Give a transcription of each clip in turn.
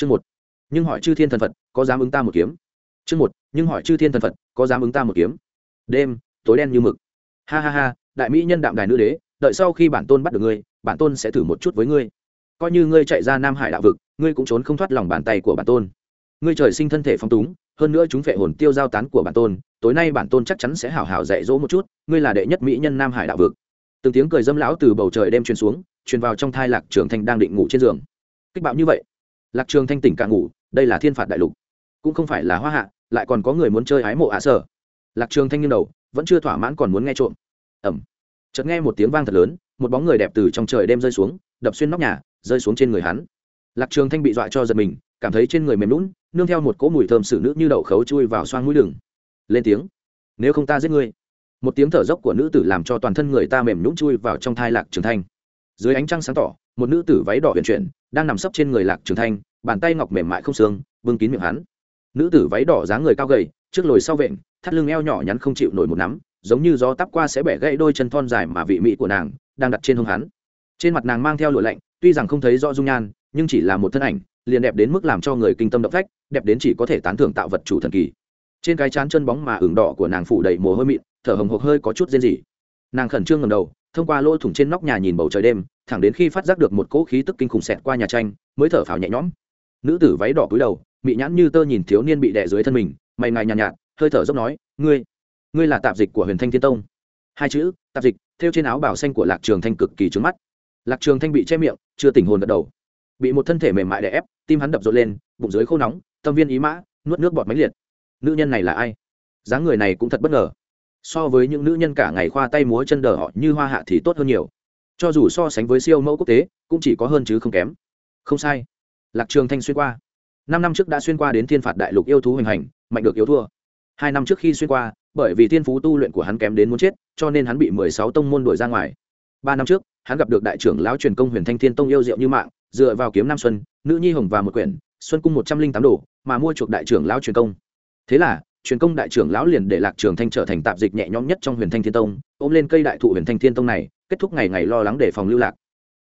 chương một. Nhưng hỏi chư thiên thần phật, có dám ứng ta một kiếm? Chương một. Nhưng hỏi chư thiên thần phật, có dám ứng ta một kiếm? Đêm, tối đen như mực. Ha ha ha, đại mỹ nhân đạm đài nữ đế, đợi sau khi bản tôn bắt được ngươi, bản tôn sẽ thử một chút với ngươi. Coi như ngươi chạy ra nam hải đạo vực, ngươi cũng trốn không thoát lòng bàn tay của bản tôn. Ngươi trời sinh thân thể phong túng, hơn nữa chúng phệ hồn tiêu giao tán của bản tôn, tối nay bản tôn chắc chắn sẽ hảo hảo dạy dỗ một chút, ngươi là đệ nhất mỹ nhân nam hải đạo vực. Từng tiếng cười dâm lão từ bầu trời đem truyền xuống, truyền vào trong thai lạc trưởng thành đang định ngủ trên giường. Kích bạo như vậy lạc trường thanh tỉnh cả ngủ, đây là thiên phạt đại lục. Cũng không phải là hoa hạ, lại còn có người muốn chơi hái mộ ạ sở. Lạc trường thanh nghiêng đầu, vẫn chưa thỏa mãn còn muốn nghe trộm. Ẩm. Chợt nghe một tiếng vang thật lớn, một bóng người đẹp từ trong trời đêm rơi xuống, đập xuyên nóc nhà, rơi xuống trên người hắn. Lạc trường thanh bị dọa cho giật mình, cảm thấy trên người mềm lún nương theo một cỗ mùi thơm xử nữ như đậu khấu chui vào xoang mũi đường. Lên tiếng. Nếu không ta giết ngươi. Một tiếng thở dốc của nữ tử làm cho toàn thân người ta mềm nhũng chui vào trong thai lạc trường thanh. Dưới ánh trăng sáng tỏ, một nữ tử váy đỏ huyền chuyển đang nằm sấp trên người lạc trường thanh, bàn tay ngọc mềm mại không xương bưng kín miệng hắn. Nữ tử váy đỏ dáng người cao gầy, trước lồi sau vện, thắt lưng eo nhỏ nhắn không chịu nổi một nắm, giống như gió tắp qua sẽ bẻ gãy đôi chân thon dài mà vị mỹ của nàng đang đặt trên hông hắn. Trên mặt nàng mang theo lụa lạnh, tuy rằng không thấy rõ dung nhan, nhưng chỉ là một thân ảnh, liền đẹp đến mức làm cho người kinh tâm động phách, đẹp đến chỉ có thể tán thưởng tạo vật chủ thần kỳ. Trên cái chán chân bóng mà ửng đỏ của nàng phủ đầy mồ hôi mịn, thở hồng hộc hơi có chút rên rỉ. Nàng khẩn trương ngầm đầu thông qua lỗ thủng trên nóc nhà nhìn bầu trời đêm thẳng đến khi phát giác được một cỗ khí tức kinh khủng xẹt qua nhà tranh mới thở phào nhẹ nhõm. Nữ tử váy đỏ cúi đầu mị nhãn như tơ nhìn thiếu niên bị đè dưới thân mình mày ngài nhàn nhạt, nhạt hơi thở dốc nói ngươi ngươi là tạp dịch của huyền thanh thiên tông. Hai chữ tạp dịch theo trên áo bảo xanh của lạc trường thanh cực kỳ trướng mắt. Lạc trường thanh bị che miệng chưa tỉnh hồn gật đầu. Bị một thân thể mềm mại đè ép tim hắn đập rộn lên bụng dưới khô nóng tâm viên ý mã nuốt nước bọt máy liệt. Nữ nhân này là ai? Dáng người này cũng thật bất ngờ so với những nữ nhân cả ngày khoa tay múa chân đờ họ như hoa hạ thì tốt hơn nhiều. Cho dù so sánh với siêu mẫu quốc tế, cũng chỉ có hơn chứ không kém. Không sai. Lạc trường thanh xuyên qua. Năm năm trước đã xuyên qua đến thiên phạt đại lục yêu thú hoành hành, mạnh được yếu thua. Hai năm trước khi xuyên qua, bởi vì thiên phú tu luyện của hắn kém đến muốn chết, cho nên hắn bị mười sáu tông môn đuổi ra ngoài. Ba năm trước, hắn gặp được đại trưởng lão truyền công huyền thanh thiên tông yêu diệu như mạng, dựa vào kiếm nam xuân, nữ nhi hồng và một quyển, xuân cung một trăm linh tám đồ, mà mua chuộc đại trưởng lão truyền công. Thế là truyền công đại trưởng lão liền để lạc trường thanh trở thành tạp dịch nhẹ nhõm nhất trong huyền thanh thiên tông, ôm lên cây đại thụ huyền thanh thiên tông này, kết thúc ngày ngày lo lắng để phòng lưu lạc.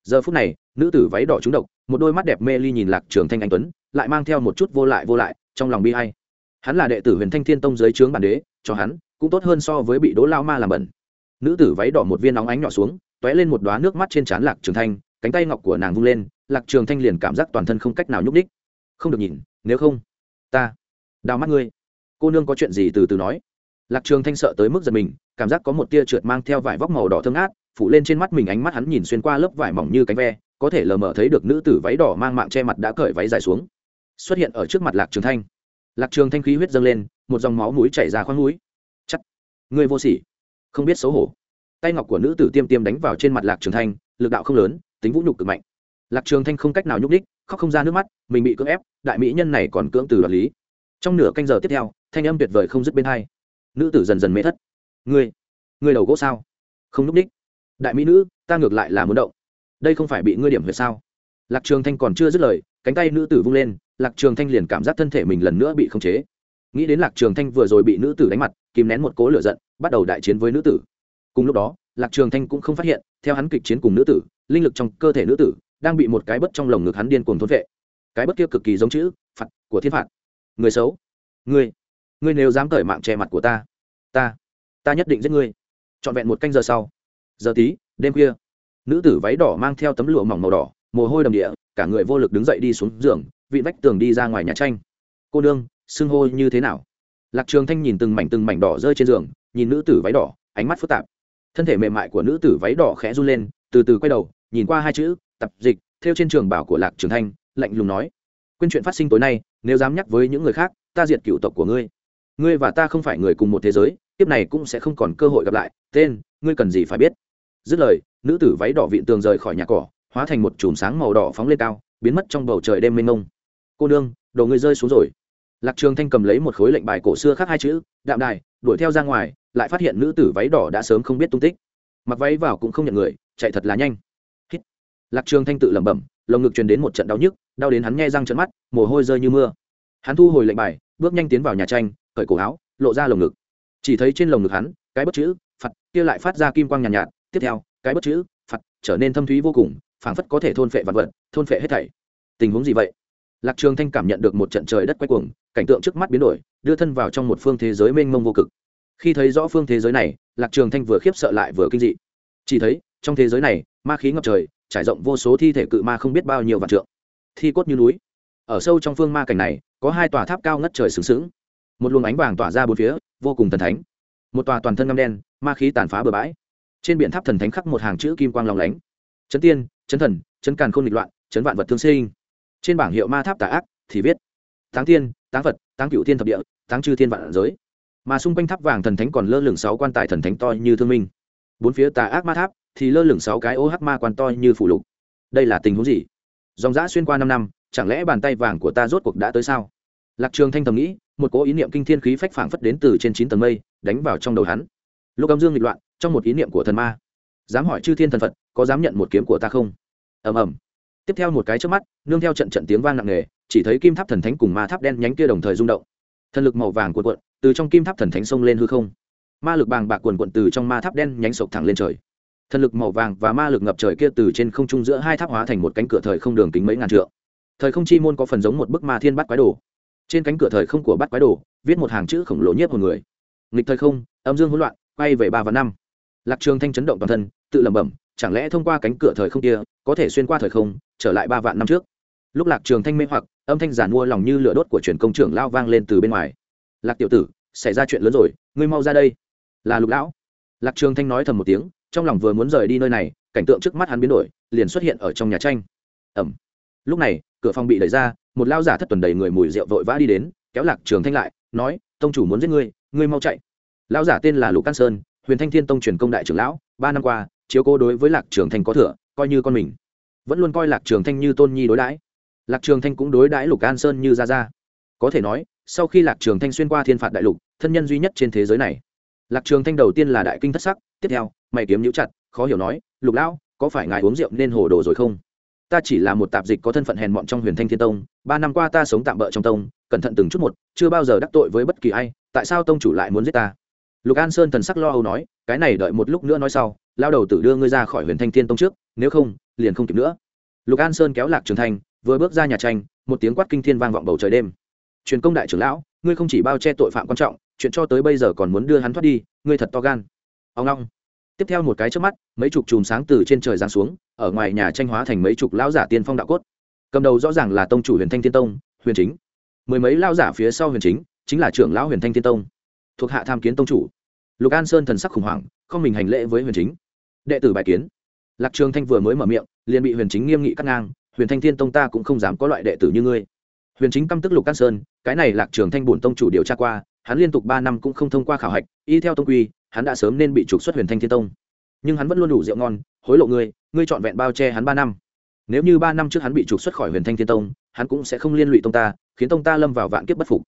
Giờ phút này, nữ tử váy đỏ trúng độc, một đôi mắt đẹp mê ly nhìn lạc trường thanh anh tuấn, lại mang theo một chút vô lại vô lại, trong lòng bi hay hắn là đệ tử huyền thanh thiên tông dưới trướng bản đế, cho hắn cũng tốt hơn so với bị đố lao ma làm bẩn. Nữ tử váy đỏ một viên nóng ánh nhỏ xuống, tóe lên một đóa nước mắt trên trán lạc trường thanh, cánh tay ngọc của nàng vung lên, lạc trường thanh liền cảm giác toàn thân không cách nào nhúc đích không được nhìn, nếu không, ta đào mắt ngươi cô nương có chuyện gì từ từ nói. Lạc trường thanh sợ tới mức giật mình, cảm giác có một tia trượt mang theo vải vóc màu đỏ thương át phủ lên trên mắt mình ánh mắt hắn nhìn xuyên qua lớp vải mỏng như cánh ve, có thể lờ mờ thấy được nữ tử váy đỏ mang mạng che mặt đã cởi váy dài xuống. Xuất hiện ở trước mặt lạc trường thanh. Lạc trường thanh khí huyết dâng lên, một dòng máu mũi chảy ra khoang mũi. Chắc người vô sỉ. Không biết xấu hổ. Tay ngọc của nữ tử tiêm tiêm đánh vào trên mặt lạc trường thanh, lực đạo không lớn, tính vũ nhục cực mạnh. Lạc trường thanh không cách nào nhúc đích khóc không ra nước mắt, mình bị cưỡng ép, đại mỹ nhân này còn cưỡng từ đoạt lý trong nửa canh giờ tiếp theo, thanh âm tuyệt vời không dứt bên hai. Nữ tử dần dần mê thất. Ngươi ngươi đầu gỗ sao? Không nhúc đích đại mỹ nữ, ta ngược lại là muốn động. Đây không phải bị ngươi điểm huyệt sao? Lạc trường thanh còn chưa dứt lời, cánh tay nữ tử vung lên, lạc trường thanh liền cảm giác thân thể mình lần nữa bị khống chế. Nghĩ đến lạc trường thanh vừa rồi bị nữ tử đánh mặt, kìm nén một cố lửa giận, bắt đầu đại chiến với nữ tử. Cùng lúc đó, lạc trường thanh cũng không phát hiện, theo hắn kịch chiến cùng nữ tử, linh lực trong cơ thể nữ tử đang bị một cái bất trong lồng ngực hắn điên cuồng thôn vệ. Cái bất kia cực kỳ giống chữ, phạt, của thiên phạt người xấu. Ngươi. Ngươi nếu dám cởi mạng che mặt của ta ta ta nhất định giết ngươi. Trọn vẹn một canh giờ sau. Giờ tí, đêm khuya. Nữ tử váy đỏ mang theo tấm lụa mỏng màu đỏ, mồ hôi đầm địa, cả người vô lực đứng dậy đi xuống giường, vị vách tường đi ra ngoài nhà tranh. Cô nương, xưng hô như thế nào? Lạc trường thanh nhìn từng mảnh từng mảnh đỏ rơi trên giường, nhìn nữ tử váy đỏ, ánh mắt phức tạp. Thân thể mềm mại của nữ tử váy đỏ khẽ run lên, từ từ quay đầu, nhìn qua hai chữ, tập dịch, theo trên trường bảo của lạc trường thanh, lạnh lùng nói quên chuyện phát sinh tối nay, nếu dám nhắc với những người khác, ta diệt cựu tộc của ngươi. Ngươi và ta không phải người cùng một thế giới tiếp này cũng sẽ không còn cơ hội gặp lại. Tên, ngươi cần gì phải biết? Dứt lời, nữ tử váy đỏ vịn tường rời khỏi nhà cỏ, hóa thành một chùm sáng màu đỏ phóng lên cao, biến mất trong bầu trời đêm mênh mông. Cô nương, đồ ngươi rơi xuống rồi. Lạc trường thanh cầm lấy một khối lệnh bài cổ xưa khác hai chữ, đạm đài, đuổi theo ra ngoài. Lại phát hiện nữ tử váy đỏ đã sớm không biết tung tích. Mặc váy vào cũng không nhận người, chạy thật là nhanh. Hít. lạc trường thanh tự lẩm bẩm, lồng ngực truyền đến một trận đau nhức đau đến hắn nghe răng trợn mắt mồ hôi rơi như mưa. Hắn thu hồi lệnh bài bước nhanh tiến vào nhà tranh cởi cổ áo lộ ra lồng ngực. Chỉ thấy trên lồng ngực hắn cái bất chữ phật kia lại phát ra kim quang nhàn nhạt, nhạt. Tiếp theo cái bất chữ phật trở nên thâm thúy vô cùng phảng phất có thể thôn phệ vật vật thôn phệ hết thảy. Tình huống gì vậy? Lạc trường thanh cảm nhận được một trận trời đất quay cuồng cảnh tượng trước mắt biến đổi đưa thân vào trong một phương thế giới mênh mông vô cực. Khi thấy rõ phương thế giới này lạc trường thanh vừa khiếp sợ lại vừa kinh dị. Chỉ thấy trong thế giới này ma khí ngập trời trải rộng vô số thi thể cự ma không biết bao nhiêu vạn trượng thi cốt như núi. Ở sâu trong phương ma cảnh này có hai tòa tháp cao ngất trời sướng sướng, một luồng ánh vàng tỏa ra bốn phía vô cùng thần thánh. Một tòa toàn thân ngăm đen ma khí tàn phá bừa bãi. Trên biển tháp thần thánh khắc một hàng chữ kim quang lòng lánh. Chấn tiên chấn thần chấn càn khôn nghịch loạn chấn vạn vật thương sinh. Trên bảng hiệu ma tháp tà ác thì viết táng tiên táng vật táng cựu thiên thập địa táng chư thiên vạn giới. Mà xung quanh tháp vàng thần thánh còn lơ lửng sáu quan tài thần thánh to như thương minh. Bốn phía tà ác ma tháp thì lơ lửng sáu cái ô hắc ma quan to như phủ lục. Đây là tình huống gì? Dòng giã xuyên qua năm năm, chẳng lẽ bàn tay vàng của ta rốt cuộc đã tới sao? Lạc trường thanh thầm nghĩ, một cố ý niệm kinh thiên khí phách phảng phất đến từ trên chín tầng mây, đánh vào trong đầu hắn. Lúc âm dương nghịch loạn, trong một ý niệm của thần ma. Dám hỏi chư thiên thần phật, có dám nhận một kiếm của ta không? Ầm ầm. Tiếp theo một cái trước mắt, nương theo trận trận tiếng vang nặng nề, chỉ thấy kim tháp thần thánh cùng ma tháp đen nhánh kia đồng thời rung động. Thần lực màu vàng cuộn cuộn, từ trong kim tháp thần thánh xông lên hư không. Ma lực bàng bạc cuộn cuộn từ trong ma tháp đen nhánh sộc thẳng lên trời thần lực màu vàng và ma lực ngập trời kia từ trên không trung giữa hai tháp hóa thành một cánh cửa thời không đường kính mấy ngàn trượng. Thời không chi môn có phần giống một bức ma thiên bắt quái đồ. Trên cánh cửa thời không của bắt quái đồ, viết một hàng chữ khổng lồ nhất một người. Nghịch thời không, âm dương hỗn loạn, quay về ba và năm. Lạc trường thanh chấn động toàn thân, tự lẩm bẩm, chẳng lẽ thông qua cánh cửa thời không kia, có thể xuyên qua thời không, trở lại ba vạn năm trước? Lúc lạc trường thanh mê hoặc, âm thanh giản mua lòng như lửa đốt của truyền công trưởng lao vang lên từ bên ngoài. Lạc tiểu tử, xảy ra chuyện lớn rồi, ngươi mau ra đây. Là lục lão. Lạc trường thanh nói thầm một tiếng trong lòng vừa muốn rời đi nơi này, cảnh tượng trước mắt hắn biến đổi, liền xuất hiện ở trong nhà tranh. Ẩm lúc này, cửa phòng bị đẩy ra, một lao giả thất tuần đầy người mùi rượu vội vã đi đến, kéo lạc trường thanh lại, nói, tông chủ muốn giết ngươi ngươi mau chạy. Lao giả tên là lục can sơn, huyền thanh thiên tông truyền công đại trưởng lão, ba năm qua, chiếu cố đối với lạc trường thanh có thừa, coi như con mình. Vẫn luôn coi lạc trường thanh như tôn nhi đối đãi. Lạc trường thanh cũng đối đãi lục an sơn như ra ra. Có thể nói, sau khi lạc trường thanh xuyên qua thiên phạt đại lục, thân nhân duy nhất trên thế giới này. Lạc trường thanh đầu tiên là đại kinh thất sắc, tiếp theo mày kiếm nhíu chặt khó hiểu nói lục lão có phải ngài uống rượu nên hồ đồ rồi không? Ta chỉ là một tạp dịch có thân phận hèn mọn trong huyền thanh thiên tông ba năm qua ta sống tạm bỡ trong tông cẩn thận từng chút một chưa bao giờ đắc tội với bất kỳ ai tại sao tông chủ lại muốn giết ta? Lục an sơn thần sắc lo âu nói cái này đợi một lúc nữa nói sau lao đầu tử đưa ngươi ra khỏi huyền thanh thiên tông trước nếu không liền không kịp nữa. Lục an sơn kéo lạc trường thành, vừa bước ra nhà tranh một tiếng quát kinh thiên vang vọng bầu trời đêm. Truyền công đại trưởng lão ngươi không chỉ bao che tội phạm quan trọng chuyện cho tới bây giờ còn muốn đưa hắn thoát đi ngươi thật to gan. Ông long tiếp theo một cái trước mắt, mấy chục chùm sáng từ trên trời giáng xuống, ở ngoài nhà tranh hóa thành mấy chục lão giả tiên phong đạo cốt. Cầm đầu rõ ràng là tông chủ huyền thanh tiên tông, huyền chính. Mười mấy lão giả phía sau huyền chính chính là trưởng lão huyền thanh tiên tông. Thuộc hạ tham kiến tông chủ. Lục an sơn thần sắc khủng hoảng, không mình hành lễ với huyền chính. Đệ tử bài kiến. Lạc trường thanh vừa mới mở miệng, liền bị huyền chính nghiêm nghị cắt ngang, huyền thanh thiên tông ta cũng không dám có loại đệ tử như ngươi. Huyền chính căm tức lục an sơn, cái này lạc trường thanh bổn tông chủ điều tra qua, hắn liên tục ba năm cũng không thông qua khảo hạch, y theo tông quy hắn đã sớm nên bị trục xuất huyền thanh thiên tông. Nhưng hắn vẫn luôn đủ rượu ngon, hối lộ ngươi ngươi trọn vẹn bao che hắn ba năm. Nếu như ba năm trước hắn bị trục xuất khỏi huyền thanh thiên tông, hắn cũng sẽ không liên lụy tông ta, khiến tông ta lâm vào vạn kiếp bất phục.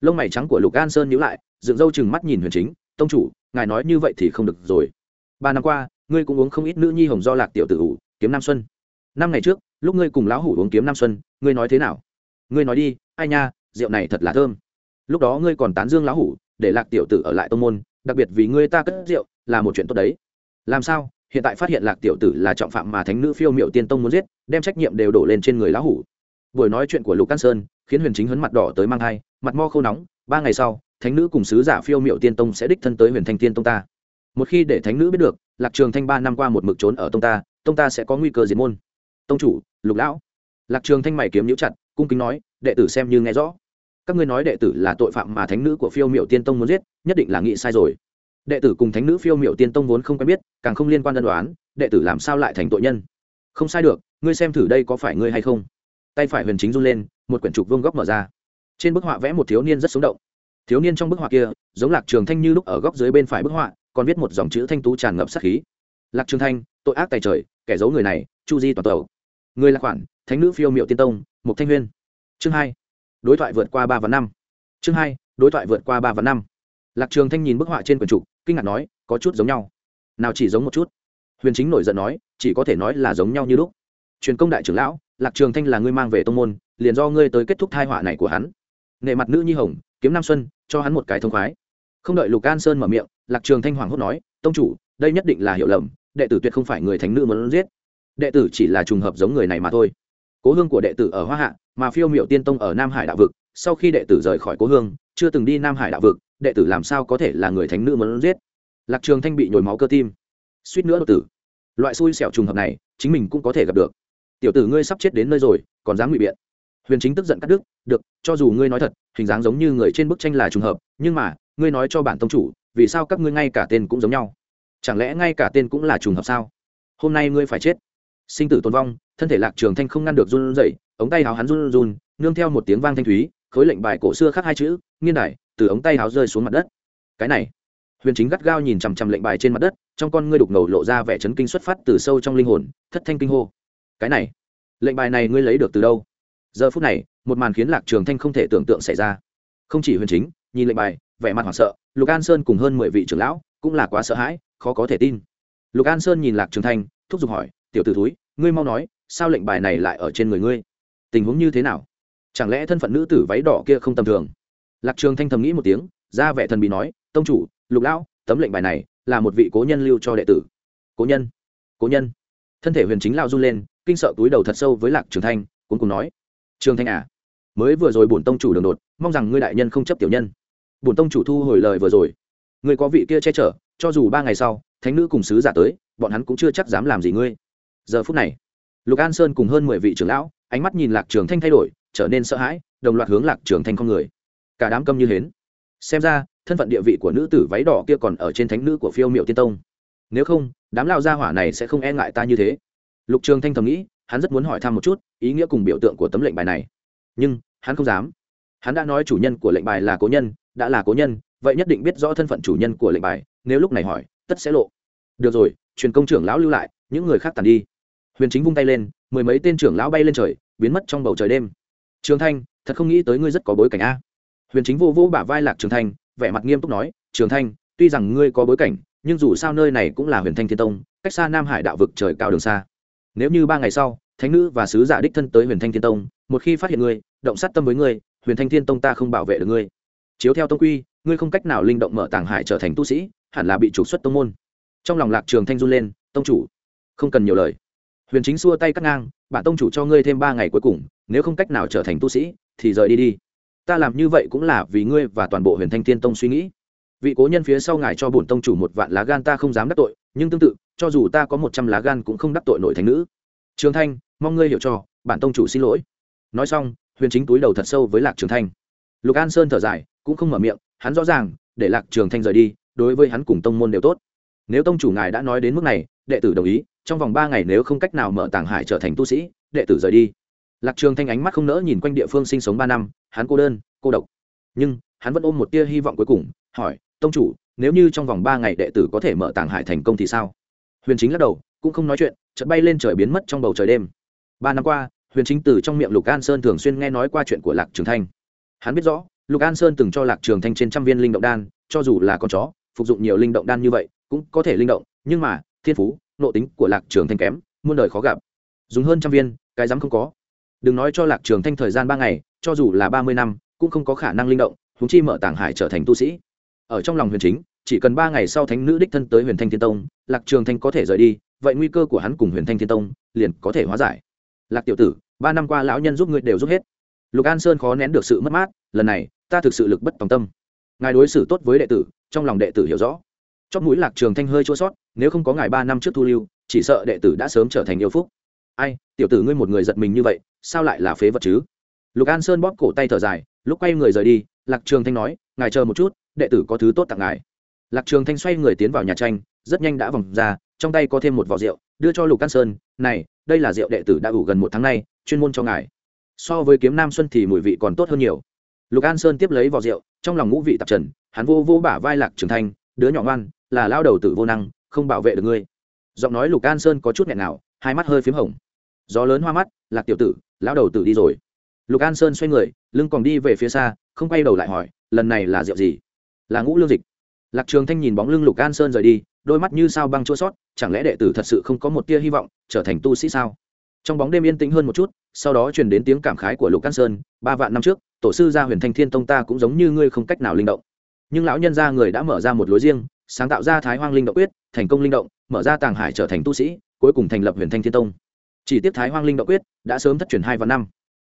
Lông mày trắng của lục an sơn nhíu lại, dựng râu chừng mắt nhìn huyền chính, tông chủ, ngài nói như vậy thì không được rồi. Ba năm qua, ngươi cũng uống không ít nữ nhi hồng do lạc tiểu tử ủ, kiếm nam xuân. Năm ngày trước, lúc ngươi cùng lão hủ uống kiếm nam xuân, ngươi nói thế nào? Ngươi nói đi, ai nha, rượu này thật là thơm. Lúc đó ngươi còn tán dương lão hủ, để lạc tiểu tử ở lại tông môn đặc biệt vì ngươi ta cất rượu, là một chuyện tốt đấy. Làm sao? Hiện tại phát hiện lạc tiểu tử là trọng phạm mà thánh nữ phiêu miệu tiên tông muốn giết, đem trách nhiệm đều đổ lên trên người lão hủ. Buổi nói chuyện của lục căn sơn, khiến huyền chính hấn mặt đỏ tới mang thai, mặt mo khô nóng, ba ngày sau, thánh nữ cùng sứ giả phiêu miệu tiên tông sẽ đích thân tới huyền thanh tiên tông ta. Một khi để thánh nữ biết được, lạc trường thanh ba năm qua một mực trốn ở tông ta tông ta sẽ có nguy cơ diệt môn. Tông chủ, lục lão. Lạc trường thanh mày kiếm nhíu chặt, cung kính nói, đệ tử xem như nghe rõ các ngươi nói đệ tử là tội phạm mà thánh nữ của phiêu miệu tiên tông muốn giết, nhất định là nghĩ sai rồi. Đệ tử cùng thánh nữ phiêu miệu tiên tông vốn không quen biết, càng không liên quan đơn đoán đệ tử làm sao lại thành tội nhân? Không sai được, ngươi xem thử đây có phải ngươi hay không? Tay phải huyền chính run lên, một quyển trục vương góc mở ra. Trên bức họa vẽ một thiếu niên rất sống động. Thiếu niên trong bức họa kia, giống lạc trường thanh như lúc ở góc dưới bên phải bức họa, còn viết một dòng chữ thanh tú tràn ngập sát khí. Lạc trường thanh, tội ác tài trời, kẻ giấu người này, chu di toàn tàu người là khoản, thánh nữ phiêu miệu tiên tông, mục thanh huyên. Chương hai đối thoại vượt qua ba và năm. Chương hai, đối thoại vượt qua ba và năm. Lạc trường thanh nhìn bức họa trên quần trục kinh ngạc nói, có chút giống nhau. Nào chỉ giống một chút. Huyền chính nổi giận nói, chỉ có thể nói là giống nhau như lúc. Truyền công đại trưởng lão, lạc trường thanh là ngươi mang về tông môn, liền do ngươi tới kết thúc thai họa này của hắn. Nệ mặt nữ nhi hồng, kiếm nam xuân, cho hắn một cái thông khoái. Không đợi lục an sơn mở miệng, lạc trường thanh hoàng hốt nói, tông chủ, đây nhất định là hiểu lầm, đệ tử tuyệt không phải người thánh nữ muốn giết. Đệ tử chỉ là trùng hợp giống người này mà thôi. Cố hương của đệ tử ở hoa hạ mà phiêu miệu tiên tông ở nam hải đạo vực, sau khi đệ tử rời khỏi cố hương, chưa từng đi nam hải đạo vực, đệ tử làm sao có thể là người thánh nữ muốn giết? Lạc trường thanh bị nhồi máu cơ tim. Suýt nữa đột tử. Loại xui xẻo trùng hợp này, chính mình cũng có thể gặp được. Tiểu tử ngươi sắp chết đến nơi rồi, còn dám ngụy biện. Huyền chính tức giận cắt đứt. Được, cho dù ngươi nói thật, hình dáng giống như người trên bức tranh là trùng hợp, nhưng mà, ngươi nói cho bản tông chủ, vì sao các ngươi ngay cả tên cũng giống nhau? Chẳng lẽ ngay cả tên cũng là trùng hợp sao? Hôm nay ngươi phải chết. Sinh tử tồn vong, thân thể lạc trường thanh không ngăn được run rẩy ống tay áo hắn run run, nương theo một tiếng vang thanh thúy, khối lệnh bài cổ xưa khắc hai chữ nghiên đài, từ ống tay áo rơi xuống mặt đất. Cái này, huyền chính gắt gao nhìn chằm chằm lệnh bài trên mặt đất, trong con ngươi đục ngầu lộ ra vẻ chấn kinh xuất phát từ sâu trong linh hồn, thất thanh kinh hô. Cái này, lệnh bài này ngươi lấy được từ đâu? Giờ phút này, một màn khiến lạc trường thanh không thể tưởng tượng xảy ra. Không chỉ huyền chính, nhìn lệnh bài, vẻ mặt hoảng sợ, lục an sơn cùng hơn mười vị trưởng lão cũng là quá sợ hãi, khó có thể tin. Lục an sơn nhìn lạc trường thanh, thúc giục hỏi, tiểu t ử túi ngươi mau nói, sao lệnh bài này lại ở trên người ngươi? Tình huống như thế nào? Chẳng lẽ thân phận nữ tử váy đỏ kia không tầm thường? Lạc trường thanh thầm nghĩ một tiếng, ra vẻ thần bị nói, tông chủ, lục lão, tấm lệnh bài này là một vị cố nhân lưu cho đệ tử. Cố nhân? Cố nhân? Thân thể huyền chính lao run lên, kinh sợ túi đầu thật sâu với lạc trường thanh cũng cùng nói, trường thanh à mới vừa rồi bổn tông chủ đường đột, mong rằng ngươi đại nhân không chấp tiểu nhân. Bổn tông chủ thu hồi lời vừa rồi. Ngươi có vị kia che chở, cho dù ba ngày sau, thánh nữ cùng sứ giả tới, bọn hắn cũng chưa chắc dám làm gì ngươi. Giờ phút này, lục an sơn cùng hơn mười vị trưởng lão ánh mắt nhìn lạc trường thanh thay đổi, trở nên sợ hãi, đồng loạt hướng lạc trường thanh con người. Cả đám câm như hến. Xem ra, thân phận địa vị của nữ tử váy đỏ kia còn ở trên thánh nữ của phiêu miệu tiên tông. Nếu không, đám lao gia hỏa này sẽ không e ngại ta như thế. Lục trường thanh thầm nghĩ, hắn rất muốn hỏi thăm một chút ý nghĩa cùng biểu tượng của tấm lệnh bài này. Nhưng, hắn không dám. Hắn đã nói chủ nhân của lệnh bài là cố nhân, đã là cố nhân, vậy nhất định biết rõ thân phận chủ nhân của lệnh bài, nếu lúc này hỏi, tất sẽ lộ. Được rồi, truyền công trưởng lão lưu lại, những người khác tàn đi. Huyền chính vung tay lên, mười mấy tên trưởng lão bay lên trời biến mất trong bầu trời đêm. Trường thanh, thật không nghĩ tới ngươi rất có bối cảnh a. Huyền chính vô vô bả vai lạc trường thanh, vẻ mặt nghiêm túc nói, trường thanh, tuy rằng ngươi có bối cảnh, nhưng dù sao nơi này cũng là huyền thanh thiên tông, cách xa nam hải đạo vực trời cao đường xa. Nếu như ba ngày sau, thánh nữ và sứ giả đích thân tới huyền thanh thiên tông, một khi phát hiện ngươi, động sát tâm với ngươi, huyền thanh thiên tông ta không bảo vệ được ngươi. Chiếu theo tông quy, ngươi không cách nào linh động mở tàng hải trở thành tu sĩ, hẳn là bị trục xuất tông môn. Trong lòng lạc trường thanh run lên, tông chủ, không cần nhiều lời huyền chính xua tay cắt ngang, bản tông chủ cho ngươi thêm ba ngày cuối cùng, nếu không cách nào trở thành tu sĩ, thì rời đi đi. Ta làm như vậy cũng là vì ngươi và toàn bộ huyền thanh thiên tông suy nghĩ. Vị cố nhân phía sau ngài cho bổn tông chủ một vạn lá gan ta không dám đắc tội, nhưng tương tự, cho dù ta có một trăm lá gan cũng không đắc tội nổi thành nữ. Trường thanh, mong ngươi hiểu cho, bản tông chủ xin lỗi. Nói xong, huyền chính túi đầu thật sâu với lạc trường thanh. Lục an sơn thở dài, cũng không mở miệng, hắn rõ ràng, để lạc trường thanh rời đi, đối với hắn cùng tông môn đều tốt. Nếu tông chủ ngài đã nói đến mức này đệ tử đồng ý, trong vòng ba ngày nếu không cách nào mở tàng hải trở thành tu sĩ, đệ tử rời đi. Lạc trường thanh ánh mắt không nỡ nhìn quanh địa phương sinh sống ba năm, hắn cô đơn, cô độc. Nhưng, hắn vẫn ôm một tia hy vọng cuối cùng, hỏi, tông chủ, nếu như trong vòng ba ngày đệ tử có thể mở tàng hải thành công thì sao? Huyền chính lắc đầu, cũng không nói chuyện, chợt bay lên trời biến mất trong bầu trời đêm. Ba năm qua, huyền chính từ trong miệng lục an sơn thường xuyên nghe nói qua chuyện của lạc trường thanh. Hắn biết rõ, lục an sơn từng cho lạc trường thanh trên trăm viên linh động đan, cho dù là con chó, phục dụng nhiều linh động đan như vậy, cũng có thể linh động, nhưng mà thiên phú nộ tính của lạc trường thanh kém, muôn đời khó gặp. Dùng hơn trăm viên, cái dám không có. Đừng nói cho lạc trường thanh thời gian ba ngày, cho dù là ba mươi năm, cũng không có khả năng linh động húng chi mở tảng hải trở thành tu sĩ. Ở trong lòng huyền chính, chỉ cần ba ngày sau thánh nữ đích thân tới huyền thanh thiên tông, lạc trường thanh có thể rời đi, vậy nguy cơ của hắn cùng huyền thanh thiên tông liền có thể hóa giải. Lạc tiểu tử, ba năm qua lão nhân giúp ngươi đều giúp hết. Lục an sơn khó nén được sự mất mát, lần này, ta thực sự lực bất tòng tâm. Ngài đối xử tốt với đệ tử, trong lòng đệ tử hiểu rõ chót mũi lạc trường thanh hơi chua sót, nếu không có ngài ba năm trước thu lưu, chỉ sợ đệ tử đã sớm trở thành yêu phúc. Ai, tiểu tử ngươi một người giật mình như vậy, sao lại là phế vật chứ? Lục an sơn bóp cổ tay thở dài, lúc quay người rời đi, lạc trường thanh nói, ngài chờ một chút, đệ tử có thứ tốt tặng ngài. Lạc trường thanh xoay người tiến vào nhà tranh, rất nhanh đã vòng ra, trong tay có thêm một vỏ rượu, đưa cho lục an sơn, này, đây là rượu đệ tử đã ủ gần một tháng nay, chuyên môn cho ngài. So với kiếm nam xuân thì mùi vị còn tốt hơn nhiều. Lục an sơn tiếp lấy vỏ rượu, trong lòng ngũ vị tạp trần, hắn vô vô bả vai lạc trường thanh, đứa nhỏ ngoan là lao đầu tử vô năng, không bảo vệ được ngươi. Giọng nói lục an sơn có chút nghẹn nào, hai mắt hơi p h í m hồng. Gió lớn hoa mắt, lạc tiểu tử lao đầu tử đi rồi. Lục an sơn xoay người, lưng còn đi về phía xa, không quay đầu lại hỏi, lần này là rượu gì? Là ngũ lương dịch. Lạc trường thanh nhìn bóng lưng lục an sơn rời đi, đôi mắt như sao băng chua sót, chẳng lẽ đệ tử thật sự không có một tia hy vọng, trở thành tu sĩ sao? Trong bóng đêm yên tĩnh hơn một chút, sau đó truyền đến tiếng cảm khái của lục an sơn, ba vạn năm trước, tổ sư gia huyền thanh thiên tông ta cũng giống như ngươi không cách nào linh động. Nhưng lão nhân gia người đã mở ra một lối riêng sáng tạo ra thái hoang linh động quyết thành công linh động mở ra tàng hải trở thành tu sĩ cuối cùng thành lập huyền thanh thiên tông. Chỉ tiếc thái hoang linh động quyết đã sớm thất truyền hai vạn năm.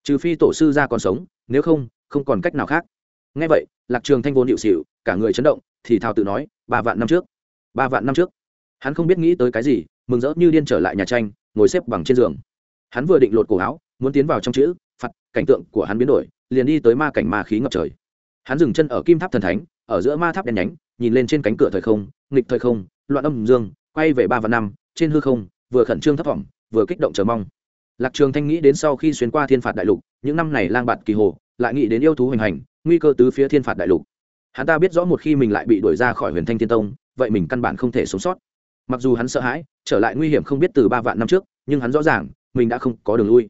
Trừ phi tổ sư ra còn sống nếu không không còn cách nào khác. Ngay vậy lạc trường thanh vốn điệu xịu cả người chấn động thì thào tự nói ba vạn năm trước ba vạn năm trước. Hắn không biết nghĩ tới cái gì mừng rỡ như điên trở lại nhà tranh ngồi xếp bằng trên giường. Hắn vừa định lột cổ áo muốn tiến vào trong chữ phật, cảnh tượng của hắn biến đổi liền đi tới ma cảnh ma khí ngập trời. Hắn dừng chân ở kim tháp thần thánh ở giữa ma tháp đen nhánh, nhìn lên trên cánh cửa thời không, nghịch thời không, loạn âm dương, quay về ba vạn năm, trên hư không, vừa khẩn trương thấp thỏm, vừa kích động chờ mong. Lạc trường thanh nghĩ đến sau khi xuyên qua thiên phạt đại lục, những năm này lang bạt kỳ hồ, lại nghĩ đến yêu thú hoành hành, nguy cơ tứ phía thiên phạt đại lục. Hắn ta biết rõ một khi mình lại bị đuổi ra khỏi huyền thanh thiên tông, vậy mình căn bản không thể sống sót. Mặc dù hắn sợ hãi, trở lại nguy hiểm không biết từ ba vạn năm trước, nhưng hắn rõ ràng, mình đã không có đường lui.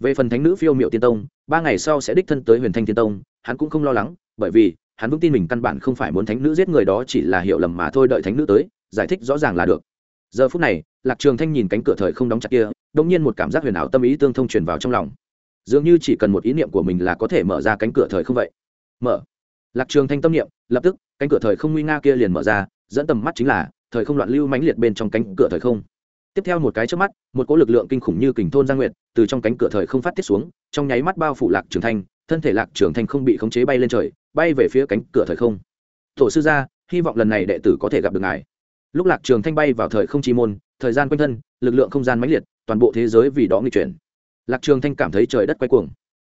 Về phần thánh nữ phiêu miệu tiên tông, ba ngày sau sẽ đích thân tới huyền thanh thiên tông, hắn cũng không lo lắng, bởi vì hắn vững tin mình căn bản không phải muốn thánh nữ giết người đó, chỉ là hiểu lầm mà thôi, đợi thánh nữ tới, giải thích rõ ràng là được. Giờ phút này, lạc trường thanh nhìn cánh cửa thời không đóng chặt kia đông nhiên một cảm giác huyền ảo tâm ý tương thông truyền vào trong lòng. Dường như chỉ cần một ý niệm của mình là có thể mở ra cánh cửa thời không vậy. Mở. Lạc trường thanh tâm niệm, lập tức, cánh cửa thời không nguy nga kia liền mở ra, dẫn tầm mắt chính là, thời không loạn lưu mãnh liệt bên trong cánh cửa thời không. Tiếp theo một cái trước mắt, một cỗ lực lượng kinh khủng như kình thôn giang nguyệt, từ trong cánh cửa thời không phát tiết xuống, trong nháy mắt bao phủ lạc trường thanh thân thể lạc trường thanh không bị khống chế bay lên trời, bay về phía cánh cửa thời không. Tổ sư gia, hy vọng lần này đệ tử có thể gặp được ngài. Lúc lạc trường thanh bay vào thời không chi môn, thời gian quanh thân, lực lượng không gian mãnh liệt, toàn bộ thế giới vì đó nghịch chuyển. Lạc trường thanh cảm thấy trời đất quay cuồng.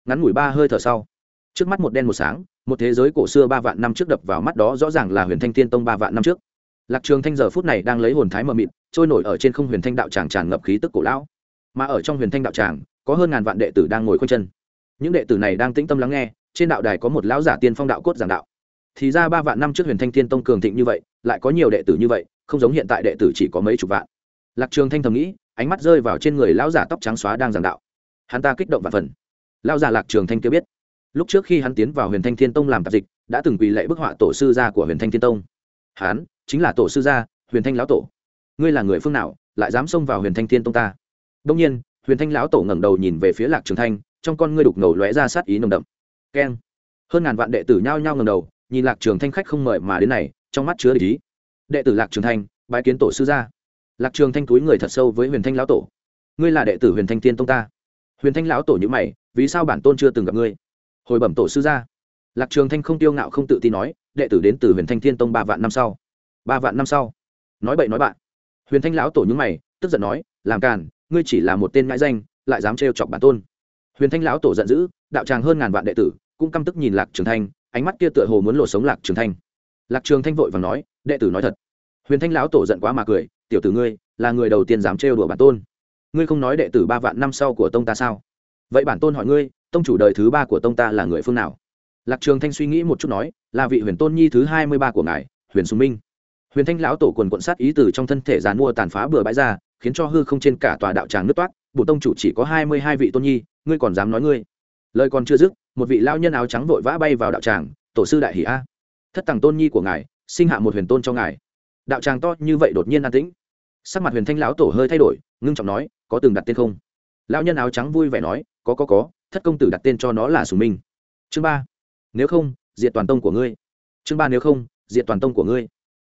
Ngắn ngủi ba hơi thở sau, trước mắt một đen một sáng, một thế giới cổ xưa ba vạn năm trước đập vào mắt đó rõ ràng là huyền thanh tiên tông ba vạn năm trước. Lạc trường thanh giờ phút này đang lấy hồn thái mờ mịt, trôi nổi ở trên không huyền thanh đạo tràng tràn ngập khí tức cổ lão. Mà ở trong huyền thanh đạo tràng, có hơn ngàn vạn đệ tử đang ngồi khoanh chân những đệ tử này đang tĩnh tâm lắng nghe, trên đạo đài có một lão giả tiên phong đạo cốt giảng đạo. Thì ra ba vạn năm trước huyền thanh Thiên tông cường thịnh như vậy, lại có nhiều đệ tử như vậy, không giống hiện tại đệ tử chỉ có mấy chục vạn. Lạc trường thanh thầm nghĩ, ánh mắt rơi vào trên người lão giả tóc trắng xóa đang giảng đạo. Hắn ta kích động và phần. Lão giả lạc trường thanh kia biết, lúc trước khi hắn tiến vào huyền thanh thiên tông làm tạp dịch, đã từng quỳ lệ bức họa tổ sư gia của huyền thanh thiên tông. Hắn chính là tổ sư gia, huyền thanh lão tổ. Ngươi là người phương nào, lại dám xông vào huyền thanh thiên tông ta? Đông nhiên, huyền thanh lão tổ ngẩng đầu nhìn về phía lạc trường thanh trong con ngươi đục ngầu lóe ra sát ý nồng đậm. Keng. Hơn ngàn vạn đệ tử nhao nhao ngẩng đầu, nhìn lạc trường thanh khách không mời mà đến này, trong mắt chứa ý. Đệ tử lạc trường thanh, bái kiến tổ sư gia. Lạc trường thanh túi người thật sâu với huyền thanh lão tổ. Ngươi là đệ tử huyền thanh thiên tông ta. Huyền thanh lão tổ như mày, vì sao bản tôn chưa từng gặp ngươi? Hồi bẩm tổ sư gia. Lạc trường thanh không tiêu ngạo không tự tin nói, đệ tử đến từ huyền thanh thiên tông ba vạn năm sau. Ba vạn năm sau. Nói bậy nói bạn. Huyền thanh lão tổ nhúng mày, tức giận nói, làm càn, ngươi chỉ là một tên ngãi danh, lại dám trêu chọc bản tôn huyền thanh lão tổ giận dữ, đạo tràng hơn ngàn vạn đệ tử, cũng căm tức nhìn lạc trường thanh, ánh mắt kia tựa hồ muốn lộ sống lạc trường thanh. Lạc trường thanh vội và nói, đệ tử nói thật. Huyền thanh lão tổ giận quá mà cười, tiểu tử ngươi, là người đầu tiên dám trêu đùa bản tôn. Ngươi không nói đệ tử ba vạn năm sau của tông ta sao? Vậy bản tôn hỏi ngươi, tông chủ đời thứ ba của tông ta là người phương nào? Lạc trường thanh suy nghĩ một chút nói, là vị huyền tôn nhi thứ hai mươi ba của ngài, huyền sùng minh. Huyền thanh lão tổ quần quận sát ý từ trong thân thể giàn mua tàn phá bừa bãi ra, khiến cho hư không trên cả tòa đạo tràng nứt toát bộ tông chủ chỉ có hai mươi hai vị tôn nhi, ngươi còn dám nói ngươi? Lời còn chưa dứt, một vị lao nhân áo trắng vội vã bay vào đạo tràng, tổ sư đại hỷ a, thất tàng tôn nhi của ngài, sinh hạ một huyền tôn cho ngài. Đạo tràng to như vậy đột nhiên an tĩnh. Sắc mặt huyền thanh lão tổ hơi thay đổi, ngưng trọng nói, có từng đặt tên không? Lão nhân áo trắng vui vẻ nói, có có có, thất công tử đặt tên cho nó là sùng minh. Chương ba, nếu không, diệt toàn tông của ngươi. Chương ba, nếu không, diệt toàn tông của ngươi.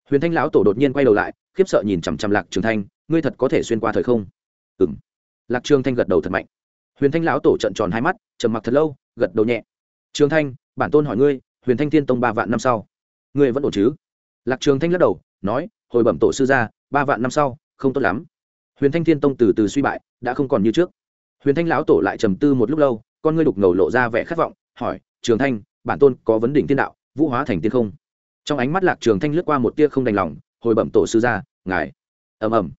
Huyền thanh lão tổ đột nhiên quay đầu lại, khiếp sợ nhìn chằm chằm lạc trường thanh, ngươi thật có thể xuyên qua thời không? Ừ lạc trường thanh gật đầu thật mạnh. Huyền thanh lão tổ trận tròn hai mắt, trầm mặc thật lâu, gật đầu nhẹ. Trường thanh, bản tôn hỏi ngươi, huyền thanh thiên tông ba vạn năm sau, ngươi vẫn ổn chứ? Lạc trường thanh lắc đầu, nói, hồi bẩm tổ sư gia, ba vạn năm sau, không tốt lắm. Huyền thanh thiên tông từ từ suy bại, đã không còn như trước. Huyền thanh lão tổ lại trầm tư một lúc lâu, con ngươi đục ngầu lộ ra vẻ khát vọng, hỏi, trường thanh, bản tôn có vấn đỉnh thiên đạo, vũ hóa thành tiên không? Trong ánh mắt lạc trường thanh lướt qua một tia không đành lòng, hồi bẩm tổ sư gia, ngài. Ầm ầm.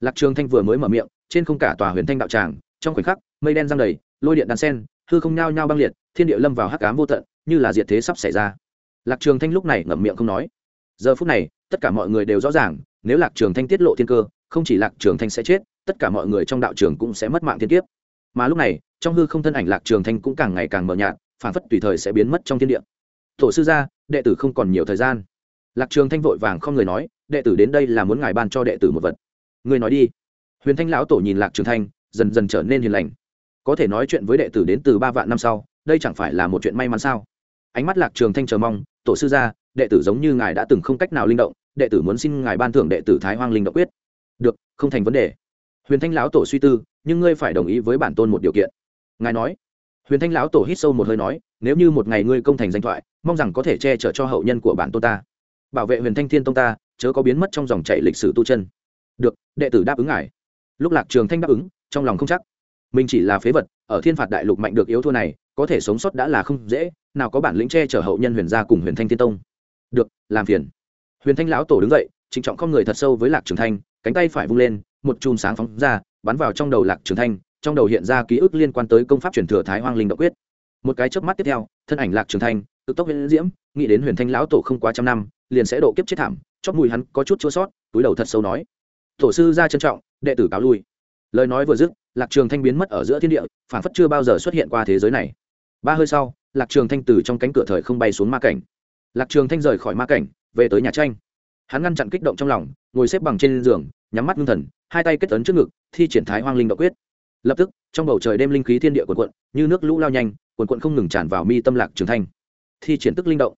Lạc trường thanh vừa mới mở miệng trên không cả tòa huyền thanh đạo tràng, trong khoảnh khắc, mây đen giăng đầy, lôi điện đan sen, hư không nhao nhao băng liệt, thiên địa lâm vào hắc ám vô tận, như là diệt thế sắp xảy ra. Lạc trường thanh lúc này ngậm miệng không nói. Giờ phút này, tất cả mọi người đều rõ ràng, nếu lạc trường thanh tiết lộ thiên cơ, không chỉ lạc trường thanh sẽ chết, tất cả mọi người trong đạo trường cũng sẽ mất mạng thiên kiếp. Mà lúc này, trong hư không thân ảnh lạc trường thanh cũng càng ngày càng mờ nhạt phản phất tùy thời sẽ biến mất trong thiên địa. Tổ sư gia, đệ tử không còn nhiều thời gian. Lạc trường thanh vội vàng không người nói, đệ tử đến đây là muốn ngài ban cho đệ tử một vật. Người nói đi huyền thanh lão tổ nhìn lạc trường thanh, dần dần trở nên hiền lành. Có thể nói chuyện với đệ tử đến từ ba vạn năm sau, đây chẳng phải là một chuyện may mắn sao? Ánh mắt lạc trường thanh chờ mong, tổ sư gia, đệ tử giống như ngài đã từng không cách nào linh động, đệ tử muốn xin ngài ban thưởng đệ tử thái hoang linh động quyết. Được, không thành vấn đề. Huyền thanh lão tổ suy tư, nhưng ngươi phải đồng ý với bản tôn một điều kiện. Ngài nói. Huyền thanh lão tổ hít sâu một hơi nói, nếu như một ngày ngươi công thành danh thoại, mong rằng có thể che chở cho hậu nhân của bản tôn ta. Bảo vệ huyền thanh thiên tông ta, chớ có biến mất trong dòng chảy lịch sử tu chân. Được, đệ tử đáp ứng ngài lúc lạc trường thanh đáp ứng, trong lòng không chắc. Mình chỉ là phế vật, ở thiên phạt đại lục mạnh được yếu thua này, có thể sống sót đã là không dễ, nào có bản lĩnh che chở hậu nhân huyền gia cùng huyền thanh thiên tông. Được, làm phiền. Huyền thanh lão tổ đứng dậy, trịnh trọng không người thật sâu với lạc trường thanh, cánh tay phải vung lên, một chùm sáng phóng ra, bắn vào trong đầu lạc trường thanh, trong đầu hiện ra ký ức liên quan tới công pháp truyền thừa thái hoang linh động quyết. Một cái chớp mắt tiếp theo, thân ảnh lạc trường thanh tự tốc huyền diễm, nghĩ đến huyền thanh lão tổ không quá trăm năm, liền sẽ độ kiếp chết thảm, chót mùi hắn có chút chua sót, túi đầu thật sâu nói, tổ sư ra trân trọng đệ tử cáo lui. Lời nói vừa dứt, lạc trường thanh biến mất ở giữa thiên địa phản phất chưa bao giờ xuất hiện qua thế giới này. Ba hơi sau, lạc trường thanh từ trong cánh cửa thời không bay xuống ma cảnh. Lạc trường thanh rời khỏi ma cảnh, về tới nhà tranh. Hắn ngăn chặn kích động trong lòng, ngồi xếp bằng trên giường, nhắm mắt ngưng thần, hai tay kết ấn trước ngực, thi triển thái hoang linh đạo quyết. Lập tức, trong bầu trời đêm linh khí thiên địa quần quận như nước lũ lao nhanh quần quận không ngừng tràn vào mi tâm lạc trường thanh. Thi triển tức linh động,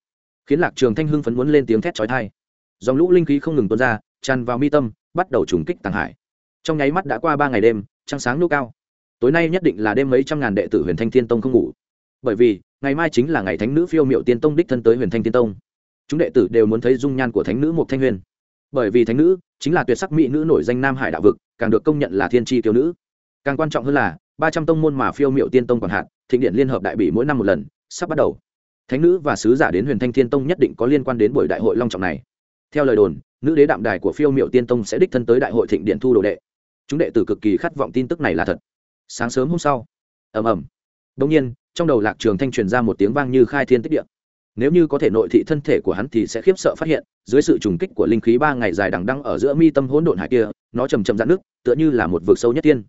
khiến lạc trường thanh hưng phấn muốn lên tiếng thét chói tai. Dòng lũ linh khí không ngừng tuôn ra, tràn vào mi tâm, bắt đầu trùng kích tàng hải trong nháy mắt đã qua ba ngày đêm, trăng sáng nô cao. Tối nay nhất định là đêm mấy trăm ngàn đệ tử huyền thanh thiên tông không ngủ. Bởi vì, ngày mai chính là ngày thánh nữ phiêu miệu tiên tông đích thân tới huyền thanh tiên tông. Chúng đệ tử đều muốn thấy dung nhan của thánh nữ mộc thanh huyền. Bởi vì thánh nữ chính là tuyệt sắc mỹ nữ nổi danh nam hải đạo vực, càng được công nhận là thiên tri kiều nữ. Càng quan trọng hơn là, ba trăm tông môn mà phiêu miệu tiên tông còn hạn, thịnh điện liên hợp đại bỉ mỗi năm một lần, sắp bắt đầu. Thánh nữ và sứ giả đến huyền thanh thiên tông nhất định có liên quan đến buổi đại hội long trọng này. Theo lời đồn, nữ đế đạm đài của phiêu miệu tiên tông sẽ đích thân tới đại hội thịnh điện thu đồ đệ chúng đệ tử cực kỳ khát vọng tin tức này là thật. Sáng sớm hôm sau, ầm ầm. Đông nhiên, trong đầu lạc trường thanh truyền ra một tiếng vang như khai thiên tích địa. Nếu như có thể nội thị thân thể của hắn thì sẽ khiếp sợ phát hiện, dưới sự trùng kích của linh khí ba ngày dài đằng đăng ở giữa mi tâm hỗn độn hải kia, nó chầm chậm dạn nước tựa như là một vực sâu nhất tiên.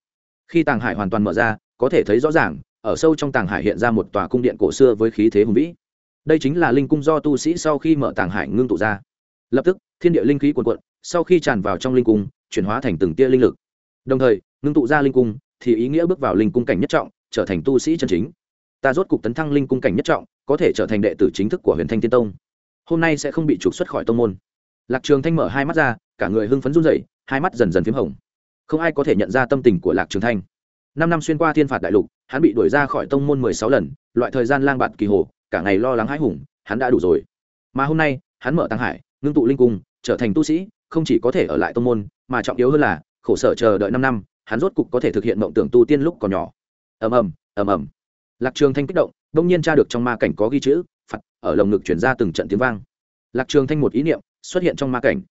Khi tàng hải hoàn toàn mở ra, có thể thấy rõ ràng, ở sâu trong tàng hải hiện ra một tòa cung điện cổ xưa với khí thế hùng vĩ. Đây chính là linh cung do tu sĩ sau khi mở tàng hải ngưng tụ ra. Lập tức, thiên địa linh khí cuồn cuộn, sau khi tràn vào trong linh cung, chuyển hóa thành từng tia linh lực đồng thời, ngưng tụ ra linh cung, thì ý nghĩa bước vào linh cung cảnh nhất trọng, trở thành tu sĩ chân chính. Ta rốt cục tấn thăng linh cung cảnh nhất trọng, có thể trở thành đệ tử chính thức của huyền thanh tiên tông. Hôm nay sẽ không bị trục xuất khỏi tông môn. Lạc trường thanh mở hai mắt ra, cả người hưng phấn run rẩy, hai mắt dần dần p h í m hồng. Không ai có thể nhận ra tâm tình của lạc trường thanh. Năm năm xuyên qua thiên phạt đại lục, hắn bị đuổi ra khỏi tông môn mười sáu lần, loại thời gian lang bạt kỳ hồ, cả ngày lo lắng hãi hùng, hắn đã đủ rồi. Mà hôm nay, hắn mở tăng hải, ngưng tụ linh cung, trở thành tu sĩ, không chỉ có thể ở lại tông môn, mà trọng yếu hơn là khổ sở chờ đợi năm năm, hắn rốt cục có thể thực hiện mộng tưởng tu tiên lúc còn nhỏ. Ầm ầm ầm ầm. Lạc trường thanh kích động, đông nhiên tra được trong ma cảnh có ghi chữ, phật, ở lồng ngực chuyển ra từng trận tiếng vang. Lạc trường thanh một ý niệm, xuất hiện trong ma cảnh,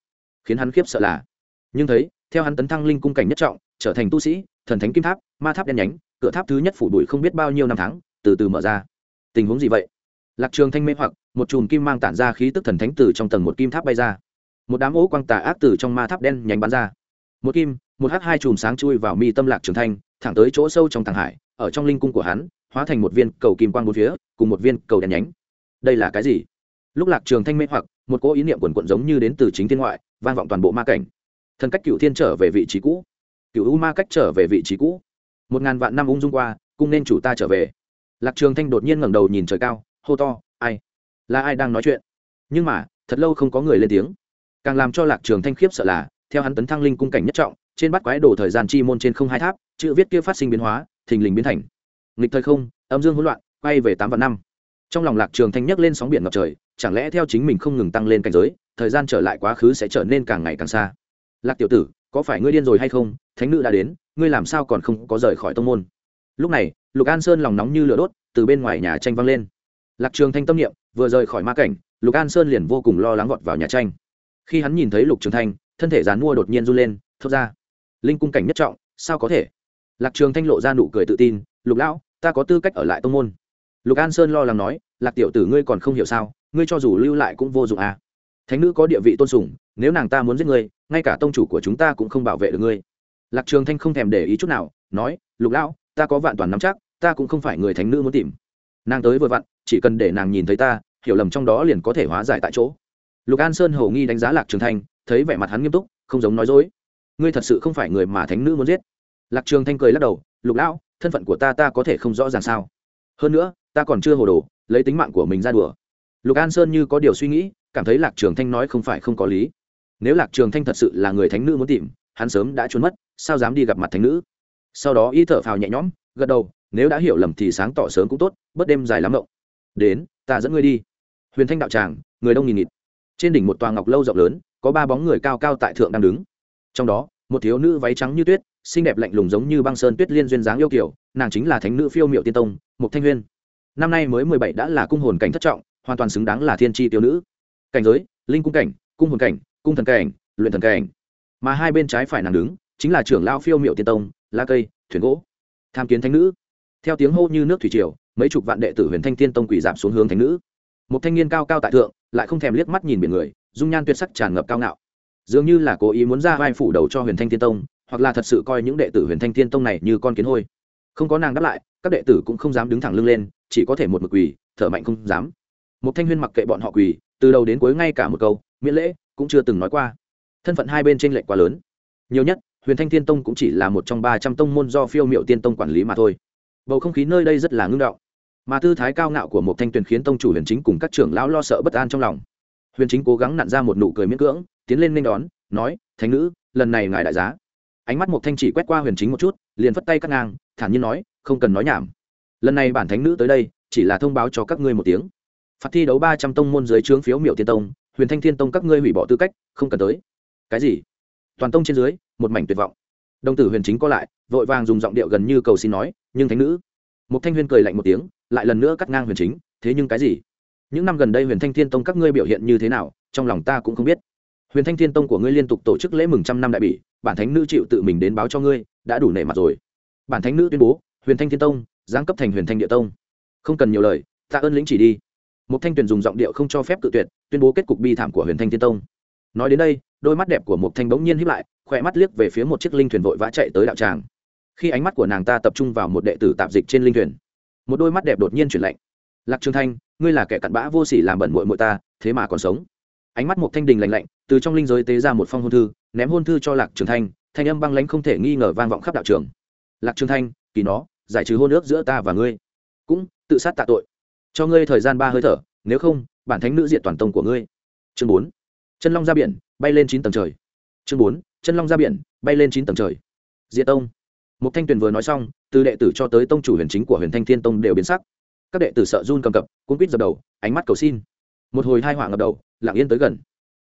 khiến hắn khiếp sợ là. Nhưng thấy, theo hắn tấn thăng linh cung cảnh nhất trọng, trở thành tu sĩ, thần thánh kim tháp, ma tháp đen nhánh, cửa tháp thứ nhất phủ bụi không biết bao nhiêu năm tháng, từ từ mở ra. Tình huống gì vậy? Lạc trường thanh mê hoặc, một chùm kim mang tản ra khí tức thần thánh từ trong tầng một kim tháp bay ra. Một đám ố quang tà ác từ trong ma tháp đen nhánh bắn ra một kim, một h hai chùm sáng chui vào mi tâm lạc trường thanh, thẳng tới chỗ sâu trong tàng hải, ở trong linh cung của hắn, hóa thành một viên cầu kim quang bốn phía, cùng một viên cầu đèn nhánh. Đây là cái gì? Lúc lạc trường thanh mê hoặc, một cỗ ý niệm quần quận giống như đến từ chính thiên ngoại, vang vọng toàn bộ ma cảnh. Thần cách cựu thiên trở về vị trí cũ. Cựu u ma cách trở về vị trí cũ. Một ngàn vạn năm ung dung qua, cung nên chủ ta trở về. Lạc trường thanh đột nhiên ngẩng đầu nhìn trời cao, hô to, ai? Là ai đang nói chuyện? Nhưng mà, thật lâu không có người lên tiếng. Càng làm cho lạc trường thanh khiếp sợ là theo hắn tấn thăng linh cung cảnh nhất trọng, trên bắt quái đồ thời gian chi môn trên không hai tháp, chữ viết kia phát sinh biến hóa, thình lình biến thành. Nghịch thời không, âm dương hỗn loạn, quay về tám vạn năm. Trong lòng lạc trường thanh nhấc lên sóng biển ngập trời, chẳng lẽ theo chính mình không ngừng tăng lên cảnh giới, thời gian trở lại quá khứ sẽ trở nên càng ngày càng xa? Lạc tiểu tử, có phải ngươi điên rồi hay không? Thánh nữ đã đến, ngươi làm sao còn không có rời khỏi tông môn? Lúc này, lục an sơn lòng nóng như lửa đốt, từ bên ngoài nhà tranh vang lên. Lạc trường thanh tâm niệm, vừa rời khỏi ma cảnh, lục an sơn liền vô cùng lo lắng vọt vào nhà tranh. Khi hắn nhìn thấy lục trường thanh thân thể dán mua đột nhiên run lên, thốt ra. Linh cung cảnh nhất trọng, sao có thể? Lạc trường thanh lộ ra nụ cười tự tin, lục lão, ta có tư cách ở lại tông môn. Lục an sơn lo lắng nói, lạc tiểu tử ngươi còn không hiểu sao, ngươi cho dù lưu lại cũng vô dụng à. thánh nữ có địa vị tôn sùng, nếu nàng ta muốn giết ngươi, ngay cả tông chủ của chúng ta cũng không bảo vệ được ngươi. Lạc trường thanh không thèm để ý chút nào, nói, lục lão, ta có vạn toàn nắm chắc, ta cũng không phải người thánh nữ muốn tìm. Nàng tới vừa vặn, chỉ cần để nàng nhìn thấy ta, hiểu lầm trong đó liền có thể hóa giải tại chỗ. Lục an sơn hầu nghi đánh giá lạc trường thanh thấy vẻ mặt hắn nghiêm túc, không giống nói dối. Ngươi thật sự không phải người mà thánh nữ muốn giết. Lạc trường thanh cười lắc đầu, lục lão, thân phận của ta ta có thể không rõ ràng sao? Hơn nữa, ta còn chưa hồ đồ, lấy tính mạng của mình ra đùa. Lục an sơn như có điều suy nghĩ, cảm thấy lạc trường thanh nói không phải không có lý. Nếu lạc trường thanh thật sự là người thánh nữ muốn tìm, hắn sớm đã trốn mất, sao dám đi gặp mặt thánh nữ? Sau đó y thở phào nhẹ nhõm, gật đầu, nếu đã hiểu lầm thì sáng tỏ sớm cũng tốt, bớt đêm dài lắm mộng. Đến, ta dẫn ngươi đi. Huyền thanh đạo tràng, người đông nghìn nghịt. Trên đỉnh một tòa ngọc lâu rộng lớn có ba bóng người cao cao tại thượng đang đứng. Trong đó, một thiếu nữ váy trắng như tuyết, xinh đẹp lạnh lùng giống như băng sơn tuyết liên duyên dáng yêu kiểu nàng chính là thánh nữ phiêu miệu tiên tông, mục thanh huyên. Năm nay mới mười bảy đã là cung hồn cảnh thất trọng, hoàn toàn xứng đáng là thiên tri tiêu nữ. Cảnh giới, linh cung cảnh, cung hồn cảnh, cung thần cảnh, luyện thần cảnh. Mà hai bên trái phải nàng đứng, chính là trưởng lao phiêu miệu tiên tông, la cây, thuyền gỗ. Tham kiến thánh nữ. Theo tiếng hô như nước thủy triều, mấy chục vạn đệ tử huyền thanh tiên tông quỷ giảm xuống hướng thánh nữ. Một thanh niên cao cao tại thượng, lại không thèm liếc mắt nhìn biển người dung nhan tuyệt sắc tràn ngập cao ngạo. Dường như là cố ý muốn ra vai phủ đầu cho huyền thanh Thiên tông, hoặc là thật sự coi những đệ tử huyền thanh Thiên tông này như con kiến hôi. Không có nàng đáp lại, các đệ tử cũng không dám đứng thẳng lưng lên, chỉ có thể một mực quỳ, thở mạnh không dám. Một thanh huyên mặc kệ bọn họ quỳ, từ đầu đến cuối ngay cả một câu, miễn lễ, cũng chưa từng nói qua. Thân phận hai bên t r ê n lệch quá lớn. Nhiều nhất, huyền thanh Thiên tông cũng chỉ là một trong ba trăm tông môn do phiêu m i ệ u tiên tông quản lý mà thôi. Bầu không khí nơi đây rất là ngưng đạo mà tư thái cao ngạo của một thanh tuyền khiến tông chủ huyền chính cùng các trưởng lão lo sợ bất an trong lòng huyền chính cố gắng nặn ra một nụ cười miễn cưỡng, tiến lên nên đón, nói, thánh nữ, lần này ngài đại giá. Ánh mắt một thanh chỉ quét qua huyền chính một chút, liền phất tay cắt ngang, thản nhiên nói, không cần nói nhảm. Lần này bản thánh nữ tới đây, chỉ là thông báo cho các ngươi một tiếng. Phạt thi đấu ba trăm tông môn dưới trướng phiếu miểu tiên tông, huyền thanh thiên tông các ngươi hủy bỏ tư cách, không cần tới. Cái gì? Toàn tông trên dưới, một mảnh tuyệt vọng. Đồng tử huyền chính có lại, vội vàng dùng giọng điệu gần như cầu xin nói, nhưng thánh nữ. Một thanh huyền cười lạnh một tiếng, lại lần nữa cắt ngang huyền chính, thế nhưng cái gì? Những năm gần đây huyền thanh thiên tông các ngươi biểu hiện như thế nào, trong lòng ta cũng không biết. Huyền thanh thiên tông của ngươi liên tục tổ chức lễ mừng trăm năm đại bỉ, bản thánh nữ chịu tự mình đến báo cho ngươi, đã đủ nể mặt rồi. Bản thánh nữ tuyên bố, huyền thanh thiên tông, giáng cấp thành huyền thanh địa tông. Không cần nhiều lời tạ ơn lĩnh chỉ đi. Một thanh tuyền dùng giọng điệu không cho phép cự tuyệt, tuyên bố kết cục bi thảm của huyền thanh thiên tông. Nói đến đây, đôi mắt đẹp của một thanh bỗng nhiên hiếp lại, khỏe mắt liếc về phía một chiếc linh thuyền vội vã chạy tới đạo tràng. Khi ánh mắt của nàng ta tập trung vào một đệ tử tạp dịch trên linh thuyền, một đôi mắt đẹp đột nhiên chuyển lạnh. Lạc trường thanh ngươi là kẻ cặn bã vô sỉ làm bẩn muội muội ta, thế mà còn sống. Ánh mắt một thanh đình lạnh lạnh, từ trong linh giới tế ra một phong hôn thư, ném hôn thư cho lạc trường thanh thanh âm băng lãnh không thể nghi ngờ vang vọng khắp đạo trường. Lạc trường thanh, kỳ nó, giải trừ hôn ước giữa ta và ngươi. Cũng, tự sát tạ tội. Cho ngươi thời gian ba hơi thở, nếu không, bản thánh nữ diện toàn tông của ngươi. Chương bốn. Chân long ra biển, bay lên chín tầng trời. Chương bốn. Chân long ra biển, bay lên chín tầng trời. Diệt tông. Một thanh tuyền vừa nói xong, từ đệ tử cho tới tông chủ huyền chính của huyền thanh thiên tông đều biến sắc các đệ tử sợ run cầm cập, cuốn quýt dập đầu, ánh mắt cầu xin. Một hồi hai hỏa ngập đầu, lặng yên tới gần.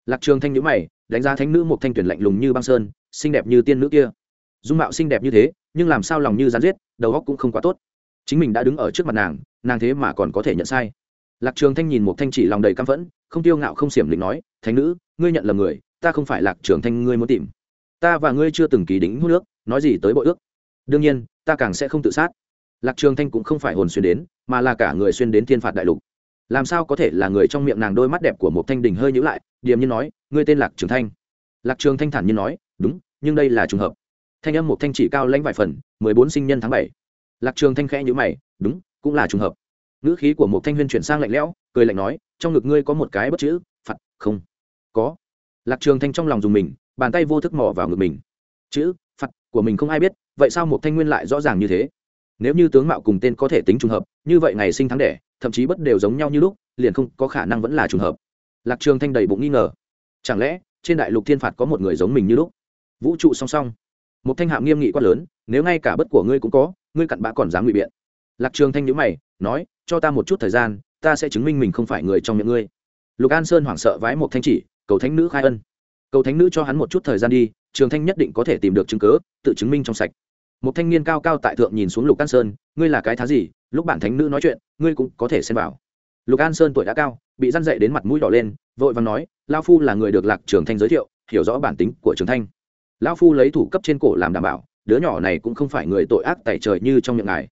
Lạc trường thanh nhữ mày, đánh giá thánh nữ một thanh tuyển lạnh lùng như băng sơn, xinh đẹp như tiên nữ kia. Dung mạo xinh đẹp như thế, nhưng làm sao lòng như rán giết, đầu óc cũng không quá tốt. Chính mình đã đứng ở trước mặt nàng nàng thế mà còn có thể nhận sai. Lạc trường thanh nhìn một thanh chỉ lòng đầy căm phẫn, không tiêu ngạo không xiểm định nói, thánh nữ, ngươi nhận lầm người, ta không phải lạc trường thanh ngươi muốn tìm. Ta và ngươi chưa từng ký đính hút nước nói gì tới bội ước. Đương nhiên, ta càng sẽ không tự sát lạc trường thanh cũng không phải hồn xuyên đến, mà là cả người xuyên đến thiên phạt đại lục. Làm sao có thể là người trong miệng nàng đôi mắt đẹp của một thanh đình hơi nhữ lại, điềm nhiên nói, ngươi tên lạc trường thanh. Lạc trường thanh thản nhiên nói, đúng, nhưng đây là trùng hợp. Thanh âm một thanh chỉ cao lãnh vài phần, mười bốn sinh nhân tháng bảy. Lạc trường thanh khẽ nhữ mày, đúng, cũng là trùng hợp. Ngữ khí của một thanh huyên chuyển sang lạnh lẽo, cười lạnh nói, trong ngực ngươi có một cái bất chữ, phạt, không. Có. Lạc trường thanh trong lòng dùng mình, bàn tay vô thức mò vào ngực mình. Chữ, phạt, của mình không ai biết, vậy sao một thanh nguyên lại rõ ràng như thế? Nếu như tướng mạo cùng tên có thể tính trùng hợp, như vậy ngày sinh tháng đẻ, thậm chí bất đều giống nhau như lúc, liền không có khả năng vẫn là trùng hợp. Lạc trường thanh đầy bụng nghi ngờ. Chẳng lẽ, trên đại lục thiên phạt có một người giống mình như lúc? Vũ trụ song song. Một thanh hạm nghiêm nghị quá lớn, nếu ngay cả bất của ngươi cũng có, ngươi cặn bã còn dám ngụy biện. Lạc trường thanh nhíu mày, nói, cho ta một chút thời gian, ta sẽ chứng minh mình không phải người trong miệng ngươi. Lục an sơn hoảng sợ vái một thanh chỉ, cầu thánh nữ khai ân. Cầu thánh nữ cho hắn một chút thời gian đi, trường thanh nhất định có thể tìm được chứng cớ tự chứng minh trong sạch một thanh niên cao cao tại thượng nhìn xuống lục an sơn, ngươi là cái thá gì? Lúc bản thánh nữ nói chuyện, ngươi cũng có thể xem vào. Lục an sơn tuổi đã cao, bị răn dậy đến mặt mũi đỏ lên, vội và nói lao phu là người được lạc trường thanh giới thiệu, hiểu rõ bản tính của trường thanh. Lao phu lấy thủ cấp trên cổ làm đảm bảo, đứa nhỏ này cũng không phải người tội ác tại trời như trong miệng ngài.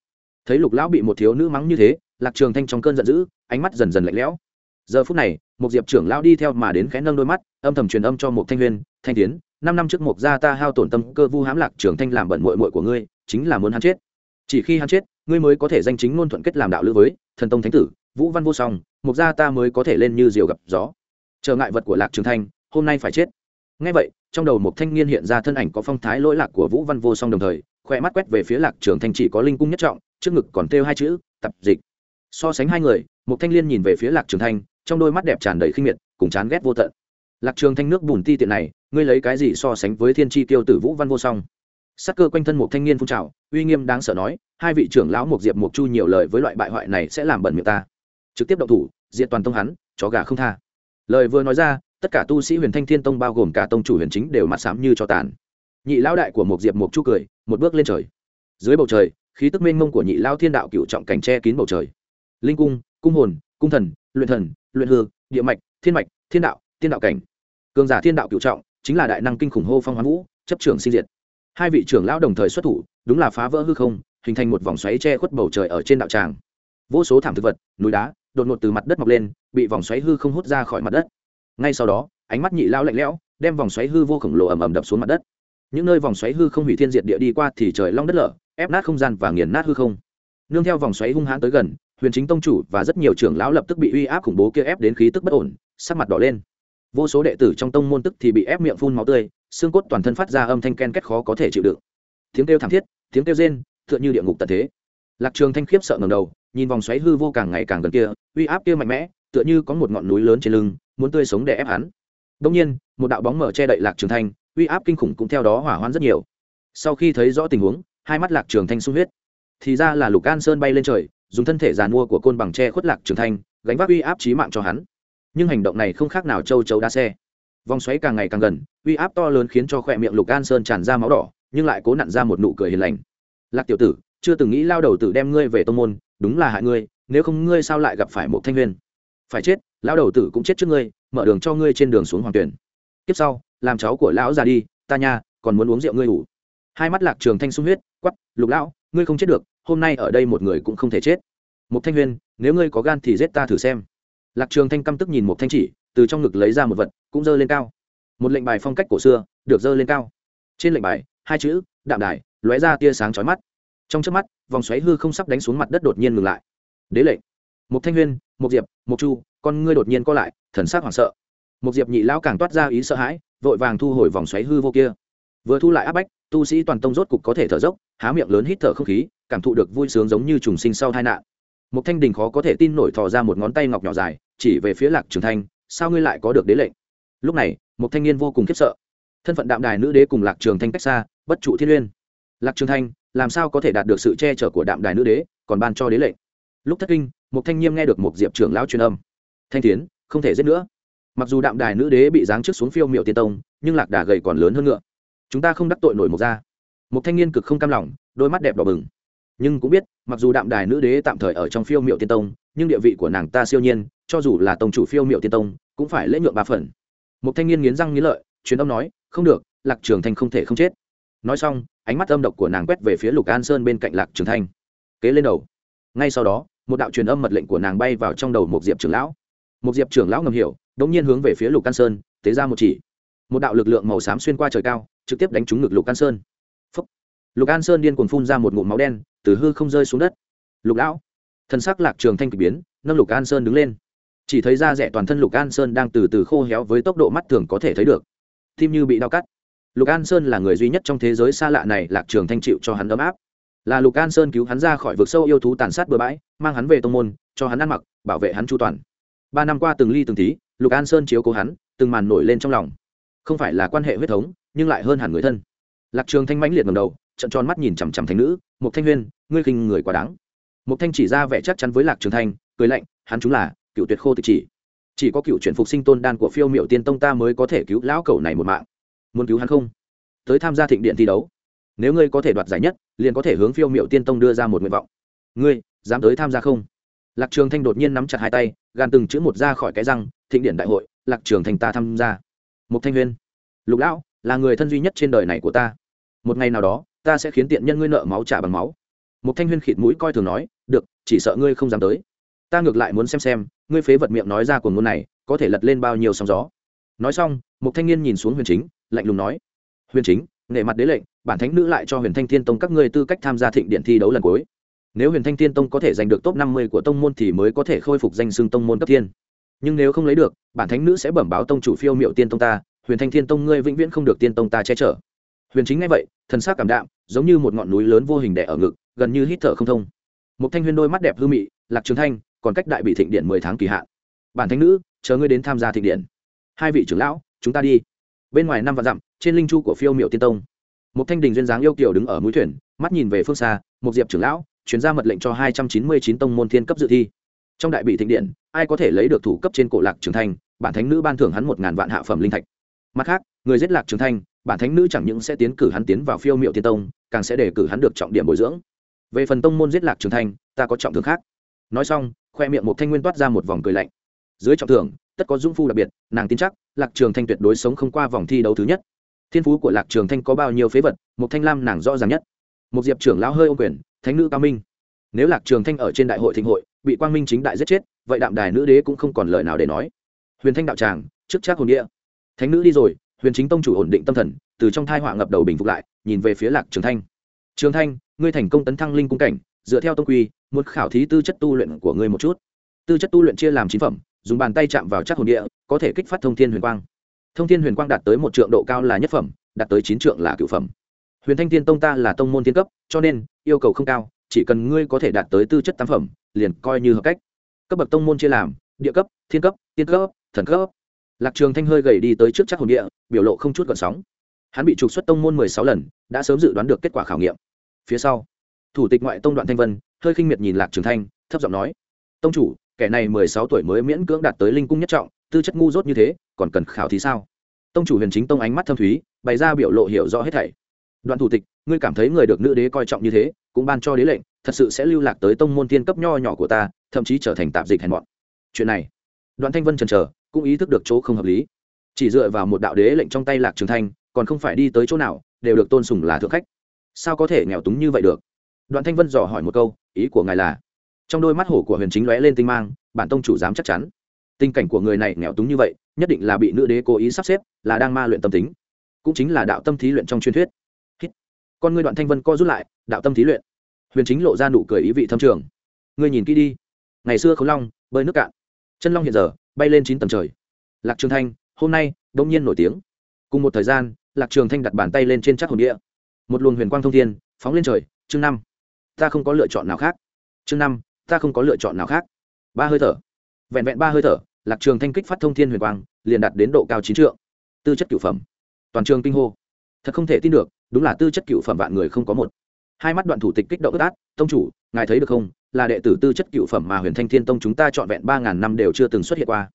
Thấy lục lão bị một thiếu nữ mắng như thế, lạc trường thanh trong cơn giận dữ, ánh mắt dần dần lạnh lẽo. Giờ phút này một diệp trưởng lão đi theo mà đến khẽ nâng đôi mắt, âm thầm truyền âm cho một thanh huyên, thanh tiến năm năm trước mục gia ta hao tổn tâm cơ vu hãm lạc trường thanh làm bận muội muội của ngươi, chính là muốn hắn chết. Chỉ khi hắn chết, ngươi mới có thể danh chính ngôn thuận kết làm đạo lữ với thần tông thánh tử, vũ văn vô song mục gia ta mới có thể lên như diều gặp gió. Trở ngại vật của lạc trường thanh, hôm nay phải chết. Ngay vậy, trong đầu một thanh niên hiện ra thân ảnh có phong thái lỗi lạc của vũ văn vô song đồng thời khoe mắt quét về phía lạc trường thanh chỉ có linh cung nhất trọng, trước ngực còn treo hai chữ, tập dịch. So sánh hai người một thanh niên nhìn về phía lạc trường thanh, trong đôi mắt đẹp tràn đầy khinh miệt, cùng chán ghét vô tận lạc trường thanh nước bùn ti tiện này, ngươi lấy cái gì so sánh với thiên tri tiêu tử vũ văn vô song? Sắc cơ quanh thân một thanh niên phun trào, uy nghiêm đáng sợ nói, hai vị trưởng lão một diệp một chu nhiều lời với loại bại hoại này sẽ làm bẩn miệng ta. Trực tiếp động thủ, diệt toàn tông hắn, chó gà không tha. Lời vừa nói ra, tất cả tu sĩ huyền thanh thiên tông bao gồm cả tông chủ huyền chính đều mặt sám như cho tàn. Nhị lão đại của một diệp một chu cười, một bước lên trời. Dưới bầu trời, khí tức mênh mông của nhị lao thiên đạo cựu trọng cảnh che kín bầu trời. Linh cung cung hồn, cung thần, luyện thần, luyện hư, địa mạch, thiên mạch, thiên đạo thiên đạo cảnh cường giả thiên đạo cựu trọng, chính là đại năng kinh khủng hô phong hoán vũ, chấp trưởng sinh diệt. Hai vị trưởng lão đồng thời xuất thủ, đúng là phá vỡ hư không, hình thành một vòng xoáy che khuất bầu trời ở trên đạo tràng. Vô số thảm thực vật, núi đá, đột ngột từ mặt đất mọc lên, bị vòng xoáy hư không hút ra khỏi mặt đất. Ngay sau đó, ánh mắt nhị lao lạnh lẽo, đem vòng xoáy hư vô khổng lồ ầm ầm đập xuống mặt đất. Những nơi vòng xoáy hư không hủy thiên diệt địa đi qua thì trời long đất lở, ép nát không gian và nghiền nát hư không. Nương theo vòng xoáy hung hãn tới gần, huyền chính tông chủ và rất nhiều trưởng lão lập tức bị uy áp khủng bố kia ép đến khí tức bất ổn, sắc mặt đỏ lên vô số đệ tử trong tông môn tức thì bị ép miệng phun máu tươi, xương cốt toàn thân phát ra âm thanh ken kết khó có thể chịu đựng. Tiếng kêu thảm thiết, tiếng kêu rên, tựa như địa ngục tật thế. Lạc trường thanh khiếp sợ ngầm đầu, nhìn vòng xoáy hư vô càng ngày càng gần kia, uy áp kia mạnh mẽ, tựa như có một ngọn núi lớn trên lưng, muốn tươi sống để ép hắn. Đông nhiên, một đạo bóng mở che đậy lạc trường thanh, uy áp kinh khủng cũng theo đó hỏa hoạn rất nhiều. Sau khi thấy rõ tình huống, hai mắt lạc trường thanh sung huyết. Thì ra là lục an sơn bay lên trời, dùng thân thể giàn mua của côn bằng tre khuất lạc trường thanh, gánh vác uy áp chí mạng cho hắn nhưng hành động này không khác nào châu chấu đá xe. Vòng xoáy càng ngày càng gần, uy áp to lớn khiến cho khỏe miệng lục an sơn tràn ra máu đỏ, nhưng lại cố nặn ra một nụ cười hiền lành. Lạc tiểu tử, chưa từng nghĩ lao đầu tử đem ngươi về tông môn, đúng là hại ngươi, nếu không ngươi sao lại gặp phải một thanh huyên? Phải chết, lao đầu tử cũng chết trước ngươi, mở đường cho ngươi trên đường xuống hoàng tuyển. Tiếp sau, làm cháu của lão già đi, ta nha, còn muốn uống rượu ngươi ủ. Hai mắt lạc trường thanh sung huyết quắp lục lão, ngươi không chết được, hôm nay ở đây một người cũng không thể chết. Một thanh huyên, nếu ngươi có gan thì giết ta thử xem lạc trường thanh căm tức nhìn một thanh chỉ, từ trong ngực lấy ra một vật, cũng dơ lên cao. Một lệnh bài phong cách cổ xưa, được dơ lên cao. Trên lệnh bài, hai chữ, đạm đài, lóe ra tia sáng chói mắt. Trong trước mắt, vòng xoáy hư không sắp đánh xuống mặt đất đột nhiên ngừng lại. Đế lệnh. Một thanh huyên, một diệp, một chu, con ngươi đột nhiên co lại, thần sắc hoảng sợ. Một diệp nhị lão càng toát ra ý sợ hãi, vội vàng thu hồi vòng xoáy hư vô kia. Vừa thu lại áp bách, tu sĩ toàn tông rốt cục có thể thở dốc, há miệng lớn hít thở không khí, cảm thụ được vui sướng giống như trùng sinh sau tai nạn. Một thanh đình khó có thể tin nổi thò ra một ngón tay ngọc nhỏ dài chỉ về phía lạc trường thanh, sao ngươi lại có được đế lệnh? Lúc này, một thanh niên vô cùng khiếp sợ. Thân phận đạm đài nữ đế cùng lạc trường thanh cách xa, bất trụ thiên uyên lạc trường thanh, làm sao có thể đạt được sự che chở của đạm đài nữ đế, còn ban cho đế lệnh? Lúc thất kinh, một thanh niên nghe được một diệp trưởng lão truyền âm. Thanh tiến không thể giết nữa. Mặc dù đạm đài nữ đế bị giáng trước xuống phiêu miệu tiên tông, nhưng lạc đà gầy còn lớn hơn ngựa. Chúng ta không đắc tội nổi một ra một thanh niên cực không cam lòng, đôi mắt đẹp đỏ bừng. Nhưng cũng biết mặc dù đạm đài nữ đế tạm thời ở trong phiêu miệu tiên tông, nhưng địa vị của nàng ta siêu nhiên, cho dù là tông chủ phiêu miệu tiên tông, cũng phải lễ nhượng ba phần. Một thanh niên nghiến răng nghiến lợi, truyền âm nói, không được, lạc trường thanh không thể không chết. Nói xong, ánh mắt âm độc của nàng quét về phía lục an sơn bên cạnh lạc trường thanh. Kế lên đầu. Ngay sau đó, một đạo truyền âm mật lệnh của nàng bay vào trong đầu một diệp trưởng lão. Một diệp trưởng lão ngầm hiểu đống nhiên hướng về phía lục an sơn, tế ra một chỉ. Một đạo lực lượng màu xám xuyên qua trời cao, trực tiếp đánh trúng ngực lục an sơn lục an sơn điên cuồng phun ra một ngụm máu đen, từ hư không rơi xuống đất. Lục lão thân sắc lạc trường thanh k biến, nâng lục an sơn đứng lên. Chỉ thấy da rẻ toàn thân lục an sơn đang từ từ khô héo với tốc độ mắt thường có thể thấy được. Tim như bị đau cắt. Lục an sơn là người duy nhất trong thế giới xa lạ này lạc trường thanh chịu cho hắn ấm áp. Là lục an sơn cứu hắn ra khỏi vực sâu yêu thú tàn sát bừa bãi, mang hắn về tông môn, cho hắn ăn mặc, bảo vệ hắn chu toàn. Ba năm qua từng ly từng tí, lục an sơn chiếu cố hắn, từng màn nổi lên trong lòng. Không phải là quan hệ huyết thống, nhưng lại hơn hẳn người thân. Lạc trường thanh mãnh liệt ngầm đầu trận tròn mắt nhìn chằm chằm thành nữ một thanh huyên, ngươi khinh người quá đáng. Một thanh chỉ ra vẻ chắc chắn với lạc trường thanh, cười lạnh, hắn chúng là cựu tuyệt khô tịch chỉ. Chỉ có cựu chuyển phục sinh tôn đan của phiêu miệu tiên tông ta mới có thể cứu lão cầu này một mạng. Muốn cứu hắn không? Tới tham gia thịnh điện thi đấu. Nếu ngươi có thể đoạt giải nhất, liền có thể hướng phiêu miệu tiên tông đưa ra một nguyện vọng. Ngươi, dám tới tham gia không? Lạc trường thanh đột nhiên nắm chặt hai tay gàn từng chữ một ra khỏi cái răng, thịnh điện đại hội, lạc trường thanh ta tham gia. Một thanh huyên, lục lão, là người thân duy nhất trên đời này của ta. Một ngày nào đó ta sẽ khiến tiện nhân ngươi nợ máu trả bằng máu. Một thanh huyên khịt mũi coi thường nói, được, chỉ sợ ngươi không dám tới. Ta ngược lại muốn xem xem, ngươi phế vật miệng nói ra của ngôn này, có thể lật lên bao nhiêu sóng gió. Nói xong một thanh niên nhìn xuống huyền chính, lạnh lùng nói, huyền chính, nể mặt đế lệnh, bản thánh nữ lại cho huyền thanh thiên tông các ngươi tư cách tham gia thịnh điện thi đấu lần cuối. Nếu huyền thanh thiên tông có thể giành được top năm mươi của tông môn thì mới có thể khôi phục danh xưng tông môn cấp thiên. Nhưng nếu không lấy được, bản thánh nữ sẽ bẩm báo tông chủ phiêu miệu tiên tông ta, huyền thanh thiên tông ngươi vĩnh viễn không được tiên tông ta che chở huyền chính ngay vậy, thần sắc cảm đạm, giống như một ngọn núi lớn vô hình đẻ ở ngực, gần như hít thở không thông. Một thanh huyền đôi mắt đẹp hư mị, lạc trường thanh, còn cách đại bị thịnh điện mười tháng kỳ hạn. Bản thánh nữ, chờ ngươi đến tham gia thịnh điện. Hai vị trưởng lão, chúng ta đi. Bên ngoài năm vạn dặm, trên linh chu của phiêu miệu tiên tông một thanh đình duyên dáng yêu kiểu đứng ở mũi thuyền, mắt nhìn về phương xa một diệp trưởng lão chuyển ra mật lệnh cho hai trăm chín mươi chín tông môn thiên cấp dự thi. Trong đại bị thịnh điện, ai có thể lấy được thủ cấp trên cổ lạc trường thanh, bản thánh nữ ban thưởng hắn một ngàn vạn hạ phẩm linh thạch. Mặt khác, người giết lạc trường thanh bản thánh nữ chẳng những sẽ tiến cử hắn tiến vào phiêu miệu tiên tông, càng sẽ đề cử hắn được trọng điểm bồi dưỡng. Về phần tông môn giết lạc trường thanh, ta có trọng thưởng khác. Nói xong, khoe miệng một thanh nguyên toát ra một vòng cười lạnh. Dưới trọng thưởng, tất có dung phu đặc biệt, nàng tin chắc, lạc trường thanh tuyệt đối sống không qua vòng thi đấu thứ nhất. Thiên phú của lạc trường thanh có bao nhiêu phế vật, một thanh lam nàng rõ ràng nhất. Một diệp trưởng lão hơi ô quyền, thánh nữ cao minh, nếu lạc trường thanh ở trên đại hội thịnh hội, bị quang minh chính đại giết chết, vậy đạm đài nữ đế cũng không còn lời nào để nói. Huyền thanh đạo tràng, trước trác hồn địa. Thánh nữ đi rồi huyền chính tông chủ ổn định tâm thần, từ trong thai họa ngập đầu bình phục lại, nhìn về phía lạc trường thanh. Trường thanh, ngươi thành công tấn thăng linh cung cảnh, dựa theo tông quy, muốn khảo thí tư chất tu luyện của ngươi một chút. Tư chất tu luyện chia làm chín phẩm, dùng bàn tay chạm vào chắc hồn địa, có thể kích phát thông thiên huyền quang. Thông thiên huyền quang đạt tới một trượng độ cao là nhất phẩm, đạt tới chín trượng là cựu phẩm. Huyền thanh thiên tông ta là tông môn thiên cấp, cho nên, yêu cầu không cao, chỉ cần ngươi có thể đạt tới tư chất tam phẩm, liền coi như hợp cách. Cấp bậc tông môn chia làm, địa cấp, thiên cấp, tiên cấp, thần cấp lạc trường thanh hơi gầy đi tới trước chắc hồn địa, biểu lộ không chút gợn sóng. Hắn bị trục xuất tông môn mười sáu lần, đã sớm dự đoán được kết quả khảo nghiệm. Phía sau, thủ tịch ngoại tông đoạn thanh vân, hơi khinh miệt nhìn lạc trường thanh, thấp giọng nói, tông chủ, kẻ này mười sáu tuổi mới miễn cưỡng đạt tới linh cung nhất trọng, tư chất ngu dốt như thế, còn cần khảo thì sao? Tông chủ huyền chính tông ánh mắt thâm thúy, bày ra biểu lộ hiểu rõ hết thảy. Đoạn thủ tịch, ngươi cảm thấy người được nữ đế coi trọng như thế, cũng ban cho đế lệnh, thật sự sẽ lưu lạc tới tông môn thiên cấp nho nhỏ của ta, thậm chí trở thành tạp dịch hèn mọn. Chuyện này, đoạn thanh vân chần chờ cũng ý thức được chỗ không hợp lý. Chỉ dựa vào một đạo đế lệnh trong tay lạc trường thanh, còn không phải đi tới chỗ nào, đều được tôn sùng là thượng khách. Sao có thể nghèo túng như vậy được? Đoạn thanh vân dò hỏi một câu, ý của ngài là? Trong đôi mắt hổ của huyền chính lóe lên tinh mang, bản tông chủ dám chắc chắn. Tình cảnh của người này nghèo túng như vậy, nhất định là bị nữ đế cố ý sắp xếp, là đang ma luyện tâm tính. Cũng chính là đạo tâm thí luyện trong truyền thuyết. Con ngươi đoạn thanh vân co rút lại, đạo tâm thí luyện. Huyền chính lộ ra nụ cười ý vị thâm trường. Ngươi nhìn kỹ đi. Ngày xưa khấu long, bơi nước cạn. Chân long hiện giờ bay lên chín tầng trời. Lạc trường thanh, hôm nay đông nhiên nổi tiếng. Cùng một thời gian, lạc trường thanh đặt bàn tay lên trên chắc hồn địa. Một luồng huyền quang thông thiên, phóng lên trời, chương năm. Ta không có lựa chọn nào khác. Chương năm, ta không có lựa chọn nào khác. Ba hơi thở. Vẹn vẹn ba hơi thở, lạc trường thanh kích phát thông thiên huyền quang, liền đạt đến độ cao chín trượng. Tư chất cửu phẩm. Toàn trường kinh hô. Thật không thể tin được, đúng là tư chất cửu phẩm vạn người không có một hai mắt đoạn thủ tịch kích động ướt át, tông chủ, ngài thấy được không? Là đệ tử tư chất cựu phẩm mà huyền thanh thiên tông chúng ta trọn vẹn ba ngàn năm đều chưa từng xuất hiện qua.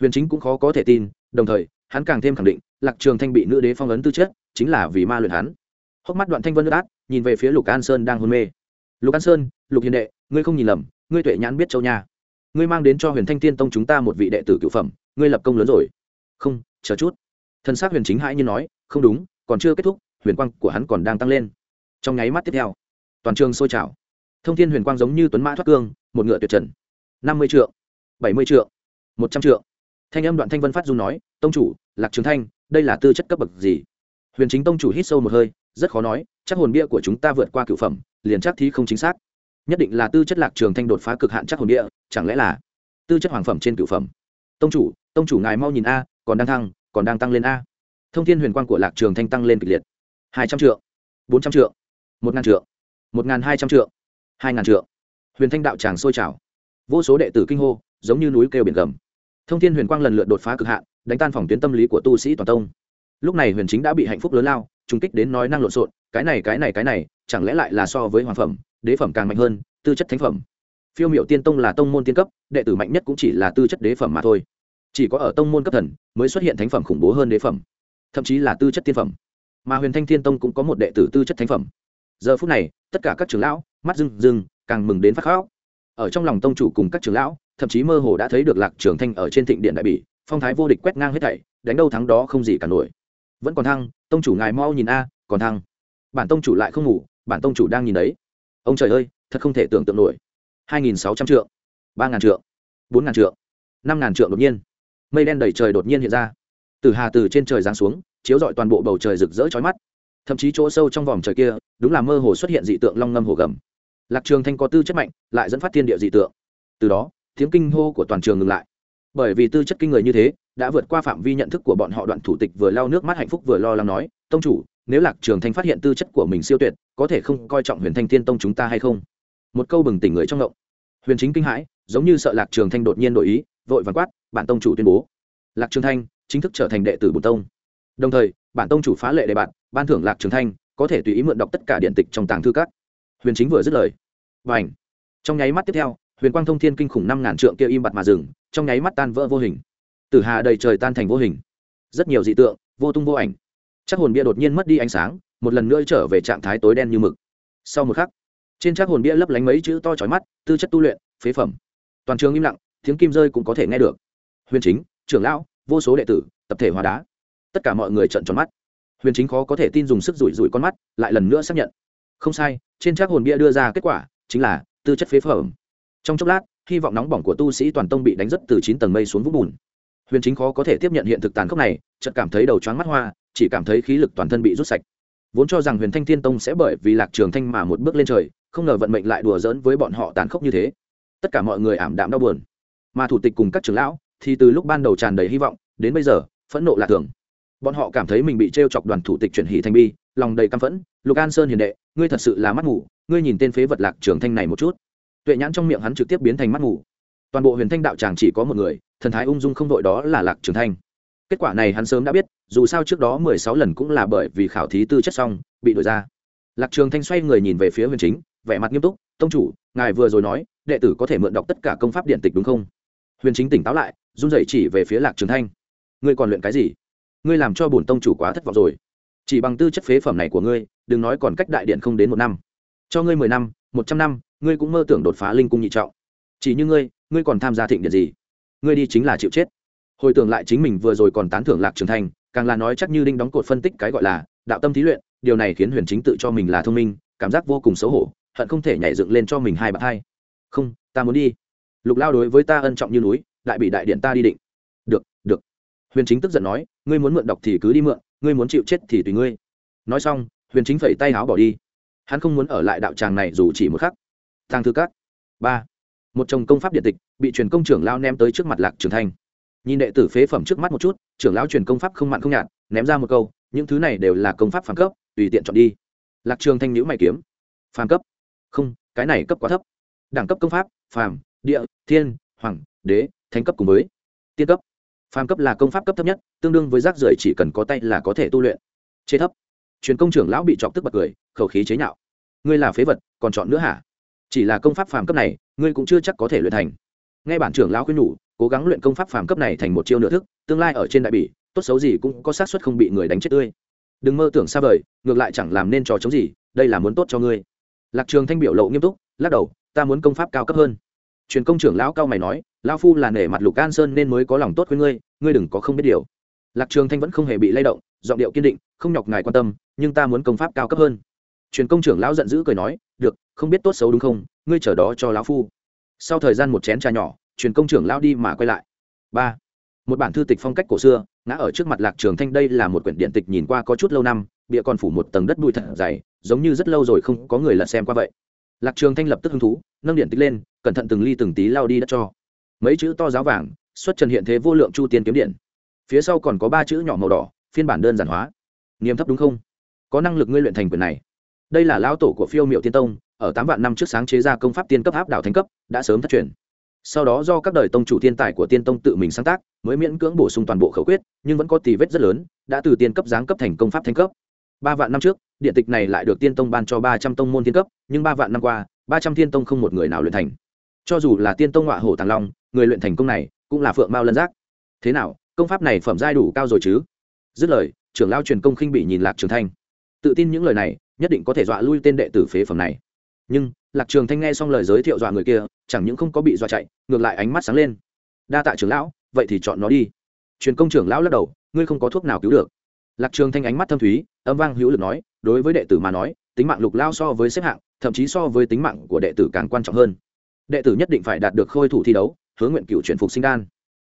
Huyền chính cũng khó có thể tin, đồng thời, hắn càng thêm khẳng định, lạc trường thanh bị nữ đế phong ấn tư chất, chính là vì ma luyện hắn. Hốc mắt đoạn thanh vân ướt át, nhìn về phía lục an sơn đang hôn mê. Lục an sơn, lục hiền đệ, ngươi không nhìn lầm, ngươi tuệ nhãn biết châu nha. Ngươi mang đến cho huyền thanh thiên tông chúng ta một vị đệ tử cựu phẩm, ngươi lập công lớn rồi. Không, chờ chút. Thân xác huyền chính hãi như nói, không đúng, còn chưa kết thúc, huyền quang của hắn còn đang tăng lên trong nháy mắt tiếp theo, toàn trường sôi trào. Thông thiên huyền quang giống như tuấn mã thoát cương, một ngựa tuyệt trần. Năm mươi triệu bảy mươi triệu một trăm triệu thanh âm đoạn thanh vân phát du nói, tông chủ, lạc trường thanh, đây là tư chất cấp bậc gì? Huyền chính tông chủ hít sâu một hơi, rất khó nói, chắc hồn bia của chúng ta vượt qua cửu phẩm, liền chắc thi không chính xác. Nhất định là tư chất lạc trường thanh đột phá cực hạn chắc hồn bia, chẳng lẽ là tư chất hoàng phẩm trên cửu phẩm? Tông chủ tông chủ ngài mau nhìn a, còn đang thăng, còn đang tăng lên a. Thông thiên huyền quang của lạc trường thanh tăng lên kịch liệt. Hai trăm triệu bốn trăm triệu một ngàn trượng, một ngàn hai trăm trượng, hai ngàn trượng, huyền thanh đạo tràng sôi trào. Vô số đệ tử kinh hô giống như núi kêu biển gầm. Thông thiên huyền quang lần lượt đột phá cực hạn đánh tan phòng tuyến tâm lý của tu sĩ toàn tông. Lúc này huyền chính đã bị hạnh phúc lớn lao trung kích đến nói năng lộn xộn cái này cái này cái này chẳng lẽ lại là so với hoàng phẩm đế phẩm càng mạnh hơn tư chất thánh phẩm. Phiêu m i ệ u tiên tông là tông môn tiên cấp đệ tử mạnh nhất cũng chỉ là tư chất đế phẩm mà thôi. Chỉ có ở tông môn cấp thần mới xuất hiện thánh phẩm khủng bố hơn đế phẩm thậm chí là tư chất tiên phẩm. Mà huyền thanh thiên tông cũng có một đệ tử tư chất thánh phẩm giờ phút này, tất cả các trưởng lão, mắt rừng rừng càng mừng đến phát khóc. Ở trong lòng tông chủ cùng các trưởng lão, thậm chí mơ hồ đã thấy được lạc trường thanh ở trên thịnh điện đại bỉ, phong thái vô địch quét ngang hết thảy, đánh đâu thắng đó không gì cả nổi. Vẫn còn thăng, tông chủ ngài mau nhìn a, còn thăng. Bản tông chủ lại không ngủ, bản tông chủ đang nhìn đấy. Ông trời ơi, thật không thể tưởng tượng nổi. Hai nghìn sáu trăm triệu ba ngàn triệu bốn ngàn triệu năm ngàn triệu đột nhiên. Mây đen đầy trời đột nhiên hiện ra. Từ hà từ trên trời giáng xuống, chiếu rọi toàn bộ bầu trời rực rỡ chói mắt. Thậm chí chỗ sâu trong vòng trời kia đúng là mơ hồ xuất hiện dị tượng long ngâm hồ gầm. Lạc trường thanh có tư chất mạnh, lại dẫn phát thiên địa dị tượng. Từ đó, tiếng kinh hô của toàn trường ngừng lại. Bởi vì tư chất kinh người như thế, đã vượt qua phạm vi nhận thức của bọn họ đoạn thủ tịch vừa lau nước mắt hạnh phúc vừa lo lắng nói, tông chủ, nếu lạc trường thanh phát hiện tư chất của mình siêu tuyệt, có thể không coi trọng huyền thanh thiên tông chúng ta hay không? Một câu bừng tỉnh người trong ngộng. Huyền chính kinh hãi, giống như sợ lạc trường thanh đột nhiên đổi ý, vội vàng quát, bản tông chủ tuyên bố. Lạc trường thanh chính thức trở thành đệ tử bùn tông. Đồng thời, bản tông chủ phá lệ đề bạn ban thưởng lạc trường thanh có thể tùy ý mượn đọc tất cả điện tịch trong tàng thư các. Huyền chính vừa dứt lời và ảnh trong nháy mắt tiếp theo, huyền quang thông thiên kinh khủng năm ngàn trượng kia im bặt mà dừng, trong nháy mắt tan vỡ vô hình. Tử hà đầy trời tan thành vô hình. Rất nhiều dị tượng, vô tung vô ảnh. Chắc hồn bia đột nhiên mất đi ánh sáng, một lần nữa trở về trạng thái tối đen như mực. Sau một khắc, trên chắc hồn bia lấp lánh mấy chữ to trói mắt, tư chất tu luyện, phế phẩm. Toàn trường im lặng, tiếng kim rơi cũng có thể nghe được. Huyền chính, trưởng lão, vô số đệ tử, tập thể hóa đá. Tất cả mọi người trợn tròn mắt huyền chính khó có thể tin dùng sức rủi rủi con mắt, lại lần nữa xác nhận. Không sai, trên trác hồn bia đưa ra kết quả chính là tư chất phế phẩm. Trong chốc lát, hy vọng nóng bỏng của tu sĩ toàn tông bị đánh rất từ chín tầng mây xuống vũng bùn. Huyền chính khó có thể tiếp nhận hiện thực tàn khốc này, chợt cảm thấy đầu choáng mắt hoa, chỉ cảm thấy khí lực toàn thân bị rút sạch. Vốn cho rằng huyền thanh thiên tông sẽ bởi vì lạc trường thanh mà một bước lên trời, không ngờ vận mệnh lại đùa giỡn với bọn họ tàn khốc như thế. Tất cả mọi người ảm đạm đau buồn. Mà thủ tịch cùng các trưởng lão thì từ lúc ban đầu tràn đầy hy vọng, đến bây giờ, phẫn nộ lạ thường bọn họ cảm thấy mình bị t r e o chọc đoàn thủ tịch chuyển hỷ thành bi, lòng đầy căm phẫn. Lục an sơn hiền đệ, ngươi thật sự là mắt ngủ ngươi nhìn tên phế vật lạc trường thanh này một chút. Tuệ nhãn trong miệng hắn trực tiếp biến thành mắt ngủ toàn bộ huyền thanh đạo tràng chỉ có một người, thần thái ung dung không đội đó là lạc trường thanh. Kết quả này hắn sớm đã biết, dù sao trước đó mười sáu lần cũng là bởi vì khảo thí tư chất xong, bị đổi ra. Lạc trường thanh xoay người nhìn về phía huyền chính, vẻ mặt nghiêm túc, tông chủ, ngài vừa rồi nói, đệ tử có thể mượn đọc tất cả công pháp điện tịch đúng không? Huyền chính tỉnh táo lại, run rẩy chỉ về phía lạc trường thanh. Ngươi còn luyện cái gì? Ngươi làm cho bổn tông chủ quá thất vọng rồi. Chỉ bằng tư chất phế phẩm này của ngươi đừng nói còn cách đại điện không đến một năm. Cho ngươi mười năm một trăm năm ngươi cũng mơ tưởng đột phá linh cung nhị trọng. Chỉ như ngươi ngươi còn tham gia thịnh điện gì? Ngươi đi chính là chịu chết. Hồi tưởng lại chính mình vừa rồi còn tán thưởng lạc trường thành, càng là nói chắc như đinh đóng cột phân tích cái gọi là đạo tâm thí luyện điều này khiến huyền chính tự cho mình là thông minh cảm giác vô cùng xấu hổ hận không thể nhảy dựng lên cho mình hai bạc hai. Không ta muốn đi. Lục lao đối với ta ân trọng như núi lại bị đại điện ta đi định. Được được. Huyền chính tức giận nói ngươi muốn mượn đọc thì cứ đi mượn, ngươi muốn chịu chết thì tùy ngươi. Nói xong, huyền chính phẩy tay áo bỏ đi. Hắn không muốn ở lại đạo tràng này dù chỉ một khắc. Thang thư các. Ba. Một chồng công pháp điện tịch, bị truyền công trưởng lao ném tới trước mặt lạc trường thanh. Nhìn đệ tử phế phẩm trước mắt một chút, trưởng lão truyền công pháp không mặn không nhạt, ném ra một câu, những thứ này đều là công pháp phản cấp, tùy tiện chọn đi. Lạc trường thanh nhữ mày kiếm. Phàm cấp? Không, cái này cấp quá thấp. Đẳng cấp công pháp, phàm, địa, thiên, hoàng, đế, thánh cấp cùng với tiên cấp phàm cấp là công pháp cấp thấp nhất, tương đương với rác rưởi chỉ cần có tay là có thể tu luyện. Chế thấp. Truyền công trưởng lão bị chọc tức bật cười, khẩu khí chế nhạo. Ngươi là phế vật, còn chọn nữa hả? Chỉ là công pháp phàm cấp này, ngươi cũng chưa chắc có thể luyện thành. Ngay bản trưởng lão khuyên nhủ, cố gắng luyện công pháp phàm cấp này thành một chiêu nửa thức, tương lai ở trên đại bỉ, tốt xấu gì cũng có xác suất không bị người đánh chết tươi. Đừng mơ tưởng xa vời, ngược lại chẳng làm nên trò chống gì, đây là muốn tốt cho ngươi. Lạc trường thanh biểu lộ nghiêm túc, lắc đầu, ta muốn công pháp cao cấp hơn. Truyền công trưởng lão cao mày nói lão phu là nể mặt lục an sơn nên mới có lòng tốt với ngươi ngươi đừng có không biết điều. Lạc trường thanh vẫn không hề bị lay động, giọng điệu kiên định, không nhọc ngài quan tâm, nhưng ta muốn công pháp cao cấp hơn. Truyền công trưởng lão giận dữ cười nói, được, không biết tốt xấu đúng không, ngươi chờ đó cho lão phu. Sau thời gian một chén trà nhỏ, truyền công trưởng lão đi mà quay lại. Ba. Một bản thư tịch phong cách cổ xưa, ngã ở trước mặt lạc trường thanh đây là một quyển điện tịch nhìn qua có chút lâu năm bịa còn phủ một tầng đất bụi thật dày, giống như rất lâu rồi không có người lật xem qua vậy. Lạc trường thanh lập tức hứng thú, nâng điện tịch lên, cẩn thận từng ly từng tí lao đi đất cho mấy chữ to giáo vàng, xuất trần hiện thế vô lượng chu tiên kiếm điện. Phía sau còn có ba chữ nhỏ màu đỏ, phiên bản đơn giản hóa. Nghiêm thấp đúng không? Có năng lực ngươi luyện thành quyền này. Đây là lão tổ của phiêu miệu tiên tông, ở tám vạn năm trước sáng chế ra công pháp tiên cấp áp đảo thành cấp, đã sớm thất truyền. Sau đó do các đời tông chủ tiên tài của tiên tông tự mình sáng tác, mới miễn cưỡng bổ sung toàn bộ khẩu quyết, nhưng vẫn có tỷ vết rất lớn, đã từ tiên cấp giáng cấp thành công pháp thành cấp. Ba vạn năm trước, điện tịch này lại được tiên tông ban cho ba trăm tông môn tiên cấp, nhưng ba vạn năm qua, ba trăm tiên tông không một người nào luyện thành. Cho dù là tiên tông họa hổ tàng long người luyện thành công này cũng là phượng mao lân giác thế nào công pháp này phẩm giai đủ cao rồi chứ dứt lời trưởng lao truyền công khinh bị nhìn lạc trường thanh tự tin những lời này nhất định có thể dọa lui tên đệ tử phế phẩm này nhưng lạc trường thanh nghe xong lời giới thiệu dọa người kia chẳng những không có bị dọa chạy ngược lại ánh mắt sáng lên đa tạ trưởng lão vậy thì chọn nó đi truyền công trưởng lão lắc đầu ngươi không có thuốc nào cứu được lạc trường thanh ánh mắt thâm thúy âm vang hữu lực nói đối với đệ tử mà nói tính mạng lục lao so với xếp hạng thậm chí so với tính mạng của đệ tử càng quan trọng hơn đệ tử nhất định phải đạt được khôi thủ thi đấu hướng nguyện cựu chuyển phục sinh đan.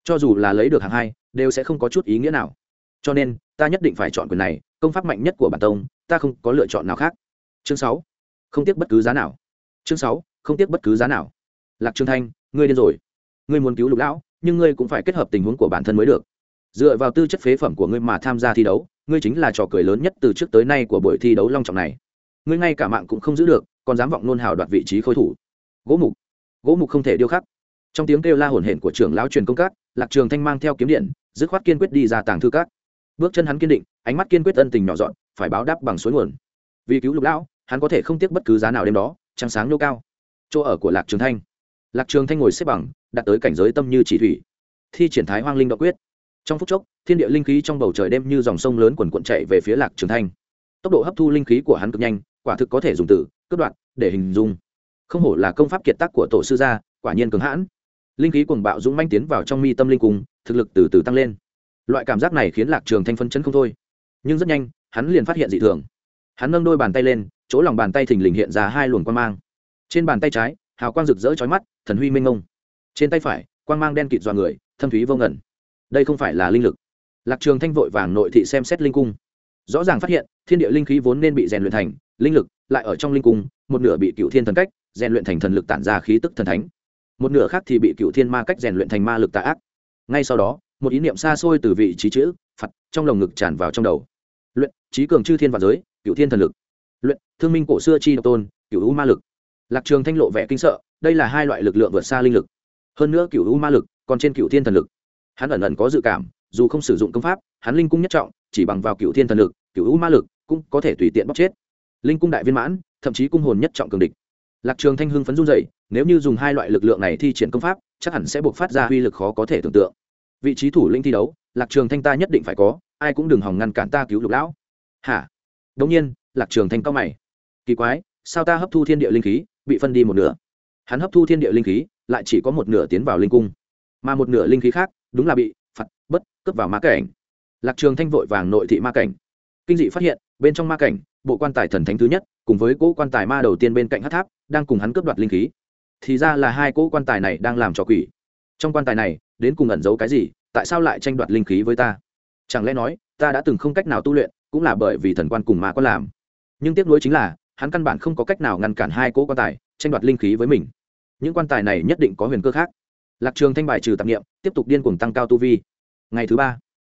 Cho dù là lấy được hạng hai, đều sẽ không có chút ý nghĩa nào. Cho nên, ta nhất định phải chọn quyền này, công pháp mạnh nhất của bản tông, ta không có lựa chọn nào khác. Chương sáu. Không tiếc bất cứ giá nào. Chương sáu. Không tiếc bất cứ giá nào. Lạc trương thanh, ngươi điên rồi. Ngươi muốn cứu lục lão, nhưng ngươi cũng phải kết hợp tình huống của bản thân mới được. Dựa vào tư chất phế phẩm của ngươi mà tham gia thi đấu, ngươi chính là trò cười lớn nhất từ trước tới nay của buổi thi đấu long trọng này. Ngươi ngay cả mạng cũng không giữ được, còn dám vọng nôn hào đoạt vị trí khôi thủ. Gỗ mục. Gỗ mục không thể điêu khắc trong tiếng kêu la hồn hển của trưởng lão truyền công các, lạc trường thanh mang theo kiếm điện, dứt khoát kiên quyết đi ra tàng thư các. Bước chân hắn kiên định, ánh mắt kiên quyết ân tình nhỏ dọn, phải báo đáp bằng suối nguồn. Vì cứu lục lão, hắn có thể không tiếc bất cứ giá nào đêm đó, trăng sáng nhô cao. Chỗ ở của lạc trường thanh. Lạc trường thanh ngồi xếp bằng đạt tới cảnh giới tâm như chỉ thủy. Thi triển thái hoang linh đạo quyết. Trong phút chốc, thiên địa linh khí trong bầu trời đêm như dòng sông lớn quần cuộn chạy về phía lạc trường thanh. Tốc độ hấp thu linh khí của hắn cực nhanh, quả thực có thể dùng từ, cướp đoạn để hình dung. Không hổ là công pháp kiệt tác của tổ sư gia, quả nhiên cường hãn linh khí cuồng bạo dũng manh tiến vào trong mi tâm linh cung, thực lực từ từ tăng lên. Loại cảm giác này khiến lạc trường thanh phân chấn không thôi. Nhưng rất nhanh, hắn liền phát hiện dị thường. Hắn nâng đôi bàn tay lên, chỗ lòng bàn tay thình lình hiện ra hai luồng quang mang. Trên bàn tay trái, hào quang rực rỡ chói mắt, thần huy minh ngông trên tay phải, quang mang đen kịt dọa người, thâm thúy vô ngẩn đây không phải là linh lực. Lạc trường thanh vội vàng nội thị xem xét linh cung. Rõ ràng phát hiện, thiên địa linh khí vốn nên bị rèn luyện thành linh lực, lại ở trong linh cung, một nửa bị cựu thiên thần cách, rèn luyện thành thần lực tản ra khí tức thần thánh một nửa khác thì bị cựu thiên ma cách rèn luyện thành ma lực tà ác. Ngay sau đó, một ý niệm xa xôi từ vị trí chữ, phật, trong lồng ngực tràn vào trong đầu. Luyện, trí cường chư thiên và giới, cựu thiên thần lực. Luyện, thương minh cổ xưa chi độc tôn, cựu u ma lực. Lạc trường thanh lộ vẻ kinh sợ, đây là hai loại lực lượng vượt xa linh lực. Hơn nữa cựu u ma lực còn trên cựu thiên thần lực. Hắn ẩn ẩn có dự cảm, dù không sử dụng công pháp, hắn linh cung nhất trọng, chỉ bằng vào cựu thiên thần lực, cựu u ma lực cũng có thể tùy tiện bóc chết. Linh cung đại viên mãn, thậm chí cung hồn nhất trọng cường địch. Lạc trường thanh hưng phấn run dậy nếu như dùng hai loại lực lượng này thi triển công pháp, chắc hẳn sẽ buộc phát ra uy lực khó có thể tưởng tượng. Vị trí thủ lĩnh thi đấu, lạc trường thanh ta nhất định phải có, ai cũng đừng hòng ngăn cản ta cứu lục lão. Hả? Đống nhiên, lạc trường thanh cao mày. Kỳ quái, sao ta hấp thu thiên địa linh khí, bị phân đi một nửa? Hắn hấp thu thiên địa linh khí, lại chỉ có một nửa tiến vào linh cung. Mà một nửa linh khí khác, đúng là bị phạt bất cướp vào ma cảnh. Lạc trường thanh vội vàng nội thị ma cảnh. Kinh dị phát hiện, bên trong ma cảnh, bộ quan tài thần thánh thứ nhất, cùng với cỗ quan tài ma đầu tiên bên cạnh hát tháp, đang cùng hắn cướp đoạt linh khí thì ra là hai cỗ quan tài này đang làm trò quỷ. Trong quan tài này, đến cùng ẩn giấu cái gì, tại sao lại tranh đoạt linh khí với ta? Chẳng lẽ nói, ta đã từng không cách nào tu luyện, cũng là bởi vì thần quan cùng mà có làm. Nhưng tiếc nuối chính là, hắn căn bản không có cách nào ngăn cản hai cỗ quan tài, tranh đoạt linh khí với mình. Những quan tài này nhất định có huyền cơ khác. Lạc trường thanh bài trừ tạp nghiệm tiếp tục điên cuồng tăng cao tu vi. Ngày thứ ba,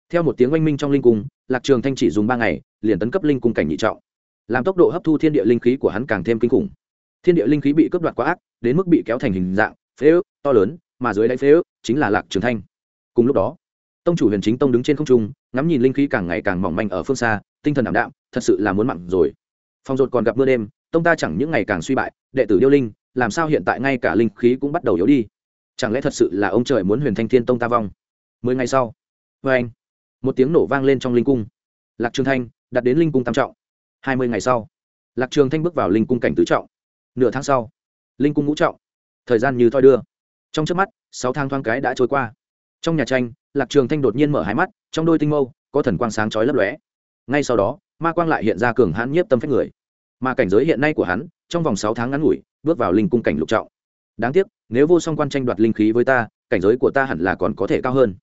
theo một tiếng oanh minh trong linh cung, lạc trường thanh chỉ dùng ba ngày, liền tấn cấp linh cung cảnh nhị trọng. Làm tốc độ hấp thu thiên địa linh khí của hắn càng thêm kinh khủng thiên địa linh khí bị cướp đoạt quá ác, đến mức bị kéo thành hình dạng, phế ước, to lớn, mà dưới đáy phế ước chính là lạc trường thanh. Cùng lúc đó, tông chủ huyền chính tông đứng trên không trung, ngắm nhìn linh khí càng ngày càng mỏng manh ở phương xa, tinh thần ảm đạm, thật sự là muốn mặn rồi. Phong rột còn gặp mưa đêm, tông ta chẳng những ngày càng suy bại, đệ tử điêu linh, làm sao hiện tại ngay cả linh khí cũng bắt đầu yếu đi? Chẳng lẽ thật sự là ông trời muốn huyền thanh thiên tông ta vong? Mười ngày sau vê anh, một tiếng nổ vang lên trong linh cung. Lạc trường thanh đặt đến linh cung tam trọng. Hai mươi ngày sau, lạc trường thanh bước vào linh cung cảnh tứ trọng nửa tháng sau, linh cung ngũ trọng, thời gian như thoi đưa. Trong trước mắt, sáu tháng thoáng cái đã trôi qua. Trong nhà tranh, lạc trường thanh đột nhiên mở hai mắt, trong đôi tinh mâu, có thần quang sáng chói lấp lóe. Ngay sau đó, ma quang lại hiện ra cường hãn nhiếp tâm phách người. Mà cảnh giới hiện nay của hắn, trong vòng sáu tháng ngắn ngủi, bước vào linh cung cảnh lục trọng. Đáng tiếc, nếu vô song quan tranh đoạt linh khí với ta, cảnh giới của ta hẳn là còn có thể cao hơn.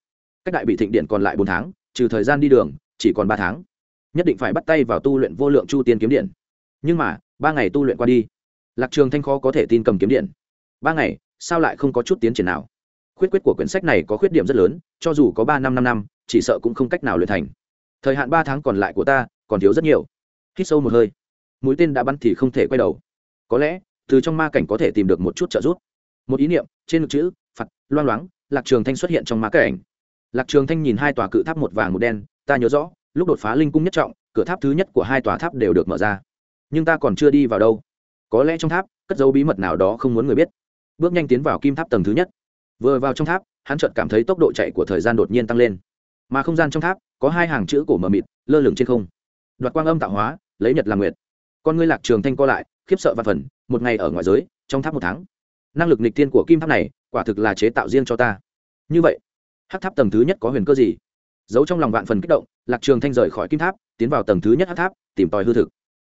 Cách đại bị thịnh điện còn lại bốn tháng, trừ thời gian đi đường, chỉ còn ba tháng. Nhất định phải bắt tay vào tu luyện vô lượng chu tiên kiếm điện. Nhưng mà, ba ngày tu luyện qua đi lạc trường thanh khó có thể tin cầm kiếm điện. Ba ngày, sao lại không có chút tiến triển nào? Khuyết quyết của quyển sách này có khuyết điểm rất lớn, cho dù có ba năm năm năm, chỉ sợ cũng không cách nào luyện thành. Thời hạn ba tháng còn lại của ta, còn thiếu rất nhiều. Hít sâu một hơi. Mũi tên đã bắn thì không thể quay đầu. Có lẽ, từ trong ma cảnh có thể tìm được một chút trợ giúp. Một ý niệm, trên ngực chữ, phật, loang loáng, lạc trường thanh xuất hiện trong ma cảnh. Lạc trường thanh nhìn hai tòa cự tháp một vàng một đen, ta nhớ rõ, lúc đột phá linh cung nhất trọng, cửa tháp thứ nhất của hai tòa tháp đều được mở ra. Nhưng ta còn chưa đi vào đâu có lẽ trong tháp, cất dấu bí mật nào đó không muốn người biết. Bước nhanh tiến vào kim tháp tầng thứ nhất. Vừa vào trong tháp, hắn chợt cảm thấy tốc độ chạy của thời gian đột nhiên tăng lên. Mà không gian trong tháp, có hai hàng chữ cổ mờ mịt, lơ lửng trên không. Đoạt quang âm tạo hóa, lấy nhật làm nguyệt. Con ngươi lạc trường thanh co lại, khiếp sợ và phần, một ngày ở ngoài giới, trong tháp một tháng. Năng lực nịch tiên của kim tháp này, quả thực là chế tạo riêng cho ta. Như vậy hát tháp tầng thứ nhất có huyền cơ gì? Giấu trong lòng vạn phần kích động, lạc trường thanh rời khỏi kim tháp, tiến vào tầng thứ nhất hát tháp, tìm tòi hư thực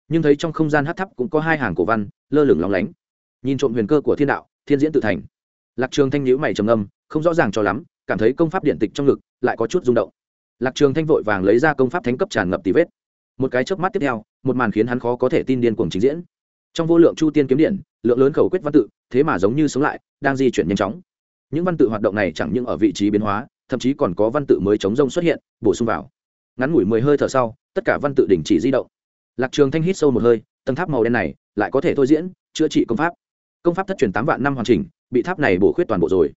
nhưng thấy trong không gian hát tháp cũng có hai hàng cổ văn, lơ lửng lóng lánh. Nhìn trộm huyền cơ của thiên đạo, thiên diễn tự thành. Lạc trường thanh nhíu mày trầm âm không rõ ràng cho lắm, cảm thấy công pháp điện tịch trong ngực lại có chút rung động. Lạc trường thanh vội vàng lấy ra công pháp thánh cấp tràn ngập tì vết. Một cái chớp mắt tiếp theo, một màn khiến hắn khó có thể tin điên cuồng trình diễn. Trong vô lượng chu tiên kiếm điện, lượng lớn khẩu quyết văn tự, thế mà giống như sống lại, đang di chuyển nhanh chóng. Những văn tự hoạt động này chẳng những ở vị trí biến hóa, thậm chí còn có văn tự mới chống rông xuất hiện, bổ sung vào. Ngắn ngủi mười hơi thở sau, tất cả văn tự đình chỉ di động lạc trường thanh hít sâu một hơi, tầng tháp màu đen này lại có thể thôi diễn, chữa trị công pháp. Công pháp thất truyền tám vạn năm hoàn chỉnh, bị tháp này bổ khuyết toàn bộ rồi.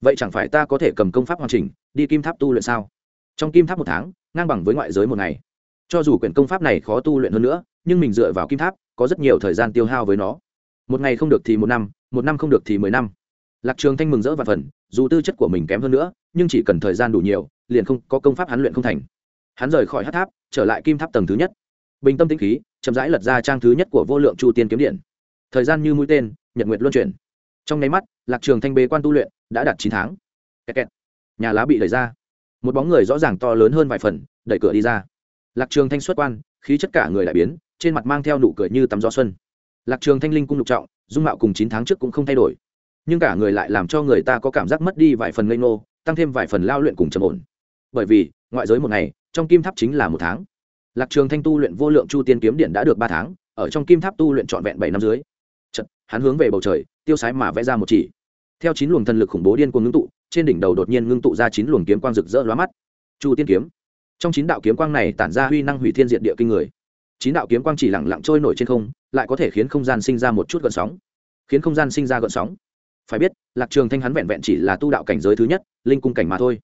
Vậy chẳng phải ta có thể cầm công pháp hoàn chỉnh, đi kim tháp tu luyện sao? Trong kim tháp một tháng, ngang bằng với ngoại giới một ngày. Cho dù quyển công pháp này khó tu luyện hơn nữa, nhưng mình dựa vào kim tháp, có rất nhiều thời gian tiêu hao với nó. Một ngày không được thì một năm một năm không được thì mười năm. Lạc trường thanh mừng rỡ và phần, dù tư chất của mình kém hơn nữa, nhưng chỉ cần thời gian đủ nhiều, liền không có công pháp hắn luyện không thành. Hắn rời khỏi hát tháp, trở lại kim tháp tầng thứ nhất bình tâm tĩnh khí, chậm rãi lật ra trang thứ nhất của vô lượng chu tiên kiếm điện. Thời gian như mũi tên, nhật nguyệt luân chuyển. Trong nháy mắt, lạc trường thanh bế quan tu luyện đã đạt chín tháng. Kẹt kẹt. nhà lá bị đẩy ra. Một bóng người rõ ràng to lớn hơn vài phần, đẩy cửa đi ra. Lạc trường thanh xuất quan, khí chất cả người đại biến, trên mặt mang theo nụ cười như tắm gió xuân. Lạc trường thanh linh cung lục trọng, dung mạo cùng chín tháng trước cũng không thay đổi. Nhưng cả người lại làm cho người ta có cảm giác mất đi vài phần ngây ngô, tăng thêm vài phần lao luyện cùng trầm ổn. Bởi vì, ngoại giới một ngày, trong kim tháp chính là một tháng lạc trường thanh tu luyện vô lượng chu tiên kiếm điện đã được ba tháng ở trong kim tháp tu luyện trọn vẹn bảy năm dưới. Chật, hắn hướng về bầu trời tiêu sái mà vẽ ra một chỉ. Theo chín luồng thần lực khủng bố điên cuồng ngưng tụ trên đỉnh đầu đột nhiên ngưng tụ ra chín luồng kiếm quang rực rỡ lóa mắt. Chu tiên kiếm. Trong chín đạo kiếm quang này tản ra huy năng hủy thiên diện địa kinh người. Chín đạo kiếm quang chỉ lẳng lặng trôi nổi trên không lại có thể khiến không gian sinh ra một chút gợn sóng. Khiến không gian sinh ra gợn sóng. Phải biết lạc trường thanh hắn vẹn vẹn chỉ là tu đạo cảnh giới thứ nhất linh cung cảnh mà thôi.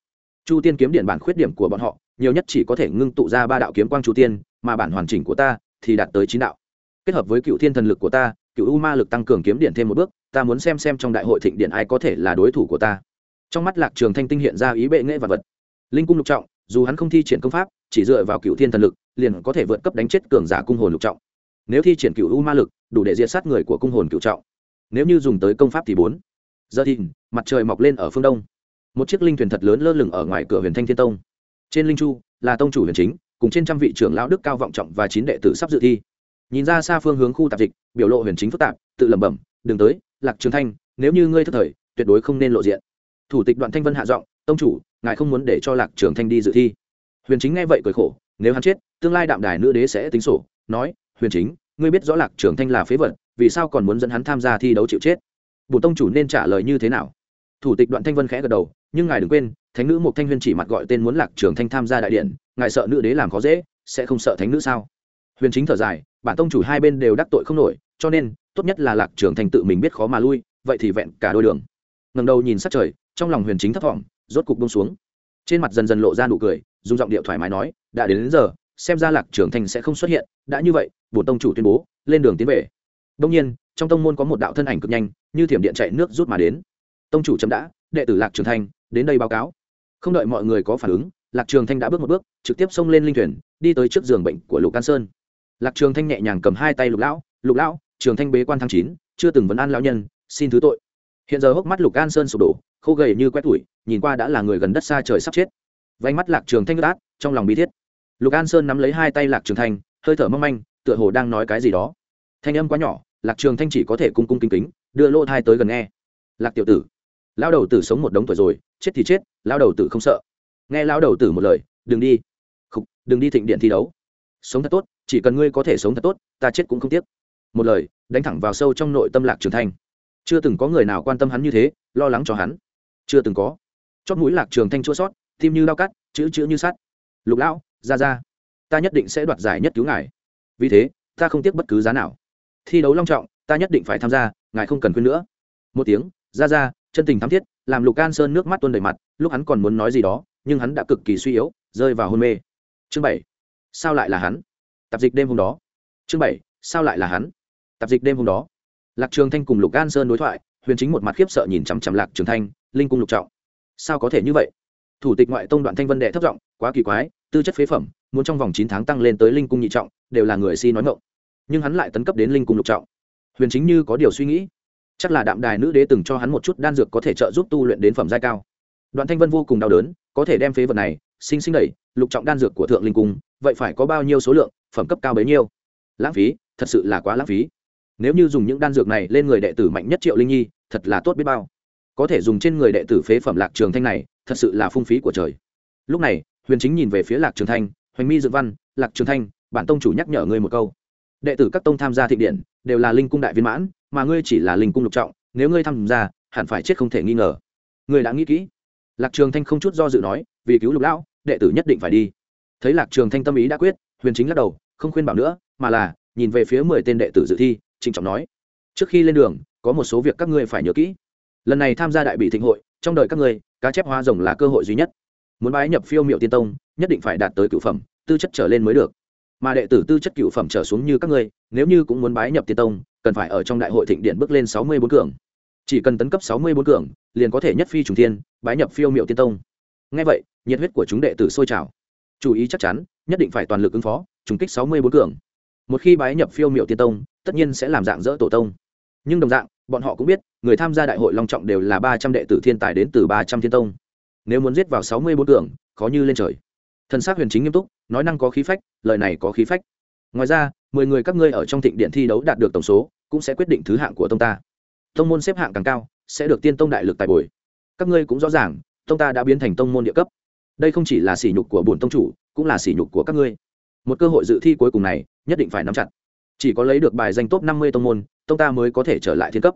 Chu tiên kiếm điện bản khuyết điểm của bọn họ nhiều nhất chỉ có thể ngưng tụ ra ba đạo kiếm quang chu tiên, mà bản hoàn chỉnh của ta thì đạt tới chín đạo. Kết hợp với cựu thiên thần lực của ta, cựu u ma lực tăng cường kiếm điện thêm một bước, ta muốn xem xem trong đại hội thịnh điện ai có thể là đối thủ của ta. Trong mắt lạc trường thanh tinh hiện ra ý bệ nghệ vật vật. Linh cung lục trọng, dù hắn không thi triển công pháp, chỉ dựa vào cựu thiên thần lực, liền có thể vượt cấp đánh chết cường giả cung hồn lục trọng. Nếu thi triển cựu u ma lực, đủ để diệt sát người của cung hồn cựu trọng. Nếu như dùng tới công pháp thì bốn. Giờ thì, mặt trời mọc lên ở phương đông. Một chiếc linh thuyền thật lớn lơ lửng ở ngoài cửa huyền thanh thiên tông trên linh chu, là tông chủ huyền chính, cùng trên trăm vị trưởng lão đức cao vọng trọng và chín đệ tử sắp dự thi. Nhìn ra xa phương hướng khu tạp dịch, biểu lộ huyền chính phức tạp, tự lẩm bẩm, đừng tới, lạc trường thanh, nếu như ngươi thất thời, tuyệt đối không nên lộ diện. Thủ tịch đoạn thanh vân hạ giọng, tông chủ, ngài không muốn để cho lạc trường thanh đi dự thi. Huyền chính nghe vậy cười khổ, nếu hắn chết, tương lai đạm đài nữ đế sẽ tính sổ, nói, huyền chính, ngươi biết rõ lạc trường thanh là phế vật, vì sao còn muốn dẫn hắn tham gia thi đấu chịu chết? Bổ tông chủ nên trả lời như thế nào? Thủ tịch đoạn thanh vân khẽ gật đầu, nhưng ngài đừng quên thánh nữ một thanh huyên chỉ mặt gọi tên muốn lạc trường thanh tham gia đại điện ngài sợ nữ đế làm khó dễ sẽ không sợ thánh nữ sao? Huyền chính thở dài bản tông chủ hai bên đều đắc tội không nổi cho nên tốt nhất là lạc trường thanh tự mình biết khó mà lui vậy thì vẹn cả đôi đường. Ngầm đầu nhìn sát trời trong lòng huyền chính thấp thỏm rốt cục bông xuống. Trên mặt dần dần lộ ra nụ cười dùng giọng điệu thoải mái nói đã đến, đến giờ xem ra lạc trường thanh sẽ không xuất hiện đã như vậy bổn tông chủ tuyên bố lên đường tiến về. Đông nhiên trong tông môn có một đạo thân ảnh cực nhanh như thiểm điện chạy nước rút mà đến. Tông chủ chấm đã đệ tử lạc trường thanh đến đây báo cáo không đợi mọi người có phản ứng, lạc trường thanh đã bước một bước, trực tiếp xông lên linh thuyền, đi tới trước giường bệnh của lục can sơn. Lạc trường thanh nhẹ nhàng cầm hai tay lục lão lục lão, trường thanh bế quan tháng chín, chưa từng vấn an lão nhân, xin thứ tội. Hiện giờ hốc mắt lục can sơn sụp đổ, khô gầy như quét tuổi nhìn qua đã là người gần đất xa trời sắp chết. Vánh mắt lạc trường thanh ướt át, trong lòng bi thiết. Lục an sơn nắm lấy hai tay lạc trường thanh, hơi thở mong manh, tựa hồ đang nói cái gì đó. Thanh âm quá nhỏ, lạc trường thanh chỉ có thể cung cung kính kính, đưa lô thai tới gần nghe. Lạc tiểu tử lao đầu tử sống một đống tuổi rồi, chết thì chết lao đầu tử không sợ. Nghe lao đầu tử một lời, đừng đi. Không đừng đi thịnh điện thi đấu. Sống thật tốt, chỉ cần ngươi có thể sống thật tốt, ta chết cũng không tiếc. Một lời, đánh thẳng vào sâu trong nội tâm lạc trường thanh. Chưa từng có người nào quan tâm hắn như thế, lo lắng cho hắn. Chưa từng có. Chót mũi lạc trường thanh chua sót, tim như đau cắt, chữ chữ như sắt. Lục lão, ra ra, ta nhất định sẽ đoạt giải nhất cứu ngài. Vì thế, ta không tiếc bất cứ giá nào. Thi đấu long trọng, ta nhất định phải tham gia, ngài không cần quên nữa. Một tiếng, ra ra chân tình thắm thiết, làm lục can sơn nước mắt tuôn đầy mặt, lúc hắn còn muốn nói gì đó, nhưng hắn đã cực kỳ suy yếu, rơi vào hôn mê. Chương bảy, sao lại là hắn? Tạp dịch đêm hôm đó. Chương bảy, sao lại là hắn? Tạp dịch đêm hôm đó. Lạc trường thanh cùng lục can sơn đối thoại, huyền chính một mặt khiếp sợ nhìn chằm chằm lạc trường thanh, linh cung lục trọng. Sao có thể như vậy? Thủ tịch ngoại tông đoạn thanh vân đệ thấp giọng, quá kỳ quái, tư chất phế phẩm, muốn trong vòng chín tháng tăng lên tới linh cung nhị trọng, đều là người si nói ngộng nhưng hắn lại tấn cấp đến linh cung lục trọng. Huyền chính như có điều suy nghĩ chắc là đạm đài nữ đế từng cho hắn một chút đan dược có thể trợ giúp tu luyện đến phẩm giai cao. Đoạn thanh vân vô cùng đau đớn, có thể đem phế vật này, sinh sinh đẩy, lục trọng đan dược của thượng linh cung, vậy phải có bao nhiêu số lượng, phẩm cấp cao bấy nhiêu? Lãng phí, thật sự là quá lãng phí. Nếu như dùng những đan dược này lên người đệ tử mạnh nhất triệu linh nhi, thật là tốt biết bao. Có thể dùng trên người đệ tử phế phẩm lạc trường thanh này, thật sự là phung phí của trời. Lúc này, huyền chính nhìn về phía lạc trường thanh, hoành mi dự văn, lạc trường thanh, bản tông chủ nhắc nhở ngươi một câu đệ tử các tông tham gia thị điện đều là linh cung đại viên mãn, mà ngươi chỉ là linh cung lục trọng, nếu ngươi tham gia, hẳn phải chết không thể nghi ngờ. Ngươi đã nghĩ kỹ. Lạc trường thanh không chút do dự nói, vì cứu lục lão, đệ tử nhất định phải đi. Thấy lạc trường thanh tâm ý đã quyết, huyền chính lắc đầu, không khuyên bảo nữa, mà là nhìn về phía mười tên đệ tử dự thi, trịnh trọng nói, trước khi lên đường, có một số việc các ngươi phải nhớ kỹ. Lần này tham gia đại bị thịnh hội, trong đời các ngươi, cá chép hoa rồng là cơ hội duy nhất. Muốn bái nhập phiêu miệu tiên tông, nhất định phải đạt tới cửu phẩm, tư chất trở lên mới được mà đệ tử tư chất cựu phẩm trở xuống như các ngươi, nếu như cũng muốn bái nhập tiên tông, cần phải ở trong đại hội thịnh điện bước lên sáu mươi bốn cường. Chỉ cần tấn cấp sáu mươi bốn cường, liền có thể nhất phi trùng thiên, bái nhập phiêu miệu tiên tông. Ngay vậy, nhiệt huyết của chúng đệ tử sôi trào. Chú ý chắc chắn, nhất định phải toàn lực ứng phó, trùng kích sáu mươi bốn cường. Một khi bái nhập phiêu miệu tiên tông, tất nhiên sẽ làm dạng dỡ tổ tông. Nhưng đồng dạng, bọn họ cũng biết, người tham gia đại hội long trọng đều là ba trăm đệ tử thiên tài đến từ ba trăm thiên tông. Nếu muốn giết vào sáu mươi bốn cường, khó như lên trời thân xác huyền chính nghiêm túc, nói năng có khí phách, lời này có khí phách. Ngoài ra, mười người các ngươi ở trong thịnh điện thi đấu đạt được tổng số, cũng sẽ quyết định thứ hạng của tông ta. Tông môn xếp hạng càng cao, sẽ được tiên tông đại lực tài bồi. Các ngươi cũng rõ ràng, tông ta đã biến thành tông môn địa cấp. Đây không chỉ là sỉ nhục của bổn tông chủ, cũng là sỉ nhục của các ngươi. Một cơ hội dự thi cuối cùng này, nhất định phải nắm chặt. Chỉ có lấy được bài danh top năm mươi tông môn, tông ta mới có thể trở lại thiên cấp.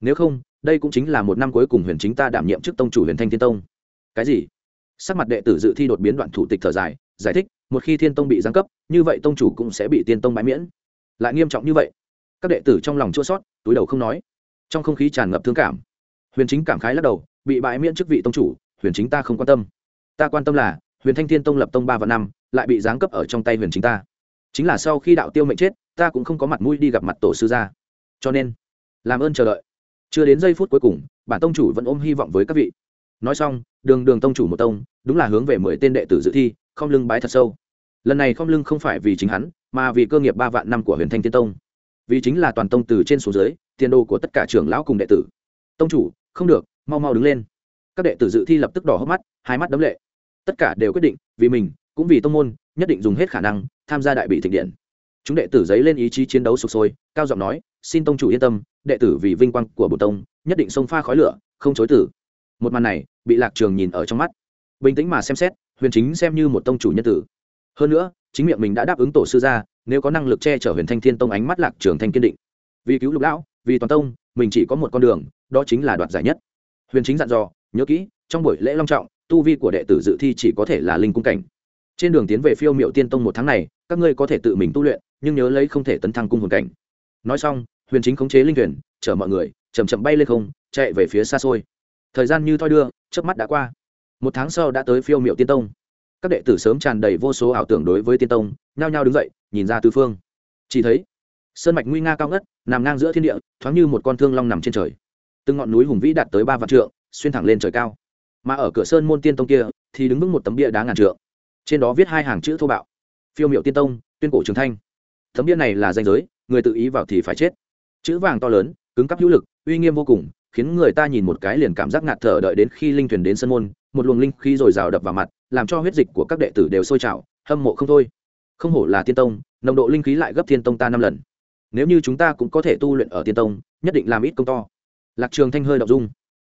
Nếu không, đây cũng chính là một năm cuối cùng huyền chính ta đảm nhiệm chức tông chủ huyền thanh thiên tông. Cái gì? Sắc mặt đệ tử dự thi đột biến đoạn thủ tịch thở dài, giải thích, một khi thiên tông bị giáng cấp, như vậy tông chủ cũng sẽ bị tiên tông bãi miễn. Lại nghiêm trọng như vậy, các đệ tử trong lòng chua sót túi đầu không nói. Trong không khí tràn ngập thương cảm. Huyền chính cảm khái lắc đầu, bị bãi miễn chức vị tông chủ, huyền chính ta không quan tâm. Ta quan tâm là, huyền thanh thiên tông lập tông ba và năm, lại bị giáng cấp ở trong tay huyền chính ta. Chính là sau khi đạo tiêu mệnh chết, ta cũng không có mặt mũi đi gặp mặt tổ sư gia. Cho nên, làm ơn chờ đợi. Chưa đến giây phút cuối cùng, bản tông chủ vẫn ôm hy vọng với các vị nói xong, đường đường tông chủ một tông, đúng là hướng về mười tên đệ tử dự thi, không lưng bái thật sâu. Lần này không lưng không phải vì chính hắn, mà vì cơ nghiệp ba vạn năm của huyền thanh tiên tông. Vì chính là toàn tông từ trên xuống dưới, tiền đồ của tất cả trưởng lão cùng đệ tử. Tông chủ, không được, mau mau đứng lên. Các đệ tử dự thi lập tức đỏ hốc mắt, hai mắt đấm lệ. Tất cả đều quyết định, vì mình, cũng vì tông môn, nhất định dùng hết khả năng, tham gia đại bị thịnh điện. Chúng đệ tử giấy lên ý chí chiến đấu sục sôi, cao giọng nói, xin tông chủ yên tâm, đệ tử vì vinh quang của bồ tông, nhất định xông pha khói lửa, không chối tử một màn này bị lạc trường nhìn ở trong mắt. Bình tĩnh mà xem xét, huyền chính xem như một tông chủ nhân tử. Hơn nữa, chính miệng mình đã đáp ứng tổ sư gia, nếu có năng lực che chở huyền thanh thiên tông ánh mắt lạc trường thanh kiên định. Vì cứu lục lão, vì toàn tông, mình chỉ có một con đường, đó chính là đoạt giải nhất. Huyền chính dặn dò, nhớ kỹ, trong buổi lễ long trọng, tu vi của đệ tử dự thi chỉ có thể là linh cung cảnh. Trên đường tiến về phiêu miệu tiên tông một tháng này, các ngươi có thể tự mình tu luyện, nhưng nhớ lấy không thể tấn thăng cung hồn cảnh. Nói xong, huyền chính khống chế linh thuyền chở mọi người chầm chậm bay lên không, chạy về phía xa xôi thời gian như thoi đưa trước mắt đã qua. Một tháng sau đã tới phiêu miệu tiên tông. Các đệ tử sớm tràn đầy vô số ảo tưởng đối với tiên tông, nhao nhao đứng dậy, nhìn ra tư phương. Chỉ thấy, sơn mạch nguy nga cao ngất, nằm ngang giữa thiên địa, thoáng như một con thương long nằm trên trời. Từng ngọn núi hùng vĩ đạt tới ba vạn trượng, xuyên thẳng lên trời cao. Mà ở cửa sơn môn tiên tông kia, thì đứng vững một tấm bia đá ngàn trượng. Trên đó viết hai hàng chữ thô bạo. Phiêu miệu tiên tông, tuyên cổ trường thanh. Tấm bia này là danh giới, người tự ý vào thì phải chết. Chữ vàng to lớn, cứng cắp hữu lực, uy nghiêm vô cùng khiến người ta nhìn một cái liền cảm giác ngạt thở đợi đến khi linh thuyền đến sân môn một luồng linh khí rồi rào đập vào mặt làm cho huyết dịch của các đệ tử đều sôi trào hâm mộ không thôi. Không hổ là tiên tông nồng độ linh khí lại gấp thiên tông ta năm lần. Nếu như chúng ta cũng có thể tu luyện ở tiên tông nhất định làm ít công to. Lạc trường thanh hơi đọc dung.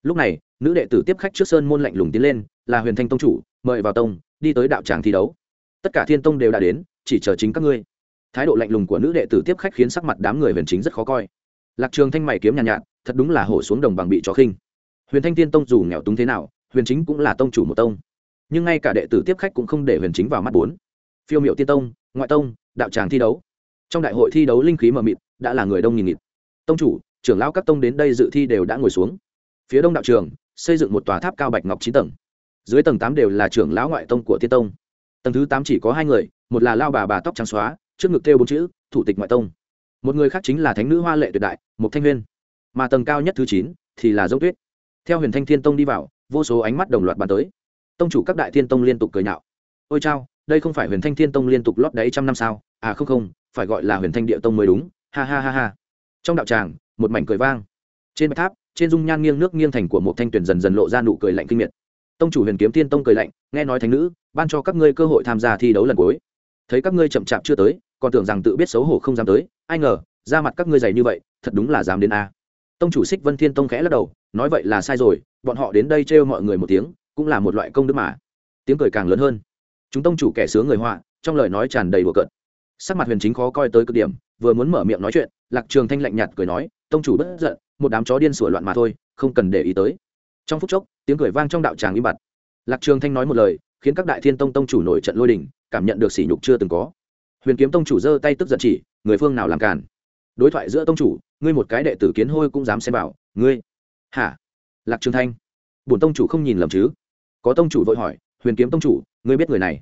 Lúc này nữ đệ tử tiếp khách trước sơn môn lạnh lùng tiến lên là huyền thanh tông chủ mời vào tông đi tới đạo tràng thi đấu. Tất cả thiên tông đều đã đến chỉ chờ chính các ngươi. Thái độ lạnh lùng của nữ đệ tử tiếp khách khiến sắc mặt đám người huyền chính rất khó coi. Lạc trường thanh mày kiếm nhàn nhạt, nhạt thật đúng là hổ xuống đồng bằng bị chó khinh. Huyền thanh tiên tông dù nghèo túng thế nào, huyền chính cũng là tông chủ một tông. Nhưng ngay cả đệ tử tiếp khách cũng không để huyền chính vào mắt bốn. Phiêu miệu tiên tông, ngoại tông, đạo tràng thi đấu. Trong đại hội thi đấu linh khí mờ mịt, đã là người đông nghìn nghịt. Tông chủ, trưởng lão các tông đến đây dự thi đều đã ngồi xuống. Phía đông đạo trường, xây dựng một tòa tháp cao bạch ngọc chín tầng. Dưới tầng tám đều là trưởng lão ngoại tông của tiên tông. Tầng thứ tám chỉ có hai người, một là lao bà bà tóc trắng xóa, trước ngực treo bốn chữ, thủ tịch ngoại tông. Một người khác chính là thánh nữ hoa lệ tuyệt đại một thanh huyên mà tầng cao nhất thứ chín thì là dốc tuyết. Theo huyền thanh thiên tông đi vào, vô số ánh mắt đồng loạt bàn tới. Tông chủ các đại thiên tông liên tục cười nhạo. Ôi chao, đây không phải huyền thanh thiên tông liên tục lót đáy trăm năm sao? À không không, phải gọi là huyền thanh địa tông mới đúng. Ha ha ha ha. Trong đạo tràng, một mảnh cười vang. Trên bạch tháp, trên dung nhan nghiêng nước nghiêng thành của một thanh tuyển dần dần lộ ra nụ cười lạnh kinh miệt. Tông chủ huyền kiếm thiên tông cười lạnh, nghe nói thánh nữ, ban cho các ngươi cơ hội tham gia thi đấu lần cuối. Thấy các ngươi chậm chạp chưa tới, còn tưởng rằng tự biết xấu hổ không dám tới, ai ngờ, ra mặt các ngươi dày như vậy, thật đúng là dám đến a tông chủ xích vân thiên tông khẽ lắc đầu, nói vậy là sai rồi, bọn họ đến đây trêu mọi người một tiếng, cũng là một loại công đức mà. Tiếng cười càng lớn hơn. Chúng tông chủ kẻ sướng người họa, trong lời nói tràn đầy bừa cợt. Sắc mặt huyền chính khó coi tới cực điểm, vừa muốn mở miệng nói chuyện, lạc trường thanh lạnh nhạt cười nói, tông chủ bất giận, một đám chó điên sủa loạn mà thôi, không cần để ý tới. Trong phút chốc, tiếng cười vang trong đạo tràng im bặt. Lạc trường thanh nói một lời, khiến các đại thiên tông tông chủ nổi trận lôi đình, cảm nhận được sỉ nhục chưa từng có. Huyền kiếm tông chủ giơ tay tức giận chỉ, người phương nào làm cản đối thoại giữa tông chủ, ngươi một cái đệ tử kiến hôi cũng dám xem bảo ngươi. Hả? Lạc trường thanh. Bổn tông chủ không nhìn lầm chứ? Có tông chủ vội hỏi, huyền kiếm tông chủ, ngươi biết người này?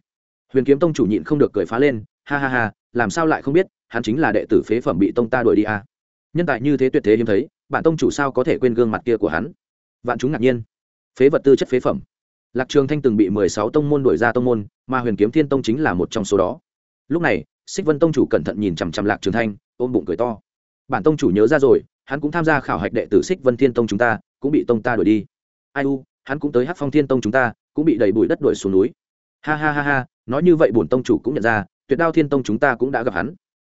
Huyền kiếm tông chủ nhịn không được cười phá lên, ha ha ha, làm sao lại không biết, hắn chính là đệ tử phế phẩm bị tông ta đuổi đi à. nhân tài như thế tuyệt thế hiếm thấy, bản tông chủ sao có thể quên gương mặt kia của hắn? Vạn chúng ngạc nhiên. Phế vật tư chất phế phẩm. Lạc trường thanh từng bị mười sáu tông môn đuổi ra tông môn, mà huyền kiếm thiên tông chính là một trong số đó. Lúc này xích vân tông chủ cẩn thận nhìn chằm chằm lạc trường thanh, ôm bụng cười to bản tông chủ nhớ ra rồi, hắn cũng tham gia khảo hạch đệ tử xích vân thiên tông chúng ta, cũng bị tông ta đuổi đi. Ai u, hắn cũng tới hát phong thiên tông chúng ta, cũng bị đầy bụi đất đuổi xuống núi. Ha ha ha ha, nói như vậy bổn tông chủ cũng nhận ra, tuyệt đao thiên tông chúng ta cũng đã gặp hắn.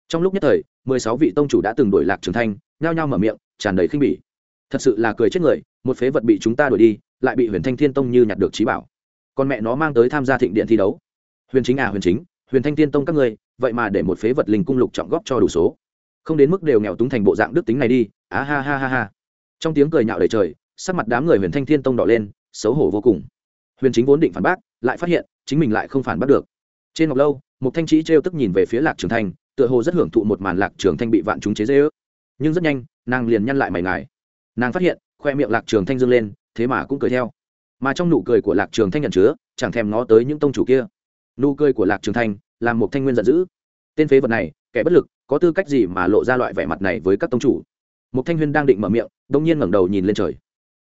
Trong lúc nhất thời, mười sáu vị tông chủ đã từng đuổi lạc trường thanh, nhao nhao mở miệng, tràn đầy khinh bỉ. Thật sự là cười chết người, một phế vật bị chúng ta đuổi đi, lại bị huyền thanh thiên tông như nhặt được trí bảo. Con mẹ nó mang tới tham gia thịnh điện thi đấu. Huyền chính à huyền chính, huyền thanh thiên tông các ngươi, vậy mà để một phế vật linh cung lục trọng góp cho đủ số không đến mức đều nghèo túng thành bộ dạng đức tính này đi. Á ha ha ha ha. Trong tiếng cười nhạo đầy trời, sắc mặt đám người huyền thanh thiên tông đỏ lên, xấu hổ vô cùng. Huyền chính vốn định phản bác, lại phát hiện, chính mình lại không phản bác được. Trên ngọc lâu, một thanh trí trêu tức nhìn về phía lạc trường thanh, tựa hồ rất hưởng thụ một màn lạc trường thanh bị vạn chúng chế dễ ước nhưng rất nhanh, nàng liền nhăn lại mày ngài. Nàng phát hiện, khoe miệng lạc trường thanh dương lên, thế mà cũng cười theo. Mà trong nụ cười của lạc trường thanh nhận chứa, chẳng thèm ngó tới những tông chủ kia. Nụ cười của lạc trường thanh, làm một thanh nguyên giận dữ. Tên phế vật này kẻ bất lực, có tư cách gì mà lộ ra loại vẻ mặt này với các tông chủ? Một thanh huyên đang định mở miệng, đông nhiên ngẩng đầu nhìn lên trời.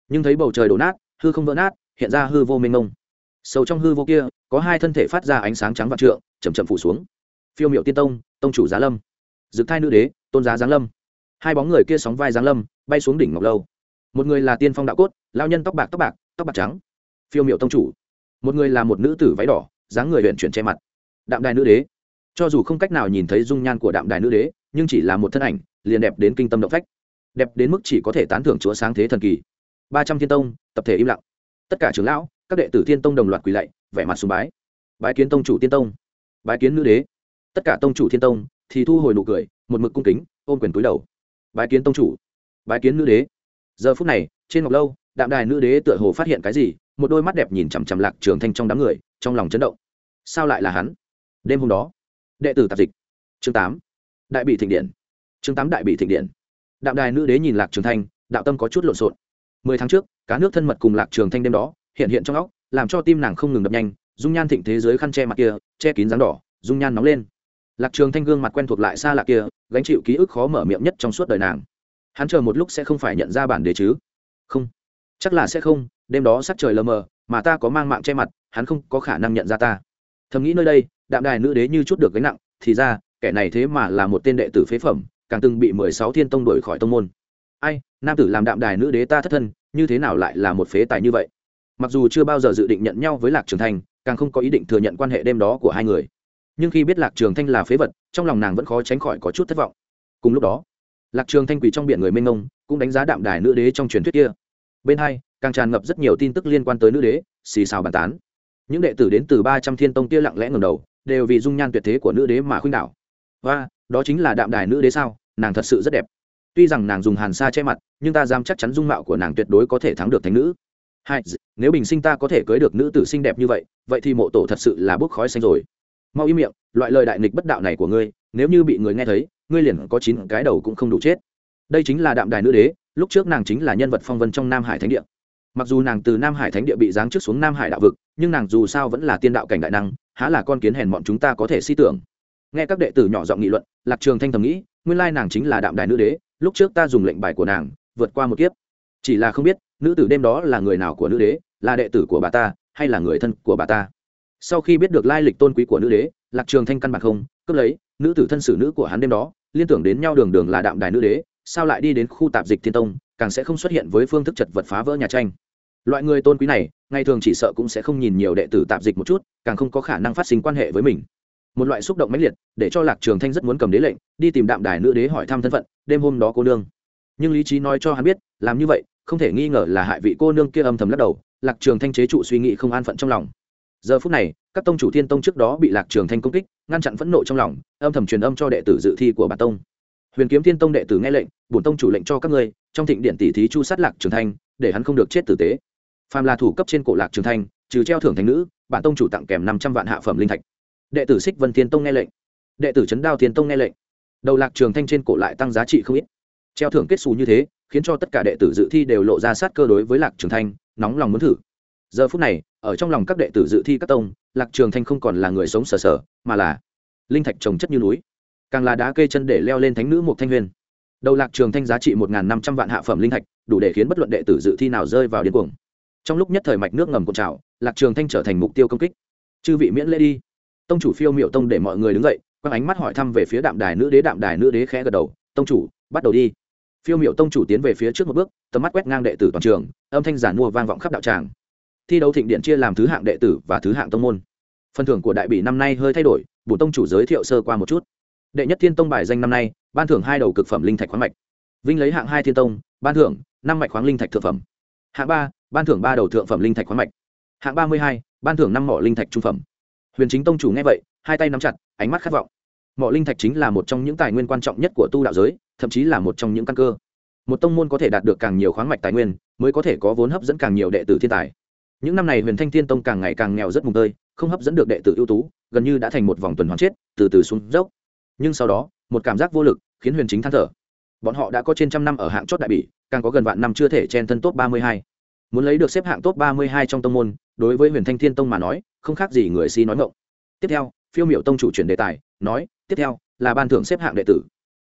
Nhưng thấy bầu trời đổ nát, hư không vỡ nát, hiện ra hư vô mênh mông. Sâu trong hư vô kia, có hai thân thể phát ra ánh sáng trắng vạn trượng chầm chậm phủ xuống. Phiêu miệu tiên tông tông chủ giá lâm. Dực thai nữ đế, tôn giá giáng lâm. Hai bóng người kia sóng vai giáng lâm, bay xuống đỉnh ngọc lâu. Một người là tiên phong đạo cốt lao nhân tóc bạc tóc bạc tóc bạc trắng. Phiêu miệu tông chủ. Một người là một nữ tử váy đỏ, dáng người huyện chuyển che mặt. Đạm đài nữ đế cho dù không cách nào nhìn thấy dung nhan của đạm đài nữ đế, nhưng chỉ là một thân ảnh, liền đẹp đến kinh tâm động phách. Đẹp đến mức chỉ có thể tán thưởng chúa sáng thế thần kỳ. Ba trăm thiên tông, tập thể im lặng. Tất cả trưởng lão, các đệ tử thiên tông đồng loạt quỳ lạy, vẻ mặt sùng bái. Bái kiến tông chủ tiên tông. Bái kiến nữ đế. Tất cả tông chủ thiên tông thì thu hồi nụ cười, một mực cung kính, ôm quyền túi đầu. Bái kiến tông chủ. Bái kiến nữ đế. Giờ phút này, trên ngọc lâu, đạm đài nữ đế tựa hồ phát hiện cái gì, một đôi mắt đẹp nhìn chằm chằm lạc trường thanh trong đám người, trong lòng chấn động. Sao lại là hắn? Đêm hôm đó đệ tử tạp dịch. Chương tám, đại bị thịnh điện. Chương tám, đại bị thịnh điện. Đạm đài nữ đế nhìn lạc trường thanh, đạo tâm có chút lộn xộn. Mười tháng trước, cá nước thân mật cùng lạc trường thanh đêm đó, hiện hiện trong óc, làm cho tim nàng không ngừng đập nhanh, dung nhan thịnh thế giới khăn che mặt kia, che kín dáng đỏ, dung nhan nóng lên. Lạc trường thanh gương mặt quen thuộc lại xa lạ kia, gánh chịu ký ức khó mở miệng nhất trong suốt đời nàng. Hắn chờ một lúc sẽ không phải nhận ra bản đế chứ? Không. Chắc là sẽ không, đêm đó sắc trời lờ mờ, mà ta có mang mạng che mặt, hắn không có khả năng nhận ra ta. Thầm nghĩ nơi đây đạm đài nữ đế như chút được gánh nặng, thì ra, kẻ này thế mà là một tên đệ tử phế phẩm, càng từng bị mười sáu thiên tông đổi khỏi tông môn. Ai, nam tử làm đạm đài nữ đế ta thất thân, như thế nào lại là một phế tài như vậy? Mặc dù chưa bao giờ dự định nhận nhau với lạc trường thanh, càng không có ý định thừa nhận quan hệ đêm đó của hai người. Nhưng khi biết lạc trường thanh là phế vật, trong lòng nàng vẫn khó tránh khỏi có chút thất vọng. Cùng lúc đó, lạc trường thanh quỳ trong biển người mênh ngông cũng đánh giá đạm đài nữ đế trong truyền thuyết kia. Bên hai, càng tràn ngập rất nhiều tin tức liên quan tới nữ đế, xì xào bàn tán. Những đệ tử đến từ ba trăm thiên tông kia lặng lẽ ngầm đầu đều vì dung nhan tuyệt thế của nữ đế mà khuynh đảo. Và, đó chính là đạm đài nữ đế sao? Nàng thật sự rất đẹp. Tuy rằng nàng dùng hàn sa che mặt, nhưng ta dám chắc chắn dung mạo của nàng tuyệt đối có thể thắng được thánh nữ. Hai nếu bình sinh ta có thể cưới được nữ tử xinh đẹp như vậy vậy thì mộ tổ thật sự là bốc khói xanh rồi. Mau im miệng, loại lời đại nghịch bất đạo này của ngươi, nếu như bị người nghe thấy, ngươi liền có chín cái đầu cũng không đủ chết. Đây chính là đạm đài nữ đế, lúc trước nàng chính là nhân vật phong vân trong nam hải thánh địa. Mặc dù nàng từ nam hải thánh địa bị giáng trước xuống nam hải đạo vực, nhưng nàng dù sao vẫn là tiên đạo cảnh đại năng há là con kiến hèn bọn chúng ta có thể si tưởng. Nghe các đệ tử nhỏ giọng nghị luận, lạc trường thanh thầm nghĩ, nguyên lai nàng chính là đạm đài nữ đế, lúc trước ta dùng lệnh bài của nàng, vượt qua một kiếp. Chỉ là không biết, nữ tử đêm đó là người nào của nữ đế, là đệ tử của bà ta, hay là người thân của bà ta. Sau khi biết được lai lịch tôn quý của nữ đế, lạc trường thanh căn bản không, cướp lấy, nữ tử thân xử nữ của hắn đêm đó, liên tưởng đến nhau đường đường là đạm đài nữ đế, sao lại đi đến khu tạp dịch thiên tông, càng sẽ không xuất hiện với phương thức chật vật phá vỡ nhà tranh loại người tôn quý này, ngày thường chỉ sợ cũng sẽ không nhìn nhiều đệ tử tạp dịch một chút, càng không có khả năng phát sinh quan hệ với mình. Một loại xúc động mãnh liệt, để cho lạc trường thanh rất muốn cầm đế lệnh, đi tìm đạm đài nữ đế hỏi thăm thân phận, đêm hôm đó cô nương. Nhưng lý trí nói cho hắn biết, làm như vậy, không thể nghi ngờ là hại vị cô nương kia âm thầm lắc đầu, lạc trường thanh chế trụ suy nghĩ không an phận trong lòng. Giờ phút này, các tông chủ thiên tông trước đó bị lạc trường thanh công kích, ngăn chặn phẫn nộ trong lòng, âm thầm truyền âm cho đệ tử dự thi của bản tông. Huyền kiếm thiên tông đệ tử nghe lệnh, bổn tông chủ lệnh cho các ngươi, trong thịnh điện tỷ thí chu sát lạc trường thanh, để hắn không được chết tử tế phàm là thủ cấp trên cổ lạc trường thanh, trừ treo thưởng thành nữ, bản tông chủ tặng kèm năm trăm vạn hạ phẩm linh thạch. Đệ tử xích vân thiên tông nghe lệnh. Đệ tử trấn đao thiên tông nghe lệnh. Đầu lạc trường thanh trên cổ lại tăng giá trị không ít. Treo thưởng kết xù như thế, khiến cho tất cả đệ tử dự thi đều lộ ra sát cơ đối với lạc trường thanh, nóng lòng muốn thử. Giờ phút này, ở trong lòng các đệ tử dự thi các tông, lạc trường thanh không còn là người sống sờ sờ, mà là linh thạch trồng chất như núi. Càng là đá cây chân để leo lên thánh nữ một thanh huyền. Đầu lạc trường thanh giá trị một năm trăm vạn hạ phẩm linh thạch, đủ để khiến bất luận đệ tử dự thi nào rơi vào điên cuồng trong lúc nhất thời mạch nước ngầm cuộn trào, lạc trường thanh trở thành mục tiêu công kích. Chư vị miễn lễ đi. Tông chủ phiêu miệu tông để mọi người đứng dậy quăng ánh mắt hỏi thăm về phía đạm đài nữ đế, đạm đài nữ đế khẽ gật đầu, tông chủ, bắt đầu đi. Phiêu miệu tông chủ tiến về phía trước một bước, tầm mắt quét ngang đệ tử toàn trường, âm thanh giản mua vang vọng khắp đạo tràng. Thi đấu thịnh điện chia làm thứ hạng đệ tử và thứ hạng tông môn. Phần thưởng của đại bỉ năm nay hơi thay đổi, bổ tông chủ giới thiệu sơ qua một chút. Đệ nhất thiên tông bài danh năm nay, ban thưởng hai đầu cực phẩm linh thạch khoáng mạch. Vinh lấy hạng hai thiên tông, ban thưởng năm mạch khoáng linh thạch thượng phẩm hạng ba, ban thưởng ba đầu thượng phẩm linh thạch khoáng mạch. Hạng ba mươi hai, ban thưởng năm mỏ linh thạch trung phẩm. Huyền chính tông chủ nghe vậy, hai tay nắm chặt, ánh mắt khát vọng. Mỏ linh thạch chính là một trong những tài nguyên quan trọng nhất của tu đạo giới, thậm chí là một trong những căn cơ. Một tông môn có thể đạt được càng nhiều khoáng mạch tài nguyên, mới có thể có vốn hấp dẫn càng nhiều đệ tử thiên tài. Những năm này huyền thanh thiên tông càng ngày càng nghèo rất mùng tơi, không hấp dẫn được đệ tử ưu tú, gần như đã thành một vòng tuần hoàn chết, từ từ xuống dốc. Nhưng sau đó, một cảm giác vô lực khiến huyền chính than thở bọn họ đã có trên trăm năm ở hạng chót đại bỉ, càng có gần vạn năm chưa thể chen thân top ba mươi hai. Muốn lấy được xếp hạng top ba mươi hai trong tông môn, đối với huyền thanh thiên tông mà nói, không khác gì người si nói ngộng tiếp theo, phiêu miểu tông chủ chuyển đề tài, nói, tiếp theo, là ban thưởng xếp hạng đệ tử.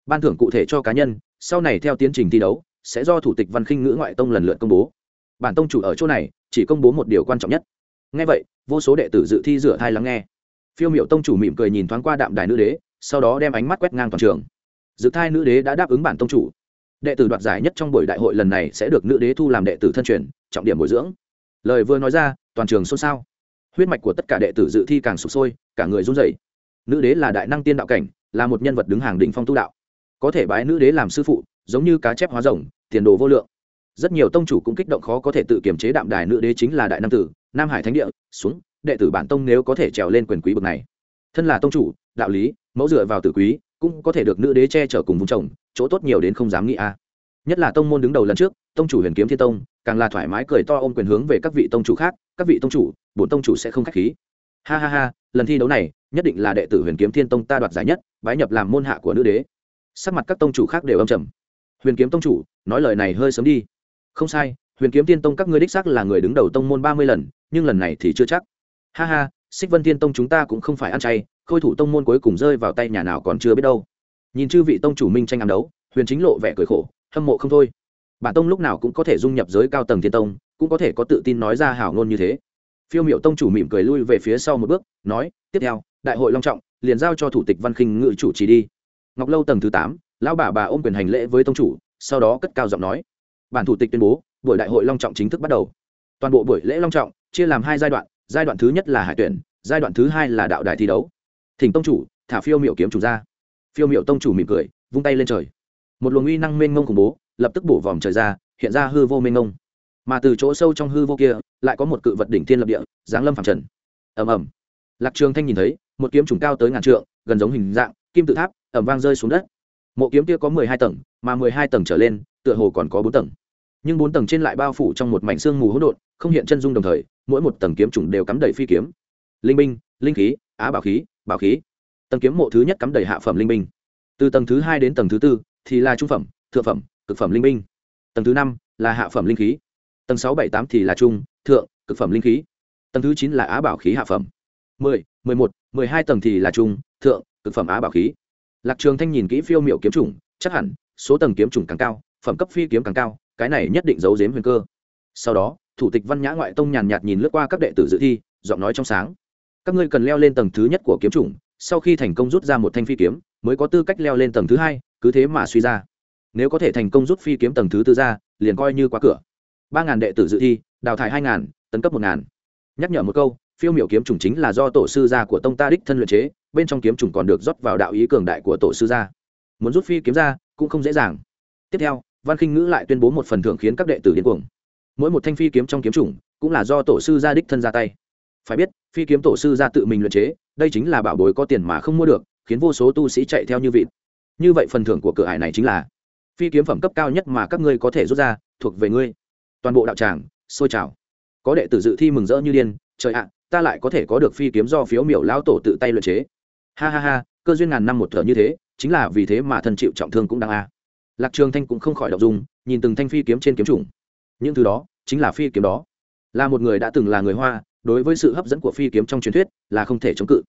Ban thưởng cụ thể cho cá nhân, sau này theo tiến trình thi đấu, sẽ do thủ tịch văn khinh ngữ ngoại tông lần lượt công bố. Bản tông chủ ở chỗ này, chỉ công bố một điều quan trọng nhất. Ngay vậy, vô số đệ tử dự thi rửa thai lắng nghe. Phiêu miểu tông chủ mỉm cười nhìn thoáng qua đạm đài nữ đế, sau đó đem ánh mắt quét ngang toàn trường dự thai nữ đế đã đáp ứng bản tông chủ. Đệ tử đoạt giải nhất trong buổi đại hội lần này sẽ được nữ đế thu làm đệ tử thân truyền, trọng điểm bồi dưỡng. Lời vừa nói ra, toàn trường xôn xao. Huyết mạch của tất cả đệ tử dự thi càng sụp sôi, cả người run rẩy. Nữ đế là đại năng tiên đạo cảnh, là một nhân vật đứng hàng đỉnh phong tu đạo. Có thể bái nữ đế làm sư phụ, giống như cá chép hóa rồng, tiền đồ vô lượng. Rất nhiều tông chủ cũng kích động khó có thể tự kiềm chế đạm đài nữ đế chính là đại nam tử, nam hải thánh địa, xuống, đệ tử bản tông nếu có thể trèo lên quyền quý bậc này. Thân là tông chủ, đạo lý, mẫu dựa vào tử quý cũng có thể được nữ đế che chở cùng vùng chồng chỗ tốt nhiều đến không dám nghĩ a. Nhất là tông môn đứng đầu lần trước, tông chủ huyền kiếm thiên tông, càng là thoải mái cười to ôm quyền hướng về các vị tông chủ khác, các vị tông chủ, bổn tông chủ sẽ không khách khí. Ha ha ha, lần thi đấu này, nhất định là đệ tử huyền kiếm thiên tông ta đoạt giải nhất, bái nhập làm môn hạ của nữ đế. Sắc mặt các tông chủ khác đều âm trầm. Huyền kiếm tông chủ, nói lời này hơi sớm đi. Không sai, huyền kiếm tiên tông các ngươi đích xác là người đứng đầu tông môn ba mươi lần, nhưng lần này thì chưa chắc. Ha ha xích vân Thiên tông chúng ta cũng không phải ăn chay, khôi thủ tông môn cuối cùng rơi vào tay nhà nào còn chưa biết đâu. Nhìn chư vị tông chủ minh tranh ám đấu, huyền chính lộ vẻ cười khổ, hâm mộ không thôi. Bản tông lúc nào cũng có thể dung nhập giới cao tầng thiên tông, cũng có thể có tự tin nói ra hảo ngôn như thế. Phiêu miệu tông chủ mỉm cười lui về phía sau một bước, nói, tiếp theo, đại hội long trọng, liền giao cho thủ tịch văn khinh ngự chủ trì đi. Ngọc lâu tầng thứ tám, lão bà bà ôm quyền hành lễ với tông chủ, sau đó cất cao giọng nói, bản thủ tịch tuyên bố, buổi đại hội long trọng chính thức bắt đầu. Toàn bộ buổi lễ long trọng, chia làm hai giai đoạn giai đoạn thứ nhất là hải tuyển, giai đoạn thứ hai là đạo đài thi đấu. Thỉnh tông chủ, thả phiêu miệu kiếm chủ ra. Phiêu miệu tông chủ mỉm cười, vung tay lên trời. Một luồng uy năng mênh mông khủng bố, lập tức bổ vòm trời ra, hiện ra hư vô mênh mông. Mà từ chỗ sâu trong hư vô kia, lại có một cự vật đỉnh thiên lập địa, giáng lâm phẳng trần. Ầm ầm. Lạc trường thanh nhìn thấy, một kiếm trùng cao tới ngàn trượng, gần giống hình dạng, kim tự tháp ẩm vang rơi xuống đất. Mộ kiếm kia có mười hai tầng, mà mười hai tầng trở lên, tựa hồ còn có bốn tầng. Nhưng bốn tầng trên lại bao phủ trong một mảnh xương mù hỗn độn, không hiện chân dung đồng thời mỗi một tầng kiếm trùng đều cắm đầy phi kiếm. Linh binh, linh khí, á bảo khí bảo khí. Tầng kiếm mộ thứ nhất cắm đầy hạ phẩm linh binh. Từ tầng thứ hai đến tầng thứ tư thì là trung phẩm, thượng phẩm, cực phẩm linh binh. Tầng thứ năm là hạ phẩm linh khí. Tầng sáu, bảy, tám thì là trung, thượng, cực phẩm linh khí. Tầng thứ chín là á bảo khí hạ phẩm. Mười mười một, mười hai tầng thì là trung, thượng, cực phẩm á bảo khí. Lạc trường thanh nhìn kỹ phiêu miệu kiếm chủng, chắc hẳn số tầng kiếm chủng càng cao, phẩm cấp phi kiếm càng cao, cái này nhất định giấu giếm huyền cơ. Sau đó thủ tịch văn nhã ngoại tông nhàn nhạt nhìn lướt qua các đệ tử dự thi, giọng nói trong sáng. Các ngươi cần leo lên tầng thứ nhất của kiếm chủng, sau khi thành công rút ra một thanh phi kiếm, mới có tư cách leo lên tầng thứ hai, cứ thế mà suy ra. Nếu có thể thành công rút phi kiếm tầng thứ tư ra, liền coi như quá cửa. Ba ngàn đệ tử dự thi, đào thải hai ngàn, tấn cấp một ngàn. Nhắc nhở một câu, phiêu miểu kiếm chủng chính là do tổ sư gia của tông ta đích thân luyện chế, bên trong kiếm chủng còn được rót vào đạo ý cường đại của tổ sư gia. Muốn rút phi kiếm ra, cũng không dễ dàng. Tiếp theo, văn khinh ngữ lại tuyên bố một phần thưởng khiến các đệ tử điên cuồng mỗi một thanh phi kiếm trong kiếm chủng cũng là do tổ sư gia đích thân ra tay. Phải biết, phi kiếm tổ sư gia tự mình luyện chế, đây chính là bảo bối có tiền mà không mua được, khiến vô số tu sĩ chạy theo như vịt. Như vậy phần thưởng của cửa hải này chính là, phi kiếm phẩm cấp cao nhất mà các ngươi có thể rút ra, thuộc về ngươi. Toàn bộ đạo tràng sôi trào. Có đệ tử dự thi mừng rỡ như điên, trời ạ, ta lại có thể có được phi kiếm do phiếu miểu lão tổ tự tay luyện chế. Ha ha ha, cơ duyên ngàn năm một thở như thế, chính là vì thế mà thân chịu trọng thương cũng đang a. Lạc trường thanh cũng không khỏi đọc dung, nhìn từng thanh phi kiếm trên kiếm trùng những thứ đó chính là phi kiếm đó. Là một người đã từng là người hoa, đối với sự hấp dẫn của phi kiếm trong truyền thuyết là không thể chống cự.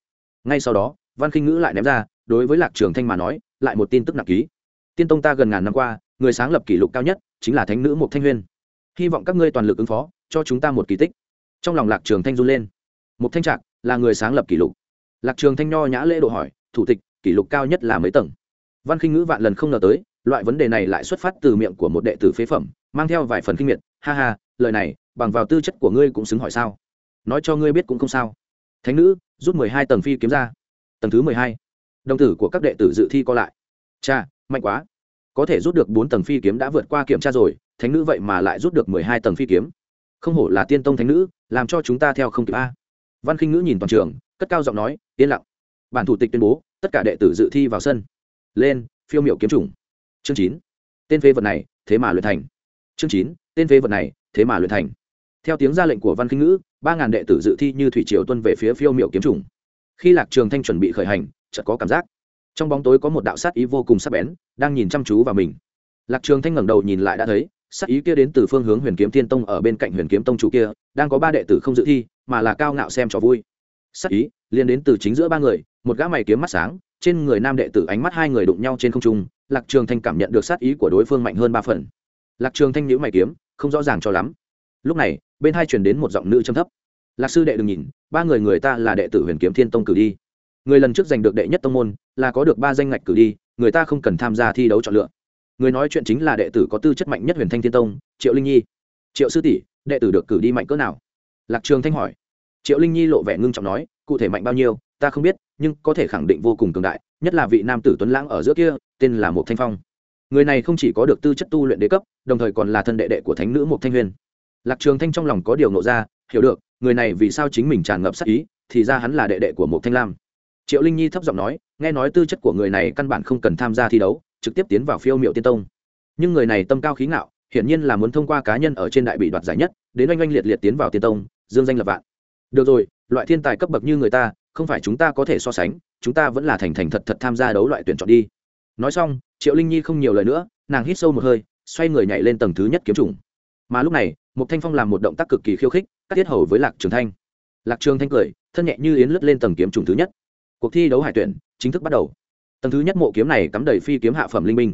Ngay sau đó, văn khinh ngữ lại ném ra, đối với lạc trường thanh mà nói, lại một tin tức nặng ký. Tiên tông ta gần ngàn năm qua, người sáng lập kỷ lục cao nhất chính là thánh nữ một thanh huyên. Hy vọng các ngươi toàn lực ứng phó, cho chúng ta một kỳ tích. Trong lòng lạc trường thanh run lên. Một thanh trạc là người sáng lập kỷ lục. Lạc trường thanh nho nhã lễ độ hỏi, thủ tịch, kỷ lục cao nhất là mấy tầng? Văn khinh ngữ vạn lần không ngờ tới, loại vấn đề này lại xuất phát từ miệng của một đệ tử phế phẩm mang theo vài phần kinh miệt, ha ha, lời này, bằng vào tư chất của ngươi cũng xứng hỏi sao? Nói cho ngươi biết cũng không sao. Thánh nữ, rút mười hai tầng phi kiếm ra. Tầng thứ mười hai. Đồng tử của các đệ tử dự thi co lại. Cha, mạnh quá. Có thể rút được bốn tầng phi kiếm đã vượt qua kiểm tra rồi, thánh nữ vậy mà lại rút được mười hai tầng phi kiếm. Không hổ là tiên tông thánh nữ, làm cho chúng ta theo không kịp a. Văn khinh ngữ nhìn toàn trường, cất cao giọng nói, yên lặng. Bản thủ tịch tuyên bố, tất cả đệ tử dự thi vào sân. Lên, phiêu miểu kiếm chủng. Chương chín. Tên phế vật này, thế mà luyện thành chương chín, tên phế vật này, thế mà luyện thành. Theo tiếng ra lệnh của văn kinh ngữ, ba ngàn đệ tử dự thi như thủy triều tuân về phía phiêu miểu kiếm trùng. khi lạc trường thanh chuẩn bị khởi hành, chợt có cảm giác. Trong bóng tối có một đạo sát ý vô cùng sắc bén, đang nhìn chăm chú vào mình. Lạc trường thanh ngẩng đầu nhìn lại đã thấy, sát ý kia đến từ phương hướng huyền kiếm thiên tông ở bên cạnh huyền kiếm tông chủ kia, đang có ba đệ tử không dự thi, mà là cao ngạo xem trò vui. Sát ý liên đến từ chính giữa ba người, một gã mày kiếm mắt sáng, trên người nam đệ tử ánh mắt hai người đụng nhau trên không trung, lạc trường thanh cảm nhận được sát ý của đối phương mạnh hơn ba phần lạc trường thanh nhíu mày kiếm, không rõ ràng cho lắm. Lúc này, bên hai truyền đến một giọng nữ trầm thấp. Lạc sư đệ đừng nhìn, ba người người ta là đệ tử huyền kiếm thiên tông cử đi. Người lần trước giành được đệ nhất tông môn, là có được ba danh ngạch cử đi, người ta không cần tham gia thi đấu chọn lựa. Người nói chuyện chính là đệ tử có tư chất mạnh nhất huyền thanh thiên tông, triệu linh nhi. Triệu sư tỷ, đệ tử được cử đi mạnh cỡ nào? Lạc trường thanh hỏi. Triệu linh nhi lộ vẻ ngưng trọng nói, cụ thể mạnh bao nhiêu, ta không biết, nhưng có thể khẳng định vô cùng cường đại, nhất là vị nam tử tuấn lãng ở giữa kia, tên là một thanh phong người này không chỉ có được tư chất tu luyện đế cấp, đồng thời còn là thân đệ đệ của thánh nữ Mục thanh huyền. Lạc trường thanh trong lòng có điều nộ ra, hiểu được, người này vì sao chính mình tràn ngập sắc ý, thì ra hắn là đệ đệ của Mục thanh lam. Triệu linh nhi thấp giọng nói, nghe nói tư chất của người này căn bản không cần tham gia thi đấu, trực tiếp tiến vào phiêu miệu tiên tông. Nhưng người này tâm cao khí ngạo, hiển nhiên là muốn thông qua cá nhân ở trên đại bị đoạt giải nhất, đến oanh oanh liệt liệt tiến vào tiên tông, dương danh lập vạn. Được rồi, loại thiên tài cấp bậc như người ta, không phải chúng ta có thể so sánh, chúng ta vẫn là thành thành thật thật tham gia đấu loại tuyển chọn đi. Nói xong triệu linh nhi không nhiều lời nữa, nàng hít sâu một hơi, xoay người nhảy lên tầng thứ nhất kiếm trùng mà lúc này một thanh phong làm một động tác cực kỳ khiêu khích, cắt tiết hầu với lạc trường thanh. Lạc trường thanh cười, thân nhẹ như yến lướt lên tầng kiếm trùng thứ nhất. Cuộc thi đấu hải tuyển chính thức bắt đầu. Tầng thứ nhất mộ kiếm này cắm đầy phi kiếm hạ phẩm linh minh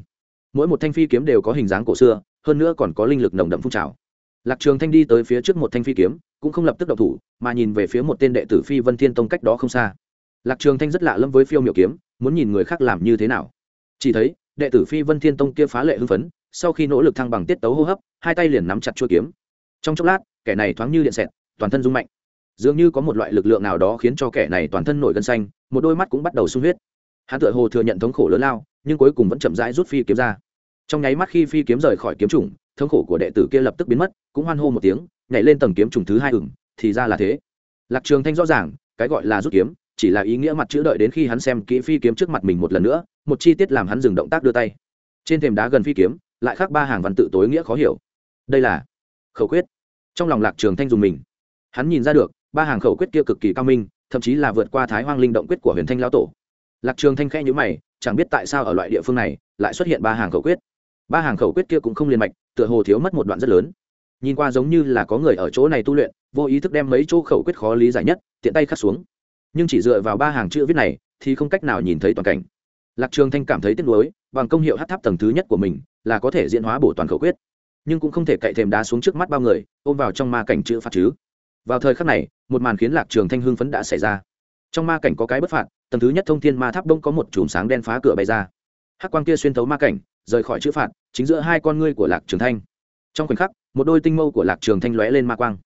mỗi một thanh phi kiếm đều có hình dáng cổ xưa, hơn nữa còn có linh lực nồng đậm phun trào. Lạc trường thanh đi tới phía trước một thanh phi kiếm, cũng không lập tức độc thủ, mà nhìn về phía một tên đệ tử phi vân thiên tông cách đó không xa. Lạc trường thanh rất lạ lẫm với phiêu miểu kiếm, muốn nhìn người khác làm như thế nào. Chỉ thấy đệ tử phi vân thiên tông kia phá lệ hưng phấn, sau khi nỗ lực thăng bằng tiết tấu hô hấp, hai tay liền nắm chặt chuôi kiếm. Trong chốc lát, kẻ này thoáng như điện xẹt, toàn thân rung mạnh. Dường như có một loại lực lượng nào đó khiến cho kẻ này toàn thân nổi gân xanh, một đôi mắt cũng bắt đầu sung huyết. Hắn tựa hồ thừa nhận thống khổ lớn lao, nhưng cuối cùng vẫn chậm rãi rút phi kiếm ra. Trong nháy mắt khi phi kiếm rời khỏi kiếm trùng thống khổ của đệ tử kia lập tức biến mất, cũng hoan hô một tiếng, nhảy lên tầng kiếm trùng thứ hai ửng, thì ra là thế. Lạc trường thanh rõ ràng, cái gọi là rút kiếm chỉ là ý nghĩa mặt chữ đợi đến khi hắn xem kỹ phi kiếm trước mặt mình một lần nữa, một chi tiết làm hắn dừng động tác đưa tay. Trên thềm đá gần phi kiếm, lại khác ba hàng văn tự tối nghĩa khó hiểu. Đây là khẩu quyết. Trong lòng lạc trường thanh dùng mình. Hắn nhìn ra được, ba hàng khẩu quyết kia cực kỳ cao minh, thậm chí là vượt qua thái hoang linh động quyết của huyền thanh lão tổ. Lạc trường thanh khẽ nhíu mày, chẳng biết tại sao ở loại địa phương này, lại xuất hiện ba hàng khẩu quyết. Ba hàng khẩu quyết kia cũng không liền mạch, tựa hồ thiếu mất một đoạn rất lớn. Nhìn qua giống như là có người ở chỗ này tu luyện, vô ý thức đem mấy chỗ khẩu quyết khó lý giải nhất, tiện tay khắc xuống nhưng chỉ dựa vào ba hàng chữ viết này thì không cách nào nhìn thấy toàn cảnh. Lạc trường thanh cảm thấy tiếc nuối, bằng công hiệu hát tháp tầng thứ nhất của mình là có thể diễn hóa bổ toàn khẩu quyết, nhưng cũng không thể cậy thềm đá xuống trước mắt bao người, ôm vào trong ma cảnh chữ phạt chứ. Vào thời khắc này, một màn khiến lạc trường thanh hưng phấn đã xảy ra. Trong ma cảnh có cái bất phạt, tầng thứ nhất thông thiên ma tháp đông có một chùm sáng đen phá cửa bay ra. Hắc quang kia xuyên thấu ma cảnh, rời khỏi chữ phạt, chính giữa hai con ngươi của lạc trường thanh. Trong khoảnh khắc, một đôi tinh mâu của lạc trường thanh lóe lên ma quang.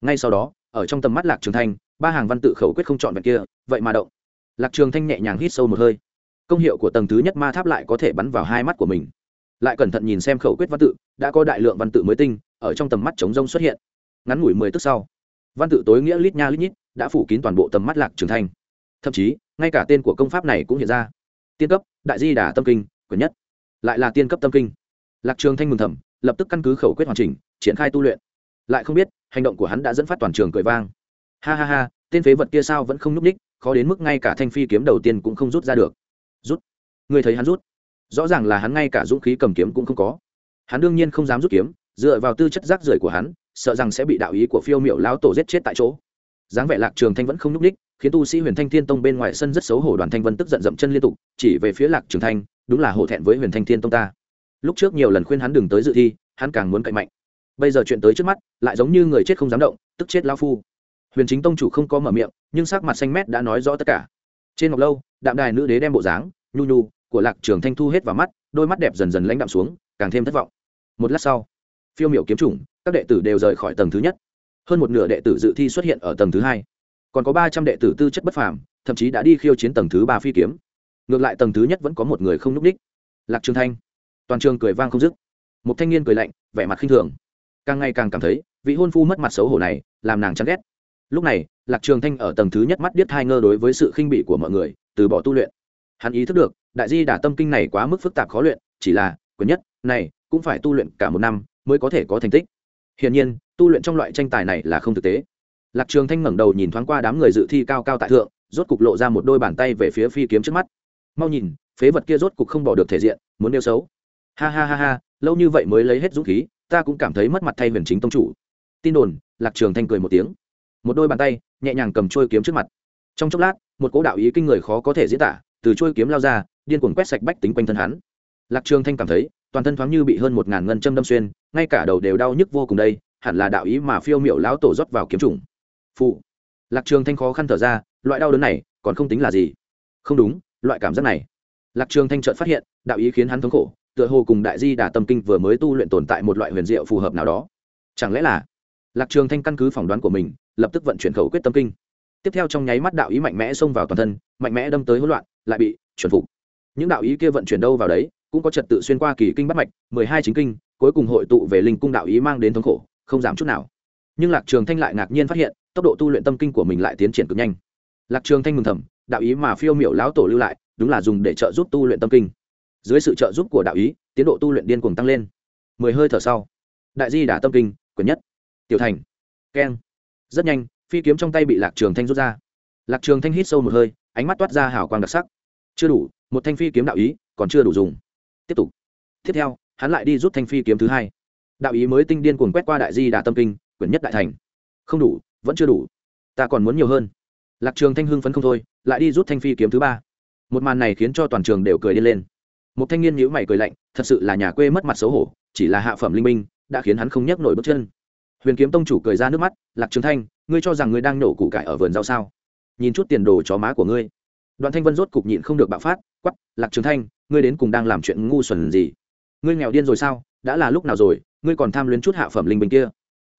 Ngay sau đó, ở trong tầm mắt lạc trường thanh ba hàng văn tự khẩu quyết không chọn vẹn kia, vậy mà động. Lạc trường thanh nhẹ nhàng hít sâu một hơi. Công hiệu của tầng thứ nhất ma tháp lại có thể bắn vào hai mắt của mình. Lại cẩn thận nhìn xem khẩu quyết văn tự, đã có đại lượng văn tự mới tinh, ở trong tầm mắt chống rông xuất hiện. Ngắn ngủi mười tức sau, văn tự tối nghĩa lít nha lít nhít, đã phủ kín toàn bộ tầm mắt lạc trường thanh. Thậm chí, ngay cả tên của công pháp này cũng hiện ra. Tiên cấp, đại di đà tâm kinh, quyền nhất. Lại là tiên cấp tâm kinh. Lạc trường thanh mừng thầm, lập tức căn cứ khẩu quyết hoàn chỉnh, triển khai tu luyện. Lại không biết, hành động của hắn đã dẫn phát toàn trường cười vang ha ha ha, tên phế vật kia sao vẫn không nhúc ních khó đến mức ngay cả thanh phi kiếm đầu tiên cũng không rút ra được. Rút. Người thấy hắn rút? Rõ ràng là hắn ngay cả dũng khí cầm kiếm cũng không có. Hắn đương nhiên không dám rút kiếm, dựa vào tư chất rác rưởi của hắn, sợ rằng sẽ bị đạo ý của phiêu miệu lão tổ giết chết tại chỗ. Dáng vẻ lạc trường thanh vẫn không nhúc ních khiến tu sĩ huyền thanh thiên tông bên ngoài sân rất xấu hổ đoàn thanh vân tức giận dậm chân liên tục, chỉ về phía lạc trường thanh, đúng là hổ thẹn với huyền thanh thiên tông ta. Lúc trước nhiều lần khuyên hắn đừng tới dự thi, hắn càng muốn cậy mạnh. Bây giờ chuyện tới trước mắt, lại giống như người chết không dám động, tức chết lao phu huyền chính tông chủ không có mở miệng, nhưng sắc mặt xanh mét đã nói rõ tất cả. Trên ngọc lâu, đạm đài nữ đế đem bộ dáng, nhu nhu, của lạc trường thanh thu hết vào mắt, đôi mắt đẹp dần dần lãnh đạm xuống, càng thêm thất vọng. Một lát sau, phiêu miểu kiếm chủng, các đệ tử đều rời khỏi tầng thứ nhất. Hơn một nửa đệ tử dự thi xuất hiện ở tầng thứ hai. Còn có ba trăm đệ tử tư chất bất phàm, thậm chí đã đi khiêu chiến tầng thứ ba phi kiếm. Ngược lại tầng thứ nhất vẫn có một người không n ú c đích. Lạc trường thanh. Toàn trường cười vang không dứt. Một thanh niên cười lạnh, vẻ mặt khinh thường. Càng ngày càng cảm thấy, vị hôn phu mất mặt xấu hổ này, làm nàng chán ghét lúc này, lạc trường thanh ở tầng thứ nhất mắt điếc hai ngơ đối với sự khinh bỉ của mọi người, từ bỏ tu luyện. Hắn ý thức được, đại di đả tâm kinh này quá mức phức tạp khó luyện, chỉ là, quyền nhất, này, cũng phải tu luyện cả một năm mới có thể có thành tích. Hiển nhiên, tu luyện trong loại tranh tài này là không thực tế. Lạc trường thanh ngẩng đầu nhìn thoáng qua đám người dự thi cao cao tại thượng, rốt cục lộ ra một đôi bàn tay về phía phi kiếm trước mắt. Mau nhìn, phế vật kia rốt cục không bỏ được thể diện, muốn nêu xấu. Ha ha ha ha, lâu như vậy mới lấy hết dũng khí, ta cũng cảm thấy mất mặt thay huyền chính tông chủ. Tin đồn, lạc trường thanh cười một tiếng một đôi bàn tay nhẹ nhàng cầm trôi kiếm trước mặt. Trong chốc lát, một cỗ đạo ý kinh người khó có thể diễn tả, từ trôi kiếm lao ra, điên cuồng quét sạch bách tính quanh thân hắn. Lạc trường thanh cảm thấy, toàn thân thoáng như bị hơn một ngàn ngân châm đâm xuyên, ngay cả đầu đều đau nhức vô cùng đây, hẳn là đạo ý mà phiêu miểu lão tổ rót vào kiếm trùng. Phụ. Lạc trường thanh khó khăn thở ra, loại đau đớn này còn không tính là gì. Không đúng, loại cảm giác này. Lạc trường thanh chợt phát hiện, đạo ý khiến hắn thống khổ, tựa hồ cùng đại di đà tâm kinh vừa mới tu luyện tồn tại một loại huyền diệu phù hợp nào đó. Chẳng lẽ là lạc trường thanh căn cứ phỏng đoán của mình lập tức vận chuyển khẩu quyết tâm kinh. Tiếp theo trong nháy mắt đạo ý mạnh mẽ xông vào toàn thân, mạnh mẽ đâm tới hỗn loạn, lại bị chuẩn phục. Những đạo ý kia vận chuyển đâu vào đấy, cũng có trật tự xuyên qua kỳ kinh bắt mạch, mười hai chính kinh, cuối cùng hội tụ về linh cung đạo ý mang đến thống khổ, không giảm chút nào. Nhưng lạc trường thanh lại ngạc nhiên phát hiện, tốc độ tu luyện tâm kinh của mình lại tiến triển cực nhanh. Lạc trường thanh mừng thầm, đạo ý mà phiêu miểu lão tổ lưu lại, đúng là dùng để trợ giúp tu luyện tâm kinh. Dưới sự trợ giúp của đạo ý, tiến độ tu luyện điên cuồng tăng lên. Mười hơi thở sau, đại di đả tâm kinh quyền nhất. Tiểu thành. Keng rất nhanh, phi kiếm trong tay bị lạc trường thanh rút ra. Lạc trường thanh hít sâu một hơi, ánh mắt toát ra hào quang đặc sắc. Chưa đủ, một thanh phi kiếm đạo ý, còn chưa đủ dùng. Tiếp tục. Tiếp theo, hắn lại đi rút thanh phi kiếm thứ hai. Đạo ý mới tinh điên cuồng quét qua đại di đà tâm kinh, quyển nhất đại thành. Không đủ, vẫn chưa đủ. Ta còn muốn nhiều hơn. Lạc trường thanh hưng phấn không thôi, lại đi rút thanh phi kiếm thứ ba. Một màn này khiến cho toàn trường đều cười đi lên. Một thanh niên nhíu mày cười lạnh, thật sự là nhà quê mất mặt xấu hổ, chỉ là hạ phẩm linh minh đã khiến hắn không nhấc nổi bước chân huyền kiếm tông chủ cười ra nước mắt, lạc trường thanh, ngươi cho rằng ngươi đang nổ củ cải ở vườn rau sao? Nhìn chút tiền đồ chó má của ngươi. Đoạn thanh vân rốt cục nhịn không được bạo phát quắp lạc trường thanh, ngươi đến cùng đang làm chuyện ngu xuẩn gì? Ngươi nghèo điên rồi sao? Đã là lúc nào rồi? Ngươi còn tham luyến chút hạ phẩm linh bình kia.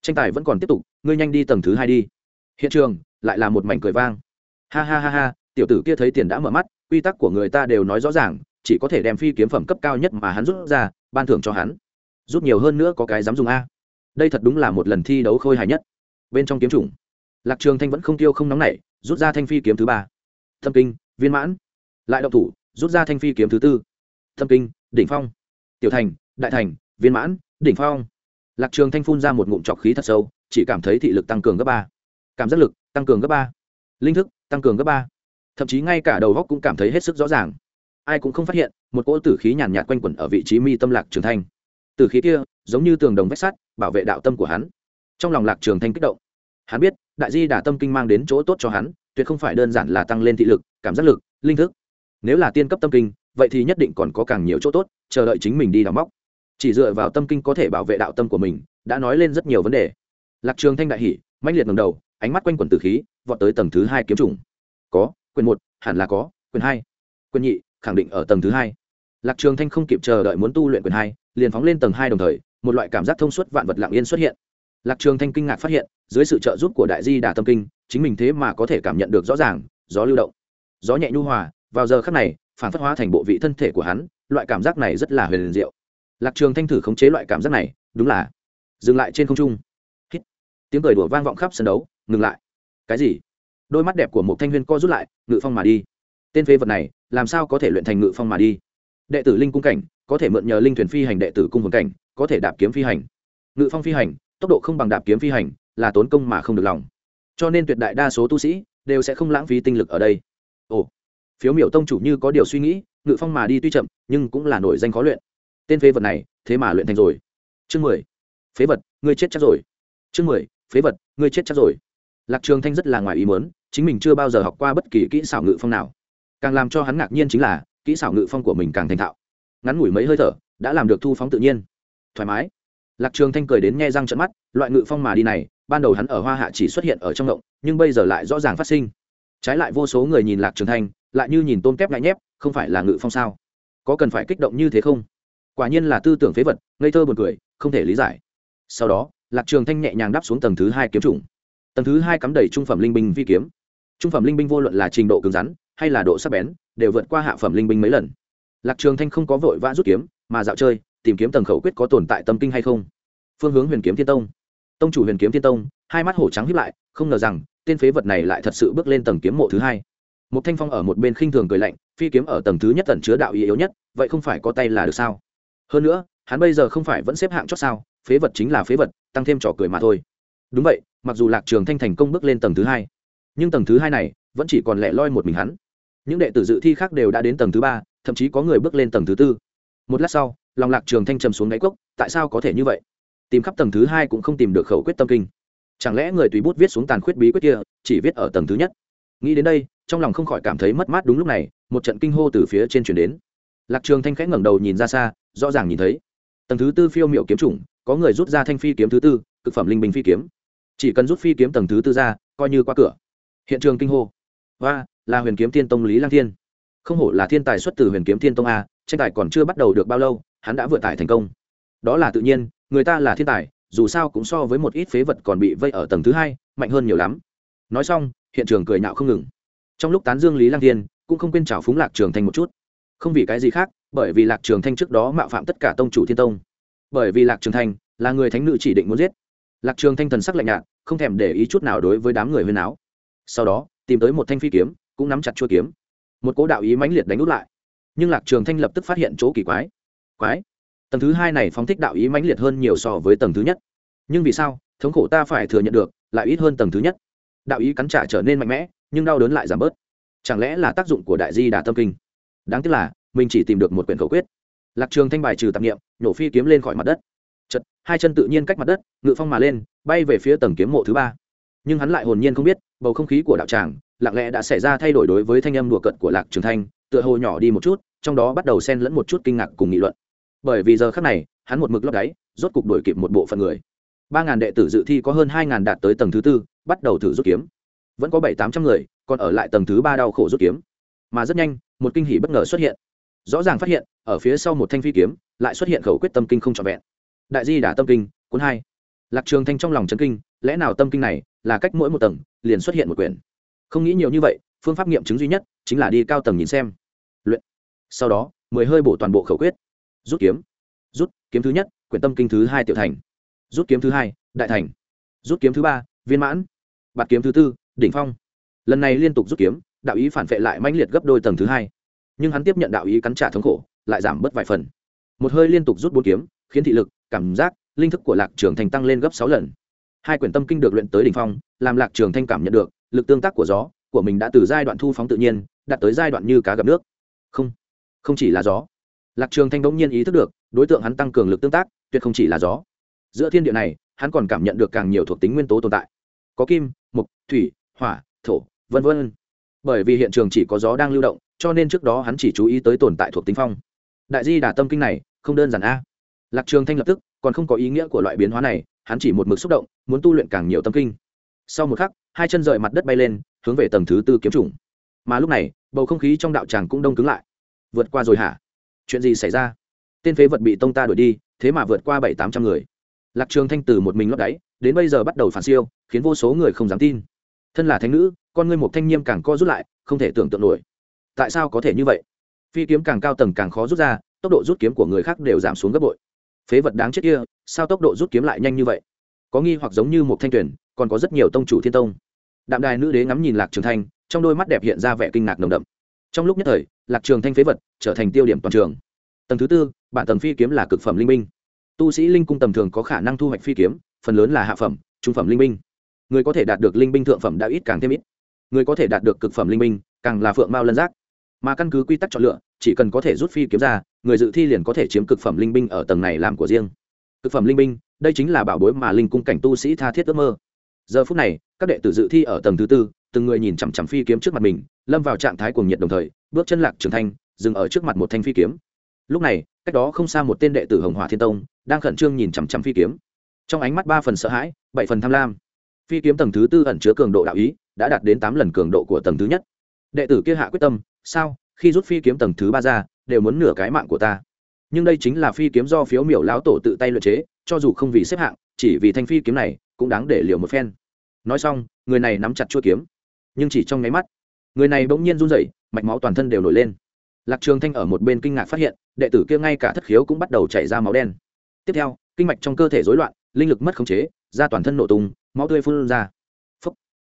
Tranh tài vẫn còn tiếp tục, ngươi nhanh đi tầng thứ hai đi. Hiện trường, lại là một mảnh cười vang. Ha ha ha ha, tiểu tử kia thấy tiền đã mở mắt, quy tắc của người ta đều nói rõ ràng, chỉ có thể đem phi kiếm phẩm cấp cao nhất mà hắn rút ra, ban thưởng cho hắn. Rút nhiều hơn nữa có cái dám dùng a đây thật đúng là một lần thi đấu khôi hài nhất. Bên trong kiếm chủng, lạc trường thanh vẫn không tiêu không nóng nảy, rút ra thanh phi kiếm thứ ba. Thâm kinh, viên mãn. Lại động thủ, rút ra thanh phi kiếm thứ tư. Thâm kinh, đỉnh phong. Tiểu thành, đại thành, viên mãn, đỉnh phong. Lạc trường thanh phun ra một ngụm trọc khí thật sâu, chỉ cảm thấy thị lực tăng cường gấp ba. Cảm giác lực tăng cường gấp ba. Linh thức tăng cường gấp ba. Thậm chí ngay cả đầu góc cũng cảm thấy hết sức rõ ràng. Ai cũng không phát hiện, một cỗ tử khí nhàn nhạt quanh quẩn ở vị trí mi tâm lạc trường thanh từ khí kia, giống như tường đồng vách sắt, bảo vệ đạo tâm của hắn. Trong lòng lạc trường thanh kích động. Hắn biết, đại di đà tâm kinh mang đến chỗ tốt cho hắn, tuyệt không phải đơn giản là tăng lên thị lực, cảm giác lực, linh thức. Nếu là tiên cấp tâm kinh, vậy thì nhất định còn có càng nhiều chỗ tốt, chờ đợi chính mình đi đào móc. Chỉ dựa vào tâm kinh có thể bảo vệ đạo tâm của mình, đã nói lên rất nhiều vấn đề. Lạc trường thanh đại hỉ, mãnh liệt ngầm đầu, ánh mắt quanh quẩn từ khí, vọt tới tầng thứ hai kiếm trùng có, quyền một, hẳn là có, quyền hai. Quyền nhị, khẳng định ở tầng thứ hai. Lạc trường thanh không kịp chờ đợi muốn tu luyện quyền hai liền phóng lên tầng hai đồng thời, một loại cảm giác thông suốt vạn vật lặng yên xuất hiện. Lạc trường thanh kinh ngạc phát hiện, dưới sự trợ giúp của đại di đà tâm kinh, chính mình thế mà có thể cảm nhận được rõ ràng, gió lưu động, gió nhẹ nhu hòa. Vào giờ khắc này, phản phất hóa thành bộ vị thân thể của hắn, loại cảm giác này rất là huyền diệu. Lạc trường thanh thử khống chế loại cảm giác này, đúng là dừng lại trên không trung. Hít. tiếng cười đùa vang vọng khắp sân đấu, ngừng lại. Cái gì? Đôi mắt đẹp của một thanh huyên co rút lại, ngự phong mà đi. Tên phế vật này, làm sao có thể luyện thành ngự phong mà đi? Đệ tử linh cung cảnh, có thể mượn nhờ linh thuyền phi hành đệ tử cung hồn cảnh, có thể đạp kiếm phi hành. Ngự phong phi hành, tốc độ không bằng đạp kiếm phi hành, là tốn công mà không được lòng. Cho nên tuyệt đại đa số tu sĩ đều sẽ không lãng phí tinh lực ở đây. Ồ, phiếu miểu tông chủ như có điều suy nghĩ, ngự phong mà đi tuy chậm, nhưng cũng là nổi danh khó luyện. Tên phế vật này, thế mà luyện thành rồi. Chương mười, phế vật, ngươi chết chắc rồi. Chương mười, phế vật, ngươi chết chắc rồi. Lạc trường thanh rất là ngoài ý muốn, chính mình chưa bao giờ học qua bất kỳ kỹ xảo ngự phong nào. Càng làm cho hắn ngạc nhiên chính là kỹ xảo ngự phong của mình càng thành thạo. Ngắn ngủi mấy hơi thở, đã làm được thu phóng tự nhiên. Thoải mái. Lạc trường thanh cười đến nghe răng trận mắt, loại ngự phong mà đi này, ban đầu hắn ở hoa hạ chỉ xuất hiện ở trong động, nhưng bây giờ lại rõ ràng phát sinh. Trái lại vô số người nhìn lạc trường thanh, lại như nhìn tôm kép ngại nhép, không phải là ngự phong sao? Có cần phải kích động như thế không? Quả nhiên là tư tưởng phế vật, ngây thơ buồn cười, không thể lý giải. Sau đó, lạc trường thanh nhẹ nhàng đáp xuống tầng thứ hai kiếm trùng tầng thứ hai cắm đầy trung phẩm linh binh vi kiếm. Trung phẩm linh binh vô luận là trình độ cứng rắn, hay là độ sắc bén đều vượt qua hạ phẩm linh binh mấy lần. Lạc trường thanh không có vội vã rút kiếm, mà dạo chơi, tìm kiếm tầng khẩu quyết có tồn tại tâm kinh hay không? Phương hướng huyền kiếm thiên tông. Tông chủ huyền kiếm thiên tông, hai mắt hổ trắng hiếp lại, không ngờ rằng, tên phế vật này lại thật sự bước lên tầng kiếm mộ thứ hai. Một thanh phong ở một bên khinh thường cười lạnh, phi kiếm ở tầng thứ nhất tần chứa đạo ý yếu nhất, vậy không phải có tay là được sao? Hơn nữa, hắn bây giờ không phải vẫn xếp hạng chót sao, phế vật chính là phế vật, tăng thêm trò cười mà thôi. Đúng vậy, mặc dù lạc trường thanh thành công bước lên tầng thứ hai, nhưng tầng thứ hai này vẫn chỉ còn lẻ loi một mình hắn những đệ tử dự thi khác đều đã đến tầng thứ ba, thậm chí có người bước lên tầng thứ tư. Một lát sau lòng lạc trường thanh trầm xuống đáy cốc, tại sao có thể như vậy? Tìm khắp tầng thứ hai cũng không tìm được khẩu quyết tâm kinh. Chẳng lẽ người tùy bút viết xuống tàn khuyết bí quyết kia, chỉ viết ở tầng thứ nhất? Nghĩ đến đây, trong lòng không khỏi cảm thấy mất mát đúng lúc này, một trận kinh hô từ phía trên chuyển đến. Lạc trường thanh khẽ ngẩng đầu nhìn ra xa, rõ ràng nhìn thấy. Tầng thứ tư phiêu miệu kiếm chủng, có người rút ra thanh phi kiếm thứ tư, cực phẩm linh bình phi kiếm. Chỉ cần rút phi kiếm tầng thứ tư ra, coi như qua cửa. Hiện trường kinh hô. Và là huyền kiếm thiên tông lý lang thiên. Không hổ là thiên tài xuất từ huyền kiếm thiên tông a, tranh tài còn chưa bắt đầu được bao lâu, hắn đã vượt tải thành công. Đó là tự nhiên, người ta là thiên tài, dù sao cũng so với một ít phế vật còn bị vây ở tầng thứ hai, mạnh hơn nhiều lắm. Nói xong, hiện trường cười nhạo không ngừng. Trong lúc tán dương lý lang thiên, cũng không quên trào phúng lạc trường thanh một chút. Không vì cái gì khác, bởi vì lạc trường thanh trước đó mạo phạm tất cả tông chủ thiên tông. Bởi vì lạc trường thanh là người thánh nữ chỉ định muốn giết. Lạc trường thanh thần sắc lạnh nhạt, không thèm để ý chút nào đối với đám người huyên áo sau đó, tìm tới một thanh phi kiếm cũng nắm chặt chuôi kiếm. Một cố đạo ý mãnh liệt đánh út lại. Nhưng lạc trường thanh lập tức phát hiện chỗ kỳ quái. Quái? Tầng thứ hai này phóng thích đạo ý mãnh liệt hơn nhiều so với tầng thứ nhất. Nhưng vì sao? Thống khổ ta phải thừa nhận được, lại ít hơn tầng thứ nhất. Đạo ý cắn trả trở nên mạnh mẽ, nhưng đau đớn lại giảm bớt. Chẳng lẽ là tác dụng của đại di đà tâm kinh? Đáng tiếc là, mình chỉ tìm được một quyển khẩu quyết. Lạc trường thanh bài trừ tạp nghiệm nhổ phi kiếm lên khỏi mặt đất. Chật hai chân tự nhiên cách mặt đất, ngự phong mà lên, bay về phía tầng kiếm mộ thứ ba. Nhưng hắn lại hồn nhiên không biết, bầu không khí của đạo tràng lặng lẽ đã xảy ra thay đổi đối với thanh âm đùa cận của lạc trường thanh, tựa hồ nhỏ đi một chút, trong đó bắt đầu xen lẫn một chút kinh ngạc cùng nghị luận. Bởi vì giờ khắc này, hắn một mực lấp đáy, rốt cục đổi kịp một bộ phận người. Ba ngàn đệ tử dự thi có hơn hai ngàn đạt tới tầng thứ tư, bắt đầu thử rút kiếm. Vẫn có bảy tám trăm người, còn ở lại tầng thứ ba đau khổ rút kiếm. Mà rất nhanh, một kinh hỉ bất ngờ xuất hiện. Rõ ràng phát hiện, ở phía sau một thanh phi kiếm, lại xuất hiện khẩu quyết tâm kinh không trọn vẹn. Đại di đả tâm kinh, cuốn hai. Lạc trường thanh trong lòng chấn kinh, lẽ nào tâm kinh này là cách mỗi một tầng, liền xuất hiện một quyển không nghĩ nhiều như vậy, phương pháp nghiệm chứng duy nhất chính là đi cao tầng nhìn xem. Luyện. Sau đó, mười hơi bổ toàn bộ khẩu quyết. Rút kiếm. Rút, kiếm thứ nhất, quyển tâm kinh thứ hai tiểu thành. Rút kiếm thứ hai, đại thành. Rút kiếm thứ ba, viên mãn. Bạt kiếm thứ tư, đỉnh phong. Lần này liên tục rút kiếm, đạo ý phản vệ lại mãnh liệt gấp đôi tầng thứ hai. Nhưng hắn tiếp nhận đạo ý cắn trả thống khổ, lại giảm bớt vài phần. Một hơi liên tục rút bốn kiếm, khiến thị lực, cảm giác, linh thức của lạc trường thành tăng lên gấp sáu lần. Hai quyển tâm kinh được luyện tới đỉnh phong, làm lạc trường thanh cảm nhận được lực tương tác của gió, của mình đã từ giai đoạn thu phóng tự nhiên, đạt tới giai đoạn như cá gặp nước. Không không chỉ là gió. Lạc trường thanh bỗng nhiên ý thức được, đối tượng hắn tăng cường lực tương tác, tuyệt không chỉ là gió. Giữa thiên địa này, hắn còn cảm nhận được càng nhiều thuộc tính nguyên tố tồn tại. Có kim mục thủy, hỏa, thổ, vân vân. Bởi vì hiện trường chỉ có gió đang lưu động, cho nên trước đó hắn chỉ chú ý tới tồn tại thuộc tính phong. Đại di đà tâm kinh này, không đơn giản a. Lạc trường thanh lập tức, còn không có ý nghĩa của loại biến hóa này, hắn chỉ một mực xúc động, muốn tu luyện càng nhiều tâm kinh sau một khắc, hai chân rời mặt đất bay lên, hướng về tầng thứ tư kiếm trùng. Mà lúc này, bầu không khí trong đạo tràng cũng đông cứng lại. Vượt qua rồi hả? Chuyện gì xảy ra? Tên phế vật bị tông ta đuổi đi, thế mà vượt qua bảy tám trăm người. Lạc trường thanh từ một mình lót đáy, đến bây giờ bắt đầu phản siêu, khiến vô số người không dám tin. Thân là thánh nữ, con ngươi một thanh niêm càng co rút lại, không thể tưởng tượng nổi. Tại sao có thể như vậy? Phi kiếm càng cao tầng càng khó rút ra, tốc độ rút kiếm của người khác đều giảm xuống gấp bội. Phế vật đáng chết kia, sao tốc độ rút kiếm lại nhanh như vậy? Có nghi hoặc giống như một thanh tuyển còn có rất nhiều tông chủ thiên tông. Đạm đài nữ đế ngắm nhìn lạc trường thanh, trong đôi mắt đẹp hiện ra vẻ kinh ngạc nồng đậm. Trong lúc nhất thời, lạc trường thanh phế vật trở thành tiêu điểm toàn trường. Tầng thứ tư, bản tầng phi kiếm là cực phẩm linh minh. Tu sĩ linh cung tầm thường có khả năng thu hoạch phi kiếm, phần lớn là hạ phẩm, trung phẩm linh minh. Người có thể đạt được linh binh thượng phẩm đã ít càng thêm ít. Người có thể đạt được cực phẩm linh minh, càng là phượng mao lân giác. Mà căn cứ quy tắc chọn lựa, chỉ cần có thể rút phi kiếm ra, người dự thi liền có thể chiếm cực phẩm linh binh ở tầng này làm của riêng. Cực phẩm linh binh đây chính là bảo bối mà linh cung cảnh tu sĩ tha thiết ước mơ giờ phút này, các đệ tử dự thi ở tầng thứ tư, từng người nhìn chằm chằm phi kiếm trước mặt mình, lâm vào trạng thái cuồng nhiệt đồng thời, bước chân lạc trưởng thanh, dừng ở trước mặt một thanh phi kiếm. Lúc này, cách đó không xa một tên đệ tử hồng hỏa thiên tông, đang khẩn trương nhìn chằm chằm phi kiếm. Trong ánh mắt ba phần sợ hãi, bảy phần tham lam. Phi kiếm tầng thứ tư ẩn chứa cường độ đạo ý, đã đạt đến tám lần cường độ của tầng thứ nhất. Đệ tử kia hạ quyết tâm, sao? Khi rút phi kiếm tầng thứ ba ra, đều muốn nửa cái mạng của ta. Nhưng đây chính là phi kiếm do phiếu miểu lão tổ tự tay luyện chế, cho dù không vì xếp hạng, chỉ vì thanh phi kiếm này, cũng đáng để liều một phen nói xong, người này nắm chặt chuôi kiếm, nhưng chỉ trong nháy mắt, người này bỗng nhiên run rẩy, mạch máu toàn thân đều nổi lên. Lạc trường thanh ở một bên kinh ngạc phát hiện, đệ tử kia ngay cả thất khiếu cũng bắt đầu chảy ra máu đen. Tiếp theo, kinh mạch trong cơ thể rối loạn, linh lực mất khống chế, da toàn thân nổ tung, máu tươi phun ra. Phúc.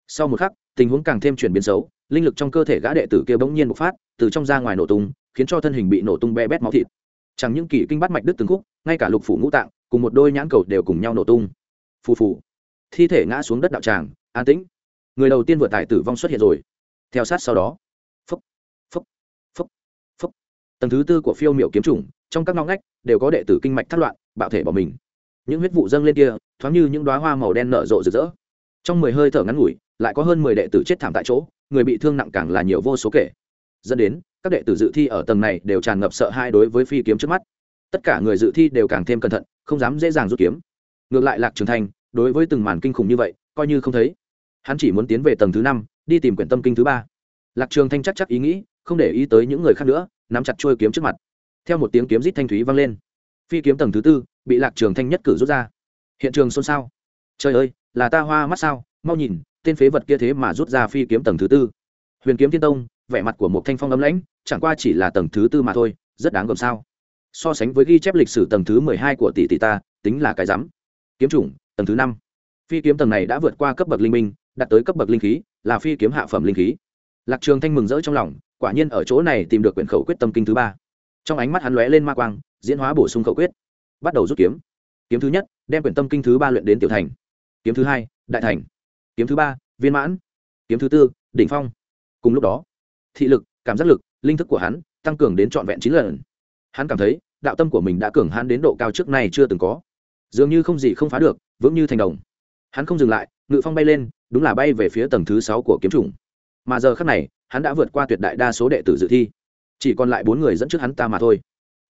sau một khắc, tình huống càng thêm chuyển biến xấu, linh lực trong cơ thể gã đệ tử kia bỗng nhiên bộc phát, từ trong ra ngoài nổ tung, khiến cho thân hình bị nổ tung be bét máu thịt. Chẳng những kỳ kinh bắt mạch đứt từng khúc, ngay cả lục phủ ngũ tạng, cùng một đôi nhãn cầu đều cùng nhau nổ tung. Phù phù thi thể ngã xuống đất đạo tràng, an tĩnh. Người đầu tiên vừa tải tử vong xuất hiện rồi. Theo sát sau đó. Phúc phúc phúc phúc. Tầng thứ tư của phiêu miểu kiếm chủng, trong các ngõ ngách đều có đệ tử kinh mạch thắt loạn, bạo thể bỏ mình. Những huyết vụ dâng lên kia, thoáng như những đoá hoa màu đen nở rộ rực rỡ. Trong mười hơi thở ngắn ngủi, lại có hơn mười đệ tử chết thảm tại chỗ, người bị thương nặng càng là nhiều vô số kể. Dẫn đến, các đệ tử dự thi ở tầng này đều tràn ngập sợ hãi đối với phi kiếm trước mắt. Tất cả người dự thi đều càng thêm cẩn thận, không dám dễ dàng rút kiếm. Ngược lại lạc trường thanh đối với từng màn kinh khủng như vậy, coi như không thấy. Hắn chỉ muốn tiến về tầng thứ năm, đi tìm quyển tâm kinh thứ ba. Lạc trường thanh chắc chắc ý nghĩ, không để ý tới những người khác nữa, nắm chặt chuôi kiếm trước mặt. Theo một tiếng kiếm rít thanh thúy vang lên. Phi kiếm tầng thứ tư, bị lạc trường thanh nhất cử rút ra. Hiện trường xôn xao. Trời ơi, là ta hoa mắt sao, mau nhìn, tên phế vật kia thế mà rút ra phi kiếm tầng thứ tư. Huyền kiếm thiên tông, vẻ mặt của một thanh phong ấm lãnh, chẳng qua chỉ là tầng thứ tư mà thôi, rất đáng gồm sao. So sánh với ghi chép lịch sử tầng thứ mười hai của tỷ tỷ ta, tính là cái rắm. Kiếm chủng tầng thứ năm. Phi kiếm tầng này đã vượt qua cấp bậc linh minh, đạt tới cấp bậc linh khí, là phi kiếm hạ phẩm linh khí. Lạc trường thanh mừng rỡ trong lòng, quả nhiên ở chỗ này tìm được quyển khẩu quyết tâm kinh thứ ba. Trong ánh mắt hắn lóe lên ma quang, diễn hóa bổ sung khẩu quyết. Bắt đầu rút kiếm. Kiếm thứ nhất, đem quyển tâm kinh thứ ba luyện đến tiểu thành. Kiếm thứ hai, đại thành. Kiếm thứ ba, viên mãn. Kiếm thứ tư, đỉnh phong. Cùng lúc đó, thị lực, cảm giác lực, linh thức của hắn tăng cường đến trọn vẹn chín lần. Hắn cảm thấy, đạo tâm của mình đã cường hãn đến độ cao trước nay chưa từng có. Dường như không gì không phá được vững như thành đồng. Hắn không dừng lại, ngự phong bay lên, đúng là bay về phía tầng thứ sáu của kiếm chủng. Mà giờ khác này, hắn đã vượt qua tuyệt đại đa số đệ tử dự thi. Chỉ còn lại bốn người dẫn trước hắn ta mà thôi.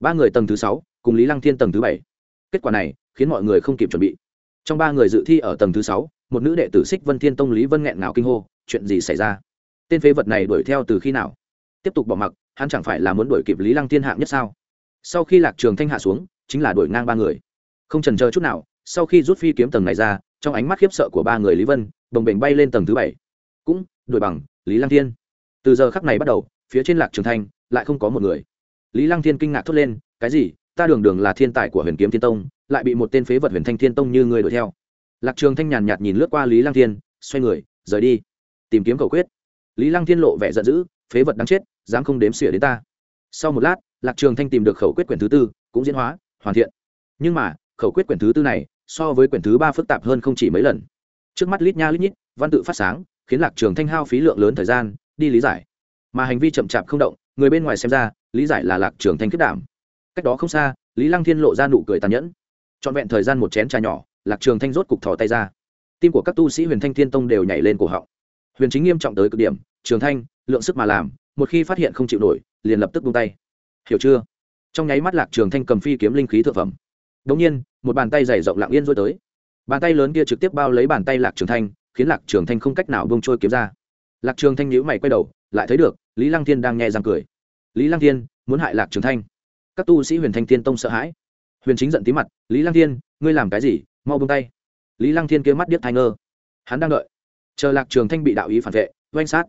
Ba người tầng thứ sáu, cùng lý lăng thiên tầng thứ bảy. Kết quả này, khiến mọi người không kịp chuẩn bị. Trong ba người dự thi ở tầng thứ sáu, một nữ đệ tử xích vân thiên tông lý vân nghẹn ngào kinh hô, chuyện gì xảy ra? Tên phế vật này đuổi theo từ khi nào? Tiếp tục bỏ mặc, hắn chẳng phải là muốn đuổi kịp lý lăng thiên hạng nhất sao? Sau khi lạc trường thanh hạ xuống, chính là đuổi ngang ba người. Không trần chờ chút nào sau khi rút phi kiếm tầng này ra, trong ánh mắt khiếp sợ của ba người lý vân, bồng bềnh bay lên tầng thứ bảy. Cũng, đuổi bằng, lý lăng thiên. Từ giờ khắc này bắt đầu, phía trên lạc trường thanh lại không có một người. Lý lăng thiên kinh ngạc thốt lên, cái gì? Ta đường đường là thiên tài của huyền kiếm thiên tông, lại bị một tên phế vật huyền thanh thiên tông như người đuổi theo. Lạc trường thanh nhàn nhạt nhìn lướt qua lý lăng thiên, xoay người, rời đi, tìm kiếm cầu quyết. Lý lăng thiên lộ vẻ giận dữ, phế vật đáng chết, dám không đếm xỉa đến ta. Sau một lát, lạc trường thanh tìm được khẩu quyết quyển thứ tư, cũng diễn hóa, hoàn thiện. Nhưng mà, khẩu quyết quyển thứ tư này so với quyển thứ ba phức tạp hơn không chỉ mấy lần. Trước mắt lít nha lít nhít, văn tự phát sáng, khiến lạc trường thanh hao phí lượng lớn thời gian, đi lý giải. Mà hành vi chậm chạp không động, người bên ngoài xem ra, lý giải là lạc trường thanh kết đảm. Cách đó không xa, lý lăng thiên lộ ra nụ cười tàn nhẫn. Trọn vẹn thời gian một chén trà nhỏ, lạc trường thanh rốt cục thò tay ra. Tim của các tu sĩ huyền thanh thiên tông đều nhảy lên cổ họng. Huyền chính nghiêm trọng tới cực điểm, trường thanh, lượng sức mà làm, một khi phát hiện không chịu nổi, liền lập tức buông tay. Hiểu chưa? Trong nháy mắt lạc trường thanh cầm phi kiếm linh khí thượng phẩm đống nhiên, một bàn tay dày rộng lặng yên rối tới. Bàn tay lớn kia trực tiếp bao lấy bàn tay lạc trường thanh, khiến lạc trường thanh không cách nào buông trôi kiếm ra. Lạc trường thanh nhíu mày quay đầu, lại thấy được, lý lăng thiên đang nhẹ răng cười. Lý lăng thiên, muốn hại lạc trường thanh? Các tu sĩ huyền thanh thiên tông sợ hãi. Huyền chính giận tí mặt, lý lăng thiên, ngươi làm cái gì? Mau buông tay. Lý lăng thiên kia mắt điếc tai ngơ. Hắn đang đợi. Chờ lạc trường thanh bị đạo ý phản vệ, oanh sát.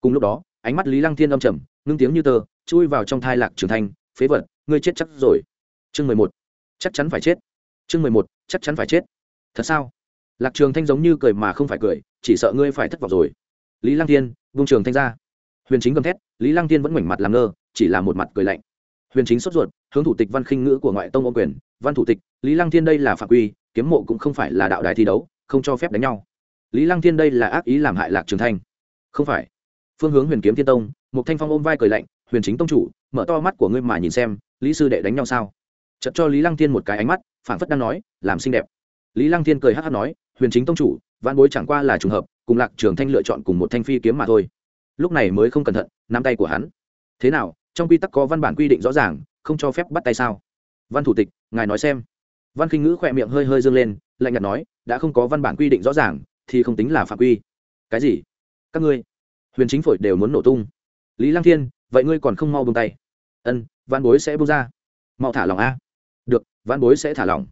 Cùng lúc đó, ánh mắt lý lăng thiên âm trầm, ngưng tiếng như tờ, chui vào trong thai lạc trường thanh, phế vật, ngươi chết chắc rồi. Chương mười một chắc chắn phải chết. Chương mười một, chắc chắn phải chết. Thật sao? Lạc trường thanh giống như cười mà không phải cười, chỉ sợ ngươi phải thất vọng rồi. Lý lăng thiên, vung trường thanh ra. Huyền chính gầm thét, lý lăng thiên vẫn ngoảnh mặt làm ngơ, chỉ là một mặt cười lạnh. Huyền chính sốt ruột, hướng thủ tịch văn khinh ngữ của ngoại tông ô quyền. Văn thủ tịch, lý lăng thiên đây là phạm quy, kiếm mộ cũng không phải là đạo đài thi đấu, không cho phép đánh nhau. Lý lăng thiên đây là ác ý làm hại lạc trường thanh. Không phải. Phương hướng huyền kiếm thiên tông một thanh phong ôm vai cười lạnh, huyền chính tông chủ, mở to mắt của ngươi mà nhìn xem, lý sư đệ đánh nhau sao? Chợt cho lý lăng thiên một cái ánh mắt phản phất đang nói, làm xinh đẹp. Lý lăng thiên cười hát hát nói, huyền chính tông chủ văn bối chẳng qua là trùng hợp, cùng lạc trường thanh lựa chọn cùng một thanh phi kiếm mà thôi. Lúc này mới không cẩn thận, nắm tay của hắn. Thế nào, trong quy tắc có văn bản quy định rõ ràng, không cho phép bắt tay sao? Văn thủ tịch, ngài nói xem. Văn khinh ngữ khỏe miệng hơi hơi dâng lên, lạnh nhạt nói, đã không có văn bản quy định rõ ràng, thì không tính là phạm quy. Cái gì? Các ngươi. Huyền chính phổi đều muốn nổ tung. Lý lăng thiên, vậy ngươi còn không mau bông tay. Ân văn bối sẽ bông ra. Mau thả lòng a được văn bối sẽ thả lỏng.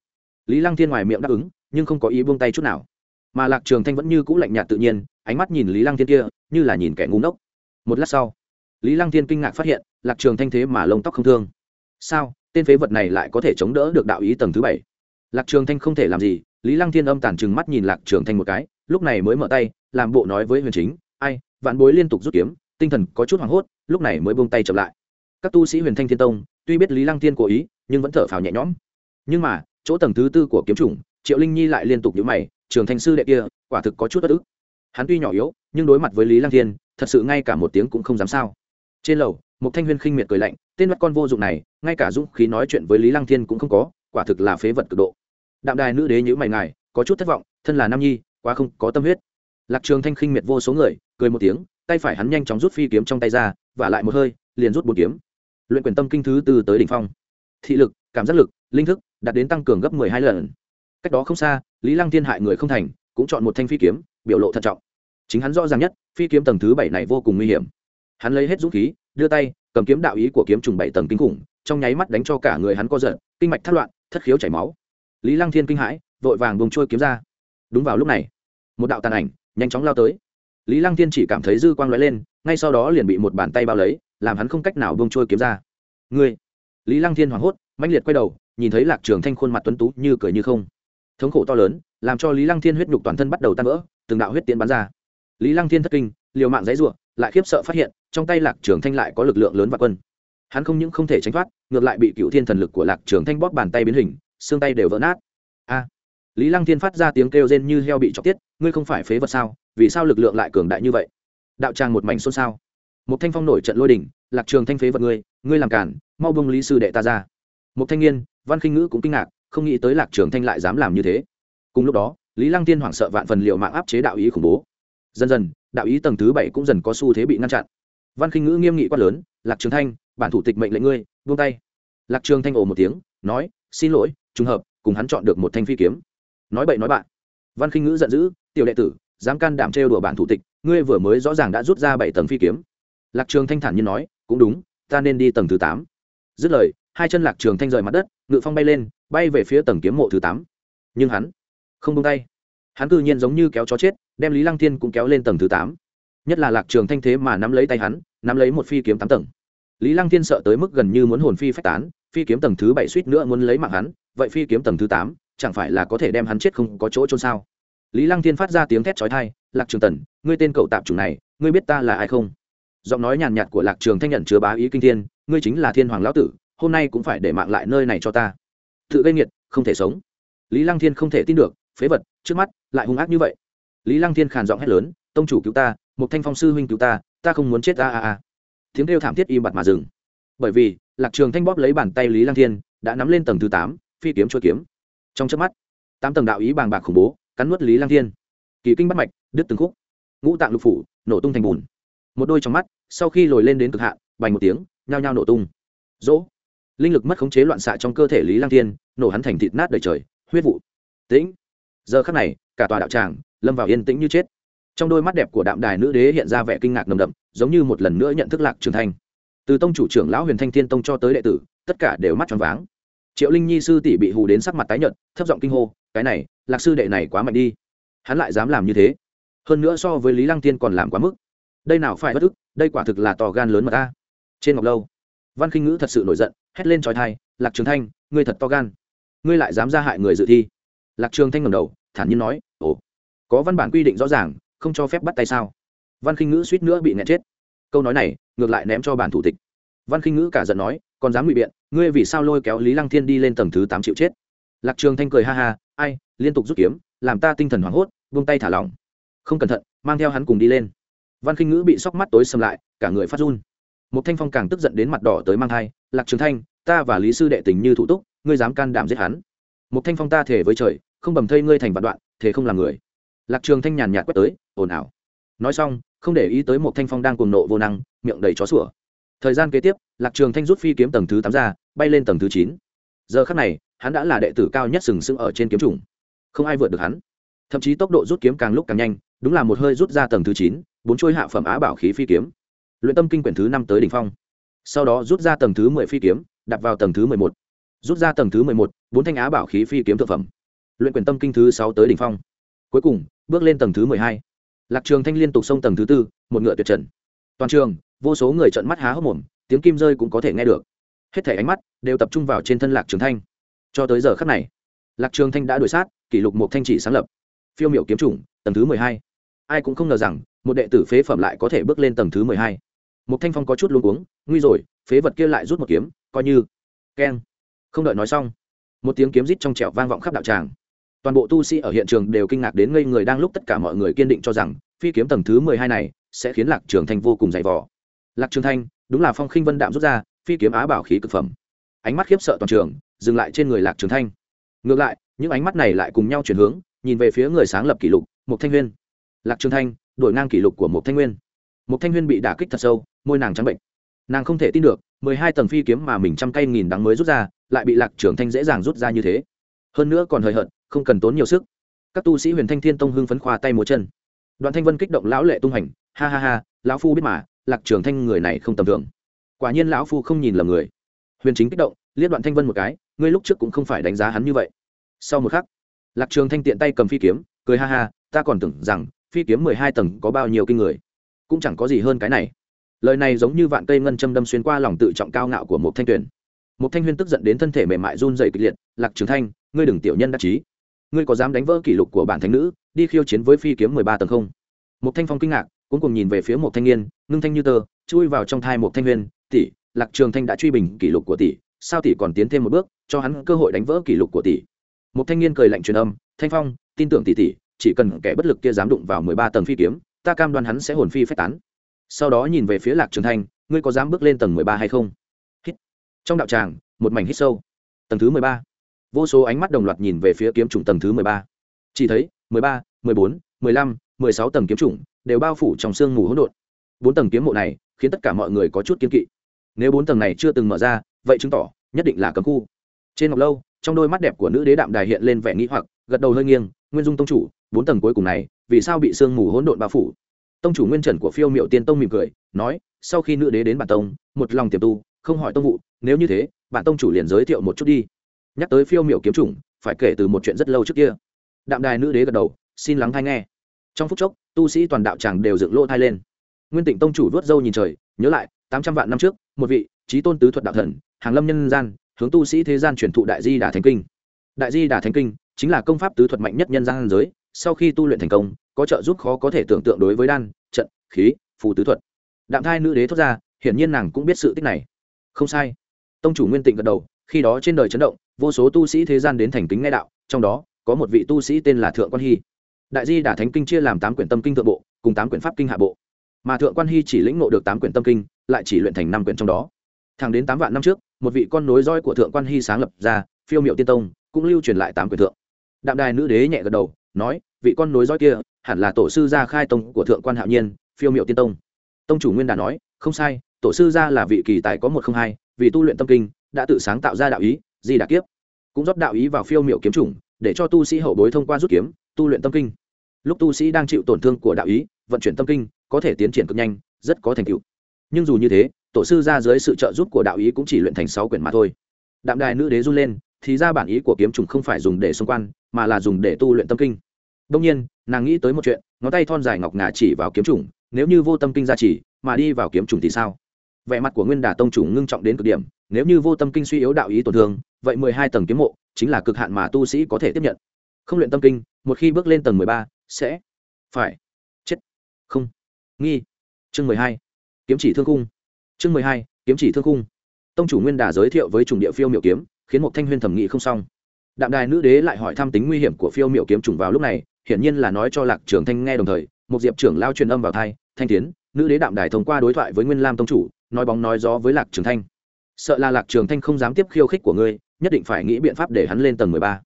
Lý lăng thiên ngoài miệng đáp ứng, nhưng không có ý buông tay chút nào. Mà lạc trường thanh vẫn như cũ lạnh nhạt tự nhiên, ánh mắt nhìn lý lăng thiên kia, như là nhìn kẻ ngu ngốc. Một lát sau, lý lăng thiên kinh ngạc phát hiện, lạc trường thanh thế mà lông tóc không thương. Sao, tên phế vật này lại có thể chống đỡ được đạo ý tầng thứ bảy? Lạc trường thanh không thể làm gì, lý lăng thiên âm tàn trừng mắt nhìn lạc trường thanh một cái, lúc này mới mở tay, làm bộ nói với huyền chính, ai vạn bối liên tục rút kiếm, tinh thần có chút hoảng hốt, lúc này mới buông tay chậm lại. Các tu sĩ huyền thanh thiên tông, tuy biết lý lăng thiên cố ý nhưng vẫn thở phào nhẹ nhõm. Nhưng mà, chỗ tầng thứ tư của kiếm chủng, triệu linh nhi lại liên tục nhữ mày, trường thanh sư đệ kia, quả thực có chút bất ức. Hắn tuy nhỏ yếu, nhưng đối mặt với lý lăng thiên, thật sự ngay cả một tiếng cũng không dám sao. Trên lầu một thanh huyên khinh miệt cười lạnh, tên mắt con vô dụng này, ngay cả dũng khí nói chuyện với lý lăng thiên cũng không có, quả thực là phế vật cực độ. Đạm đài nữ đế nhữ mày ngài, có chút thất vọng, thân là nam nhi, quá không có tâm huyết. Lạc trường thanh khinh miệt vô số người, cười một tiếng, tay phải hắn nhanh chóng rút phi kiếm trong tay ra và lại một hơi, liền rút bốn kiếm. Luyện quyền tâm kinh thứ tư tới đỉnh phong thị lực, cảm giác lực, linh thức đạt đến tăng cường gấp mười hai lần. Cách đó không xa, lý lăng thiên hại người không thành, cũng chọn một thanh phi kiếm, biểu lộ thận trọng. Chính hắn rõ ràng nhất, phi kiếm tầng thứ bảy này vô cùng nguy hiểm. Hắn lấy hết dũng khí, đưa tay, cầm kiếm đạo ý của kiếm trùng bảy tầng kinh khủng, trong nháy mắt đánh cho cả người hắn co giật, kinh mạch thắt loạn, thất khiếu chảy máu. Lý lăng thiên kinh hãi, vội vàng buông trôi kiếm ra. Đúng vào lúc này, một đạo tàn ảnh nhanh chóng lao tới. Lý lăng thiên chỉ cảm thấy dư quang lóe lên, ngay sau đó liền bị một bàn tay bao lấy, làm hắn không cách nào buông trôi kiếm ra. Ngươi lý lăng thiên hoảng hốt, mãnh liệt quay đầu, nhìn thấy lạc trường thanh khuôn mặt tuấn tú như cười như không. Thống khổ to lớn, làm cho lý lăng thiên huyết nhục toàn thân bắt đầu tan vỡ, từng đạo huyết tiễn bắn ra. Lý lăng thiên thất kinh, liều mạng dãy ruộng lại khiếp sợ phát hiện, trong tay lạc trường thanh lại có lực lượng lớn và quân. Hắn không những không thể tránh thoát, ngược lại bị cựu thiên thần lực của lạc trường thanh bóp bàn tay biến hình, xương tay đều vỡ nát. A! Lý lăng thiên phát ra tiếng kêu rên như heo bị chọc tiết, ngươi không phải phế vật sao? Vì sao lực lượng lại cường đại như vậy? Đạo tràng một mảnh xôn xao. Một thanh phong nổi trận lôi đỉnh lạc trường thanh phế vật ngươi ngươi làm cản, mau bông lý sư đệ ta ra. Một thanh niên văn khinh ngữ cũng kinh ngạc, không nghĩ tới lạc trường thanh lại dám làm như thế. Cùng lúc đó, lý lăng tiên hoảng sợ vạn phần liệu mạng áp chế đạo ý khủng bố. Dần dần, đạo ý tầng thứ bảy cũng dần có xu thế bị ngăn chặn. Văn khinh ngữ nghiêm nghị quát lớn, lạc trường thanh, bản thủ tịch mệnh lệnh ngươi, buông tay. Lạc trường thanh ồ một tiếng, nói, xin lỗi, trùng hợp, cùng hắn chọn được một thanh phi kiếm. Nói bậy nói bạn. Văn khinh ngữ giận dữ, tiểu đệ tử, dám can đảm trêu đùa bản thủ tịch, ngươi vừa mới rõ ràng đã rút ra bảy tầng phi kiếm. Lạc trường thanh thản nhiên nói cũng đúng, ta nên đi tầng thứ tám. Dứt lời, hai chân lạc trường thanh rời mặt đất, ngự phong bay lên, bay về phía tầng kiếm mộ thứ tám. Nhưng hắn không buông tay. Hắn tự nhiên giống như kéo chó chết, đem lý lăng thiên cũng kéo lên tầng thứ tám. Nhất là lạc trường thanh thế mà nắm lấy tay hắn, nắm lấy một phi kiếm tám tầng. Lý lăng thiên sợ tới mức gần như muốn hồn phi phách tán, phi kiếm tầng thứ bảy suýt nữa muốn lấy mạng hắn, vậy phi kiếm tầng thứ tám, chẳng phải là có thể đem hắn chết không có chỗ trôn sao? Lý lăng thiên phát ra tiếng thét chói tai, lạc trường tần, ngươi tên cậu tạp chủng này, ngươi biết ta là ai không? Giọng nói nhàn nhạt của lạc trường thanh nhận chứa bá ý kinh thiên, ngươi chính là thiên hoàng lão tử, hôm nay cũng phải để mạng lại nơi này cho ta. Tự gây nghiệt, không thể sống. Lý lăng thiên không thể tin được, phế vật, trước mắt, lại hung ác như vậy. Lý lăng thiên khàn giọng hét lớn, tông chủ cứu ta, một thanh phong sư huynh cứu ta ta không muốn chết a a a. Tiếng kêu thảm thiết im bặt mà dừng. Bởi vì, lạc trường thanh bóp lấy bàn tay lý lăng thiên, đã nắm lên tầng thứ tám, phi kiếm chuôi kiếm. Trong chớp mắt, tám tầng đạo ý bàng bạc khủng bố, cắn nuốt lý lăng thiên. Kỳ kinh bắt mạch, đứt từng khúc. Ngũ tạng lục phủ, nổ tung thành bùn. Một đôi trong mắt sau khi lồi lên đến cực hạn, bành một tiếng, nhao nhao nổ tung. Dỗ linh lực mất khống chế loạn xạ trong cơ thể lý Lang thiên, nổ hắn thành thịt nát đầy trời, huyết vụ. Tĩnh. Giờ khắc này, cả tòa đạo tràng lâm vào yên tĩnh như chết. Trong đôi mắt đẹp của đạm đài nữ đế hiện ra vẻ kinh ngạc nồng đậm, giống như một lần nữa nhận thức lạc trường thanh. Từ tông chủ trưởng lão huyền thanh thiên tông cho tới đệ tử, tất cả đều mắt tròn váng. Triệu linh nhi sư tỷ bị hù đến sắc mặt tái nhợt, thấp giọng kinh hô, cái này, lạc sư đệ này quá mạnh đi. Hắn lại dám làm như thế. Hơn nữa so với lý lăng tiên còn làm quá mức. Đây nào phải bất ức đây quả thực là tò gan lớn mà ta. Trên ngọc lâu, văn khinh ngữ thật sự nổi giận, hét lên trói thai, lạc trường thanh, ngươi thật to gan. Ngươi lại dám ra hại người dự thi. Lạc trường thanh ngầm đầu, thản nhiên nói, ồ, có văn bản quy định rõ ràng, không cho phép bắt tay sao? Văn khinh ngữ suýt nữa bị nẹt chết. Câu nói này, ngược lại ném cho bản thủ tịch. Văn khinh ngữ cả giận nói còn dám ngụy biện, ngươi vì sao lôi kéo lý lăng thiên đi lên tầng thứ tám triệu chết? Lạc trường thanh cười ha ha, ai, liên tục rút kiếm, làm ta tinh thần hoảng hốt, buông tay thả lỏng. Không cẩn thận, mang theo hắn cùng đi lên văn khinh ngữ bị sóc mắt tối xâm lại, cả người phát run. Một thanh phong càng tức giận đến mặt đỏ tới mang thai, lạc trường thanh, ta và lý sư đệ tình như thủ túc, ngươi dám can đảm giết hắn? Một thanh phong ta thể với trời, không bầm thây ngươi thành vạn đoạn, thể không làm người. Lạc trường thanh nhàn nhạt quét tới, ồn ào. Nói xong, không để ý tới một thanh phong đang cuồng nộ vô năng, miệng đầy chó sủa. Thời gian kế tiếp, lạc trường thanh rút phi kiếm tầng thứ tám ra, bay lên tầng thứ chín. Giờ khắc này, hắn đã là đệ tử cao nhất sừng sững ở trên kiếm trùng không ai vượt được hắn. Thậm chí tốc độ rút kiếm càng lúc càng nhanh đúng là một hơi rút ra tầng thứ chín, bốn chuôi hạ phẩm á bảo khí phi kiếm. Luyện tâm kinh quyển thứ năm tới đỉnh phong. Sau đó rút ra tầng thứ mười phi kiếm đặt vào tầng thứ mười một. Rút ra tầng thứ mười một, bốn thanh á bảo khí phi kiếm thực phẩm. Luyện quyển tâm kinh thứ sáu tới đỉnh phong. Cuối cùng, bước lên tầng thứ mười hai. Lạc trường thanh liên tục xông tầng thứ tư, một ngựa tuyệt trần. Toàn trường, vô số người trợn mắt há hốc mồm, tiếng kim rơi cũng có thể nghe được. Hết thảy ánh mắt đều tập trung vào trên thân lạc trường thanh. Cho tới giờ khắc này, lạc trường thanh đã đuổi sát, kỷ lục một thanh chỉ sáng lập. Phiêu miểu kiếm chủng tầng thứ mười hai. Ai cũng không ngờ rằng, một đệ tử phế phẩm lại có thể bước lên tầng thứ mười hai. Một thanh phong có chút luống cuống, nguy rồi, phế vật kia lại rút một kiếm, coi như. Keng. Không đợi nói xong, một tiếng kiếm rít trong trẻo vang vọng khắp đạo tràng. Toàn bộ tu sĩ ở hiện trường đều kinh ngạc đến ngây người đang lúc tất cả mọi người kiên định cho rằng, phi kiếm tầng thứ mười hai này sẽ khiến lạc trường thanh vô cùng dày vò. Lạc trường thanh, đúng là phong khinh vân đạm rút ra, phi kiếm á bảo khí cực phẩm. Ánh mắt khiếp sợ toàn trường, dừng lại trên người lạc trường thanh. Ngược lại, những ánh mắt này lại cùng nhau chuyển hướng, nhìn về phía người sáng lập kỷ lục một thanh nguyên. Lạc trường thanh, đổi ngang kỷ lục của một thanh nguyên. Một thanh nguyên bị đả kích thật sâu, môi nàng trắng bệnh. Nàng không thể tin được, mười hai tầng phi kiếm mà mình trăm cây nghìn đắng mới rút ra, lại bị lạc trường thanh dễ dàng rút ra như thế. Hơn nữa còn hời hợt, không cần tốn nhiều sức. Các tu sĩ huyền thanh thiên tông hưng phấn khoa tay múa chân. Đoạn thanh vân kích động lão lệ tung hành, ha ha ha, lão phu biết mà, lạc trường thanh người này không tầm thường. Quả nhiên lão phu không nhìn lầm người. Huyền chính kích động, liếc đoạn thanh vân một cái, ngươi lúc trước cũng không phải đánh giá hắn như vậy. Sau một khắc, lạc trường thanh tiện tay cầm phi kiếm, cười ha ha ta còn tưởng rằng phi kiếm mười hai tầng có bao nhiêu kinh người. Cũng chẳng có gì hơn cái này. Lời này giống như vạn cây ngân châm đâm xuyên qua lòng tự trọng cao ngạo của một thanh tuyển một thanh huyên tức giận đến thân thể mềm mại run dày kịch liệt, lạc trường thanh, ngươi đừng tiểu nhân đắc chí. Ngươi có dám đánh vỡ kỷ lục của bản thánh nữ, đi khiêu chiến với phi kiếm mười ba tầng không? Một thanh phong kinh ngạc cũng cùng nhìn về phía một thanh niên ngưng thanh như tơ, chui vào trong thai một thanh huyên, tỷ, lạc trường thanh đã truy bình kỷ lục của tỷ, sao tỷ còn tiến thêm một bước, cho hắn cơ hội đánh vỡ kỷ lục của tỷ? Một thanh niên cười lạnh truyền âm, thanh phong, tin tưởng tỷ tỷ chỉ cần kẻ bất lực kia dám đụng vào mười ba tầng phi kiếm, ta cam đoan hắn sẽ hồn phi phách tán. Sau đó nhìn về phía lạc trường thanh, ngươi có dám bước lên tầng mười ba hay không? Hít. Trong đạo tràng, một mảnh hít sâu. Tầng thứ mười ba. Vô số ánh mắt đồng loạt nhìn về phía kiếm trùng tầng thứ mười ba. Chỉ thấy, mười ba, mười bốn, mười lăm, mười sáu tầng kiếm trùng đều bao phủ trong sương mù hỗn độn. Bốn tầng kiếm mộ này khiến tất cả mọi người có chút kiếm kỵ. Nếu bốn tầng này chưa từng mở ra, vậy chứng tỏ nhất định là cấm khu. Trên ngọc lâu, trong đôi mắt đẹp của nữ đế đạm đài hiện lên vẻ nghĩ hoặc, gật đầu hơi nghiêng, nguyên dung tông chủ bốn tầng cuối cùng này, vì sao bị sương mù hỗn độn bao phủ? Tông chủ nguyên trần của phiêu miệu tiên tông mỉm cười, nói, sau khi nữ đế đến bản tông, một lòng tiềm tu, không hỏi tông vụ, nếu như thế, bản tông chủ liền giới thiệu một chút đi. Nhắc tới phiêu miệu kiếm chủng, phải kể từ một chuyện rất lâu trước kia. Đạm đài nữ đế gật đầu, xin lắng thai nghe. Trong phút chốc, tu sĩ toàn đạo chàng đều dựng lỗ thai lên. Nguyên tịnh tông chủ vớt dâu nhìn trời, nhớ lại, tám trăm vạn năm trước, một vị trí tôn tứ thuật đạo thần, hàng lâm nhân gian, hướng tu sĩ thế gian truyền thụ đại di đà thánh kinh. Đại di đà thánh kinh chính là công pháp tứ thuật mạnh nhất nhân gian giới sau khi tu luyện thành công, có trợ giúp khó có thể tưởng tượng đối với đan, trận, khí, phù tứ thuật. Đạm thai nữ đế thốt ra, hiển nhiên nàng cũng biết sự tích này. Không sai. Tông chủ nguyên tịnh gật đầu, khi đó trên đời chấn động, vô số tu sĩ thế gian đến thành kính nghe đạo, trong đó, có một vị tu sĩ tên là thượng quan hy. Đại di đả thánh kinh chia làm tám quyển tâm kinh thượng bộ, cùng tám quyển pháp kinh hạ bộ. Mà thượng quan hy chỉ lĩnh ngộ được tám quyển tâm kinh, lại chỉ luyện thành năm quyển trong đó. Thẳng đến tám vạn năm trước, một vị con nối roi của thượng quan hy sáng lập ra, phiêu miệu tiên tông, cũng lưu truyền lại tám quyển thượng. Đạm đài nữ đế nhẹ gật đầu nói, vị con nối dõi kia, hẳn là tổ sư gia khai tông của thượng quan hạo nhiên, phiêu miệu tiên tông. Tông chủ nguyên đà nói, không sai, tổ sư gia là vị kỳ tài có một không hai, vì tu luyện tâm kinh, đã tự sáng tạo ra đạo ý, di đà kiếp. Cũng rót đạo ý vào phiêu miệu kiếm chủng, để cho tu sĩ hậu bối thông qua rút kiếm, tu luyện tâm kinh. Lúc tu sĩ đang chịu tổn thương của đạo ý, vận chuyển tâm kinh, có thể tiến triển cực nhanh, rất có thành tựu. Nhưng dù như thế, tổ sư ra dưới sự trợ giúp của đạo ý cũng chỉ luyện thành sáu quyển mà thôi. Đạm đài nữ đế run lên, thì ra bản ý của kiếm trùng không phải dùng để xung quan, mà là dùng để tu luyện tâm kinh đông nhiên, nàng nghĩ tới một chuyện, ngón tay thon dài ngọc ngà chỉ vào kiếm trùng, nếu như vô tâm kinh ra chỉ mà đi vào kiếm trùng thì sao? Vẻ mặt của nguyên đà tông chủ ngưng trọng đến cực điểm, nếu như vô tâm kinh suy yếu đạo ý tổn thương, vậy mười hai tầng kiếm mộ chính là cực hạn mà tu sĩ có thể tiếp nhận. Không luyện tâm kinh, một khi bước lên tầng mười ba, sẽ phải chết. Không. Nghi. Chương mười hai. Kiếm chỉ thương cung chương mười hai, kiếm chỉ thương cung tông chủ nguyên đà giới thiệu với chủng địa phiêu miệu kiếm, khiến một thanh huyên thẩm nghị không xong. Đạm đài nữ đế lại hỏi thăm tính nguy hiểm của phiêu miệu kiếm trùng vào lúc này hiển nhiên là nói cho lạc trường thanh nghe đồng thời một diệp trưởng lao truyền âm vào thai, thanh tiến, nữ đế đạm đài thông qua đối thoại với nguyên lam tông chủ, nói bóng nói gió với lạc trường thanh. Sợ là lạc trường thanh không dám tiếp khiêu khích của ngươi, nhất định phải nghĩ biện pháp để hắn lên tầng mười ba.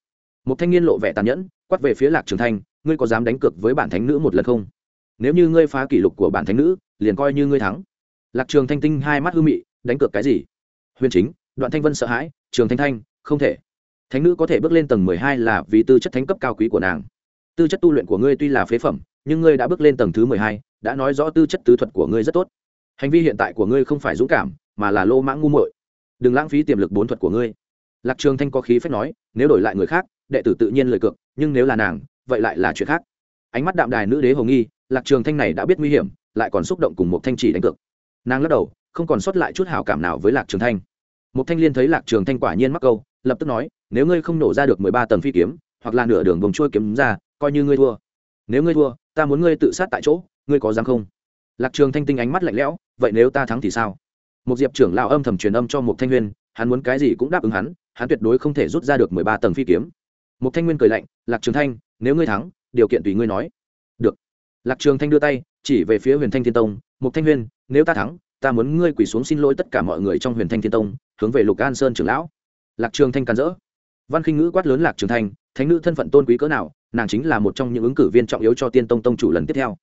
Một thanh niên lộ vẻ tàn nhẫn, quát về phía lạc trường thanh, ngươi có dám đánh cược với bản thánh nữ một lần không? Nếu như ngươi phá kỷ lục của bản thánh nữ, liền coi như ngươi thắng. Lạc trường thanh tinh hai mắt hư mị, đánh cược cái gì? Huyền chính, đoạn thanh vân sợ hãi, trường thanh thanh, không thể. Thánh nữ có thể bước lên tầng mười hai là vì tư chất thánh cấp cao quý của nàng tư chất tu luyện của ngươi tuy là phế phẩm, nhưng ngươi đã bước lên tầng thứ mười hai, đã nói rõ tư chất tứ thuật của ngươi rất tốt. Hành vi hiện tại của ngươi không phải dũng cảm, mà là lô mãng ngu muội. Đừng lãng phí tiềm lực bốn thuật của ngươi. Lạc trường thanh có khí phép nói, nếu đổi lại người khác, đệ tử tự nhiên lời cược, nhưng nếu là nàng, vậy lại là chuyện khác. Ánh mắt đạm đài nữ đế hồng nghi, lạc trường thanh này đã biết nguy hiểm, lại còn xúc động cùng một thanh chỉ đánh cược. Nàng lắc đầu, không còn sót lại chút hảo cảm nào với lạc trường thanh. Một thanh liên thấy lạc trường thanh quả nhiên mắc câu, lập tức nói, nếu ngươi không nổ ra được mười ba tầng phi kiếm, hoặc là nửa đường vòng trôi kiếm ra coi như ngươi thua. Nếu ngươi thua, ta muốn ngươi tự sát tại chỗ, ngươi có dám không? Lạc trường thanh tinh ánh mắt lạnh lẽo, vậy nếu ta thắng thì sao? Một diệp trưởng lão âm thầm truyền âm cho một thanh nguyên, hắn muốn cái gì cũng đáp ứng hắn hắn tuyệt đối không thể rút ra được mười ba tầng phi kiếm. Một thanh nguyên cười lạnh, lạc trường thanh, nếu ngươi thắng, điều kiện tùy ngươi nói. Được. Lạc trường thanh đưa tay, chỉ về phía huyền thanh thiên tông một thanh nguyên, nếu ta thắng, ta muốn ngươi quỳ xuống xin lỗi tất cả mọi người trong huyền thanh thiên tông, hướng về lục an sơn trưởng lão. Lạc trường thanh càn rỡ. Văn khinh ngữ quát lớn lạc trường thanh, thánh nữ thân phận tôn quý cỡ nào nàng chính là một trong những ứng cử viên trọng yếu cho tiên tông tông chủ lần tiếp theo.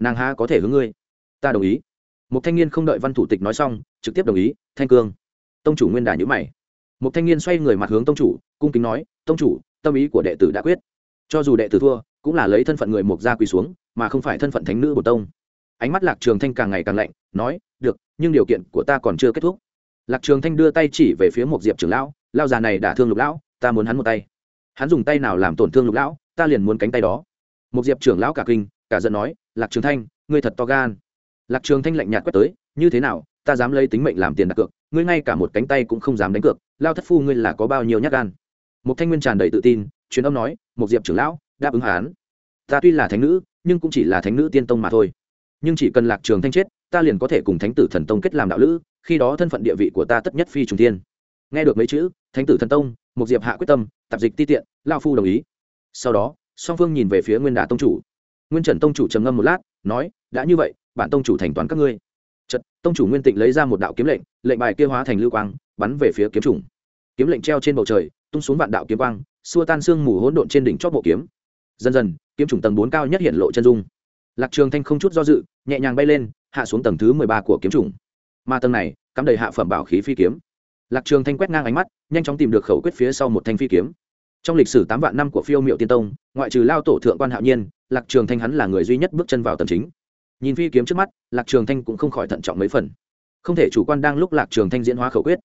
Nàng ha có thể hướng ngươi? Ta đồng ý. Một thanh niên không đợi văn thủ tịch nói xong, trực tiếp đồng ý, thanh cương. Tông chủ nguyên đà nhữ mày. Một thanh niên xoay người mặt hướng tông chủ, cung kính nói, tông chủ, tâm ý của đệ tử đã quyết. Cho dù đệ tử thua, cũng là lấy thân phận người mục gia quỳ xuống, mà không phải thân phận thánh nữ bột tông. Ánh mắt lạc trường thanh càng ngày càng lạnh, nói, được, nhưng điều kiện của ta còn chưa kết thúc. Lạc trường thanh đưa tay chỉ về phía một diệp trưởng lão lao già này đã thương lục lão, ta muốn hắn một tay. Hắn dùng tay nào làm tổn thương lục lão? Ta liền muốn cánh tay đó. Một diệp trưởng lão cả kinh, cả giận nói, lạc trường thanh, ngươi thật to gan. Lạc trường thanh lạnh nhạt quét tới, như thế nào, ta dám lấy tính mệnh làm tiền đặt cược, ngươi ngay cả một cánh tay cũng không dám đánh cược, lao thất phu ngươi là có bao nhiêu nhát gan? Một thanh nguyên tràn đầy tự tin, truyền âm nói một diệp trưởng lão, đáp ứng hán. ta tuy là thánh nữ, nhưng cũng chỉ là thánh nữ tiên tông mà thôi. Nhưng chỉ cần lạc trường thanh chết, ta liền có thể cùng thánh tử thần tông kết làm đạo lữ, khi đó thân phận địa vị của ta tất nhất phi trùng thiên. Nghe được mấy chữ, thánh tử thần tông một diệp hạ quyết tâm, tạp dịch ti tiện, lao phu đồng ý sau đó, song phương nhìn về phía nguyên đà tông chủ. Nguyên trần tông chủ trầm ngâm một lát, nói, đã như vậy, bản tông chủ thành toán các ngươi. Chật tông chủ nguyên tịnh lấy ra một đạo kiếm lệnh lệnh bài kia hóa thành lưu quang, bắn về phía kiếm trùng kiếm lệnh treo trên bầu trời, tung xuống vạn đạo kiếm quang, xua tan xương mù hỗn độn trên đỉnh chót bộ kiếm. Dần dần, kiếm trùng tầng bốn cao nhất hiện lộ chân dung. Lạc trường thanh không chút do dự, nhẹ nhàng bay lên, hạ xuống tầng thứ mười ba của kiếm trùng ma tầng này, cắm đầy hạ phẩm bảo khí phi kiếm. Lạc trường thanh quét ngang ánh mắt, nhanh chóng tìm được khẩu quyết phía sau một thanh phi kiếm trong lịch sử tám vạn năm của phiêu miệu tiên tông, ngoại trừ lao tổ thượng quan hạo nhiên, lạc trường thanh hắn là người duy nhất bước chân vào tầm chính. Nhìn phi kiếm trước mắt, lạc trường thanh cũng không khỏi thận trọng mấy phần. Không thể chủ quan đang lúc lạc trường thanh diễn hóa khẩu quyết.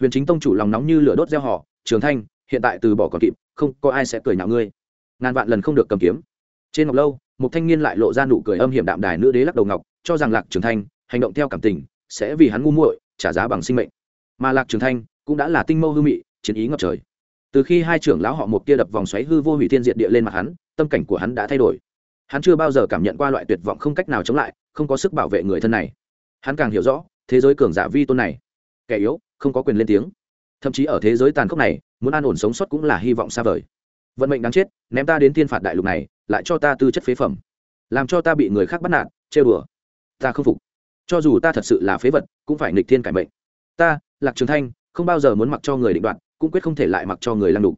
Huyền chính tông chủ lòng nóng như lửa đốt gieo họ, trường thanh, hiện tại từ bỏ còn kịp, không có ai sẽ cười nhạo ngươi. Ngàn vạn lần không được cầm kiếm. Trên ngọc lâu, một thanh niên lại lộ ra nụ cười âm hiểm đạm đài nữ đế lắc đầu ngọc, cho rằng lạc trường thanh hành động theo cảm tình, sẽ vì hắn ngu muội trả giá bằng sinh mệnh. Mà lạc trường thanh cũng đã là tinh mâu hư mị, chiến ý ngập trời từ khi hai trưởng lão họ một kia đập vòng xoáy hư vô hủy thiên diệt địa lên mặt hắn, tâm cảnh của hắn đã thay đổi. Hắn chưa bao giờ cảm nhận qua loại tuyệt vọng không cách nào chống lại, không có sức bảo vệ người thân này. Hắn càng hiểu rõ, thế giới cường giả vi tôn này, kẻ yếu, không có quyền lên tiếng. Thậm chí ở thế giới tàn khốc này, muốn an ổn sống sót cũng là hy vọng xa vời. Vận mệnh đáng chết, ném ta đến thiên phạt đại lục này, lại cho ta tư chất phế phẩm. Làm cho ta bị người khác bắt nạt, trêu đùa. Ta không phục. Cho dù ta thật sự là phế vật, cũng phải nghịch thiên cải mệnh. Ta, lạc trường thanh, không bao giờ muốn mặc cho người định đoạt cũng quyết không thể lại mặc cho người lăng đục.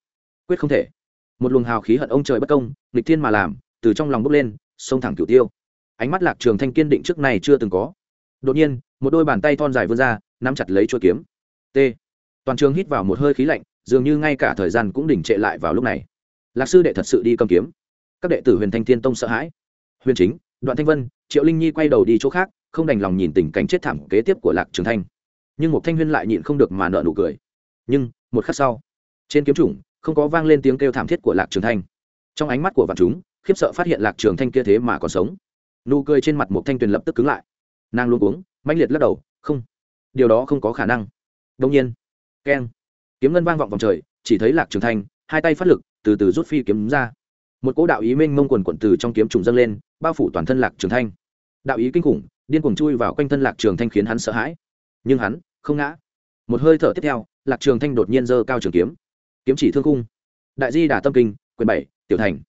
Quyết không thể. Một luồng hào khí hận ông trời bất công, nghịch thiên mà làm, từ trong lòng bốc lên, xông thẳng cửu tiêu. Ánh mắt lạc trường thanh kiên định trước này chưa từng có. Đột nhiên, một đôi bàn tay thon dài vươn ra, nắm chặt lấy chuôi kiếm. T. Toàn trường hít vào một hơi khí lạnh, dường như ngay cả thời gian cũng đỉnh trệ lại vào lúc này. Lạc sư đệ thật sự đi cầm kiếm. Các đệ tử huyền thanh thiên tông sợ hãi. Huyền chính, đoạn thanh vân, triệu linh nhi quay đầu đi chỗ khác, không đành lòng nhìn tình cảnh chết thảm kế tiếp của lạc trường thanh. Nhưng một thanh huyên lại nhịn không được mà nợ nụ cười nhưng một khắc sau, trên kiếm chủng, không có vang lên tiếng kêu thảm thiết của lạc trường thanh. Trong ánh mắt của vạn chúng, khiếp sợ phát hiện lạc trường thanh kia thế mà còn sống. Nụ cười trên mặt một thanh tuyền lập tức cứng lại. Nàng luôn uống mãnh liệt lắc đầu, không, điều đó không có khả năng. Đông nhiên, keng, kiếm ngân vang vọng vòng trời, chỉ thấy lạc trường thanh, hai tay phát lực, từ từ rút phi kiếm ra. Một cỗ đạo ý minh mông quần quận từ trong kiếm trùng dâng lên, bao phủ toàn thân lạc trường thanh. Đạo ý kinh khủng, điên cuồng chui vào quanh thân lạc trường thanh khiến hắn sợ hãi. Nhưng hắn không ngã. Một hơi thở tiếp theo lạc trường thanh đột nhiên giơ cao trường kiếm. Kiếm chỉ thương cung đại di đà tâm kinh, quyền bảy, tiểu thành.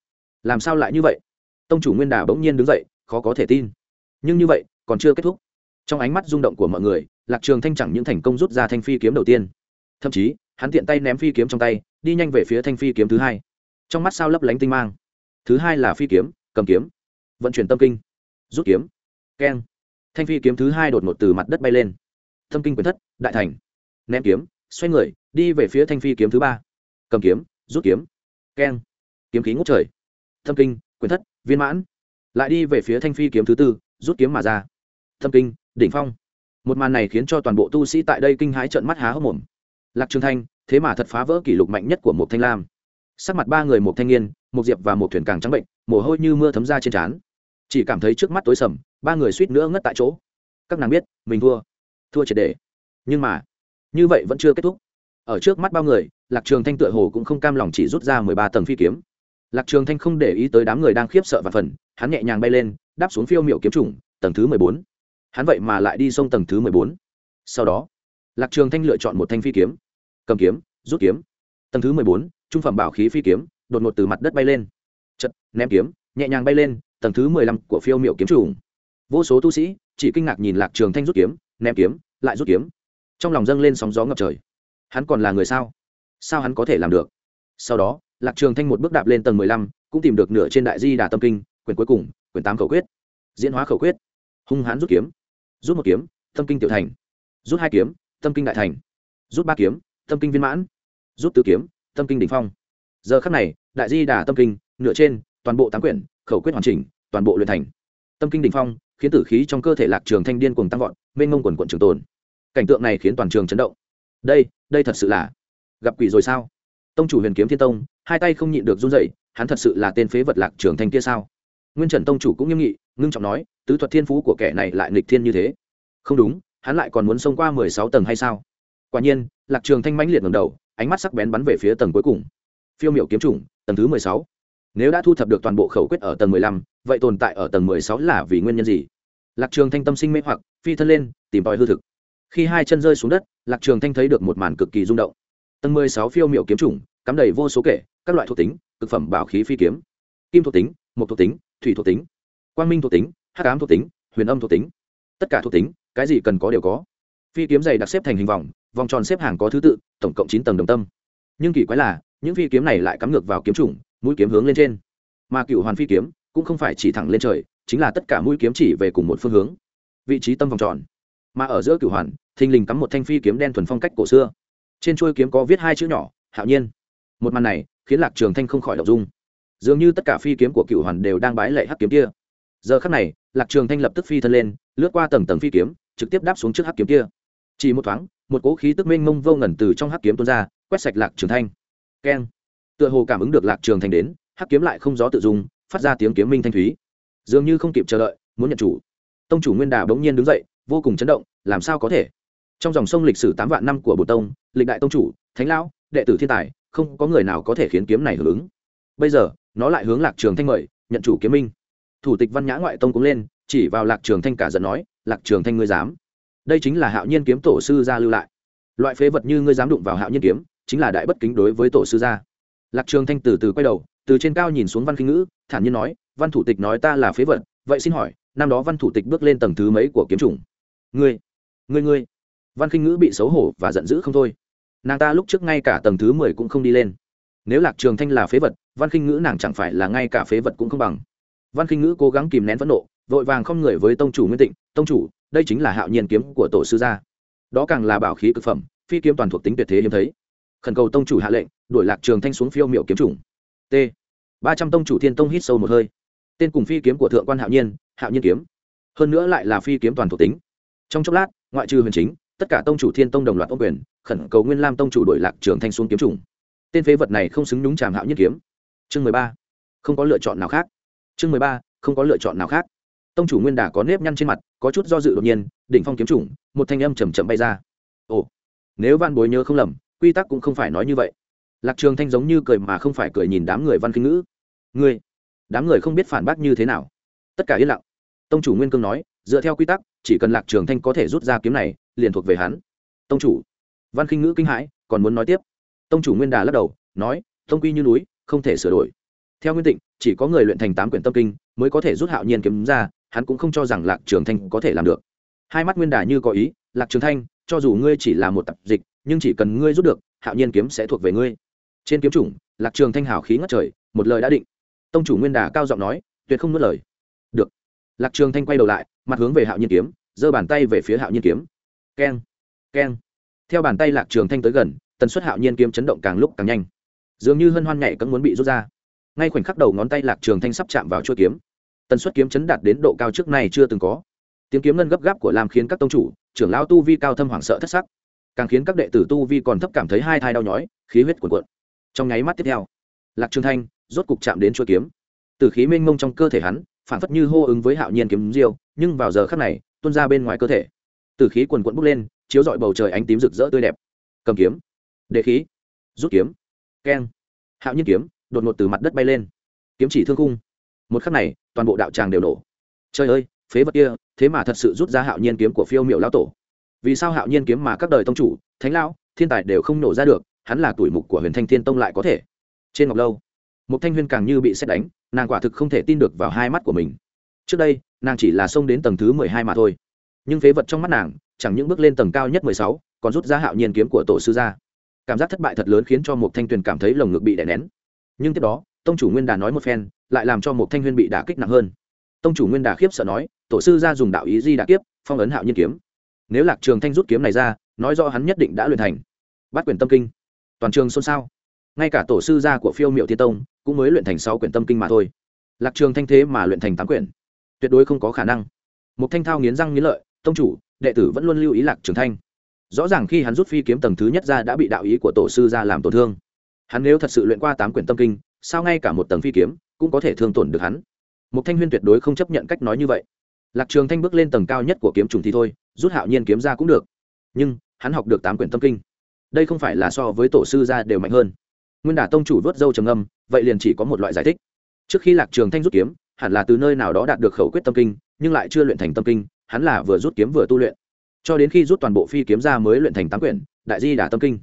Làm sao lại như vậy? Tông chủ nguyên đà bỗng nhiên đứng dậy, khó có thể tin. Nhưng như vậy, còn chưa kết thúc. Trong ánh mắt rung động của mọi người, lạc trường thanh chẳng những thành công rút ra thanh phi kiếm đầu tiên. Thậm chí, hắn tiện tay ném phi kiếm trong tay, đi nhanh về phía thanh phi kiếm thứ hai. Trong mắt sao lấp lánh tinh mang. Thứ hai là phi kiếm, cầm kiếm. Vận chuyển tâm kinh. Rút kiếm. Keng. Thanh phi kiếm thứ hai đột ngột từ mặt đất bay lên. Tâm kinh quyền thất, đại thành. Ném kiếm xoay người, đi về phía thanh phi kiếm thứ ba. Cầm kiếm, rút kiếm. Keng. Kiếm khí ngút trời. Thâm kinh, quyền thất, viên mãn. Lại đi về phía thanh phi kiếm thứ tư, rút kiếm mà ra. Thâm kinh, đỉnh phong. Một màn này khiến cho toàn bộ tu sĩ tại đây kinh hãi trợn mắt há hốc mồm. Lạc trường thanh, thế mà thật phá vỡ kỷ lục mạnh nhất của một thanh lam. Sắc mặt ba người một thanh niên một diệp và một thuyền càng trắng bệnh, mồ hôi như mưa thấm ra trên trán. Chỉ cảm thấy trước mắt tối sầm, ba người suýt nữa ngất tại chỗ. Các nàng biết, mình thua. Thua triệt để. Nhưng mà như vậy vẫn chưa kết thúc. Ở trước mắt bao người, lạc trường thanh tựa hồ cũng không cam lòng chỉ rút ra mười ba tầng phi kiếm. Lạc trường thanh không để ý tới đám người đang khiếp sợ và phần, hắn nhẹ nhàng bay lên, đáp xuống phiêu miệu kiếm trùng tầng thứ mười bốn. Hắn vậy mà lại đi sông tầng thứ mười bốn. Sau đó, lạc trường thanh lựa chọn một thanh phi kiếm. Cầm kiếm, rút kiếm. Tầng thứ mười bốn, trung phẩm bảo khí phi kiếm, đột ngột từ mặt đất bay lên. Chật, ném kiếm, nhẹ nhàng bay lên, tầng thứ mười lăm của phiêu miệu kiếm trùng vô số tu sĩ, chỉ kinh ngạc nhìn lạc trường thanh rút kiếm, ném kiếm, lại rút kiếm trong lòng dâng lên sóng gió ngập trời. Hắn còn là người sao? Sao hắn có thể làm được? Sau đó, lạc trường thanh một bước đạp lên tầng mười lăm, cũng tìm được nửa trên đại di đà tâm kinh, quyển cuối cùng, quyển tám khẩu quyết. Diễn hóa khẩu quyết. Hung hãn rút kiếm. Rút một kiếm, tâm kinh tiểu thành. Rút hai kiếm, tâm kinh đại thành. Rút ba kiếm, tâm kinh viên mãn. Rút tứ kiếm, tâm kinh đỉnh phong. Giờ khắc này, đại di đà tâm kinh, nửa trên, toàn bộ tám quyển, khẩu quyết hoàn chỉnh, toàn bộ luyện thành. Tâm kinh đỉnh phong, khiến tử khí trong cơ thể lạc trường thanh điên cuồng tăng vọt, mênh mông quần quận trường tồn cảnh tượng này khiến toàn trường chấn động. Đây đây thật sự là gặp quỷ rồi sao? Tông chủ huyền kiếm thiên tông, hai tay không nhịn được run dậy hắn thật sự là tên phế vật lạc trường thanh kia sao? Nguyên trần tông chủ cũng nghiêm nghị, ngưng trọng nói, tứ thuật thiên phú của kẻ này lại nghịch thiên như thế. Không đúng, hắn lại còn muốn xông qua mười sáu tầng hay sao? Quả nhiên, lạc trường thanh mãnh liệt ngầm đầu, ánh mắt sắc bén bắn về phía tầng cuối cùng. Phiêu miểu kiếm chủng, tầng thứ mười sáu. Nếu đã thu thập được toàn bộ khẩu quyết ở tầng mười lăm, vậy tồn tại ở tầng mười sáu là vì nguyên nhân gì? Lạc trường thanh tâm sinh mê hoặc, phi thân lên, tìm tòi hư thực khi hai chân rơi xuống đất, lạc trường thanh thấy được một màn cực kỳ rung động. Tầng mười sáu phiêu miểu kiếm chủng, cắm đầy vô số kể, các loại thuộc tính, cực phẩm bảo khí phi kiếm. Kim thuộc tính, mộc thuộc tính, thủy thuộc tính, quang minh thuộc tính, hắc ám thuộc tính, huyền âm thuộc tính. Tất cả thuộc tính, cái gì cần có đều có. Phi kiếm dày đặc xếp thành hình vòng vòng tròn xếp hàng có thứ tự, tổng cộng chín tầng đồng tâm. Nhưng kỳ quái là, những phi kiếm này lại cắm ngược vào kiếm chủng, mũi kiếm hướng lên trên. Mà cựu hoàn phi kiếm cũng không phải chỉ thẳng lên trời, chính là tất cả mũi kiếm chỉ về cùng một phương hướng. Vị trí tâm vòng tròn mà ở giữa cửu hoàn, thình lình cắm một thanh phi kiếm đen thuần phong cách cổ xưa. Trên chuôi kiếm có viết hai chữ nhỏ, hạo nhiên. Một màn này khiến lạc trường thanh không khỏi động dung. Dường như tất cả phi kiếm của cửu hoàn đều đang bái lệ hắc kiếm kia. Giờ khắc này, lạc trường thanh lập tức phi thân lên, lướt qua tầng tầng phi kiếm, trực tiếp đáp xuống trước hắc kiếm kia. Chỉ một thoáng, một cỗ khí tức mênh mông vô ngẩn từ trong hắc kiếm tuôn ra, quét sạch lạc trường thanh. Keng. Tựa hồ cảm ứng được lạc trường thanh đến, hắc kiếm lại không gió tự dùng phát ra tiếng kiếm minh thanh thúy. Dường như không kịp chờ đợi, muốn nhận chủ. Tông chủ nguyên đà bỗng nhiên đứng dậy vô cùng chấn động, làm sao có thể? Trong dòng sông lịch sử tám vạn năm của bồ tông, lịch đại tông chủ, thánh lão, đệ tử thiên tài, không có người nào có thể khiến kiếm này hưởng ứng. Bây giờ, nó lại hướng lạc trường thanh mời, nhận chủ kiếm minh. Thủ tịch văn nhã ngoại tông cũng lên, chỉ vào lạc trường thanh cả giận nói, lạc trường thanh ngươi dám? Đây chính là hạo nhiên kiếm tổ sư gia lưu lại. Loại phế vật như ngươi dám đụng vào hạo nhiên kiếm, chính là đại bất kính đối với tổ sư gia. Lạc trường thanh từ từ quay đầu, từ trên cao nhìn xuống văn kinh ngữ, thản nhiên nói, văn thủ tịch nói ta là phế vật, vậy xin hỏi, năm đó văn thủ tịch bước lên tầng thứ mấy của kiếm chủng? Ngươi ngươi ngươi. Văn kinh ngữ bị xấu hổ và giận dữ không thôi. Nàng ta lúc trước ngay cả tầng thứ mười cũng không đi lên. Nếu lạc trường thanh là phế vật, văn kinh ngữ nàng chẳng phải là ngay cả phế vật cũng không bằng. Văn kinh ngữ cố gắng kìm nén phẫn nộ, vội vàng không người với tông chủ nguyên tịnh, tông chủ, đây chính là hạo nhiên kiếm của tổ sư gia. Đó càng là bảo khí cực phẩm, phi kiếm toàn thuộc tính tuyệt thế hiếm thấy. Khẩn cầu tông chủ hạ lệnh, đuổi lạc trường thanh xuống phiêu miệu kiếm chủng. T. Ba trăm tông chủ thiên tông hít sâu một hơi. Tên cùng phi kiếm của thượng quan hạo nhiên hạo nhiên kiếm. Hơn nữa lại là phi kiếm toàn thuộc tính trong chốc lát, ngoại trừ huyền chính, tất cả tông chủ thiên tông đồng loạt ô quyền, khẩn cầu nguyên lam tông chủ đổi lạc trường thanh xuống kiếm trùng tên phế vật này không xứng đúng tràm hạo nhất kiếm. Chương mười ba. Không có lựa chọn nào khác. Chương mười ba, không có lựa chọn nào khác. Tông chủ nguyên đà có nếp nhăn trên mặt, có chút do dự đột nhiên, đỉnh phong kiếm trùng một thanh âm chầm chậm bay ra. Ồ, nếu văn bối nhớ không lầm, quy tắc cũng không phải nói như vậy. Lạc trường thanh giống như cười mà không phải cười nhìn đám người văn kinh ngữ. Ngươi, đám người không biết phản bác như thế nào. Tất cả yên lặng. Tông chủ nguyên cương nói dựa theo quy tắc, chỉ cần lạc trường thanh có thể rút ra kiếm này, liền thuộc về hắn. Tông chủ. Văn kinh ngữ kinh hãi, còn muốn nói tiếp. Tông chủ nguyên đà lắc đầu, nói, tông quy như núi, không thể sửa đổi. Theo nguyên tịnh, chỉ có người luyện thành tám quyển tâm kinh mới có thể rút hạo nhiên kiếm ra, hắn cũng không cho rằng lạc trường thanh có thể làm được. Hai mắt nguyên đà như có ý, lạc trường thanh, cho dù ngươi chỉ là một tập dịch, nhưng chỉ cần ngươi rút được, hạo nhiên kiếm sẽ thuộc về ngươi. Trên kiếm chủng, lạc trường thanh hào khí ngất trời, một lời đã định. Tông chủ nguyên đà cao giọng nói, tuyệt không nuốt lời. Được. Lạc trường thanh quay đầu lại mặt hướng về hạo nhiên kiếm, giơ bàn tay về phía hạo nhiên kiếm. Keng keng. Theo bàn tay lạc trường thanh tới gần, tần suất hạo nhiên kiếm chấn động càng lúc càng nhanh. Dường như hân hoan nhảy cấm muốn bị rút ra. Ngay khoảnh khắc đầu ngón tay lạc trường thanh sắp chạm vào chuôi kiếm. Tần suất kiếm chấn đạt đến độ cao trước này chưa từng có. Tiếng kiếm ngân gấp gáp của lam khiến các tông chủ, trưởng lão tu vi cao thâm hoảng sợ thất sắc. Càng khiến các đệ tử tu vi còn thấp cảm thấy hai thai đau nhói, khí huyết cuồn cuộn. Trong nháy mắt tiếp theo, lạc trường thanh rốt cục chạm đến chuôi kiếm. Từ khí mênh mông trong cơ thể hắn phản phất như hô ứng với hạo nhiên kiếm diêu, nhưng vào giờ khắc này, tuôn ra bên ngoài cơ thể. Từ khí quần quẫn bốc lên, chiếu rọi bầu trời ánh tím rực rỡ tươi đẹp. Cầm kiếm. Đề khí. Rút kiếm. Keng. Hạo nhiên kiếm, đột ngột từ mặt đất bay lên. Kiếm chỉ thương cung một khắc này, toàn bộ đạo tràng đều nổ. Trời ơi, phế vật kia, thế mà thật sự rút ra hạo nhiên kiếm của phiêu miệu lão tổ. Vì sao hạo nhiên kiếm mà các đời tông chủ, thánh lão, thiên tài đều không nổ ra được, hắn là tuổi mục của huyền thanh thiên tông lại có thể. Trên ngọc lâu một thanh huyên càng như bị xét đánh, nàng quả thực không thể tin được vào hai mắt của mình. Trước đây, nàng chỉ là xông đến tầng thứ mười hai mà thôi. Nhưng phế vật trong mắt nàng, chẳng những bước lên tầng cao nhất mười sáu, còn rút ra hạo nhiên kiếm của tổ sư gia. Cảm giác thất bại thật lớn khiến cho một thanh tuyền cảm thấy lồng ngực bị đè nén. Nhưng tiếp đó, tông chủ nguyên đà nói một phen, lại làm cho một thanh huyên bị đả kích nặng hơn. Tông chủ nguyên đà khiếp sợ nói, tổ sư gia dùng đạo ý di đà kiếp, phong ấn hạo nhiên kiếm. Nếu lạc trường thanh rút kiếm này ra, nói rõ hắn nhất định đã luyện thành. Bát quyền tâm kinh. Toàn trường xôn xao ngay cả tổ sư gia của phiêu miệu thiên tông cũng mới luyện thành sáu quyển tâm kinh mà thôi. Lạc trường thanh thế mà luyện thành tám quyển, tuyệt đối không có khả năng. Một thanh thao nghiến răng nghiến lợi, tông chủ, đệ tử vẫn luôn lưu ý lạc trường thanh. Rõ ràng khi hắn rút phi kiếm tầng thứ nhất ra đã bị đạo ý của tổ sư ra làm tổn thương. Hắn nếu thật sự luyện qua tám quyển tâm kinh, sao ngay cả một tầng phi kiếm cũng có thể thương tổn được hắn? Một thanh huyên tuyệt đối không chấp nhận cách nói như vậy. Lạc trường thanh bước lên tầng cao nhất của kiếm trùng thì thôi, rút hạo nhiên kiếm ra cũng được. Nhưng hắn học được tám quyển tâm kinh, đây không phải là so với tổ sư ra đều mạnh hơn nguyên đả tông chủ vớt dâu trầm âm vậy liền chỉ có một loại giải thích. Trước khi lạc trường thanh rút kiếm, hẳn là từ nơi nào đó đạt được khẩu quyết tâm kinh, nhưng lại chưa luyện thành tâm kinh, hắn là vừa rút kiếm vừa tu luyện. Cho đến khi rút toàn bộ phi kiếm ra mới luyện thành tám quyển, đại di đà tâm kinh.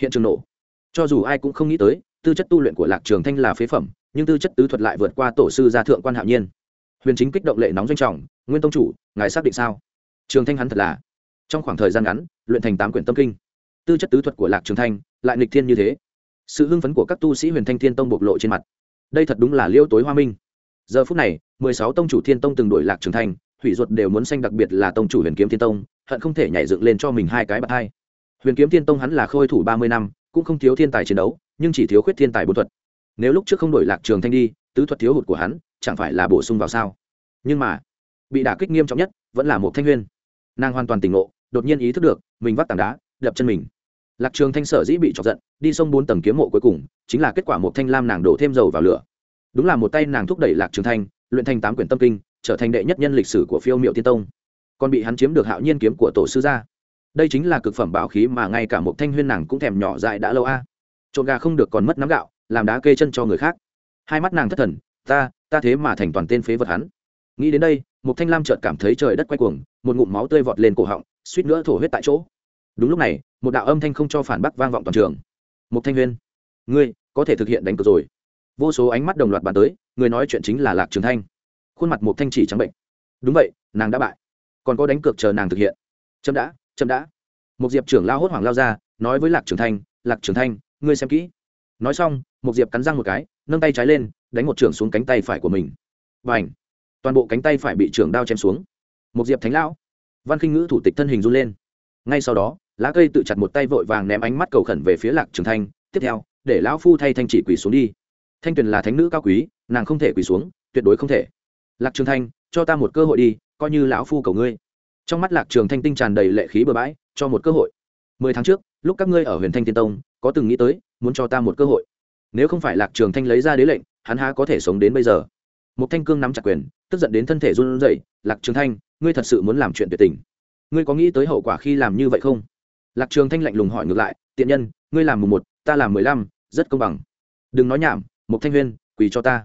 Hiện trường nổ. Cho dù ai cũng không nghĩ tới, tư chất tu luyện của lạc trường thanh là phế phẩm, nhưng tư chất tứ thuật lại vượt qua tổ sư gia thượng quan hạo nhiên. Huyền chính kích động lệ nóng doanh trọng, nguyên tông chủ, ngài xác định sao? Trường thanh hắn thật là. Trong khoảng thời gian ngắn, luyện thành tám quyển tâm kinh. Tư chất tứ thuật của lạc trường thanh lại nghịch thiên như thế sự hưng phấn của các tu sĩ huyền thanh thiên tông bộc lộ trên mặt. Đây thật đúng là liêu tối hoa minh. Giờ phút này, mười sáu tông chủ thiên tông từng đổi lạc trường thanh hủy ruột đều muốn xanh đặc biệt là tông chủ huyền kiếm thiên tông, hận không thể nhảy dựng lên cho mình hai cái bạc hai. Huyền kiếm thiên tông hắn là khôi thủ ba mươi năm, cũng không thiếu thiên tài chiến đấu, nhưng chỉ thiếu khuyết thiên tài bốn thuật. Nếu lúc trước không đổi lạc trường thanh đi, tứ thuật thiếu hụt của hắn, chẳng phải là bổ sung vào sao? Nhưng mà, bị đả kích nghiêm trọng nhất vẫn là một thanh huyên. Nàng hoàn toàn tỉnh ngộ, đột nhiên ý thức được, mình vắt tảng đá, đập chân mình lạc trường thanh sở dĩ bị chọc giận, đi sông bốn tầng kiếm mộ cuối cùng, chính là kết quả một thanh lam nàng đổ thêm dầu vào lửa. Đúng là một tay nàng thúc đẩy lạc trường thanh, luyện thành tám quyển tâm kinh, trở thành đệ nhất nhân lịch sử của phiêu miệu tiên tông. Còn bị hắn chiếm được hạo nhiên kiếm của tổ sư gia. Đây chính là cực phẩm bảo khí mà ngay cả một thanh huyên nàng cũng thèm nhỏ dại đã lâu a. À. trộn gà không được còn mất nắm gạo, làm đá kê chân cho người khác. Hai mắt nàng thất thần, ta ta thế mà thành toàn tên phế vật hắn. Nghĩ đến đây, một thanh lam chợt cảm thấy trời đất quay cuồng, một ngụm máu tươi vọt lên cổ họng, suýt nữa thổ huyết tại chỗ đúng lúc này, một đạo âm thanh không cho phản bác vang vọng toàn trường. Một thanh huyên, ngươi có thể thực hiện đánh cược rồi. Vô số ánh mắt đồng loạt bàn tới, người nói chuyện chính là lạc trường thanh. Khuôn mặt một thanh chỉ trắng bệnh. Đúng vậy, nàng đã bại. Còn có đánh cược chờ nàng thực hiện. Chậm đã chậm đã. Một diệp trưởng lao hốt hoảng lao ra, nói với lạc trường thanh, lạc trường thanh, ngươi xem kỹ. Nói xong một diệp cắn răng một cái, nâng tay trái lên, đánh một trưởng xuống cánh tay phải của mình. Và ảnh toàn bộ cánh tay phải bị trưởng đao chém xuống. Một diệp thánh lão. Văn khinh ngữ thủ tịch thân hình run lên. Ngay sau đó lá cây tự chặt một tay vội vàng ném ánh mắt cầu khẩn về phía lạc trường thanh, tiếp theo, để lão phu thay thanh chỉ quỳ xuống đi. Thanh tuyền là thánh nữ cao quý, nàng không thể quỳ xuống, tuyệt đối không thể. Lạc trường thanh, cho ta một cơ hội đi, coi như lão phu cầu ngươi. Trong mắt lạc trường thanh tinh tràn đầy lệ khí bừa bãi, cho một cơ hội. Mười tháng trước, lúc các ngươi ở huyền thanh tiên tông, có từng nghĩ tới, muốn cho ta một cơ hội. Nếu không phải lạc trường thanh lấy ra đế lệnh, hắn há có thể sống đến bây giờ? Một thanh cương nắm chặt quyền, tức giận đến thân thể run rẩy, lạc trường thanh, ngươi thật sự muốn làm chuyện tuyệt tình. Ngươi có nghĩ tới hậu quả khi làm như vậy không? Lạc trường thanh lạnh lùng hỏi ngược lại, tiện nhân, ngươi làm mùng một, ta làm mười lăm, rất công bằng. Đừng nói nhảm một thanh huyên, quỳ cho ta.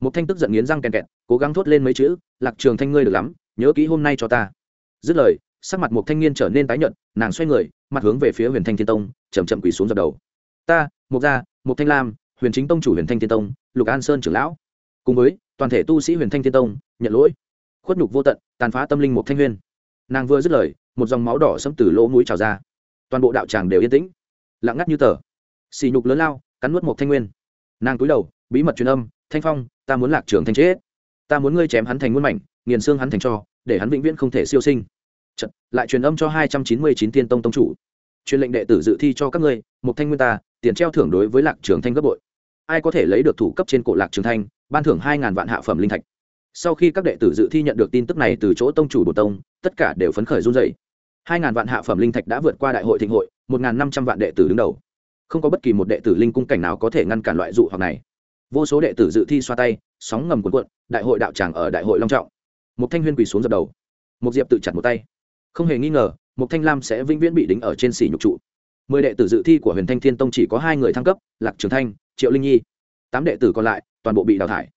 Một thanh tức giận nghiến răng kèn kẹt, cố gắng thốt lên mấy chữ, lạc trường thanh ngươi được lắm, nhớ kỹ hôm nay cho ta. Dứt lời, sắc mặt một thanh niên trở nên tái nhợt, nàng xoay người, mặt hướng về phía huyền thanh thiên tông, chậm chậm quỳ xuống dập đầu. Ta một gia một thanh lam, huyền chính tông chủ huyền thanh thiên tông, lục an sơn trưởng lão. Cùng với toàn thể tu sĩ huyền thanh thiên tông, nhận lỗi. Khuất nhục vô tận, tàn phá tâm linh một thanh huyên. Nàng vừa dứt lời, một dòng máu đỏ sẫm từ lỗ mũi trào ra toàn bộ đạo tràng đều yên tĩnh. Lặng ngắt như tờ. Xì nhục lớn lao cắn nuốt một thanh nguyên. Nàng cúi đầu bí mật truyền âm thanh phong ta muốn lạc trường thanh chết. Ta muốn ngươi chém hắn thành muôn mảnh nghiền xương hắn thành cho để hắn vĩnh viễn không thể siêu sinh. Chật, lại truyền âm cho hai trăm chín mươi chín thiên tông tông chủ. Truyền lệnh đệ tử dự thi cho các ngươi một thanh nguyên ta tiền treo thưởng đối với lạc trường thanh gấp bội. Ai có thể lấy được thủ cấp trên cổ lạc trường thanh ban thưởng hai ngàn vạn hạ phẩm linh thạch. Sau khi các đệ tử dự thi nhận được tin tức này từ chỗ tông chủ bổ tông tất cả đều phấn khởi run dậy hai ngàn vạn hạ phẩm linh thạch đã vượt qua đại hội thịnh hội, một ngàn năm trăm vạn đệ tử đứng đầu. Không có bất kỳ một đệ tử linh cung cảnh nào có thể ngăn cản loại dụ hoặc này. Vô số đệ tử dự thi xoa tay, sóng ngầm cuộn cuộn, đại hội đạo tràng ở đại hội long trọng. Một thanh huyên quỳ xuống dập đầu. Một diệp tự chặt một tay. Không hề nghi ngờ một thanh lam sẽ vĩnh viễn bị đính ở trên xỉ nhục trụ. Mười đệ tử dự thi của huyền thanh thiên tông chỉ có hai người thăng cấp, lạc trường thanh, triệu linh nhi. Tám đệ tử còn lại, toàn bộ bị đào thải.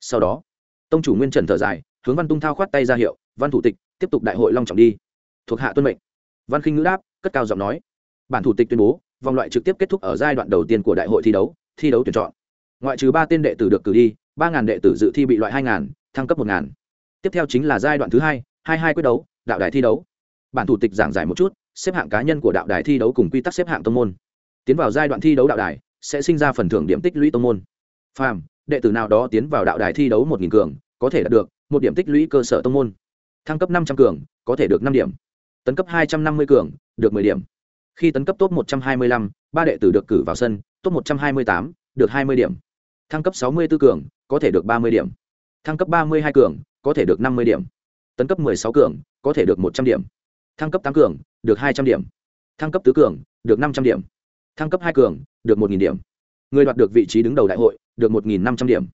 Sau đó, tông chủ nguyên trần thở dài, hướng văn tung thao khoát tay ra hiệu, văn thủ tịch, tiếp tục đại hội long trọng đi thuộc hạ tuân mệnh. Văn khinh ngữ đáp, cất cao giọng nói. Bản thủ tịch tuyên bố, vòng loại trực tiếp kết thúc ở giai đoạn đầu tiên của đại hội thi đấu thi đấu tuyển chọn. Ngoại trừ ba tên đệ tử được cử đi, ba ngàn đệ tử dự thi bị loại hai ngàn, thăng cấp một ngàn. Tiếp theo chính là giai đoạn thứ hai hai hai quyết đấu, đạo đài thi đấu. Bản thủ tịch giảng giải một chút, xếp hạng cá nhân của đạo đài thi đấu cùng quy tắc xếp hạng tông môn. Tiến vào giai đoạn thi đấu đạo đài, sẽ sinh ra phần thưởng điểm tích lũy tông môn. Phàm, đệ tử nào đó tiến vào đạo đài thi đấu một nghìn cường, có thể đạt được một điểm tích lũy cơ sở tông môn. Thăng cấp năm trăm cường, có thể được năm điểm tấn cấp 250 cường, được 10 điểm. Khi tấn cấp top 125, ba đệ tử được cử vào sân, top 128, được 20 điểm. Thăng cấp 64 cường, có thể được 30 điểm. Thăng cấp 32 cường, có thể được 50 điểm. Tấn cấp 16 cường, có thể được 100 điểm. Thăng cấp 8 cường, được 200 điểm. Thăng cấp tứ cường, được 500 điểm. Thăng cấp 2 cường, được 1000 điểm. Người đoạt được vị trí đứng đầu đại hội, được 1500 điểm.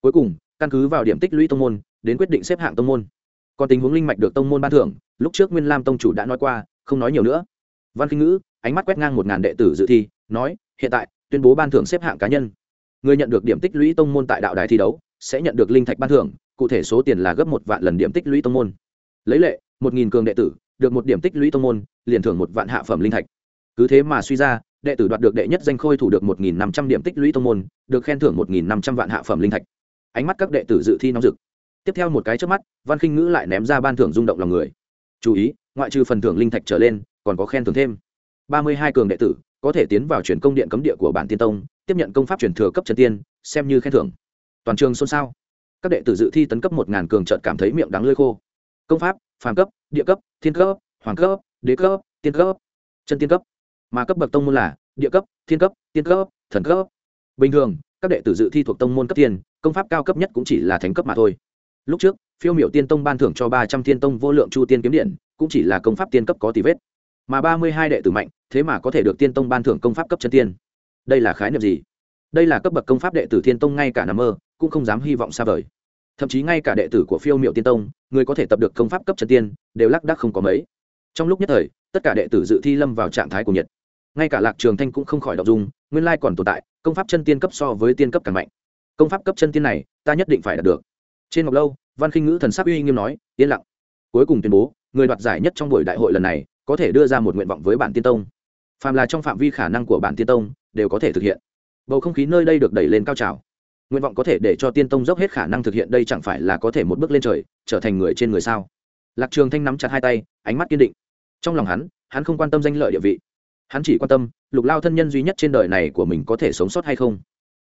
Cuối cùng, căn cứ vào điểm tích lũy tông môn, đến quyết định xếp hạng tông môn còn tình huống linh mạch được tông môn ban thưởng, lúc trước nguyên lam tông chủ đã nói qua, không nói nhiều nữa. Văn kinh ngữ, ánh mắt quét ngang một ngàn đệ tử dự thi, nói, hiện tại, tuyên bố ban thưởng xếp hạng cá nhân. Người nhận được điểm tích lũy tông môn tại đạo đài thi đấu, sẽ nhận được linh thạch ban thưởng, cụ thể số tiền là gấp một vạn lần điểm tích lũy tông môn. Lấy lệ, một nghìn cường đệ tử, được một điểm tích lũy tông môn, liền thưởng một vạn hạ phẩm linh thạch. Cứ thế mà suy ra, đệ tử đoạt được đệ nhất danh khôi thủ được một nghìn năm trăm điểm tích lũy tông môn, được khen thưởng một nghìn năm trăm vạn hạ phẩm linh thạch. Ánh mắt các đệ tử dự thi nóng rực tiếp theo một cái trước mắt, văn khinh ngữ lại ném ra ban thưởng rung động lòng người. Chú ý, ngoại trừ phần thưởng linh thạch trở lên, còn có khen thưởng thêm. Ba mươi hai cường đệ tử, có thể tiến vào chuyển công điện cấm địa của bản tiên tông, tiếp nhận công pháp truyền thừa cấp trần tiên, xem như khen thưởng. Toàn trường xôn xao. Các đệ tử dự thi tấn cấp một ngàn cường trợt cảm thấy miệng đắng lơi khô. Công pháp, phàm cấp, địa cấp, thiên cấp, hoàng cấp, đế cấp, tiên cấp, chân tiên cấp. Mà cấp bậc tông môn là địa cấp, thiên cấp, tiên cấp, thần cấp. Bình thường, các đệ tử dự thi thuộc tông môn cấp tiên, công pháp cao cấp nhất cũng chỉ là thánh cấp mà thôi lúc trước, phiêu miểu tiên tông ban thưởng cho ba trăm thiên tông vô lượng chu tiên kiếm điện, cũng chỉ là công pháp tiên cấp có tỷ vết. Mà ba mươi hai đệ tử mạnh, thế mà có thể được tiên tông ban thưởng công pháp cấp chân tiên. Đây là khái niệm gì? Đây là cấp bậc công pháp đệ tử thiên tông ngay cả nằm mơ, cũng không dám hy vọng xa vời. Thậm chí ngay cả đệ tử của phiêu miệu tiên tông, người có thể tập được công pháp cấp chân tiên, đều lác đác không có mấy. Trong lúc nhất thời, tất cả đệ tử dự thi lâm vào trạng thái của nhiệt. Ngay cả lạc trường thanh cũng không khỏi đọc dung, nguyên lai còn tồn tại, công pháp chân tiên cấp so với tiên cấp càng mạnh. Công pháp cấp chân tiên này, ta nhất định phải đạt được trên ngọc lâu, văn khinh ngữ thần sắc uy nghiêm nói, yên lặng. Cuối cùng tuyên bố, người đoạt giải nhất trong buổi đại hội lần này, có thể đưa ra một nguyện vọng với bản tiên tông. Phàm là trong phạm vi khả năng của bản tiên tông, đều có thể thực hiện. Bầu không khí nơi đây được đẩy lên cao trào. Nguyện vọng có thể để cho tiên tông dốc hết khả năng thực hiện đây chẳng phải là có thể một bước lên trời, trở thành người trên người sao? Lạc trường thanh nắm chặt hai tay, ánh mắt kiên định. Trong lòng hắn hắn không quan tâm danh lợi địa vị. Hắn chỉ quan tâm, lục lao thân nhân duy nhất trên đời này của mình có thể sống sót hay không.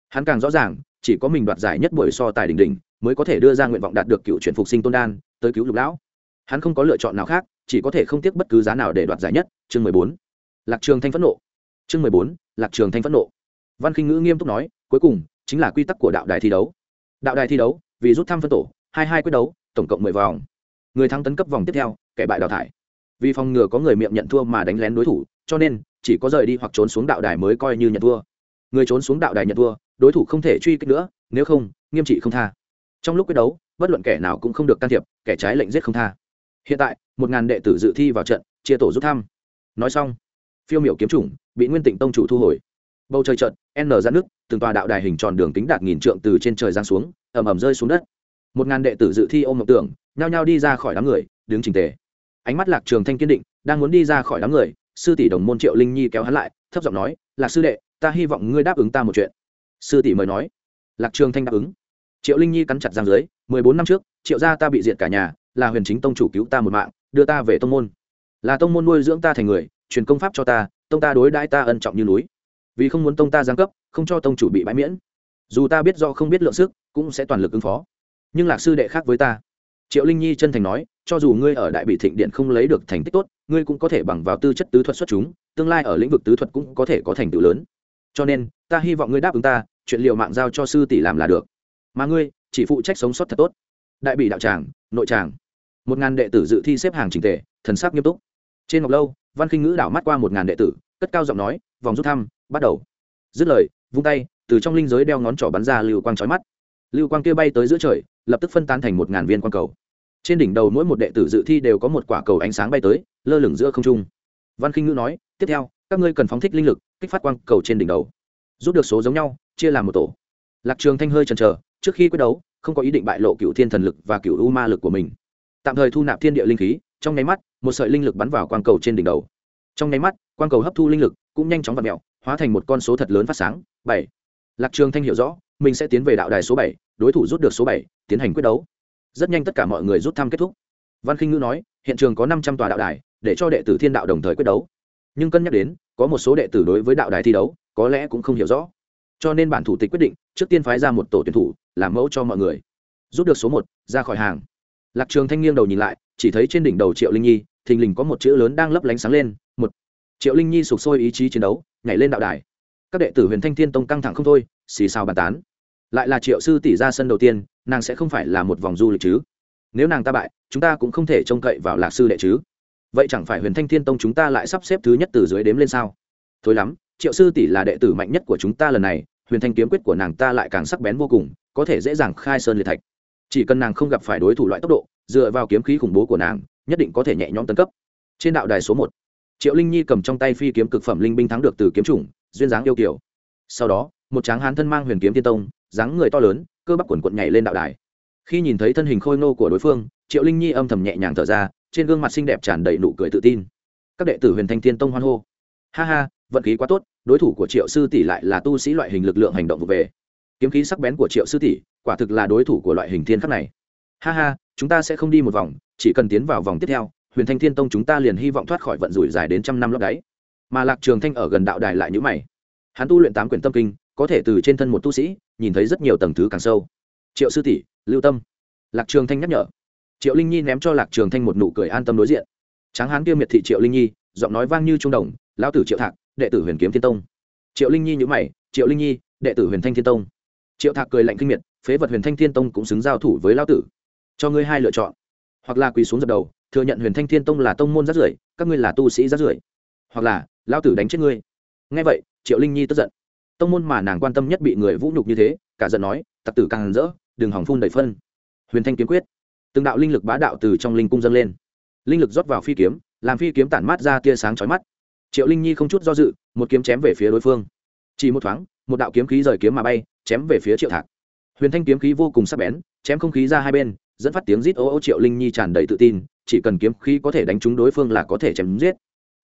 Hắn càng rõ ràng chỉ có mình đoạt giải nhất buổi so tài đỉnh đỉnh mới có thể đưa ra nguyện vọng đạt được cựu chuyển phục sinh tôn đan, tới cứu lục lão. Hắn không có lựa chọn nào khác, chỉ có thể không tiếc bất cứ giá nào để đoạt giải nhất. Chương mười bốn. Lạc trường thanh phẫn nộ. Chương mười bốn. Lạc trường thanh phẫn nộ. Văn khinh ngữ nghiêm túc nói, cuối cùng, chính là quy tắc của đạo đài thi đấu. Đạo đài thi đấu, vì rút thăm phân tổ, hai hai quyết đấu, tổng cộng mười vòng. Người thắng tấn cấp vòng tiếp theo, kẻ bại đào thải. Vì phòng ngừa có người miệng nhận thua mà đánh lén đối thủ, cho nên, chỉ có rời đi hoặc trốn xuống đạo đài mới coi như nhận thua người trốn xuống đạo đài nhận thua, đối thủ không thể truy kích nữa, nếu không, nghiêm trị không tha. Trong lúc quyết đấu, bất luận kẻ nào cũng không được can thiệp, kẻ trái lệnh giết không tha. Hiện tại, một ngàn đệ tử dự thi vào trận, chia tổ rút thăm. Nói xong, phiêu miểu kiếm chủng bị nguyên tịnh tông chủ thu hồi. Bầu trời trận n ra nước, từng tòa đạo đài hình tròn đường kính đạt nghìn trượng từ trên trời giang xuống ẩm ẩm rơi xuống đất. Một ngàn đệ tử dự thi ôm mộng tưởng, nhao nhao đi ra khỏi đám người, đứng trình tề. Ánh mắt lạc trường thanh kiên định, đang muốn đi ra khỏi đám người, sư tỷ đồng môn triệu linh nhi kéo hắn lại, thấp giọng nói, lạc sư đệ ta hy vọng ngươi đáp ứng ta một chuyện. Sư tỷ mời nói. Lạc trường thanh đáp ứng. Triệu linh nhi cắn chặt răng dưới, mười bốn năm trước, triệu gia ta bị diệt cả nhà, là huyền chính tông chủ cứu ta một mạng, đưa ta về tông môn. Là tông môn nuôi dưỡng ta thành người, truyền công pháp cho ta, tông ta đối đãi ta ân trọng như núi. Vì không muốn tông ta giáng cấp, không cho tông chủ bị bãi miễn. Dù ta biết do không biết lượng sức, cũng sẽ toàn lực ứng phó. Nhưng lạc sư đệ khác với ta. Triệu linh nhi chân thành nói, cho dù ngươi ở đại bị thịnh điện không lấy được thành tích tốt, ngươi cũng có thể bằng vào tư chất tứ thuật xuất chúng, tương lai ở lĩnh vực tứ thuật cũng có thể có thành tựu lớn cho nên, ta hy vọng ngươi đáp ứng ta, chuyện liệu mạng giao cho sư tỷ làm là được. Mà ngươi, chỉ phụ trách sống sót thật tốt. Đại bị đạo tràng, nội tràng. Một ngàn đệ tử dự thi xếp hàng trình tề, thần sắc nghiêm túc. Trên ngọc lâu, văn khinh ngữ đảo mắt qua một ngàn đệ tử, cất cao giọng nói, vòng rút thăm, bắt đầu. Dứt lời, vung tay, từ trong linh giới đeo ngón trỏ bắn ra lưu quang trói mắt. Lưu quang kia bay tới giữa trời, lập tức phân tán thành một ngàn viên quang cầu. Trên đỉnh đầu mỗi một đệ tử dự thi đều có một quả cầu ánh sáng bay tới, lơ lửng giữa không trung. Văn khinh ngữ nói, tiếp theo, các ngươi cần phóng thích linh lực kích phát quang cầu trên đỉnh đầu. Rút được số giống nhau, chia làm một tổ. Lạc trường thanh hơi chần chờ, trước khi quyết đấu, không có ý định bại lộ cựu thiên thần lực và cựu u ma lực của mình. Tạm thời thu nạp thiên địa linh khí, trong nháy mắt, một sợi linh lực bắn vào quang cầu trên đỉnh đầu. Trong nháy mắt, quang cầu hấp thu linh lực cũng nhanh chóng vặt mẹo hóa thành một con số thật lớn phát sáng, bảy. Lạc trường thanh hiểu rõ, mình sẽ tiến về đạo đài số bảy, đối thủ rút được số bảy, tiến hành quyết đấu. Rất nhanh tất cả mọi người rút thăm kết thúc. Văn khinh ngữ nói, hiện trường có năm trăm tòa đạo đài, để cho đệ tử thiên đạo đồng thời quyết đấu. Nhưng cân nhắc đến có một số đệ tử đối với đạo đài thi đấu, có lẽ cũng không hiểu rõ. Cho nên bản thủ tịch quyết định, trước tiên phái ra một tổ tuyển thủ, làm mẫu cho mọi người. Rút được số một, ra khỏi hàng. Lạc trường thanh nghiêng đầu nhìn lại, chỉ thấy trên đỉnh đầu triệu linh nhi, thình lình có một chữ lớn đang lấp lánh sáng lên, một. Triệu linh nhi sụp sôi ý chí chiến đấu, nhảy lên đạo đài. Các đệ tử huyền thanh thiên tông căng thẳng không thôi, xì xào bàn tán. Lại là triệu sư tỷ ra sân đầu tiên, nàng sẽ không phải là một vòng du lịch chứ. Nếu nàng ta bại, chúng ta cũng không thể trông cậy vào lạc sư đệ chứ vậy chẳng phải huyền thanh thiên tông chúng ta lại sắp xếp thứ nhất từ dưới đếm lên sao? Thôi lắm, triệu sư tỷ là đệ tử mạnh nhất của chúng ta lần này, huyền thanh kiếm quyết của nàng ta lại càng sắc bén vô cùng, có thể dễ dàng khai sơn liệt thạch. Chỉ cần nàng không gặp phải đối thủ loại tốc độ, dựa vào kiếm khí khủng bố của nàng, nhất định có thể nhẹ nhõm tấn cấp. Trên đạo đài số một, triệu linh nhi cầm trong tay phi kiếm cực phẩm linh binh thắng được từ kiếm chủng, duyên dáng yêu kiểu sau đó, một tráng hán thân mang huyền kiếm tiên tông, dáng người to lớn, cơ bắp quần quận nhảy lên đạo đài. Khi nhìn thấy thân hình khôi nô của đối phương, triệu linh nhi âm thầm nhẹ nhàng thở ra trên gương mặt xinh đẹp tràn đầy nụ cười tự tin. Các đệ tử huyền thanh Thiên tông hoan hô. Ha ha, vận khí quá tốt, đối thủ của triệu sư tỷ lại là tu sĩ loại hình lực lượng hành động vụ về. Kiếm khí sắc bén của triệu sư tỷ, quả thực là đối thủ của loại hình thiên khắc này. Ha ha, chúng ta sẽ không đi một vòng, chỉ cần tiến vào vòng tiếp theo, huyền thanh thiên tông chúng ta liền hy vọng thoát khỏi vận rủi dài đến trăm năm lót đáy mà lạc trường thanh ở gần đạo đài lại nhữ mày. Hắn tu luyện tám quyển tâm kinh, có thể từ trên thân một tu sĩ, nhìn thấy rất nhiều tầng thứ càng sâu. Triệu sư tỷ, lưu tâm. Lạc trường thanh nhắc nhở triệu linh nhi ném cho lạc trường thanh một nụ cười an tâm đối diện. Tráng hán kia miệt thị triệu linh nhi, giọng nói vang như trung đồng, lão tử triệu thạc, đệ tử huyền kiếm thiên tông. Triệu linh nhi nhữ mày, triệu linh nhi, đệ tử huyền thanh thiên tông. Triệu thạc cười lạnh kinh miệt, phế vật huyền thanh thiên tông cũng xứng giao thủ với lão tử. Cho ngươi hai lựa chọn. Hoặc là quỳ xuống dập đầu, thừa nhận huyền thanh thiên tông là tông môn rát rưởi, các ngươi là tu sĩ rát rưởi. Hoặc là, lão tử đánh chết ngươi. Nghe vậy, triệu linh nhi tức giận. Tông môn mà nàng quan tâm nhất bị người vũ nhục như thế, cả giận nói, tặc tử càng rỡ, đừng hỏng phun đầy phân. Huyền thanh kiếm quyết từng đạo linh lực bá đạo từ trong linh cung dâng lên. Linh lực rót vào phi kiếm, làm phi kiếm tản mát ra tia sáng chói mắt. Triệu linh nhi không chút do dự, một kiếm chém về phía đối phương. Chỉ một thoáng, một đạo kiếm khí rời kiếm mà bay, chém về phía triệu thạc. Huyền thanh kiếm khí vô cùng sắc bén, chém không khí ra hai bên, dẫn phát tiếng rít ô ô triệu linh nhi tràn đầy tự tin, chỉ cần kiếm khí có thể đánh trúng đối phương là có thể chém giết.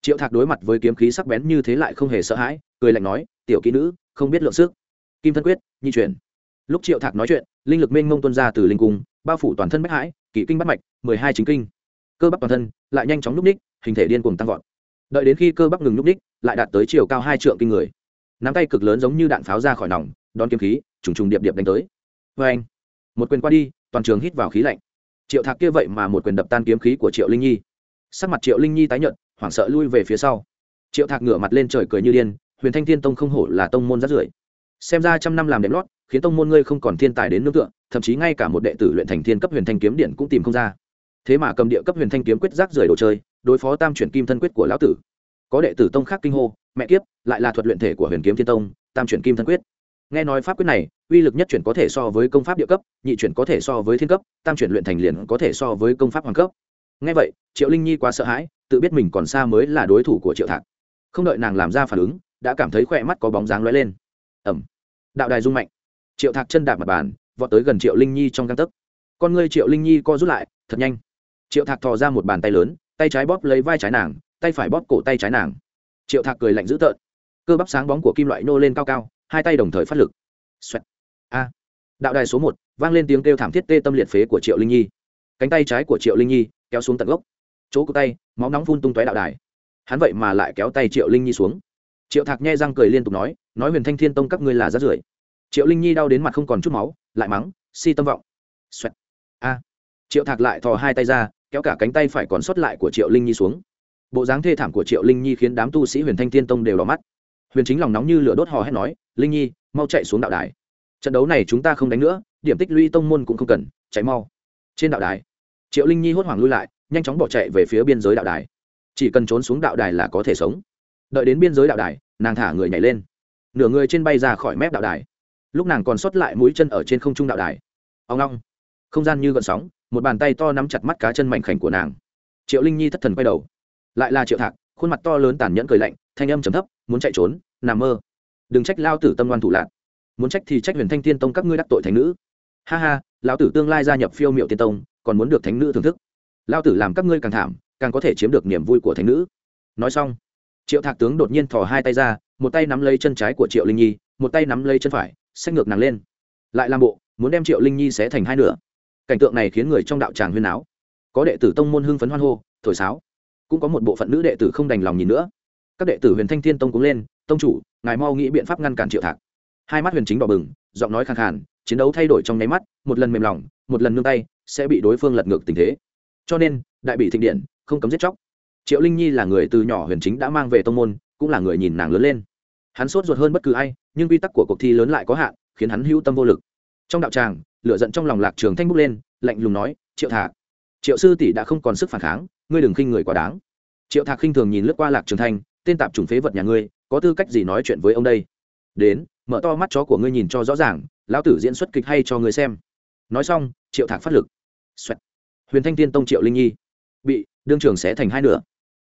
Triệu thạc đối mặt với kiếm khí sắc bén như thế lại không hề sợ hãi, cười lạnh nói, tiểu kỹ nữ, không biết lượng sức. Kim thân quyết, nhi chuyển. Lúc triệu thạc nói chuyện, linh lực mênh mông tuân ra từ linh cung, bao phủ toàn thân bách hãi kỷ kinh bắt mạch, mười hai chính kinh. Cơ bắp toàn thân lại nhanh chóng núp ních, hình thể điên cuồng tăng vọt. Đợi đến khi cơ bắp ngừng núp ních, lại đạt tới chiều cao hai trượng kinh người. Nắm tay cực lớn giống như đạn pháo ra khỏi nòng, đón kiếm khí, trùng trùng điệp điệp đánh tới. Vê anh, một quyền qua đi, toàn trường hít vào khí lạnh. Triệu thạc kia vậy mà một quyền đập tan kiếm khí của triệu linh nhi. Sắc mặt triệu linh nhi tái nhợt, hoảng sợ lui về phía sau. Triệu thạc ngửa mặt lên trời cười như điên, huyền thanh thiên tông không hổ là tông môn rát rưởi xem ra trăm năm làm đẹp lót, khiến tông môn ngươi không còn thiên tài đến nương tựa, thậm chí ngay cả một đệ tử luyện thành thiên cấp huyền thanh kiếm điện cũng tìm không ra. Thế mà cầm địa cấp huyền thanh kiếm quyết rác rời đồ chơi, đối phó tam chuyển kim thân quyết của lão tử. Có đệ tử tông khác kinh hô, mẹ kiếp, lại là thuật luyện thể của huyền kiếm thiên tông, tam chuyển kim thân quyết. Nghe nói pháp quyết này, uy lực nhất chuyển có thể so với công pháp địa cấp, nhị chuyển có thể so với thiên cấp, tam chuyển luyện thành liền có thể so với công pháp hoàng cấp. Nghe vậy, triệu linh nhi quá sợ hãi, tự biết mình còn xa mới là đối thủ của triệu thạc. Không đợi nàng làm ra phản ứng, đã cảm thấy khỏe mắt có bóng dáng lóe lên ẩm. Đạo đài rung mạnh. Triệu thạc chân đạp mặt bàn, vọt tới gần triệu linh nhi trong găng tấc. Con ngươi triệu linh nhi co rút lại, thật nhanh. Triệu thạc thò ra một bàn tay lớn, tay trái bóp lấy vai trái nàng, tay phải bóp cổ tay trái nàng. Triệu thạc cười lạnh dữ tợn. Cơ bắp sáng bóng của kim loại nô lên cao cao, hai tay đồng thời phát lực. Xoẹt. a. Đạo đài số một, vang lên tiếng kêu thảm thiết tê tâm liệt phế của triệu linh nhi. Cánh tay trái của triệu linh nhi kéo xuống tận gốc. Chỗ của tay, máu nóng phun tung tóe đạo đài. Hắn vậy mà lại kéo tay triệu linh nhi xuống triệu thạc nhai răng cười liên tục nói nói huyền thanh thiên tông các ngươi là rát rưởi. Triệu linh nhi đau đến mặt không còn chút máu, lại mắng, si tâm vọng. Xoẹt. a. Triệu thạc lại thò hai tay ra, kéo cả cánh tay phải còn sót lại của triệu linh nhi xuống. Bộ dáng thê thảm của triệu linh nhi khiến đám tu sĩ huyền thanh thiên tông đều đỏ mắt. Huyền chính lòng nóng như lửa đốt hò hét nói, linh nhi, mau chạy xuống đạo đài. Trận đấu này chúng ta không đánh nữa, điểm tích lũy tông môn cũng không cần, chạy mau. Trên đạo đài, triệu linh nhi hốt hoảng lui lại, nhanh chóng bỏ chạy về phía biên giới đạo đài. Chỉ cần trốn xuống đạo đài là có thể sống đợi đến biên giới đạo đài, nàng thả người nhảy lên. Nửa người trên bay ra khỏi mép đạo đài. Lúc nàng còn sót lại mũi chân ở trên không trung đạo đài. Ông long không gian như gợn sóng, một bàn tay to nắm chặt mắt cá chân mảnh khảnh của nàng. Triệu linh nhi thất thần quay đầu. Lại là triệu thạc, khuôn mặt to lớn tàn nhẫn cười lạnh, thanh âm trầm thấp, muốn chạy trốn, nằm mơ. Đừng trách lao tử tâm ngoan thủ lạc. Muốn trách thì trách huyền thanh tiên tông các ngươi đắc tội thánh nữ. Ha ha, lão tử tương lai gia nhập phiêu miệu tiên tông, còn muốn được thánh nữ thưởng thức. Lao tử làm các ngươi càng thảm, càng có thể chiếm được niềm vui của thánh nữ. Nói xong triệu thạc tướng đột nhiên thò hai tay ra, một tay nắm lấy chân trái của triệu linh nhi, một tay nắm lấy chân phải, xách ngược nàng lên. Lại làm bộ, muốn đem triệu linh nhi xé thành hai nửa. Cảnh tượng này khiến người trong đạo tràng huyên áo có đệ tử tông môn hưng phấn hoan hô, thổi sáo. Cũng có một bộ phận nữ đệ tử không đành lòng nhìn nữa. Các đệ tử huyền thanh thiên tông cũng lên, tông chủ, ngài mau nghĩ biện pháp ngăn cản triệu thạc. Hai mắt huyền chính đỏ bừng, giọng nói khẳng khàn, chiến đấu thay đổi trong nháy mắt, một lần mềm lòng, một lần nương tay, sẽ bị đối phương lật ngược tình thế. Cho nên, đại bị thịnh điện, không cấm giết chóc triệu linh nhi là người từ nhỏ huyền chính đã mang về tông môn, cũng là người nhìn nàng lớn lên. Hắn sốt ruột hơn bất cứ ai, nhưng quy tắc của cuộc thi lớn lại có hạn, khiến hắn hữu tâm vô lực. Trong đạo tràng, lửa giận trong lòng lạc trường thanh bốc lên, lạnh lùng nói, triệu thạc, triệu sư tỷ đã không còn sức phản kháng, ngươi đừng khinh người quá đáng. Triệu thạc khinh thường nhìn lướt qua lạc trường thanh, tên tạp chủng phế vật nhà ngươi, có tư cách gì nói chuyện với ông đây? Đến, mở to mắt chó của ngươi nhìn cho rõ ràng, lão tử diễn xuất kịch hay cho ngươi xem. Nói xong, triệu thạc phát lực. Xoẹt. huyền thanh tiên tông triệu linh nhi bị đương trường sẽ thành hai nửa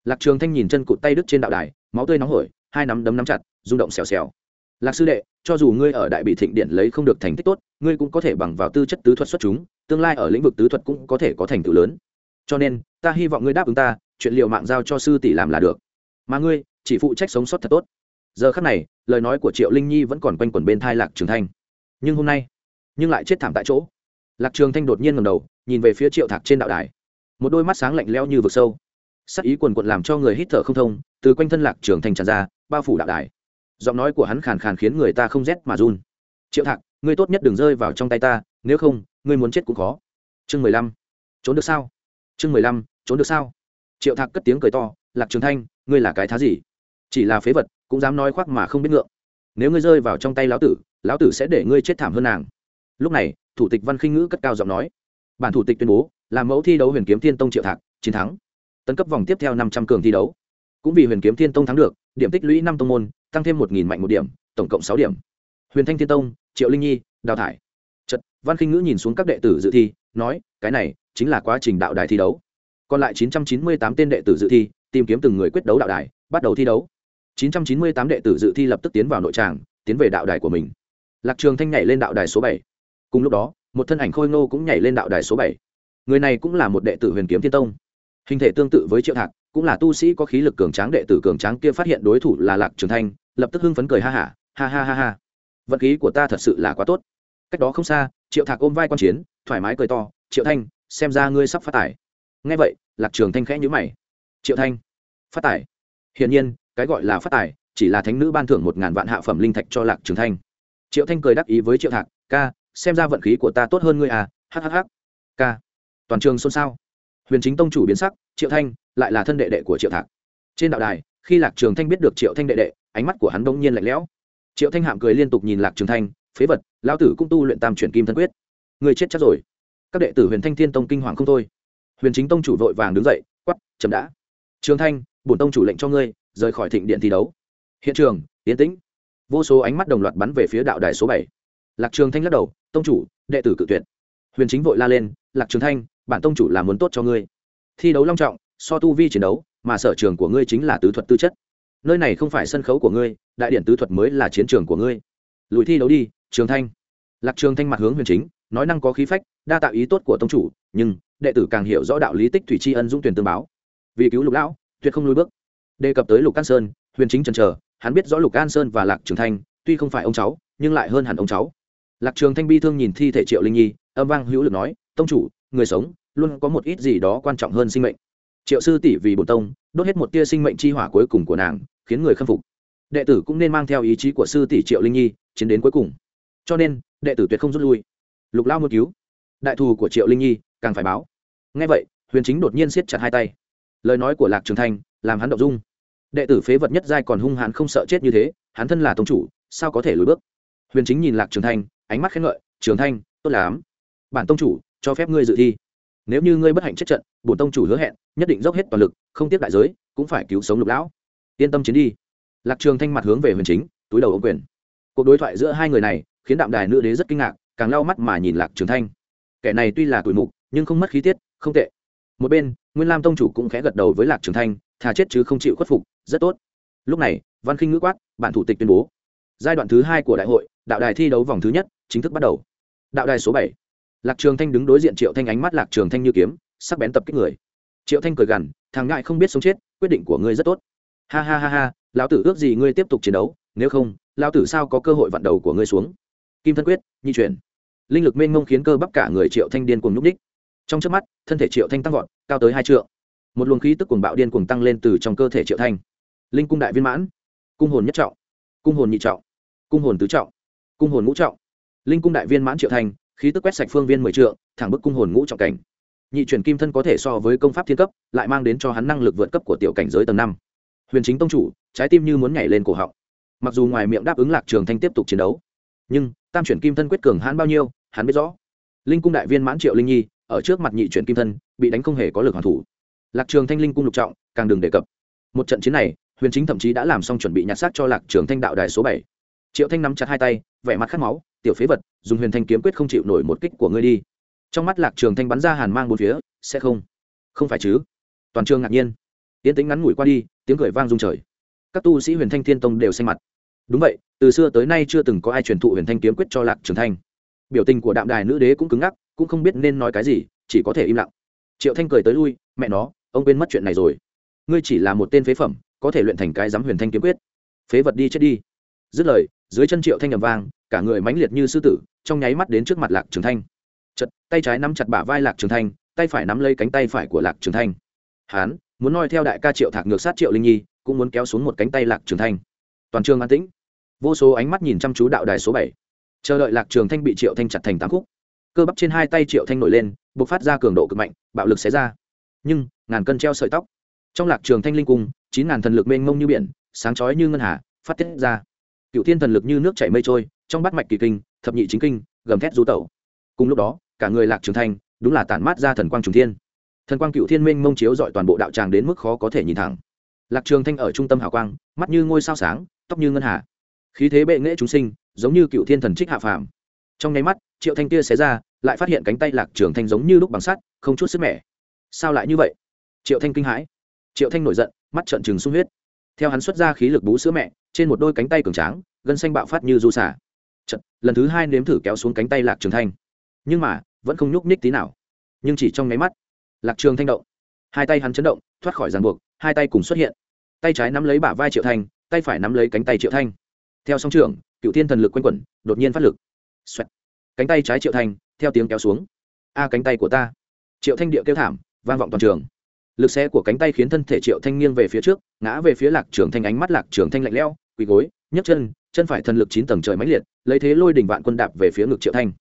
lạc trường thanh nhìn chân cụt tay đứt trên đạo đài, máu tươi nóng hổi, hai nắm đấm nắm chặt, rung động xèo xèo. Lạc sư đệ, cho dù ngươi ở đại bị thịnh điện lấy không được thành tích tốt, ngươi cũng có thể bằng vào tư chất tứ thuật xuất chúng, tương lai ở lĩnh vực tứ thuật cũng có thể có thành tựu lớn. Cho nên, ta hy vọng ngươi đáp ứng ta, chuyện liệu mạng giao cho sư tỷ làm là được. Mà ngươi, chỉ phụ trách sống sót thật tốt. Giờ khắc này, lời nói của triệu linh nhi vẫn còn quanh quẩn bên thai lạc trường thanh. Nhưng hôm nay, nhưng lại chết thảm tại chỗ. Lạc trường thanh đột nhiên ngầm đầu, nhìn về phía triệu thạc trên đạo đài. Một đôi mắt sáng lạnh lẽo như vực sâu sắc ý quần quận làm cho người hít thở không thông, từ quanh thân lạc trường thành tràn ra, bao phủ đạo đài. Giọng nói của hắn khàn khàn khiến người ta không rét mà run. Triệu thạc, ngươi tốt nhất đừng rơi vào trong tay ta, nếu không, ngươi muốn chết cũng khó. Chương mười lăm. Trốn được sao? Chương mười lăm. Trốn được sao? Triệu thạc cất tiếng cười to, lạc trường thanh, ngươi là cái thá gì? Chỉ là phế vật, cũng dám nói khoác mà không biết ngượng. Nếu ngươi rơi vào trong tay lão tử lão tử sẽ để ngươi chết thảm hơn nàng. Lúc này, thủ tịch văn khinh ngữ cất cao giọng nói. Bản thủ tịch tuyên bố làm mẫu thi đấu huyền kiếm thiên tông triệu thạc, chiến thắng tấn cấp vòng tiếp theo năm trăm cường thi đấu. Cũng vì huyền kiếm thiên tông thắng được, điểm tích lũy năm tông môn, tăng thêm một nghìn mạnh một điểm, tổng cộng sáu điểm. Huyền thanh thiên tông, triệu linh nhi, đào thải. Chật văn khinh ngữ nhìn xuống các đệ tử dự thi, nói, cái này chính là quá trình đạo đài thi đấu. Còn lại chín trăm chín mươi tám tên đệ tử dự thi, tìm kiếm từng người quyết đấu đạo đài, bắt đầu thi đấu. 998 đệ tử dự thi lập tức tiến vào nội tràng, tiến về đạo đài của mình. Lạc trường thanh nhảy lên đạo đài số 7. cùng lúc đó, một thân ảnh khôi ngô cũng nhảy lên đạo đài số 7. người này cũng là một đệ tử huyền kiếm thiên tông hình thể tương tự với triệu thạc, cũng là tu sĩ có khí lực cường tráng, đệ tử cường tráng kia phát hiện đối thủ là lạc trường thanh, lập tức hưng phấn cười ha hả ha ha ha ha. Vận khí của ta thật sự là quá tốt. Cách đó không xa, triệu thạc ôm vai quan chiến, thoải mái cười to, triệu thanh, xem ra ngươi sắp phát tải nghe vậy, lạc trường thanh khẽ nhíu mày. Triệu thanh, phát tải hiển nhiên, cái gọi là phát tải chỉ là thánh nữ ban thưởng một ngàn vạn hạ phẩm linh thạch cho lạc trường thanh. Triệu thanh cười đắc ý với triệu thạc, ca, xem ra vận khí của ta tốt hơn ngươi à hhh ca, toàn trường xôn xao huyền chính tông chủ biến sắc, triệu thanh lại là thân đệ đệ của triệu thạc. Trên đạo đài, khi lạc trường thanh biết được triệu thanh đệ đệ, ánh mắt của hắn đông nhiên lạnh lẽo. Triệu thanh hạm cười liên tục nhìn lạc trường thanh, phế vật, lão tử cũng tu luyện tam chuyển kim thân quyết. Người chết chắc rồi. Các đệ tử huyền thanh thiên tông kinh hoàng không thôi. Huyền chính tông chủ vội vàng đứng dậy quắp chậm đã. Trường thanh, bổn tông chủ lệnh cho ngươi, rời khỏi thịnh điện thi đấu. Hiện trường, yên tĩnh. Vô số ánh mắt đồng loạt bắn về phía đạo đài số bảy. Lạc trường thanh lắc đầu, tông chủ, đệ tử cự tuyệt. Huyền chính vội la lên, lạc trường thanh bản tông chủ là muốn tốt cho ngươi. Thi đấu long trọng, so tu vi chiến đấu, mà sở trường của ngươi chính là tứ thuật tư chất. Nơi này không phải sân khấu của ngươi, đại điện tứ thuật mới là chiến trường của ngươi. Lùi thi đấu đi, trường thanh. Lạc trường thanh mặt hướng huyền chính, nói năng có khí phách, đa tạo ý tốt của tông chủ, nhưng đệ tử càng hiểu rõ đạo lý tích thủy tri ân dũng tuyển tương báo. Vì cứu lục lão, tuyệt không lùi bước. Đề cập tới lục an sơn, huyền chính chần chờ, hắn biết rõ lục an sơn và lạc trường thanh, tuy không phải ông cháu, nhưng lại hơn hẳn ông cháu. Lạc trường thanh bi thương nhìn thi thể triệu linh nhi, âm vang hữu lực nói, tông chủ người sống luôn có một ít gì đó quan trọng hơn sinh mệnh. Triệu sư tỷ vì bổn tông, đốt hết một tia sinh mệnh chi hỏa cuối cùng của nàng, khiến người khâm phục. Đệ tử cũng nên mang theo ý chí của sư tỷ triệu linh nhi, chiến đến cuối cùng. Cho nên, đệ tử tuyệt không rút lui. Lục lao muốn cứu đại thù của triệu linh nhi, càng phải báo. Ngay vậy, huyền chính đột nhiên siết chặt hai tay. Lời nói của lạc trường thanh làm hắn động dung. Đệ tử phế vật nhất giai còn hung hãn không sợ chết như thế, hắn thân là tông chủ, sao có thể lùi bước? Huyền chính nhìn lạc trường thanh, ánh mắt khen ngợi, trường thanh, tốt lắm. Bản tông chủ cho phép ngươi dự thi. Nếu như ngươi bất hạnh chết trận, bổn tông chủ hứa hẹn, nhất định dốc hết toàn lực, không tiếc đại giới, cũng phải cứu sống lục lão. Yên tâm chiến đi. Lạc trường thanh mặt hướng về huyền chính, túi đầu ô quyền. Cuộc đối thoại giữa hai người này, khiến đạm đài nữ đế rất kinh ngạc, càng lau mắt mà nhìn lạc trường thanh. Kẻ này tuy là tuổi mục, nhưng không mất khí tiết, không tệ. Một bên, nguyên lam tông chủ cũng khẽ gật đầu với lạc trường thanh, thà chết chứ không chịu khuất phục, rất tốt. Lúc này, văn khinh ngữ quát bản thủ tịch tuyên bố. Giai đoạn thứ hai của đại hội, đạo đài thi đấu vòng thứ nhất, chính thức bắt đầu. Đạo đài số bảy lạc trường thanh đứng đối diện triệu thanh ánh mắt lạc trường thanh như kiếm, sắc bén tập kích người. Triệu thanh cười gằn, thằng ngại không biết sống chết, quyết định của ngươi rất tốt. Ha ha ha ha, lão tử ước gì ngươi tiếp tục chiến đấu, nếu không, lão tử sao có cơ hội vặn đầu của ngươi xuống? Kim thân quyết, nhi chuyển. Linh lực mênh mông khiến cơ bắp cả người triệu thanh điên cuồng nhúc ních trong trước mắt, thân thể triệu thanh tăng vọt, cao tới hai trượng. Một luồng khí tức cuồng bạo điên cuồng tăng lên từ trong cơ thể triệu thanh. Linh cung đại viên mãn. Cung hồn nhất trọng. Cung hồn nhị trọng. Cung hồn tứ trọng. Cung hồn ngũ trọng. Linh cung đại viên mãn triệu thanh khí tức quét sạch phương viên mười trượng, thẳng bức cung hồn ngũ trọng cảnh. Nhị chuyển kim thân có thể so với công pháp thiên cấp, lại mang đến cho hắn năng lực vượt cấp của tiểu cảnh giới tầng năm. Huyền chính tông chủ, trái tim như muốn nhảy lên cổ họng. Mặc dù ngoài miệng đáp ứng lạc trường thanh tiếp tục chiến đấu, nhưng tam chuyển kim thân quyết cường hắn bao nhiêu, hắn biết rõ. Linh cung đại viên mãn triệu linh nhi, ở trước mặt nhị chuyển kim thân, bị đánh không hề có lực hoàn thủ. Lạc trường thanh linh cung lục trọng, càng đừng đề cập. Một trận chiến này, huyền chính thậm chí đã làm xong chuẩn bị nhặt xác cho lạc trường thanh đạo đài số bảy triệu thanh nắm chặt hai tay, vẻ mặt khát máu, tiểu phế vật, dùng huyền thanh kiếm quyết không chịu nổi một kích của ngươi đi. Trong mắt lạc trường thanh bắn ra hàn mang bốn phía, sẽ không. Không phải chứ? Toàn trường ngạc nhiên. Tiến tính ngắn ngủi qua đi, tiếng cười vang rung trời. Các tu sĩ huyền thanh thiên tông đều xanh mặt. Đúng vậy, từ xưa tới nay chưa từng có ai truyền thụ huyền thanh kiếm quyết cho lạc trường thanh. Biểu tình của đạm đài nữ đế cũng cứng ngắc, cũng không biết nên nói cái gì, chỉ có thể im lặng. Triệu thanh cười tới lui, mẹ nó, ông quên mất chuyện này rồi. Ngươi chỉ là một tên phế phẩm, có thể luyện thành cái giám huyền thanh kiếm quyết. Phế vật đi chết đi. Dứt lời dưới chân triệu thanh nhầm vang, cả người mãnh liệt như sư tử, trong nháy mắt đến trước mặt lạc trường thanh. Chật tay trái nắm chặt bả vai lạc trường thanh, tay phải nắm lấy cánh tay phải của lạc trường thanh. Hán, muốn noi theo đại ca triệu thạc ngược sát triệu linh nhi, cũng muốn kéo xuống một cánh tay lạc trường thanh. Toàn trường an tĩnh. Vô số ánh mắt nhìn chăm chú đạo đài số bảy. Chờ đợi lạc trường thanh bị triệu thanh chặt thành tám khúc. Cơ bắp trên hai tay triệu thanh nổi lên, bộc phát ra cường độ cực mạnh, bạo lực xé ra. Nhưng, ngàn cân treo sợi tóc. Trong lạc trường thanh linh cung, chín ngàn thần lực mênh mông như biển, sáng chói như ngân hà, phát tiết ra cựu thiên thần lực như nước chảy mây trôi, trong bát mạch kỳ kinh, thập nhị chính kinh, gầm thét du tẩu. Cùng lúc đó, cả người lạc trường thanh, đúng là tản mát ra thần quang trùng thiên. Thần quang cựu thiên minh mông chiếu dọi toàn bộ đạo tràng đến mức khó có thể nhìn thẳng. Lạc trường thanh ở trung tâm hào quang, mắt như ngôi sao sáng, tóc như ngân hà. Khí thế bệ nghệ chúng sinh, giống như cựu thiên thần trích hạ phàm. Trong nháy mắt, triệu thanh kia xé ra, lại phát hiện cánh tay lạc trường thanh giống như lúc bằng sắt, không chút sức mẻ. Sao lại như vậy? Triệu thanh kinh hãi. Triệu thanh nổi giận, mắt trợn trừng sung huyết theo hắn xuất ra khí lực bú sữa mẹ trên một đôi cánh tay cường tráng gân xanh bạo phát như du xả Chật, lần thứ hai nếm thử kéo xuống cánh tay lạc trường thanh. Nhưng mà vẫn không nhúc nhích tí nào. Nhưng chỉ trong nháy mắt lạc trường thanh động. Hai tay hắn chấn động thoát khỏi ràng buộc hai tay cùng xuất hiện. Tay trái nắm lấy bả vai triệu thanh tay phải nắm lấy cánh tay triệu thanh. Theo song trường cựu thiên thần lực quanh quẩn đột nhiên phát lực. Xoẹt. cánh tay trái triệu thanh theo tiếng kéo xuống. A cánh tay của ta. Triệu thanh địa kêu thảm vang vọng toàn trường lực xe của cánh tay khiến thân thể triệu thanh nghiêng về phía trước, ngã về phía lạc trường thanh ánh mắt lạc trường thanh lạnh lẽo, quỳ gối, nhấc chân chân phải thần lực chín tầng trời mãnh liệt, lấy thế lôi đỉnh vạn quân đạp về phía ngực triệu thanh.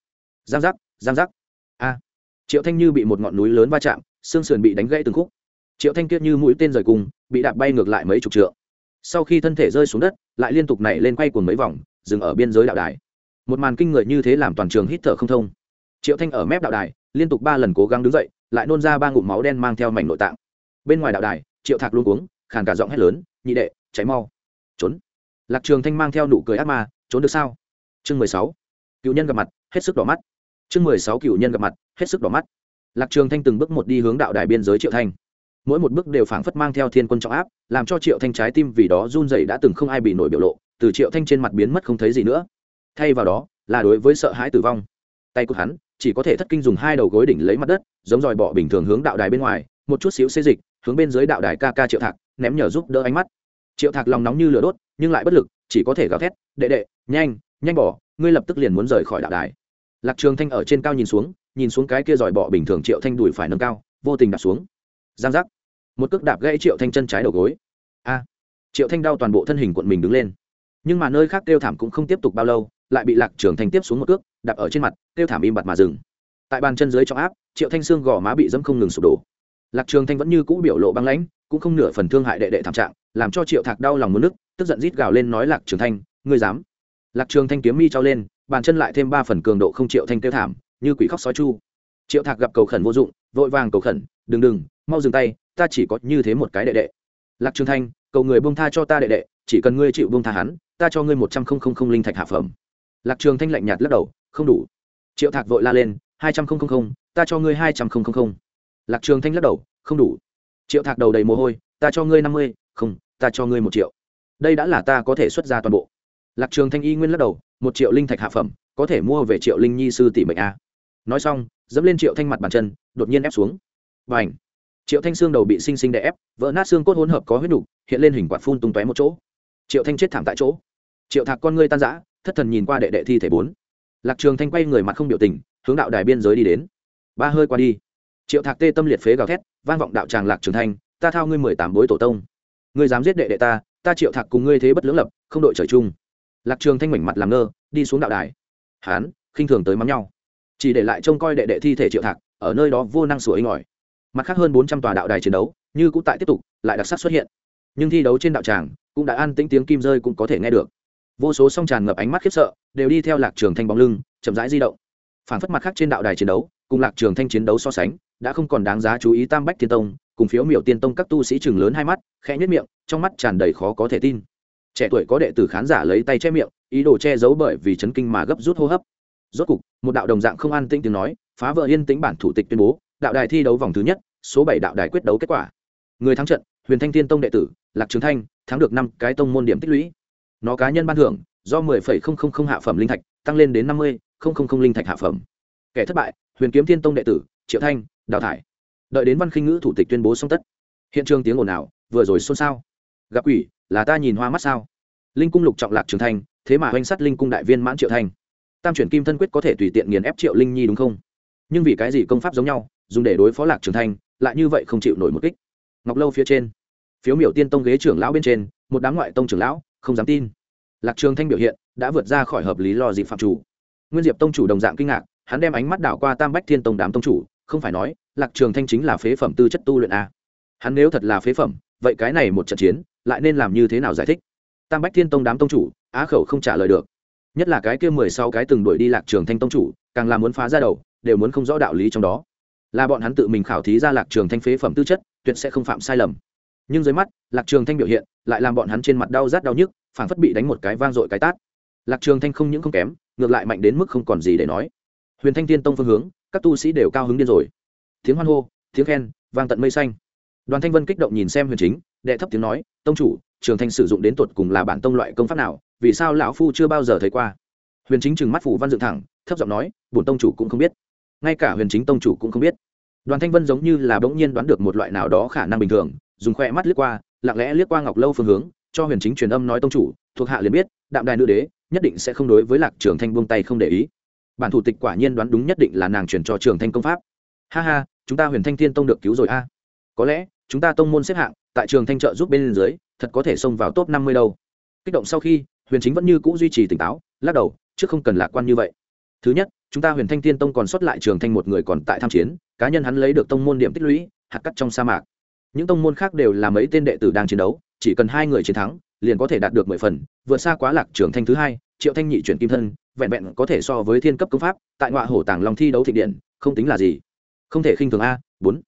Giang giác giang giác. A. Triệu thanh như bị một ngọn núi lớn va chạm, xương sườn bị đánh gãy từng khúc. Triệu thanh kiết như mũi tên rời cùng, bị đạp bay ngược lại mấy chục trượng. Sau khi thân thể rơi xuống đất, lại liên tục nảy lên quay cuồng mấy vòng, dừng ở biên giới đạo đài. Một màn kinh người như thế làm toàn trường hít thở không thông. Triệu thanh ở mép đạo đài, liên tục ba lần cố gắng đứng dậy, lại nôn ra ba ngụm máu đen mang theo mảnh nội tạng bên ngoài đạo đài, triệu thạc luôn cuống, khàn cả giọng hét lớn, nhị đệ cháy mau. Trốn. Lạc trường thanh mang theo nụ cười ác ma, trốn được sao? Chương mười sáu. Cựu nhân gặp mặt, hết sức đỏ mắt. Chương mười sáu, cựu nhân gặp mặt, hết sức đỏ mắt. Lạc trường thanh từng bước một đi hướng đạo đài biên giới triệu thanh. Mỗi một bước đều phảng phất mang theo thiên quân trọng áp, làm cho triệu thanh trái tim vì đó run rẩy đã từng không ai bị nổi biểu lộ, từ triệu thanh trên mặt biến mất không thấy gì nữa. Thay vào đó, là đối với sợ hãi tử vong. Tay của hắn, chỉ có thể thất kinh dùng hai đầu gối đỉnh lấy mặt đất, giống dòi bọ bình thường hướng đạo đài bên ngoài một chút xíu xê dịch, hướng bên dưới đạo đài ca ca triệu thạc, ném nhờ giúp đỡ ánh mắt. Triệu thạc lòng nóng như lửa đốt, nhưng lại bất lực, chỉ có thể gào thét, đệ đệ, nhanh nhanh bỏ, ngươi lập tức liền muốn rời khỏi đạo đài. Lạc trường thanh ở trên cao nhìn xuống nhìn xuống cái kia giỏi bọ bình thường triệu thanh đùi phải nâng cao, vô tình đạp xuống. Giang giác. Một cước đạp gãy triệu thanh chân trái đầu gối. A. Triệu thanh đau toàn bộ thân hình quận mình đứng lên. Nhưng mà nơi khác kêu thảm cũng không tiếp tục bao lâu, lại bị lạc trường thanh tiếp xuống một cước, đạp ở trên mặt kêu thảm im bặt mà dừng. Tại bàn chân dưới trong áp, triệu thanh xương gò má bị dẫm không ngừng sụp đổ lạc trường thanh vẫn như cũ biểu lộ băng lãnh, cũng không nửa phần thương hại đệ đệ thảm trạng, làm cho triệu thạc đau lòng muốn nức, tức giận rít gào lên nói lạc trường thanh, ngươi dám? Lạc trường thanh kiếm mi trao lên, bàn chân lại thêm ba phần cường độ không triệu thanh kêu thảm, như quỷ khóc sói chu. Triệu thạc gặp cầu khẩn vô dụng, vội vàng cầu khẩn, đừng đừng, mau dừng tay, ta chỉ có như thế một cái đệ đệ. Lạc trường thanh, cầu người buông tha cho ta đệ đệ, chỉ cần ngươi chịu buông tha hắn, ta cho ngươi một trăm không không không linh thạch hạ phẩm. Lạc trường thanh lạnh nhạt lắc đầu, không đủ. Triệu thạc vội la lên, hai trăm không không không, ta cho ngươi hai trăm không không không lạc trường thanh lắc đầu không đủ. Triệu thạc đầu đầy mồ hôi ta cho ngươi năm mươi không ta cho ngươi một triệu. Đây đã là ta có thể xuất ra toàn bộ. Lạc trường thanh y nguyên lắc đầu một triệu linh thạch hạ phẩm có thể mua về triệu linh nhi sư tỷ mệnh a. Nói xong dẫm lên triệu thanh mặt bàn chân đột nhiên ép xuống. Và ảnh triệu thanh xương đầu bị sinh sinh đè ép vỡ nát xương cốt hỗn hợp có huyết đủ, hiện lên hình quạt phun tung tóe một chỗ. Triệu thanh chết thảm tại chỗ. Triệu thạc con ngươi tan rã thất thần nhìn qua đệ đệ thi thể bốn. Lạc trường thanh quay người mặt không biểu tình hướng đạo đài biên giới đi đến. Ba hơi qua đi triệu thạc tê tâm liệt phế gào thét, vang vọng đạo tràng lạc trường thanh, ta thao ngươi mười tám bối tổ tông. Ngươi dám giết đệ đệ ta ta triệu thạc cùng ngươi thế bất lưỡng lập, không đội trời chung. Lạc trường thanh mảnh mặt làm ngơ, đi xuống đạo đài. Hán, khinh thường tới mắm nhau. Chỉ để lại trông coi đệ đệ thi thể triệu thạc, ở nơi đó vô năng sủa inh ỏi mặt khác hơn bốn trăm tòa đạo đài chiến đấu, như cũng tại tiếp tục, lại đặc sắc xuất hiện. Nhưng thi đấu trên đạo tràng, cũng đã an tĩnh tiếng kim rơi cũng có thể nghe được. Vô số song tràn ngập ánh mắt khiếp sợ, đều đi theo lạc trường thanh bóng lưng, chậm rãi di động phản phất mặt khác trên đạo đài chiến đấu, cùng lạc trường thanh chiến đấu so sánh, đã không còn đáng giá chú ý tam bách thiên tông, cùng phiếu miểu tiên tông các tu sĩ chừng lớn hai mắt, khẽ nhất miệng, trong mắt tràn đầy khó có thể tin. Trẻ tuổi có đệ tử khán giả lấy tay che miệng, ý đồ che giấu bởi vì chấn kinh mà gấp rút hô hấp. Rốt cục, một đạo đồng dạng không an tĩnh tiếng nói, phá vỡ yên tĩnh bản thủ tịch tuyên bố, đạo đài thi đấu vòng thứ nhất, số bảy đạo đài quyết đấu kết quả. Người thắng trận, huyền thanh thiên tông đệ tử, lạc trường thanh, thắng được năm cái tông môn điểm tích lũy. Nó cá nhân ban thưởng, do mười phẩy không không không hạ phẩm linh thạch, tăng lên đến năm mươi không không không linh thạch hạ phẩm. Kẻ thất bại, huyền kiếm thiên tông đệ tử, triệu thanh, đào thải. Đợi đến văn khinh ngữ thủ tịch tuyên bố xong tất. Hiện trường tiếng ồn ào, vừa rồi xôn xao. Gặp quỷ, là ta nhìn hoa mắt sao? Linh cung lục trọng lạc trường thanh, thế mà oanh sắt linh cung đại viên mãn triệu thanh. Tam chuyển kim thân quyết có thể tùy tiện nghiền ép triệu linh nhi đúng không? Nhưng vì cái gì công pháp giống nhau, dùng để đối phó lạc trường thanh, lại như vậy không chịu nổi một kích? Ngọc lâu phía trên, phiếu miểu tiên tông ghế trưởng lão bên trên, một đám ngoại tông trưởng lão, không dám tin. Lạc trường thanh biểu hiện, đã vượt ra khỏi hợp lý lo dịp phạm chủ nguyên diệp tông chủ đồng dạng kinh ngạc, hắn đem ánh mắt đảo qua tam bách thiên tông đám tông chủ, không phải nói, lạc trường thanh chính là phế phẩm tư chất tu luyện a. Hắn nếu thật là phế phẩm, vậy cái này một trận chiến, lại nên làm như thế nào giải thích? Tam bách thiên tông đám tông chủ, á khẩu không trả lời được. Nhất là cái kia mười sáu cái từng đuổi đi lạc trường thanh tông chủ, càng là muốn phá ra đầu, đều muốn không rõ đạo lý trong đó. Là bọn hắn tự mình khảo thí ra lạc trường thanh phế phẩm tư chất, tuyệt sẽ không phạm sai lầm. Nhưng dưới mắt, lạc trường thanh biểu hiện, lại làm bọn hắn trên mặt đau rát đau nhức, phảng phất bị đánh một cái vang dội cái tát lạc trường thanh không những không kém, ngược lại mạnh đến mức không còn gì để nói. Huyền thanh tiên tông phương hướng, các tu sĩ đều cao hứng điên rồi. Tiếng hoan hô, tiếng khen, vang tận mây xanh. Đoàn thanh vân kích động nhìn xem huyền chính, đệ thấp tiếng nói, tông chủ, trường thanh sử dụng đến tột cùng là bản tông loại công pháp nào, vì sao lão phu chưa bao giờ thấy qua? Huyền chính trừng mắt phủ văn dựng thẳng, thấp giọng nói, bổn tông chủ cũng không biết. Ngay cả huyền chính tông chủ cũng không biết. Đoàn thanh vân giống như là bỗng nhiên đoán được một loại nào đó khả năng bình thường, dùng khoe mắt liếc qua, lặng lẽ liếc qua ngọc lâu phương hướng, cho huyền chính truyền âm nói, tông chủ, thuộc hạ liền biết, đạm đài nữ đế nhất định sẽ không đối với lạc trường thanh buông tay không để ý. Bản thủ tịch quả nhiên đoán đúng nhất định là nàng truyền cho trường thanh công pháp. Ha ha, chúng ta huyền thanh thiên tông được cứu rồi a. Có lẽ, chúng ta tông môn xếp hạng, tại trường thanh trợ giúp bên dưới, thật có thể xông vào top năm mươi đâu. Kích động sau khi, huyền chính vẫn như cũ duy trì tỉnh táo, lắc đầu chứ không cần lạc quan như vậy. Thứ nhất, chúng ta huyền thanh thiên tông còn xuất lại trường thanh một người còn tại tham chiến, cá nhân hắn lấy được tông môn điểm tích lũy, hạt cắt trong sa mạc. Những tông môn khác đều là mấy tên đệ tử đang chiến đấu chỉ cần hai người chiến thắng, liền có thể đạt được mười phần, vượt xa quá lạc trường thanh thứ hai, triệu thanh nhị chuyển kim thân, vẹn vẹn có thể so với thiên cấp công pháp, tại ngoại hổ tàng long thi đấu thịnh điện, không tính là gì. Không thể khinh thường a, bốn.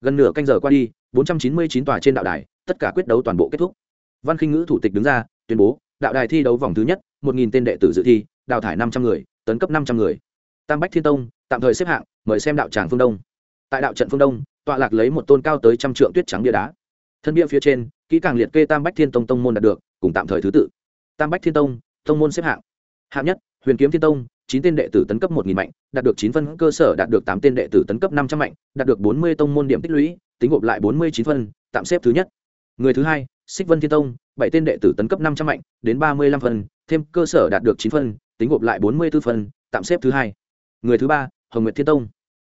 Gần nửa canh giờ qua đi, bốn trăm chín mươi chín tòa trên đạo đài, tất cả quyết đấu toàn bộ kết thúc. Văn khinh ngữ thủ tịch đứng ra, tuyên bố, đạo đài thi đấu vòng thứ nhất, một nghìn tên đệ tử dự thi, đào thải năm trăm người, tấn cấp năm trăm người. Tam bách thiên tông, tạm thời xếp hạng, mời xem đạo tràng phương đông. Tại đạo trận phương đông, tọa lạc lấy một tôn cao tới trăm trượng tuyết trắng bia đá thân bia phía trên, kỹ càng liệt kê tam bách thiên tông tông môn đạt được, cùng tạm thời thứ tự. Tam bách thiên tông tông môn xếp hạng. Hạng nhất, huyền kiếm thiên tông, chín tên đệ tử tấn cấp một nghìn mạnh, đạt được chín phân, cơ sở đạt được tám tên đệ tử tấn cấp năm trăm mạnh, đạt được bốn mươi tông môn điểm tích lũy, tính gộp lại bốn mươi chín phân, tạm xếp thứ nhất. Người thứ hai, xích vân thiên tông, bảy tên đệ tử tấn cấp năm trăm mạnh, đến ba mươi lăm phân, thêm cơ sở đạt được chín phân, tính gộp lại bốn mươi b ố phân, tạm xếp thứ hai. Người thứ ba, hồng nguyệt thiên tông,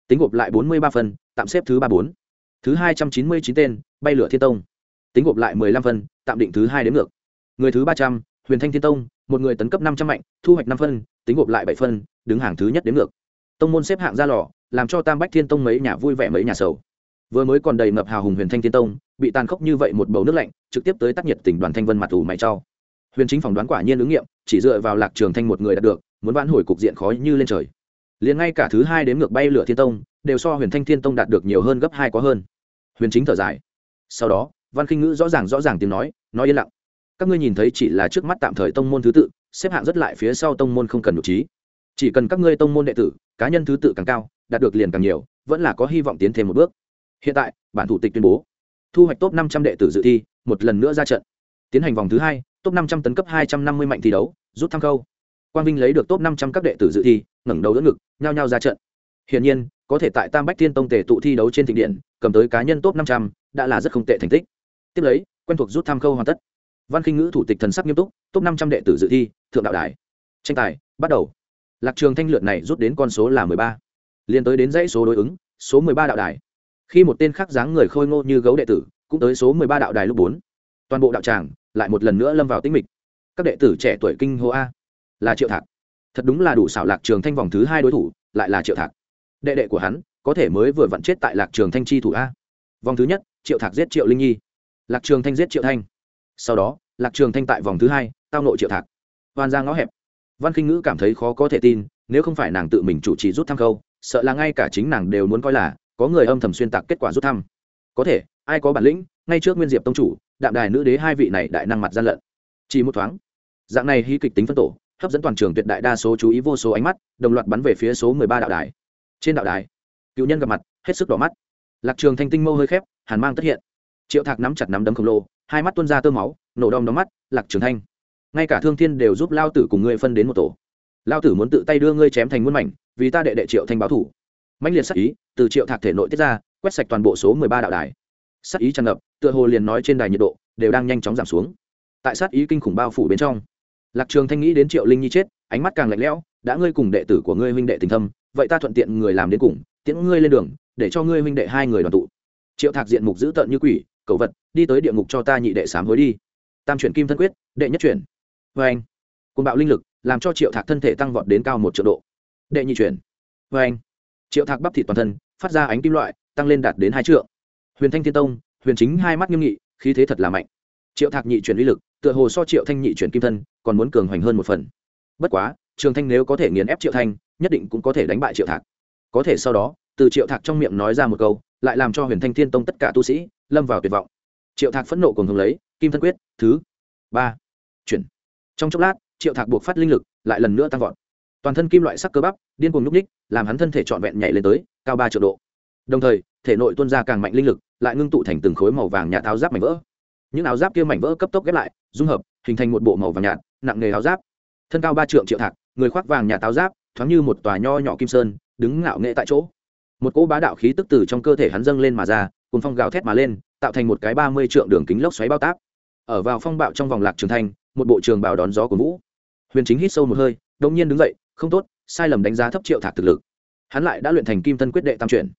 tính gộp lại bốn mươi ba phân, tạm xếp thứ ba bốn thứ hai trăm chín mươi chín tên, bay lửa thiên tông. Tính gộp lại mười lăm phân, tạm định thứ hai đến ngược. Người thứ ba trăm, huyền thanh thiên tông, một người tấn cấp năm trăm mạnh, thu hoạch năm phân, tính gộp lại bảy phân, đứng hàng thứ nhất đến ngược. Tông môn xếp hạng ra lò, làm cho tam bách thiên tông mấy nhà vui vẻ mấy nhà sầu. Vừa mới còn đầy ngập hào hùng huyền thanh thiên tông, bị tàn khốc như vậy một bầu nước lạnh, trực tiếp tới tác nhiệt tỉnh đoàn thanh vân mặt ủ mày trao huyền chính phỏng đoán quả nhiên ứng nghiệm, chỉ dựa vào lạc trường thanh một người đạt được, muốn vãn hồi cục diện khó như lên trời. Liền ngay cả thứ hai đến ngược bay lửa thiên tông, đều so huyền thanh thiên tông đạt được nhiều hơn gấp hai quá hơn huyền chính thở dài. Sau đó, văn kinh ngữ rõ ràng rõ ràng tiếng nói nói yên lặng. Các ngươi nhìn thấy chỉ là trước mắt tạm thời tông môn thứ tự, xếp hạng rất lại phía sau tông môn không cần nhục trí. Chỉ cần các ngươi tông môn đệ tử, cá nhân thứ tự càng cao, đạt được liền càng nhiều, vẫn là có hy vọng tiến thêm một bước. Hiện tại, bản thủ tịch tuyên bố. Thu hoạch top năm trăm đệ tử dự thi, một lần nữa ra trận. Tiến hành vòng thứ hai, top năm trăm tấn cấp hai trăm năm mươi mạnh thi đấu, rút thăm khâu quang vinh lấy được top năm trăm các đệ tử dự thi, ngẩng đầu đỡ ngực, nhao nhao ra trận. Hiển nhiên có thể tại tam bách thiên tông tề tụ thi đấu trên thịnh điện, cầm tới cá nhân top năm trăm, đã là rất không tệ thành tích. Tiếp lấy, quen thuộc rút tham khâu hoàn tất. Văn kinh ngữ thủ tịch thần sắc nghiêm túc, top năm trăm đệ tử dự thi, thượng đạo đài. Tranh tài, bắt đầu. Lạc trường thanh lượt này rút đến con số là mười ba. Liên tới đến dãy số đối ứng, số mười ba đạo đài. Khi một tên khác dáng người khôi ngô như gấu đệ tử, cũng tới số mười ba đạo đài lúc bốn. Toàn bộ đạo tràng lại một lần nữa lâm vào tĩnh mịch. Các đệ tử trẻ tuổi kinh hô a. Là triệu thạc. Thật đúng là đủ xảo lạc trường thanh vòng thứ hai đối thủ, lại là triệu thạc đệ đệ của hắn, có thể mới vừa vặn chết tại lạc trường thanh chi thủ a. Vòng thứ nhất, triệu thạc giết triệu linh nhi. Lạc trường thanh giết triệu thanh. Sau đó, lạc trường thanh tại vòng thứ hai, tao nội triệu thạc. Hoàn ra ngõ hẹp. Văn kinh ngữ cảm thấy khó có thể tin, nếu không phải nàng tự mình chủ trì rút thăm câu, sợ là ngay cả chính nàng đều muốn coi là, có người âm thầm xuyên tạc kết quả rút thăm. Có thể, ai có bản lĩnh, ngay trước nguyên diệp tông chủ, đạm đài nữ đế hai vị này đại năng mặt gian lận. Chỉ một thoáng. Dạng này hy kịch tính phân tổ, hấp dẫn toàn trường tuyệt đại đa số chú ý vô số ánh mắt, đồng loạt bắn về phía số mười ba đạo đài trên đạo đài, cựu nhân gặp mặt, hết sức đỏ mắt. Lạc trường thanh tinh mâu hơi khép, hàn mang tất hiện. Triệu thạc nắm chặt nắm đấm khổng lồ, hai mắt tuôn ra tơ máu, nổ đom đóm mắt, lạc trường thanh, ngay cả thương thiên đều giúp lao tử cùng ngươi phân đến một tổ. Lao tử muốn tự tay đưa ngươi chém thành muôn mảnh, vì ta đệ đệ triệu thanh báo thủ. Mãnh liệt sắc ý, từ triệu thạc thể nội tiết ra, quét sạch toàn bộ số mười ba đạo đài. Sắc ý tràn ngập, tựa hồ liền nói trên đài nhiệt độ đều đang nhanh chóng giảm xuống. Tại sát ý kinh khủng bao phủ bên trong, lạc trường thanh nghĩ đến triệu linh nhi chết, ánh mắt càng lạnh lẽo, đã ngươi cùng đệ tử của ngươi huynh đệ tình thâm vậy ta thuận tiện người làm đến cùng, tiễn ngươi lên đường, để cho ngươi huynh đệ hai người đoàn tụ. Triệu thạc diện mục dữ tợn như quỷ cầu vật, đi tới địa ngục cho ta nhị đệ sám hối đi. Tam chuyển kim thân quyết, đệ nhất chuyển. Vê anh côn bạo linh lực, làm cho triệu thạc thân thể tăng vọt đến cao một triệu độ. Đệ nhị chuyển. Vê anh, triệu thạc bắp thịt toàn thân, phát ra ánh kim loại, tăng lên đạt đến hai triệu huyền thanh thiên tông, huyền chính hai mắt nghiêm nghị, khí thế thật là mạnh. Triệu thạc nhị chuyển uy lực, tựa hồ so triệu thanh nhị chuyển kim thân, còn muốn cường hoành hơn một phần. Bất quá, trường thanh nếu có thể nghiền ép triệu thanh nhất định cũng có thể đánh bại triệu thạc. Có thể sau đó, từ triệu thạc trong miệng nói ra một câu, lại làm cho huyền thanh thiên tông tất cả tu sĩ lâm vào tuyệt vọng. Triệu thạc phẫn nộ cùng hướng lấy, kim thân quyết, thứ ba, chuyển. Trong chốc lát, triệu thạc buộc phát linh lực, lại lần nữa tăng vọt. Toàn thân kim loại sắc cơ bắp, điên cuồng nhúc ních, làm hắn thân thể trọn vẹn nhảy lên tới, cao ba triệu độ. Đồng thời, thể nội tuôn ra càng mạnh linh lực, lại ngưng tụ thành từng khối màu vàng nhạt áo giáp mảnh vỡ. Những áo giáp kia mảnh vỡ cấp tốc ghép lại, dung hợp, hình thành một bộ màu vàng nhạt, nặng nghề áo giáp. Thân cao ba trượng triệu thạc, người khoác vàng nhạt áo giáp thoáng như một tòa nho nhỏ kim sơn, đứng ngạo nghệ tại chỗ. Một cỗ bá đạo khí tức từ trong cơ thể hắn dâng lên mà ra cùng phong gào thét mà lên, tạo thành một cái ba mươi trượng đường kính lốc xoáy bao táp. Ở vào phong bạo trong vòng lạc trường thanh một bộ trường bào đón gió của vũ. Huyền chính hít sâu một hơi đông nhiên đứng dậy, không tốt, sai lầm đánh giá thấp triệu thạc thực lực. Hắn lại đã luyện thành kim thân quyết đệ tam chuyển.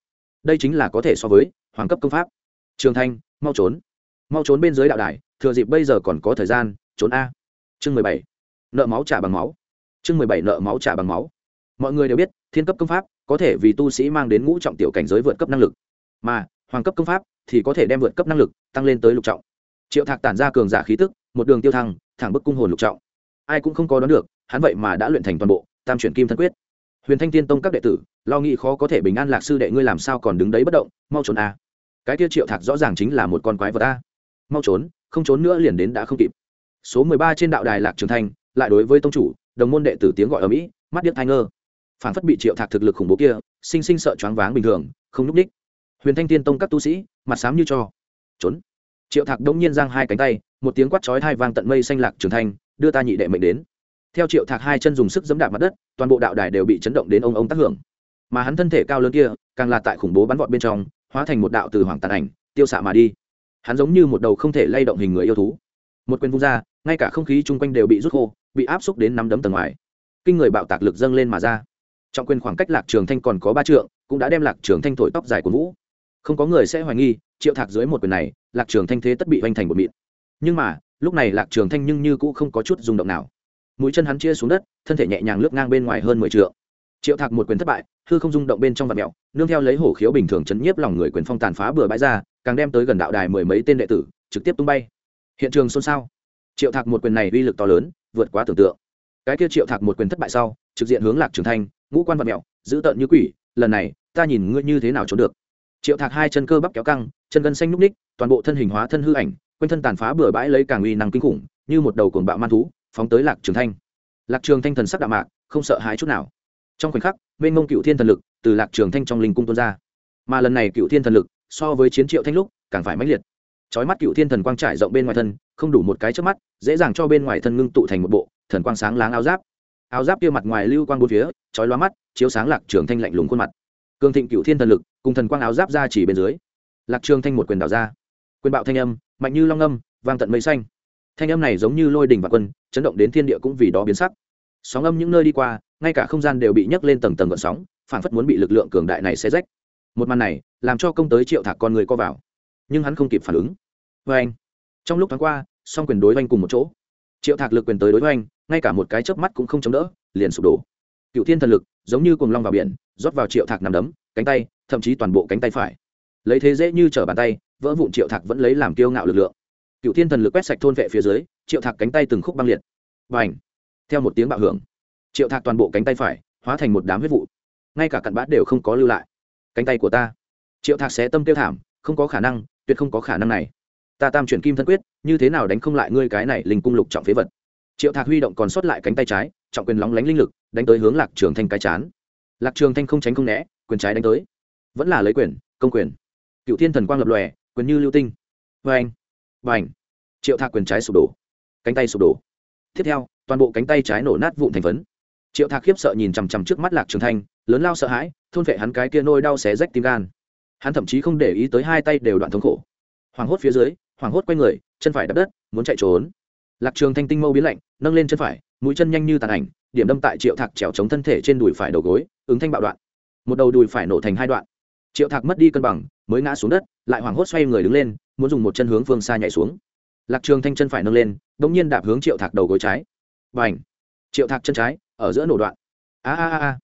Đây chính là có thể so với hoàng cấp công pháp. Trường thanh, mau trốn. Mau trốn bên dưới đạo đài, thừa dịp bây giờ còn có thời gian, trốn a. Chương mười bảy, nợ máu trả bằng máu. Chương mười bảy, nợ máu trả bằng máu mọi người đều biết, thiên cấp công pháp có thể vì tu sĩ mang đến ngũ trọng tiểu cảnh giới vượt cấp năng lực. Mà, hoàng cấp công pháp thì có thể đem vượt cấp năng lực tăng lên tới lục trọng. Triệu thạc tản ra cường giả khí tức, một đường tiêu thăng, thẳng bức cung hồn lục trọng. Ai cũng không có đoán được, hắn vậy mà đã luyện thành toàn bộ, tam chuyển kim thân quyết. Huyền thanh tiên tông các đệ tử, lo nghĩ khó có thể bình an lạc sư đệ ngươi làm sao còn đứng đấy bất động, mau trốn a. Cái kia triệu thạc rõ ràng chính là một con quái vật a. Mau trốn, không trốn nữa liền đến đã không kịp. Số mười ba trên đạo đài lạc trường thanh, lại đối với tông chủ, đồng môn đệ tử tiếng gọi ở mỹ, mắt điếc thai ngơ phản phất bị triệu thạc thực lực khủng bố kia, sinh sinh sợ choáng váng bình thường, không nhúc ních huyền thanh tiên tông các tu sĩ, mặt xám như cho. Trốn. Triệu thạc đông nhiên giang hai cánh tay, một tiếng quát chói thai vang tận mây xanh lạc trường thanh, đưa ta nhị đệ mệnh đến. Theo triệu thạc hai chân dùng sức dẫm đạp mặt đất, toàn bộ đạo đài đều bị chấn động đến ông ông tác hưởng. Mà hắn thân thể cao lớn kia, càng là tại khủng bố bắn vọt bên trong, hóa thành một đạo từ hoàng tàn ảnh, tiêu xạ mà đi. Hắn giống như một đầu không thể lay động hình người yêu thú. Một quyền vung ra, ngay cả không khí chung quanh đều bị rút khô, bị áp xúc đến nắm đấm tầng ngoài. Kinh người bạo tạc lực dâng lên mà ra trong quyền khoảng cách lạc trường thanh còn có ba trượng, cũng đã đem lạc trường thanh thổi tóc dài của vũ. Không có người sẽ hoài nghi, triệu thạc dưới một quyền này, lạc trường thanh thế tất bị hoành thành một mịn. Nhưng mà, lúc này lạc trường thanh nhưng như cũ không có chút rung động nào. Mũi chân hắn chia xuống đất, thân thể nhẹ nhàng lướt ngang bên ngoài hơn mười trượng. Triệu thạc một quyền thất bại, hư không rung động bên trong vạt mẹo, nương theo lấy hổ khiếu bình thường chấn nhiếp lòng người quyền phong tàn phá bừa bãi ra, càng đem tới gần đạo đài mười mấy tên đệ tử, trực tiếp tung bay. Hiện trường xôn xao. Triệu thạc một quyền này uy lực to lớn, vượt quá tưởng tượng. Cái kia triệu thạc một quyền thất bại sau, trực diện hướng lạc trường thanh ngũ quan vật mẹo giữ tợn như quỷ, lần này, ta nhìn ngươi như thế nào trốn được. Triệu thạc hai chân cơ bắp kéo căng, chân gân xanh núc ních, toàn bộ thân hình hóa thân hư ảnh, quanh thân tàn phá bừa bãi lấy càng uy năng kinh khủng, như một đầu cuồng bạo man thú, phóng tới lạc trường thanh. Lạc trường thanh thần sắc đạm mạc, không sợ hãi chút nào. Trong khoảnh khắc, mênh mông cựu thiên thần lực từ lạc trường thanh trong linh cung tuôn ra. Mà lần này cựu thiên thần lực, so với chiến triệu thanh lúc, càng phải mãnh liệt. Chói mắt cựu thiên thần quang trải rộng bên ngoài thân, không đủ một cái trước mắt, dễ dàng cho bên ngoài thân ngưng tụ thành một bộ thần quang sáng láng áo giáp áo giáp kia mặt ngoài lưu quang bốn phía, chói lóa mắt, chiếu sáng lạc trường thanh lạnh lùng khuôn mặt. Cường thịnh cựu thiên thần lực, cùng thần quang áo giáp ra chỉ bên dưới. Lạc trường thanh một quyền đảo ra. Quyền bạo thanh âm, mạnh như long âm vang tận mây xanh. Thanh âm này giống như lôi đình và quân, chấn động đến thiên địa cũng vì đó biến sắc. Sóng âm những nơi đi qua, ngay cả không gian đều bị nhấc lên tầng tầng gợn sóng phản phất muốn bị lực lượng cường đại này xé rách. Một màn này, làm cho công tới triệu thạc con người co vào. Nhưng hắn không kịp phản ứng. Vê anh trong lúc tháng qua, song quyền đối oanh cùng một chỗ triệu thạc lực quyền tới đối với anh, ngay cả một cái chớp mắt cũng không chống đỡ liền sụp đổ. Cựu thiên thần lực giống như cùng long vào biển rót vào triệu thạc nằm đấm cánh tay thậm chí toàn bộ cánh tay phải. Lấy thế dễ như trở bàn tay vỡ vụn triệu thạc vẫn lấy làm kiêu ngạo lực lượng. Cựu thiên thần lực quét sạch thôn vệ phía dưới triệu thạc cánh tay từng khúc băng liệt. Và ảnh theo một tiếng bạo hưởng triệu thạc toàn bộ cánh tay phải hóa thành một đám huyết vụ. Ngay cả cặn bát đều không có lưu lại. Cánh tay của ta. Triệu thạc xé tâm tiêu thảm không có khả năng tuyệt không có khả năng này ta tam chuyển kim thân quyết, như thế nào đánh không lại ngươi cái này linh cung lục trọng phế vật? Triệu thạc huy động còn sót lại cánh tay trái, trọng quyền lóng lánh linh lực, đánh tới hướng lạc trường thanh cái chán. Lạc trường thanh không tránh không né, quyền trái đánh tới. Vẫn là lấy quyền, công quyền. Cựu thiên thần quang lập lòe, quyền như lưu tinh. Vê anh và ảnh triệu thạc quyền trái sụp đổ. Cánh tay sụp đổ. Tiếp theo, toàn bộ cánh tay trái nổ nát vụn thành phấn. Triệu thạc khiếp sợ nhìn chằm chằm trước mắt lạc trường thanh, lớn lao sợ hãi, thôn vệ hắn cái kia nôi đau xé rách tim gan. Hắn thậm chí không để ý tới hai tay đều đoạn thống khổ. Hoảng hốt phía dưới hoảng hốt quay người, chân phải đập đất, muốn chạy trốn. Lạc trường thanh tinh mâu biến lạnh, nâng lên chân phải, mũi chân nhanh như tàn ảnh, điểm đâm tại triệu thạc trèo chống thân thể trên đùi phải đầu gối, ứng thanh bạo đoạn. Một đầu đùi phải nổ thành hai đoạn. Triệu thạc mất đi cân bằng, mới ngã xuống đất, lại hoảng hốt xoay người đứng lên, muốn dùng một chân hướng phương xa nhảy xuống. Lạc trường thanh chân phải nâng lên đống nhiên đạp hướng triệu thạc đầu gối trái. B triệu thạc chân trái, ở giữa nổ đoạn. A a a a.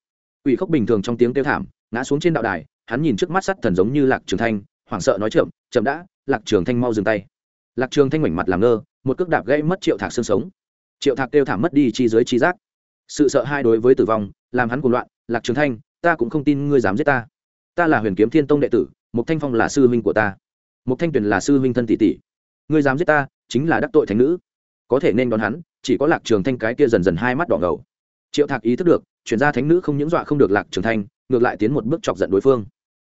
Ủy khốc bình thường trong tiếng kêu thảm, ngã xuống trên đạo đài, hắn nhìn trước mắt sắt thần giống như lạc trường thanh, hoảng sợ nói chậm chậm đã lạc trường thanh mau dừng tay. Lạc trường thanh mảnh mặt làm ngơ, một cước đạp gãy mất triệu thạc xương sống. Triệu thạc kêu thảm mất đi chi dưới chi giác. Sự sợ hai đối với tử vong, làm hắn cuồng loạn, lạc trường thanh, ta cũng không tin ngươi dám giết ta. Ta là huyền kiếm thiên tông đệ tử mục thanh phong là sư huynh của ta. Mục thanh tuyền là sư huynh thân tỷ tỷ. Ngươi dám giết ta, chính là đắc tội thánh nữ. Có thể nên đón hắn, chỉ có lạc trường thanh cái kia dần dần hai mắt đỏ ngầu. Triệu thạc ý thức được, chuyển gia thánh nữ không những dọa không được lạc trường thanh, ngược lại tiến một bước chọc giận đối phương.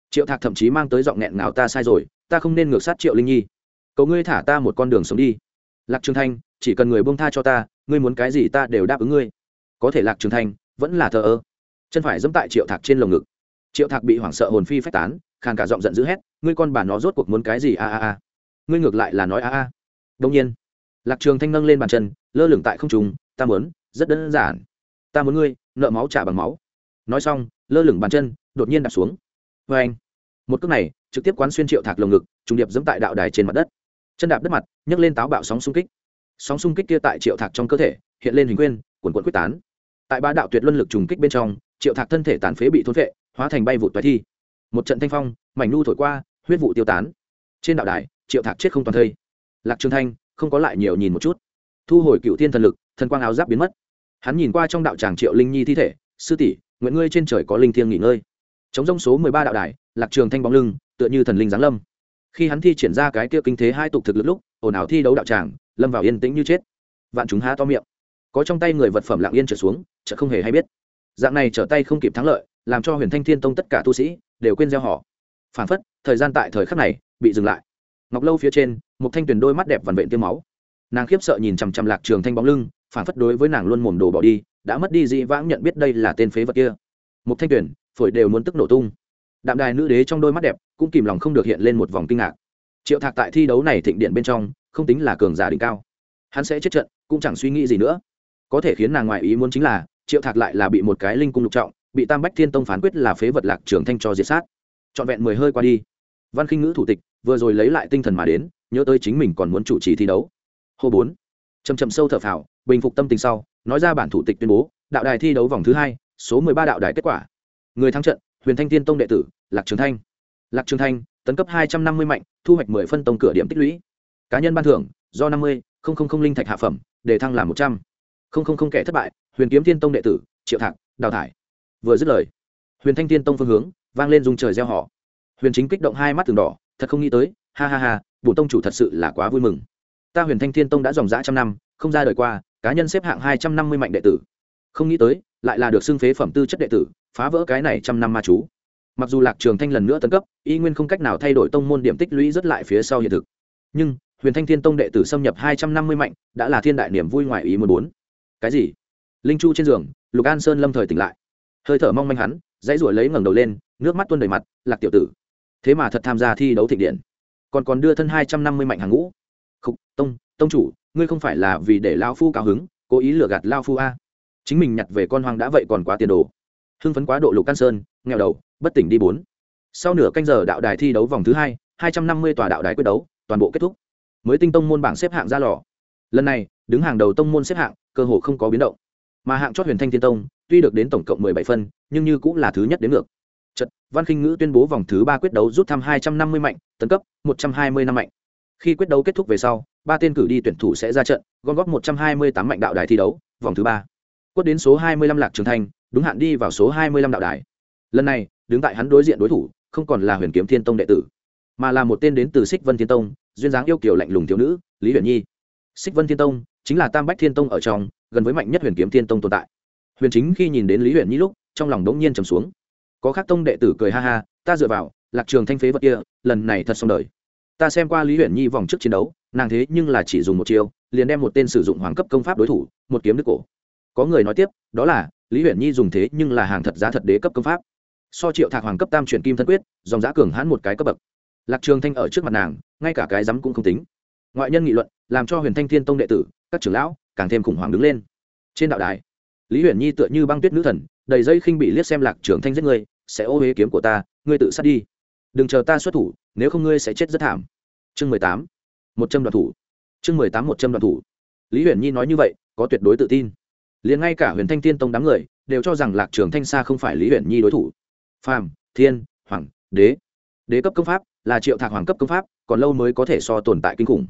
Triệu thạc thậm chí mang tới giọng nghẹn nào ta sai rồi ta không nên ngược sát triệu linh nhi. Cầu ngươi thả ta một con đường sống đi. Lạc trường thanh, chỉ cần người buông tha cho ta, ngươi muốn cái gì ta đều đáp ứng ngươi. Có thể lạc trường thanh, vẫn là thờ ơ. Chân phải dẫm tại triệu thạc trên lồng ngực. Triệu thạc bị hoảng sợ hồn phi phách tán, khàn cả giọng giận dữ hét, ngươi con bà nó rốt cuộc muốn cái gì? A a a. Ngươi ngược lại là nói a a. Đông nhiên, lạc trường thanh nâng lên bàn chân, lơ lửng tại không trùng ta muốn, rất đơn giản. Ta muốn ngươi, nợ máu trả bằng máu. Nói xong, lơ lửng bàn chân, đột nhiên đạp xuống. Vê anh, một cước này trực tiếp quán xuyên triệu thạc lồng ngực, trùng điệp dẫm tại đạo đài trên mặt đất. Chân đạp đất mặt, nhấc lên táo bạo sóng xung kích. Sóng xung kích kia tại triệu thạc trong cơ thể, hiện lên hình quyên quần quận quyết tán. Tại ba đạo tuyệt luân lực trùng kích bên trong, triệu thạc thân thể tàn phế bị thôn vệ hóa thành bay vụt toái thi. Một trận thanh phong, mảnh nu thổi qua, huyết vụ tiêu tán. Trên đạo đài, triệu thạc chết không toàn thây. Lạc trường thanh, không có lại nhiều nhìn một chút. Thu hồi cựu thiên thần lực, thần quang áo giáp biến mất. Hắn nhìn qua trong đạo tràng triệu linh nhi thi thể, sư tỷ, nguyện ngươi trên trời có linh thiêng nghỉ ngơi. Chống rông số mười ba đạo đài, lạc trường thanh bóng lưng tựa như thần linh giáng lâm. Khi hắn thi triển ra cái kia kinh thế hai tục thực lực lúc, ồn ào thi đấu đạo tràng, lâm vào yên tĩnh như chết. Vạn chúng há to miệng. Có trong tay người vật phẩm lặng yên trở xuống chợ không hề hay biết. Dạng này trở tay không kịp thắng lợi, làm cho huyền thanh thiên tông tất cả tu sĩ đều quên gieo họ. Phản phất, thời gian tại thời khắc này bị dừng lại. Ngọc lâu phía trên một thanh tuyền đôi mắt đẹp vằn vện tiêu máu. Nàng khiếp sợ nhìn chằm chằm lạc trường thanh bóng lưng, phản phất đối với nàng luôn mồm đồ bỏ đi, đã mất đi dị vãng nhận biết đây là tên phế vật kia. Một thanh tuyền, phổi đều muốn tức nổ tung đạm đài nữ đế trong đôi mắt đẹp cũng kìm lòng không được hiện lên một vòng kinh ngạc. Triệu thạc tại thi đấu này thịnh điện bên trong, không tính là cường giả đỉnh cao. Hắn sẽ chết trận, cũng chẳng suy nghĩ gì nữa. Có thể khiến nàng ngoại ý muốn chính là, triệu thạc lại là bị một cái linh cung lục trọng, bị tam bách thiên tông phán quyết là phế vật lạc trường thanh cho diệt sát. Trọn vẹn mười hơi qua đi. Văn khinh ngữ thủ tịch, vừa rồi lấy lại tinh thần mà đến, nhớ tới chính mình còn muốn chủ trì thi đấu. Hô bốn. Chầm chậm sâu thở phào, bình phục tâm tình sau, nói ra bản thủ tịch tuyên bố, đạo đài thi đấu vòng thứ hai, số mười ba đạo đài kết quả. Người thắng trận huyền thanh tiên tông đệ tử, lạc trường thanh. Lạc trường thanh, tấn cấp hai trăm năm mươi mạnh, thu hoạch mười phân tông cửa điểm tích lũy. Cá nhân ban thưởng, do năm mươi, không không không linh thạch hạ phẩm, để thăng làm một trăm. Không không không kẻ thất bại, huyền kiếm tiên tông đệ tử, triệu thạc, đào thải. Vừa dứt lời, huyền thanh tiên tông phương hướng, vang lên dùng trời gieo họ huyền chính kích động hai mắt từng đỏ, thật không nghĩ tới, ha ha ha, bổ tông chủ thật sự là quá vui mừng. Ta huyền thanh thiên tông đã dòng dã trăm năm, không ra đời qua, cá nhân xếp hạng hai trăm năm mươi mạnh đệ tử không nghĩ tới, lại là được xưng phế phẩm tư chất đệ tử, phá vỡ cái này trăm năm ma chú. Mặc dù lạc trường thanh lần nữa tấn cấp, y nguyên không cách nào thay đổi tông môn điểm tích lũy rất lại phía sau hiện thực. Nhưng, huyền thanh thiên tông đệ tử xâm nhập hai trăm năm mươi mạnh, đã là thiên đại niềm vui ngoài ý muốn bốn. Cái gì? Linh chu trên giường, lục an sơn lâm thời tỉnh lại. Hơi thở mong manh hắn, dãy ruổi lấy ngẩng đầu lên, nước mắt tuôn đầy mặt, lạc tiểu tử, thế mà thật tham gia thi đấu thịnh điện, còn còn đưa thân hai trăm năm mươi mạnh hàng ngũ. Khúc tông tông chủ, ngươi không phải là vì để lao phu cao hứng, cố ý lừa gạt lao phu a? Chính mình nhặt về con hoang đã vậy còn quá tiền đồ. Hưng phấn quá độ lục can sơn nghèo đầu bất tỉnh đi bốn. Sau nửa canh giờ đạo đài thi đấu vòng thứ hai hai trăm năm mươi tòa đạo đài quyết đấu toàn bộ kết thúc. Mới tinh tông môn bảng xếp hạng ra lò. Lần này đứng hàng đầu tông môn xếp hạng cơ hồ không có biến động. Mà hạng chót huyền thanh thiên tông tuy được đến tổng cộng mười bảy phân nhưng như cũng là thứ nhất đến ngược. Trận, Văn Khinh Ngữ tuyên bố vòng thứ ba quyết đấu rút thăm hai trăm năm mươi mạnh, tấn cấp một trăm hai mươi năm mạnh. Khi quyết đấu kết thúc về sau, ba tên cử đi tuyển thủ sẽ ra trận, gom góp một trăm hai mươi tám mạnh đạo đài thi đấu, vòng thứ ba. Quất đến số hai mươi 25 Lạc Trường Thanh, đúng hạn đi vào số hai mươi 25 đạo đài. Lần này, đứng tại hắn đối diện đối thủ, không còn là Huyền Kiếm Thiên Tông đệ tử, mà là một tên đến từ Xích Vân Thiên Tông, duyên dáng yêu kiều lạnh lùng thiếu nữ, Lý Huyền Nhi. Xích Vân Thiên Tông chính là Tam Bách Thiên Tông ở trong, gần với mạnh nhất Huyền Kiếm Thiên Tông tồn tại. Huyền Chính khi nhìn đến Lý Huyền Nhi lúc, trong lòng đống nhiên trầm xuống có khác tông đệ tử cười ha ha ta dựa vào lạc trường thanh phế vật kia lần này thật xong đời ta xem qua lý huyền nhi vòng trước chiến đấu nàng thế nhưng là chỉ dùng một chiêu liền đem một tên sử dụng hoàng cấp công pháp đối thủ một kiếm đứt cổ có người nói tiếp, đó là, lý huyền nhi dùng thế nhưng là hàng thật giá thật đế cấp công pháp. So triệu thạc hoàng cấp tam truyền kim thân quyết, dòng giã cường hãn một cái cấp bậc. Lạc trường thanh ở trước mặt nàng, ngay cả cái rắm cũng không tính. Ngoại nhân nghị luận, làm cho huyền thanh thiên tông đệ tử, các trưởng lão, càng thêm khủng hoảng đứng lên. Trên đạo đài, lý huyền nhi tựa như băng tuyết nữ thần, đầy dây khinh bị liếc xem lạc trường thanh giết ngươi sẽ ô huế kiếm của ta, ngươi tự sát đi. Đừng chờ ta xuất thủ, nếu không ngươi sẽ chết rất thảm. Chương mười tám, một trăm đoạn thủ. Chương mười tám, một trăm đoạn thủ. Lý huyền nhi nói như vậy, có tuyệt đối tự tin liền ngay cả huyền thanh tiên tông đám người đều cho rằng lạc trường thanh sa không phải lý huyền nhi đối thủ. Phàm, thiên, hoàng, đế. Đế cấp công pháp là triệu thạc hoàng cấp công pháp, còn lâu mới có thể so tồn tại kinh khủng.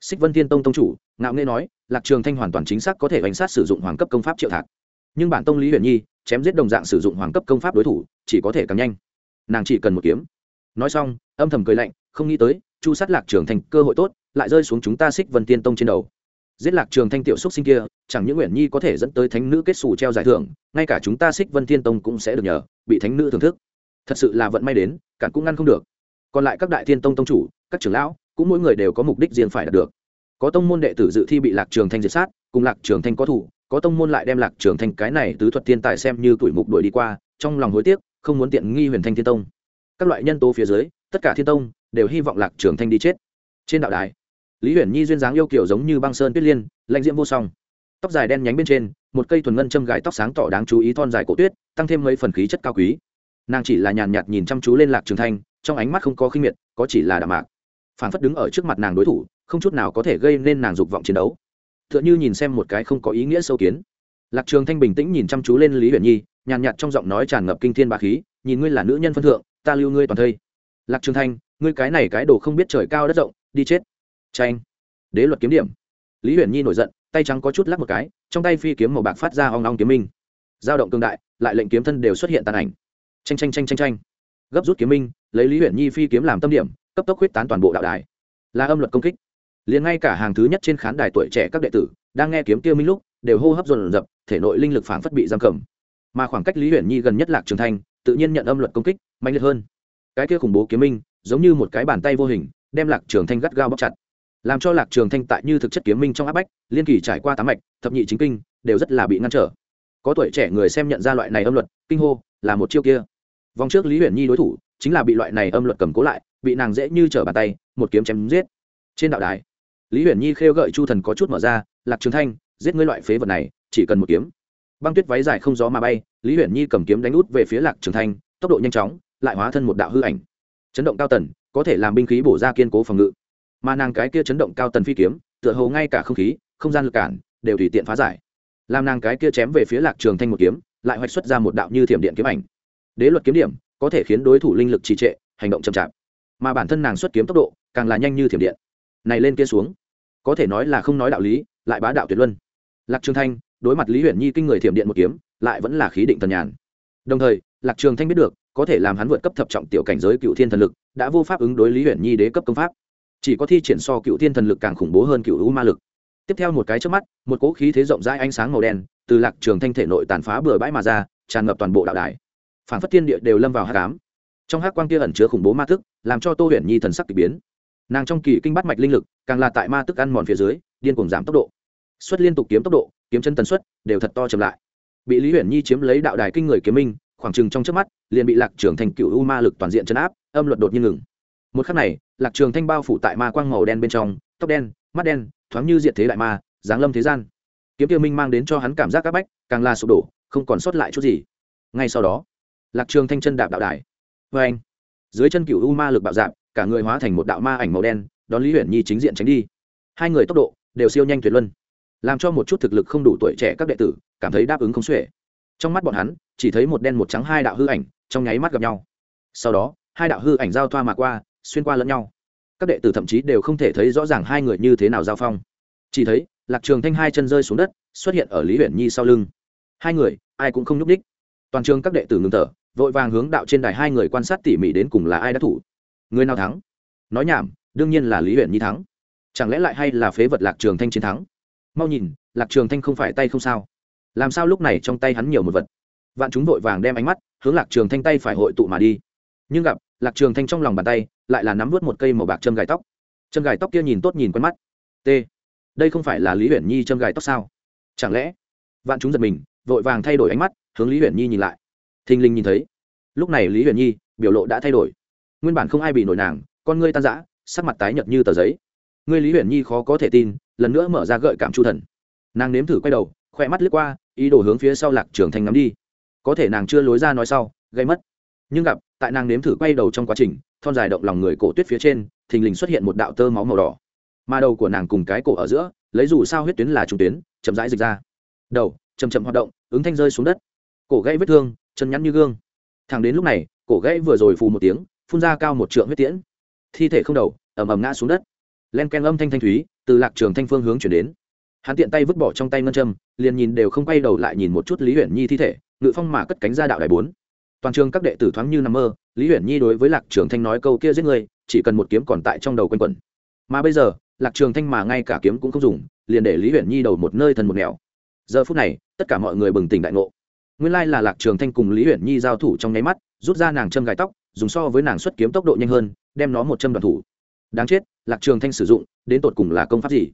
Xích vân tiên tông tông chủ, ngạo nghê nói, lạc trường thanh hoàn toàn chính xác có thể bánh sát sử dụng hoàng cấp công pháp triệu thạc. Nhưng bản tông lý huyền nhi chém giết đồng dạng sử dụng hoàng cấp công pháp đối thủ, chỉ có thể càng nhanh. Nàng chỉ cần một kiếm. Nói xong, âm thầm cười lạnh, không nghĩ tới, chu sát lạc trường thành cơ hội tốt, lại rơi xuống chúng ta xích vân tiên tông trên đầu giết lạc trường thanh tiểu xúc sinh kia, chẳng những nguyễn nhi có thể dẫn tới thánh nữ kết xù treo giải thưởng, ngay cả chúng ta xích vân thiên tông cũng sẽ được nhờ, bị thánh nữ thưởng thức. Thật sự là vận may đến, cản cũng ngăn không được. Còn lại các đại thiên tông tông chủ, các trưởng lão, cũng mỗi người đều có mục đích riêng phải đạt được. Có tông môn đệ tử dự thi bị lạc trường thanh diệt sát, cùng lạc trường thanh có thủ, có tông môn lại đem lạc trường thanh cái này tứ thuật thiên tài xem như tuổi mục đuổi đi qua, trong lòng hối tiếc, không muốn tiện nghi huyền thanh thiên tông. Các loại nhân tố phía dưới, tất cả thiên tông đều hy vọng lạc trường thanh đi chết. Trên đạo đài lý huyền nhi duyên dáng yêu kiểu giống như băng sơn tuyết liên lạnh diễm vô song. Tóc dài đen nhánh bên trên, một cây thuần ngân châm gái tóc sáng tỏ đáng chú ý thon dài cổ tuyết, tăng thêm mấy phần khí chất cao quý. Nàng chỉ là nhàn nhạt nhìn chăm chú lên lạc trường thanh, trong ánh mắt không có khinh miệt, có chỉ là đạm mạc. Phản phất đứng ở trước mặt nàng đối thủ, không chút nào có thể gây nên nàng dục vọng chiến đấu. T h ư ợ n h ư nhìn xem một cái không có ý nghĩa sâu kiến. Lạc trường thanh bình tĩnh nhìn chăm chú lên lý huyền nhi, nhàn nhạt trong giọng nói tràn ngập kinh thiên bà khí, nhìn ngươi là nữ nhân phân thượng, ta lưu ngươi toàn thây. Lạc trường thanh, ngươi cái này cái đồ không biết trời cao đất rộng, đi chết tranh. Đế luật kiếm điểm. Lý huyền nhi nổi giận, tay trắng có chút lắc một cái, trong tay phi kiếm màu bạc phát ra hoang long kiếm minh. Giao động cương đại, lại lệnh kiếm thân đều xuất hiện tàn ảnh. Tranh tranh tranh tranh tranh gấp rút kiếm minh, lấy lý huyền nhi phi kiếm làm tâm điểm, cấp tốc huyết tán toàn bộ đạo đài. Là âm luật công kích. Liền ngay cả hàng thứ nhất trên khán đài tuổi trẻ các đệ tử, đang nghe kiếm tiêu minh lúc, đều hô hấp dồn dập, thể nội linh lực phảng phất bị giam cầm. Mà khoảng cách lý huyền nhi gần nhất lạc trường thanh, tự nhiên nhận âm luật công kích, mạnh liệt hơn. Cái kia khủng bố kiếm minh, giống như một cái bàn tay vô hình, đem lạc trường thanh gắt gao bóc chặt làm cho lạc trường thanh tại như thực chất kiếm minh trong áp bách, liên kỳ trải qua tám mạch, thập nhị chính kinh, đều rất là bị ngăn trở. Có tuổi trẻ người xem nhận ra loại này âm luật, kinh hô, là một chiêu kia. Vòng trước lý huyền nhi đối thủ, chính là bị loại này âm luật cầm cố lại, bị nàng dễ như trở bàn tay, một kiếm chém giết. Trên đạo đài, lý huyền nhi khêu gợi chu thần có chút mở ra, lạc trường thanh, giết ngươi loại phế vật này, chỉ cần một kiếm. Băng tuyết váy dài không gió mà bay, lý huyền nhi cầm kiếm đánh út về phía lạc trường thanh, tốc độ nhanh chóng, lại hóa thân một đạo hư ảnh. Chấn động cao tần có thể làm binh khí bổ ra kiên cố phòng ngự mà nàng cái kia chấn động cao tần phi kiếm, tựa hồ ngay cả không khí, không gian lực cản, đều tùy tiện phá giải. Làm nàng cái kia chém về phía lạc trường thanh một kiếm, lại hoạch xuất ra một đạo như thiểm điện kiếm ảnh. Đế luật kiếm điểm, có thể khiến đối thủ linh lực trì trệ, hành động chậm chạp. Mà bản thân nàng xuất kiếm tốc độ, càng là nhanh như thiểm điện. Này lên kia xuống, có thể nói là không nói đạo lý, lại bá đạo tuyệt luân. Lạc trường thanh, đối mặt lý huyền nhi kinh người thiểm điện một kiếm, lại vẫn là khí định thần nhàn. Đồng thời, lạc trường thanh biết được, có thể làm hắn vượt cấp thập trọng tiểu cảnh giới cựu thiên thần lực, đã vô pháp ứng đối lý huyền nhi đế cấp công pháp chỉ có thi triển so cựu thiên thần lực càng khủng bố hơn cựu u ma lực. Tiếp theo một cái trước mắt, một cỗ khí thế rộng rãi ánh sáng màu đen, từ lạc trường thanh thể nội tàn phá bừa bãi mà ra, tràn ngập toàn bộ đạo đài. Phản phất thiên địa đều lâm vào hát cám trong hát quang kia ẩn chứa khủng bố ma thức, làm cho tô huyền nhi thần sắc k ỳ biến. Nàng trong kỳ kinh bắt mạch linh lực, càng là tại ma tức ăn mòn phía dưới, điên cùng giảm tốc độ. Xuất liên tục kiếm tốc độ, kiếm chân tần suất đều thật to chậm lại. Bị lý huyền nhi chiếm lấy đạo đài kinh người kiếm minh, khoảng chừng trong trước mắt, liền bị lạc trường thành cựu u ma lực toàn diện chấn áp, âm luật đột nhiên ngừng một khắc này, lạc trường thanh bao phủ tại ma quang màu đen bên trong, tóc đen, mắt đen, thoáng như diệt thế đại ma, giáng lâm thế gian. Kiếm tiêu minh mang đến cho hắn cảm giác áp bách, càng là sụp đổ, không còn sót lại chút gì. Ngay sau đó, lạc trường thanh chân đạp đạo đài. Vê anh, dưới chân cựu u ma lực bạo dạp cả người hóa thành một đạo ma ảnh màu đen, đón lý huyền nhi chính diện tránh đi. Hai người tốc độ đều siêu nhanh tuyệt luân, làm cho một chút thực lực không đủ tuổi trẻ các đệ tử cảm thấy đáp ứng không xuể. Trong mắt bọn hắn, chỉ thấy một đen một trắng hai đạo hư ảnh, trong nháy mắt gặp nhau. Sau đó, hai đạo hư ảnh giao thoa mà qua xuyên qua lẫn nhau. Các đệ tử thậm chí đều không thể thấy rõ ràng hai người như thế nào giao phong. Chỉ thấy, lạc trường thanh hai chân rơi xuống đất, xuất hiện ở lý huyền nhi sau lưng. Hai người, ai cũng không nhúc đích toàn trường các đệ tử ngừng thở, vội vàng hướng đạo trên đài hai người quan sát tỉ mỉ đến cùng là ai đã thủ. Người nào thắng? Nói nhảm, đương nhiên là lý huyền nhi thắng. Chẳng lẽ lại hay là phế vật lạc trường thanh chiến thắng? Mau nhìn, lạc trường thanh không phải tay không sao. Làm sao lúc này trong tay hắn nhiều một vật? Vạn chúng vội vàng đem ánh mắt hướng lạc trường thanh tay phải hội tụ mà đi. Nhưng gặp lạc trường thanh trong lòng bàn tay, lại là nắm vớt một cây màu bạc châm gài tóc. Châm gài tóc kia nhìn tốt nhìn quen mắt. T, đây không phải là lý huyền nhi châm gài tóc sao? Chẳng lẽ? Vạn chúng giật mình, vội vàng thay đổi ánh mắt, hướng lý huyền nhi nhìn lại. Thình linh nhìn thấy. Lúc này lý huyền nhi, biểu lộ đã thay đổi. Nguyên bản không ai bị nổi nàng, con ngươi tan rã, sắc mặt tái nhợt như tờ giấy. Ngươi lý huyền nhi khó có thể tin, lần nữa mở ra gợi cảm chu thần. Nàng nếm thử quay đầu, khỏe mắt lướt qua, ý đồ hướng phía sau lạc trường thanh ngắm đi. Có thể nàng chưa lối ra nói sau gây mất. Nhưng gặp tại nàng nếm thử quay đầu trong quá trình, thon dài động lòng người cổ tuyết phía trên, thình lình xuất hiện một đạo tơ máu màu đỏ. Mà đầu của nàng cùng cái cổ ở giữa, lấy dù sao huyết tuyến là trung tuyến, chậm rãi dịch ra. Đầu chầm chậm hoạt động, ứng thanh rơi xuống đất. Cổ gãy vết thương, chân nhắn như gương. Thẳng đến lúc này, cổ gãy vừa rồi phù một tiếng, phun ra cao một trượng huyết tiễn. Thi thể không đầu, ầm ầm ngã xuống đất. Len ken âm thanh thanh thúy, từ lạc trường thanh phương hướng chuyển đến. Hắn tiện tay vứt bỏ trong tay ngân châm, liền nhìn đều không quay đầu lại nhìn một chút lý huyền nhi thi thể, ngự phong mà cất cánh ra đạo đại bốn toàn trường các đệ tử thoáng như nằm mơ, lý huyền nhi đối với lạc trường thanh nói câu kia giết người, chỉ cần một kiếm còn tại trong đầu quanh quẩn. Mà bây giờ, lạc trường thanh mà ngay cả kiếm cũng không dùng, liền để lý huyền nhi đầu một nơi thần một nẻo. Giờ phút này, tất cả mọi người bừng tỉnh đại ngộ. Nguyên lai là lạc trường thanh cùng lý huyền nhi giao thủ trong nháy mắt, rút ra nàng châm gài tóc, dùng so với nàng xuất kiếm tốc độ nhanh hơn, đem nó một châm đoàn thủ. Đáng chết, lạc trường thanh sử dụng, đến tột cùng là công pháp gì?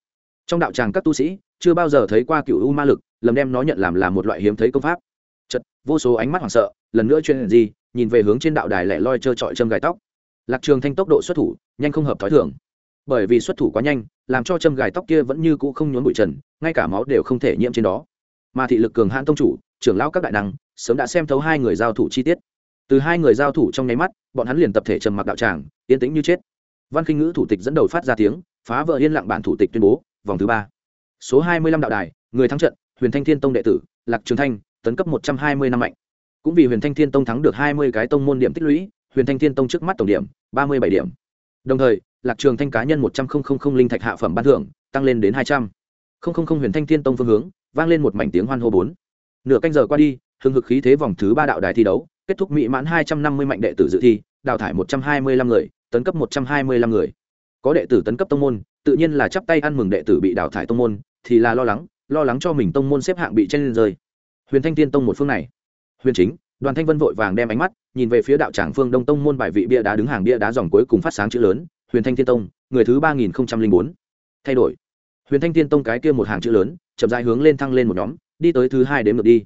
Trong đạo tràng các tu sĩ, chưa bao giờ thấy qua cựu u ma lực, lầm đem nó nhận làm là một loại hiếm thấy công pháp. Chật vô số ánh mắt hoảng sợ lần nữa chuyên gì, nhìn về hướng trên đạo đài lẻ loi trơ trọi châm gài tóc. Lạc trường thanh tốc độ xuất thủ, nhanh không hợp thói thường. Bởi vì xuất thủ quá nhanh, làm cho châm gài tóc kia vẫn như cũ không nhốn bụi trần, ngay cả máu đều không thể nhiễm trên đó. Mà thị lực cường hãn tông chủ, trưởng lão các đại năng, sớm đã xem thấu hai người giao thủ chi tiết. Từ hai người giao thủ trong nháy mắt, bọn hắn liền tập thể trầm mặc đạo tràng, yên tĩnh như chết. Văn khinh ngữ thủ tịch dẫn đầu phát ra tiếng, phá vỡ yên lặng bản thủ tịch tuyên bố, vòng thứ ba. Số hai mươi lăm đạo đài, người thắng trận, huyền thanh thiên tông đệ tử, lạc trường thanh, tấn cấp một trăm hai mươi năm mạnh cũng vì huyền thanh thiên tông thắng được hai mươi cái tông môn điểm tích lũy, huyền thanh thiên tông trước mắt tổng điểm, ba mươi bảy điểm. Đồng thời, lạc trường thanh cá nhân một trăm linh linh thạch hạ phẩm ban thưởng, tăng lên đến hai trăm. Linh huyền thanh thiên tông phương hướng, vang lên một mảnh tiếng hoan hô bốn. Nửa canh giờ qua đi hưng hực khí thế vòng thứ ba đạo đài thi đấu, kết thúc mỹ mãn hai trăm năm mươi mạnh đệ tử dự thi, đào thải một trăm hai mươi lăm người, tấn cấp một trăm hai mươi lăm người. Có đệ tử tấn cấp tông môn, tự nhiên là chắp tay ăn mừng đệ tử bị đào thải tông môn, thì là lo lắng lo lắng cho mình tông môn xếp hạng bị chen lên rơi. Huyền thanh tiên tông một phương này huyền chính, đoàn thanh vân vội vàng đem ánh mắt nhìn về phía đạo tràng phương đông tông môn bài vị bia đá đứng hàng bia đá dòng cuối cùng phát sáng chữ lớn, huyền thanh thiên tông, người thứ ba nghìn bốn. Thay đổi. Huyền thanh thiên tông cái kia một hàng chữ lớn, chậm dài hướng lên thăng lên một nhóm, đi tới thứ hai đến ngược đi.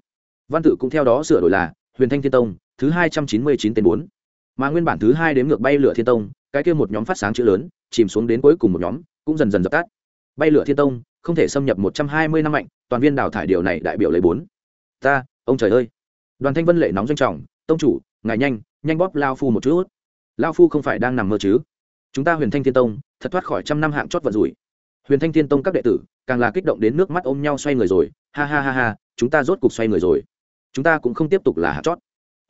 Văn tự cũng theo đó sửa đổi là, huyền thanh thiên tông, thứ hai trăm chín mươi chín tên bốn. Mà nguyên bản thứ hai đếm ngược bay lửa thiên tông, cái kia một nhóm phát sáng chữ lớn, chìm xuống đến cuối cùng một nhóm, cũng dần dần dập tắt. Bay lửa thiên tông, không thể xâm nhập một trăm hai mươi năm mạnh, toàn viên đào thải điều này đại biểu lấy bốn. Ta, ông trời ơi! Đoàn thanh vân lệ nóng doanh trọng, tông chủ, ngài nhanh nhanh bóp lao phu một chút. Lao phu không phải đang nằm mơ chứ? Chúng ta huyền thanh thiên tông, thật thoát khỏi trăm năm hạng chót vận rủi. Huyền thanh thiên tông các đệ tử, càng là kích động đến nước mắt ôm nhau xoay người rồi. Ha ha ha ha, chúng ta rốt cục xoay người rồi. Chúng ta cũng không tiếp tục là hạng chót.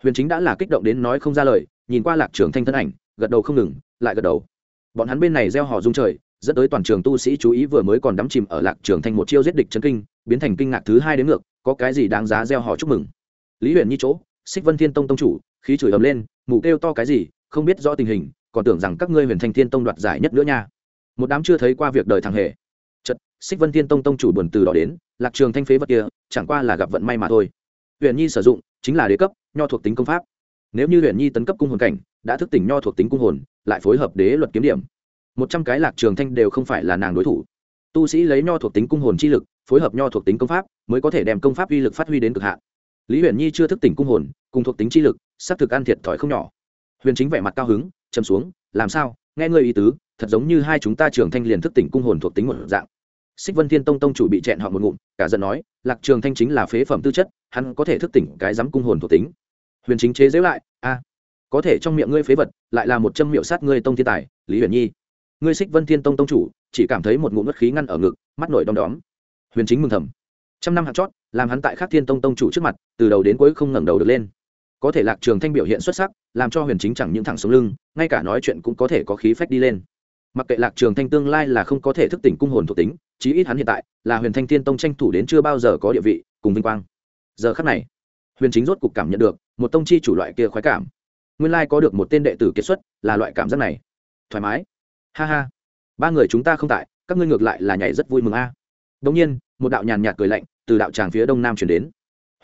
Huyền chính đã là kích động đến nói không ra lời, nhìn qua lạc trường thanh thân ảnh, gật đầu không ngừng, lại gật đầu. Bọn hắn bên này gieo họ dung trời, dẫn tới toàn trường tu sĩ chú ý vừa mới còn đắm chìm ở lạc trường thanh một chiêu giết địch chấn kinh, biến thành kinh ngạc thứ hai đến ngược, có cái gì đáng giá gieo họ chúc mừng? Lý huyện nhi chỗ, xích vân thiên tông tông chủ, khí chửi ầm lên mụ kêu to cái gì, không biết rõ tình hình, còn tưởng rằng các ngươi huyền thanh thiên tông đoạt giải nhất nữa nha. Một đám chưa thấy qua việc đời thằng hề. Chật xích vân thiên tông tông chủ buồn từ đó đến, lạc trường thanh phế vật kia, chẳng qua là gặp vận may mà thôi. Huyền nhi sử dụng, chính là đế cấp, nho thuộc tính công pháp. Nếu như huyền nhi tấn cấp cung hồn cảnh, đã thức tỉnh nho thuộc tính cung hồn, lại phối hợp đế luật kiếm điểm. Một trăm cái lạc trường thanh đều không phải là nàng đối thủ. Tu sĩ lấy nho thuộc tính cung hồn chi lực, phối hợp nho thuộc tính công pháp, mới có thể đem công pháp uy lực phát huy đến cực hạn lý huyền nhi chưa thức tỉnh cung hồn, cùng thuộc tính chi lực, xác thực ăn thiệt thòi không nhỏ. Huyền chính vẻ mặt cao hứng chầm xuống, làm sao? Nghe ngươi ý tứ, thật giống như hai chúng ta trường thanh liền thức tỉnh cung hồn thuộc tính một dạng. Xích vân thiên tông tông chủ bị chẹn họ một ngụm, cả giận nói, lạc trường thanh chính là phế phẩm tư chất, hắn có thể thức tỉnh cái dám cung hồn thuộc tính. Huyền chính chế dễu lại, a, có thể trong miệng ngươi phế vật, lại là một châm miệu sát ngươi tông thiên tài, lý huyền nhi. Ngươi xích vân thiên tông tông chủ, chỉ cảm thấy một ngụm mất khí ngăn ở ngực, mắt nổi đom đóm. Huyền chính mừng thầm trăm năm hạt chót, làm hắn tại khắc thiên tông tông chủ trước mặt, từ đầu đến cuối không ngẩng đầu được lên. Có thể lạc trường thanh biểu hiện xuất sắc, làm cho huyền chính chẳng những thẳng sống lưng, ngay cả nói chuyện cũng có thể có khí phách đi lên. Mặc kệ lạc trường thanh tương lai là không có thể thức tỉnh cung hồn thuộc tính, chí ít hắn hiện tại là huyền thanh thiên tông tranh thủ đến chưa bao giờ có địa vị, cùng vinh quang. Giờ khắc này, huyền chính rốt cục cảm nhận được, một tông chi chủ loại kia khoái cảm. Nguyên lai có được một tên đệ tử kết xuất, là loại cảm giác này. Thoải mái. Ha ha. Ba người chúng ta không tại, các ngươi ngược lại là nhảy rất vui mừng a. À. nhiên một đạo nhàn nhạt cười lạnh từ đạo tràng phía đông nam chuyển đến.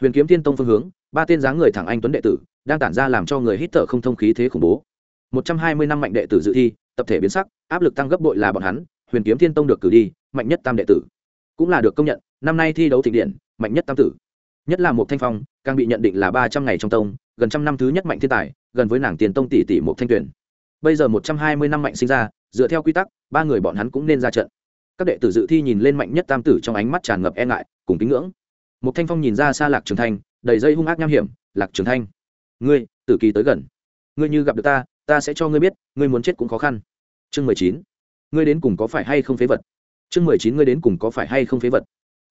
Huyền kiếm thiên tông phương hướng, ba tên dáng người thẳng anh tuấn đệ tử, đang tản ra làm cho người hít thở không thông khí thế khủng bố. Một trăm hai mươi năm mạnh đệ tử dự thi, tập thể biến sắc, áp lực tăng gấp bội là bọn hắn, huyền kiếm thiên tông được cử đi, mạnh nhất tam đệ tử. Cũng là được công nhận, năm nay thi đấu thịnh điện, mạnh nhất tam tử. Nhất là một thanh phong, càng bị nhận định là ba trăm ngày trong tông, gần trăm năm thứ nhất mạnh thiên tài, gần với nàng tiền tông tỷ tỷ một thanh tuyển bây giờ một trăm hai mươi năm mạnh sinh ra, dựa theo quy tắc, ba người bọn hắn cũng nên ra trận các đệ tử dự thi nhìn lên mạnh nhất tam tử trong ánh mắt tràn ngập e ngại, cùng kính ngưỡng. Một thanh phong nhìn ra xa lạc trường thanh, đầy dây hung ác nham hiểm. Lạc trường thanh, ngươi, tử kỳ tới gần. Ngươi như gặp được ta ta sẽ cho ngươi biết, ngươi muốn chết cũng khó khăn. Chương mười chín, ngươi đến cùng có phải hay không phế vật? Chương mười chín, ngươi đến cùng có phải hay không phế vật?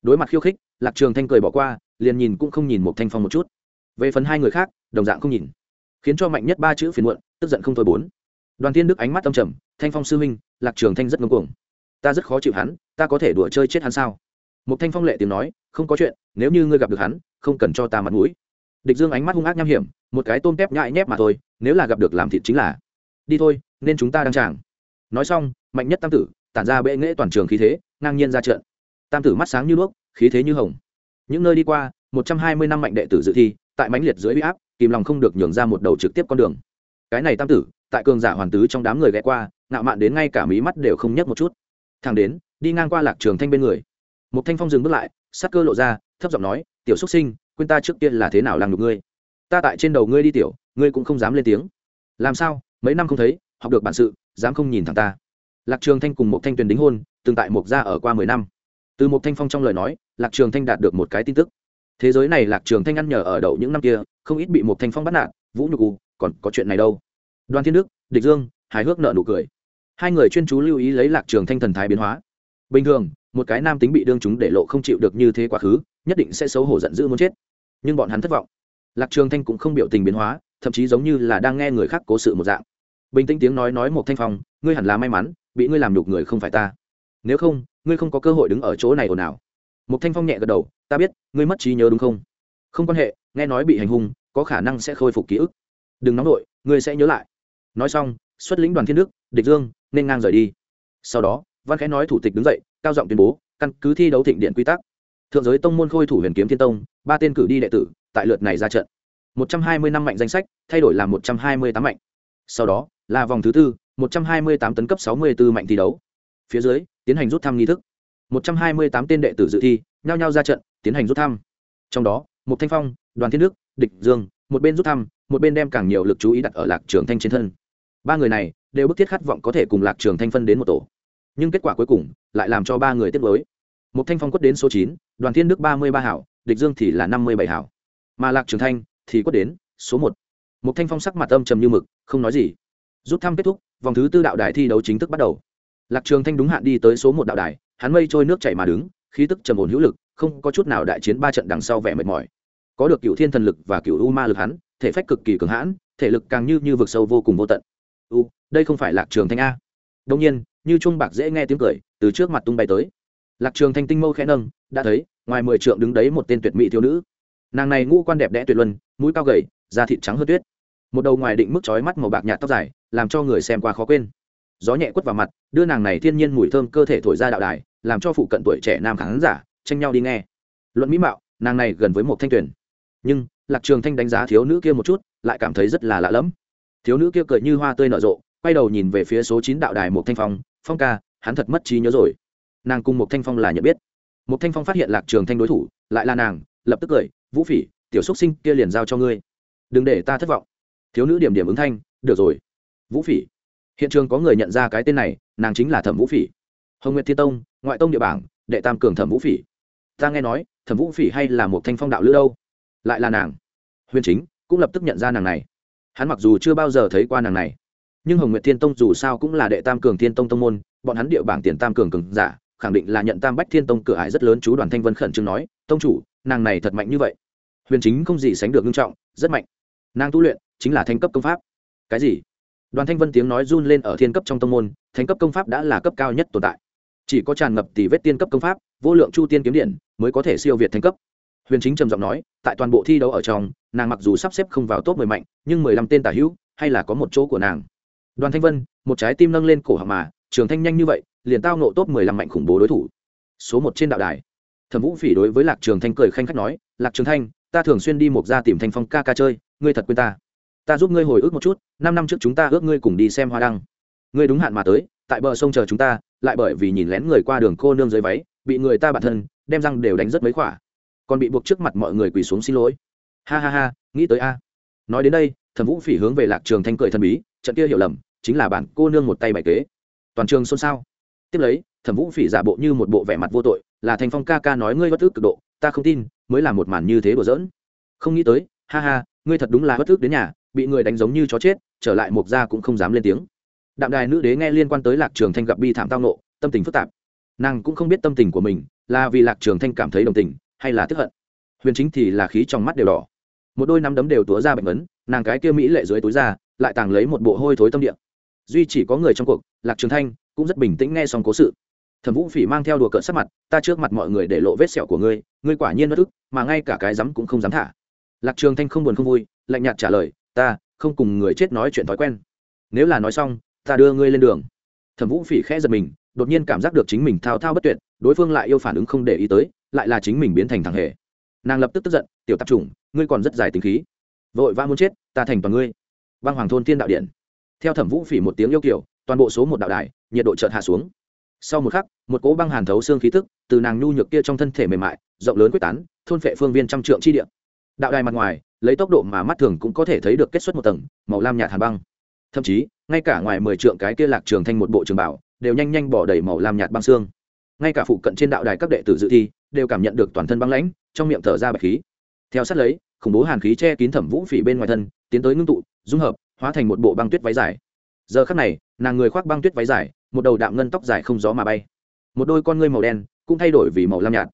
Đối mặt khiêu khích, lạc trường thanh cười bỏ qua, liền nhìn cũng không nhìn một thanh phong một chút. Về phần hai người khác, đồng dạng không nhìn. Khiến cho mạnh nhất ba chữ phiền muộn, tức giận không thôi bốn. Đoàn thiên đức ánh mắt âm trầm, thanh phong sư huynh, lạc trường thanh rất ngưng cuồng ta rất khó chịu hắn, ta có thể đùa chơi chết hắn sao? Một thanh phong lệ tiếng nói, không có chuyện, nếu như ngươi gặp được hắn, không cần cho ta mặt mũi. Địch dương ánh mắt hung ác nham hiểm, một cái tôm tép nhại nhép mà thôi, nếu là gặp được làm thịt chính là. Đi thôi, nên chúng ta đang chàng nói xong, mạnh nhất tam tử, tản ra bệ nghễ toàn trường khí thế, ngang nhiên ra trận. Tam tử mắt sáng như đuốc, khí thế như hồng. Những nơi đi qua, một trăm hai mươi năm mạnh đệ tử dự thi, tại mãnh liệt dưới uy áp, kìm lòng không được nhường ra một đầu trực tiếp con đường. Cái này tam tử, tại cường giả hoàn tứ trong đám người ghé qua, ngạo mạn đến ngay cả mí mắt đều không nhấc một chút thẳng đến, đi ngang qua lạc trường thanh bên người. Một thanh phong dừng bước lại sát cơ lộ ra, thấp giọng nói, tiểu xuất sinh, quên ta trước tiên là thế nào làm được ngươi? Ta tại trên đầu ngươi đi tiểu, ngươi cũng không dám lên tiếng. Làm sao? Mấy năm không thấy, học được bản sự, dám không nhìn thẳng ta? Lạc trường thanh cùng một thanh tuyền đính hôn, từng tại một gia ở qua mười năm. Từ một thanh phong trong lời nói, lạc trường thanh đạt được một cái tin tức. Thế giới này lạc trường thanh ăn nhờ ở đậu những năm kia, không ít bị một thanh phong bắt nạt, vũ nhục u, còn có chuyện này đâu? Đoàn thiên đức, địch dương, hài hước nợ nụ cười hai người chuyên chú lưu ý lấy lạc trường thanh thần thái biến hóa. Bình thường, một cái nam tính bị đương chúng để lộ không chịu được như thế quá khứ, nhất định sẽ xấu hổ giận dữ muốn chết. Nhưng bọn hắn thất vọng. Lạc trường thanh cũng không biểu tình biến hóa, thậm chí giống như là đang nghe người khác cố sự một dạng. Bình tĩnh tiếng nói nói một thanh phong, ngươi hẳn là may mắn, bị ngươi làm nhục người không phải ta. Nếu không, ngươi không có cơ hội đứng ở chỗ này ồn ào. Một thanh phong nhẹ gật đầu, ta biết, ngươi mất trí nhớ đúng không? Không quan hệ, nghe nói bị hành hung, có khả năng sẽ khôi phục ký ức. Đừng nóng nổi ngươi sẽ nhớ lại. Nói xong xuất lĩnh đoàn thiên đức, địch dương, nên ngang rời đi. Sau đó, văn khẽ nói thủ tịch đứng dậy, cao giọng tuyên bố, căn cứ thi đấu thịnh điện quy tắc. Thượng giới tông môn khôi thủ huyền kiếm thiên tông, ba tên cử đi đệ tử, tại lượt này ra trận. Một trăm hai mươi năm mạnh danh sách, thay đổi là một trăm hai mươi tám mạnh. Sau đó, là vòng thứ tư, một trăm hai mươi tám tấn cấp sáu mươi 64 mạnh thi đấu. Phía dưới, tiến hành rút thăm nghi thức. Một trăm hai mươi tám tên đệ tử dự thi, nhao nhao ra trận, tiến hành rút thăm. Trong đó, một thanh phong, đoàn thiên đức, địch dương, một bên rút thăm, một bên đem càng nhiều lực chú ý đặt ở lạc trường thanh trên thân ba người này đều bức thiết khát vọng có thể cùng lạc trường thanh phân đến một tổ. Nhưng kết quả cuối cùng lại làm cho ba người tiếp nối một thanh phong quất đến số chín, đoàn thiên đức ba mươi ba hảo, địch dương thì là năm mươi bảy hảo. Mà lạc trường thanh thì quất đến số một. Một thanh phong sắc mặt âm trầm như mực, không nói gì. Rút thăm kết thúc, vòng thứ tư đạo đài thi đấu chính thức bắt đầu. Lạc trường thanh đúng hạn đi tới số một đạo đài, hắn mây trôi nước chảy mà đứng, khí tức trầm ổn hữu lực, không có chút nào đại chiến ba trận đằng sau vẻ mệt mỏi. Có được cựu thiên thần lực và cựu u ma lực hắn, thể phách cực kỳ cường hãn, thể lực càng như như vực sâu vô cùng vô tận u, đây không phải lạc trường thanh a. Đông nhiên, như chuông bạc dễ nghe tiếng cười, từ trước mặt tung bay tới. Lạc trường thanh tinh mâu khẽ nâng, đã thấy, ngoài mười trượng đứng đấy một tên tuyệt mỹ thiếu nữ. Nàng này ngũ quan đẹp đẽ tuyệt luân, mũi cao gầy, da thịt trắng hơn tuyết. Một đầu ngoài định mức chói mắt màu bạc nhạt tóc dài, làm cho người xem qua khó quên. Gió nhẹ quất vào mặt, đưa nàng này thiên nhiên mùi thơm cơ thể thổi ra đạo đài, làm cho phụ cận tuổi trẻ nam khán giả tranh nhau đi nghe. Luận mỹ mạo, nàng này gần với một thanh tuyển. Nhưng, lạc trường thanh đánh giá thiếu nữ kia một chút, lại cảm thấy rất là lạ lẫm thiếu nữ kia cười như hoa tươi nở rộ, quay đầu nhìn về phía số chín đạo đài một thanh phong phong ca, hắn thật mất trí nhớ rồi. Nàng cùng một thanh phong là nhận biết. Một thanh phong phát hiện lạc trường thanh đối thủ, lại là nàng, lập tức cười, vũ phỉ, tiểu xúc sinh kia liền giao cho ngươi. Đừng để ta thất vọng. Thiếu nữ điểm điểm ứng thanh, được rồi. Vũ phỉ. Hiện trường có người nhận ra cái tên này, nàng chính là thẩm vũ phỉ. Hồng nguyệt thiên tông, ngoại tông địa bảng, đệ tam cường thẩm vũ phỉ. Ta nghe nói, thẩm vũ phỉ hay là một thanh phong đạo lữ đâu? Lại là nàng. Huyền chính cũng lập tức nhận ra nàng này hắn mặc dù chưa bao giờ thấy qua nàng này, nhưng hồng nguyệt thiên tông dù sao cũng là đệ tam cường thiên tông tông môn, bọn hắn địa bảng tiền tam cường cường giả, khẳng định là nhận tam bách thiên tông cửa ải rất lớn, chú đoàn thanh vân khẩn trương nói, tông chủ, nàng này thật mạnh như vậy. Huyền chính không gì sánh được nghiêm trọng, rất mạnh. Nàng tu luyện chính là thanh cấp công pháp. Cái gì? Đoàn thanh vân tiếng nói run lên ở thiên cấp trong tông môn thanh cấp công pháp đã là cấp cao nhất tồn tại. Chỉ có tràn ngập tỷ vết tiên cấp công pháp, vô lượng chu tiên kiếm điện mới có thể siêu việt thanh cấp huyền chính trầm giọng nói, tại toàn bộ thi đấu ở trong, nàng mặc dù sắp xếp không vào top mười mạnh, nhưng mười lăm tên tả hữu, hay là có một chỗ của nàng. Đoàn thanh vân, một trái tim nâng lên cổ hàm mà, trường thanh nhanh như vậy, liền tao nộ top mười lăm mạnh khủng bố đối thủ. Số một trên đạo đài. Thẩm vũ phỉ đối với lạc trường thanh cười khanh khách nói, lạc trường thanh, ta thường xuyên đi một gia tìm thanh phong ca ca chơi, ngươi thật quên ta. Ta giúp ngươi hồi ức một chút, năm năm trước chúng ta ước ngươi cùng đi xem hoa đăng. Ngươi đúng hạn mà tới, tại bờ sông chờ chúng ta, lại bởi vì nhìn lén người qua đường cô nương dưới váy, bị người ta bản thân, đem răng đều đánh rất mấy khỏa còn bị buộc trước mặt mọi người quỳ xuống xin lỗi. Ha ha ha, nghĩ tới a. Nói đến đây, thẩm vũ phỉ hướng về lạc trường thanh cười thần bí, trận kia hiểu lầm, chính là bản cô nương một tay bài kế. Toàn trường xôn xao. Tiếp lấy, thẩm vũ phỉ giả bộ như một bộ vẻ mặt vô tội, là thành phong ca ca nói ngươi bất ức cực độ, ta không tin, mới là một màn như thế đùa giỡn. Không nghĩ tới, ha ha, ngươi thật đúng là bất ức đến nhà, bị người đánh giống như chó chết, trở lại mục gia cũng không dám lên tiếng. Đạm đài nữ đế nghe liên quan tới lạc trường thanh gặp bi thảm tao nộ tâm tình phức tạp. Nàng cũng không biết tâm tình của mình, là vì lạc trường thanh cảm thấy đồng tình hay là tức hận? Huyền chính thì là khí trong mắt đều đỏ. Một đôi nắm đấm đều túa ra bệnh ấn, nàng cái kia mỹ lệ dưới túi ra, lại tàng lấy một bộ hôi thối tâm địa. Duy chỉ có người trong cuộc, lạc trường thanh, cũng rất bình tĩnh nghe xong cố sự. Thẩm vũ phỉ mang theo đùa cợt sắc mặt, ta trước mặt mọi người để lộ vết sẹo của ngươi ngươi quả nhiên bất ức, mà ngay cả cái dám cũng không dám thả. Lạc trường thanh không buồn không vui, lạnh nhạt trả lời, ta không cùng người chết nói chuyện thói quen. Nếu là nói xong, ta đưa ngươi lên đường. Thẩm vũ phỉ khẽ giật mình, đột nhiên cảm giác được chính mình thao thao bất tuyệt, đối phương lại yêu phản ứng không để ý tới lại là chính mình biến thành thằng hề. Nàng lập tức tức giận, tiểu tạp chủng, ngươi còn rất dài tính khí. Vội vã muốn chết, ta thành toàn ngươi. Băng hoàng thôn thiên đạo điện. Theo thẩm vũ phỉ một tiếng yêu kiểu toàn bộ số một đạo đài, nhiệt độ chợt hạ xuống. Sau một khắc, một cỗ băng hàn thấu xương khí tức từ nàng nhu nhược kia trong thân thể mềm mại, rộng lớn quyết tán, thôn phệ phương viên trăm trượng chi địa. Đạo đài mặt ngoài, lấy tốc độ mà mắt thường cũng có thể thấy được kết xuất một tầng, màu lam nhạt hàn băng. Thậm chí, ngay cả ngoài mười trượng cái kia lạc trường thanh một bộ trường bảo, đều nhanh nhanh bỏ đầy màu lam nhạt băng xương. Ngay cả phụ cận trên đạo đài các đệ tử dự thi đều cảm nhận được toàn thân băng lãnh, trong miệng thở ra bạch khí. Theo sát lấy, khủng bố hàn khí che kín thẩm vũ phỉ bên ngoài thân, tiến tới ngưng tụ, dung hợp, hóa thành một bộ băng tuyết váy dài. Giờ khắc này, nàng người khoác băng tuyết váy dài, một đầu đạm ngân tóc dài không gió mà bay. Một đôi con ngươi màu đen, cũng thay đổi vì màu lam nhạt.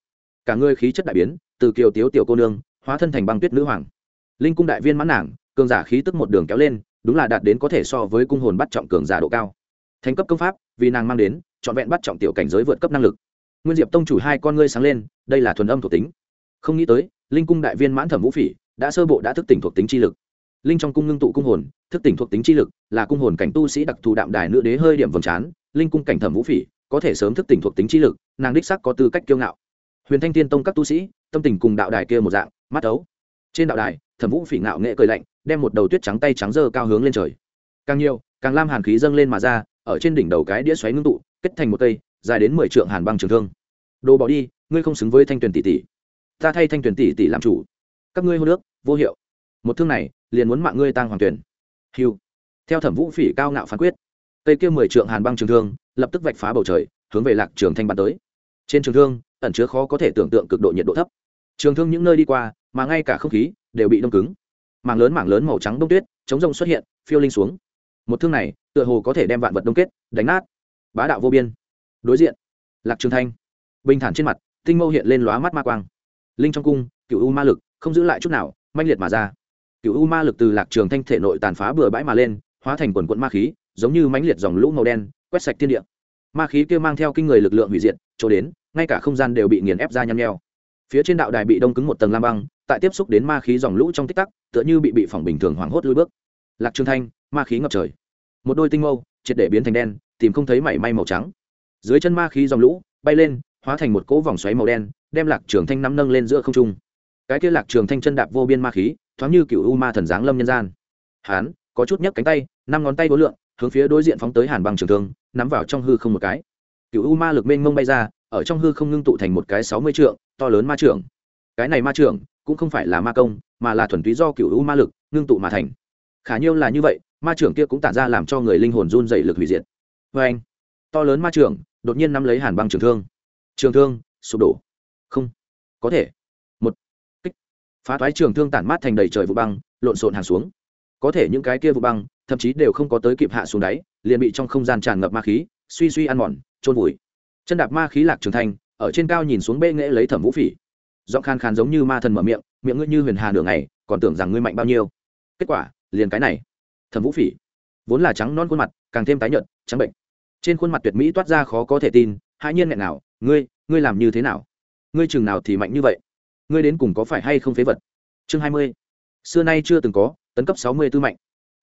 Cả ngươi khí chất đại biến, từ kiều tiếu tiểu cô nương, hóa thân thành băng tuyết nữ hoàng. Linh cung đại viên mãn nàng, cường giả khí tức một đường kéo lên, đúng là đạt đến có thể so với cung hồn bắt trọng cường giả độ cao. Thành cấp công pháp, vì nàng mang đến, trọn vẹn bắt trọng tiểu cảnh giới vượt cấp năng lực nguyên diệp tông chủ hai con ngươi sáng lên, đây là thuần âm thuộc tính. Không nghĩ tới, linh cung đại viên mãn thẩm vũ phỉ, đã sơ bộ đã thức tỉnh thuộc tính chi lực. Linh trong cung ngưng tụ cung hồn, thức tỉnh thuộc tính chi lực, là cung hồn cảnh tu sĩ đặc thù đạm đài nữ đế hơi điểm vầng trán, linh cung cảnh thẩm vũ phỉ, có thể sớm thức tỉnh thuộc tính chi lực, nàng đích sắc có tư cách kiêu ngạo. Huyền thanh tiên tông các tu sĩ, tâm tình cùng đạo đài kia một dạng, mắt ấu. Trên đạo đài, thẩm vũ phỉ ngạo nghệ cười lạnh, đem một đầu tuyết trắng tay trắng dơ cao hướng lên trời. Càng nhiều, càng lam hàn khí dâng lên mà ra, ở trên đỉnh đầu cái đĩa xoáy ngưng tụ, kết thành một cây dài đến mười trượng hàn băng trường thương. Đồ bỏ đi, ngươi không xứng với thanh tuyền tỷ tỷ. Ta thay thanh tuyền tỷ tỷ làm chủ. Các ngươi hô nước, vô hiệu. Một thương này, liền muốn mạng ngươi tăng hoàng tuyển. Hiu theo thẩm vũ phỉ cao ngạo phán quyết cây kia mười trượng hàn băng trường thương, lập tức vạch phá bầu trời, hướng về lạc trường thanh bắn tới. Trên trường thương, ẩn chứa khó có thể tưởng tượng cực độ nhiệt độ thấp. Trường thương những nơi đi qua, mà ngay cả không khí, đều bị đông cứng. Mảng lớn mảng lớn màu trắng đông tuyết, chống rông xuất hiện, phiêu linh xuống. Một thương này, tựa hồ có thể đem vạn vật đông kết, đánh nát. Bá đạo vô biên đối diện, lạc trường thanh. Bình thản trên mặt, tinh mâu hiện lên lóa mắt ma quang. Linh trong cung cựu u ma lực, không giữ lại chút nào manh liệt mà ra. Cựu u ma lực từ lạc trường thanh thể nội tàn phá bừa bãi mà lên, hóa thành quần quận ma khí, giống như mãnh liệt dòng lũ màu đen, quét sạch thiên địa. Ma khí kia mang theo kinh người lực lượng hủy diệt, chỗ đến, ngay cả không gian đều bị nghiền ép ra nhăm nheo. Phía trên đạo đài bị đông cứng một tầng lam băng, tại tiếp xúc đến ma khí dòng lũ trong tích tắc, tựa như bị bị phỏng bình thường hoảng hốt lưỡi bước. Lạc trường thanh, ma khí ngập trời. Một đôi tinh mâu, triệt để biến thành đen, tìm không thấy mảy may màu trắng dưới chân ma khí dòng lũ, bay lên, hóa thành một cỗ vòng xoáy màu đen, đem lạc trường thanh nắm nâng lên giữa không trung. Cái kia lạc trường thanh chân đạp vô biên ma khí, thoáng như cựu u ma thần giáng lâm nhân gian. Hán, có chút nhấc cánh tay, năm ngón tay vô lượng, hướng phía đối diện phóng tới hàn băng trường thương, nắm vào trong hư không một cái. Cựu u ma lực mênh mông bay ra, ở trong hư không ngưng tụ thành một cái sáu mươi trượng, to lớn ma trưởng. Cái này ma trưởng, cũng không phải là ma công, mà là thuần túy do cựu u ma lực ngưng tụ mà thành. Khả nhiêu là như vậy, ma trưởng kia cũng tản ra làm cho người linh hồn run dày lực hủy diệt. Vê anh to lớn ma trưởng đột nhiên nắm lấy hàn băng trường thương. Trường thương, sụp đổ. Không, có thể. Một, kích. Phá thoái trường thương tản mát thành đầy trời vụ băng, lộn xộn hàng xuống. Có thể những cái kia vụ băng, thậm chí đều không có tới kịp hạ xuống đáy, liền bị trong không gian tràn ngập ma khí, suy suy ăn mòn trôn vùi. Chân đạp ma khí lạc trường thành, ở trên cao nhìn xuống bê nghễ lấy thẩm vũ phỉ. Giọng khan khan giống như ma thần mở miệng miệng ngươi như huyền hà nửa ngày, còn tưởng rằng ngươi mạnh bao nhiêu. Kết quả, liền cái này. Thẩm vũ phỉ. Vốn là trắng non khuôn mặt, càng thêm tái nhợt, trắng bệnh trên khuôn mặt tuyệt mỹ toát ra khó có thể tin, hãi nhiên nghẹn nào ngươi ngươi làm như thế nào? Ngươi chừng nào thì mạnh như vậy? Ngươi đến cùng có phải hay không phế vật? Chương hai mươi. Xưa nay chưa từng có, tấn cấp sáu mươi tư mạnh.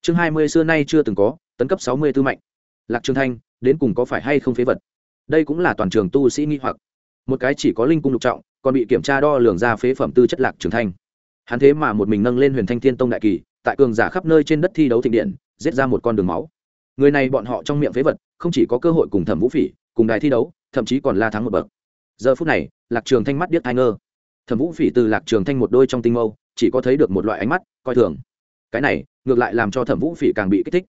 Chương hai mươi xưa nay chưa từng có, tấn cấp sáu mươi tư mạnh. Lạc trường thanh, đến cùng có phải hay không phế vật? Đây cũng là toàn trường tu sĩ nghi hoặc. Một cái chỉ có linh cung lục trọng, còn bị kiểm tra đo lường ra phế phẩm tư chất lạc trường thanh. Hắn thế mà một mình nâng lên huyền thanh thiên tông đại kỳ, tại cường giả khắp nơi trên đất thi đấu thịnh điện, giết ra một con đường máu người này bọn họ trong miệng phế vật, không chỉ có cơ hội cùng thẩm vũ phỉ, cùng đài thi đấu, thậm chí còn la thắng một bậc. Giờ phút này, lạc trường thanh mắt điếc thai ngơ. Thẩm vũ phỉ từ lạc trường thanh một đôi trong tinh mâu, chỉ có thấy được một loại ánh mắt, coi thường. Cái này, ngược lại làm cho thẩm vũ phỉ càng bị kích thích.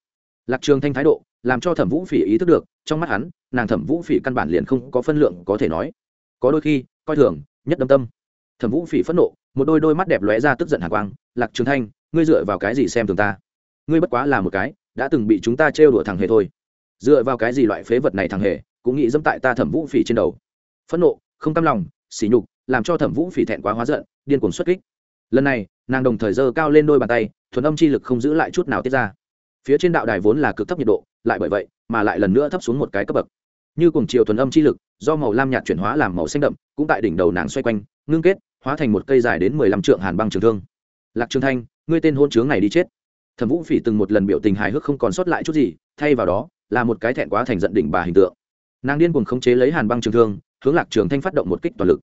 Lạc trường thanh thái độ, làm cho thẩm vũ phỉ ý thức được, trong mắt hắn, nàng thẩm vũ phỉ căn bản liền không có phân lượng có thể nói. Có đôi khi, coi thường, nhất đâm tâm. Thẩm vũ phỉ phẫn nộ, một đôi đôi mắt đẹp lóe ra tức giận hàn quang. Lạc trường thanh, ngươi dựa vào cái gì xem thường ta? Ngươi bất quá là một cái đã từng bị chúng ta trêu đùa thằng hề thôi. Dựa vào cái gì loại phế vật này thằng hề, cũng nghĩ dẫm tại ta thẩm vũ phỉ trên đầu. Phẫn nộ, không cam lòng, sỉ nhục, làm cho thẩm vũ phỉ thẹn quá hóa giận, điên cuồng xuất kích. Lần này, nàng đồng thời giơ cao lên đôi bàn tay, thuần âm chi lực không giữ lại chút nào tiết ra. Phía trên đạo đài vốn là cực thấp nhiệt độ, lại bởi vậy mà lại lần nữa thấp xuống một cái cấp bậc. Như cùng chiều thuần âm chi lực, do màu lam nhạt chuyển hóa làm màu xanh đậm, cũng tại đỉnh đầu nàng xoay quanh, ngưng kết, hóa thành một cây dài đến mười lăm trượng hàn băng trường thương. Lạc trường thanh, ngươi tên hôn trướng này đi chết thẩm vũ phỉ từng một lần biểu tình hài hước không còn sót lại chút gì, thay vào đó, là một cái thẹn quá thành giận đỉnh bà hình tượng. Nàng điên cuồng khống chế lấy hàn băng trường thương, hướng lạc trường thanh phát động một kích toàn lực.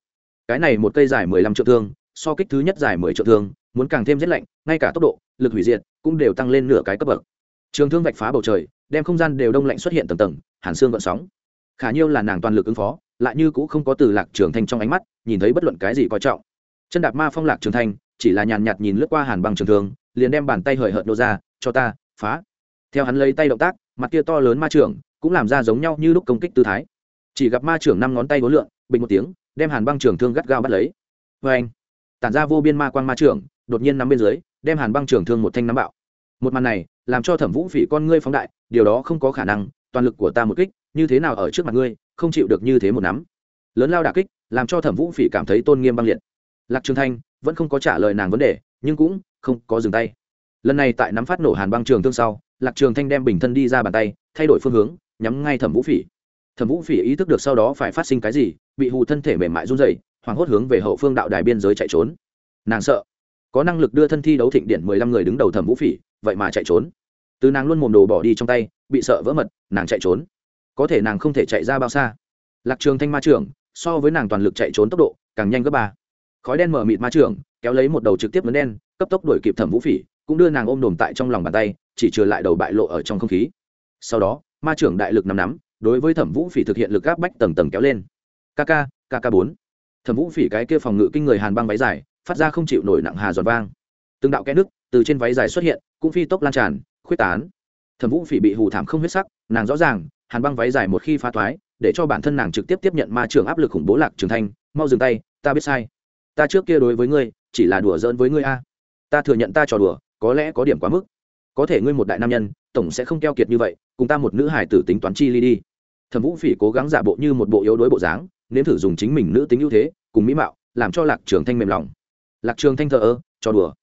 Cái này một cây dài mười lăm triệu thương, so kích thứ nhất dài mười triệu thương, muốn càng thêm rét lạnh, ngay cả tốc độ, lực hủy diệt, cũng đều tăng lên nửa cái cấp bậc. Trường thương vạch phá bầu trời, đem không gian đều đông lạnh xuất hiện tầng tầng, hàn xương gợn sóng. Khả nhiêu là nàng toàn lực ứng phó, lại như cũng không có từ lạc trường thanh trong ánh mắt, nhìn thấy bất luận cái gì coi trọng. Chân đạp ma phong lạc trường thanh, chỉ là nhàn nhạt nhìn lướt qua hàn băng trường thương liền đem bàn tay hời hợt nô ra, cho ta, phá. Theo hắn lấy tay động tác, mặt kia to lớn ma trưởng cũng làm ra giống nhau như lúc công kích tư thái. Chỉ gặp ma trưởng năm ngón tay vốn lượn, bình một tiếng, đem hàn băng trưởng thương gắt gao bắt lấy. Vê anh, tản ra vô biên ma quang ma trưởng, đột nhiên nắm bên dưới, đem hàn băng trưởng thương một thanh nắm bạo. Một màn này, làm cho thẩm vũ phỉ con ngươi phóng đại, điều đó không có khả năng, toàn lực của ta một kích, như thế nào ở trước mặt ngươi, không chịu được như thế một nắm. Lớn lao đà kích, làm cho thẩm vũ phỉ cảm thấy tôn nghiêm băng liệt. Lạc trường thanh vẫn không có trả lời nàng vấn đề, nhưng cũng không có dừng tay. Lần này tại nắm phát nổ hàn băng trường thương sau, lạc trường thanh đem bình thân đi ra bàn tay, thay đổi phương hướng, nhắm ngay thẩm vũ phỉ. Thẩm vũ phỉ ý thức được sau đó phải phát sinh cái gì, bị hù thân thể mềm mại run rẩy, hoảng hốt hướng về hậu phương đạo đài biên giới chạy trốn. Nàng sợ. Có năng lực đưa thân thi đấu thịnh điện mười lăm người đứng đầu thẩm vũ phỉ, vậy mà chạy trốn. Từ nàng luôn mồm đồ bỏ đi trong tay, bị sợ vỡ mật, nàng chạy trốn. Có thể nàng không thể chạy ra bao xa. Lạc trường thanh ma trưởng, so với nàng toàn lực chạy trốn tốc độ, càng nhanh gấp ba. Khói đen mở mịt ma trưởng, kéo lấy một đầu trực tiếp vấn đen cấp tốc đuổi kịp thẩm vũ phỉ, cũng đưa nàng ôm đồm tại trong lòng bàn tay, chỉ trừ lại đầu bại lộ ở trong không khí. Sau đó, ma trưởng đại lực nắm nắm, đối với thẩm vũ phỉ thực hiện lực gáp bách tầng tầng kéo lên. Kk kk bốn. Thẩm vũ phỉ cái kia phòng ngự kinh người hàn băng váy dài, phát ra không chịu nổi nặng hà giòn vang. Từng đạo kẽ nước từ trên váy dài xuất hiện, cũng phi tốc lan tràn, khuyết tán. Thẩm vũ phỉ bị hù thảm không huyết sắc, nàng rõ ràng, hàn băng váy dài một khi phá thoái, để cho bản thân nàng trực tiếp tiếp nhận ma trưởng áp lực khủng bố lạc trường thanh, mau dừng tay, ta biết sai. Ta trước kia đối với ngươi, chỉ là đùa giỡn với ngươi a ta thừa nhận ta trò đùa, có lẽ có điểm quá mức. Có thể ngươi một đại nam nhân, tổng sẽ không keo kiệt như vậy, cùng ta một nữ hải tử tính toán chi ly đi. Thẩm vũ phỉ cố gắng giả bộ như một bộ yếu đuối bộ dáng, nếm thử dùng chính mình nữ tính ưu thế, cùng mỹ mạo, làm cho lạc trường thanh mềm lòng. Lạc trường thanh thờ ơ, trò đùa.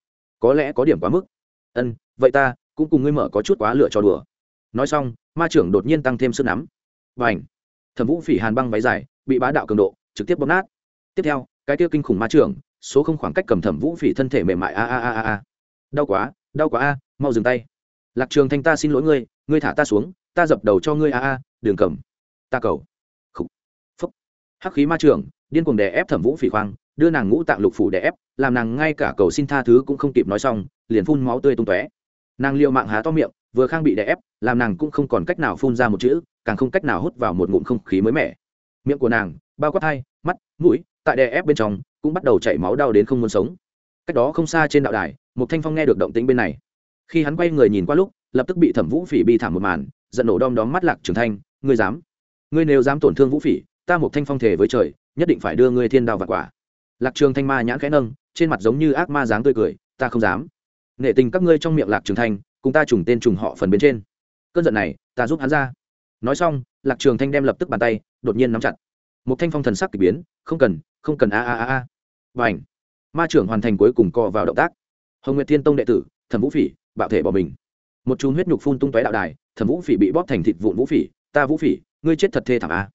Có lẽ có điểm quá mức. Ân, vậy ta cũng cùng ngươi mở có chút quá lựa trò đùa. Nói xong, ma trưởng đột nhiên tăng thêm sức nắm. Và ảnh thẩm vũ phỉ hàn băng váy dài, bị bá đạo cường độ, trực tiếp bóp nát. Tiếp theo, cái tiêu kinh khủng ma trưởng số không khoảng cách cầm thẩm vũ phỉ thân thể mềm mại, a a a a a. Đau quá đau quá, a, mau dừng tay. Lạc trường thanh ta xin lỗi ngươi ngươi thả ta xuống, ta dập đầu cho ngươi, a a đường cầm. Ta cầu. Khúc phúc. Hắc khí ma trường điên cuồng đè ép thẩm vũ phỉ khoang, đưa nàng ngũ tạng lục phủ đè ép, làm nàng ngay cả cầu xin tha thứ cũng không kịp nói xong, liền phun máu tươi tung tóe. Nàng liệu mạng há to miệng, vừa khang bị đè ép, làm nàng cũng không còn cách nào phun ra một chữ, càng không cách nào hút vào một ngụm không khí mới mẻ. Miệng của nàng, bao quát hai, mắt, mũi tại đè ép bên trong, cũng bắt đầu chảy máu đau đến không muốn sống. Cách đó không xa trên đạo đài một thanh phong nghe được động tĩnh bên này. Khi hắn quay người nhìn qua lúc, lập tức bị thẩm vũ phỉ bi thảm một màn, giận nổ đom đóm mắt lạc trường thanh, ngươi dám? Ngươi nếu dám tổn thương vũ phỉ, ta một thanh phong thể với trời, nhất định phải đưa ngươi thiên đao vặt quả. Lạc trường thanh ma nhãn khẽ nâng, trên mặt giống như ác ma dáng tươi cười, ta không dám. Nghệ tình các ngươi trong miệng lạc trường thanh, cùng ta trùng tên trùng họ phần bên trên. Cơn giận này, ta giúp hắn ra. Nói xong, lạc trường thanh đem lập tức bàn tay, đột nhiên nắm chặt. Một thanh phong thần sắc kỳ biến, không cần không cần a a a a. Và ảnh ma trưởng hoàn thành cuối cùng co vào động tác. Hồng nguyệt thiên tông đệ tử thẩm vũ phỉ bạo thể bỏ mình. Một chùm huyết nhục phun tung tóe đạo đài thẩm vũ phỉ bị bóp thành thịt vụn vũ phỉ ta vũ phỉ ngươi chết thật thê thảm a.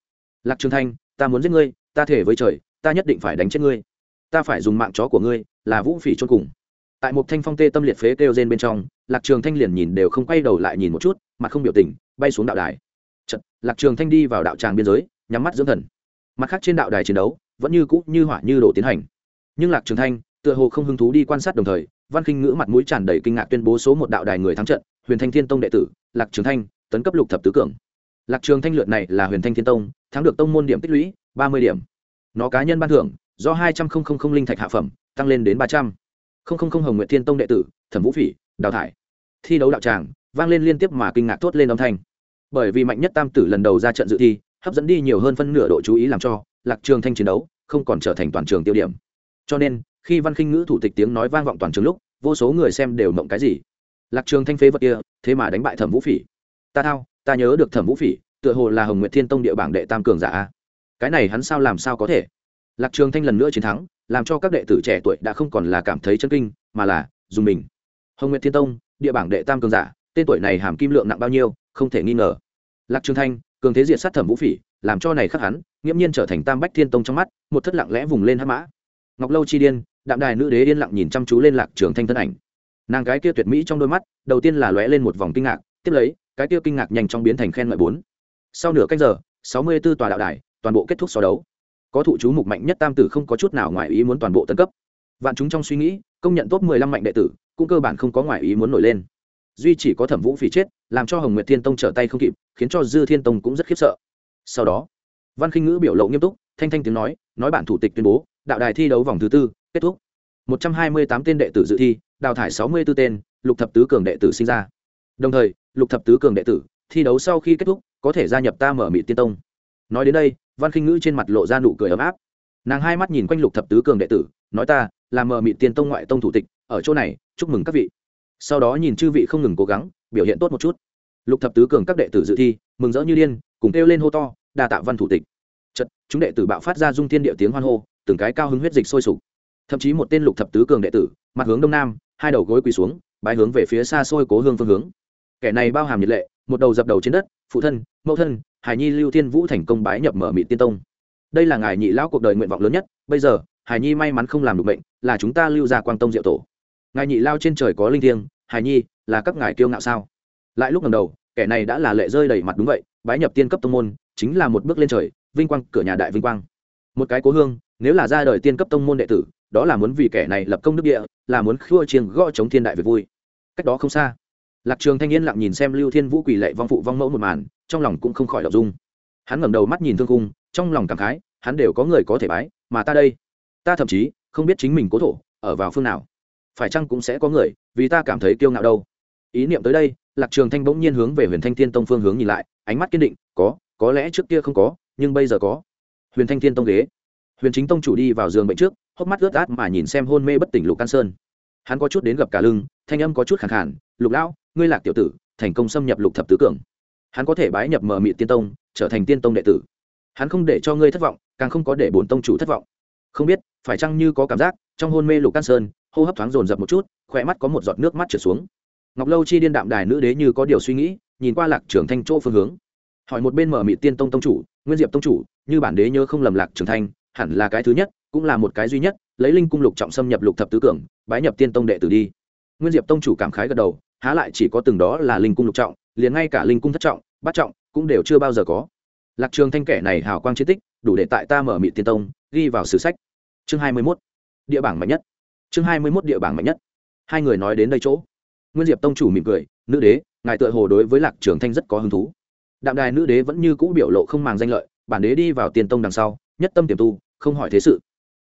Lạc trường thanh ta muốn giết ngươi ta thể với trời ta nhất định phải đánh chết ngươi. Ta phải dùng mạng chó của ngươi là vũ phỉ chôn cùng. Tại một thanh phong tê tâm liệt phế kêu rên bên trong lạc trường thanh liền nhìn đều không quay đầu lại nhìn một chút mặt không biểu tình bay xuống đạo đài. Chật, lạc trường thanh đi vào đạo tràng biên giới nhắm mắt dưỡng thần. Mặt khác trên đạo đài chiến đấu vẫn như cũ như hỏa như đổ tiến hành. Nhưng lạc trường thanh tựa hồ không hứng thú đi quan sát đồng thời, văn kinh ngữ mặt mũi tràn đầy kinh ngạc tuyên bố số một đạo đài người thắng trận, huyền thanh thiên tông đệ tử, lạc trường thanh, tấn cấp lục thập tứ cường. Lạc trường thanh lượt này là huyền thanh thiên tông, thắng được tông môn điểm tích lũy ba mươi điểm. Nó cá nhân ban thưởng, do hai trăm linh linh thạch hạ phẩm, tăng lên đến ba trăm. linh hồng nguyện thiên tông đệ tử, thẩm vũ phỉ, đào thải. Thi đấu đạo tràng, vang lên liên tiếp mà kinh ngạc thốt lên âm thanh. Bởi vì mạnh nhất tam tử lần đầu ra trận dự thi, hấp dẫn đi nhiều hơn phân nửa độ chú ý làm cho lạc trường thanh chiến đấu không còn trở thành toàn trường tiêu điểm. Cho nên, khi văn khinh ngữ thủ tịch tiếng nói vang vọng toàn trường lúc, vô số người xem đều mộng cái gì. Lạc trường thanh phế vật kia, thế mà đánh bại thẩm vũ phỉ. Ta thao, ta nhớ được thẩm vũ phỉ, tựa hồ là hồng nguyệt thiên tông địa bảng đệ tam cường giả cái này hắn sao làm sao có thể? Lạc trường thanh lần nữa chiến thắng, làm cho các đệ tử trẻ tuổi đã không còn là cảm thấy chân kinh, mà là dùng mình. Hồng nguyệt thiên tông, địa bảng đệ tam cường giả, tên tuổi này hàm kim lượng nặng bao nhiêu, không thể nghi ngờ. Lạc trường thanh, cường thế diện sát thẩm vũ phỉ, làm cho này khắc hắn nghiễm nhiên trở thành tam bách thiên tông trong mắt, một thất lặng lẽ vùng lên hắc mã. Ngọc lâu chi điên, đạm đài nữ đế yên lặng nhìn chăm chú lên lạc trường thanh thân ảnh. Nàng cái kia tuyệt mỹ trong đôi mắt, đầu tiên là lóe lên một vòng kinh ngạc, tiếp lấy, cái kia kinh ngạc nhanh chóng biến thành khen ngợi bốn. Sau nửa canh giờ, sáu mươi 64 tòa đạo đài, toàn bộ kết thúc so đấu. Có thụ chú mục mạnh nhất tam tử không có chút nào ngoài ý muốn toàn bộ tấn cấp. Vạn chúng trong suy nghĩ, công nhận top mười lăm mạnh đệ tử, cũng cơ bản không có ngoài ý muốn nổi lên. Duy chỉ có thẩm vũ phỉ chết, làm cho hồng nguyệt thiên tông trở tay không kịp, khiến cho dư thiên tông cũng rất khiếp sợ. Sau đó văn khinh ngữ biểu lộ nghiêm túc, thanh thanh tiếng nói nói bản thủ tịch tuyên bố, đạo đài thi đấu vòng thứ tư, kết thúc. Một trăm hai mươi tám tên đệ tử dự thi, đào thải sáu mươi 64 tên, lục thập tứ cường đệ tử sinh ra. Đồng thời, lục thập tứ cường đệ tử, thi đấu sau khi kết thúc, có thể gia nhập ta mở mị tiên tông. Nói đến đây, văn khinh ngữ trên mặt lộ ra nụ cười ấm áp. Nàng hai mắt nhìn quanh lục thập tứ cường đệ tử, nói ta, là mở mị tiên tông ngoại tông thủ tịch, ở chỗ này, chúc mừng các vị. Sau đó nhìn chư vị không ngừng cố gắng, biểu hiện tốt một chút. Lục thập tứ cường các đệ tử dự thi, mừng rỡ như điên, cùng kêu lên hô to, đa tạ văn thủ tịch chật, chúng đệ tử bạo phát ra dung thiên địa tiếng hoan hô, từng cái cao hứng huyết dịch sôi sục. Thậm chí một tên lục thập tứ cường đệ tử, mặt hướng đông nam, hai đầu gối quỳ xuống, bái hướng về phía xa xôi cố hương phương hướng. Kẻ này bao hàm nhiệt lệ, một đầu dập đầu trên đất, phụ thân, mẫu thân hải nhi lưu thiên vũ thành công bái nhập mở mị tiên tông. Đây là ngài nhị lão cuộc đời nguyện vọng lớn nhất, bây giờ hải nhi may mắn không làm được bệnh, là chúng ta lưu ra quang tông diệu tổ. Ngài nhị lao trên trời có linh thiêng hải nhi, là các ngài kiêu ngạo sao? Lại lúc lần đầu, kẻ này đã là lệ rơi đầy mặt đúng vậy, bái nhập tiên cấp tông môn, chính là một bước lên trời vinh quang, cửa nhà đại vinh quang. Một cái cố hương, nếu là ra đời tiên cấp tông môn đệ tử, đó là muốn vì kẻ này lập công đức địa, là muốn khua chiêng gõ chống thiên đại về vui. Cách đó không xa, lạc trường thanh niên lặng nhìn xem lưu thiên vũ quỳ lệ vong phụ vong mẫu một màn, trong lòng cũng không khỏi đọc dung. Hắn ngẩng đầu mắt nhìn thương cung trong lòng cảm khái, hắn đều có người có thể bái, mà ta đây, ta thậm chí không biết chính mình cố thổ, ở vào phương nào. Phải chăng cũng sẽ có người, vì ta cảm thấy kiêu ngạo đâu. Ý niệm tới đây, lạc trường thanh bỗng nhiên hướng về huyền thanh thiên tông phương hướng nhìn lại, ánh mắt kiên định, có có lẽ trước kia không có nhưng bây giờ có. Huyền thanh thiên tông ghế. Huyền chính tông chủ đi vào giường bệnh trước, hốc mắt ướt át mà nhìn xem hôn mê bất tỉnh lục can sơn. Hắn có chút đến gặp cả lưng, thanh âm có chút khẳng khản lục lão, ngươi lạc tiểu tử, thành công xâm nhập lục thập tứ cường. Hắn có thể bái nhập mờ mị tiên tông, trở thành tiên tông đệ tử. Hắn không để cho ngươi thất vọng, càng không có để bổn tông chủ thất vọng. Không biết, phải chăng như có cảm giác, trong hôn mê lục can sơn, hô hấp thoáng dồn dập một chút khỏe mắt có một giọt nước mắt trượt xuống. Ngọc lâu chi điên đạm đài nữ đế như có điều suy nghĩ, nhìn qua lạc trưởng thanh chỗ phương hướng. Hỏi một bên mở mị tiên tông tông chủ nguyên diệp tông chủ, như bản đế nhớ không lầm lạc trưởng thanh, hẳn là cái thứ nhất, cũng là một cái duy nhất, lấy linh cung lục trọng xâm nhập lục thập tứ cường, bái nhập tiên tông đệ tử đi. Nguyên diệp tông chủ cảm khái gật đầu, há lại chỉ có từng đó là linh cung lục trọng, liền ngay cả linh cung thất trọng, bát trọng, cũng đều chưa bao giờ có. Lạc trường thanh kẻ này hào quang chiến tích, đủ để tại ta mở mị tiên tông, ghi vào sử sách. Chương hai mươi 21. địa bảng mạnh nhất. Chương hai mươi 21 địa bảng mạnh nhất. Hai người nói đến đây chỗ. Nguyên diệp tông chủ mỉm cười, nữ đế, ngài tựa hồ đối với lạc trường thanh rất có hứng thú đạm đài nữ đế vẫn như cũ biểu lộ không màng danh lợi, bản đế đi vào tiền tông đằng sau, nhất tâm tiềm tu, không hỏi thế sự.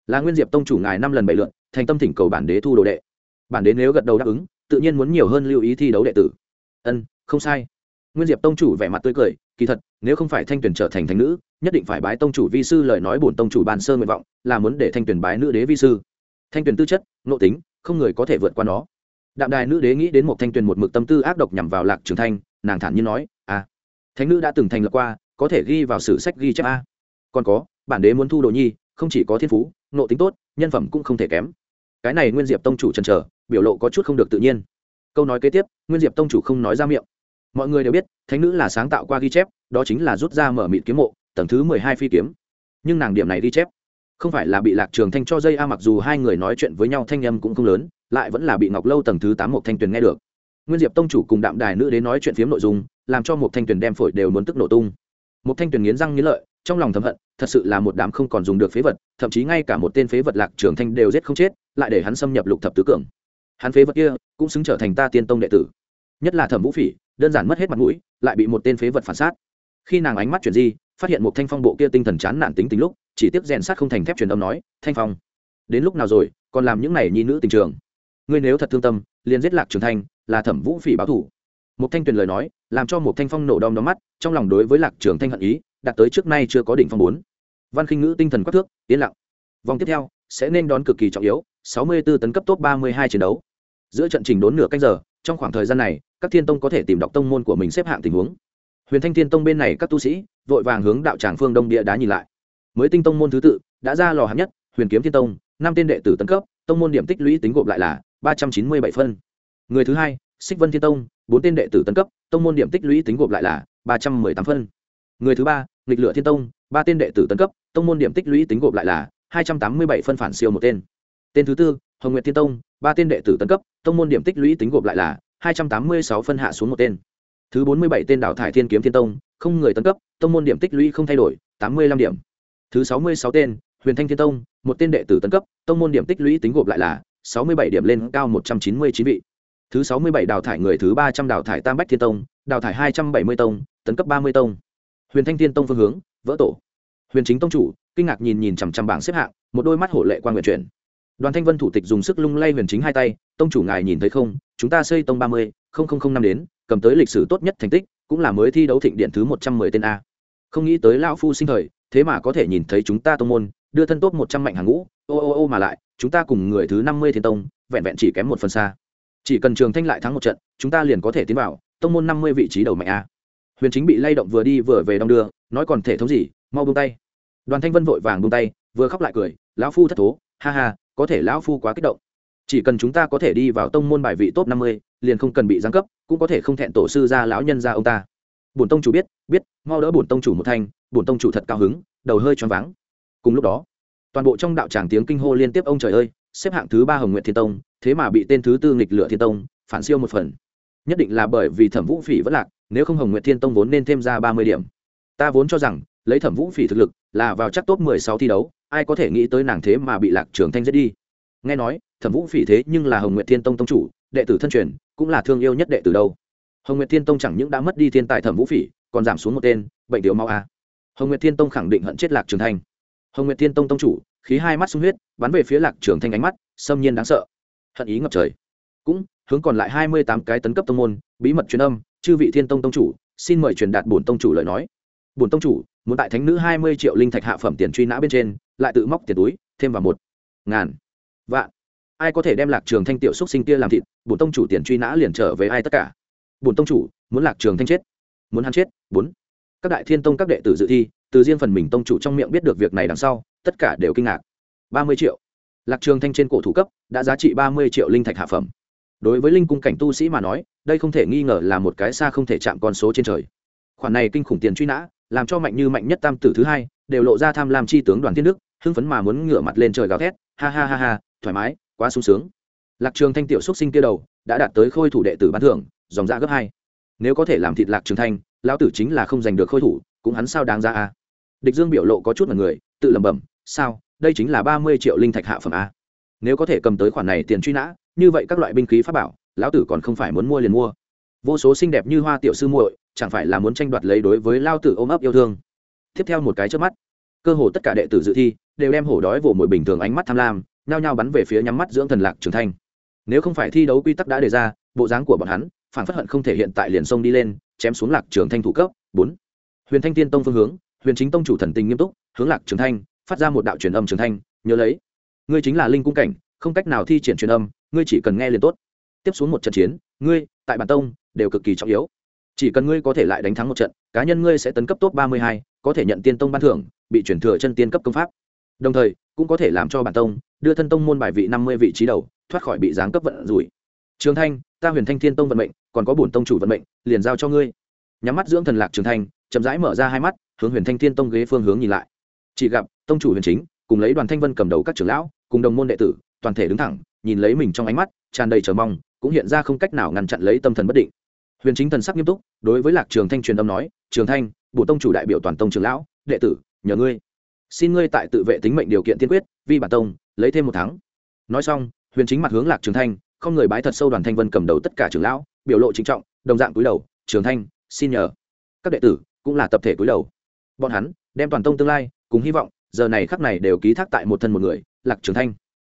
Là nguyên diệp tông chủ ngài năm lần bảy lượn, thành tâm thỉnh cầu bản đế thu đồ đệ. Bản đế nếu gật đầu đáp ứng, tự nhiên muốn nhiều hơn lưu ý thi đấu đệ tử. Ân, không sai. Nguyên diệp tông chủ vẻ mặt tươi cười, kỳ thật, nếu không phải thanh tuyển trở thành thành nữ, nhất định phải bái tông chủ vi sư lời nói bổn tông chủ bàn sơ nguyện vọng, là muốn để thanh tuyển bái nữ đế vi sư. Thanh tuyển tư chất nội tính, không người có thể vượt qua nó. Đạm đài nữ đế nghĩ đến một thanh tuyển một mực tâm tư ác độc nhằm vào lạc trường thanh, nàng thản nhiên nói à thánh nữ đã từng thành lập qua, có thể ghi vào sử sách ghi chép a. Còn có, bản đế muốn thu đồ nhi, không chỉ có thiên phú nộ tính tốt, nhân phẩm cũng không thể kém. Cái này nguyên diệp tông chủ chần trở biểu lộ có chút không được tự nhiên. Câu nói kế tiếp, nguyên diệp tông chủ không nói ra miệng. Mọi người đều biết, thánh nữ là sáng tạo qua ghi chép, đó chính là rút ra mở mịt kiếm mộ, tầng thứ mười hai phi kiếm. Nhưng nàng điểm này ghi chép, không phải là bị lạc trường thanh cho dây a, mặc dù hai người nói chuyện với nhau thanh âm cũng không lớn, lại vẫn là bị ngọc lâu tầng thứ tám một thanh tuyền nghe được nguyên diệp tông chủ cùng đạm đài nữ đến nói chuyện phiếm nội dung, làm cho một thanh tuyền đem phổi đều muốn tức nổ tung. Một thanh tuyền nghiến răng nghiến lợi, trong lòng thầm hận, thật sự là một đám không còn dùng được phế vật, thậm chí ngay cả một tên phế vật lạc trường thanh đều giết không chết, lại để hắn xâm nhập lục thập tứ cường. Hắn phế vật kia cũng xứng trở thành ta tiên tông đệ tử. Nhất là thẩm vũ phỉ, đơn giản mất hết mặt mũi, lại bị một tên phế vật phản sát. Khi nàng ánh mắt chuyển di, phát hiện một thanh phong bộ kia tinh thần chán nản tính tính lúc, chỉ tiếp rèn sát không thành thép truyền âm nói, thanh phong, đến lúc nào rồi, còn làm những này nhi nữ tình trường? Ngươi nếu thật thương tâm, liền giết lạc trường thanh, là thẩm vũ phỉ báo thủ. Một thanh tuyền lời nói, làm cho một thanh phong nổ đom đóm mắt, trong lòng đối với lạc trường thanh hận ý, đạt tới trước nay chưa có đỉnh phong bốn. Văn khinh ngữ tinh thần quắc thước, yên lặng. Vòng tiếp theo, sẽ nên đón cực kỳ trọng yếu 64 tấn cấp top 32 chiến đấu. Giữa trận trình đốn nửa canh giờ, trong khoảng thời gian này, các thiên tông có thể tìm đọc tông môn của mình xếp hạng tình huống. Huyền thanh thiên tông bên này các tu sĩ, vội vàng hướng đạo tràng phương đông địa đá nhìn lại. Mới tinh tông môn thứ tự, đã ra lò hạng nhất, huyền kiếm thiên tông, năm tên đệ tử tấn cấp, tông môn điểm tích lũy tính gộp lại là ba trăm chín mươi bảy phân. Người thứ hai, xích vân thiên tông, bốn tên đệ tử tấn cấp, tông môn điểm tích lũy tính gộp lại là ba trăm mười tám phân. Người thứ ba, nghịch lửa thiên tông, ba tên đệ tử tấn cấp, tông môn điểm tích lũy tính gộp lại là hai trăm tám mươi bảy phân phản siêu một tên. Tên thứ tư, hồng nguyệt thiên tông, ba tên đệ tử tấn cấp, tông môn điểm tích lũy tính gộp lại là hai trăm tám mươi sáu phân hạ xuống một tên. Thứ bốn mươi bảy tên đào thải thiên kiếm thiên tông, không người tấn cấp, tông môn điểm tích lũy không thay đổi, tám mươi lăm điểm. Thứ sáu mươi sáu tên, huyền thanh thiên tông, một tên đệ tử tấn cấp, tông môn điểm tích lũy tính gộp lại là sáu mươi bảy điểm lên cao một trăm chín mươi chín vị. Thứ sáu mươi bảy đào thải người, thứ ba trăm đào thải tam bách thiên tông, đào thải hai trăm bảy mươi tông, tấn cấp ba mươi tông. Huyền thanh thiên tông phương hướng, vỡ tổ. Huyền chính tông chủ, kinh ngạc nhìn nhìn chằm chằm bảng xếp hạng, một đôi mắt hổ lệ quan nguyện chuyển. Đoàn thanh vân thủ tịch dùng sức lung lay huyền chính hai tay, tông chủ ngài nhìn thấy không? Chúng ta xây tông ba mươi năm đến, cầm tới lịch sử tốt nhất thành tích, cũng là mới thi đấu thịnh điện thứ một trăm mười tên a. Không nghĩ tới lão phu sinh thời, thế mà có thể nhìn thấy chúng ta tông môn, đưa thân tốt một trăm mạnh hàng ngũ, ô ô ô mà lại chúng ta cùng người thứ năm mươi thiên tông, vẹn vẹn chỉ kém một phần xa. Chỉ cần trường thanh lại thắng một trận, chúng ta liền có thể tiến vào, tông môn năm mươi vị trí đầu mạnh a. Huyền chính bị lay động vừa đi vừa về đong đưa, nói còn thể thống gì, mau buông tay. Đoàn thanh vân vội vàng buông tay, vừa khóc lại cười, lão phu thất thố, ha ha, có thể lão phu quá kích động. Chỉ cần chúng ta có thể đi vào tông môn bài vị top năm mươi, liền không cần bị giáng cấp, cũng có thể không thẹn tổ sư ra lão nhân ra ông ta. Bổn tông chủ biết biết, mau đỡ bổn tông chủ một thanh, bổn tông chủ thật cao hứng, đầu hơi choáng váng. Cùng lúc đó toàn bộ trong đạo tràng tiếng kinh hô liên tiếp ông trời ơi, xếp hạng thứ ba hồng nguyện thiên tông, thế mà bị tên thứ tư nghịch lửa thiên tông, phản siêu một phần. Nhất định là bởi vì thẩm vũ phỉ vẫn lạc, nếu không hồng nguyện thiên tông vốn nên thêm ra ba mươi điểm. Ta vốn cho rằng, lấy thẩm vũ phỉ thực lực, là vào chắc top mười sáu thi đấu, ai có thể nghĩ tới nàng thế mà bị lạc trường thanh giết đi. Nghe nói, thẩm vũ phỉ thế nhưng là hồng nguyệt thiên tông tông chủ, đệ tử thân truyền, cũng là thương yêu nhất đệ tử đâu. Hồng nguyệt thiên tông chẳng những đã mất đi thiên tài thẩm vũ phỉ, còn giảm xuống một tên, bệnh tiểu mau a. Hồng nguyệt thiên tông khẳng định hận chết lạc trường thanh hồng nguyệt thiên tông tông chủ, khí hai mắt sung huyết, bắn về phía lạc trường thanh ánh mắt, xâm nhiên đáng sợ. Hận ý ngập trời. Cũng, hướng còn lại hai mươi tám cái tấn cấp tông môn, bí mật truyền âm, chư vị thiên tông tông chủ, xin mời truyền đạt bổn tông chủ lời nói. Bổn tông chủ, muốn tại thánh nữ hai mươi triệu linh thạch hạ phẩm tiền truy nã bên trên, lại tự móc tiền túi, thêm vào một ngàn vạn. Ai có thể đem lạc trường thanh tiểu xúc sinh kia làm thịt, bổn tông chủ tiền truy nã liền trở về ai tất cả. Bổn tông chủ, muốn lạc trường thanh chết, muốn hắn chết, bốn. Các đại thiên tông các đệ tử dự thi từ riêng phần mình tông chủ trong miệng biết được việc này đằng sau, tất cả đều kinh ngạc. Ba mươi triệu. Lạc trường thanh trên cổ thủ cấp, đã giá trị ba mươi triệu linh thạch hạ phẩm. Đối với linh cung cảnh tu sĩ mà nói, đây không thể nghi ngờ là một cái xa không thể chạm con số trên trời. Khoản này kinh khủng tiền truy nã, làm cho mạnh như mạnh nhất tam tử thứ hai, đều lộ ra tham lam chi tướng đoàn thiên đức, hưng phấn mà muốn ngửa mặt lên trời gào thét, ha ha ha ha, thoải mái, quá sung sướng. Lạc trường thanh tiểu xuất sinh kia đầu, đã đạt tới khôi thủ đệ tử bán thưởng, dòng ra gấp hai. Nếu có thể làm thịt lạc trường thanh, lão tử chính là không giành được khôi thủ, cũng hắn sao đáng ra à? Địch dương biểu lộ có chút mật người, tự lẩm bẩm, sao? Đây chính là ba mươi triệu linh thạch hạ phẩm a? Nếu có thể cầm tới khoản này tiền truy nã, như vậy các loại binh khí pháp bảo, lão tử còn không phải muốn mua liền mua. Vô số xinh đẹp như hoa tiểu sư muội, chẳng phải là muốn tranh đoạt lấy đối với lao tử ôm ấp yêu thương? Tiếp theo một cái trước mắt, cơ hồ tất cả đệ tử dự thi đều đem hổ đói vồ mồi bình thường ánh mắt tham lam, nhao nhao bắn về phía nhắm mắt dưỡng thần lạc trường thanh. Nếu không phải thi đấu quy tắc đã đề ra, bộ dáng của bọn hắn phản phất hận không thể hiện tại liền sông đi lên, chém xuống lạc trường thanh thủ cấp. Bốn. Huyền thanh tiên tông phương hướng huyền chính tông chủ thần tình nghiêm túc, hướng lạc trường thanh, phát ra một đạo truyền âm trường thanh, nhớ lấy, ngươi chính là linh cung cảnh, không cách nào thi triển truyền âm, ngươi chỉ cần nghe liền tốt. Tiếp xuống một trận chiến, ngươi, tại bản tông, đều cực kỳ trọng yếu. Chỉ cần ngươi có thể lại đánh thắng một trận, cá nhân ngươi sẽ tấn cấp top ba mươi hai, có thể nhận tiên tông ban thưởng, bị chuyển thừa chân tiên cấp công pháp. Đồng thời, cũng có thể làm cho bản tông, đưa thân tông môn bài vị năm mươi vị trí đầu, thoát khỏi bị giáng cấp vận rủi. Trường thanh, ta huyền thanh thiên tông vận mệnh, còn có bổn tông chủ vận mệnh, liền giao cho ngươi. Nhắm mắt dưỡng thần lạc trường thanh, chậm rãi mở ra hai mắt hướng huyền thanh thiên tông ghế phương hướng nhìn lại chỉ gặp tông chủ huyền chính cùng lấy đoàn thanh vân cầm đầu các trưởng lão cùng đồng môn đệ tử toàn thể đứng thẳng nhìn lấy mình trong ánh mắt tràn đầy chờ mong cũng hiện ra không cách nào ngăn chặn lấy tâm thần bất định huyền chính thần sắc nghiêm túc đối với lạc trường thanh truyền âm nói trường thanh bộ tông chủ đại biểu toàn tông trưởng lão đệ tử nhờ ngươi xin ngươi tại tự vệ tính mệnh điều kiện tiên quyết vi bản tông lấy thêm một tháng nói xong huyền chính mặt hướng lạc trường thanh không người bái thật sâu đoàn thanh vân cầm đầu tất cả trưởng lão biểu lộ chính trọng đồng dạng cúi đầu trường thanh xin nhờ các đệ tử cũng là tập thể cúi đầu bọn hắn đem toàn tông tương lai cùng hy vọng, giờ này khắc này đều ký thác tại một thân một người, lạc trường thanh.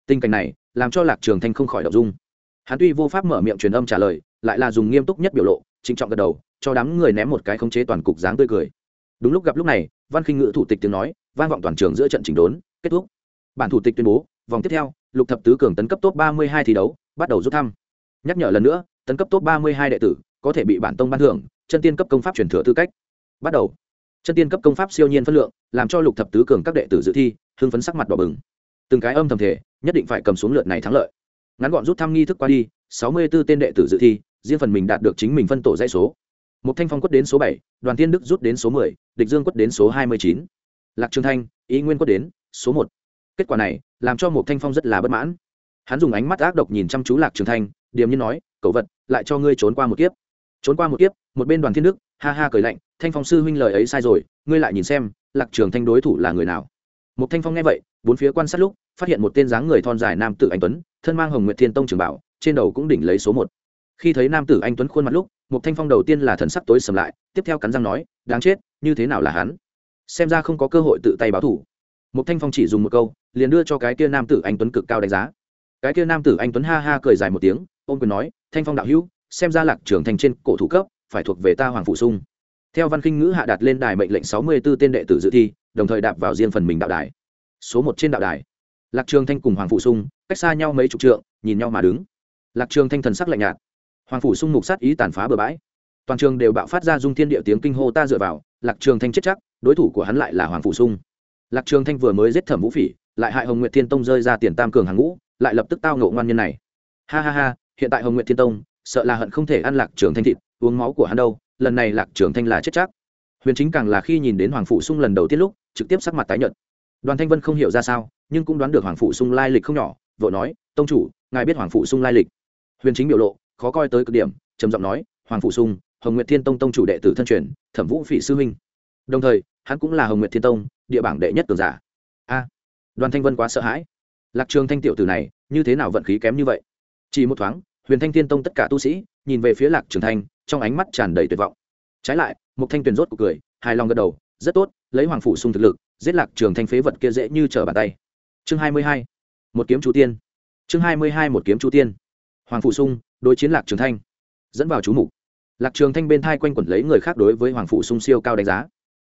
Tình cảnh này làm cho lạc trường thanh không khỏi động dung. Hắn tuy vô pháp mở miệng truyền âm trả lời, lại là dùng nghiêm túc nhất biểu lộ, trịnh trọng gật đầu, cho đám người ném một cái khống chế toàn cục dáng tươi cười. Đúng lúc gặp lúc này, văn khinh ngữ thủ tịch tiếng nói, vang vọng toàn trường giữa trận chỉnh đốn, kết thúc. Bản thủ tịch tuyên bố, vòng tiếp theo, lục thập tứ cường tấn cấp top ba mươi hai thi đấu, bắt đầu rút thăm. Nhắc nhở lần nữa, tấn cấp top ba mươi hai đệ tử có thể bị bản tông ban thưởng, chân tiên cấp công pháp truyền thừa tư cách. Bắt đầu chân tiên cấp công pháp siêu nhiên phân lượng, làm cho lục thập tứ cường các đệ tử dự thi, hưng phấn sắc mặt đỏ bừng. Từng cái âm thầm thể nhất định phải cầm xuống lượt này thắng lợi. Ngắn gọn rút thăm nghi thức qua đi, sáu mươi 64 tên đệ tử dự thi, riêng phần mình đạt được chính mình phân tổ dãy số. Một thanh phong quất đến số bảy, đoàn tiên đức rút đến số mười, địch dương quất đến số hai mươi chín. Lạc trường thanh, ý nguyên quất đến số một. Kết quả này, làm cho một thanh phong rất là bất mãn. Hắn dùng ánh mắt ác độc nhìn chăm chú lạc trường thanh, điềm nhiên nói cậu vật, lại cho ngươi trốn qua một kiếp. Trốn qua một kiếp, một bên đoàn thiên đức ha ha cười lạnh, thanh phong sư huynh lời ấy sai rồi, ngươi lại nhìn xem, lạc trường thanh đối thủ là người nào. Một thanh phong nghe vậy, bốn phía quan sát lúc, phát hiện một tên dáng người thon dài nam tử anh tuấn, thân mang hồng nguyệt thiên tông trường bảo, trên đầu cũng đỉnh lấy số một. Khi thấy nam tử anh tuấn khuôn mặt lúc một thanh phong đầu tiên là thần sắc tối sầm lại, tiếp theo cắn răng nói, đáng chết, như thế nào là hắn? Xem ra không có cơ hội tự tay báo thủ. Một thanh phong chỉ dùng một câu, liền đưa cho cái kia nam tử anh tuấn cực cao đánh giá. Cái kia nam tử anh tuấn ha ha cười dài một tiếng ôm quyền nói, thanh phong đạo hữu, xem ra lạc trưởng thành trên cổ thủ cấp phải thuộc về ta hoàng phụ sung. Theo văn kinh ngữ hạ đạt lên đài mệnh lệnh sáu mươi 64 tên đệ tử dự thi, đồng thời đạp vào riêng phần mình đạo đài. Số một trên đạo đài. Lạc trường thanh cùng hoàng phụ sung, cách xa nhau mấy chục trượng, nhìn nhau mà đứng. Lạc trường thanh thần sắc lạnh nhạt. Hoàng phủ sung mục sát ý tàn phá bừa bãi. Toàn trường đều bạo phát ra dung thiên địa tiếng kinh hô ta dựa vào, lạc trường thanh chết chắc, đối thủ của hắn lại là hoàng phủ sung. Lạc trường thanh vừa mới giết thẩm vũ phỉ, lại hại hồng nguyệt thiên tông rơi ra tiền tam cường hàng ngũ, lại lập tức tao ngộ ngoan nhân này. Ha ha ha, hiện tại hồng nguyệt thiên tông, sợ là hận không thể ăn lạc trường thanh thịt uống máu của hắn đâu, lần này lạc trường thanh là chết chắc. Huyền chính càng là khi nhìn đến hoàng phụ sung lần đầu tiên lúc, trực tiếp sắc mặt tái nhợt. Đoàn thanh vân không hiểu ra sao, nhưng cũng đoán được hoàng phụ sung lai lịch không nhỏ vợ nói, tông chủ, ngài biết hoàng phụ sung lai lịch? Huyền chính biểu lộ, khó coi tới cực điểm, trầm giọng nói, hoàng phụ sung, hồng nguyệt thiên tông tông chủ đệ tử thân truyền, thẩm vũ phỉ sư huynh. Đồng thời, hắn cũng là hồng nguyệt thiên tông, địa bảng đệ nhất cường giả. A. À, Đoàn thanh vân quá sợ hãi. Lạc trường thanh tiểu tử này, như thế nào vận khí kém như vậy? Chỉ một thoáng, huyền thanh thiên tông tất cả tu sĩ, nhìn về phía lạc trường thanh trong ánh mắt tràn đầy tuyệt vọng. Trái lại một thanh tuyền rốt cuộc cười, hài lòng gật đầu, rất tốt, lấy hoàng phủ sung thực lực, giết lạc trường thanh phế vật kia dễ như trở bàn tay. Chương hai mươi hai, một kiếm chú tiên. Chương hai mươi hai, một kiếm chú tiên. Hoàng phủ sung, đối chiến lạc trường thanh. Dẫn vào chú mục. Lạc trường thanh bên thai quanh quẩn lấy người khác đối với hoàng phủ sung siêu cao đánh giá.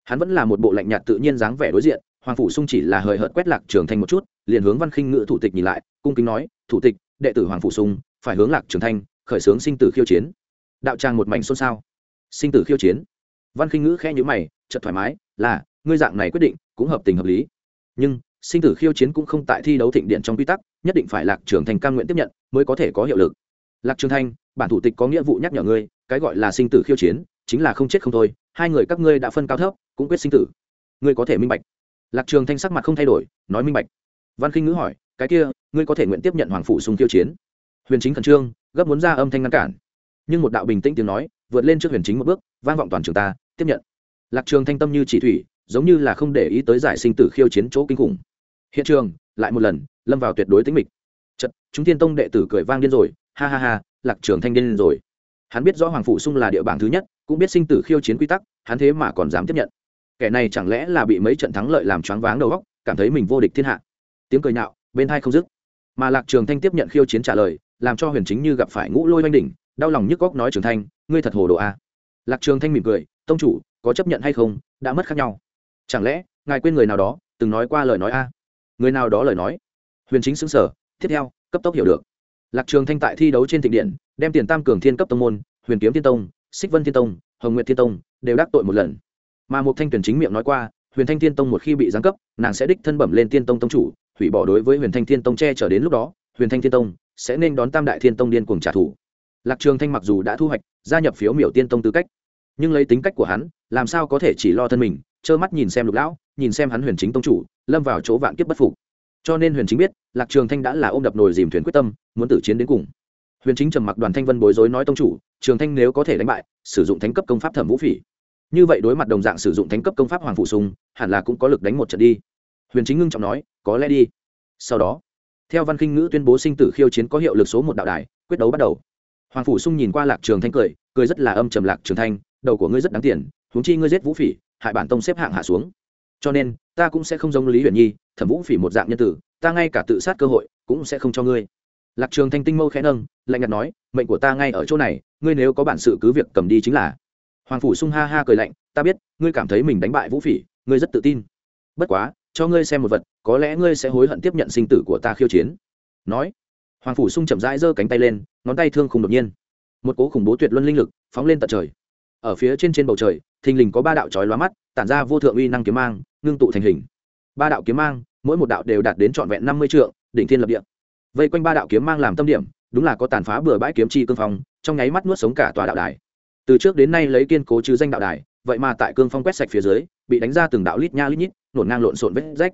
Hắn vẫn là một bộ lạnh nhạt tự nhiên dáng vẻ đối diện, hoàng phủ sung chỉ là hời hợt quét lạc trường thanh một chút, liền hướng văn khinh ngự thủ tịch nhìn lại, cung kính nói, thủ tịch, đệ tử hoàng phủ sung, phải hướng lạc trường thanh, khởi xướng sinh tử khiêu chiến đạo tràng một mảnh xôn xao. Sinh tử khiêu chiến. Văn khinh ngữ khẽ nhíu mày, chợt thoải mái, là, ngươi dạng này quyết định, cũng hợp tình hợp lý. Nhưng, sinh tử khiêu chiến cũng không tại thi đấu thịnh điện trong quy tắc, nhất định phải lạc trường thành cam nguyện tiếp nhận, mới có thể có hiệu lực. Lạc trường thanh, bản thủ tịch có nghĩa vụ nhắc nhở ngươi, cái gọi là sinh tử khiêu chiến, chính là không chết không thôi, hai người các ngươi đã phân cao thấp, cũng quyết sinh tử. Ngươi có thể minh bạch. Lạc trường thanh sắc mặt không thay đổi, nói minh bạch. Văn kinh ngữ hỏi, cái kia, ngươi có thể nguyện tiếp nhận hoàng phủ sung khiêu chiến? Huyền chính khẩn trương, gấp muốn ra âm thanh ngăn cản nhưng một đạo bình tĩnh tiếng nói vượt lên trước huyền chính một bước, vang vọng toàn trường ta, tiếp nhận. Lạc trường thanh tâm như chỉ thủy, giống như là không để ý tới giải sinh tử khiêu chiến chỗ kinh khủng. Hiện trường, lại một lần, lâm vào tuyệt đối tĩnh mịch. Chật chúng thiên tông đệ tử cười vang điên rồi, ha ha ha, lạc trường thanh điên rồi. Hắn biết rõ hoàng phủ sung là địa bảng thứ nhất, cũng biết sinh tử khiêu chiến quy tắc, hắn thế mà còn dám tiếp nhận. Kẻ này chẳng lẽ là bị mấy trận thắng lợi làm choáng váng đầu óc, cảm thấy mình vô địch thiên hạ? Tiếng cười nhạo, bên hai không dứt. Mà lạc trường thanh tiếp nhận khiêu chiến trả lời, làm cho huyền chính như gặp phải ngũ lôi oanh đỉnh đau lòng nhức góc nói trường thanh, ngươi thật hồ đồ a. Lạc trường thanh mỉm cười, tông chủ, có chấp nhận hay không, đã mất khác nhau. Chẳng lẽ, ngài quên người nào đó, từng nói qua lời nói a? Người nào đó lời nói. Huyền chính xứng sở tiếp theo, cấp tốc hiểu được. Lạc trường thanh tại thi đấu trên thịnh điện, đem tiền tam cường thiên cấp tông môn, huyền kiếm thiên tông, xích vân thiên tông, hồng nguyệt thiên tông, đều đắc tội một lần. Mà một thanh tuyển chính miệng nói qua, huyền thanh thiên tông một khi bị giáng cấp, nàng sẽ đích thân bẩm lên tiên tông tông chủ, hủy bỏ đối với huyền thanh thiên tông che trở đến lúc đó, huyền thanh thiên tông sẽ nên đón tam đại thiên tông điên cuồng trả thù lạc trường thanh mặc dù đã thu hoạch, gia nhập phiếu miểu tiên tông tư cách, nhưng lấy tính cách của hắn, làm sao có thể chỉ lo thân mình, trơ mắt nhìn xem lục lão, nhìn xem hắn huyền chính tông chủ, lâm vào chỗ vạn kiếp bất phục. Cho nên huyền chính biết, lạc trường thanh đã là ôm đập nồi dìm thuyền quyết tâm, muốn tử chiến đến cùng. Huyền chính trầm mặc đoàn thanh vân bối rối nói tông chủ, trường thanh nếu có thể đánh bại, sử dụng thánh cấp công pháp thẩm vũ phỉ. Như vậy đối mặt đồng dạng sử dụng thánh cấp công pháp hoàng phụ sùng hẳn là cũng có lực đánh một trận đi. Huyền chính ngưng trọng nói, có lẽ đi. Sau đó, theo văn kinh ngữ tuyên bố sinh tử khiêu chiến có hiệu lực số một đạo đài, quyết đấu bắt đầu hoàng phủ sung nhìn qua lạc trường thanh cười cười rất là âm trầm lạc trường thanh, đầu của ngươi rất đáng tiền, huống chi ngươi giết vũ phỉ, hại bản tông xếp hạng hạ xuống. Cho nên, ta cũng sẽ không giống lý huyền nhi, thẩm vũ phỉ một dạng nhân tử, ta ngay cả tự sát cơ hội cũng sẽ không cho ngươi. Lạc trường thanh tinh mâu khẽ nâng, lạnh nhạt nói, mệnh của ta ngay ở chỗ này, ngươi nếu có bản sự cứ việc cầm đi chính là. Hoàng phủ sung ha ha cười lạnh, ta biết, ngươi cảm thấy mình đánh bại vũ phỉ, ngươi rất tự tin. Bất quá, cho ngươi xem một vật, có lẽ ngươi sẽ hối hận tiếp nhận sinh tử của ta khiêu chiến. Nói hoàng phủ sung chậm rãi giơ cánh tay lên, ngón tay thương khùng đột nhiên. Một cố khủng bố tuyệt luân linh lực phóng lên tận trời. Ở phía trên trên bầu trời, thình lình có ba đạo chói lóa mắt, tản ra vô thượng uy năng kiếm mang, ngưng tụ thành hình. Ba đạo kiếm mang, mỗi một đạo đều đạt đến trọn vẹn năm mươi trượng, đỉnh thiên lập địa. Vây quanh ba đạo kiếm mang làm tâm điểm, đúng là có tàn phá bừa bãi kiếm chi cương phong, trong nháy mắt nuốt sống cả tòa đạo đài. Từ trước đến nay lấy kiên cố chứ danh đạo đài, vậy mà tại cương phong quét sạch phía dưới, bị đánh ra từng đạo lít nha lít nhít nổn ngang lộn xộn vết rách.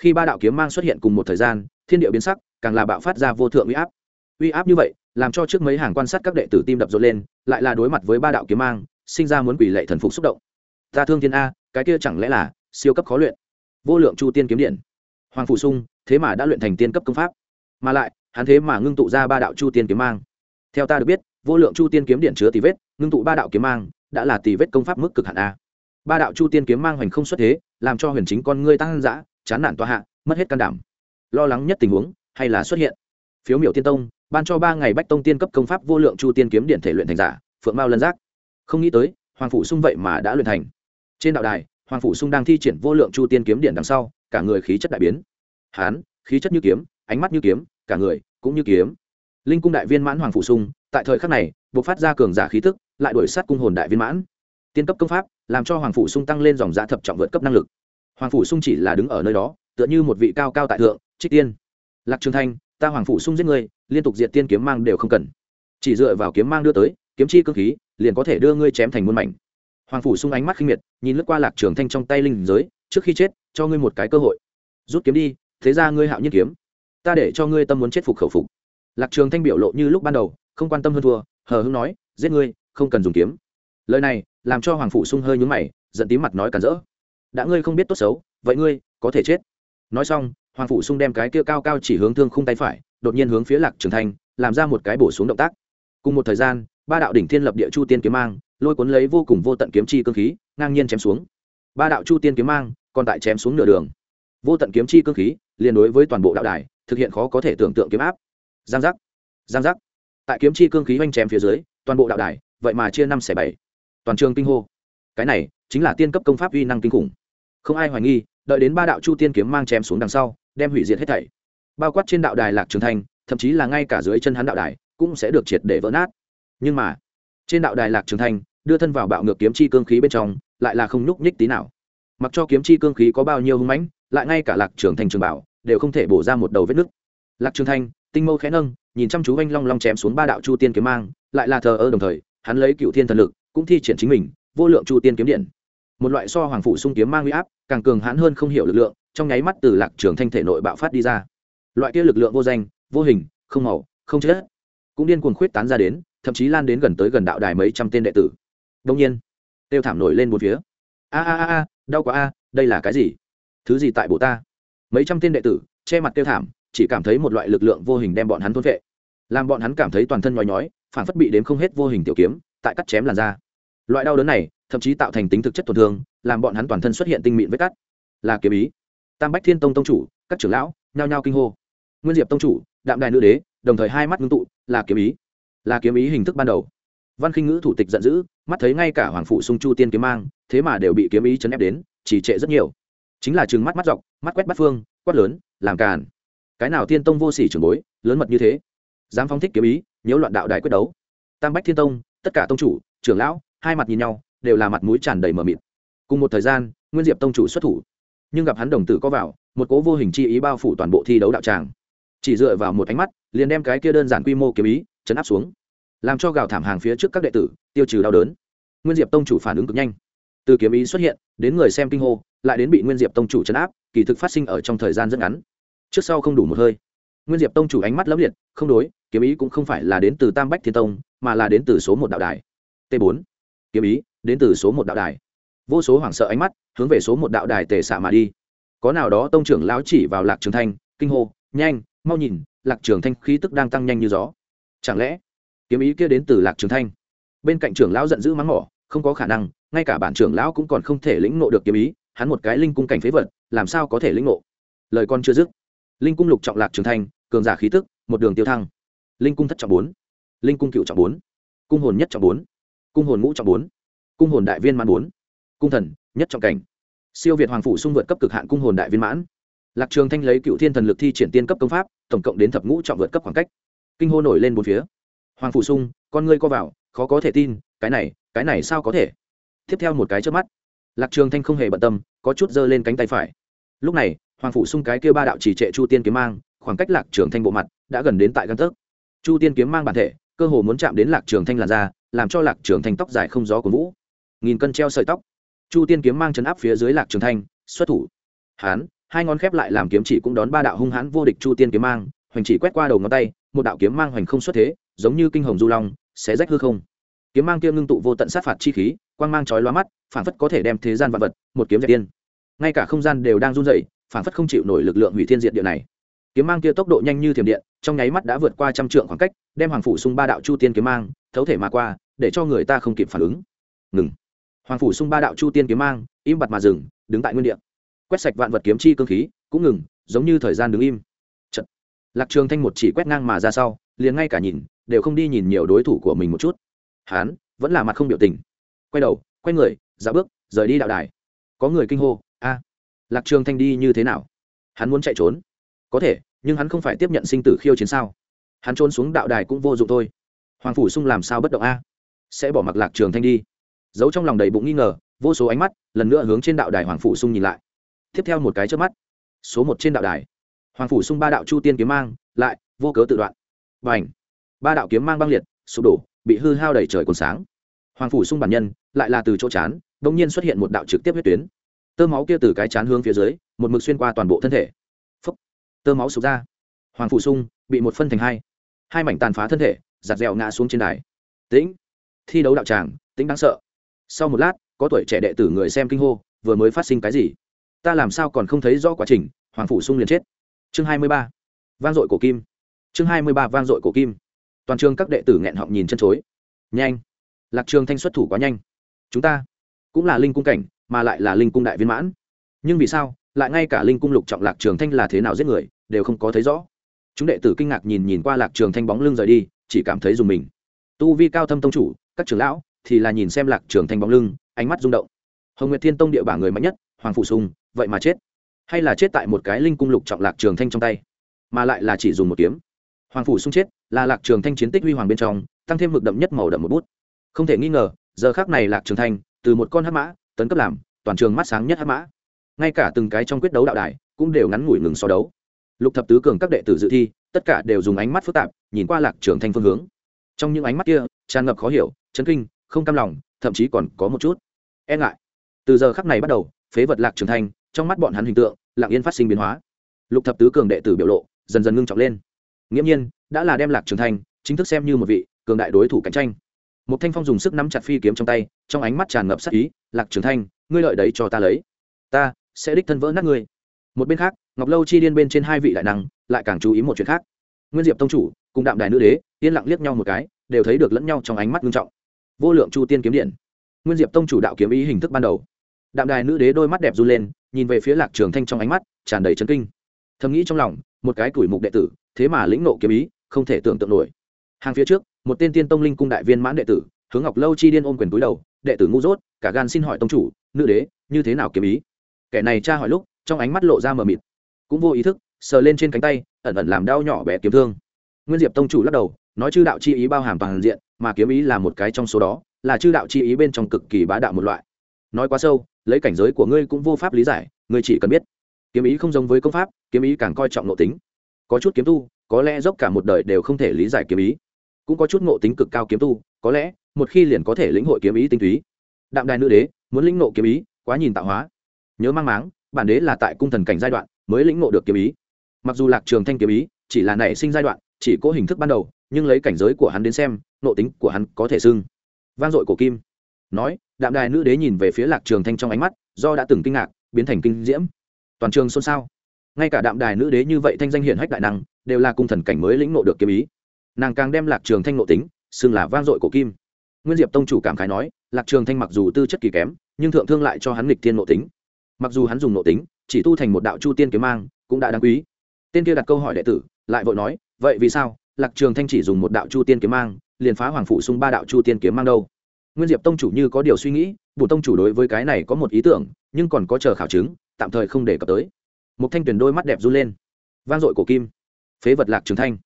Khi ba đạo kiếm mang xuất hiện cùng một thời gian, thiên địa biến sắc càng là bạo phát ra vô thượng uy áp. Uy áp như vậy, làm cho trước mấy hàng quan sát các đệ tử tim đập rộn lên, lại là đối mặt với ba đạo kiếm mang, sinh ra muốn quỷ lệ thần phục xúc động. Ta thương thiên a, cái kia chẳng lẽ là siêu cấp khó luyện? Vô lượng chu tiên kiếm điện. Hoàng phủ sung, thế mà đã luyện thành tiên cấp công pháp. Mà lại, hắn thế mà ngưng tụ ra ba đạo chu tiên kiếm mang. Theo ta được biết, vô lượng chu tiên kiếm điện chứa tì vết, ngưng tụ ba đạo kiếm mang, đã là tì vết công pháp mức cực hạn a. Ba đạo chu tiên kiếm mang hoành không xuất thế, làm cho huyền chính con ngươi tăng dã, chán nản toa hạ, mất hết can đảm. Lo lắng nhất tình huống hay là xuất hiện? Phiếu miểu tiên tông, ban cho ba ngày bách tông tiên cấp công pháp vô lượng chu tiên kiếm điện thể luyện thành giả, phượng mao lân giác. Không nghĩ tới, hoàng phủ sung vậy mà đã luyện thành. Trên đạo đài, hoàng phủ sung đang thi triển vô lượng chu tiên kiếm điện đằng sau, cả người khí chất đại biến. Hán, khí chất như kiếm, ánh mắt như kiếm, cả người cũng như kiếm. Linh cung đại viên mãn hoàng phủ sung, tại thời khắc này buộc phát ra cường giả khí tức, lại đổi sát cung hồn đại viên mãn. Tiên cấp công pháp, làm cho hoàng phủ sung tăng lên dòng giá thập trọng vượt cấp năng lực. Hoàng phủ sung chỉ là đứng ở nơi đó, tựa như một vị cao cao tại thượng, trích tiên lạc trường thanh, ta hoàng phủ sung giết ngươi, liên tục diệt tiên kiếm mang đều không cần. Chỉ dựa vào kiếm mang đưa tới, kiếm chi cơ khí, liền có thể đưa ngươi chém thành muôn mảnh. Hoàng phủ sung ánh mắt khinh miệt, nhìn lướt qua lạc trường thanh trong tay linh giới, trước khi chết, cho ngươi một cái cơ hội. Rút kiếm đi, thế ra ngươi hạo nhiên kiếm. Ta để cho ngươi tâm muốn chết phục khẩu phục. Lạc trường thanh biểu lộ như lúc ban đầu, không quan tâm hơn thua, hờ hững nói, giết ngươi, không cần dùng kiếm. Lời này, làm cho hoàng phủ sung hơi nhướng mày, giận tím mặt nói cản rỡ. Đã ngươi không biết tốt xấu, vậy ngươi có thể chết. Nói xong hoàng phủ sung đem cái kia cao cao chỉ hướng thương khung tay phải, đột nhiên hướng phía lạc trường thanh, làm ra một cái bổ xuống động tác. Cùng một thời gian, ba đạo đỉnh thiên lập địa chu tiên kiếm mang, lôi cuốn lấy vô cùng vô tận kiếm chi cương khí, ngang nhiên chém xuống. Ba đạo chu tiên kiếm mang còn tại chém xuống nửa đường. Vô tận kiếm chi cương khí liền đối với toàn bộ đạo đài thực hiện khó có thể tưởng tượng kiếm áp. Giang giác giang giác. Tại kiếm chi cương khí oanh chém phía dưới, toàn bộ đạo đài vậy mà chia năm xẻ bảy. Toàn trường kinh hô. Cái này chính là tiên cấp công pháp uy năng kinh khủng. Không ai hoài nghi, đợi đến ba đạo chu tiên kiếm mang chém xuống đằng sau đem hủy diệt hết thảy. Bao quát trên đạo đài lạc trường thành, thậm chí là ngay cả dưới chân hắn đạo đài, cũng sẽ được triệt để vỡ nát. Nhưng mà, trên đạo đài lạc trường thành, đưa thân vào bạo ngược kiếm chi cương khí bên trong, lại là không nhúc nhích tí nào. Mặc cho kiếm chi cương khí có bao nhiêu hung mãnh, lại ngay cả lạc trường thanh trường bảo đều không thể bổ ra một đầu vết nứt. Lạc trường thanh tinh mâu khẽ nâng, nhìn chăm chú anh long long chém xuống ba đạo chu tiên kiếm mang, lại là thờ ơ đồng thời, hắn lấy cựu thiên thần lực, cũng thi triển chính mình, vô lượng chu tiên kiếm điện. Một loại so hoàng phủ sung kiếm mang uy áp, càng cường hãn hơn không hiểu lực lượng trong nháy mắt từ lạc trường thanh thể nội bạo phát đi ra. Loại kia lực lượng vô danh, vô hình, không màu, không chết. Cũng điên cuồng khuyết tán ra đến, thậm chí lan đến gần tới gần đạo đài mấy trăm tên đệ tử. Đông nhiên, tiêu thảm nổi lên một phía. A a a a, đau quá a, đây là cái gì? Thứ gì tại bộ ta? Mấy trăm tên đệ tử, che mặt tiêu thảm, chỉ cảm thấy một loại lực lượng vô hình đem bọn hắn thôn vệ. Làm bọn hắn cảm thấy toàn thân nhói nhói, phản phất bị đếm không hết vô hình tiểu kiếm, tại cắt chém làn da. Loại đau đớn này, thậm chí tạo thành tính thực chất tổn thương, làm bọn hắn toàn thân xuất hiện tinh mịn vết cắt. Là kiếm ý tam bách thiên tông tông chủ, các trưởng lão, nhao nhao kinh hô. Nguyên diệp tông chủ, đạm đài nữ đế, đồng thời hai mắt ngưng tụ, là kiếm ý. Là kiếm ý hình thức ban đầu. Văn khinh ngữ thủ tịch giận dữ, mắt thấy ngay cả hoàng phụ sung chu tiên kiếm mang, thế mà đều bị kiếm ý chấn ép đến chỉ trệ rất nhiều. Chính là chừng mắt mắt dọc, mắt quét bắt phương, quát lớn, làm càn. Cái nào tiên tông vô sỉ trường bối, lớn mật như thế? Dám phóng thích kiếm ý, nhiễu loạn đạo đại quyết đấu. Tam bách thiên tông, tất cả tông chủ, trưởng lão, hai mặt nhìn nhau, đều là mặt mũi tràn đầy mờ mịt. Cùng một thời gian, nguyên diệp tông chủ xuất thủ nhưng gặp hắn đồng tử có vào, một cố vô hình chi ý bao phủ toàn bộ thi đấu đạo tràng. Chỉ dựa vào một ánh mắt, liền đem cái kia đơn giản quy mô kiếm ý, chấn áp xuống. Làm cho gào thảm hàng phía trước các đệ tử, tiêu trừ đau đớn. Nguyên diệp tông chủ phản ứng cực nhanh. Từ kiếm ý xuất hiện, đến người xem kinh hô, lại đến bị nguyên diệp tông chủ chấn áp, kỳ thực phát sinh ở trong thời gian rất ngắn. Trước sau không đủ một hơi. Nguyên diệp tông chủ ánh mắt lấp liệt, không đối, kiếm ý cũng không phải là đến từ tam bách thiên tông, mà là đến từ số một đạo đài. T bốn. Kiếm ý, đến từ số một đạo đài vô số hoảng sợ ánh mắt hướng về số một đạo đài tề xạ mà đi. Có nào đó tông trưởng lão chỉ vào lạc trường thanh, kinh hô, nhanh, mau nhìn, lạc trường thanh khí tức đang tăng nhanh như gió. Chẳng lẽ, kiếm ý kia đến từ lạc trường thanh? Bên cạnh trưởng lão giận dữ mắng mỏ, không có khả năng, ngay cả bản trưởng lão cũng còn không thể lĩnh ngộ được kiếm ý, hắn một cái linh cung cảnh phế vật, làm sao có thể lĩnh ngộ? Lời con chưa dứt, linh cung lục trọng lạc trường thanh, cường giả khí tức, một đường tiêu thăng. Linh cung thất trọng bốn, linh cung cựu trọng bốn, cung hồn nhất trọng bốn, cung hồn ngũ trọng bốn, cung hồn đại viên mãn bốn cung thần, nhất trọng cảnh. Siêu việt hoàng phủ xung vượt cấp cực hạn cung hồn đại viên mãn. Lạc trường thanh lấy cựu thiên thần lực thi triển tiên cấp công pháp, tổng cộng đến thập ngũ trọng vượt cấp khoảng cách. Kinh hô nổi lên bốn phía. Hoàng phủ sung con ngươi co vào, khó có thể tin, cái này cái này sao có thể? Tiếp theo một cái trước mắt, lạc trường thanh không hề bận tâm, có chút giơ lên cánh tay phải. Lúc này, hoàng phủ sung cái kia ba đạo chỉ trệ chu tiên kiếm mang, khoảng cách lạc trường thanh bộ mặt, đã gần đến tại găng tấc. Chu tiên kiếm mang bản thể, cơ hồ muốn chạm đến lạc trường thanh làn da, làm cho lạc trường thanh tóc dài không gió của vũ. Nghìn cân treo sợi tóc chu tiên kiếm mang chấn áp phía dưới lạc trường thanh, xuất thủ. Hán, hai ngón khép lại làm kiếm chỉ cũng đón ba đạo hung hãn vô địch chu tiên kiếm mang, hoành chỉ quét qua đầu ngón tay, một đạo kiếm mang hoành không xuất thế, giống như kinh hồng du long, xé rách hư không. Kiếm mang kia ngưng tụ vô tận sát phạt chi khí, quang mang chói lóa mắt, phản phất có thể đem thế gian vạn vật, một kiếm dẹp tiên ngay cả không gian đều đang run rẩy, phản phất không chịu nổi lực lượng hủy thiên diệt địa này. Kiếm mang kia tốc độ nhanh như thiểm điện, trong nháy mắt đã vượt qua trăm trượng khoảng cách, đem hoàng phủ xung ba đạo chu tiên kiếm mang, thấu thể mà qua, để cho người ta không kịp phản ứng. Ngừng hoàng phủ sung ba đạo chu tiên kiếm mang, im bặt mà dừng, đứng tại nguyên địa. Quét sạch vạn vật kiếm chi cương khí, cũng ngừng, giống như thời gian đứng im. Chật. lạc trường thanh một chỉ quét ngang mà ra sau, liền ngay cả nhìn, đều không đi nhìn nhiều đối thủ của mình một chút. Hán, vẫn là mặt không biểu tình. Quay đầu, quay người ra bước, rời đi đạo đài. Có người kinh hô, a, lạc trường thanh đi như thế nào? Hắn muốn chạy trốn. Có thể, nhưng hắn không phải tiếp nhận sinh tử khiêu chiến sao? Hắn trốn xuống đạo đài cũng vô dụng thôi. Hoàng phủ sung làm sao bất động a? Sẽ bỏ mặc lạc trường thanh đi giấu trong lòng đầy bụng nghi ngờ, vô số ánh mắt lần nữa hướng trên đạo đài hoàng phủ sung nhìn lại. Tiếp theo một cái trước mắt, số một trên đạo đài, hoàng phủ sung ba đạo chu tiên kiếm mang lại, vô cớ tự đoạn. Và ảnh ba đạo kiếm mang băng liệt, sụp đổ, bị hư hao đầy trời còn sáng. Hoàng phủ sung bản nhân lại là từ chỗ chán đ nhiên xuất hiện một đạo trực tiếp huyết tuyến. Tơ máu kia từ cái chán hướng phía dưới, một mực xuyên qua toàn bộ thân thể. Phấp tơ máu sụp ra. Hoàng phủ sung bị một phân thành hai. Hai mảnh tàn phá thân thể, giặt dẻo ngã xuống trên đài. Tĩnh! Thi đấu đạo tràng, tĩnh đáng sợ sau một lát, có tuổi trẻ đệ tử người xem kinh hô, vừa mới phát sinh cái gì? Ta làm sao còn không thấy rõ quá trình, hoàng phủ sung liền chết. Chương hai mươi ba. Vang dội cổ kim. Chương hai mươi ba vang dội cổ kim. Toàn trường các đệ tử nghẹn họng nhìn chân chối. Nhanh. Lạc trường thanh xuất thủ quá nhanh. Chúng ta cũng là linh cung cảnh, mà lại là linh cung đại viên mãn. Nhưng vì sao, lại ngay cả linh cung lục trọng lạc trường thanh là thế nào giết người, đều không có thấy rõ. Chúng đệ tử kinh ngạc nhìn nhìn qua lạc trường thanh bóng lưng rời đi, chỉ cảm thấy dùng mình. Tu vi cao thâm tông chủ, các trưởng lão thì là nhìn xem lạc trường thanh bóng lưng, ánh mắt rung động. Hồng nguyệt thiên tông địa bảng người mạnh nhất, hoàng phụ sùng, vậy mà chết. Hay là chết tại một cái linh cung lục trọng lạc trường thanh trong tay, mà lại là chỉ dùng một kiếm. Hoàng phủ sung chết, là lạc trường thanh chiến tích huy hoàng bên trong, tăng thêm mực đậm nhất màu đậm một bút. Không thể nghi ngờ, giờ khác này lạc trường thanh, từ một con hắc mã, tấn cấp làm, toàn trường mắt sáng nhất hắc mã. Ngay cả từng cái trong quyết đấu đạo đài, cũng đều ngắn ngủi ngừng so đấu. Lục thập tứ cường các đệ tử dự thi, tất cả đều dùng ánh mắt phức tạp, nhìn qua lạc trường thanh phương hướng. Trong những ánh mắt kia, tràn ngập khó hiểu, chấn kinh không cam lòng, thậm chí còn có một chút e ngại. Từ giờ khắc này bắt đầu, phế vật lạc trường thanh, trong mắt bọn hắn hình tượng, lặng yên phát sinh biến hóa. Lục thập tứ cường đệ tử biểu lộ, dần dần ngưng trọng lên. Nghiễm nhiên, đã là đem lạc trường thanh chính thức xem như một vị cường đại đối thủ cạnh tranh. Một thanh phong dùng sức nắm chặt phi kiếm trong tay, trong ánh mắt tràn ngập sắc ý, lạc trường thanh, ngươi lợi đấy cho ta lấy. Ta sẽ đích thân vỡ nát ngươi. Một bên khác, ngọc lâu chi điên bên trên hai vị đại năng lại càng chú ý một chuyện khác. Nguyên diệp tông chủ cùng đạm đài nữ đế yên lặng liếc nhau một cái, đều thấy được lẫn nhau trong ánh mắt nghiêm trọng vô lượng chu tiên kiếm điện. Nguyên diệp tông chủ đạo kiếm ý hình thức ban đầu. Đạm đài nữ đế đôi mắt đẹp run lên, nhìn về phía lạc trường thanh trong ánh mắt, tràn đầy chấn kinh. Thầm nghĩ trong lòng, một cái tuổi mục đệ tử, thế mà lĩnh nộ kiếm ý, không thể tưởng tượng nổi. Hàng phía trước, một tên tiên tông linh cung đại viên mãn đệ tử, hướng ngọc lâu chi điên ôm quyền túi đầu, đệ tử ngu dốt, cả gan xin hỏi tông chủ, nữ đế, như thế nào kiếm ý? Kẻ này tra hỏi lúc, trong ánh mắt lộ ra mờ mịt, cũng vô ý thức, sờ lên trên cánh tay, ẩn ẩn làm đau nhỏ bé kiếm thương. Nguyên diệp tông chủ lắc đầu, nói chư đạo chi ý bao hàm toàn diện mà kiếm ý là một cái trong số đó, là chư đạo chi ý bên trong cực kỳ bá đạo một loại. Nói quá sâu, lấy cảnh giới của ngươi cũng vô pháp lý giải, ngươi chỉ cần biết. Kiếm ý không giống với công pháp, kiếm ý càng coi trọng nội tính. Có chút kiếm tu, có lẽ dốc cả một đời đều không thể lý giải kiếm ý. Cũng có chút ngộ tính cực cao kiếm tu, có lẽ, một khi liền có thể lĩnh hội kiếm ý tinh túy. Đạm đài nữ đế, muốn lĩnh nộ kiếm ý, quá nhìn tạo hóa. Nhớ mang máng, bản đế là tại cung thần cảnh giai đoạn, mới lĩnh nộ được kiếm ý. Mặc dù lạc trường thanh kiếm ý, chỉ là nảy sinh giai đoạn, chỉ có hình thức ban đầu nhưng lấy cảnh giới của hắn đến xem, nội tính của hắn có thể xưng. Vang dội cổ kim. Nói, đạm đài nữ đế nhìn về phía lạc trường thanh trong ánh mắt, do đã từng kinh ngạc, biến thành kinh diễm. Toàn trường xôn xao. Ngay cả đạm đài nữ đế như vậy thanh danh hiển hách đại năng, đều là cung thần cảnh mới lĩnh nộ được kiếm ý. Nàng càng đem lạc trường thanh nộ tính, xưng là vang dội cổ kim. Nguyên diệp tông chủ cảm khái nói, lạc trường thanh mặc dù tư chất kỳ kém, nhưng thượng thương lại cho hắn nghịch thiên nộ tính. Mặc dù hắn dùng nộ tính, chỉ tu thành một đạo chu tiên kiếm mang, cũng đã đáng quý. Tên kia đặt câu hỏi đệ tử, lại vội nói, vậy vì sao? Lạc trường thanh chỉ dùng một đạo chu tiên kiếm mang, liền phá hoàng phụ xung ba đạo chu tiên kiếm mang đâu. Nguyên diệp tông chủ như có điều suy nghĩ, bổ tông chủ đối với cái này có một ý tưởng, nhưng còn có chờ khảo chứng, tạm thời không để cập tới. Một thanh tuyển đôi mắt đẹp run lên. Vang dội cổ kim. Phế vật lạc trường thanh.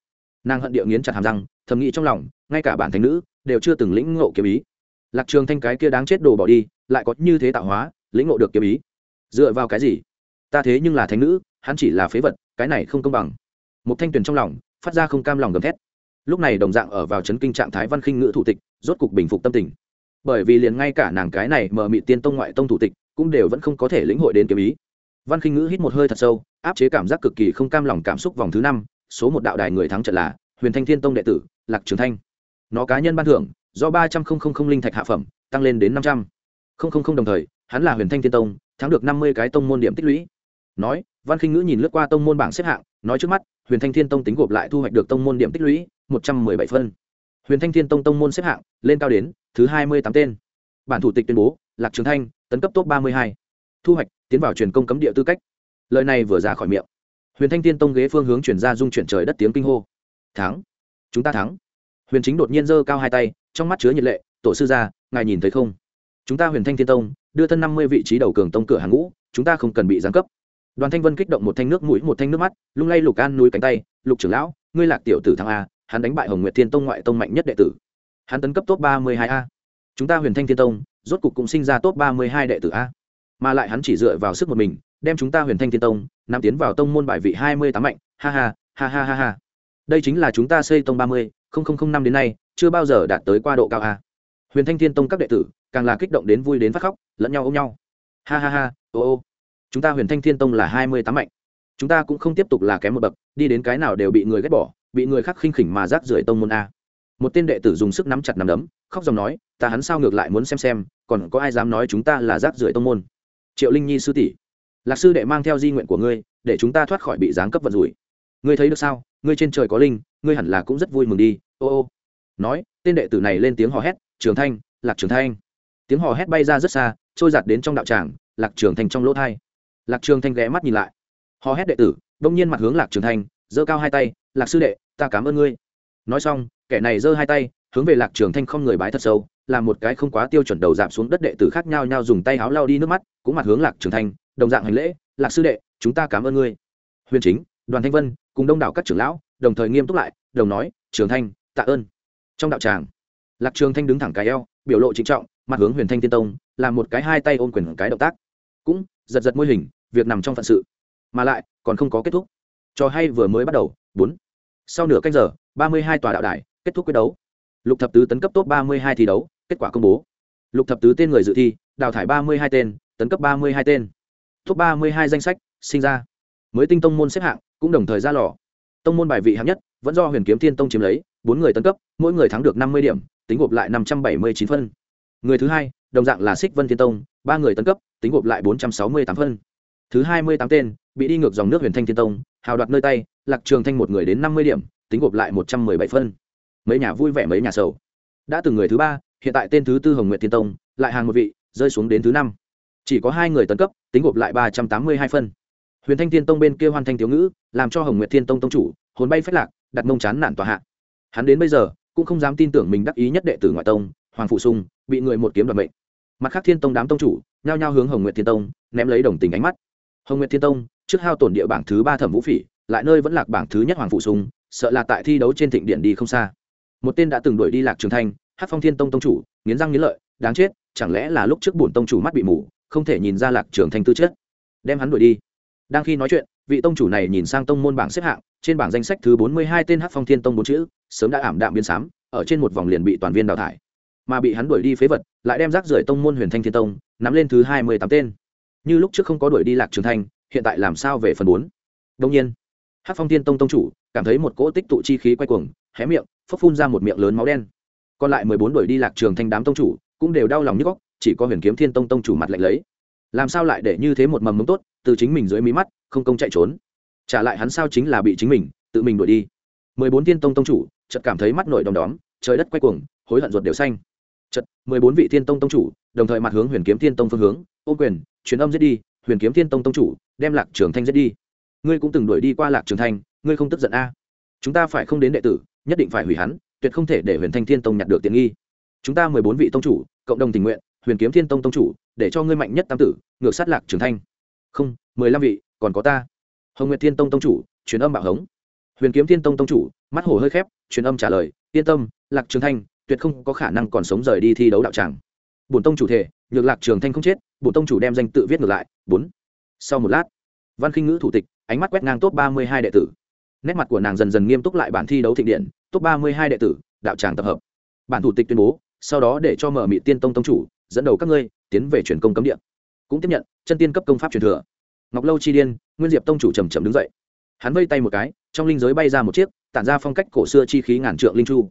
Nàng hận địa nghiến chặt hàm răng, thầm nghĩ trong lòng, ngay cả bản thánh nữ, đều chưa từng lĩnh ngộ kiếm ý. Lạc trường thanh cái kia đáng chết đồ bỏ đi, lại có như thế tạo hóa, lĩnh ngộ được kiếm ý. Dựa vào cái gì? Ta thế nhưng là thánh nữ, hắn chỉ là phế vật, cái này không công bằng. Một thanh tuyển trong lòng phát ra không cam lòng gầm thét. Lúc này đồng dạng ở vào chấn kinh trạng thái văn khinh ngữ thủ tịch, rốt cục bình phục tâm tình. Bởi vì liền ngay cả nàng cái này mờ mị tiên tông ngoại tông thủ tịch, cũng đều vẫn không có thể lĩnh hội đến kiếm ý. Văn khinh ngữ hít một hơi thật sâu, áp chế cảm giác cực kỳ không cam lòng cảm xúc vòng thứ năm, số một đạo đài người thắng trận là huyền thanh thiên tông đệ tử, lạc trường thanh. Nó cá nhân ban thưởng, do ba trăm linh linh thạch hạ phẩm, tăng lên đến năm trăm. Linh đồng thời, hắn là huyền thanh thiên tông, thắng được năm mươi cái tông môn điểm tích lũy. Nói, văn khinh ngữ nhìn lướt qua tông môn bảng xếp hạng, nói trước mắt huyền thanh thiên tông tính gộp lại thu hoạch được tông môn điểm tích lũy, một trăm mười bảy phân. Huyền thanh thiên tông tông môn xếp hạng, lên cao đến thứ hai mươi tám tên. Bản thủ tịch tuyên bố, lạc trường thanh, tấn cấp top ba mươi hai. Thu hoạch, tiến vào truyền công cấm địa tư cách. Lời này vừa ra khỏi miệng. Huyền thanh thiên tông ghế phương hướng chuyển ra dung chuyển trời đất tiếng kinh hô. Thắng. Chúng ta thắng. Huyền chính đột nhiên giơ cao hai tay, trong mắt chứa nhiệt lệ, tổ sư gia, ngài nhìn thấy không? Chúng ta huyền thanh thiên tông, đưa thân năm mươi vị trí đầu cường tông cửa hàng ngũ, chúng ta không cần bị giáng cấp đoàn thanh vân kích động một thanh nước mũi, một thanh nước mắt, lung lay lục an núi cánh tay, lục trưởng lão, ngươi lạc tiểu tử thăng a, hắn đánh bại hồng nguyệt thiên tông ngoại tông mạnh nhất đệ tử. Hắn tấn cấp top ba mươi hai a. Chúng ta huyền thanh thiên tông, rốt cục cũng sinh ra top ba mươi hai đệ tử a. Mà lại hắn chỉ dựa vào sức một mình, đem chúng ta huyền thanh thiên tông nằm tiến vào tông môn bài vị hai mươi tám mạnh. Ha ha ha ha ha ha. Đây chính là chúng ta xây tông ba mươi năm đến nay, chưa bao giờ đạt tới qua độ cao a. Huyền thanh thiên tông các đệ tử, càng là kích động đến vui đến phát khóc, lẫn nhau ôm nhau. Ha ha ha, ô ô chúng ta huyền thanh thiên tông là hai mươi tám mạnh. Chúng ta cũng không tiếp tục là kém một bậc, đi đến cái nào đều bị người ghét bỏ, bị người khác khinh khỉnh mà rác rưởi tông môn a. Một tên đệ tử dùng sức nắm chặt nắm đấm, khóc dòng nói, ta hắn sao ngược lại muốn xem xem, còn có ai dám nói chúng ta là rác rưởi tông môn? Triệu linh nhi sư tỷ, lạc sư đệ mang theo di nguyện của ngươi, để chúng ta thoát khỏi bị giáng cấp vận rủi. Ngươi thấy được sao? Ngươi trên trời có linh, ngươi hẳn là cũng rất vui mừng đi. Ô ô. Nói, tên đệ tử này lên tiếng hò hét, trường thanh, lạc trường thanh. Tiếng hò hét bay ra rất xa, trôi giặt đến trong đạo tràng, lạc trường thanh trong lỗ thai lạc trường thanh ghé mắt nhìn lại. Hò hét đệ tử đông nhiên mặt hướng lạc trường thanh, giơ cao hai tay, lạc sư đệ, ta cảm ơn ngươi. Nói xong, kẻ này giơ hai tay, hướng về lạc trường thanh không người bái thật sâu, làm một cái không quá tiêu chuẩn đầu giảm xuống đất đệ tử khác nhau nhau dùng tay áo lau đi nước mắt, cũng mặt hướng lạc trường thanh, đồng dạng hành lễ, lạc sư đệ, chúng ta cảm ơn ngươi. Huyền chính, đoàn thanh vân, cùng đông đảo các trưởng lão, đồng thời nghiêm túc lại, đồng nói, trường thanh, tạ ơn. Trong đạo tràng, lạc trường thanh đứng thẳng cái eo, biểu lộ trịnh trọng, mặt hướng huyền thanh tiên tông, làm một cái hai tay ôm quyền cái động tác cũng giật giật môi hình, việc nằm trong phận sự. Mà lại, còn không có kết thúc. Trò hay vừa mới bắt đầu, bốn. Sau nửa canh giờ, ba mươi hai tòa đạo đài kết thúc quyết đấu. Lục thập tứ tấn cấp top ba mươi hai thi đấu, kết quả công bố. Lục thập tứ tên người dự thi, đào thải ba mươi hai tên, tấn cấp ba mươi hai tên. Top ba mươi hai danh sách sinh ra. Mới tinh tông môn xếp hạng cũng đồng thời ra lò. Tông môn bài vị hạng nhất vẫn do huyền kiếm thiên tông chiếm lấy, bốn người tấn cấp, mỗi người thắng được năm mươi điểm, tính gộp lại năm trăm bảy mươi chín phân. Người thứ hai, đồng dạng là xích vân thiên tông ba người tấn cấp, tính gộp lại bốn trăm sáu mươi tám phân. Thứ hai mươi tám tên, bị đi ngược dòng nước huyền thanh thiên tông, hào đoạt nơi tay, lạc trường thanh một người đến năm mươi điểm, tính gộp lại một trăm mười bảy phân. Mấy nhà vui vẻ, mấy nhà sầu. Đã từng người thứ ba, hiện tại tên thứ tư hồng nguyện thiên tông, lại hàng một vị, rơi xuống đến thứ năm. Chỉ có hai người tấn cấp, tính gộp lại ba trăm tám mươi hai phân. Huyền thanh thiên tông bên kia hoàn thanh thiếu ngữ, làm cho hồng nguyệt thiên tông tông chủ, hồn bay phách lạc, đặt mông chán nản tòa hạ. Hắn đến bây giờ, cũng không dám tin tưởng mình đắc ý nhất đệ tử ngoại tông, hoàng phụ sung, bị người một kiếm đoạt mệnh mặt khác thiên tông đám tông chủ, nhao nhao hướng hồng nguyệt thiên tông, ném lấy đồng tình ánh mắt. Hồng nguyệt thiên tông, trước hao tổn địa bảng thứ ba thẩm vũ phỉ, lại nơi vẫn lạc bảng thứ nhất hoàng phụ sùng, sợ là tại thi đấu trên thịnh điện đi không xa. Một tên đã từng đuổi đi lạc trường thanh hát phong thiên tông tông chủ, nghiến răng nghiến lợi, đáng chết, chẳng lẽ là lúc trước bổn tông chủ mắt bị mù, không thể nhìn ra lạc trường thanh tư chất. Đem hắn đuổi đi. Đang khi nói chuyện, vị tông chủ này nhìn sang tông môn bảng xếp hạng, trên bảng danh sách thứ bốn mươi hai tên hát phong thiên tông bốn chữ, sớm đã ảm đạm biến sám, ở trên một vòng liền bị toàn viên đào thải. Mà bị hắn đuổi đi phế vật lại đem rác rưởi tông môn huyền thanh thiên tông nắm lên thứ hai mươi tám tên. Như lúc trước không có đuổi đi lạc trường thanh, hiện tại làm sao về phần bốn? Đông nhiên hát phong thiên tông tông chủ cảm thấy một cỗ tích tụ chi khí quay cuồng, hé miệng phấp phun ra một miệng lớn máu đen. Còn lại mười bốn đuổi đi lạc trường thanh đám tông chủ cũng đều đau lòng như góc chỉ có huyền kiếm thiên tông tông chủ mặt lạnh lấy. Làm sao lại để như thế một mầm mống tốt, từ chính mình dưới mí mắt, không công chạy trốn? Trả lại hắn sao chính là bị chính mình, tự mình đuổi đi. Mười bốn thiên tông tông chủ chợt cảm thấy mắt nổi đom đóm, trời đất quay cuồng, hối hận ruột đều xanh. Chật, mười bốn vị thiên tông tông chủ đồng thời mặt hướng huyền kiếm thiên tông phương hướng. Ôm quyền truyền âm giết đi huyền kiếm thiên tông tông chủ đem lạc trường thanh giết đi. Ngươi cũng từng đuổi đi qua lạc trường thanh ngươi không tức giận a? Chúng ta phải không đến đệ tử nhất định phải hủy hắn tuyệt không thể để huyền thanh thiên tông nhặt được tiện nghi. Chúng ta mười bốn vị tông chủ cộng đồng tình nguyện huyền kiếm thiên tông tông chủ để cho ngươi mạnh nhất tam tử ngược sát lạc trường thanh. Không mười lăm vị còn có ta. Hồng nguyệt thiên tông tông chủ truyền âm bạo hống. Huyền kiếm thiên tông tông chủ mắt hổ hơi khép truyền âm trả lời yên tâm lạc trường thanh tuyệt không có khả năng còn sống rời đi thi đấu đạo tràng. Bổn tông chủ thể, nhược lạc trường thanh không chết, bổn tông chủ đem danh tự viết ngược lại, bốn. Sau một lát, văn khinh ngữ thủ tịch, ánh mắt quét ngang top ba mươi hai đệ tử. Nét mặt của nàng dần dần nghiêm túc lại bản thi đấu thịnh điện, top ba mươi hai đệ tử, đạo tràng tập hợp. Bản thủ tịch tuyên bố, sau đó để cho mở mị tiên tông tông chủ, dẫn đầu các ngươi, tiến về truyền công cấm địa. Cũng tiếp nhận, chân tiên cấp công pháp truyền thừa. Ngọc lâu chi điên, nguyên diệp tông chủ trầm trầm đứng dậy. Hắn vây tay một cái, trong linh giới bay ra một chiếc, tản ra phong cách cổ xưa chi khí ngàn trượng linh chu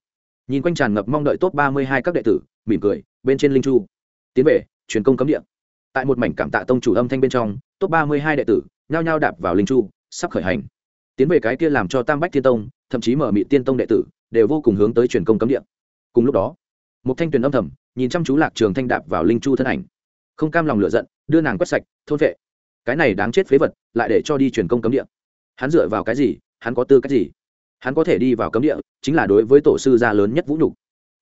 nhìn quanh tràn ngập mong đợi tốt ba mươi hai các đệ tử, mỉm cười, bên trên linh chu. Tiến về, truyền công cấm địa. Tại một mảnh cảm tạ tông chủ âm thanh bên trong tốt ba mươi hai đệ tử nhao nhao đạp vào linh chu, sắp khởi hành. Tiến về cái kia làm cho tam bách thiên tông, thậm chí mở mị tiên tông đệ tử, đều vô cùng hướng tới truyền công cấm địa. Cùng lúc đó một thanh tuyền âm thầm, nhìn chăm chú lạc trường thanh đạp vào linh chu thân ảnh. Không cam lòng lựa giận, đưa nàng quét sạch, thôn vệ. Cái này đáng chết phế vật, lại để cho đi truyền công cấm địa. Hắn dựa vào cái gì? Hắn có tư cách gì? Hắn có thể đi vào cấm địa, chính là đối với tổ sư gia lớn nhất vũ nhục.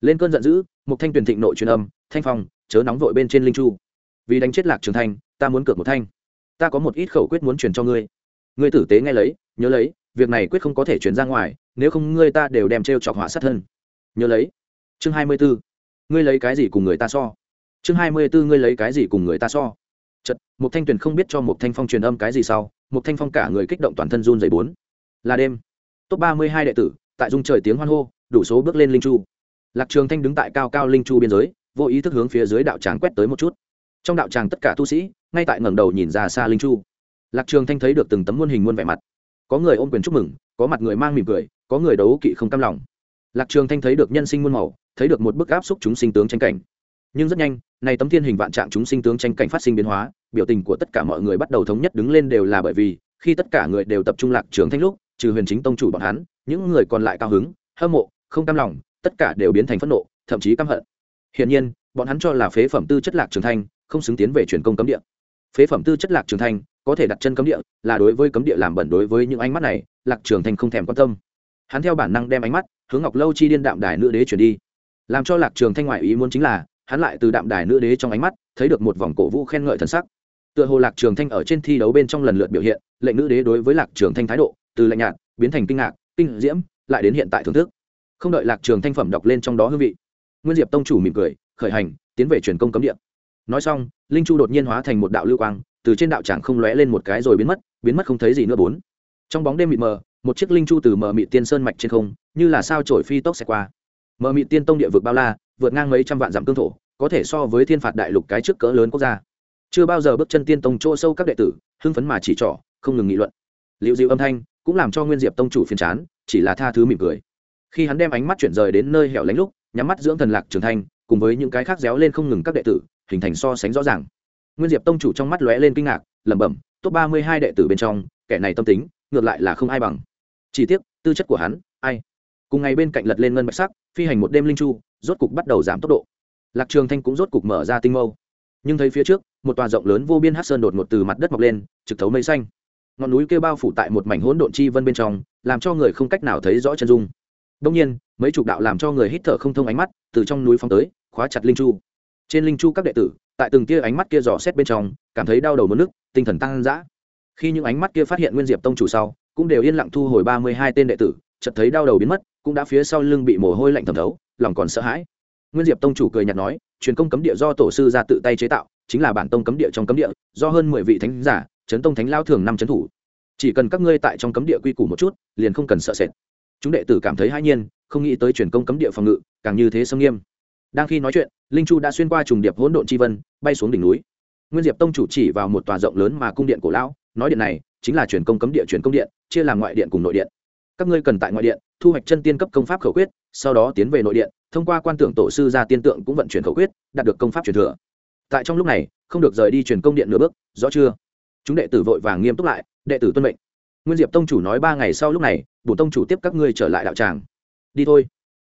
Lên cơn giận dữ một thanh tuyển thịnh nội truyền âm, thanh phong, chớ nóng vội bên trên linh chu. Vì đánh chết lạc trường thanh, ta muốn cược một thanh. Ta có một ít khẩu quyết muốn truyền cho ngươi. Ngươi tử tế nghe lấy, nhớ lấy, việc này quyết không có thể truyền ra ngoài, nếu không ngươi ta đều đem t chọc hỏa sát thân. Nhớ lấy. Chương hai mươi 24. ngươi lấy cái gì cùng người ta so? Chương hai mươi 24 ngươi lấy cái gì cùng người ta so? Chật một thanh tuyền không biết cho một thanh phong truyền âm cái gì sau một thanh phong cả người kích động toàn thân run dày bốn. Là đêm top ba mươi hai đệ tử, tại dung trời tiếng hoan hô, đủ số bước lên linh chu. Lạc trường thanh đứng tại cao cao linh chu biên giới, vô ý thức hướng phía dưới đạo tràng quét tới một chút. Trong đạo tràng tất cả tu sĩ, ngay tại ngẩng đầu nhìn ra xa linh chu. Lạc trường thanh thấy được từng tấm muôn hình muôn vẻ mặt. Có người ôm quyền chúc mừng, có mặt người mang mỉm cười, có người đấu kỵ không cam lòng. Lạc trường thanh thấy được nhân sinh muôn màu, thấy được một bức áp xúc chúng sinh tướng tranh cảnh. Nhưng rất nhanh, này tấm thiên hình vạn trạng chúng sinh tướng tranh cảnh phát sinh biến hóa, biểu tình của tất cả mọi người bắt đầu thống nhất đứng lên đều là bởi vì, khi tất cả người đều tập trung lạc trường thanh lúc trừ huyền chính tông chủ bọn hắn, những người còn lại cao hứng, hâm mộ, không cam lòng, tất cả đều biến thành phẫn nộ, thậm chí căm hận. Hiển nhiên, bọn hắn cho là phế phẩm tư chất lạc trường thanh không xứng tiến về truyền công cấm địa. Phế phẩm tư chất lạc trường thanh có thể đặt chân cấm địa là đối với cấm địa làm bẩn đối với những ánh mắt này, lạc trường thanh không thèm quan tâm. Hắn theo bản năng đem ánh mắt hướng ngọc lâu chi điên đạm đài nữ đế chuyển đi. Làm cho lạc trường thanh ngoại ý muốn chính là, hắn lại từ đạm đài nữ đế trong ánh mắt thấy được một vòng cổ vũ khen ngợi thần sắc. Tựa hồ lạc trường thanh ở trên thi đấu bên trong lần lượt biểu hiện, lệnh nữ đế đối với lạc trường thanh thái độ từ lạnh nhạt biến thành kinh ngạc, kinh diễm, lại đến hiện tại thưởng thức. Không đợi lạc trường thanh phẩm đọc lên trong đó hương vị, nguyên diệp tông chủ mỉm cười, khởi hành, tiến về truyền công cấm địa. Nói xong, linh chu đột nhiên hóa thành một đạo lưu quang, từ trên đạo tràng không lóe lên một cái rồi biến mất biến mất không thấy gì nữa bốn. Trong bóng đêm mịt mờ, một chiếc linh chu từ mờ mịt tiên sơn mạch trên không, như là sao trổi phi tốc xẹt qua. Mờ mịt tiên tông địa vực bao la, vượt ngang mấy trăm vạn dặm cương thổ, có thể so với thiên phạt đại lục cái trước cỡ lớn quốc gia. Chưa bao giờ bước chân tiên tông chỗ sâu các đệ tử, hưng phấn mà chỉ trỏ, không ngừng nghị luận. Liệu dịu âm thanh cũng làm cho nguyên diệp tông chủ phiền chán, chỉ là tha thứ mỉm cười. Khi hắn đem ánh mắt chuyển rời đến nơi hẻo lánh lúc, nhắm mắt dưỡng thần lạc trường thanh, cùng với những cái khác réo lên không ngừng các đệ tử, hình thành so sánh rõ ràng. Nguyên diệp tông chủ trong mắt lóe lên kinh ngạc, lẩm bẩm, top ba mươi hai đệ tử bên trong, kẻ này tâm tính, ngược lại là không ai bằng. Chỉ tiếc, tư chất của hắn, ai? Cùng ngày bên cạnh lật lên ngân bạch sắc, phi hành một đêm linh chu, rốt cục bắt đầu giảm tốc độ. Lạc trường thanh cũng rốt cục mở ra tinh mâu. Nhưng thấy phía trước, một tòa rộng lớn vô biên hát sơn đột ngột từ mặt đất mọc lên, trực thấu mây xanh ngọn núi kêu bao phủ tại một mảnh hỗn độn chi vân bên trong, làm cho người không cách nào thấy rõ chân dung. Đông nhiên, mấy chục đạo làm cho người hít thở không thông ánh mắt từ trong núi phóng tới, khóa chặt linh chu. Trên linh chu các đệ tử, tại từng tia ánh mắt kia dò xét bên trong, cảm thấy đau đầu mất nước, tinh thần tăng dã. Khi những ánh mắt kia phát hiện nguyên diệp tông chủ sau, cũng đều yên lặng thu hồi ba mươi hai tên đệ tử, chợt thấy đau đầu biến mất, cũng đã phía sau lưng bị mồ hôi lạnh thẩm thấu, lòng còn sợ hãi. Nguyên diệp tông chủ cười nhạt nói, truyền công cấm địa do tổ sư ra tự tay chế tạo, chính là bản tông cấm địa trong cấm địa, do hơn mười vị thánh giả chấn tông thánh lao thường năm chấn thủ. Chỉ cần các ngươi tại trong cấm địa quy củ một chút, liền không cần sợ sệt. Chúng đệ tử cảm thấy hai nhiên, không nghĩ tới truyền công cấm địa phòng ngự, càng như thế xâm nghiêm. Đang khi nói chuyện, linh chu đã xuyên qua trùng điệp hỗn độn chi vân, bay xuống đỉnh núi. Nguyên diệp tông chủ chỉ vào một tòa rộng lớn mà cung điện cổ lão, nói điện này chính là truyền công cấm địa truyền công điện, chia làm ngoại điện cùng nội điện. Các ngươi cần tại ngoại điện, thu hoạch chân tiên cấp công pháp khẩu quyết, sau đó tiến về nội điện, thông qua quan tưởng tổ sư ra tiên tượng cũng vận chuyển khẩu quyết, đạt được công pháp truyền thừa. Tại trong lúc này, không được rời đi truyền công điện nửa bước, rõ chưa? Chúng đệ tử vội vàng nghiêm túc lại, đệ tử tuân mệnh. Nguyên diệp tông chủ nói ba ngày sau lúc này, bổn tông chủ tiếp các ngươi trở lại đạo tràng. Đi thôi.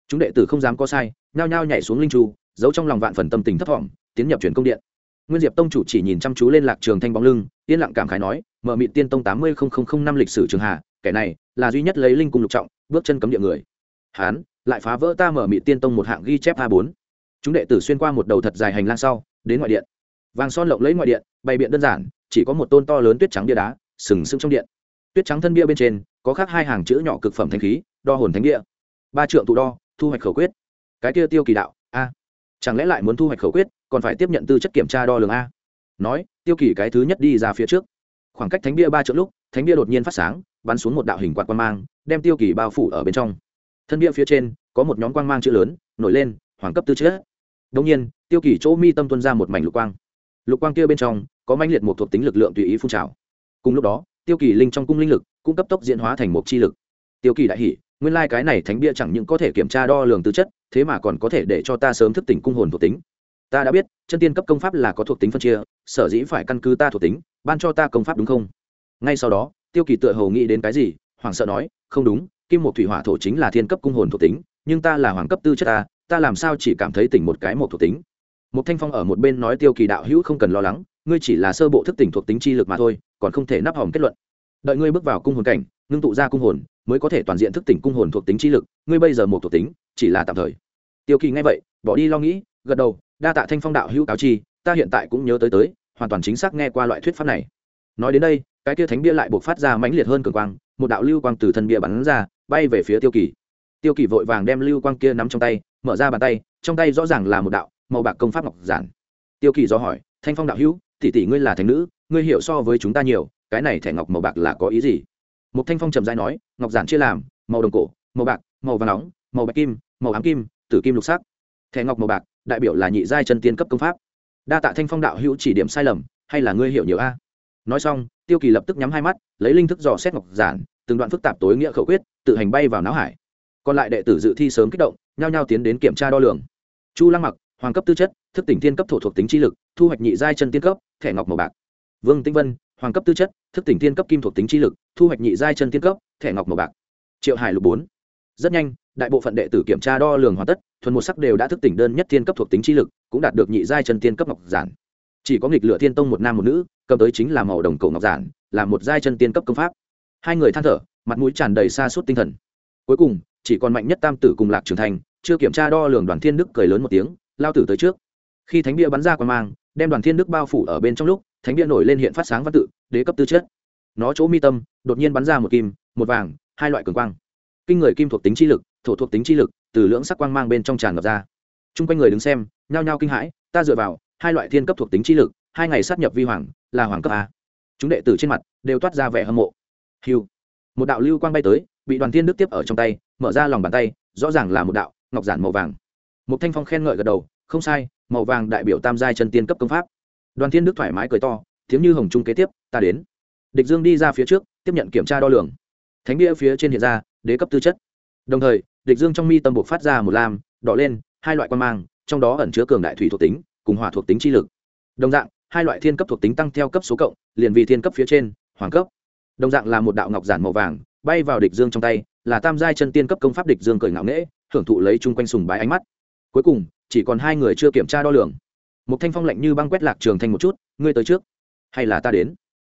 Chúng đệ tử không dám có sai, nhao nhao nhảy xuống linh tru giấu trong lòng vạn phần tâm tình thấp thỏm, tiến nhập truyền công điện. Nguyên diệp tông chủ chỉ nhìn chăm chú lên lạc trường thanh bóng lưng, yên lặng cảm khái nói, mở mị tiên tông tám mươi năm lịch sử trường hạ, kẻ này là duy nhất lấy linh cung lục trọng, bước chân cấm địa người. Hán, lại phá vỡ ta mở mị tiên tông một hạng ghi chép a bốn. Chúng đệ tử xuyên qua một đầu thật dài hành lang sau, đến ngoại điện. Vàng son lộng lấy ngoại điện, bày biện đơn giản chỉ có một tôn to lớn tuyết trắng bia đá, sừng sững trong điện. Tuyết trắng thân bia bên trên, có khắc hai hàng chữ nhỏ cực phẩm thanh khí, đo hồn thánh địa ba trượng tụ đo, thu hoạch khẩu quyết. Cái kia tiêu kỳ đạo, a. Chẳng lẽ lại muốn thu hoạch khẩu quyết, còn phải tiếp nhận tư chất kiểm tra đo lường a? Nói, tiêu kỳ cái thứ nhất đi ra phía trước. Khoảng cách thánh bia ba trượng lúc, thánh bia đột nhiên phát sáng, bắn xuống một đạo hình quạt quan mang, đem tiêu kỳ bao phủ ở bên trong. Thân bia phía trên, có một nhóm quan mang chữ lớn, nổi lên, hoàng cấp tư chất. Đông nhiên, tiêu kỳ chỗ mi tâm tuân ra một mảnh lục quang. Lục quang kia bên trong có manh liệt một thuộc tính lực lượng tùy ý phun trào. Cùng lúc đó, tiêu kỳ linh trong cung linh lực cũng cấp tốc diễn hóa thành một chi lực. Tiêu kỳ đại hỷ nguyên lai、like、cái này thánh bia chẳng những có thể kiểm tra đo lường tư chất, thế mà còn có thể để cho ta sớm thức tỉnh cung hồn thuộc tính. Ta đã biết, chân tiên cấp công pháp là có thuộc tính phân chia, sở dĩ phải căn cứ ta thuộc tính, ban cho ta công pháp đúng không? Ngay sau đó, tiêu kỳ tựa hầu nghĩ đến cái gì hoàng sợ nói, không đúng, kim một thủy hỏa thổ chính là thiên cấp cung hồn thuộc tính, nhưng ta là hoàng cấp tư chất ta ta làm sao chỉ cảm thấy tỉnh một cái một thuộc tính? Một thanh phong ở một bên nói tiêu kỳ đạo hữu không cần lo lắng ngươi chỉ là sơ bộ thức tỉnh thuộc tính chi lực mà thôi, còn không thể nắp hỏng kết luận. Đợi ngươi bước vào cung hồn cảnh, ngưng tụ ra cung hồn, mới có thể toàn diện thức tỉnh cung hồn thuộc tính chi lực. Ngươi bây giờ một thuộc tính, chỉ là tạm thời. Tiêu kỳ nghe vậy, bỏ đi lo nghĩ, gật đầu, đa tạ thanh phong đạo hữu cáo chi, ta hiện tại cũng nhớ tới tới, hoàn toàn chính xác nghe qua loại thuyết pháp này. Nói đến đây, cái kia thánh bia lại buộc phát ra mãnh liệt hơn cường quang, một đạo lưu quang từ thân bia bắn ra, bay về phía tiêu kỳ. Tiêu kỳ vội vàng đem lưu quang kia nắm trong tay, mở ra bàn tay, trong tay rõ ràng là một đạo màu bạc công pháp ngọc giản. Tiêu kỳ do hỏi thanh phong đạo hữu, tỷ tỷ ngươi là thành nữ, ngươi hiểu so với chúng ta nhiều, cái này thẻ ngọc màu bạc là có ý gì? Một thanh phong trầm dai nói, ngọc giản chia làm, màu đồng cổ, màu bạc, màu vàng nóng, màu bạch kim, màu ám kim, tử kim lục sắc. Thẻ ngọc màu bạc, đại biểu là nhị giai chân tiên cấp công pháp. Đa tạ thanh phong đạo hữu chỉ điểm sai lầm, hay là ngươi hiểu nhiều a? Nói xong, tiêu kỳ lập tức nhắm hai mắt, lấy linh thức dò xét ngọc giản, từng đoạn phức tạp tối nghĩa khẩu quyết, tự hành bay vào não hải. Còn lại đệ tử dự thi sớm kích động, nhao nhao tiến đến kiểm tra đo lường. Chu lăng mặc, hoàng cấp tư chất thức tỉnh thiên cấp thổ thuộc tính chi lực, thu hoạch nhị giai chân tiên cấp, thẻ ngọc màu bạc. Vương tĩnh vân, hoàng cấp tư chất, thức tỉnh thiên cấp kim thuộc tính chi lực, thu hoạch nhị giai chân tiên cấp, thẻ ngọc màu bạc. Triệu hải lục bốn. Rất nhanh, đại bộ phận đệ tử kiểm tra đo lường hoàn tất, thuần một sắc đều đã thức tỉnh đơn nhất thiên cấp thuộc tính chi lực, cũng đạt được nhị giai chân tiên cấp ngọc giản. Chỉ có nghịch lựa thiên tông một nam một nữ, cầm tới chính là màu đồng cầu ngọc giản, là một giai chân tiên cấp công pháp. Hai người than thở, mặt mũi tràn đầy xa suốt tinh thần. Cuối cùng, chỉ còn mạnh nhất tam tử cùng lạc trưởng thành, chưa kiểm tra đo lường đoàn thiên đức cười lớn một tiếng, lao tử tới trước khi thánh bia bắn ra qua mang, đem đoàn thiên đức bao phủ ở bên trong lúc, thánh bia nổi lên hiện phát sáng văn tự, đế cấp tư chất. Nó chỗ mi tâm, đột nhiên bắn ra một kim, một vàng, hai loại cường quang. Kinh người kim thuộc tính chi lực, thổ thuộc tính chi lực, từ lưỡng sắc quang mang bên trong tràn ngập ra. T r u n g quanh người đứng xem, nhao nhao kinh hãi, ta dựa vào, hai loại thiên cấp thuộc tính chi lực, hai ngày sát nhập vi hoàng, là hoàng cấp a. Chúng đệ tử trên mặt, đều toát ra vẻ hâm mộ. Hiu. Một đạo lưu quang bay tới, bị đoàn thiên đức tiếp ở trong tay, mở ra lòng bàn tay, rõ ràng là một đạo, ngọc giản màu vàng. Một thanh phong khen ngợi gật đầu, không sai màu vàng đại biểu tam giai chân tiên cấp công pháp. Đoàn thiên đức thoải mái cười to, tiếng như hồng trung kế tiếp, ta đến. Địch dương đi ra phía trước, tiếp nhận kiểm tra đo lường. Thánh địa phía trên hiện ra, đế cấp tư chất. Đồng thời, địch dương trong mi tâm buộc phát ra một lam, đỏ lên, hai loại quan mang, trong đó ẩn chứa cường đại thủy thuộc tính, cùng hỏa thuộc tính chi lực. Đồng dạng, hai loại thiên cấp thuộc tính tăng theo cấp số cộng, liền vì thiên cấp phía trên, hoàng cấp. Đồng dạng là một đạo ngọc giản màu vàng, bay vào địch dương trong tay, là tam giai chân tiên cấp công pháp địch dương cười ngạo nghễ hưởng thụ lấy chung quanh sùng bái ánh mắt. Cuối cùng chỉ còn hai người chưa kiểm tra đo lường. Một thanh phong lạnh như băng quét lạc trường thanh một chút, ngươi tới trước, hay là ta đến?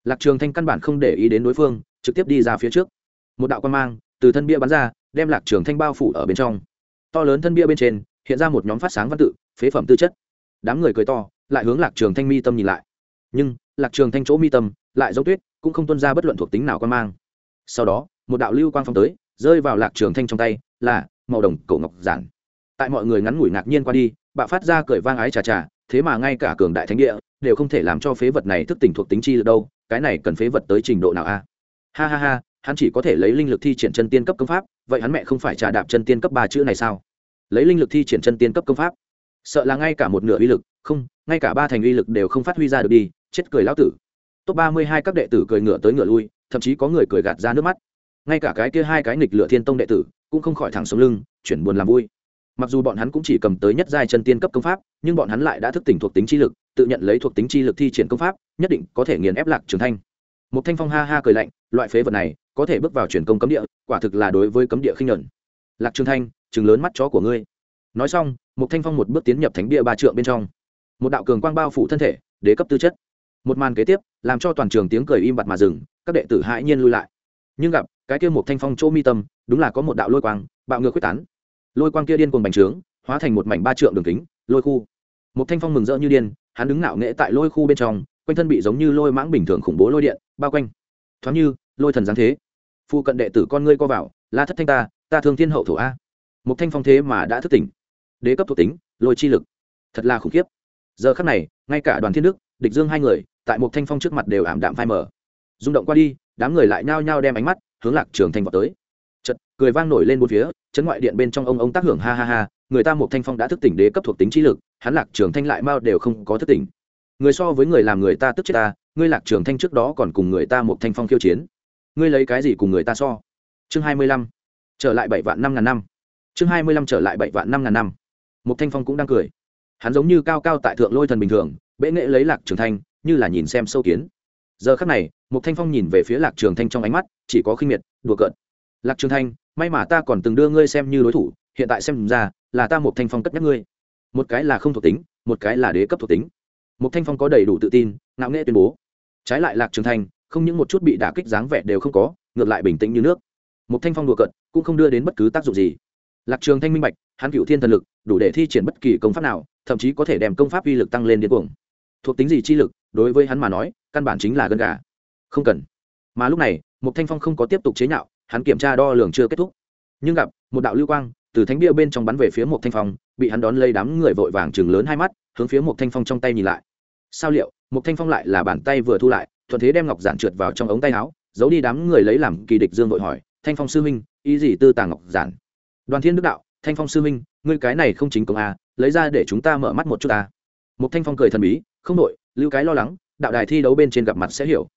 Lạc trường thanh căn bản không để ý đến đối phương, trực tiếp đi ra phía trước. Một đạo quan mang từ thân bia bắn ra, đem lạc trường thanh bao phủ ở bên trong. To lớn thân bia bên trên, hiện ra một nhóm phát sáng văn tự, phế phẩm tư chất. Đám người cười to, lại hướng lạc trường thanh mi tâm nhìn lại. Nhưng, lạc trường thanh chỗ mi tâm, lại giống tuyết, cũng không tuân ra bất luận thuộc tính nào quan mang. Sau đó, một đạo lưu quang phong tới, rơi vào lạc trường thanh trong tay, là màu đồng cổ ngọc giản tại mọi người ngắn ngủi ngạc nhiên qua đi, bạo phát ra cười vang ái trà trà thế mà ngay cả cường đại thánh địa đều không thể làm cho phế vật này thức tỉnh thuộc tính chi được đâu, cái này cần phế vật tới trình độ nào a? Ha ha ha, hắn chỉ có thể lấy linh lực thi triển chân tiên cấp công pháp, vậy hắn mẹ không phải trà đạp chân tiên cấp ba chữ này sao? Lấy linh lực thi triển chân tiên cấp công pháp. Sợ là ngay cả một nửa uy lực, không, ngay cả ba thành uy lực đều không phát huy ra được đi, chết cười lão tử. Top ba mươi hai các đệ tử cười ngựa tới ngựa lui, thậm chí có người cười gạt ra nước mắt. Ngay cả cái kia hai cái nghịch lửa thiên tông đệ tử cũng không khỏi thẳng sống lưng, chuyển buồn làm vui mặc dù bọn hắn cũng chỉ cầm tới nhất giai chân tiên cấp công pháp, nhưng bọn hắn lại đã thức tỉnh thuộc tính chi lực, tự nhận lấy thuộc tính chi lực thi triển công pháp, nhất định có thể nghiền ép lạc trường thanh. Một thanh phong ha ha cười lạnh, loại phế vật này, có thể bước vào truyền công cấm địa, quả thực là đối với cấm địa khinh nhuận. Lạc trường thanh chừng lớn mắt chó của ngươi. Nói xong một thanh phong một bước tiến nhập thánh địa ba trượng bên trong. Một đạo cường quang bao phủ thân thể, đế cấp tư chất. Một màn kế tiếp, làm cho toàn trường tiếng cười im bặt mà dừng, các đệ tử hãi nhiên lui lại. Nhưng gặp cái kia một thanh phong chỗ mi tâm, đúng là có một đạo lôi quang, bạo ngược quyết tán lôi quang kia điên cuồng bành trướng, hóa thành một mảnh ba trượng đường kính, lôi khu. Một thanh phong mừng rỡ như điên, hắn đứng ngạo nghễ tại lôi khu bên trong, quanh thân bị giống như lôi mãng bình thường khủng bố lôi điện bao quanh. Thoáng như, lôi thần giáng thế. Phu cận đệ tử con ngươi co vào, la thất thanh ta ta thương thiên hậu thổ a. Một thanh phong thế mà đã thức tỉnh. Đế cấp thuộc tính, lôi chi lực. Thật là khủng khiếp. Giờ khắc này, ngay cả đoàn thiên đức, địch dương hai người, tại một thanh phong trước mặt đều ảm đạm phai mờ. Rung động qua đi, đám người lại nhao nhao đem ánh mắt hướng lạc trường thanh vào tới chật cười vang nổi lên bốn phía, chấn ngoại điện bên trong ông ông tác hưởng ha ha ha, người ta một thanh phong đã thức tỉnh đế cấp thuộc tính trí lực, hắn lạc trường thanh lại mao đều không có thức tỉnh. Người so với người làm người ta tức chết ta, ngươi lạc trường thanh trước đó còn cùng người ta một thanh phong khiêu chiến. Ngươi lấy cái gì cùng người ta so? Chương hai mươi lăm, trở lại bảy vạn năm ngàn năm. Chương hai mươi lăm trở lại bảy vạn năm ngàn năm. Một thanh phong cũng đang cười. Hắn giống như cao cao tại thượng lôi thần bình thường, bệ nghệ lấy lạc trường thanh, như là nhìn xem sâu kiến. Giờ khắc này một thanh phong nhìn về phía lạc trường thanh trong ánh mắt, chỉ có khinh miệt, đùa cợt lạc trường thanh, may mà ta còn từng đưa ngươi xem như đối thủ, hiện tại xem ra, là ta một thanh phong cất nhắc ngươi. Một cái là không thuộc tính, một cái là đế cấp thuộc tính. Một thanh phong có đầy đủ tự tin, ngạo nghệ tuyên bố. Trái lại lạc trường thanh, không những một chút bị đả kích dáng vẻ đều không có, ngược lại bình tĩnh như nước. Một thanh phong đùa cận cũng không đưa đến bất cứ tác dụng gì. Lạc trường thanh minh bạch, hắn cựu thiên thần lực, đủ để thi triển bất kỳ công pháp nào, thậm chí có thể đem công pháp uy lực tăng lên điên cuồng. Thuộc tính gì chi lực, đối với hắn mà nói, căn bản chính là gân gà. Không cần. Mà lúc này một thanh phong không có tiếp tục chế nhạo hắn kiểm tra đo lường chưa kết thúc. Nhưng gặp, một đạo lưu quang, từ thánh bia bên trong bắn về phía một thanh phong, bị hắn đón lấy đám người vội vàng chừng lớn hai mắt, hướng phía một thanh phong trong tay nhìn lại. Sao liệu, một thanh phong lại là bàn tay vừa thu lại, thuận thế đem ngọc giản trượt vào trong ống tay áo, giấu đi đám người lấy làm kỳ địch dương vội hỏi, thanh phong sư huynh, ý gì tư tàng ngọc giản? Đoàn thiên đức đạo, thanh phong sư huynh, ngươi cái này không chính công a lấy ra để chúng ta mở mắt một chút ta. Một thanh phong cười thần bí, không đội lưu cái lo lắng, đạo đài thi đấu bên trên gặp mặt sẽ hiểu.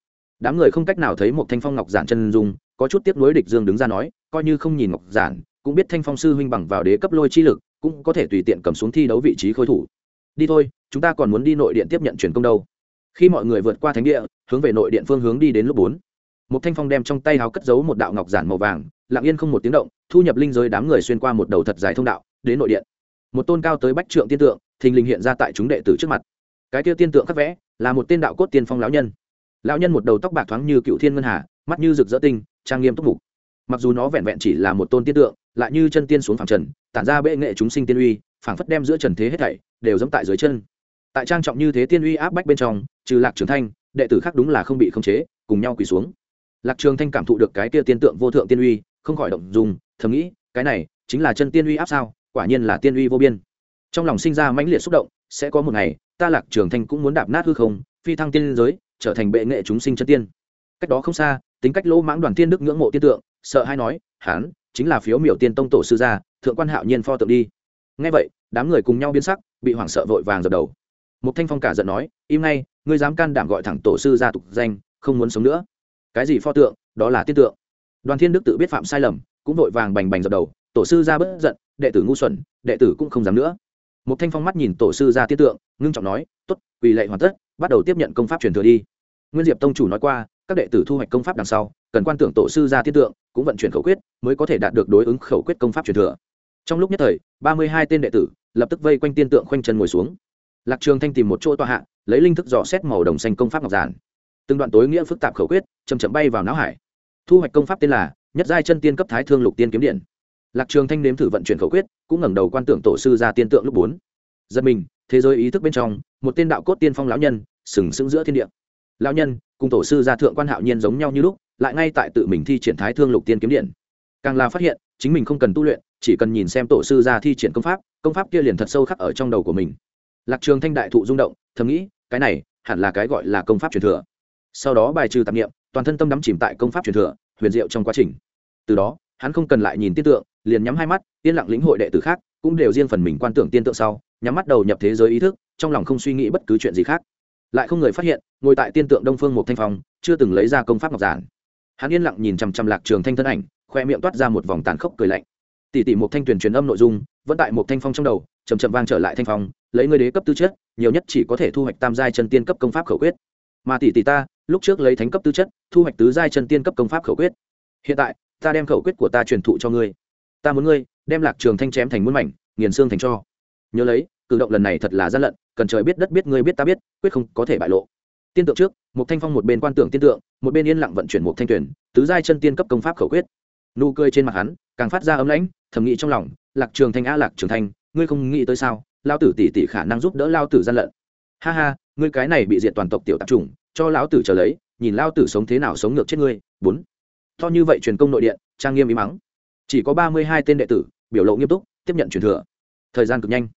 Đám người không cách nào thấy một thanh phong ngọc giản chân dung có chút tiếp nối địch dương đứng ra nói, coi như không nhìn ngọc giản, cũng biết thanh phong sư huynh bằng vào đế cấp lôi chi lực, cũng có thể tùy tiện cầm xuống thi đấu vị trí khôi thủ. Đi thôi, chúng ta còn muốn đi nội điện tiếp nhận truyền công đâu. Khi mọi người vượt qua thánh địa, hướng về nội điện phương hướng đi đến lúc bốn. Một thanh phong đem trong tay háo cất giấu một đạo ngọc giản màu vàng, lặng yên không một tiếng động, thu nhập linh giới đám người xuyên qua một đầu thật dài thông đạo, đến nội điện. Một tôn cao tới bách trượng tiên tượng, thình lình hiện ra tại chúng đệ tử trước mặt. Cái kia tiên tượng khắc vẽ, là một tên đạo cốt tiên phong lão nhân. Lão nhân một đầu tóc bạc thoáng như cựu thiên ngân hà mắt như rực rỡ tinh, trang nghiêm túc mục. Mặc dù nó vẹn vẹn chỉ là một tôn tiên tượng, lại như chân tiên xuống phẳng trần, tản ra bệ nghệ chúng sinh tiên uy, phảng phất đem giữa trần thế hết thảy đều dẫm tại dưới chân. Tại trang trọng như thế tiên uy áp bách bên trong, trừ lạc trường thanh, đệ tử khác đúng là không bị khống chế, cùng nhau quỳ xuống. Lạc trường thanh cảm thụ được cái kia tiên tượng vô thượng tiên uy, không khỏi động dùng thầm nghĩ, cái này chính là chân tiên uy áp sao, quả nhiên là tiên uy vô biên. Trong lòng sinh ra mãnh liệt xúc động, sẽ có một ngày, ta lạc trường thanh cũng muốn đạp nát hư không, phi thăng tiên giới, trở thành bệ nghệ chúng sinh chân tiên. Cách đó không xa tính cách lỗ mãng đoàn thiên đức ngưỡng mộ tiên tượng, sợ hay nói, hán, chính là phiếu miểu tiên tông tổ sư gia, thượng quan hạo nhiên pho tượng đi. Ngay vậy, đám người cùng nhau biến sắc, bị hoảng sợ vội vàng dập đầu. Một thanh phong cả giận nói, im ngay, ngươi dám can đảm gọi thẳng tổ sư gia tục danh, không muốn sống nữa. Cái gì pho tượng? Đó là tiên tượng. Đoàn thiên đức tự biết phạm sai lầm, cũng vội vàng bành bành dập đầu, tổ sư gia bất giận, đệ tử ngu xuẩn, đệ tử cũng không dám nữa. Một thanh phong mắt nhìn tổ sư gia tiên tượng, ngưng trọng nói, tốt, quỳ lệ hoàn tất, bắt đầu tiếp nhận công pháp truyền thừa đi. Nguyên diệp tông chủ nói qua các đệ tử thu hoạch công pháp đằng sau, cần quan tưởng tổ sư ra tiên tượng, cũng vận chuyển khẩu quyết mới có thể đạt được đối ứng khẩu quyết công pháp truyền thừa. Trong lúc nhất thời, ba mươi hai tên đệ tử lập tức vây quanh tiên tượng khoanh chân ngồi xuống. Lạc trường thanh tìm một chỗ tọa hạ, lấy linh thức dò xét màu đồng xanh công pháp ngọc giản. Từng đoạn tối nghĩa phức tạp khẩu quyết chầm chậm bay vào não hải. Thu hoạch công pháp tên là nhất giai chân tiên cấp thái thương lục tiên kiếm điện. Lạc trường thanh nếm thử vận chuyển khẩu quyết, cũng ngẩng đầu quan tưởng tổ sư ra tiên tượng lúc bốn. Giật mình, thế giới ý thức bên trong, một tên đạo cốt tiên phong lão nhân sừng sững giữa thiên địa. Lão nhân cùng tổ sư gia thượng quan hạo nhiên giống nhau như lúc lại ngay tại tự mình thi triển thái thương lục tiên kiếm điện. Càng là phát hiện chính mình không cần tu luyện chỉ cần nhìn xem tổ sư gia thi triển công pháp công pháp kia liền thật sâu khắc ở trong đầu của mình. Lạc trường thanh đại thụ rung động thầm nghĩ cái này hẳn là cái gọi là công pháp truyền thừa. Sau đó bài trừ tạp niệm, toàn thân tâm đắm chìm tại công pháp truyền thừa huyền diệu trong quá trình. Từ đó hắn không cần lại nhìn tiên tượng liền nhắm hai mắt yên lặng lĩnh hội đệ tử khác cũng đều riêng phần mình quan tưởng tiên tượng sau nhắm mắt đầu nhập thế giới ý thức trong lòng không suy nghĩ bất cứ chuyện gì khác lại không người phát hiện, ngồi tại tiên tượng đông phương một thanh phong, chưa từng lấy ra công pháp ngọc giản. Hắn yên lặng nhìn chằm chằm lạc trường thanh thân ảnh, khoe miệng toát ra một vòng tàn khốc cười lạnh. Tỷ tỷ một thanh tuyển truyền âm nội dung, vẫn tại một thanh phong trong đầu chầm chậm vang trở lại thanh phong, lấy người đế cấp tư chất, nhiều nhất chỉ có thể thu hoạch tam giai chân tiên cấp công pháp khẩu quyết. Mà tỷ tỷ ta, lúc trước lấy thánh cấp tư chất, thu hoạch tứ giai chân tiên cấp công pháp khẩu quyết. Hiện tại, ta đem khẩu quyết của ta truyền thụ cho ngươi. Ta muốn ngươi, đem lạc trường thanh chém thành muôn mảnh, nghiền xương thành cho. Nhớ lấy cử động lần này thật là gian lận, cần trời biết đất biết ngươi biết ta biết, quyết không có thể bại lộ. Tiên tượng trước một thanh phong một bên quan tưởng tiên tượng, một bên yên lặng vận chuyển một thanh tuyển tứ giai chân tiên cấp công pháp khẩu quyết. Nụ cười trên mặt hắn, càng phát ra ấm lãnh, thầm nghĩ trong lòng, lạc trường thanh a lạc trường thanh, ngươi không nghĩ tới sao lao tử tỷ tỷ khả năng giúp đỡ lao tử gian lận. Ha ha, ngươi cái này bị diệt toàn tộc tiểu tạp chủng, cho lão tử trở lấy, nhìn lao tử sống thế nào sống ngược chết ngươi. Bốn. To như vậy truyền công nội điện, trang nghiêm ý mắng. Chỉ có ba mươi hai tên đệ tử, biểu lộ nghiêm túc, tiếp nhận truyền thừa. Thời gian cực nhanh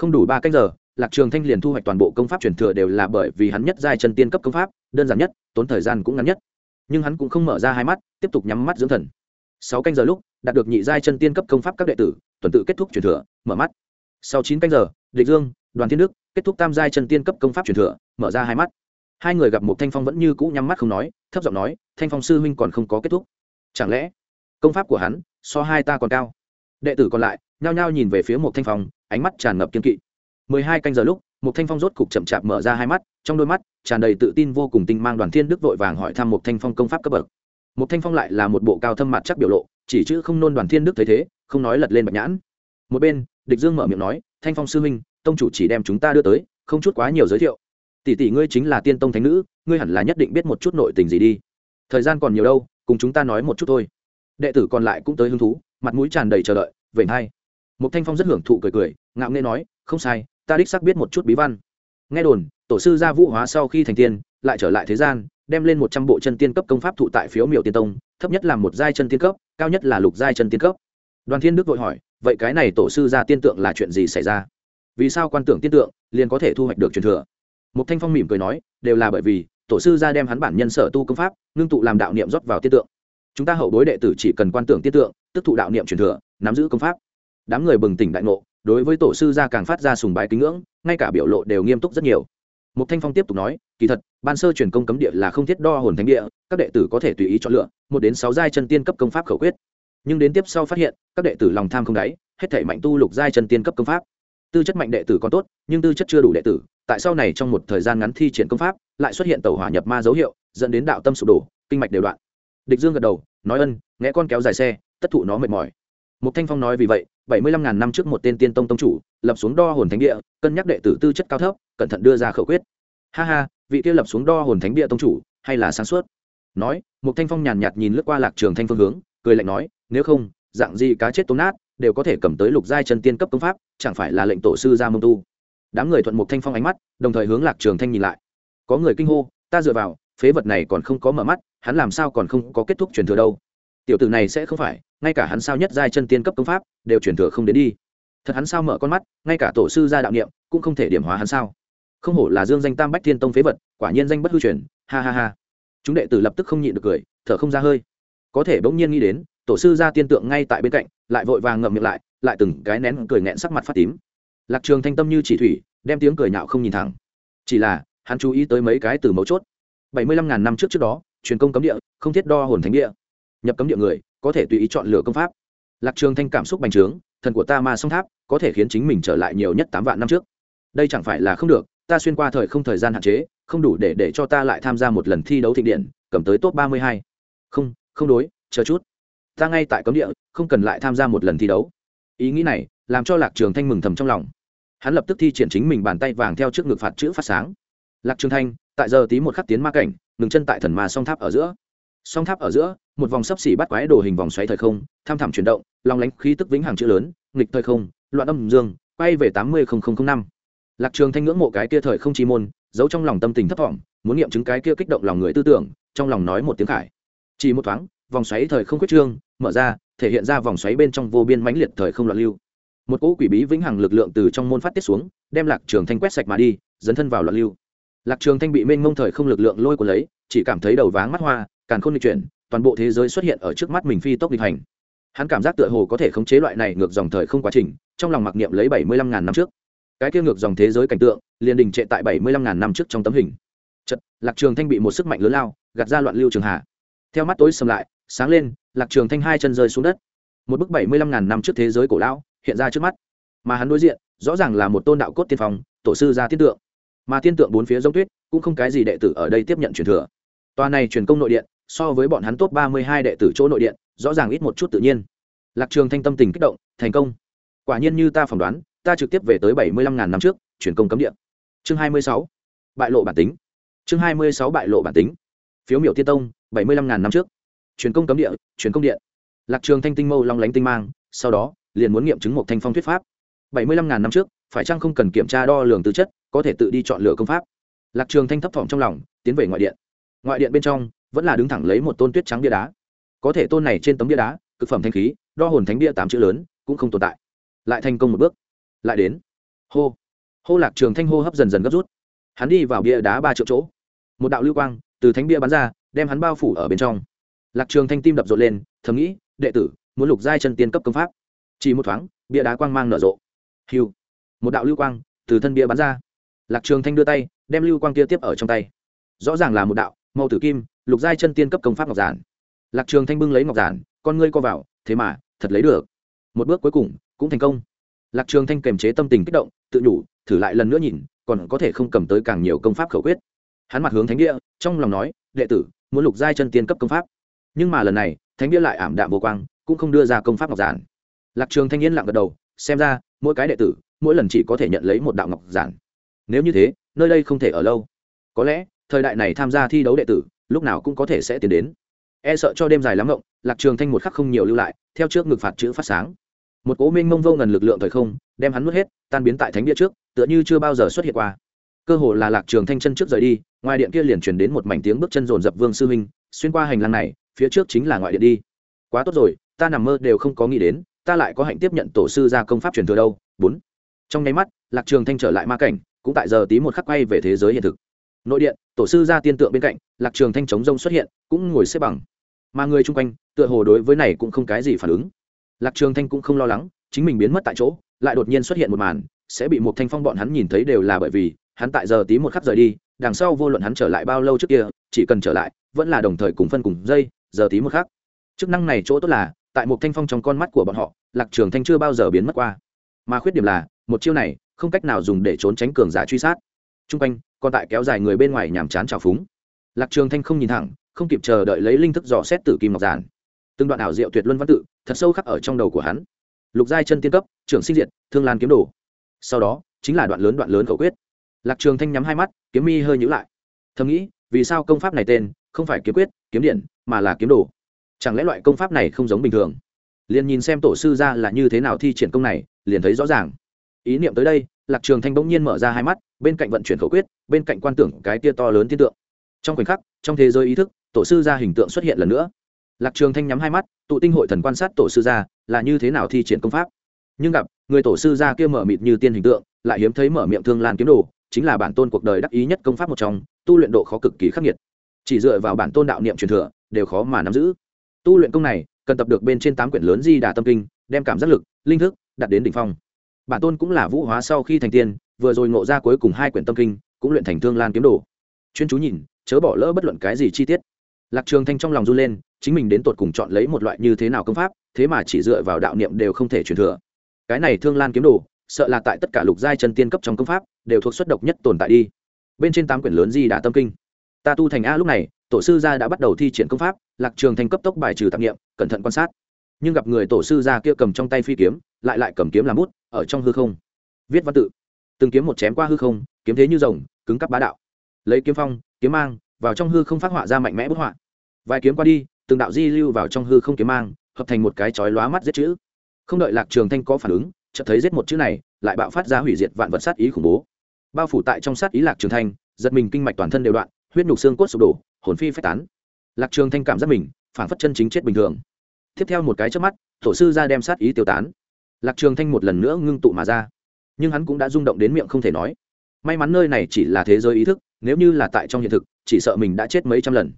không đủ ba canh giờ, lạc trường thanh liền thu hoạch toàn bộ công pháp truyền thừa đều là bởi vì hắn nhất giai chân tiên cấp công pháp, đơn giản nhất, tốn thời gian cũng ngắn nhất. Nhưng hắn cũng không mở ra hai mắt, tiếp tục nhắm mắt dưỡng thần. Sáu canh giờ lúc, đạt được nhị giai chân tiên cấp công pháp các đệ tử, tuần tự kết thúc truyền thừa, mở mắt. Sau chín canh giờ, địch dương, đoàn thiên đức kết thúc tam giai chân tiên cấp công pháp truyền thừa, mở ra hai mắt. Hai người gặp một thanh phong vẫn như cũ nhắm mắt không nói, thấp giọng nói, thanh phong sư huynh còn không có kết thúc. Chẳng lẽ công pháp của hắn so hai ta còn cao? Đệ tử còn lại nhao nhao nhìn về phía một thanh phong ánh mắt tràn ngập kiên kỵ. Mười hai canh giờ lúc một thanh phong rốt cục chậm chạp mở ra hai mắt, trong đôi mắt tràn đầy tự tin vô cùng tinh mang đoàn thiên đức vội vàng hỏi thăm một thanh phong công pháp cấp bậc. Một thanh phong lại là một bộ cao thâm mặt chắc biểu lộ, chỉ chữ không nôn đoàn thiên đức thấy thế, không nói lật lên bạch nhãn. Một bên, địch dương mở miệng nói, thanh phong sư huynh, tông chủ chỉ đem chúng ta đưa tới, không chút quá nhiều giới thiệu. Tỷ tỷ ngươi chính là tiên tông thánh nữ, ngươi hẳn là nhất định biết một chút nội tình gì đi. Thời gian còn nhiều đâu, cùng chúng ta nói một chút thôi. Đệ tử còn lại cũng tới hứng thú, mặt mũi tràn đầy chờ đợi vậy hai một thanh phong rất hưởng thụ cười cười, ngạo nghê nói, không sai, ta đích xác biết một chút bí văn. Nghe đồn, tổ sư gia vũ hóa sau khi thành tiên, lại trở lại thế gian, đem lên một trăm bộ chân tiên cấp công pháp thụ tại phiếu miểu tiên tông, thấp nhất là một giai chân tiên cấp, cao nhất là lục giai chân tiên cấp. Đoàn thiên đức vội hỏi, vậy cái này tổ sư gia tiên tượng là chuyện gì xảy ra? Vì sao quan tưởng tiên tượng liền có thể thu hoạch được truyền thừa? Một thanh phong mỉm cười nói, đều là bởi vì, tổ sư gia đem hắn bản nhân sở tu công pháp, ngưng tụ làm đạo niệm rót vào tiên tượng. Chúng ta hậu bối đệ tử chỉ cần quan tưởng tiên tượng, tức thụ đạo niệm truyền thừa, nắm giữ công pháp đám người bừng tỉnh đại ngộ, đối với tổ sư gia càng phát ra sùng bái kính ngưỡng, ngay cả biểu lộ đều nghiêm túc rất nhiều. Một thanh phong tiếp tục nói, kỳ thật, ban sơ truyền công cấm địa là không thiết đo hồn thánh địa, các đệ tử có thể tùy ý chọn lựa, một đến sáu giai chân tiên cấp công pháp khẩu quyết. Nhưng đến tiếp sau phát hiện, các đệ tử lòng tham không đáy, hết thể mạnh tu lục giai chân tiên cấp công pháp. Tư chất mạnh đệ tử còn tốt, nhưng tư chất chưa đủ đệ tử, tại sau này trong một thời gian ngắn thi triển công pháp, lại xuất hiện tàu hỏa nhập ma dấu hiệu, dẫn đến đạo tâm sụp đổ, kinh mạch đều đoạn. Địch dương gật đầu, nói ân, nghe con kéo dài xe, tất thụ nó mệt mỏi một thanh phong nói vì vậy, bảy mươi lăm ngàn năm trước một tên tiên tông tông chủ, lập xuống đo hồn thánh địa, cân nhắc đệ tử tư chất cao thấp, cẩn thận đưa ra khẩu quyết. Ha ha, vị kia lập xuống đo hồn thánh địa tông chủ, hay là sáng suốt. Nói một thanh phong nhàn nhạt nhìn lướt qua lạc trường thanh phương hướng, cười lạnh nói, nếu không, dạng gì cá chết tốn nát, đều có thể cầm tới lục giai chân tiên cấp công pháp, chẳng phải là lệnh tổ sư ra mông tu. Đám người thuận một thanh phong ánh mắt, đồng thời hướng lạc trường thanh nhìn lại. Có người kinh hô, ta dựa vào, phế vật này còn không có mở mắt, hắn làm sao còn không có kết thúc truyền thừa đâu? Tiểu tử này sẽ không phải ngay cả hắn sao nhất giai chân tiên cấp công pháp, đều truyền thừa không đến đi. Thật hắn sao mở con mắt, ngay cả tổ sư gia đạo niệm, cũng không thể điểm hóa hắn sao. Không hổ là dương danh tam bách thiên tông phế vật, quả nhiên danh bất hư truyền, ha ha ha. Chúng đệ tử lập tức không nhịn được cười, thở không ra hơi. Có thể bỗng nhiên nghĩ đến, tổ sư gia tiên tượng ngay tại bên cạnh, lại vội vàng ngậm miệng lại lại từng cái nén cười nghẹn sắc mặt phát tím. Lạc trường thanh tâm như chỉ thủy, đem tiếng cười nhạo không nhìn thẳng. Chỉ là, hắn chú ý tới mấy cái từ mấu chốt. Bảy mươi lăm ngàn năm trước trước đó, truyền công cấm địa, không thiết đo hồn thánh địa. Nhập cấm địa người có thể tùy ý chọn lựa công pháp. Lạc trường thanh cảm xúc bành trướng, thần của ta ma song tháp, có thể khiến chính mình trở lại nhiều nhất tám vạn năm trước. Đây chẳng phải là không được, ta xuyên qua thời không thời gian hạn chế, không đủ để để cho ta lại tham gia một lần thi đấu thịnh điện, cầm tới top ba mươi hai. Không không đối, chờ chút. Ta ngay tại cấm địa, không cần lại tham gia một lần thi đấu. Ý nghĩ này, làm cho lạc trường thanh mừng thầm trong lòng. Hắn lập tức thi triển chính mình bàn tay vàng theo trước ngực phạt chữ phát sáng. Lạc trường thanh, tại giờ tí một khắc tiến ma cảnh, ngừng chân tại thần ma song tháp ở giữa song tháp ở giữa, một vòng sấp xỉ bắt quái đồ hình vòng xoáy thời không, tham thẳm chuyển động, long lánh khí tức vĩnh hằng chữ lớn, nghịch thời không, loạn âm dương, quay về tám mươi năm. Lạc trường thanh ngưỡng mộ cái kia thời không chi môn, giấu trong lòng tâm tình thấp thỏm, muốn nghiệm chứng cái kia kích động lòng người tư tưởng, trong lòng nói một tiếng khải. Chỉ một thoáng, vòng xoáy thời không quyết trương, mở ra, thể hiện ra vòng xoáy bên trong vô biên mãnh liệt thời không loạn lưu. Một cỗ quỷ bí vĩnh hằng lực lượng từ trong môn phát tiết xuống, đem lạc trường thanh quét sạch mà đi, dấn thân vào loạn lưu. Lạc trường thanh bị mênh mông thời không lực lượng lôi cuốn lấy, chỉ cảm thấy đầu váng mắt hoa càn khôn lịch chuyển, toàn bộ thế giới xuất hiện ở trước mắt mình phi tốc lịch hành. Hắn cảm giác tựa hồ có thể khống chế loại này ngược dòng thời không quá trình, trong lòng mặc niệm lấy bảy mươi lăm ngàn năm trước. Cái kia ngược dòng thế giới cảnh tượng, liền đình trệ tại bảy mươi lăm ngàn năm trước trong tấm hình. Chật lạc trường thanh bị một sức mạnh lớn lao, gạt ra loạn lưu trường hạ. Theo mắt tối sầm lại, sáng lên, lạc trường thanh hai chân rơi xuống đất. Một bức bảy mươi lăm ngàn năm trước thế giới cổ lão hiện ra trước mắt. Mà hắn đối diện, rõ ràng là một tôn đạo cốt tiên phong, tổ sư gia tiên tượng. Mà tiên tượng bốn phía giống tuyết, cũng không cái gì đệ tử ở đây tiếp nhận truyền thừa. Tòa này truyền công nội điện so với bọn hắn top ba mươi hai đệ tử chỗ nội điện, rõ ràng ít một chút tự nhiên. Lạc trường thanh tâm tình kích động, thành công. Quả nhiên như ta phỏng đoán, ta trực tiếp về tới bảy mươi lăm ngàn năm trước truyền công cấm điện chương hai mươi sáu. Bại lộ bản tính. Chương hai mươi sáu bại lộ bản tính. Phiếu miểu tiên tông, bảy mươi lăm ngàn năm trước. Truyền công cấm địa truyền công điện. Lạc trường thanh tinh mâu long lánh tinh mang, sau đó, liền muốn nghiệm chứng một thanh phong thuyết pháp. Bảy mươi lăm ngàn năm trước, phải chăng không cần kiểm tra đo lường tư chất, có thể tự đi chọn lựa công pháp? Lạc trường thanh thấp thỏm trong lòng, tiến về ngoại điện. Ngoại điện bên trong vẫn là đứng thẳng lấy một tôn tuyết trắng bia đá. Có thể tôn này trên tấm bia đá, cực phẩm thanh khí, đo hồn thánh bia tám chữ lớn, cũng không tồn tại. Lại thành công một bước. Lại đến. Hô. Hô lạc trường thanh hô hấp dần dần gấp rút. Hắn đi vào bia đá ba triệu chỗ. Một đạo lưu quang, từ thánh bia bắn ra, đem hắn bao phủ ở bên trong. Lạc trường thanh tim đập rộn lên, thầm nghĩ, đệ tử, muốn lục giai chân tiên cấp công pháp. Chỉ một thoáng, bia đá quang mang nở rộ. Hiu một đạo lưu quang, từ thân bia bắn ra. Lạc trường thanh đưa tay, đem lưu quang kia tiếp ở trong tay. Rõ ràng là một đạo màu tử kim, lục giai chân tiên cấp công pháp ngọc giản. Lạc trường thanh bưng lấy ngọc giản, con ngươi co vào, thế mà, thật lấy được. Một bước cuối cùng, cũng thành công. Lạc trường thanh kềm chế tâm tình kích động, tự nhủ, thử lại lần nữa nhìn, còn có thể không cầm tới càng nhiều công pháp khẩu quyết. Hắn mặt hướng thánh địa, trong lòng nói, đệ tử, muốn lục giai chân tiên cấp công pháp. Nhưng mà lần này, thánh địa lại ảm đạm vô quang, cũng không đưa ra công pháp ngọc giản. Lạc trường thanh niên lặng gật đầu, xem ra, mỗi cái đệ tử, mỗi lần chỉ có thể nhận lấy một đạo ngọc giản. Nếu như thế, nơi đây không thể ở lâu. Có lẽ thời đại này tham gia thi đấu đệ tử, lúc nào cũng có thể sẽ tiến đến. E sợ cho đêm dài lắm ngộng, lạc trường thanh một khắc không nhiều lưu lại, theo trước ngực phạt chữ phát sáng. Một cố minh mông vô ngần lực lượng thời không, đem hắn nuốt hết, tan biến tại thánh địa trước, tựa như chưa bao giờ xuất hiện qua. Cơ hồ là lạc trường thanh chân trước rời đi, ngoài điện kia liền truyền đến một mảnh tiếng bước chân rồn rập vương sư huynh xuyên qua hành lang này, phía trước chính là ngoại điện đi. Quá tốt rồi, ta nằm mơ đều không có nghĩ đến, ta lại có hạnh tiếp nhận tổ sư ra công pháp truyền thừa đâu. Bốn. Trong nháy mắt, lạc trường thanh trở lại ma cảnh, cũng tại giờ tí một khắc quay về thế giới hiện thực nội điện, tổ sư ra tiên tượng bên cạnh, lạc trường thanh chống rông xuất hiện, cũng ngồi xếp bằng. Mà người chung quanh, tựa hồ đối với này cũng không cái gì phản ứng. Lạc trường thanh cũng không lo lắng, chính mình biến mất tại chỗ, lại đột nhiên xuất hiện một màn, sẽ bị một thanh phong bọn hắn nhìn thấy đều là bởi vì, hắn tại giờ tí một khắc rời đi, đằng sau vô luận hắn trở lại bao lâu trước kia, chỉ cần trở lại, vẫn là đồng thời cùng phân cùng dây, giờ tí một khắc. Chức năng này chỗ tốt là, tại một thanh phong trong con mắt của bọn họ, lạc trường thanh chưa bao giờ biến mất qua. Mà khuyết điểm là, một chiêu này, không cách nào dùng để trốn tránh cường giả truy sát t r u n g quanh, còn tại kéo dài người bên ngoài nhàm chán trào phúng. Lạc trường thanh không nhìn thẳng, không kịp chờ đợi lấy linh thức dò xét tử kim ngọc giản. Từng đoạn ảo diệu tuyệt luân văn tự, thật sâu khắc ở trong đầu của hắn. Lục giai chân tiên cấp, trưởng sinh diệt, thương lan kiếm đồ. Sau đó, chính là đoạn lớn đoạn lớn khẩu quyết. Lạc trường thanh nhắm hai mắt, kiếm mi hơi nhữ lại. Thầm nghĩ, vì sao công pháp này tên, không phải kiếm quyết, kiếm điện, mà là kiếm đồ? Chẳng lẽ loại công pháp này không giống bình thường? Liền nhìn xem tổ sư ra là như thế nào thi triển công này, liền thấy rõ ràng. Ý niệm tới đây, lạc trường thanh bỗng nhiên mở ra hai mắt bên cạnh vận chuyển khẩu quyết, bên cạnh quan tưởng cái tia to lớn thiên tượng. Trong khoảnh khắc, trong thế giới ý thức, tổ sư gia hình tượng xuất hiện lần nữa. Lạc trường thanh nhắm hai mắt, tụ tinh hội thần quan sát tổ sư gia, là như thế nào thi triển công pháp. Nhưng gặp, người tổ sư gia kia mở mịt như tiên hình tượng, lại hiếm thấy mở miệng thương lan kiếm đồ, chính là bản tôn cuộc đời đắc ý nhất công pháp một trong, tu luyện độ khó cực kỳ khắc nghiệt. Chỉ dựa vào bản tôn đạo niệm truyền thừa, đều khó mà nắm giữ. Tu luyện công này, cần tập được bên trên tám quyển lớn di đà tâm kinh, đem cảm giác lực, linh thức, đạt đến đỉnh phong. Bản tôn cũng là vũ hóa sau khi thành tiên vừa rồi ngộ ra cuối cùng hai quyển tâm kinh, cũng luyện thành thương lan kiếm đồ. Chuyên chú nhìn, chớ bỏ lỡ bất luận cái gì chi tiết. Lạc trường thanh trong lòng run lên, chính mình đến tột cùng chọn lấy một loại như thế nào công pháp, thế mà chỉ dựa vào đạo niệm đều không thể truyền thừa. Cái này thương lan kiếm đồ, sợ là tại tất cả lục giai chân tiên cấp trong công pháp, đều thuộc xuất độc nhất tồn tại đi. Bên trên tám quyển lớn di đã tâm kinh. Ta tu thành a lúc này, tổ sư gia đã bắt đầu thi triển công pháp, lạc trường thành cấp tốc bài trừ tạp nghiệm cẩn thận quan sát. Nhưng gặp người tổ sư gia kia cầm trong tay phi kiếm, lại lại cầm kiếm làm bút, ở trong hư không. Viết văn tự từng kiếm một chém qua hư không, kiếm thế như rồng, cứng cắp bá đạo. Lấy kiếm phong, kiếm mang, vào trong hư không phát họa ra mạnh mẽ bức họa. Vài kiếm qua đi, từng đạo di lưu vào trong hư không kiếm mang, hợp thành một cái chói lóa mắt giết chữ. Không đợi lạc trường thanh có phản ứng, chợt thấy giết một chữ này, lại bạo phát ra hủy diệt vạn vật sát ý khủng bố. Bao phủ tại trong sát ý lạc trường thanh, giật mình kinh mạch toàn thân đều đoạn, huyết nhục xương cốt sụp đổ, hồn phi phách tán. Lạc trường thanh cảm giác mình, phản phất chân chính chết bình thường. Tiếp theo một cái chớp mắt, tổ sư ra đem sát ý tiêu tán. Lạc trường thanh một lần nữa ngưng tụ mà ra nhưng hắn cũng đã rung động đến miệng không thể nói. May mắn nơi này chỉ là thế giới ý thức, nếu như là tại trong hiện thực, chỉ sợ mình đã chết mấy trăm lần.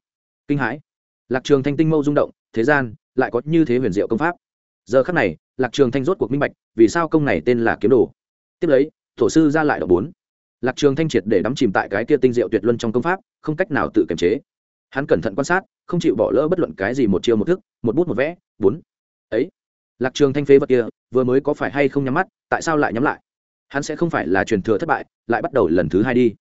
Kinh hãi. Lạc trường thanh tinh mâu rung động, thế gian, lại có như thế huyền diệu công pháp. Giờ khắc này, lạc trường thanh rốt cuộc minh bạch, vì sao công này tên là kiếm đồ. Tiếp lấy tổ sư ra lại độ bốn. Lạc trường thanh triệt để đắm chìm tại cái kia tinh diệu tuyệt luân trong công pháp, không cách nào tự kiềm chế. Hắn cẩn thận quan sát, không chịu bỏ lỡ bất luận cái gì một chiêu một thức, một bút một vẽ, bốn. Ấy. Lạc trường thanh phế vật kia, vừa mới có phải hay không nhắm mắt, tại sao lại nhắm lại? Hắn sẽ không phải là truyền thừa thất bại, lại bắt đầu lần thứ hai đi.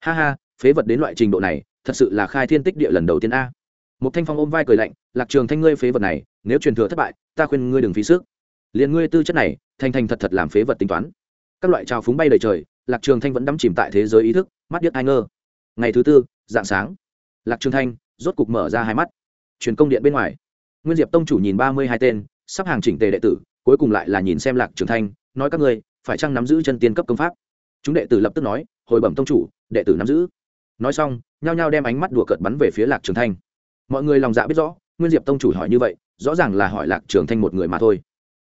Ha ha, phế vật đến loại trình độ này, thật sự là khai thiên tích địa lần đầu tiên a. Một thanh phong ôm vai cười lạnh, lạc trường thanh ngươi phế vật này, nếu truyền thừa thất bại, ta khuyên ngươi đừng phí sức. Liền ngươi tư chất này, thành thành thật thật làm phế vật tính toán. Các loại trào phúng bay đầy trời, lạc trường thanh vẫn đắm chìm tại thế giới ý thức, mắt điếc ai ngơ. Ngày thứ tư, dạng sáng. Lạc trường thanh rốt cục mở ra hai mắt. Truyền công điện bên ngoài. Nguyên diệp tông chủ nhìn ba mươi hai tên, sắp hàng chỉnh tề đệ tử, cuối cùng lại là nhìn xem lạc trường thanh, nói các ngươi phải chăng nắm giữ chân tiên cấp công pháp? Chúng đệ tử lập tức nói, hồi bẩm tông chủ, đệ tử nắm giữ. Nói xong, nhao nhao đem ánh mắt đùa cợt bắn về phía lạc trường thanh. Mọi người lòng dạ biết rõ, nguyên diệp tông chủ hỏi như vậy, rõ ràng là hỏi lạc trường thanh một người mà thôi.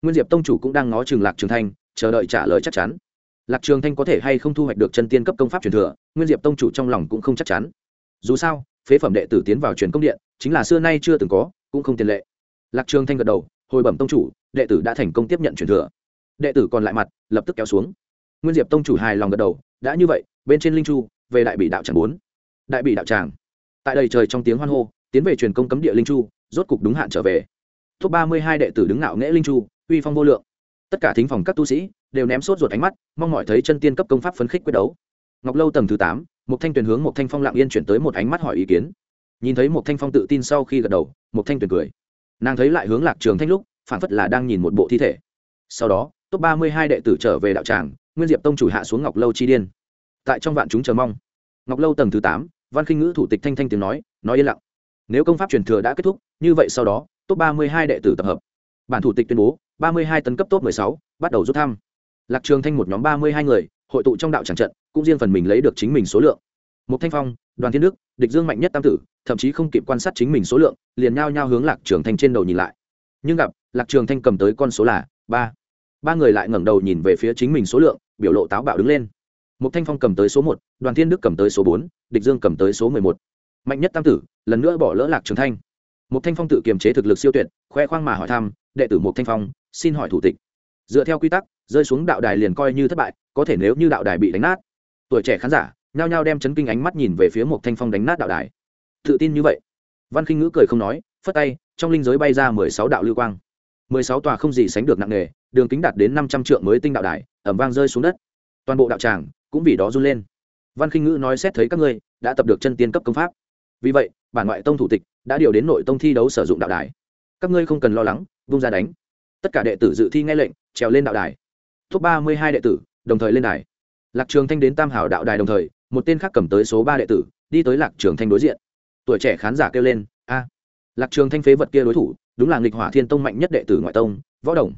Nguyên diệp tông chủ cũng đang ngó chừng lạc trường thanh, chờ đợi trả lời chắc chắn. Lạc trường thanh có thể hay không thu hoạch được chân tiên cấp công pháp truyền thừa, nguyên diệp tông chủ trong lòng cũng không chắc chắn. Dù sao, phế phẩm đệ tử tiến vào truyền công điện, chính là xưa nay chưa từng có, cũng không tiền lệ. Lạc trường thanh gật đầu, hồi bẩm tông chủ, đệ tử đã thành công tiếp nhận truyền thừa đệ tử còn lại mặt, lập tức kéo xuống. Nguyên diệp tông chủ hài lòng gật đầu, đã như vậy, bên trên linh chu, về đại bị đạo tràng bốn. Đại bị đạo tràng. Tại đầy trời trong tiếng hoan hô, tiến về truyền công cấm địa linh chu, rốt cục đúng hạn trở về. Top ba mươi hai đệ tử đứng ngạo nghễ linh chu, uy phong vô lượng. Tất cả thính phòng các tu sĩ, đều ném sốt ruột ánh mắt, mong mỏi thấy chân tiên cấp công pháp phấn khích quyết đấu. Ngọc lâu tầng thứ tám một thanh tuyển hướng một thanh phong lặng yên chuyển tới một ánh mắt hỏi ý kiến. Nhìn thấy một thanh phong tự tin sau khi gật đầu một thanh tuyển cười. Nàng thấy lại hướng lạc trường thanh lúc phản phất là đang nhìn một bộ thi thể. Sau đó top ba mươi hai đệ tử trở về đạo tràng, nguyên diệp tông chủ hạ xuống ngọc lâu chi điên. Tại trong vạn chúng chờ mong. Ngọc lâu tầng thứ tám, văn khinh ngữ thủ tịch thanh thanh tiếng nói nói yên lặng. Nếu công pháp truyền thừa đã kết thúc, như vậy sau đó, top ba mươi hai đệ tử tập hợp. Bản thủ tịch tuyên bố, ba mươi hai tấn cấp top mười sáu, bắt đầu rút thăm. Lạc trường thanh một nhóm ba mươi hai người, hội tụ trong đạo tràng trận, cũng riêng phần mình lấy được chính mình số lượng. Một thanh phong, đoàn thiên đức, địch dương mạnh nhất tam tử, thậm chí không kịp quan sát chính mình số lượng, liền nhao nhao hướng lạc trường thanh trên đầu nhìn lại. Nhưng gặp, lạc trường thanh cầm tới con số là ba ba người lại ngẩng đầu nhìn về phía chính mình số lượng, biểu lộ táo bạo đứng lên. Một thanh phong cầm tới số một, đoàn thiên đức cầm tới số bốn, địch dương cầm tới số mười một. Mạnh nhất tam tử, lần nữa bỏ lỡ lạc trường thanh. Một thanh phong tự kiềm chế thực lực siêu tuyệt, khoe khoang mà hỏi thăm, đệ tử một thanh phong, xin hỏi thủ tịch. Dựa theo quy tắc, rơi xuống đạo đài liền coi như thất bại, có thể nếu như đạo đài bị đánh nát. Tuổi trẻ khán giả, nhao nhao đem chấn kinh ánh mắt nhìn về phía một thanh phong đánh nát đạo đài. Tự tin như vậy. Văn khinh ngữ cười không nói, phất tay, trong linh giới bay ra mười sáu đạo lưu quang. mười sáu tòa không gì sánh được nặng nề đường kính đạt đến năm trăm trượng mới tinh đạo đài ẩm vang rơi xuống đất. Toàn bộ đạo tràng cũng vì đó run lên. Văn khinh ngữ nói xét thấy các ngươi đã tập được chân tiên cấp công pháp. Vì vậy, bản ngoại tông thủ tịch đã điều đến nội tông thi đấu sử dụng đạo đài. Các ngươi không cần lo lắng, vung ra đánh. Tất cả đệ tử dự thi nghe lệnh, trèo lên đạo đài. Top ba mươi hai đệ tử, đồng thời lên đài. Lạc trường thanh đến tam hảo đạo đài đồng thời, một tên khác cầm tới số ba đệ tử, đi tới lạc trường thanh đối diện. Tuổi trẻ khán giả kêu lên, a! Lạc trường thanh phế vật kia đối thủ, đúng là nghịch hỏa thiên tông mạnh nhất đệ tử ngoại tông, võ đồng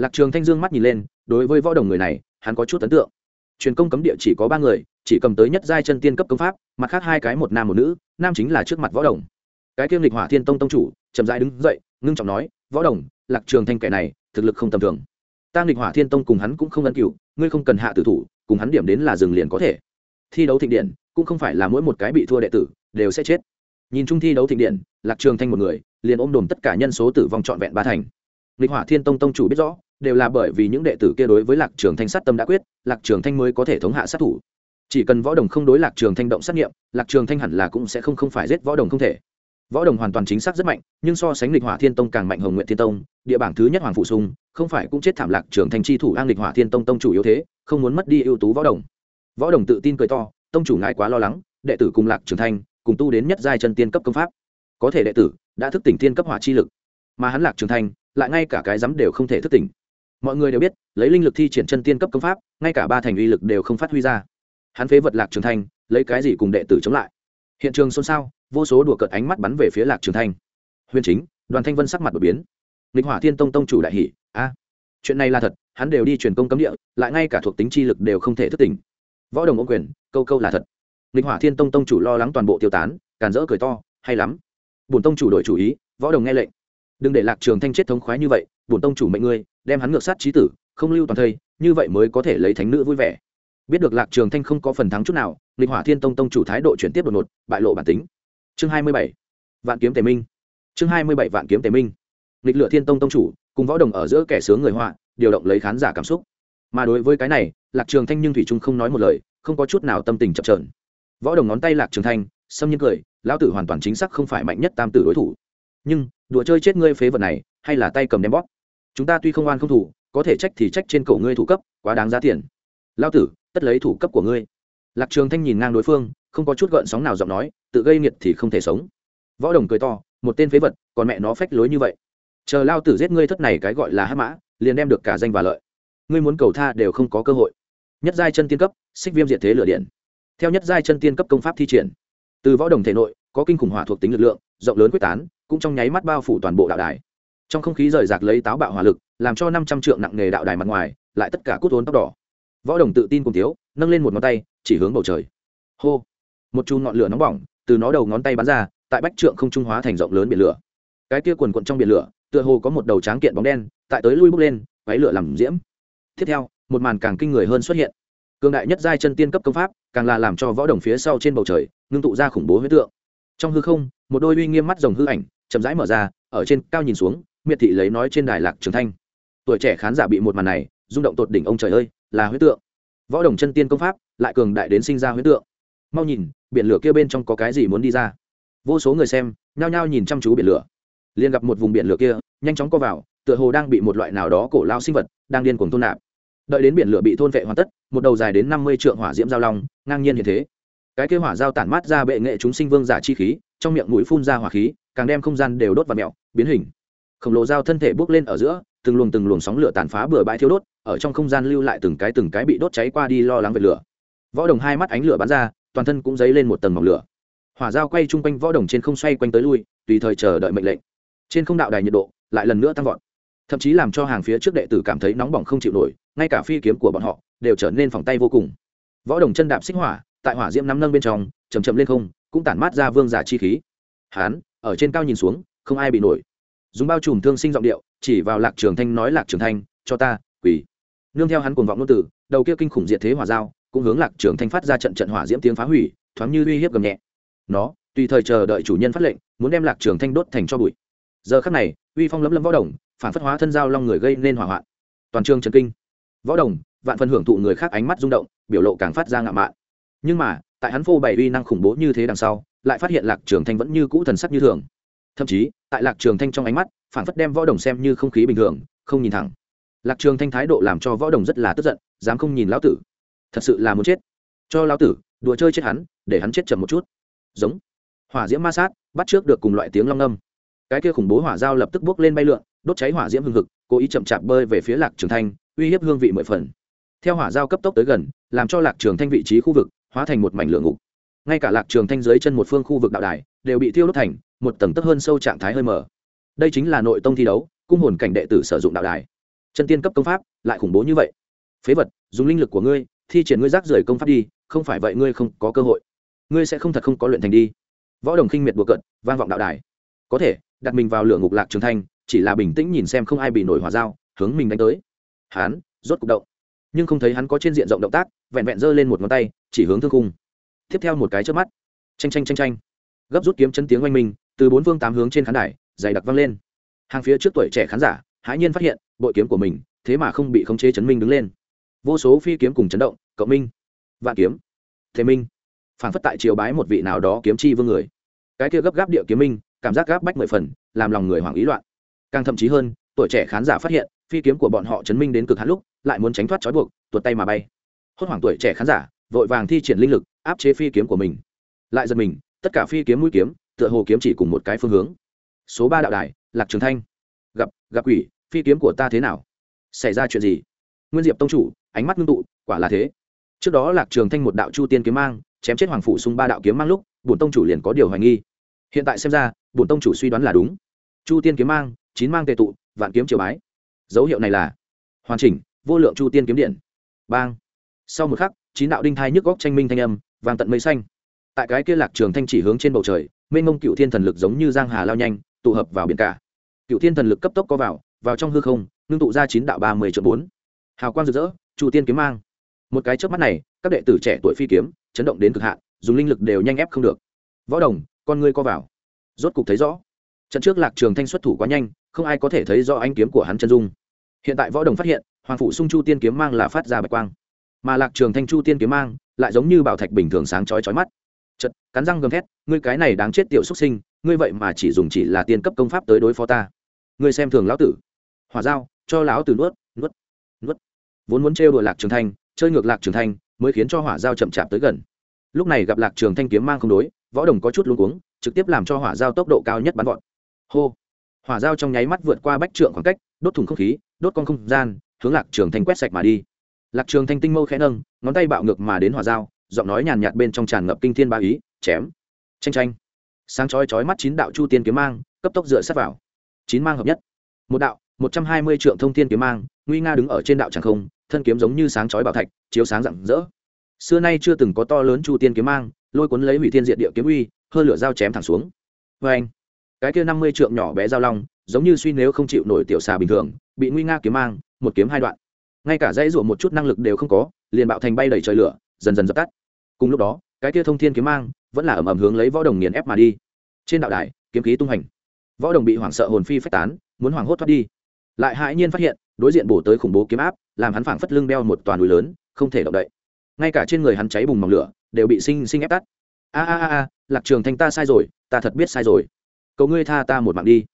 lạc trường thanh dương mắt nhìn lên, đối với võ đồng người này, hắn có chút ấn tượng. Truyền công cấm địa chỉ có ba người, chỉ cầm tới nhất giai chân tiên cấp công pháp, mặt khác hai cái một nam một nữ, nam chính là trước mặt võ đồng. Cái kiêm lịch hỏa thiên tông tông chủ, chậm rãi đứng dậy, ngưng trọng nói, võ đồng, lạc trường thanh kẻ này, thực lực không tầm thường. Tăng lịch hỏa thiên tông cùng hắn cũng không ân cựu ngươi không cần hạ tử thủ, cùng hắn điểm đến là dừng liền có thể. Thi đấu thịnh điện, cũng không phải là mỗi một cái bị thua đệ tử, đều sẽ chết. Nhìn chung thi đấu thịnh điện, lạc trường thanh một người, liền ôm đồm tất cả nhân số tử vong trọn vẹn ba thành. Lịch hỏa thiên tông tông chủ biết rõ đều là bởi vì những đệ tử kia đối với lạc trường thanh sát tâm đã quyết, lạc trường thanh mới có thể thống hạ sát thủ. Chỉ cần võ đồng không đối lạc trường thanh động sát nghiệm, lạc trường thanh hẳn là cũng sẽ không không phải giết võ đồng không thể. Võ đồng hoàn toàn chính xác rất mạnh, nhưng so sánh lịch hỏa thiên tông càng mạnh hồng nguyện thiên tông, địa bảng thứ nhất hoàng phụ sung, không phải cũng chết thảm lạc trường thanh chi thủ an lịch hỏa thiên tông tông chủ yếu thế, không muốn mất đi ưu tú võ đồng. Võ đồng tự tin cười to, tông chủ ngại quá lo lắng, đệ tử cùng lạc trường thanh, cùng tu đến nhất giai chân tiên cấp công pháp. Có thể đệ tử đã thức tỉnh thiên cấp hỏa chi lực, mà hắn lạc trường thanh, lại ngay cả cái dám đều không thể thức tỉnh mọi người đều biết, lấy linh lực thi triển chân tiên cấp công pháp, ngay cả ba thành uy lực đều không phát huy ra. Hắn phế vật lạc trường thanh, lấy cái gì cùng đệ tử chống lại? Hiện trường xôn xao, vô số đùa cợt ánh mắt bắn về phía lạc trường thanh. Huyền chính, đoàn thanh vân sắc mặt đột biến. Lịch hỏa thiên tông tông chủ đại hỷ a, chuyện này là thật, hắn đều đi truyền công cấm địa, lại ngay cả thuộc tính chi lực đều không thể thức tỉnh. Võ đồng ô quyền, câu câu là thật. Lịch hỏa thiên tông tông chủ lo lắng toàn bộ tiêu tán, càn rỡ cười to, hay lắm. Bổn tông chủ đổi chủ ý, võ đồng nghe lệnh. Đừng để lạc trường thanh chết thống khoái như vậy, bổn tông chủ mệnh ngươi đem hắn ngược sát trí tử, không lưu toàn thây, như vậy mới có thể lấy thánh nữ vui vẻ. Biết được lạc trường thanh không có phần thắng chút nào, lịch hỏa thiên tông tông chủ thái độ chuyển tiếp đột ngột, bại lộ bản tính. Chương hai mươi bảy, vạn kiếm tề minh. Chương hai mươi bảy, vạn kiếm tề minh. Lịch lựa thiên tông tông chủ, cùng võ đồng ở giữa kẻ sướng người họa, điều động lấy khán giả cảm xúc. Mà đối với cái này, lạc trường thanh nhưng thủy trung không nói một lời, không có chút nào tâm tình chập trờn võ đồng ngón tay lạc trường thanh, xâm nhiên cười, lão tử hoàn toàn chính xác không phải mạnh nhất tam tử đối thủ. Nhưng, đùa chơi chết ngươi phế vật này, hay là tay cầm đem bóp chúng ta tuy không oan không thủ, có thể trách thì trách trên cổ ngươi thủ cấp, quá đáng giá tiền. Lao tử, tất lấy thủ cấp của ngươi. Lạc trường thanh nhìn ngang đối phương, không có chút gợn sóng nào giọng nói, tự gây nghiệt thì không thể sống. Võ đồng cười to, một tên phế vật, còn mẹ nó phách lối như vậy. Chờ lao tử giết ngươi thất này cái gọi là hắc mã, liền đem được cả danh và lợi. Ngươi muốn cầu tha đều không có cơ hội. Nhất giai chân tiên cấp, xích viêm diệt thế lửa điện. Theo nhất giai chân tiên cấp công pháp thi triển, từ võ đồng thể nội, có kinh khủng hỏa thuộc tính lực lượng, rộng lớn quyết tán, cũng trong nháy mắt bao phủ toàn bộ đạo đài trong không khí rời rạc lấy táo bạo hỏa lực, làm cho năm trăm trượng nặng nghề đạo đài mặt ngoài, lại tất cả cút vốn tóc đỏ. Võ đồng tự tin cùng thiếu, nâng lên một ngón tay, chỉ hướng bầu trời. Hô! Một chùm ngọn lửa nóng bỏng, từ nó đầu ngón tay bắn ra, tại bách trượng không trung hóa thành rộng lớn biển lửa. Cái kia quần quận trong biển lửa, tựa hồ có một đầu tráng kiện bóng đen, tại tới lui bước lên váy lửa làm diễm. Tiếp theo, một màn càng kinh người hơn xuất hiện. Cường đại nhất giai chân tiên cấp công pháp, càng là làm cho võ đồng phía sau trên bầu trời, ngưng tụ ra khủng bố huyết tượng. Trong hư không, một đôi uy nghiêm mắt rồng hư ảnh, chậm rãi mở ra, ở trên cao nhìn xuống miệt thị lấy nói trên đài lạc trường thanh. Tuổi trẻ khán giả bị một màn này, rung động tột đỉnh ông trời ơi, là huyết tượng. Võ đồng chân tiên công pháp, lại cường đại đến sinh ra huyết tượng. Mau nhìn, biển lửa kia bên trong có cái gì muốn đi ra? Vô số người xem, nhao nhao nhìn chăm chú biển lửa. Liền gặp một vùng biển lửa kia, nhanh chóng co vào, tựa hồ đang bị một loại nào đó cổ lao sinh vật, đang điên cuồng thôn nạp. Đợi đến biển lửa bị thôn vệ hoàn tất, một đầu dài đến năm mươi trượng hỏa diễm giao long, ngang nhiên như thế. Cái kế hỏa giao tản mát ra bệ nghệ chúng sinh vương giả chi khí, trong miệng mũi phun ra hỏa khí, càng đem không gian đều đốt và mẹo biến hình khổng lồ dao thân thể bước lên ở giữa, từng luồng từng luồng sóng lửa tàn phá bừa bãi thiếu đốt, ở trong không gian lưu lại từng cái từng cái bị đốt cháy qua đi lo lắng về lửa. Võ đồng hai mắt ánh lửa bắn ra, toàn thân cũng dấy lên một tầng mỏng lửa. Hỏa dao quay chung quanh võ đồng trên không xoay quanh tới lui, tùy thời chờ đợi mệnh lệnh. Trên không đạo đài nhiệt độ lại lần nữa tăng vọt, thậm chí làm cho hàng phía trước đệ tử cảm thấy nóng bỏng không chịu nổi, ngay cả phi kiếm của bọn họ đều trở nên phòng tay vô cùng. Võ đồng chân đạp xích hỏa, tại hỏa diễm nắm nâng bên trong chầm chậm lên không, cũng tản mát ra vương giả chi khí. Hán, ở trên cao nhìn xuống, không ai bị nổi dùng bao trùm thương sinh giọng điệu, chỉ vào lạc trường thanh nói, lạc trường thanh, cho ta, quỳ. Nương theo hắn cuồng vọng ngôn tử đầu kia kinh khủng diệt thế hỏa dao cũng hướng lạc trường thanh phát ra trận trận hỏa diễm tiếng phá hủy, thoáng như uy hiếp gầm nhẹ. Nó, tùy thời chờ đợi chủ nhân phát lệnh, muốn đem lạc trường thanh đốt thành cho bụi. Giờ khắc này, uy phong lấm lấm võ đồng, phản phất hóa thân giao long người gây nên hỏa hoạn. Toàn trường trần kinh. Võ đồng, vạn phần hưởng thụ người khác ánh mắt rung động, biểu lộ càng phát ra ngạo mạn. Nhưng mà, tại hắn phô bày uy năng khủng bố như thế đằng sau, lại phát hiện lạc trường thanh vẫn như cũ thần sắc như thường. Thậm chí tại lạc trường thanh trong ánh mắt phản phất đem võ đồng xem như không khí bình thường, không nhìn thẳng. Lạc trường thanh thái độ làm cho võ đồng rất là tức giận, dám không nhìn lão tử. Thật sự là muốn chết. Cho lão tử, đùa chơi chết hắn, để hắn chết chậm một chút. Giống. Hỏa diễm ma sát, bắt trước được cùng loại tiếng long âm. Cái kia khủng bố hỏa dao lập tức bước lên bay lượn, đốt cháy hỏa diễm hưng hực, cố ý chậm chạp bơi về phía lạc trường thanh, uy hiếp hương vị mười phần. Theo hỏa dao cấp tốc tới gần, làm cho lạc trường thanh vị trí khu vực hóa thành một mảnh lửa ngục ngay cả lạc trường thanh dưới chân một phương khu vực đạo đài đều bị thiêu đốt thành một tầng tấp hơn sâu trạng thái hơi mở đây chính là nội tông thi đấu, cung hồn cảnh đệ tử sử dụng đạo đài. Chân tiên cấp công pháp lại khủng bố như vậy. Phế vật, dùng linh lực của ngươi, thi triển ngươi rác rưởi công pháp đi, không phải vậy ngươi không có cơ hội. Ngươi sẽ không thật không có luyện thành đi. Võ đồng khinh miệt bùa cận, vang vọng đạo đài. Có thể, đặt mình vào lửa ngục lạc trường thanh, chỉ là bình tĩnh nhìn xem không ai bị nổi hỏa dao, hướng mình đánh tới. Hắn rốt cục động. Nhưng không thấy hắn có trên diện rộng động tác, vẹn vẹn giơ lên một ngón tay, chỉ hướng thương khung tiếp theo một cái trước mắt. Tranh tranh tranh tranh gấp rút kiếm chân tiếng oanh minh, từ bốn phương tám hướng trên khán đài, dày đặc văng lên. Hàng phía trước tuổi trẻ khán giả, hãi nhiên phát hiện, bội kiếm của mình, thế mà không bị khống chế chấn minh đứng lên. Vô số phi kiếm cùng chấn động, cộng minh. Vạn kiếm. Thế minh. Phản phất tại triều bái một vị nào đó kiếm chi vương người. Cái kia gấp gáp địa kiếm minh, cảm giác gáp bách mười phần, làm lòng người hoảng ý loạn. Càng thậm chí hơn, tuổi trẻ khán giả phát hiện, phi kiếm của bọn họ chấn minh đến cực hạn lúc, lại muốn tránh thoát trói buộc, tuột tay mà bay. Hốt hoảng tuổi trẻ khán giả vội vàng thi triển linh lực, áp chế phi kiếm của mình. Lại giật mình, tất cả phi kiếm mũi kiếm, tựa hồ kiếm chỉ cùng một cái phương hướng. Số ba đạo đài, lạc trường thanh. Gặp gặp quỷ, phi kiếm của ta thế nào? Xảy ra chuyện gì? Nguyên diệp tông chủ, ánh mắt ngưng tụ, quả là thế. Trước đó lạc trường thanh một đạo chu tiên kiếm mang, chém chết hoàng phủ sung ba đạo kiếm mang lúc, bổn tông chủ liền có điều hoài nghi. Hiện tại xem ra, bổn tông chủ suy đoán là đúng. Chu tiên kiếm mang, chín mang tề tụ, vạn kiếm triều bái. Dấu hiệu này là hoàn chỉnh, vô lượng chu tiên kiếm điện. Bang. Sau một khắc chín đạo đinh thai nhức góc tranh minh thanh âm vàng tận mây xanh. Tại cái kia lạc trường thanh chỉ hướng trên bầu trời, mênh mông cựu thiên thần lực giống như giang hà lao nhanh, tụ hợp vào biển cả. Cựu thiên thần lực cấp tốc có vào vào trong hư không, ngưng tụ ra chín đạo ba mươi triệu bốn. Hào quang rực rỡ, chu tiên kiếm mang. Một cái trước mắt này, các đệ tử trẻ tuổi phi kiếm, chấn động đến cực hạn, dùng linh lực đều nhanh ép không được. Võ đồng, con ngươi co vào. Rốt cục thấy rõ, trận trước lạc trường thanh xuất thủ quá nhanh, không ai có thể thấy rõ ánh kiếm của hắn chân dung. Hiện tại võ đồng phát hiện, hoàng phủ sung chu tiên kiếm mang là phát ra bạch quang mà lạc trường thanh chu tiên kiếm mang lại giống như bảo thạch bình thường sáng chói chói mắt. Chật cắn răng gầm thét, ngươi cái này đáng chết tiểu xuất sinh, ngươi vậy mà chỉ dùng chỉ là tiên cấp công pháp tới đối phó ta. Ngươi xem thường lão tử. Hỏa dao, cho lão tử nuốt nuốt nuốt. Vốn muốn trêu đùa lạc trường thanh, chơi ngược lạc trường thanh, mới khiến cho hỏa dao chậm chạp tới gần. Lúc này gặp lạc trường thanh kiếm mang không đối, võ đồng có chút luống cuống, trực tiếp làm cho hỏa dao tốc độ cao nhất bắn vọt. Hô! Hỏa dao trong nháy mắt vượt qua bách trượng khoảng cách, đốt thủng không khí, đốt con không gian, hướng lạc trường thanh quét sạch mà đi lạc trường thanh tinh mâu khẽ nâng, ngón tay bạo ngược mà đến hỏa dao, giọng nói nhàn nhạt bên trong tràn ngập kinh thiên ba ý, chém tranh tranh sáng chói chói mắt chín đạo chu tiên kiếm mang, cấp tốc dựa sát vào. Chín mang hợp nhất. Một đạo, một trăm hai mươi trượng thông thiên kiếm mang, nguy nga đứng ở trên đạo tràng không, thân kiếm giống như sáng chói bảo thạch, chiếu sáng rạng rỡ. Xưa nay chưa từng có to lớn chu tiên kiếm mang, lôi cuốn lấy hủy thiên diện địa kiếm uy hơi lửa dao chém thẳng xuống. Vê anh, cái kia năm mươi trượng nhỏ bé dao long, giống như suy nếu không chịu nổi tiểu xà bình thường, bị nguy nga kiếm mang, một kiếm hai đoạn ngay cả dãy ruộng một chút năng lực đều không có, liền bạo thành bay đầy trời lửa, dần dần dập tắt. Cùng lúc đó, cái kia thông thiên kiếm mang vẫn là ẩm ẩm hướng lấy võ đồng nghiền ép mà đi. Trên đạo đài, kiếm khí tung hành. Võ đồng bị hoảng sợ hồn phi phách tán, muốn hoảng hốt thoát đi. Lại hãi nhiên phát hiện, đối diện bổ tới khủng bố kiếm áp, làm hắn phảng phất lưng đeo một toàn núi lớn, không thể động đậy. Ngay cả trên người hắn cháy bùng mỏng lửa, đều bị sinh sinh ép tắt. A a a, lạc trường thanh ta sai rồi, ta thật biết sai rồi. Cầu ngươi tha ta một mạng đi.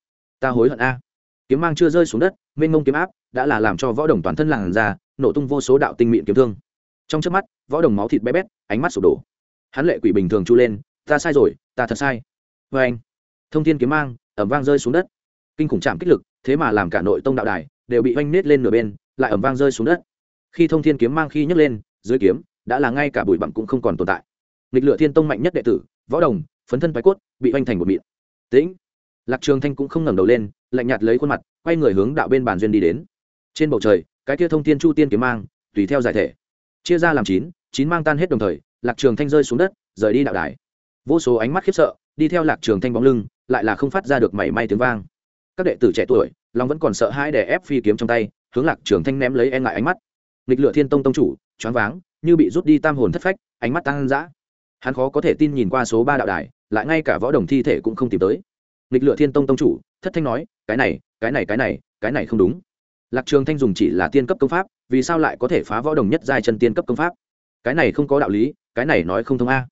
Ta hối hận a. Kiếm mang chưa rơi xuống đất mênh mông kiếm áp đã là làm cho võ đồng toàn thân làn ra nổ tung vô số đạo tinh mịn kiếm thương. Trong trước mắt, võ đồng máu thịt bé bét, ánh mắt sụp đổ. Hắn lệ quỷ bình thường chu lên, ta sai rồi, ta thật sai. Vê anh, thông thiên kiếm mang ẩm vang rơi xuống đất. Kinh khủng chạm kích lực, thế mà làm cả nội tông đạo đài đều bị oanh nết lên nửa bên, lại ẩm vang rơi xuống đất. Khi thông thiên kiếm mang khi nhấc lên, dưới kiếm đã là ngay cả bụi bặm cũng không còn tồn tại. Nghịch lựa thiên tông mạnh nhất đệ tử, võ đồng, phấn thân thoái cốt, bị oanh thành một miệng tĩnh. Lạc trường thanh cũng không ngẩng đầu lên, lạnh nhạt lấy khuôn mặt quay người hướng đạo bên bàn duyên đi đến. Trên bầu trời, cái kia thông thiên chu tiên kiếm mang, tùy theo giải thể. Chia ra làm chín chín mang tan hết đồng thời, lạc trường thanh rơi xuống đất, rời đi đạo đài. Vô số ánh mắt khiếp sợ, đi theo lạc trường thanh bóng lưng, lại là không phát ra được mảy may tiếng vang. Các đệ tử trẻ tuổi long vẫn còn sợ hãi để ép phi kiếm trong tay, hướng lạc trường thanh ném lấy e ngại ánh mắt. Nghịch lựa thiên tông tông chủ, choáng váng, như bị rút đi tam hồn thất phách, ánh mắt tăng dã. Hắn khó có thể tin nhìn qua số ba đạo đài, lại ngay cả võ đồng thi thể cũng không tìm tới nghịch lựa thiên tông tông chủ thất thanh nói cái này cái này cái này cái này không đúng. Lạc trường thanh dùng chỉ là tiên cấp công pháp vì sao lại có thể phá võ đồng nhất giai chân tiên cấp công pháp? Cái này không có đạo lý cái này nói không thông a.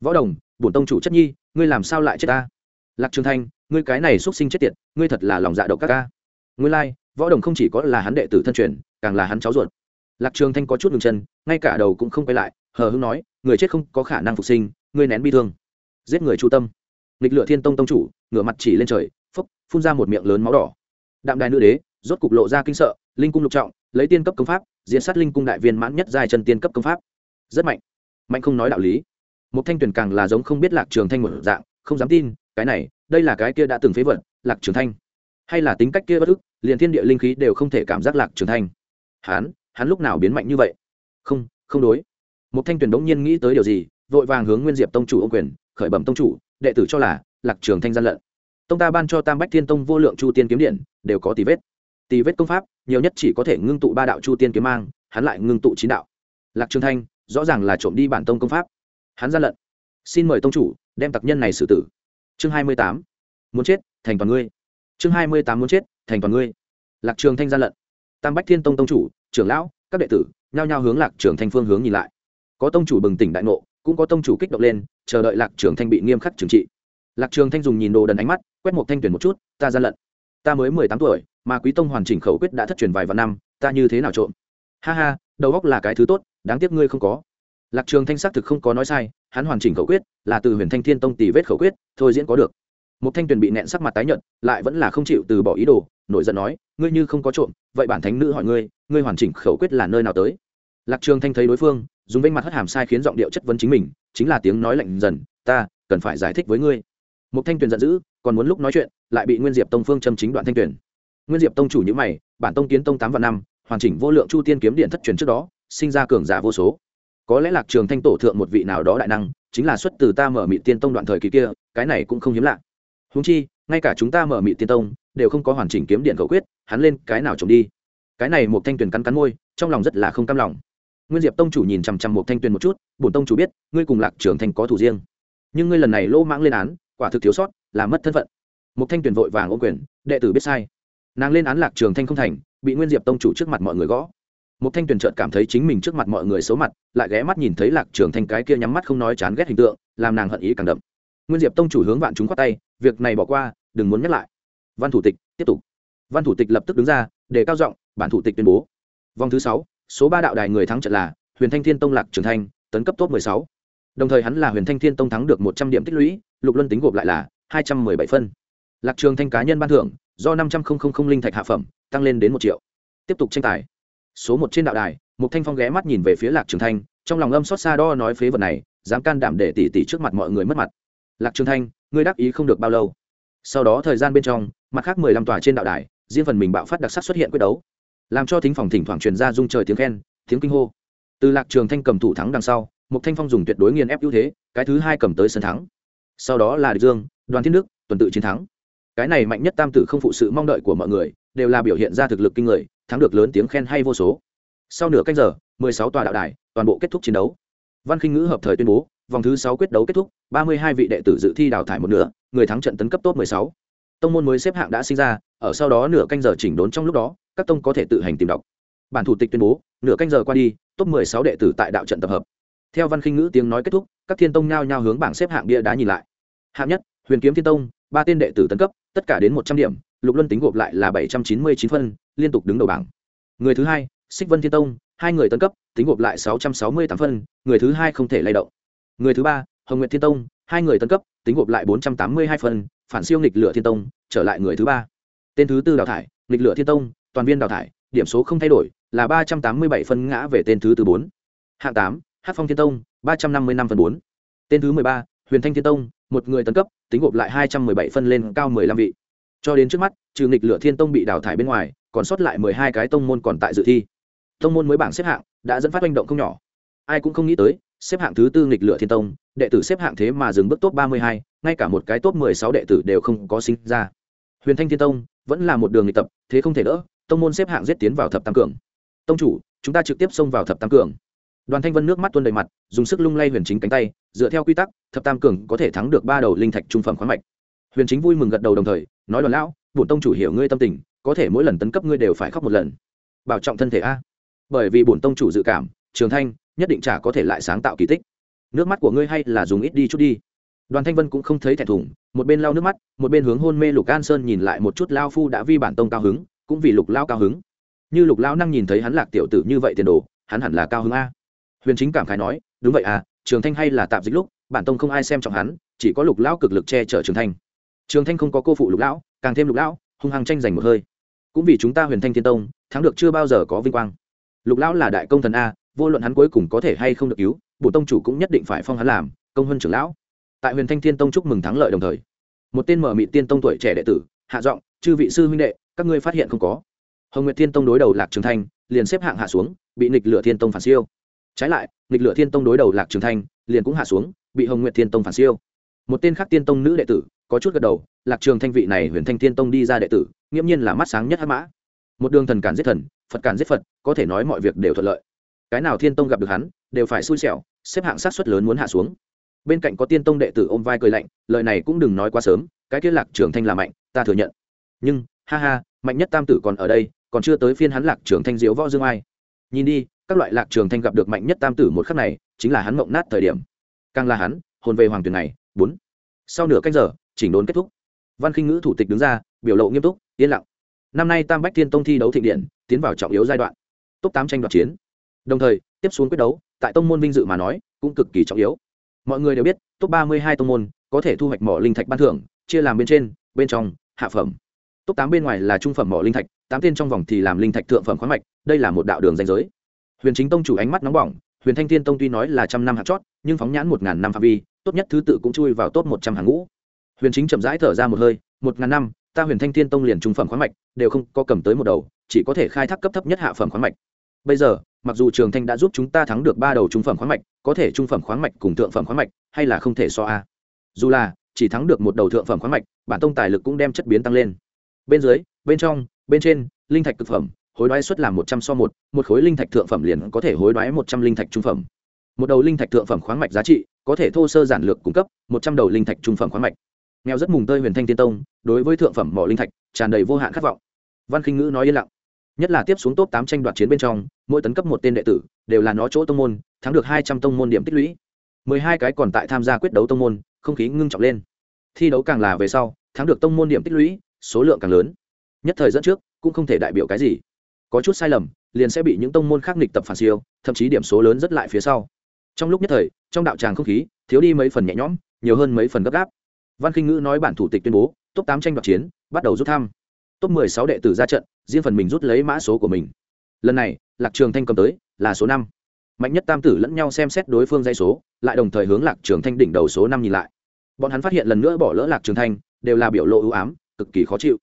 Võ đồng bổn tông chủ chất nhi ngươi làm sao lại chết ta? Lạc trường thanh ngươi cái này xuất sinh chết tiệt ngươi thật là lòng dạ độc các ca ngươi lai、like, võ đồng không chỉ có là hắn đệ tử thân truyền càng là hắn cháu ruột. Lạc trường thanh có chút ngừng chân ngay cả đầu cũng không quay lại hờ hững nói người chết không có khả năng phục sinh ngươi nén bi thương. Giết người chu tâm nghịch lựa thiên tông tông chủ, ngửa mặt chỉ lên trời, phốc, phun ra một miệng lớn máu đỏ. Đạm đài nữ đế, rốt cục lộ ra kinh sợ, linh cung lục trọng, lấy tiên cấp công pháp diễn sát linh cung đại viên mãn nhất dài chân tiên cấp công pháp. Rất mạnh. Mạnh không nói đạo lý. Một thanh tuyển càng là giống không biết lạc trường thanh một dạng, không dám tin, cái này, đây là cái kia đã từng phế vật, lạc trường thanh. Hay là tính cách kia bất ức, liền thiên địa linh khí đều không thể cảm giác lạc trường thanh. Hắn hắn lúc nào biến mạnh như vậy? Không không đối. Một thanh tuyển đống nhiên nghĩ tới điều gì, vội vàng hướng nguyên diệp tông chủ ô quyền, khởi bẩm tông chủ đệ tử cho là lạc trường thanh gian lận. Tông ta ban cho tam bách thiên tông vô lượng chu tiên kiếm điện, đều có tỷ vết. Tỷ vết công pháp, nhiều nhất chỉ có thể ngưng tụ ba đạo chu tiên kiếm mang, hắn lại ngưng tụ chín đạo. Lạc trường thanh, rõ ràng là trộm đi bản tông công pháp. Hắn gian lận. Xin mời tông chủ, đem tặc nhân này xử tử. Chương hai mươi tám. Muốn chết, thành toàn ngươi. Chương hai mươi tám muốn chết, thành toàn ngươi. Lạc trường thanh gian lận. Tam bách thiên tông tông chủ, trưởng lão, các đệ tử, nhao nhao hướng lạc trường thanh phương hướng nhìn lại. Có tông chủ bừng tỉnh đại ngộ cũng có tông chủ kích động lên, chờ đợi lạc trường thanh bị nghiêm khắc trừng trị. Lạc trường thanh dùng nhìn đồ đần ánh mắt, quét một thanh tuyển một chút, ta ra lận. Ta mới mười tám tuổi, mà quý tông hoàn chỉnh khẩu quyết đã thất truyền vài vạn năm, ta như thế nào trộm? Ha ha, đầu óc là cái thứ tốt, đáng tiếc ngươi không có. Lạc trường thanh xác thực không có nói sai, hắn hoàn chỉnh khẩu quyết, là từ huyền thanh thiên tông tỷ vết khẩu quyết, thôi diễn có được. Một thanh tuyền bị nẹn sắc mặt tái nhợt, lại vẫn là không chịu từ bỏ ý đồ, nổi giận nói, ngươi như không có trộm, vậy bản thánh nữ hỏi ngươi ngươi hoàn chỉnh khẩu quyết là nơi nào tới? Lạc trường thanh thấy đối phương dùng vênh mặt hất hàm sai khiến giọng điệu chất vấn chính mình, chính là tiếng nói lạnh dần, ta, cần phải giải thích với ngươi. Một thanh tuyền giận dữ, còn muốn lúc nói chuyện, lại bị nguyên diệp tông phương châm chính đoạn thanh tuyền. Nguyên diệp tông chủ như mày, bản tông kiến tông tám và năm, hoàn chỉnh vô lượng chu tiên kiếm điện thất truyền trước đó, sinh ra cường giả vô số. Có lẽ lạc trường thanh tổ thượng một vị nào đó đại năng, chính là xuất từ ta mở mị tiên tông đoạn thời kỳ kia, cái này cũng không hiếm lạ. Húng chi, ngay cả chúng ta mở mị tiên tông, đều không có hoàn chỉnh kiếm điện cầu quyết, hắn lên cái nào trồng đi? Cái này một thanh tuyền cắn cắn môi, trong lòng rất là không cam lòng nguyên diệp tông chủ nhìn chằm chằm một thanh tuyền một chút, bổn tông chủ biết, ngươi cùng lạc trường thanh có thủ riêng. Nhưng ngươi lần này lỗ mãng lên án, quả thực thiếu sót làm mất thân phận. Một thanh tuyền vội vàng ô quyền, đệ tử biết sai. Nàng lên án lạc trường thanh không thành, bị nguyên diệp tông chủ trước mặt mọi người gõ. Một thanh tuyền trợt cảm thấy chính mình trước mặt mọi người xấu mặt, lại ghé mắt nhìn thấy lạc trường thanh cái kia nhắm mắt không nói chán ghét hình tượng, làm nàng hận ý càng đậm. Nguyên diệp tông chủ hướng vạn chúng khoát tay, việc này bỏ qua, đừng muốn nhắc lại. Văn thủ tịch tiếp tục. Văn thủ tịch lập tức đứng ra để cao giọng, bản thủ tịch tuyên bố. Vòng thứ sáu số ba đạo đài người thắng trận là huyền thanh thiên tông lạc trường thanh, tấn cấp top mười sáu. Đồng thời hắn là huyền thanh thiên tông thắng được một trăm điểm tích lũy, lục luân tính gộp lại là hai trăm mười bảy phân. Lạc trường thanh cá nhân ban thưởng, do năm trăm linh linh thạch hạ phẩm, tăng lên đến một triệu. Tiếp tục tranh tài. Số một trên đạo đài một thanh phong ghé mắt nhìn về phía lạc trường thanh, trong lòng âm xót xa đo nói phế vật này, dám can đảm để tỷ tỷ trước mặt mọi người mất mặt. Lạc trường thanh, ngươi đáp ý không được bao lâu. Sau đó thời gian bên trong, mặt khác mười lăm tòa trên đạo đài, riêng phần mình bạo phát đặc sắc xuất hiện quyết đấu làm cho thính phòng thỉnh thoảng truyền ra dung trời tiếng khen, tiếng kinh hô. Từ lạc trường thanh cầm thủ thắng đằng sau một thanh phong dùng tuyệt đối nghiền ép ưu thế, cái thứ hai cầm tới sân thắng. Sau đó là địch dương, đoàn thiên đức, tuần tự chiến thắng. Cái này mạnh nhất tam tử không phụ sự mong đợi của mọi người, đều là biểu hiện ra thực lực kinh người, thắng được lớn tiếng khen hay vô số. Sau nửa canh giờ, mười sáu tòa đạo đài, toàn bộ kết thúc chiến đấu. Văn khinh ngữ hợp thời tuyên bố, vòng thứ sáu quyết đấu kết thúc, ba mươi hai vị đệ tử dự thi đào thải một nửa, người thắng trận tấn cấp top mười sáu. Tông môn mới xếp hạng đã sinh ra, ở sau đó nửa canh giờ chỉnh đốn trong lúc đó các tông có thể tự hành tìm đọc. Bản thủ tịch tuyên bố, nửa canh giờ qua đi, top mười sáu đệ tử tại đạo trận tập hợp. Theo văn khinh ngữ tiếng nói kết thúc, các thiên tông nhao nhao hướng bảng xếp hạng bia đá nhìn lại. Hạng nhất, huyền kiếm thiên tông, ba tên đệ tử tấn cấp, tất cả đến một trăm điểm, lục luân tính gộp lại là bảy trăm chín mươi chín phân, liên tục đứng đầu bảng. Người thứ hai, xích vân thiên tông, hai người tấn cấp, tính gộp lại sáu trăm sáu mươi tám phân, người thứ hai không thể lay động. Người thứ ba, hồng nguyệt thiên tông, hai người tấn cấp, tính gộp lại bốn trăm tám mươi hai phân, phản siêu nghịch lửa thiên tông, trở lại người thứ ba. Tên thứ tư đào thải, nghịch lửa thiên tông toàn viên đào thải, điểm số không thay đổi, là ba trăm tám mươi bảy phân ngã về tên thứ tư bốn. Hạng tám hát phong thiên tông, ba trăm năm mươi năm phần bốn. Tên thứ mười ba, huyền thanh thiên tông, một người tấn cấp, tính gộp lại hai trăm mười bảy phân lên cao mười lăm vị. Cho đến trước mắt, trừ nghịch lửa thiên tông bị đào thải bên ngoài, còn sót lại mười hai cái tông môn còn tại dự thi. Tông môn mới bảng xếp hạng đã dẫn phát manh động không nhỏ. Ai cũng không nghĩ tới, xếp hạng thứ tư nghịch lửa thiên tông, đệ tử xếp hạng thế mà dừng bước top ba mươi hai, ngay cả một cái top mười sáu đệ tử đều không có sinh ra. Huyền thanh thiên tông vẫn là một đường nghịch tập, thế không thể đỡ tông môn xếp hạng giết tiến vào thập tam cường. Tông chủ, chúng ta trực tiếp xông vào thập tam cường. Đoàn thanh vân nước mắt tuôn đầy mặt, dùng sức lung lay huyền chính cánh tay, dựa theo quy tắc, thập tam cường có thể thắng được ba đầu linh thạch trung phẩm khoáng mạch. Huyền chính vui mừng gật đầu đồng thời, nói đoàn lão, bổn tông chủ hiểu ngươi tâm tình, có thể mỗi lần tấn cấp ngươi đều phải khóc một lần. Bảo trọng thân thể a. Bởi vì bổn tông chủ dự cảm, trường thanh nhất định chả có thể lại sáng tạo kỳ tích. Nước mắt của ngươi hay là dùng ít đi chút đi. Đoàn thanh vân cũng không thấy thẹn thùng, một bên lau nước mắt, một bên hướng hôn mê lục an sơn nhìn lại một chút lao phu đã vi bản tông cao hứng cũng vì lục lao cao hứng. Như lục lao năng nhìn thấy hắn lạc tiểu tử như vậy tiền đồ, hắn hẳn là cao hứng a. Huyền chính cảm khái nói, đúng vậy à trường thanh hay là tạm dịch lúc, bản tông không ai xem trọng hắn, chỉ có lục lão cực lực che chở trường thanh. Trường thanh không có cô phụ lục lão càng thêm lục lão hung hăng tranh giành một hơi. Cũng vì chúng ta huyền thanh thiên tông, thắng được chưa bao giờ có vinh quang. Lục lão là đại công thần a, vô luận hắn cuối cùng có thể hay không được cứu bộ tông chủ cũng nhất định phải phong hắn làm, công huân trưởng lão. Tại huyền thanh thiên tông chúc mừng thắng lợi đồng thời, một tên mở mị tiên tông tuổi trẻ đệ tử, hạ giọng, chư vị sư huynh đệ các ngươi phát hiện không có. Hồng nguyệt thiên tông đối đầu lạc trường thanh, liền xếp hạng hạ xuống, bị nịch lửa thiên tông phản siêu. Trái lại nịch lửa thiên tông đối đầu lạc trường thanh, liền cũng hạ xuống, bị hồng nguyệt thiên tông phản siêu. Một tên khác tiên tông nữ đệ tử, có chút gật đầu, lạc trường thanh vị này huyền thanh thiên tông đi ra đệ tử, nghiễm nhiên là mắt sáng nhất hắc mã. Một đường thần cản giết thần, phật cản giết phật, có thể nói mọi việc đều thuận lợi. Cái nào thiên tông gặp được hắn, đều phải xui xẻo, xếp hạng sát xuất lớn muốn hạ xuống. Bên cạnh có tiên tông đệ tử ôm vai cười lạnh, lời này cũng đừng nói quá sớm, cái kia lạc trường thanh là mạnh, ta thừa nhận. Nhưng ha ha, mạnh nhất tam tử còn ở đây, còn chưa tới phiên hắn lạc trường thanh diếu võ dương ai. Nhìn đi, các loại lạc trường thanh gặp được mạnh nhất tam tử một khắc này, chính là hắn mộng nát thời điểm. Càng là hắn, hồn về hoàng tuyển này, bốn. Sau nửa canh giờ, chỉnh đốn kết thúc. Văn khinh ngữ thủ tịch đứng ra, biểu lộ nghiêm túc, yên lặng. Năm nay tam bách thiên tông thi đấu thịnh điện, tiến vào trọng yếu giai đoạn. Top tám tranh đoạt chiến. Đồng thời, tiếp xuống quyết đấu, tại tông môn vinh dự mà nói, cũng cực kỳ trọng yếu. Mọi người đều biết, top ba mươi hai tông môn có thể thu hoạch mỏ linh thạch ban thưởng, chia làm bên trên, bên trong, hạ phẩm top tám bên ngoài là trung phẩm mỏ linh thạch, tám tên trong vòng thì làm linh thạch thượng phẩm khoáng mạch, đây là một đạo đường danh giới. Huyền chính tông chủ ánh mắt nóng bỏng, huyền thanh thiên tông tuy nói là trăm năm hạt chót, nhưng phóng nhãn một ngàn năm phạm vi, tốt nhất thứ tự cũng chui vào top một trăm hàng ngũ. Huyền chính chậm rãi thở ra một hơi, một ngàn năm, ta huyền thanh thiên tông liền trung phẩm khoáng mạch, đều không có cầm tới một đầu, chỉ có thể khai thác cấp thấp nhất hạ phẩm khoáng mạch. Bây giờ, mặc dù trường thanh đã giúp chúng ta thắng được ba đầu trung phẩm khoáng mạch, có thể trung phẩm khoáng mạch cùng thượng phẩm khoáng mạch, hay là không thể so a? Dù là, chỉ thắng được một đầu thượng phẩm khoáng mạch, bản tông tài lực cũng đem chất biến tăng lên bên dưới, bên trong, bên trên, linh thạch thực phẩm, hối đoái suất là một trăm so một một khối linh thạch thượng phẩm liền có thể hối đoái một trăm linh thạch trung phẩm. Một đầu linh thạch thượng phẩm khoáng mạch giá trị có thể thô sơ giản lược cung cấp một trăm đầu linh thạch trung phẩm khoáng mạch. Nghèo rất mùng tơi huyền thanh tiên tông, đối với thượng phẩm mỏ linh thạch tràn đầy vô hạn khát vọng. Văn khinh ngữ nói yên lặng. Nhất là tiếp xuống top tám tranh đoạt chiến bên trong, mỗi tấn cấp một tên đệ tử đều là nó chỗ tông môn, thắng được hai trăm tông môn điểm tích lũy. mười hai cái còn tại tham gia quyết đấu tông môn, không khí ngưng trọng lên. Thi đấu càng là về sau, thắng được tông môn điểm tích lũy số lượng càng lớn. Nhất thời dẫn trước, cũng không thể đại biểu cái gì. Có chút sai lầm, liền sẽ bị những tông môn khác nghịch tập phản siêu, thậm chí điểm số lớn rất lại phía sau. Trong lúc nhất thời, trong đạo tràng không khí, thiếu đi mấy phần nhẹ nhõm, nhiều hơn mấy phần gấp gáp. Văn kinh ngữ nói bản thủ tịch tuyên bố, top tám tranh đoạt chiến, bắt đầu rút thăm. Top mười sáu đệ tử ra trận, riêng phần mình rút lấy mã số của mình. Lần này, lạc trường thanh cầm tới là số năm. Mạnh nhất tam tử lẫn nhau xem xét đối phương dây số, lại đồng thời hướng lạc trường thanh đỉnh đầu số năm nhìn lại. Bọn hắn phát hiện lần nữa bỏ lỡ lạc trường thanh, đều là biểu lộ ưu ám cực kỳ khó chịu.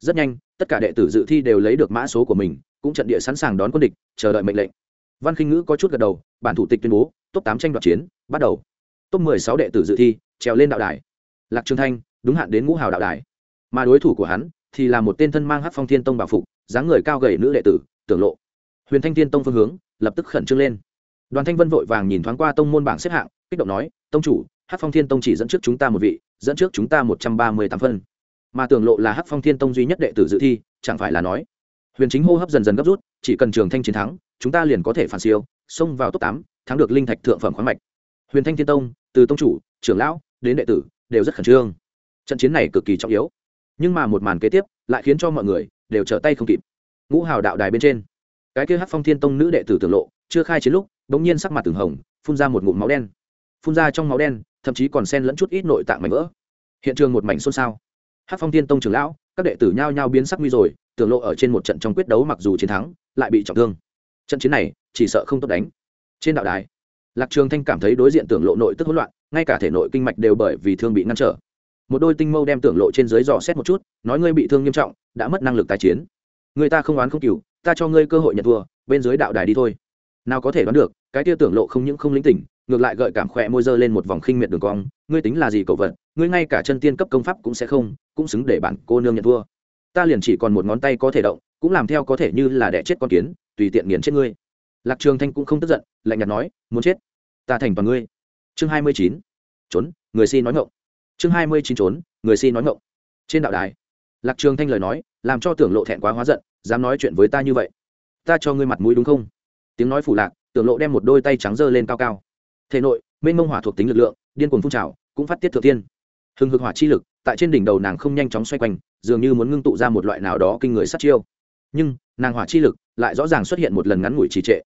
Rất nhanh, tất cả đệ tử dự thi đều lấy được mã số của mình, cũng trận địa sẵn sàng đón quân địch, chờ đợi mệnh lệnh. Văn khinh ngữ có chút gật đầu, bản thủ tịch tuyên bố, top tám tranh đoạt chiến, bắt đầu. Top mười sáu đệ tử dự thi, trèo lên đạo đài. Lạc trường thanh, đúng hạn đến ngũ hào đạo đài. Mà đối thủ của hắn thì là một tên thân mang hắc phong thiên tông bảo phục, dáng người cao gầy nữ đệ tử, tưởng lộ. Huyền thanh thiên tông phương hướng, lập tức khẩn trương lên. Đoàn thanh vân vội vàng nhìn thoáng qua tông môn bảng xếp hạng, kích động nói, tông chủ, hắc phong thiên tông chỉ dẫn trước chúng ta một vị, dẫn trước chúng ta một trăm ba mươi tám phân mà tưởng lộ là hắc phong thiên tông duy nhất đệ tử dự thi, chẳng phải là nói, huyền chính hô hấp dần dần gấp rút, chỉ cần trường thanh chiến thắng, chúng ta liền có thể phản siêu, xông vào top tám, thắng được linh thạch thượng phẩm khoáng mạch. Huyền thanh thiên tông, từ tông chủ, trưởng lão, đến đệ tử, đều rất khẩn trương. Trận chiến này cực kỳ trọng yếu. Nhưng mà một màn kế tiếp, lại khiến cho mọi người đều trở tay không kịp. Ngũ hào đạo đài bên trên, cái kia hát phong thiên tông nữ đệ tử tưởng lộ, chưa khai chiến lúc đ ỗ n g nhiên sắc mặt từng hồng, phun ra một ngụm máu đen. Phun ra trong máu đen, thậm chí còn sen lẫn chút ít nội tạng mảnh vỡ. Hiện trường một mảnh xôn xao hát phong thiên tông trưởng lão, các đệ tử nhao nhao biến sắc nguy rồi, tưởng lộ ở trên một trận trong quyết đấu mặc dù chiến thắng, lại bị trọng thương. Trận chiến này, chỉ sợ không tốt đánh. Trên đạo đài, lạc trường thanh cảm thấy đối diện tưởng lộ nội tức hỗn loạn, ngay cả thể nội kinh mạch đều bởi vì thương bị ngăn trở. Một đôi tinh mâu đem tưởng lộ trên dưới dò xét một chút, nói ngươi bị thương nghiêm trọng, đã mất năng lực tái chiến. Người ta không oán không cừu, ta cho ngươi cơ hội nhận thua, bên dưới đạo đài đi thôi. Nào có thể đoán được, cái tia tưởng lộ không những không lĩnh tỉnh, ngược lại gợi cảm khỏe môi dơ lên một vòng khinh miệt đường cong ngươi tính là gì cậu vật, ngươi ngay cả chân tiên cấp công pháp cũng sẽ không, cũng xứng để bản cô nương nhận thua. Ta liền chỉ còn một ngón tay có thể động, cũng làm theo có thể như là đẻ chết con kiến, tùy tiện nghiền chết ngươi. Lạc trường thanh cũng không tức giận, lạnh nhạt nói, muốn chết? Ta thành toàn ngươi. Chương hai mươi chín. Trốn, người si nói ngộng chương hai mươi chín trốn, người si nói ngộng trên đạo đài, lạc trường thanh lời nói, làm cho tưởng lộ thẹn quá hóa giận, dám nói chuyện với ta như vậy. Ta cho ngươi mặt mũi đúng không? Tiếng nói phủ lạc, tưởng lộ đem một đôi tay trắng dơ lên cao cao. Thể nội, mênh mông hỏa thuộc tính lực lượng, điên cuồng phun trào cũng phát tiết thượng tiên hừng hực hỏa chi lực, tại trên đỉnh đầu nàng không nhanh chóng xoay quanh, dường như muốn ngưng tụ ra một loại nào đó kinh người sát chiêu. Nhưng, nàng hỏa chi lực lại rõ ràng xuất hiện một lần ngắn ngủi trì trệ.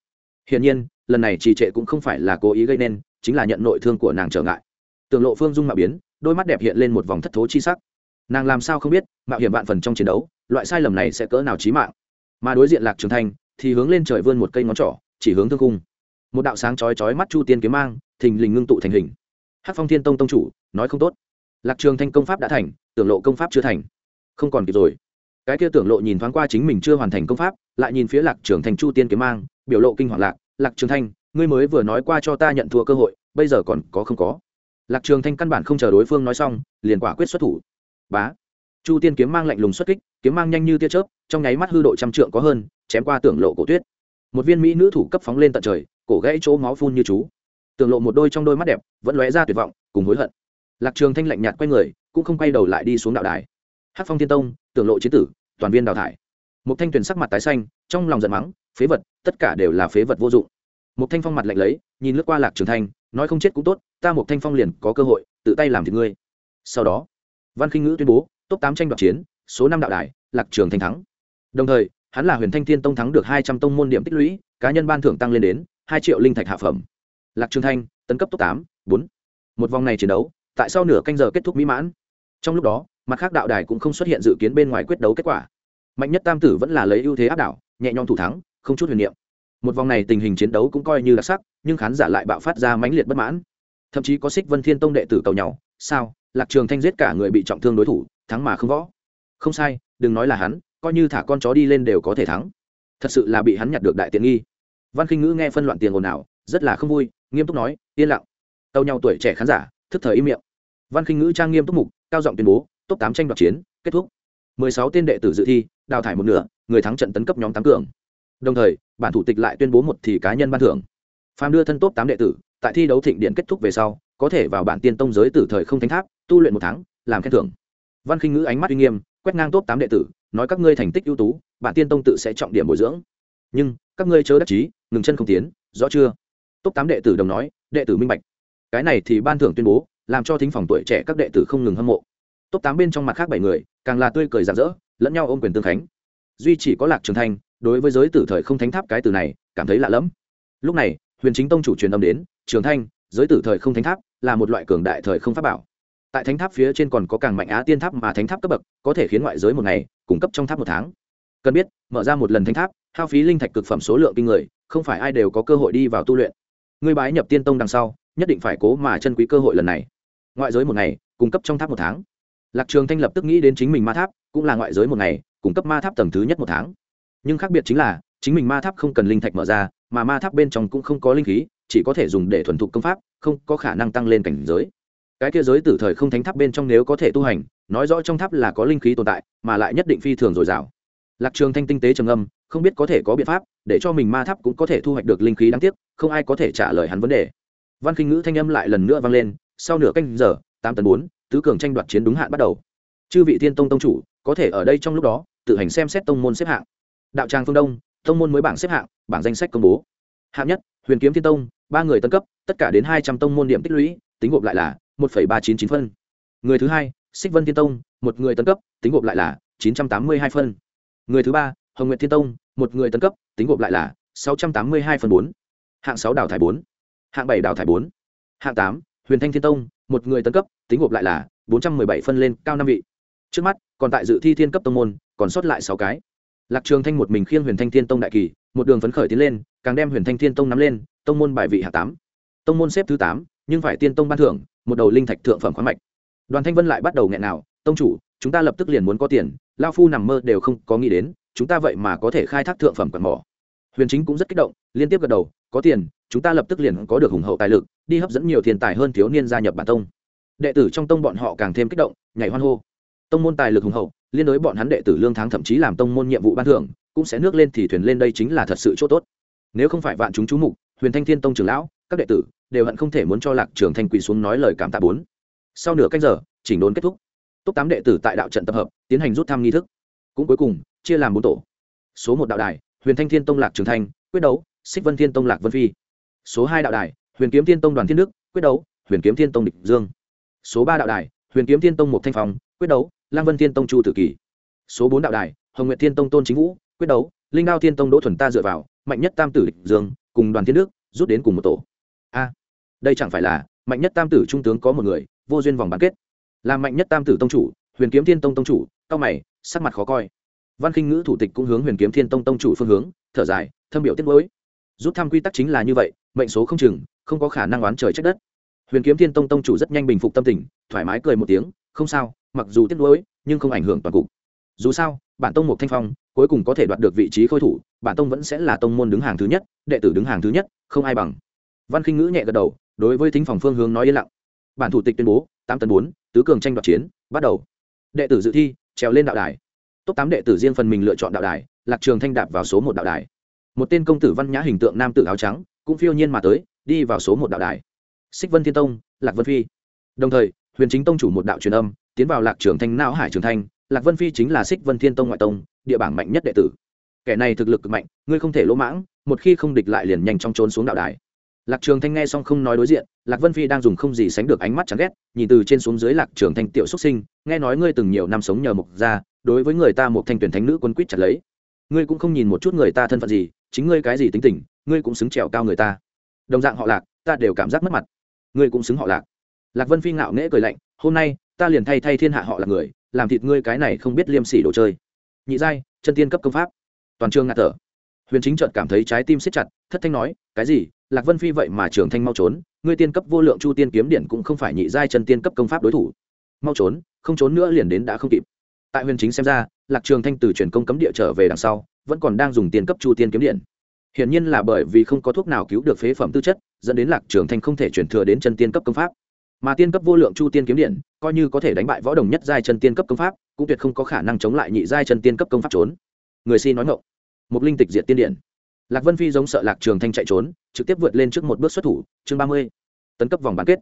Hiển nhiên, lần này trì trệ cũng không phải là cố ý gây nên, chính là nhận nội thương của nàng trở ngại. Tường lộ phương dung mạo biến, đôi mắt đẹp hiện lên một vòng thất thố chi sắc. Nàng làm sao không biết, mạo hiểm vạn phần trong chiến đấu, loại sai lầm này sẽ cỡ nào chí mạng. Mà đối diện lạc trường thanh, thì hướng lên trời vươn một cây ngón trỏ, chỉ hướng thương cung một đạo sáng chói chói mắt chu tiên kiếm mang, thình lình ngưng tụ thành hình hát phong thiên tông tông chủ, nói không tốt. Lạc trường thanh công pháp đã thành, tưởng lộ công pháp chưa thành. Không còn kịp rồi. Cái kia tưởng lộ nhìn thoáng qua chính mình chưa hoàn thành công pháp, lại nhìn phía lạc trường thanh chu tiên kiếm mang, biểu lộ kinh hoàng lạc lạc trường thanh, ngươi mới vừa nói qua cho ta nhận thua cơ hội, bây giờ còn có không có? Lạc trường thanh căn bản không chờ đối phương nói xong, liền quả quyết xuất thủ. Bá! Chu tiên kiếm mang lạnh lùng xuất kích, kiếm mang nhanh như tia chớp, trong nháy mắt hư độ trăm trượng có hơn, chém qua tưởng lộ cổ tuyết. Một viên mỹ nữ thủ cấp phóng lên tận trời, cổ gãy chỗ máu phun như chú tưởng lộ một đôi trong đôi mắt đẹp, vẫn lóe ra tuyệt vọng, cùng hối hận. Lạc trường thanh lạnh nhạt quay người, cũng không quay đầu lại đi xuống đạo đài. Hát phong thiên tông tưởng lộ chiến tử, toàn viên đào thải. Một thanh tuyển sắc mặt tái xanh, trong lòng giận mắng, phế vật, tất cả đều là phế vật vô dụng. Một thanh phong mặt lạnh lấy, nhìn lướt qua lạc trường thanh, nói không chết cũng tốt, ta một thanh phong liền có cơ hội, tự tay làm thịt ngươi. Sau đó, văn khinh ngữ tuyên bố, top tám tranh đoạt chiến, số năm đạo đài, lạc trường thanh thắng. Đồng thời, hắn là huyền thanh thiên tông thắng được hai trăm tông môn điểm tích lũy, cá nhân ban thưởng tăng lên đến hai triệu linh thạch hạ phẩm lạc trường thanh, tấn cấp top tám, bốn. Một vòng này chiến đấu, tại sau nửa canh giờ kết thúc mỹ mãn. Trong lúc đó, mặt khác đạo đài cũng không xuất hiện dự kiến bên ngoài quyết đấu kết quả. Mạnh nhất tam tử vẫn là lấy ưu thế áp đảo, nhẹ nhõm thủ thắng, không chút huyền niệm. Một vòng này tình hình chiến đấu cũng coi như đặc sắc, nhưng khán giả lại bạo phát ra mãnh liệt bất mãn. Thậm chí có xích vân thiên tông đệ tử cầu nhau, sao, lạc trường thanh giết cả người bị trọng thương đối thủ, thắng mà không võ? Không sai, đừng nói là hắn, coi như thả con chó đi lên đều có thể thắng. Thật sự là bị hắn nhặt được đại tiện nghi. Văn kinh ngữ nghe phân loạn tiền ồn ào, rất là không vui nghiêm túc nói, yên lặng. Tàu nhau tuổi trẻ khán giả, thức thời im miệng. Văn kinh ngữ trang nghiêm túc mục, cao giọng tuyên bố, top tám tranh đoạt chiến, kết thúc. Mười sáu tên đệ tử dự thi, đào thải một nửa, người thắng trận tấn cấp nhóm tám cường. Đồng thời, bản thủ tịch lại tuyên bố một thì cá nhân ban thưởng. Phàm đưa thân top tám đệ tử, tại thi đấu thịnh điện kết thúc về sau, có thể vào bản tiên tông giới tử thời không thánh tháp, tu luyện một tháng, làm khen thưởng. Văn khinh ngữ ánh mắt uy nghiêm, quét ngang top tám đệ tử, nói các ngươi thành tích ưu tú, bản tiên tông tự sẽ trọng điểm bồi dưỡng. Nhưng, các ngươi chớ đắc chí, ngừng chân không tiến, rõ chưa? Top tám đệ tử đồng nói, đệ tử minh bạch. Cái này thì ban thưởng tuyên bố, làm cho thính phòng tuổi trẻ các đệ tử không ngừng hâm mộ. Top tám bên trong mặt khác bảy người, càng là tươi cười rạng rỡ, lẫn nhau ôm quyền tương khánh. Duy chỉ có lạc trường thanh, đối với giới tử thời không thánh tháp cái từ này, cảm thấy lạ lẫm. Lúc này, huyền chính tông chủ truyền âm đến, trường thanh, giới tử thời không thánh tháp là một loại cường đại thời không pháp bảo. Tại thánh tháp phía trên còn có càng mạnh á tiên tháp mà thánh tháp cấp bậc, có thể khiến ngoại giới một ngày cung cấp trong tháp một tháng. Cần biết, mở ra một lần thánh tháp, hao phí linh thạch cực phẩm số lượng kinh người, không phải ai đều có cơ hội đi vào tu luyện. Ngươi bái nhập tiên tông đằng sau, nhất định phải cố mà chân quý cơ hội lần này. Ngoại giới một ngày, cung cấp trong tháp một tháng. Lạc trường thanh lập tức nghĩ đến chính mình ma tháp, cũng là ngoại giới một ngày, cung cấp ma tháp tầng thứ nhất một tháng. Nhưng khác biệt chính là, chính mình ma tháp không cần linh thạch mở ra, mà ma tháp bên trong cũng không có linh khí, chỉ có thể dùng để thuần thục công pháp, không có khả năng tăng lên cảnh giới. Cái kia giới tử thời không thánh tháp bên trong nếu có thể tu hành, nói rõ trong tháp là có linh khí tồn tại, mà lại nhất định phi thường dồi dào. Lạc trường thanh tinh tế trầm âm không biết có thể có biện pháp, để cho mình ma tháp cũng có thể thu hoạch được linh khí đáng tiếc, không ai có thể trả lời hắn vấn đề. Văn kinh ngữ thanh âm lại lần nữa vang lên, sau nửa canh giờ, tám tấn bốn, tứ cường tranh đoạt chiến đúng hạn bắt đầu. Chư vị thiên tông tông chủ, có thể ở đây trong lúc đó, tự hành xem xét tông môn xếp hạng. Đạo tràng phương đông, tông môn mới bảng xếp hạng, bảng danh sách công bố. Hạng nhất, huyền kiếm thiên tông, ba người tân cấp, tất cả đến hai trăm tông môn điểm tích lũy, tính gộp lại là một ba chín chín phân. Người thứ hai, xích vân thiên tông, một người tân cấp, tính gộp lại là chín trăm tám mươi hai phân. Người thứ ba hồng nguyệt thiên tông, một người tân cấp, tính gộp lại là sáu trăm tám mươi hai bốn. Hạng sáu đào thải bốn. Hạng bảy đào thải bốn. Hạng tám, huyền thanh thiên tông, một người tân cấp, tính gộp lại là bốn trăm m ư ơ i bảy phân lên cao năm vị. Trước mắt, còn tại dự thi thiên cấp tông môn, còn sót lại sáu cái. Lạc trường thanh một mình khiêng huyền thanh thiên tông đại kỳ, một đường phấn khởi tiến lên, càng đem huyền thanh thiên tông nắm lên, tông môn bài vị hạ tám. Tông môn xếp thứ tám, nhưng phải tiên tông ban thưởng, một đầu linh thạch thượng phẩm khoáng mạch. Đoàn thanh vân lại bắt đầu nghẹn nào, tông chủ, chúng ta lập tức liền muốn có tiền lao phu nằm mơ đều không có nghĩ đến chúng ta vậy mà có thể khai thác thượng phẩm quạt mỏ. Huyền chính cũng rất kích động, liên tiếp gật đầu, có tiền, chúng ta lập tức liền có được hùng hậu tài lực, đi hấp dẫn nhiều tiền tài hơn thiếu niên gia nhập bản tông. Đệ tử trong tông bọn họ càng thêm kích động, nhảy hoan hô. Tông môn tài lực hùng hậu, liên đối bọn hắn đệ tử lương tháng thậm chí làm tông môn nhiệm vụ ban thưởng, cũng sẽ nước lên thì thuyền lên đây chính là thật sự chỗ tốt. Nếu không phải vạn chúng chú mục, huyền thanh thiên tông trưởng lão, các đệ tử đều hận không thể muốn cho lạc trường thanh quỳ xuống nói lời cảm tạ bốn. Sau nửa canh giờ, chỉnh đốn kết thúc. Top tám đệ tử tại đạo trận tập hợp, tiến hành rút thăm nghi thức. Cũng cuối cùng chia làm bốn tổ. Số một đạo đài, huyền thanh thiên tông lạc trường thanh quyết đấu, xích vân thiên tông lạc vân phi. Số hai đạo đài, huyền kiếm thiên tông đoàn thiên đức, quyết đấu, huyền kiếm thiên tông địch dương. Số ba đạo đài, huyền kiếm thiên tông một thanh phong, quyết đấu lang vân thiên tông chu tử kỳ. Số bốn đạo đài, hồng nguyệt thiên tông tôn chính vũ, quyết đấu, linh đao thiên tông đỗ thuần ta dựa vào, mạnh nhất tam tử địch dương, cùng đoàn thiên đức, rút đến cùng một tổ. A, đây chẳng phải là mạnh nhất tam tử trung tướng có một người, vô duyên vòng bán kết. Là mạnh nhất tam tử tông chủ, huyền kiếm thiên tông tông chủ, cao mày, sắc mặt khó coi văn kinh ngữ thủ tịch cũng hướng huyền kiếm thiên tông tông chủ phương hướng, thở dài, thâm biểu tiết mới rút thăm quy tắc chính là như vậy, mệnh số không chừng, không có khả năng oán trời trách đất. Huyền kiếm thiên tông tông chủ rất nhanh bình phục tâm tình, thoải mái cười một tiếng, không sao, mặc dù tiết mới nhưng không ảnh hưởng toàn cục. Dù sao, bản tông một thanh phong, cuối cùng có thể đoạt được vị trí khôi thủ, bản tông vẫn sẽ là tông môn đứng hàng thứ nhất, đệ tử đứng hàng thứ nhất, không ai bằng. Văn khinh ngữ nhẹ gật đầu, đối với thính phòng phương hướng nói yên lặng. Bản thủ tịch tuyên bố, tám tấn bốn, tứ cường tranh đoạt chiến, bắt đầu. Đệ tử dự thi, trèo lên đạo đài top tám đệ tử riêng phần mình lựa chọn đạo đài, lạc trường thanh đạp vào số một đạo đài. Một tên công tử văn nhã hình tượng nam tử áo trắng, cũng phiêu nhiên mà tới, đi vào số một đạo đài. Xích vân thiên tông, lạc vân phi. Đồng thời, huyền chính tông chủ một đạo truyền âm, tiến vào lạc trường thanh não hải trường thanh, lạc vân phi chính là xích vân thiên tông ngoại tông, địa bảng mạnh nhất đệ tử. Kẻ này thực lực cực mạnh, ngươi không thể lỗ mãng, một khi không địch lại liền nhanh trong trốn xuống đạo đài lạc trường thanh nghe xong không nói đối diện, lạc vân phi đang dùng không gì sánh được ánh mắt chán ghét, nhìn từ trên xuống dưới lạc trường thanh tiểu xuất sinh, nghe nói ngươi từng nhiều năm sống nhờ mục gia, đối với người ta một thanh tuyển thánh nữ quân quýt chặt lấy. Ngươi cũng không nhìn một chút người ta thân phận gì, chính ngươi cái gì tính tình, ngươi cũng xứng trèo cao người ta. Đồng dạng họ lạc, ta đều cảm giác mất mặt. Ngươi cũng xứng họ lạc. Lạc vân phi ngạo nghễ cười lạnh, hôm nay, ta liền thay thay thiên hạ họ là người, làm thịt ngươi cái này không biết liêm sỉ đồ chơi. Nhị giai, chân tiên cấp công pháp. Toàn trường ngạt thở. Huyền chính trợt cảm thấy trái tim siết chặt, thất thanh nói, cái gì lạc vân phi vậy mà trường thanh mau trốn, ngươi tiên cấp vô lượng chu tiên kiếm điện cũng không phải nhị giai chân tiên cấp công pháp đối thủ. Mau trốn, không trốn nữa liền đến đã không kịp. Tại huyền chính xem ra, lạc trường thanh từ truyền công cấm địa trở về đằng sau, vẫn còn đang dùng tiền cấp chu tiên kiếm điện. Hiển nhiên là bởi vì không có thuốc nào cứu được phế phẩm tư chất, dẫn đến lạc trường thanh không thể chuyển thừa đến chân tiên cấp công pháp. Mà tiên cấp vô lượng chu tiên kiếm điện, coi như có thể đánh bại võ đồng nhất giai chân tiên cấp công pháp, cũng tuyệt không có khả năng chống lại nhị giai chân tiên cấp công pháp trốn. Người si nói ngộng một linh tịch diệt tiên điện lạc vân phi giống sợ lạc trường thanh chạy trốn, trực tiếp vượt lên trước một bước xuất thủ, chương ba mươi, tấn cấp vòng bán kết.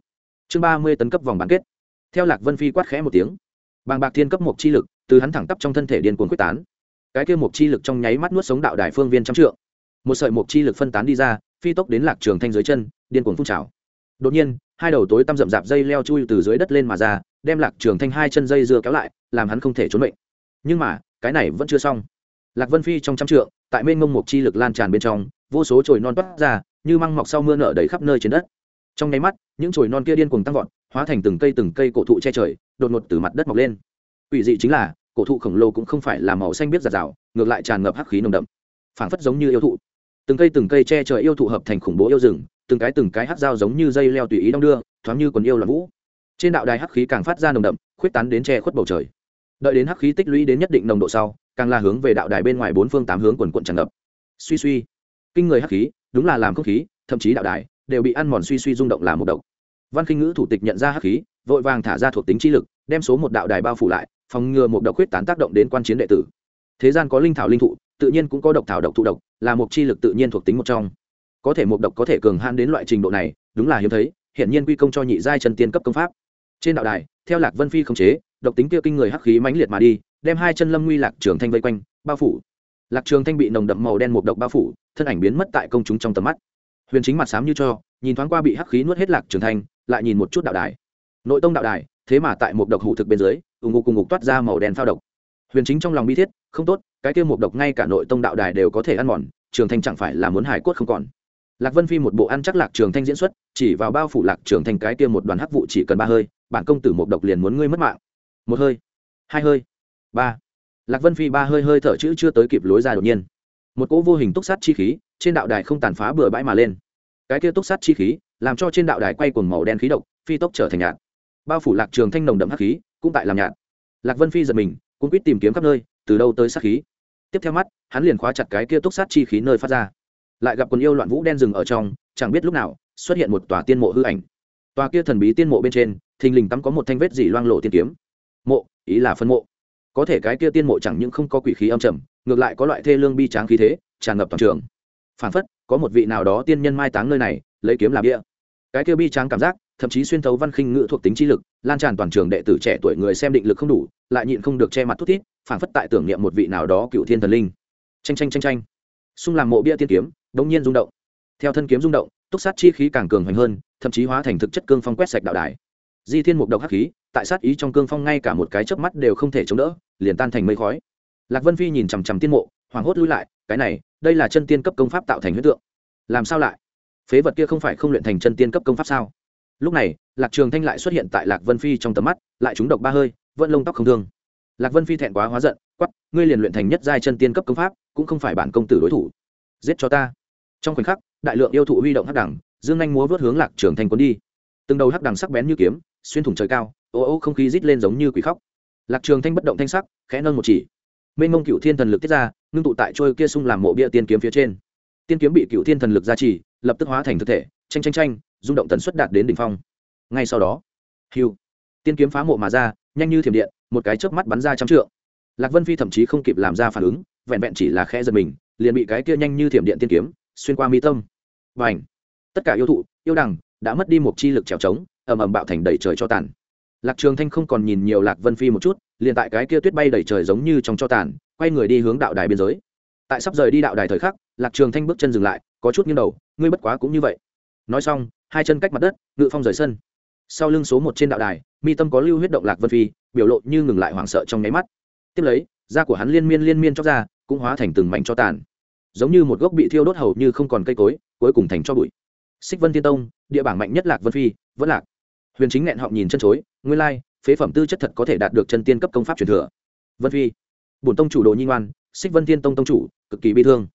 Chương ba mươi tấn cấp vòng bán kết. Theo lạc vân phi quát khẽ một tiếng, bàng bạc thiên cấp một chi lực, từ hắn thẳng tắp trong thân thể điên cuồng quyết tán. Cái kia một chi lực trong nháy mắt nuốt sống đạo đại phương viên trăm trượng. Một sợi một chi lực phân tán đi ra, phi tốc đến lạc trường thanh dưới chân, điên cuồng phun trào. Đột nhiên, hai đầu tối tăm rậm rạp dây leo chui từ dưới đất lên mà ra, đem lạc trường thanh hai chân dây dưa kéo lại, làm hắn không thể trốn mệnh. Nhưng mà, cái này vẫn chưa xong. Lạc vân phi trong trăm trượng tại mênh mông một chi lực lan tràn bên trong, vô số chồi non toát ra, như măng mọc sau mưa nở đầy khắp nơi trên đất. Trong nháy mắt, những chồi non kia điên cuồng tăng vọt, hóa thành từng cây từng cây cổ thụ che trời, đột ngột từ mặt đất mọc lên. Ủy dị chính là, cổ thụ khổng lồ cũng không phải là màu xanh biết giạt rào, ngược lại tràn ngập hắc khí nồng đậm. Phảng phất giống như yêu thụ. Từng cây từng cây che trời yêu thụ hợp thành khủng bố yêu rừng, từng cái từng cái hắc dao giống như dây leo tùy ý đong đưa, thoáng như quần yêu là vũ. Trên đạo đài hắc khí càng phát ra nồng đậm, khuyết tán đến che khuất bầu trời. Đợi đến hắc khí tích lũy đến nhất định nồng độ sau càng là hướng về đạo đài bên ngoài bốn phương tám hướng quần quận tràn ngập. Suy suy, kinh người hắc khí, đúng là làm không khí, thậm chí đạo đài đều bị ăn mòn suy suy rung động làm một độc. Văn kinh ngữ thủ tịch nhận ra hắc khí, vội vàng thả ra thuộc tính chi lực, đem số một đạo đài bao phủ lại, phòng ngừa một độc huyết tán tác động đến quan chiến đệ tử. Thế gian có linh thảo linh thụ, tự nhiên cũng có độc thảo độc thụ độc, là một chi lực tự nhiên thuộc tính một trong. Có thể một độc có thể cường han đến loại trình độ này, đúng là hiếm thấy hiện nhiên quy công cho nhị giai chân tiên cấp công pháp. Trên đạo đài, theo lạc vân phi không chế, độc tính kia kinh người hắc khí mãnh liệt mà đi đem hai chân lâm nguy lạc trường thanh vây quanh, bao phủ. Lạc trường thanh bị nồng đậm màu đen một độc bao phủ, thân ảnh biến mất tại công chúng trong tầm mắt. Huyền chính mặt xám như cho, nhìn thoáng qua bị hắc khí nuốt hết lạc trường thanh, lại nhìn một chút đạo đài. Nội tông đạo đài, thế mà tại một độc hụ thực bên dưới ủng ngục cùng ngục toát ra màu đen phao độc. Huyền chính trong lòng bi thiết, không tốt, cái kia một độc ngay cả nội tông đạo đài đều có thể ăn mòn, trường thanh chẳng phải là muốn hải cốt không còn. Lạc vân phi một bộ ăn chắc lạc trường thanh diễn xuất, chỉ vào bao phủ lạc trường thanh cái kia một đoàn hắc vụ chỉ cần ba hơi, bản công tử một độc liền muốn ngươi mất mạng. Một hơi, hai hơi ba. Lạc vân phi ba hơi hơi thở chữ chưa tới kịp lối ra đột nhiên. Một cỗ vô hình túc sát chi khí trên đạo đài không tàn phá bừa bãi mà lên. Cái kia túc sát chi khí làm cho trên đạo đài quay cuồng màu đen khí độc, phi tốc trở thành nhạt. Bao phủ lạc trường thanh nồng đậm hắc khí, cũng tại làm nhạt. Lạc vân phi giật mình cũng quyết tìm kiếm khắp nơi, từ đâu tới sát khí? Tiếp theo mắt, hắn liền khóa chặt cái kia túc sát chi khí nơi phát ra. Lại gặp quần yêu loạn vũ đen rừng ở trong, chẳng biết lúc nào, xuất hiện một tòa tiên mộ hư ảnh. Tòa kia thần bí tiên mộ bên trên, thình lình tắm có một thanh vết dỉ loang lộ tiên kiếm. Mộ, ý là phân mộ có thể cái kia tiên mộ chẳng những không có quỷ khí âm trầm, ngược lại có loại thê lương bi tráng khí thế, tràn ngập toàn trường. Phản phất, có một vị nào đó tiên nhân mai táng nơi này, lấy kiếm làm bia. cái kia bi tráng cảm giác, thậm chí xuyên thấu văn khinh ngữ thuộc tính trí lực, lan tràn toàn trường đệ tử trẻ tuổi người xem định lực không đủ, lại nhịn không được che mặt thút thít, phản phất tại tưởng niệm một vị nào đó cựu thiên thần linh. Tranh tranh tranh tranh xung làm mộ bia tiên kiếm, đống nhiên rung động. Theo thân kiếm rung động, túc sát chi khí càng cường hoành hơn, thậm chí hóa thành thực chất cương phong quét sạch đạo đài. Di thiên mục độc hắc khí tại sát ý trong cương phong ngay cả một cái chớp mắt đều không thể chống đỡ, liền tan thành mây khói. Lạc vân phi nhìn chằm chằm tiên mộ, hoảng hốt lui lại, cái này, đây là chân tiên cấp công pháp tạo thành huyết tượng. Làm sao lại? Phế vật kia không phải không luyện thành chân tiên cấp công pháp sao? Lúc này, lạc trường thanh lại xuất hiện tại lạc vân phi trong tầm mắt, lại trúng độc ba hơi, vẫn lông tóc không thương. Lạc vân phi thẹn quá hóa giận quắp ngươi liền luyện thành nhất giai chân tiên cấp công pháp, cũng không phải bản công tử đối thủ. Giết cho ta. Trong khoảnh khắc, đại lượng yêu thụ huy động hắc đẳng, dương anh múa vớt hướng lạc trường thanh cuốn đi. Từng đầu hắc đẳng sắc bén như kiếm, xuyên thủng trời cao ô ô không khí rít lên giống như quỷ khóc. Lạc trường thanh bất động thanh sắc, khẽ nâng một chỉ. Mênh mông cựu thiên thần lực tiết ra, ngưng tụ tại trôi kia sung làm mộ bia tiên kiếm phía trên. Tiên kiếm bị cựu thiên thần lực gia trì, lập tức hóa thành thực thể tranh tranh tranh rung động tần suất đạt đến đỉnh phong. Ngay sau đó, hiu, tiên kiếm phá mộ mà ra, nhanh như thiểm điện, một cái chớp mắt bắn ra trăm trượng. Lạc vân phi thậm chí không kịp làm ra phản ứng, vẹn vẹn chỉ là khẽ giật mình, liền bị cái kia nhanh như thiểm điện tiên kiếm xuyên qua mi tâm. Và ảnh tất cả yêu thụ, yêu đằng, đã mất đi một chi lực trèo trống, ầm ầm bạo thành đầy trời cho tàn lạc trường thanh không còn nhìn nhiều lạc vân phi một chút, liền tại cái kia tuyết bay đầy trời giống như trong cho tàn, quay người đi hướng đạo đài biên giới. Tại sắp rời đi đạo đài thời khắc, lạc trường thanh bước chân dừng lại, có chút nghiêng đầu, ngươi bất quá cũng như vậy. Nói xong, hai chân cách mặt đất, ngự phong rời sân. Sau lưng số một trên đạo đài, mi tâm có lưu huyết động lạc vân phi, biểu lộ như ngừng lại hoảng sợ trong nháy mắt. Tiếp lấy, da của hắn liên miên liên miên chóc ra, cũng hóa thành từng mảnh cho tàn. Giống như một gốc bị thiêu đốt hầu như không còn cây cối, cuối cùng thành cho bụi. Xích vân tiên tông, địa bảng mạnh nhất lạc vân phi, vẫn lạc huyền chính nghẹn họng nhìn chân chối, nguyên lai, phế phẩm tư chất thật có thể đạt được chân tiên cấp công pháp truyền thừa. Vân phi, bổn tông chủ đồ nhi ngoan, xích vân tiên tông tông chủ, cực kỳ bi thương.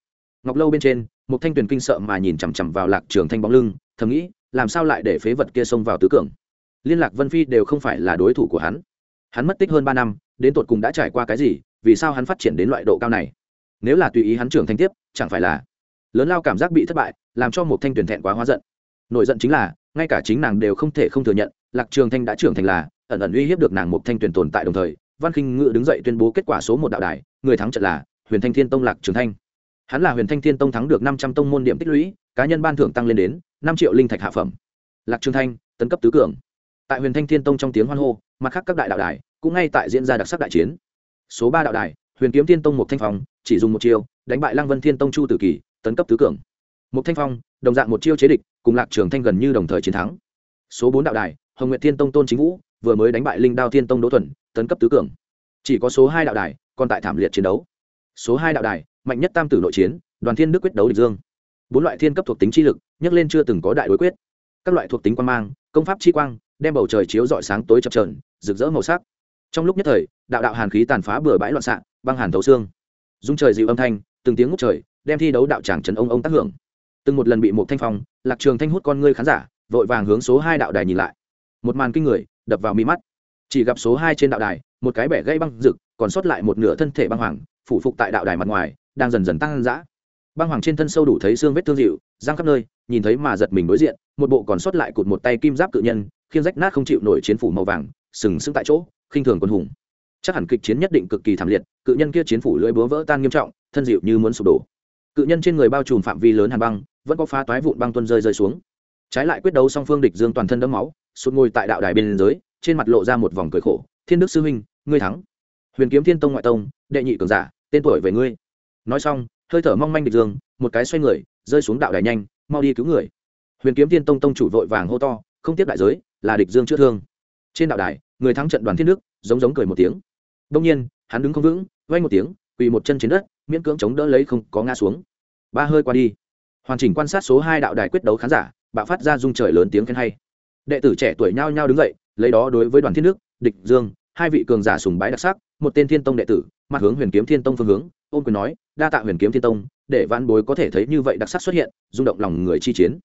Ngọc lâu bên trên, một thanh tuyển kinh sợ mà nhìn chằm chằm vào lạc trường thanh bóng lưng, thầm nghĩ, làm sao lại để phế vật kia xông vào tứ cường? Liên lạc vân phi đều không phải là đối thủ của hắn. Hắn mất tích hơn ba năm, đến tột cùng đã trải qua cái gì, vì sao hắn phát triển đến loại độ cao này? Nếu là tùy ý hắn trưởng thành tiếp, chẳng phải là lớn lao cảm giác bị thất bại, làm cho một thanh tuyển thẹn quá hóa giận. Nổi giận chính là ngay cả chính nàng đều không thể không thừa nhận, lạc trường thanh đã trưởng thành là, ẩn ẩn uy hiếp được nàng một thanh tuyển tồn tại đồng thời, văn khinh ngự đứng dậy tuyên bố kết quả số một đạo đài, người thắng trận là huyền thanh thiên tông lạc trường thanh. Hắn là huyền thanh thiên tông thắng được năm trăm tông môn điểm tích lũy, cá nhân ban thưởng tăng lên đến năm triệu linh thạch hạ phẩm. Lạc trường thanh, tấn cấp tứ cường. Tại huyền thanh thiên tông trong tiếng hoan hô, mặt khác các đại đạo đài cũng ngay tại diễn ra đặc sắc đại chiến. Số ba đạo đài, huyền kiếm thiên tông một thanh phong, chỉ dùng một chiêu, đánh bại lăng vân thiên tông chu tử kỳ, tấn cấp tứ cường một thanh phong, đồng dạng một chiêu chế địch, cùng lạc trường thanh gần như đồng thời chiến thắng. Số bốn đạo đài, hồng nguyệt thiên tông tôn chính vũ, vừa mới đánh bại linh đao thiên tông đỗ thuần, tấn cấp tứ cường. Chỉ có số hai đạo đài, còn tại thảm liệt chiến đấu. Số hai đạo đài, mạnh nhất tam tử nội chiến, đoàn thiên đức quyết đấu địch dương. Bốn loại thiên cấp thuộc tính chi lực nhắc lên chưa từng có đại đối quyết. Các loại thuộc tính quan mang, công pháp chi quang, đem bầu trời chiếu rọi sáng tối chập trờn rực rỡ màu sắc. Trong lúc nhất thời, đạo đạo hàn khí tàn phá bừa bãi loạn xạ, băng hàn thấu xương. Dung trời dịu âm thanh, từng tiếng ngút trời, đem thi đấu đạo tràng trần ông ông tác hưởng từng một lần bị một thanh phong, lạc trường thanh hút con ngươi khán giả, vội vàng hướng số hai đạo đài nhìn lại. Một màn kinh người, đập vào mi mắt. Chỉ gặp số hai trên đạo đài, một cái bẻ gây băng rực, còn sót lại một nửa thân thể băng hoàng, phủ phục tại đạo đài mặt ngoài, đang dần dần tăng dã. Băng hoàng trên thân sâu đủ thấy xương vết thương dịu, răng khắp nơi, nhìn thấy mà giật mình đối diện, một bộ còn sót lại cụt một tay kim giáp cự nhân khiến rách nát không chịu nổi chiến phủ màu vàng, sừng sững tại chỗ, khinh thường quân hùng. Chắc hẳn kịch chiến nhất định cực kỳ thảm liệt, cự nhân kia chiến phủ lưỡi búa vỡ tan nghiêm trọng, thân dịu như muốn sụp đổ. Cự nhân trên người bao trùm phạm vi lớn hàn băng vẫn có phá toái vụn băng tuân rơi rơi xuống. Trái lại quyết đấu song phương địch dương toàn thân đẫm máu, sụt ngồi tại đạo đài bên dưới, trên mặt lộ ra một vòng cười khổ. Thiên đức sư huynh, ngươi thắng. Huyền kiếm thiên tông ngoại tông, đệ nhị cường giả, tên tuổi về ngươi. Nói xong, hơi thở mong manh địch dương, một cái xoay người, rơi xuống đạo đài nhanh, mau đi cứu người. Huyền kiếm thiên tông tông chủ vội vàng hô to, không tiếp đại giới, là địch dương chữa thương. Trên đạo đài, người thắng trận đoàn thiên đức, giống giống cười một tiếng. Đông nhiên, hắn đứng không vững vay một tiếng, quỳ một chân trên đất, miễn cưỡng chống đỡ lấy không có ngã xuống. Ba hơi qua đi hoàn chỉnh quan sát số hai đạo đài quyết đấu khán giả bạo phát ra dung trời lớn tiếng khen hay. Đệ tử trẻ tuổi nhao nhao đứng dậy lấy đó đối với đoàn thiên nước, địch dương hai vị cường giả sùng bái đặc sắc một tên thiên tông đệ tử mặt hướng huyền kiếm thiên tông phương hướng ôm quyền nói đa tạ huyền kiếm thiên tông để văn bối có thể thấy như vậy đặc sắc xuất hiện rung động lòng người chi chiến.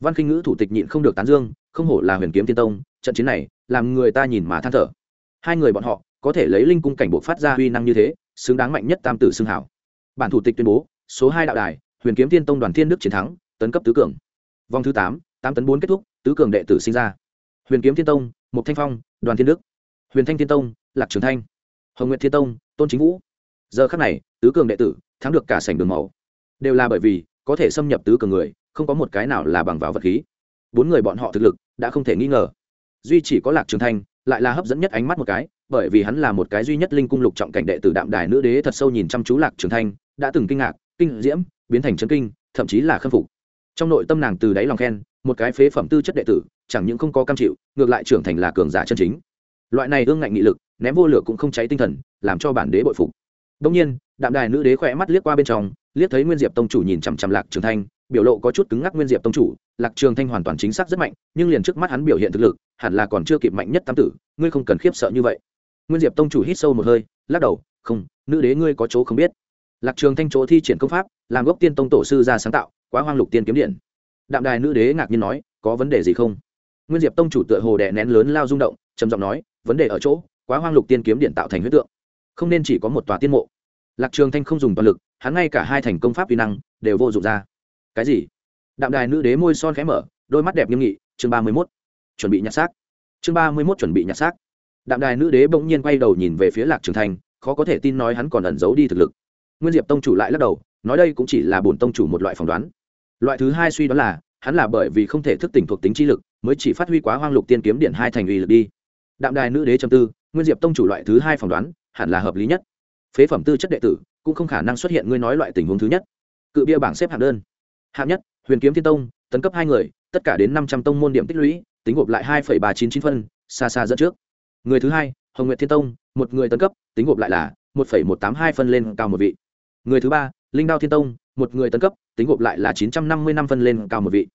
Văn kinh ngữ thủ tịch nhịn không được tán dương không hổ là huyền kiếm thiên tông trận chiến này làm người ta nhìn mà than thở. Hai người bọn họ có thể lấy linh cung cảnh bộ phát ra uy năng như thế xứng đáng mạnh nhất tam tử xưng hảo. Bản thủ tịch tuyên bố số hai đạo đài huyền kiếm thiên tông đoàn thiên đức chiến thắng, tấn cấp tứ cường. Vòng thứ tám tám tấn bốn kết thúc, tứ cường đệ tử sinh ra. Huyền kiếm thiên tông mục thanh phong, đoàn thiên đức. Huyền thanh thiên tông, lạc trường thanh. Hồng nguyệt thiên tông, tôn chính vũ. Giờ khắc này, tứ cường đệ tử, thắng được cả sảnh đường màu. Đều là bởi vì, có thể xâm nhập tứ cường người, không có một cái nào là bằng vào vật khí. Bốn người bọn họ thực lực, đã không thể nghi ngờ. Duy chỉ có lạc trường thanh, lại là hấp dẫn nhất ánh mắt một cái, bởi vì hắn là một cái duy nhất linh cung lục trọng cảnh đệ tử đạm đài nữ đế thật sâu nhìn chăm chú lạc trường thanh, đã từng kinh ngạc, kinh diễm biến thành chấn kinh, thậm chí là khâm phục. Trong nội tâm nàng từ đáy lòng khen, một cái phế phẩm tư chất đệ tử, chẳng những không có cam chịu, ngược lại trưởng thành là cường giả chân chính. Loại này ương ngạnh nghị lực, ném vô lửa cũng không cháy tinh thần, làm cho bản đế bội phục. Đông nhiên, đạm đài nữ đế khỏe mắt liếc qua bên trong, liếc thấy nguyên diệp tông chủ nhìn chằm chằm lạc trường thanh, biểu lộ có chút cứng ngắc nguyên diệp tông chủ, lạc trường thanh hoàn toàn chính xác rất mạnh, nhưng liền trước mắt hắn biểu hiện thực lực, hẳn là còn chưa kịp mạnh nhất tam tử, ngươi không cần khiếp sợ như vậy. Nguyên diệp tông chủ hít sâu một hơi, lắc đầu, không, nữ đế ngươi có chỗ không biết. Lạc trường thanh chỗ thi triển công pháp làm gốc tiên tông tổ sư ra sáng tạo, quá hoang lục tiên kiếm điện. Đạm đài nữ đế ngạc nhiên nói, có vấn đề gì không? Nguyên diệp tông chủ tựa hồ đè nén lớn lao rung động, trầm giọng nói, vấn đề ở chỗ, quá hoang lục tiên kiếm điện tạo thành huyết tượng, không nên chỉ có một tòa tiên mộ. Lạc trường thanh không dùng toàn lực, hắn ngay cả hai thành công pháp vi năng đều vô dụng ra. Cái gì? Đạm đài nữ đế môi son khẽ mở, đôi mắt đẹp nghiêm nghị, chương ba mươi mốt, chuẩn bị nhặt xác. Chương ba mươi mốt, chuẩn bị nhặt xác. Đạm đài nữ đế bỗng nhiên quay đầu nhìn về phía lạc trường thanh, khó có thể tin nói hắn còn ẩn giấu đi thực lực. Nguyên diệp tông chủ lại lắc đầu nói đây cũng chỉ là bổn tông chủ một loại phỏng đoán. Loại thứ hai suy đoán là, hắn là bởi vì không thể thức tỉnh thuộc tính chi lực, mới chỉ phát huy quá hoang lục tiên kiếm điện hai thành uy lực đi. Đạm đài nữ đế châm tư, nguyên diệp tông chủ loại thứ hai phỏng đoán, hẳn là hợp lý nhất. Phế phẩm tư chất đệ tử, cũng không khả năng xuất hiện ngươi nói loại tình huống thứ nhất. Cự bia bảng xếp hạng đơn. Hạng nhất, huyền kiếm thiên tông, tấn cấp hai người, tất cả đến năm trăm tông môn điểm tích lũy, tính gộp lại hai ba chín chín phân, xa xa dẫn trước. Người thứ hai, hồng nguyệt thiên tông, một người tấn cấp, tính gộp lại là một một tám hai phân lên cao một vị. Người thứ ba linh đao thiên tông, một người tấn cấp, tính gộp lại là chín trăm năm mươi năm phân lên cao một vị.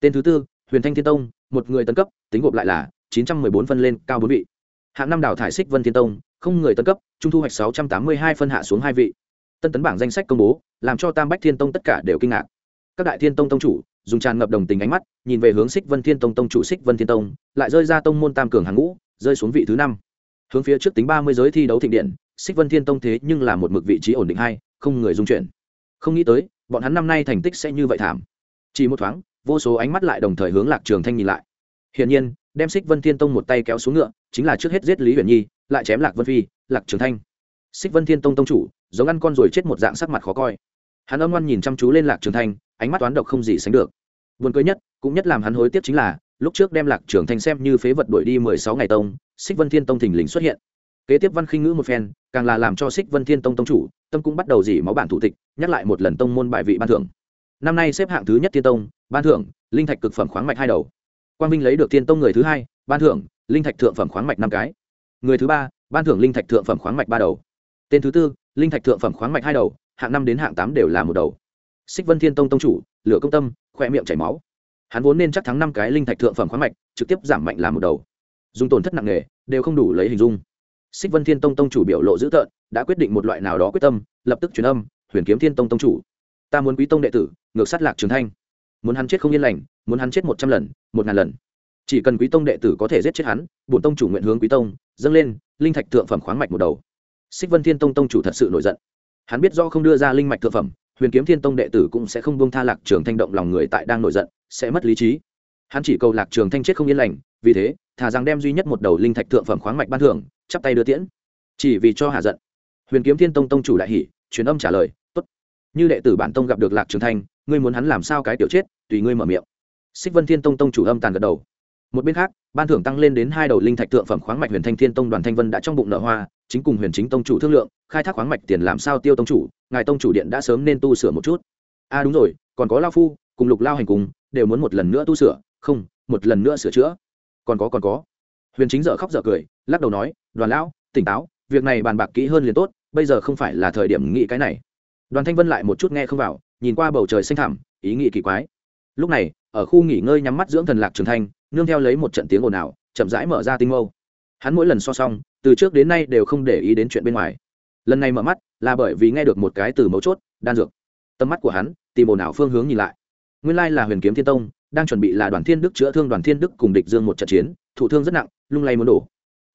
Tên thứ tư, huyền thanh thiên tông, một người tấn cấp, tính gộp lại là chín trăm m ư ơ i bốn phân lên cao bốn vị. Hạng năm đào thải xích vân thiên tông, không người tấn cấp, trung thu hoạch sáu trăm tám mươi hai phân hạ xuống hai vị. Tân tấn bảng danh sách công bố, làm cho tam bách thiên tông tất cả đều kinh ngạc. Các đại thiên tông tông chủ, dùng tràn ngập đồng tình ánh mắt, nhìn về hướng xích vân thiên tông tông chủ xích vân thiên tông, lại rơi ra tông môn tam cường hàng ngũ, rơi xuống vị thứ năm. Hướng phía trước tính ba mươi giới thi đấu thịnh điện, xích vân thiên tông thế nhưng là một mực vị trí ổn định hai, không người dung chuyển không nghĩ tới, bọn hắn năm nay thành tích sẽ như vậy thảm. Chỉ một thoáng, vô số ánh mắt lại đồng thời hướng lạc trường thanh nhìn lại. Hiển nhiên, đem xích vân thiên tông một tay kéo xuống ngựa, chính là trước hết giết lý huyền nhi, lại chém lạc vân phi, lạc trường thanh. Xích vân thiên tông tông chủ, giống ăn con rồi chết một dạng sắc mặt khó coi. Hắn âm ngoan nhìn chăm chú lên lạc trường thanh, ánh mắt toán độc không gì sánh được. Buồn cười nhất, cũng nhất làm hắn hối tiếc chính là, lúc trước đem lạc trường thanh xem như phế vật đuổi đi mười sáu ngày tông xích vân thiên tông thình lình xuất hiện kế tiếp văn khinh ngữ một phen, càng là làm cho xích vân thiên tông tông chủ, tâm cũng bắt đầu dỉ máu bản thủ tịch, nhắc lại một lần tông môn bài vị ban thưởng. Năm nay xếp hạng thứ nhất thiên tông, ban thưởng, linh thạch cực phẩm khoáng mạch hai đầu. Quang vinh lấy được thiên tông người thứ hai, ban thưởng, linh thạch thượng phẩm khoáng mạch năm cái. Người thứ ba, ban thưởng linh thạch thượng phẩm khoáng mạch ba đầu. Tên thứ tư, linh thạch thượng phẩm khoáng mạch hai đầu, hạng năm đến hạng tám đều là một đầu. Xích vân thiên tông tông chủ, lửa công tâm khoe miệng chảy máu. Hắn vốn nên chắc thắng năm cái linh thạch thượng phẩm khoáng mạch, trực tiếp giảm mạnh làm một đầu. Dùng tổn thất nặng nề, đều không đủ lấy hình dung xích vân thiên tông tông chủ biểu lộ dữ tợn, đã quyết định một loại nào đó quyết tâm, lập tức truyền âm, huyền kiếm thiên tông tông chủ, ta muốn quý tông đệ tử, ngược sát lạc trường thanh. Muốn hắn chết không yên lành, muốn hắn chết một trăm lần, một ngàn lần. Chỉ cần quý tông đệ tử có thể giết chết hắn, bổn tông chủ nguyện hướng quý tông, dâng lên, linh thạch thượng phẩm khoáng mạch một đầu. Xích vân thiên tông tông chủ thật sự nổi giận. Hắn biết do không đưa ra linh mạch thượng phẩm, huyền kiếm thiên tông đệ tử cũng sẽ không buông tha lạc trường thanh động lòng người tại đang nổi giận, sẽ mất lý trí. Hắn chỉ cầu lạc trường thanh chết không yên lành, vì thế, thà rằng đem duy nhất một đầu linh thạch thượng phẩm khoáng mạch ban thưởng chắp tay đưa tiễn. Chỉ vì cho hạ giận, huyền kiếm thiên tông tông chủ đại hỷ truyền âm trả lời, tốt, như đệ tử bản tông gặp được lạc trường thanh, ngươi muốn hắn làm sao cái tiểu chết, tùy ngươi mở miệng. Xích vân thiên tông tông chủ âm tàn gật đầu. Một bên khác, ban thưởng tăng lên đến hai đầu linh thạch thượng phẩm khoáng mạch huyền thanh thiên tông đoàn thanh vân đã trong bụng nở hoa, chính cùng huyền chính tông chủ thương lượng, khai thác khoáng mạch tiền làm sao tiêu tông chủ, ngài tông chủ điện đã sớm nên tu sửa một chút. A à đúng rồi, còn có lao phu, cùng lục lao hành cùng, đều muốn một lần nữa tu sửa, không, một lần nữa sửa chữa. Còn có còn có huyền chính dợ khóc dợ cười, lắc đầu nói, đoàn lão, tỉnh táo, việc này bàn bạc kỹ hơn liền tốt, bây giờ không phải là thời điểm nghĩ cái này. Đoàn thanh vân lại một chút nghe không vào, nhìn qua bầu trời xanh thẳm, ý nghĩ kỳ quái. Lúc này, ở khu nghỉ ngơi nhắm mắt dưỡng thần lạc trường thanh, nương theo lấy một trận tiếng ồn ào, chậm rãi mở ra tinh mâu. Hắn mỗi lần so xong, từ trước đến nay đều không để ý đến chuyện bên ngoài. Lần này mở mắt là bởi vì nghe được một cái từ mấu chốt, đan dược. Tầm mắt của hắn tìm ồn ào phương hướng nhìn lại. Nguyên lai là huyền kiếm thiên tông, đang chuẩn bị là đoàn thiên đức chữa thương đoàn thiên đức cùng địch dương một trận chiến thủ thương rất nặng lung lay muốn đổ.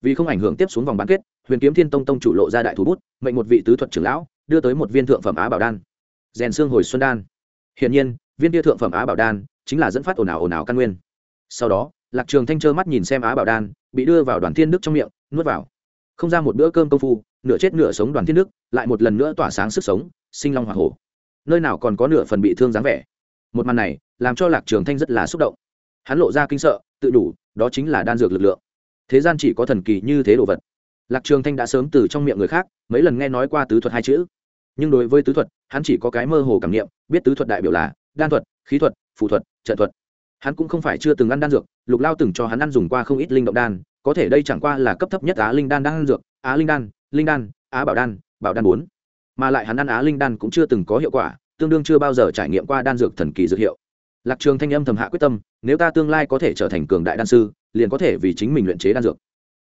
Vì không ảnh hưởng tiếp xuống vòng bán kết, huyền kiếm thiên tông tông chủ lộ ra đại thủ bút, mệnh một vị tứ thuật trưởng lão, đưa tới một viên thượng phẩm á bảo đan. Rèn xương hồi xuân đan. Hiển nhiên, viên tia thượng phẩm á bảo đan chính là dẫn phát ồn ào ồn ào căn nguyên. Sau đó, lạc trường thanh trơ mắt nhìn xem á bảo đan, bị đưa vào đoàn thiên đức trong miệng, nuốt vào. Không ra một bữa cơm công phu, nửa chết nửa sống đoàn thiên đức, lại một lần nữa tỏa sáng sức sống, sinh long hỏa hổ. Nơi nào còn có nửa phần bị thương dáng vẻ. Một màn này, làm cho lạc trường thanh rất là xúc động. Hắn lộ ra kinh sợ, tự đủ, đó chính là đan dược lực lượng thế gian chỉ có thần kỳ như thế đồ vật. Lạc trường thanh đã sớm từ trong miệng người khác, mấy lần nghe nói qua tứ thuật hai chữ. Nhưng đối với tứ thuật, hắn chỉ có cái mơ hồ cảm nghiệm biết tứ thuật đại biểu là đan thuật, khí thuật, phù thuật, trận thuật. Hắn cũng không phải chưa từng ăn đan dược, lục lao từng cho hắn ăn dùng qua không ít linh động đan, có thể đây chẳng qua là cấp thấp nhất á linh đan đan dược, á linh đan linh đan, á bảo đan bảo đan bốn. Mà lại hắn ăn á linh đan cũng chưa từng có hiệu quả, tương đương chưa bao giờ trải nghiệm qua đan dược thần kỳ dược hiệu lạc trường thanh âm thầm hạ quyết tâm, nếu ta tương lai có thể trở thành cường đại đan sư, liền có thể vì chính mình luyện chế đan dược.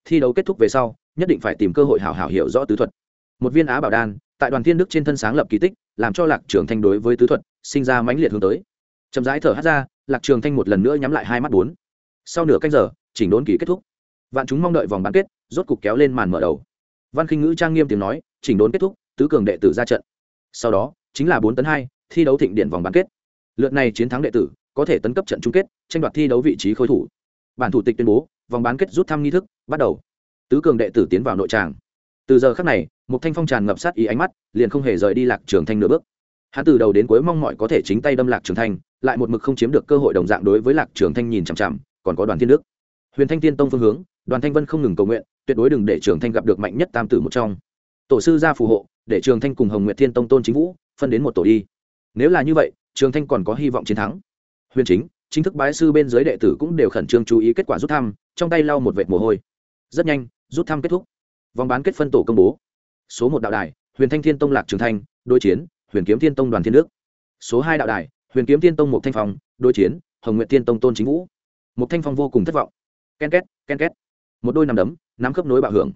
Thi đấu kết thúc về sau, nhất định phải tìm cơ hội hảo hảo hiểu rõ tứ thuật. Một viên á bảo đan, tại đoàn thiên đức trên thân sáng lập kỳ tích, làm cho lạc trường thanh đối với tứ thuật, sinh ra mãnh liệt hướng tới. Chậm rãi thở hắt ra, lạc trường thanh một lần nữa nhắm lại hai mắt bốn. Sau nửa canh giờ, chỉnh đốn kỳ kết thúc. Vạn chúng mong đợi vòng bán kết, rốt cục kéo lên màn mở đầu. Văn khinh ngữ trang nghiêm tiếng nói, chỉnh đốn kết thúc, tứ cường đệ tử ra trận. Sau đó, chính là bốn tấn hai, thi đấu thịnh điện vòng bán kết lượt này chiến thắng đệ tử, có thể tấn cấp trận chung kết, tranh đoạt thi đấu vị trí khối thủ. Bản thủ tịch tuyên bố, vòng bán kết rút thăm nghi thức, bắt đầu. Tứ cường đệ tử tiến vào nội tràng. Từ giờ khắc này một thanh phong tràn ngập sát ý ánh mắt, liền không hề rời đi lạc trường thanh nửa bước. Hắn từ đầu đến cuối mong mọi có thể chính tay đâm lạc trường thanh, lại một mực không chiếm được cơ hội đồng dạng đối với lạc trường thanh nhìn chằm chằm, còn có đoàn thiên đức huyền thanh tiên tông phương hướng, đoàn thanh vân không ngừng cầu nguyện, tuyệt đối đừng để trường thanh gặp được mạnh nhất tam tử một trong. Tổ sư ra phù hộ, để trường thanh cùng hồng nguyện thiên tông tôn chính vũ, phân đến một tổ đi. Nếu là như vậy trường thanh còn có hy vọng chiến thắng. Huyền chính chính thức bái sư bên dưới đệ tử cũng đều khẩn trương chú ý kết quả rút thăm, trong tay lau một vệt mồ hôi. Rất nhanh, rút thăm kết thúc. Vòng bán kết phân tổ công bố. Số một đạo đài, huyền thanh thiên tông lạc trường thanh, đối chiến, huyền kiếm thiên tông đoàn thiên đức. Số hai đạo đài, huyền kiếm thiên tông một thanh phong, đối chiến, hồng nguyện thiên tông tôn chính vũ. Một thanh phong vô cùng thất vọng. Ken két ken két. Một đôi nằm đấm, nắm khớp nối bạo hưởng.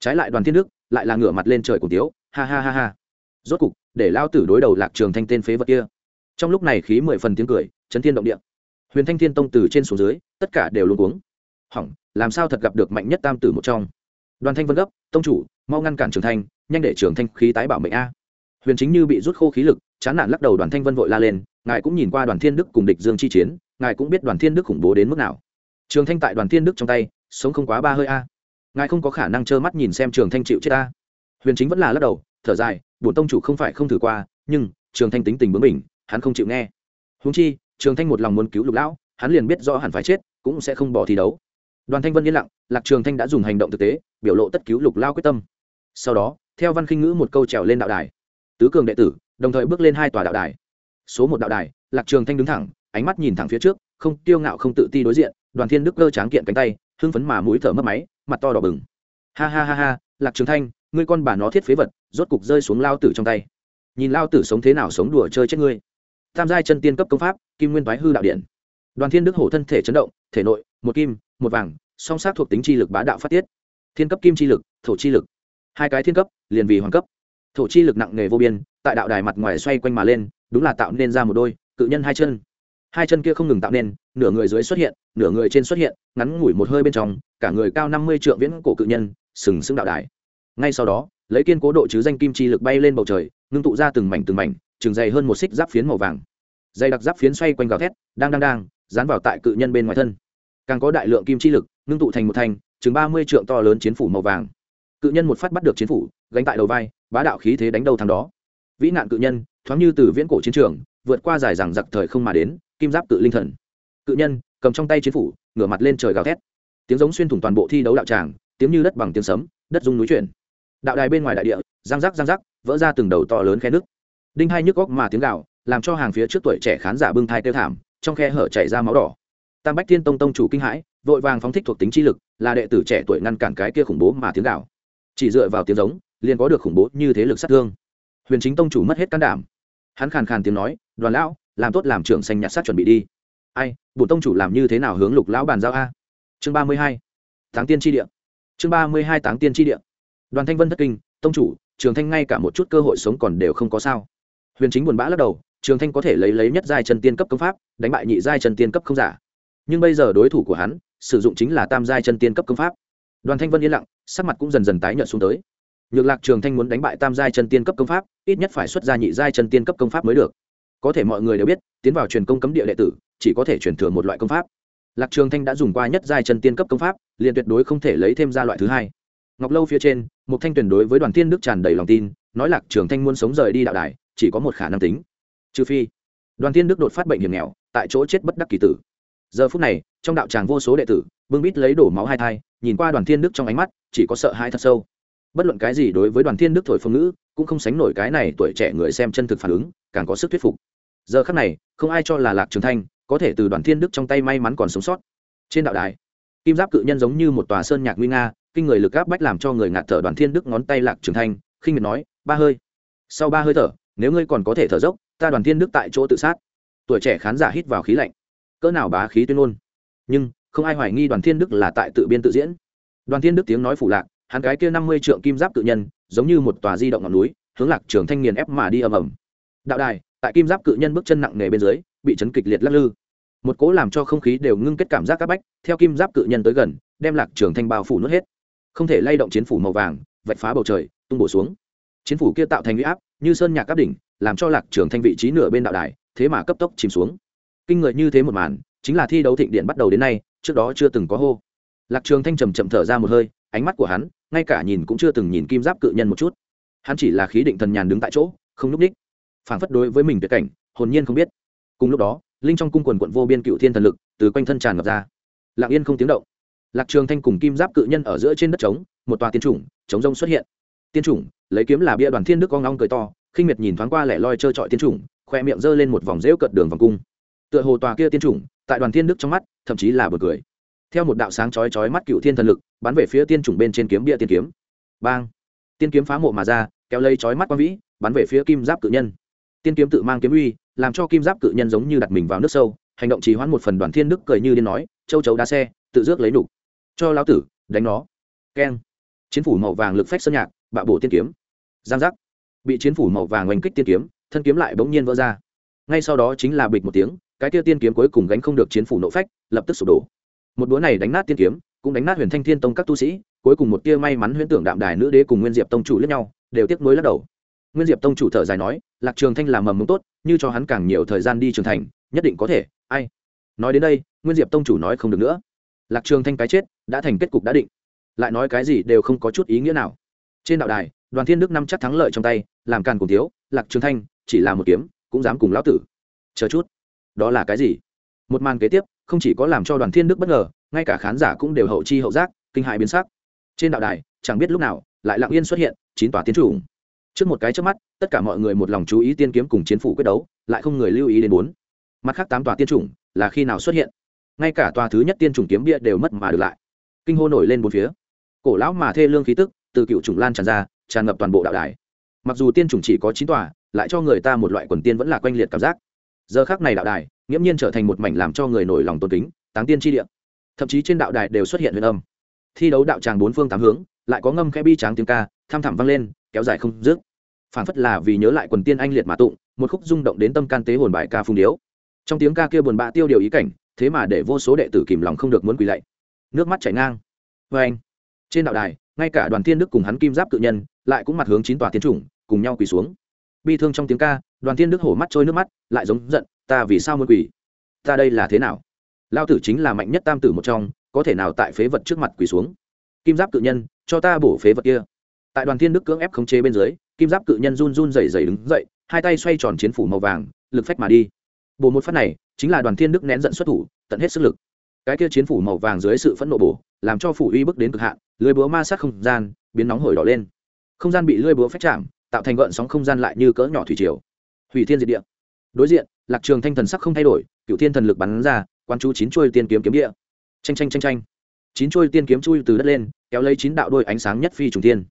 Trái lại đoàn thiên đức, lại là ngửa mặt lên trời cùng tiếu, ha ha ha ha. Rốt cục, để lao tử đối đầu lạc trường thanh tên phế vật kia trong lúc này khí mười phần tiếng cười, chấn thiên động địa. Huyền thanh thiên tông từ trên xuống dưới, tất cả đều luôn cuống. Hỏng, làm sao thật gặp được mạnh nhất tam tử một trong? Đoàn thanh vân gấp, tông chủ, mau ngăn cản trường thanh, nhanh để trường thanh khí tái bảo mệnh a. Huyền chính như bị rút khô khí lực, chán nản lắc đầu đoàn thanh vân vội la lên, ngài cũng nhìn qua đoàn thiên đức cùng địch dương chi chiến, ngài cũng biết đoàn thiên đức khủng bố đến mức nào. Trường thanh tại đoàn thiên đức trong tay, sống không quá ba hơi a. Ngài không có khả năng trơ mắt nhìn xem trường thanh chịu chết a. Huyền chính vẫn là lắc đầu, thở dài, bổn tông chủ không phải không thử qua, nhưng trường thanh tính tình bướng mình hắn không chịu nghe. Húng chi, trường thanh một lòng muốn cứu lục lão, hắn liền biết rõ hẳn phải chết, cũng sẽ không bỏ thi đấu. Đoàn thanh vân yên lặng, lạc trường thanh đã dùng hành động thực tế, biểu lộ tất cứu lục lao quyết tâm. Sau đó, theo văn khinh ngữ một câu trèo lên đạo đài. Tứ cường đệ tử, đồng thời bước lên hai tòa đạo đài. Số một đạo đài, lạc trường thanh đứng thẳng, ánh mắt nhìn thẳng phía trước, không tiêu ngạo không tự ti đối diện, đoàn thiên đức cơ tráng kiện cánh tay, hưng phấn mà mũi thở mất máy, mặt to đỏ bừng. Ha ha ha ha, lạc trường thanh, ngươi con bà nó thiết phế vật, rốt cục rơi xuống lao tử trong tay. Nhìn lao tử sống thế nào sống đùa chơi chết ngươi tam giai chân tiên cấp công pháp, kim nguyên toái hư đạo điện. Đoàn thiên đức hổ thân thể chấn động, thể nội, một kim, một vàng, song sát thuộc tính chi lực bá đạo phát tiết. Thiên cấp kim chi lực, thổ chi lực. Hai cái thiên cấp, liền vì hoàng cấp. Thổ chi lực nặng nghề vô biên, tại đạo đài mặt ngoài xoay quanh mà lên, đúng là tạo nên ra một đôi, cự nhân hai chân. Hai chân kia không ngừng tạo nên, nửa người dưới xuất hiện, nửa người trên xuất hiện, ngắn ngủi một hơi bên trong, cả người cao năm mươi trượng viễn cổ cự nhân, sừng sững đạo đài. Ngay sau đó, lấy kiên cố độ chứ danh kim chi lực bay lên bầu trời, ngưng tụ ra từng mảnh từng mảnh Trường dày hơn một xích giáp phiến màu vàng. Dày đặc giáp phiến xoay quanh gào thét, đang đang đang, dán vào tại cự nhân bên ngoài thân. Càng có đại lượng kim chi lực, ngưng tụ thành một thành chừng ba mươi trượng to lớn chiến phủ màu vàng. Cự nhân một phát bắt được chiến phủ, gánh tại đầu vai, bá đạo khí thế đánh đầu thằng đó. Vĩ nạn cự nhân, thoáng như từ viễn cổ chiến trường, vượt qua dài rằng giặc thời không mà đến, kim giáp cự linh thần. Cự nhân, cầm trong tay chiến phủ, ngửa mặt lên trời gào thét. Tiếng giống xuyên thủng toàn bộ thi đấu đạo tràng, tiếng như đất bằng tiếng sấm, đất rung núi chuyển. Đạo đài bên ngoài đại địa giang rắc giang rắc, vỡ ra từng đầu to lớn khe nước đinh hai nhức góc mà tiếng gạo làm cho hàng phía trước tuổi trẻ khán giả bưng thai tiêu thảm, trong khe hở chảy ra máu đỏ. Tam bách thiên tông tông chủ kinh hãi, vội vàng phóng thích thuộc tính chi lực, là đệ tử trẻ tuổi ngăn cản cái kia khủng bố mà tiếng gạo chỉ dựa vào tiếng giống, liền có được khủng bố như thế lực sát thương. Huyền chính tông chủ mất hết can đảm. Hắn khàn khàn tiếng nói, đoàn lão, làm tốt làm trưởng xanh nhặt sát chuẩn bị đi. Ai, bổn tông chủ làm như thế nào hướng lục lão bàn giao a? Chương ba mươi hai, táng tiên tri địa. Chương ba mươi hai, táng tiên tri địa. Đoàn thanh vân thất kinh, tông chủ, trường thanh ngay cả một chút cơ hội sống còn đều không có sao huyền chính buồn bã lắc đầu, trường thanh có thể lấy lấy nhất giai chân tiên cấp công pháp, đánh bại nhị giai chân tiên cấp không giả. Nhưng bây giờ đối thủ của hắn, sử dụng chính là tam giai chân tiên cấp công pháp. Đoàn thanh vân yên lặng, sắc mặt cũng dần dần tái nhợt xuống tới. Nhược lạc trường thanh muốn đánh bại tam giai chân tiên cấp công pháp, ít nhất phải xuất ra nhị giai chân tiên cấp công pháp mới được. Có thể mọi người đều biết, tiến vào truyền công cấm địa đệ tử, chỉ có thể truyền thừa một loại công pháp. Lạc trường thanh đã dùng qua nhất giai chân tiên cấp công pháp, liền tuyệt đối không thể lấy thêm ra loại thứ hai. Ngọc lâu phía trên, một thanh tuyển đối với đoàn tiên đức tràn đầy lòng tin, nói lạc trường thanh muốn sống rời đi đạo đài chỉ có một khả năng tính. Trừ phi, đoàn tiên đức đột phát bệnh hiểm nghèo, tại chỗ chết bất đắc kỳ tử. Giờ phút này, trong đạo tràng vô số đệ tử, bưng bít lấy đổ máu hai thai, nhìn qua đoàn thiên đức trong ánh mắt, chỉ có sợ hai thật sâu. Bất luận cái gì đối với đoàn thiên đức thổi phương ngữ, cũng không sánh nổi cái này tuổi trẻ người xem chân thực phản ứng, càng có sức thuyết phục. Giờ khắc này, không ai cho là lạc trường thanh có thể từ đoàn thiên đức trong tay may mắn còn sống sót. Trên đạo đài, kim giáp cự nhân giống như một tòa sơn nhạc nguy nga, kinh người lực áp bách làm cho người ngạt thở đoàn thiên đức ngón tay lạc trường thanh, khinh miệt nói, ba hơi. Sau ba hơi thở nếu ngươi còn có thể thở dốc, ta đoàn thiên đức tại chỗ tự sát. Tuổi trẻ khán giả hít vào khí lạnh. Cỡ nào bá khí tuyên ngôn. Nhưng, không ai hoài nghi đoàn thiên đức là tại tự biên tự diễn. Đoàn thiên đức tiếng nói phủ lạc, hắn cái kia năm mươi trượng kim giáp cự nhân, giống như một tòa di động ngọn núi, hướng lạc trường thanh nghiền ép mà đi ầm ầm. Đạo đài, tại kim giáp cự nhân bước chân nặng nề bên dưới, bị chấn kịch liệt lắc lư. Một cố làm cho không khí đều ngưng kết cảm giác các bách, theo kim giáp cự nhân tới gần, đem lạc trường thanh bao phủ nuốt hết. Không thể lay động chiến phủ màu vàng, vạch phá bầu trời, tung bổ xuống. Chiến phủ kia tạo thành huy áp như sơn nhạc áp đỉnh, làm cho lạc trường thanh vị trí nửa bên đạo đài, thế mà cấp tốc chìm xuống. Kinh người như thế một màn, chính là thi đấu thịnh điện bắt đầu đến nay, trước đó chưa từng có hô. Lạc trường thanh trầm chậm thở ra một hơi, ánh mắt của hắn, ngay cả nhìn cũng chưa từng nhìn kim giáp cự nhân một chút. Hắn chỉ là khí định thần nhàn đứng tại chỗ, không núp ních phảng phất đối với mình tuyệt cảnh, hồn nhiên không biết. Cùng lúc đó, linh trong cung quần quận vô biên cựu thiên thần lực, từ quanh thân tràn ngập ra. Lặng yên không tiếng động. Lạc trường thanh cùng kim giáp cự nhân ở giữa trên đất trống, một tòa tiên chủng chống rông xuất hiện tiên chủng, lấy kiếm là bia đoàn thiên đức con ngong cười to, khinh miệt nhìn thoáng qua lẻ loi trơ trọi tiên chủng, khoe miệng giơ lên một vòng rễu cợt đường vòng cung. Tựa hồ tòa kia tiên chủng, tại đoàn thiên đức trong mắt, thậm chí là bật cười. Theo một đạo sáng chói chói mắt cựu thiên thần lực, bắn về phía tiên chủng bên trên kiếm bia tiên kiếm. Bang! Tiên kiếm phá mộ mà ra, kéo lấy chói mắt quang vĩ, bắn về phía kim giáp cự nhân. Tiên kiếm tự mang kiếm uy, làm cho kim giáp cự nhân giống như đặt mình vào nước sâu, hành động trì hoãn một phần đoàn thiên đức cười như điên nói, châu chấu đá xe, tự rước lấy đủ. Cho lão tử, đánh nó. Keng! Chiến phủ màu vàng lực phách sơn nhạc bạo bổ tiên kiếm. Giang giác. Bị chiến phủ màu vàng oanh kích tiên kiếm, thân kiếm lại bỗng nhiên vỡ ra. Ngay sau đó chính là bịch một tiếng, cái tia tiên kiếm cuối cùng gánh không được chiến phủ nộ phách, lập tức sụp đổ. Một búa này đánh nát tiên kiếm, cũng đánh nát huyền thanh thiên tông các tu sĩ, cuối cùng một tia may mắn huyễn tưởng đạm đài nữ đế cùng nguyên diệp tông chủ lẫn nhau, đều tiếc nuối lắc đầu. Nguyên diệp tông chủ thở dài nói, lạc trường thanh làm mầm mống tốt, như cho hắn càng nhiều thời gian đi trưởng thành, nhất định có thể, ai? Nói đến đây, nguyên diệp tông chủ nói không được nữa. Lạc trường thanh cái chết, đã thành kết cục đã định. Lại nói cái gì đều không có chút ý nghĩa nào trên đạo đài, đoàn thiên đức năm chắc thắng lợi trong tay, làm càn cùng thiếu, lạc trường thanh, chỉ là một kiếm, cũng dám cùng lão tử. Chờ chút, đó là cái gì? Một màn kế tiếp, không chỉ có làm cho đoàn thiên đức bất ngờ, ngay cả khán giả cũng đều hậu chi hậu giác, kinh hại biến sắc. Trên đạo đài, chẳng biết lúc nào, lại lặng yên xuất hiện, chín tòa tiến trùng trước một cái trước mắt, tất cả mọi người một lòng chú ý tiên kiếm cùng chiến phủ quyết đấu, lại không người lưu ý đến bốn. Mặt khác tám tòa tiên chủng, là khi nào xuất hiện? Ngay cả tòa thứ nhất tiên chủng kiếm bia đều mất mà được lại. Kinh hô nổi lên bốn phía. Cổ lão mà thê lương khí tức từ cựu trùng lan tràn ra, tràn ngập toàn bộ đạo đài. Mặc dù tiên trùng chỉ có chín tòa, lại cho người ta một loại quần tiên vẫn là quanh liệt cảm giác. Giờ khác này đạo đài, nghiễm nhiên trở thành một mảnh làm cho người nổi lòng tôn kính, táng tiên tri địa. Thậm chí trên đạo đài đều xuất hiện huyền âm. Thi đấu đạo tràng bốn phương tám hướng, lại có ngâm khẽ bi tráng tiếng ca, tham thẳm vang lên, kéo dài không dứt. Phản phất là vì nhớ lại quần tiên anh liệt mà tụng, một khúc rung động đến tâm can tế hồn bài ca phung điếu. Trong tiếng ca kia buồn bã tiêu điều ý cảnh, thế mà để vô số đệ tử kìm lòng không được muốn quỳ lạy. Nước mắt chảy ngang. Vê anh trên đạo đài ngay cả đoàn thiên đức cùng hắn kim giáp cự nhân lại cũng mặt hướng chín tòa tiến chủng, cùng nhau quỳ xuống. Bi thương trong tiếng ca, đoàn thiên đức hổ mắt trôi nước mắt, lại giống giận, ta vì sao muốn quỳ? Ta đây là thế nào? Lao tử chính là mạnh nhất tam tử một trong, có thể nào tại phế vật trước mặt quỳ xuống? Kim giáp cự nhân, cho ta bổ phế vật kia. Tại đoàn thiên đức cưỡng ép khống chế bên dưới, kim giáp cự nhân run run rẩy rẩy đứng dậy, hai tay xoay tròn chiến phủ màu vàng, lực phách mà đi. Bổ một phát này, chính là đoàn thiên đức nén giận xuất thủ, tận hết sức lực cái kia chiến phủ màu vàng dưới sự phẫn nộ bổ, làm cho phủ uy bức đến cực hạn, lưới búa ma sát không gian, biến nóng hổi đỏ lên. Không gian bị lưới búa phách chạm, tạo thành gợn sóng không gian lại như cỡ nhỏ thủy triều. Hủy thiên diệt địa. Đối diện, lạc trường thanh thần sắc không thay đổi cựu thiên thần lực bắn ra quan chú chín chuôi tiên kiếm kiếm địa. Tranh tranh tranh tranh chín chuôi tiên kiếm chui từ đất lên, kéo lấy chín đạo đôi ánh sáng nhất phi trùng tiên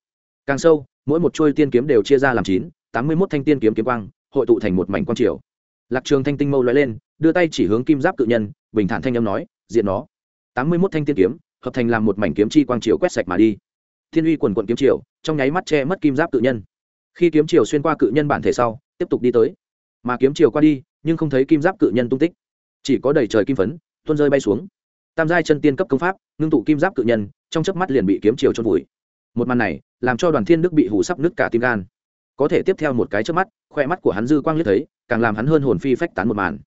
càng sâu, mỗi một chuôi tiên kiếm đều chia ra làm chín, tám mươi một thanh tiên kiếm kiếm quang, hội tụ thành một mảnh quang triều. Lạc trường thanh tinh mâu lóe lên, đưa tay chỉ hướng kim giáp cự nhân, bình thản thanh âm nói diện nó. Tám mươi mốt thanh tiên kiếm, hợp thành làm một mảnh kiếm chi quang triều quét sạch mà đi. Thiên uy quần quận kiếm triều, trong nháy mắt che mất kim giáp cự nhân. Khi kiếm triều xuyên qua cự nhân bản thể sau, tiếp tục đi tới. Mà kiếm triều qua đi, nhưng không thấy kim giáp cự nhân tung tích. Chỉ có đầy trời kim phấn, tuôn rơi bay xuống. Tam giai chân tiên cấp công pháp, ngưng tụ kim giáp cự nhân, trong chớp mắt liền bị kiếm triều trôn vùi. Một màn này, làm cho đoàn thiên đức bị hủ sắp nứt cả tim gan. Có thể tiếp theo một cái trước mắt, khoe mắt của hắn dư quang liếc thấy, càng làm hắn hơn hồn phi phách tán một màn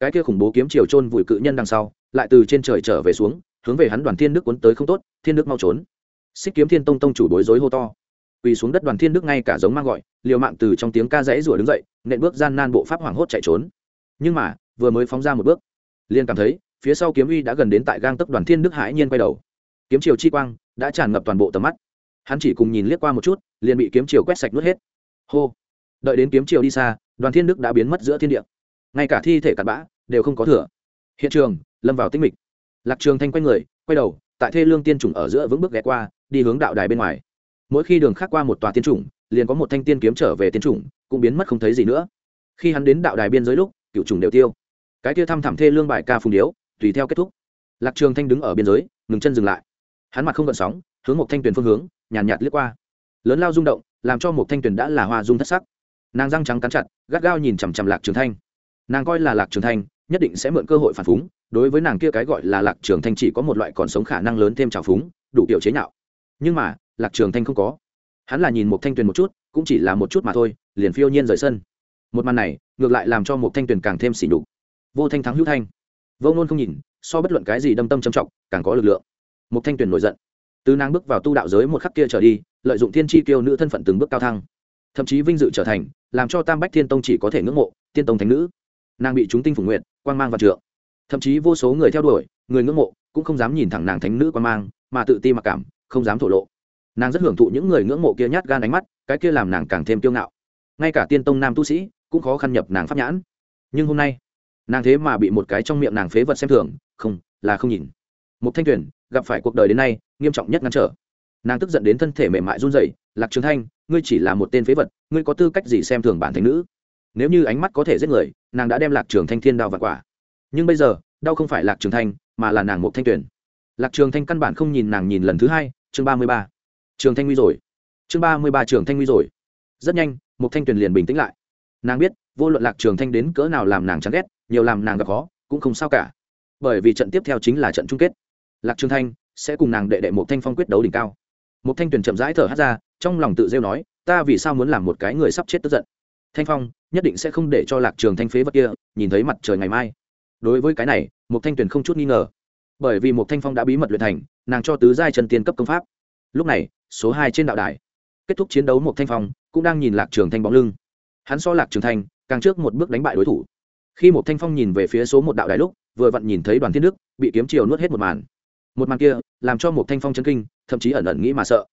cái kia khủng bố kiếm triều trôn vùi cự nhân đằng sau, lại từ trên trời trở về xuống, hướng về hắn đoàn thiên đức cuốn tới không tốt, thiên đức mau trốn. Xích kiếm thiên tông tông chủ bối rối hô to. Quỳ xuống đất đoàn thiên đức ngay cả giống mang gọi, liều mạng từ trong tiếng ca rẽ rủa đứng dậy, nện bước gian nan bộ pháp hoảng hốt chạy trốn. Nhưng mà, vừa mới phóng ra một bước, liền cảm thấy, phía sau kiếm uy đã gần đến tại gang tấp đoàn thiên đức hãi nhiên quay đầu. Kiếm chiều chi quang đã tràn ngập toàn bộ tầm mắt. Hắn chỉ cùng nhìn liếc qua một chút, liền bị kiếm chiều quét sạch nuốt hết. Hô! Đợi đến kiếm chiều đi xa, đoàn thiên đức đã biến mất giữa thiên địa ngay cả thi thể cặn bã đều không có thừa. Hiện trường lâm vào tinh mịch. Lạc trường thanh quay người quay đầu tại thê lương tiên chủng ở giữa vững bước ghé qua đi hướng đạo đài bên ngoài. Mỗi khi đường khác qua một tòa tiên chủng liền có một thanh tiên kiếm trở về tiên chủng cũng biến mất không thấy gì nữa. Khi hắn đến đạo đài biên giới lúc cựu chủng đều tiêu. Cái kia thăm thẳm thê lương bài ca phùng điếu tùy theo kết thúc. Lạc trường thanh đứng ở biên giới ngừng chân dừng lại. Hắn mặt không gợn sóng hướng một thanh tuyền phương hướng nhàn nhạt, nhạt liếc qua. Lớn lao rung động làm cho một thanh tuyền đã là hoa dung thất sắc. Nàng răng trắng cắn chặt gắt gao nhìn chằm chằm lạc trường thanh nàng coi là lạc trường thanh nhất định sẽ mượn cơ hội phản phúng đối với nàng kia cái gọi là lạc trường thanh chỉ có một loại còn sống khả năng lớn thêm trào phúng đủ kiểu chế nhạo nhưng mà lạc trường thanh không có hắn là nhìn một thanh tuyền một chút cũng chỉ là một chút mà thôi liền phiêu nhiên rời sân một màn này ngược lại làm cho một thanh tuyền càng thêm xỉ nhục vô thanh thắng hữu thanh vô ngôn không nhìn so bất luận cái gì đâm tâm trầm trọng càng có lực lượng một thanh tuyền nổi giận từ nàng bước vào tu đạo giới một khắc kia trở đi lợi dụng thiên tri kiêu nữ thân phận từng bước cao thăng thậm chí vinh dự trở thành làm cho tam bách thiên tông chỉ có thể ngưỡng mộ tiên tông thánh nữ nàng bị chúng tinh phủ nguyện quang mang và trượng. Thậm chí vô số người theo đuổi, người ngưỡng mộ, cũng không dám nhìn thẳng nàng thánh nữ quang mang, mà tự ti mặc cảm, không dám thổ lộ. Nàng rất hưởng thụ những người ngưỡng mộ kia nhát gan ánh mắt, cái kia làm nàng càng thêm kiêu ngạo. Ngay cả tiên tông nam tu sĩ, cũng khó khăn nhập nàng pháp nhãn. Nhưng hôm nay, nàng thế mà bị một cái trong miệng nàng phế vật xem thường, không, là không nhìn. Một thanh tuyển gặp phải cuộc đời đến nay, nghiêm trọng nhất ngăn trở. Nàng tức giận đến thân thể mềm mại run rẩy, lạc trường thanh, ngươi chỉ là một tên phế vật, ngươi có tư cách gì xem thường bản thành nữ? Nếu như ánh mắt có thể giết người, nàng đã đem lạc trường thanh thiên đao và quả. Nhưng bây giờ, đau không phải lạc trường thanh, mà là nàng một thanh tuyển lạc trường thanh căn bản không nhìn nàng nhìn lần thứ hai, chương ba mươi ba. Trường thanh nguy rồi. Chương ba mươi ba trường thanh nguy rồi. Rất nhanh một thanh tuyển liền bình tĩnh lại. Nàng biết, vô luận lạc trường thanh đến cỡ nào làm nàng chán ghét, nhiều làm nàng gặp khó, cũng không sao cả. Bởi vì trận tiếp theo chính là trận chung kết. Lạc trường thanh sẽ cùng nàng đệ đệ một thanh phong quyết đấu đỉnh cao. Một thanh tuyển chậm rãi thở hát ra, trong lòng tự rêu nói, ta vì sao muốn làm một cái người sắp chết tức giận? Thanh phong, nhất định sẽ không để cho lạc trường thanh phế vật kia, nhìn thấy mặt trời ngày mai. Đối với cái này một thanh Tuyền không chút nghi ngờ. Bởi vì một thanh phong đã bí mật luyện thành, nàng cho tứ giai chân tiên cấp công pháp. Lúc này, số hai trên đạo đài, kết thúc chiến đấu một thanh phong cũng đang nhìn lạc trường thanh bóng lưng. Hắn so lạc trường thanh, càng trước một bước đánh bại đối thủ. Khi một thanh phong nhìn về phía số một đạo đài lúc, vừa vặn nhìn thấy đoàn thiên đức, bị kiếm chiều nuốt hết một màn. Một màn kia, làm cho một thanh phong chấn kinh, thậm chí ẩn ẩn nghĩ mà sợ.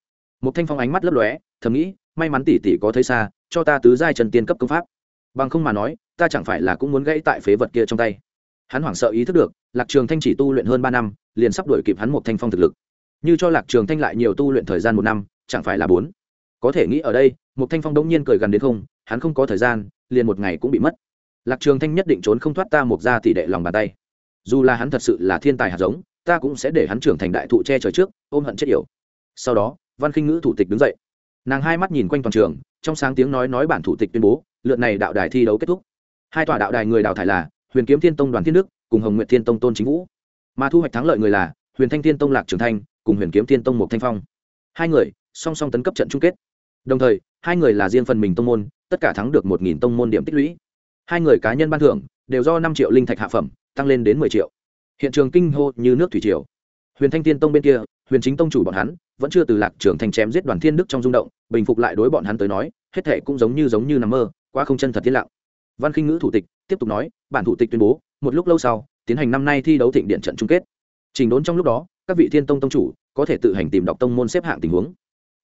Một thanh phong ánh mắt lấp lóe, thầm nghĩ, may mắn tỷ tỷ có thấy xa cho ta tứ giai trần tiên cấp công pháp. Bằng không mà nói, ta chẳng phải là cũng muốn gãy tại phế vật kia trong tay. Hắn hoảng sợ ý thức được, lạc trường thanh chỉ tu luyện hơn ba năm, liền sắp đuổi kịp hắn một thanh phong thực lực. Như cho lạc trường thanh lại nhiều tu luyện thời gian một năm, chẳng phải là bốn. Có thể nghĩ ở đây, một thanh phong đông nhiên cười gần đến không, hắn không có thời gian, liền một ngày cũng bị mất. Lạc trường thanh nhất định trốn không thoát ta một ra tỷ đệ lòng bàn tay. Dù là hắn thật sự là thiên tài hạt giống, ta cũng sẽ để hắn trưởng thành đại thụ che trời trước, ôm hận chết yểu. Sau đó, văn khinh ngữ thủ tịch đứng dậy nàng hai mắt nhìn quanh toàn trường, trong sáng tiếng nói nói bản thủ tịch tuyên bố, lượt này đạo đài thi đấu kết thúc. Hai tòa đạo đài người đào thải là huyền kiếm thiên tông đoàn thiên đức, cùng hồng nguyện thiên tông tôn chính vũ. Mà thu hoạch thắng lợi người là huyền thanh thiên tông lạc trường thanh, cùng huyền kiếm thiên tông Mục thanh phong. Hai người song song tấn cấp trận chung kết. Đồng thời, hai người là riêng phần mình tông môn, tất cả thắng được một nghìn tông môn điểm tích lũy. Hai người cá nhân ban thưởng đều do năm triệu linh thạch hạ phẩm, tăng lên đến mười triệu. Hiện trường kinh hô như nước thủy triều. Huyền thanh tiên tông bên kia, huyền chính tông chủ bọn hắn vẫn chưa từ lạc trường thành chém giết đoàn thiên đức trong rung động, bình phục lại đối bọn hắn tới nói, hết thệ cũng giống như giống như nằm mơ qua không chân thật thiên lặng. Văn khinh ngữ thủ tịch tiếp tục nói, bản thủ tịch tuyên bố, một lúc lâu sau, tiến hành năm nay thi đấu thịnh điện trận chung kết. Trình đốn trong lúc đó, các vị thiên tông tông chủ có thể tự hành tìm đọc tông môn xếp hạng tình huống.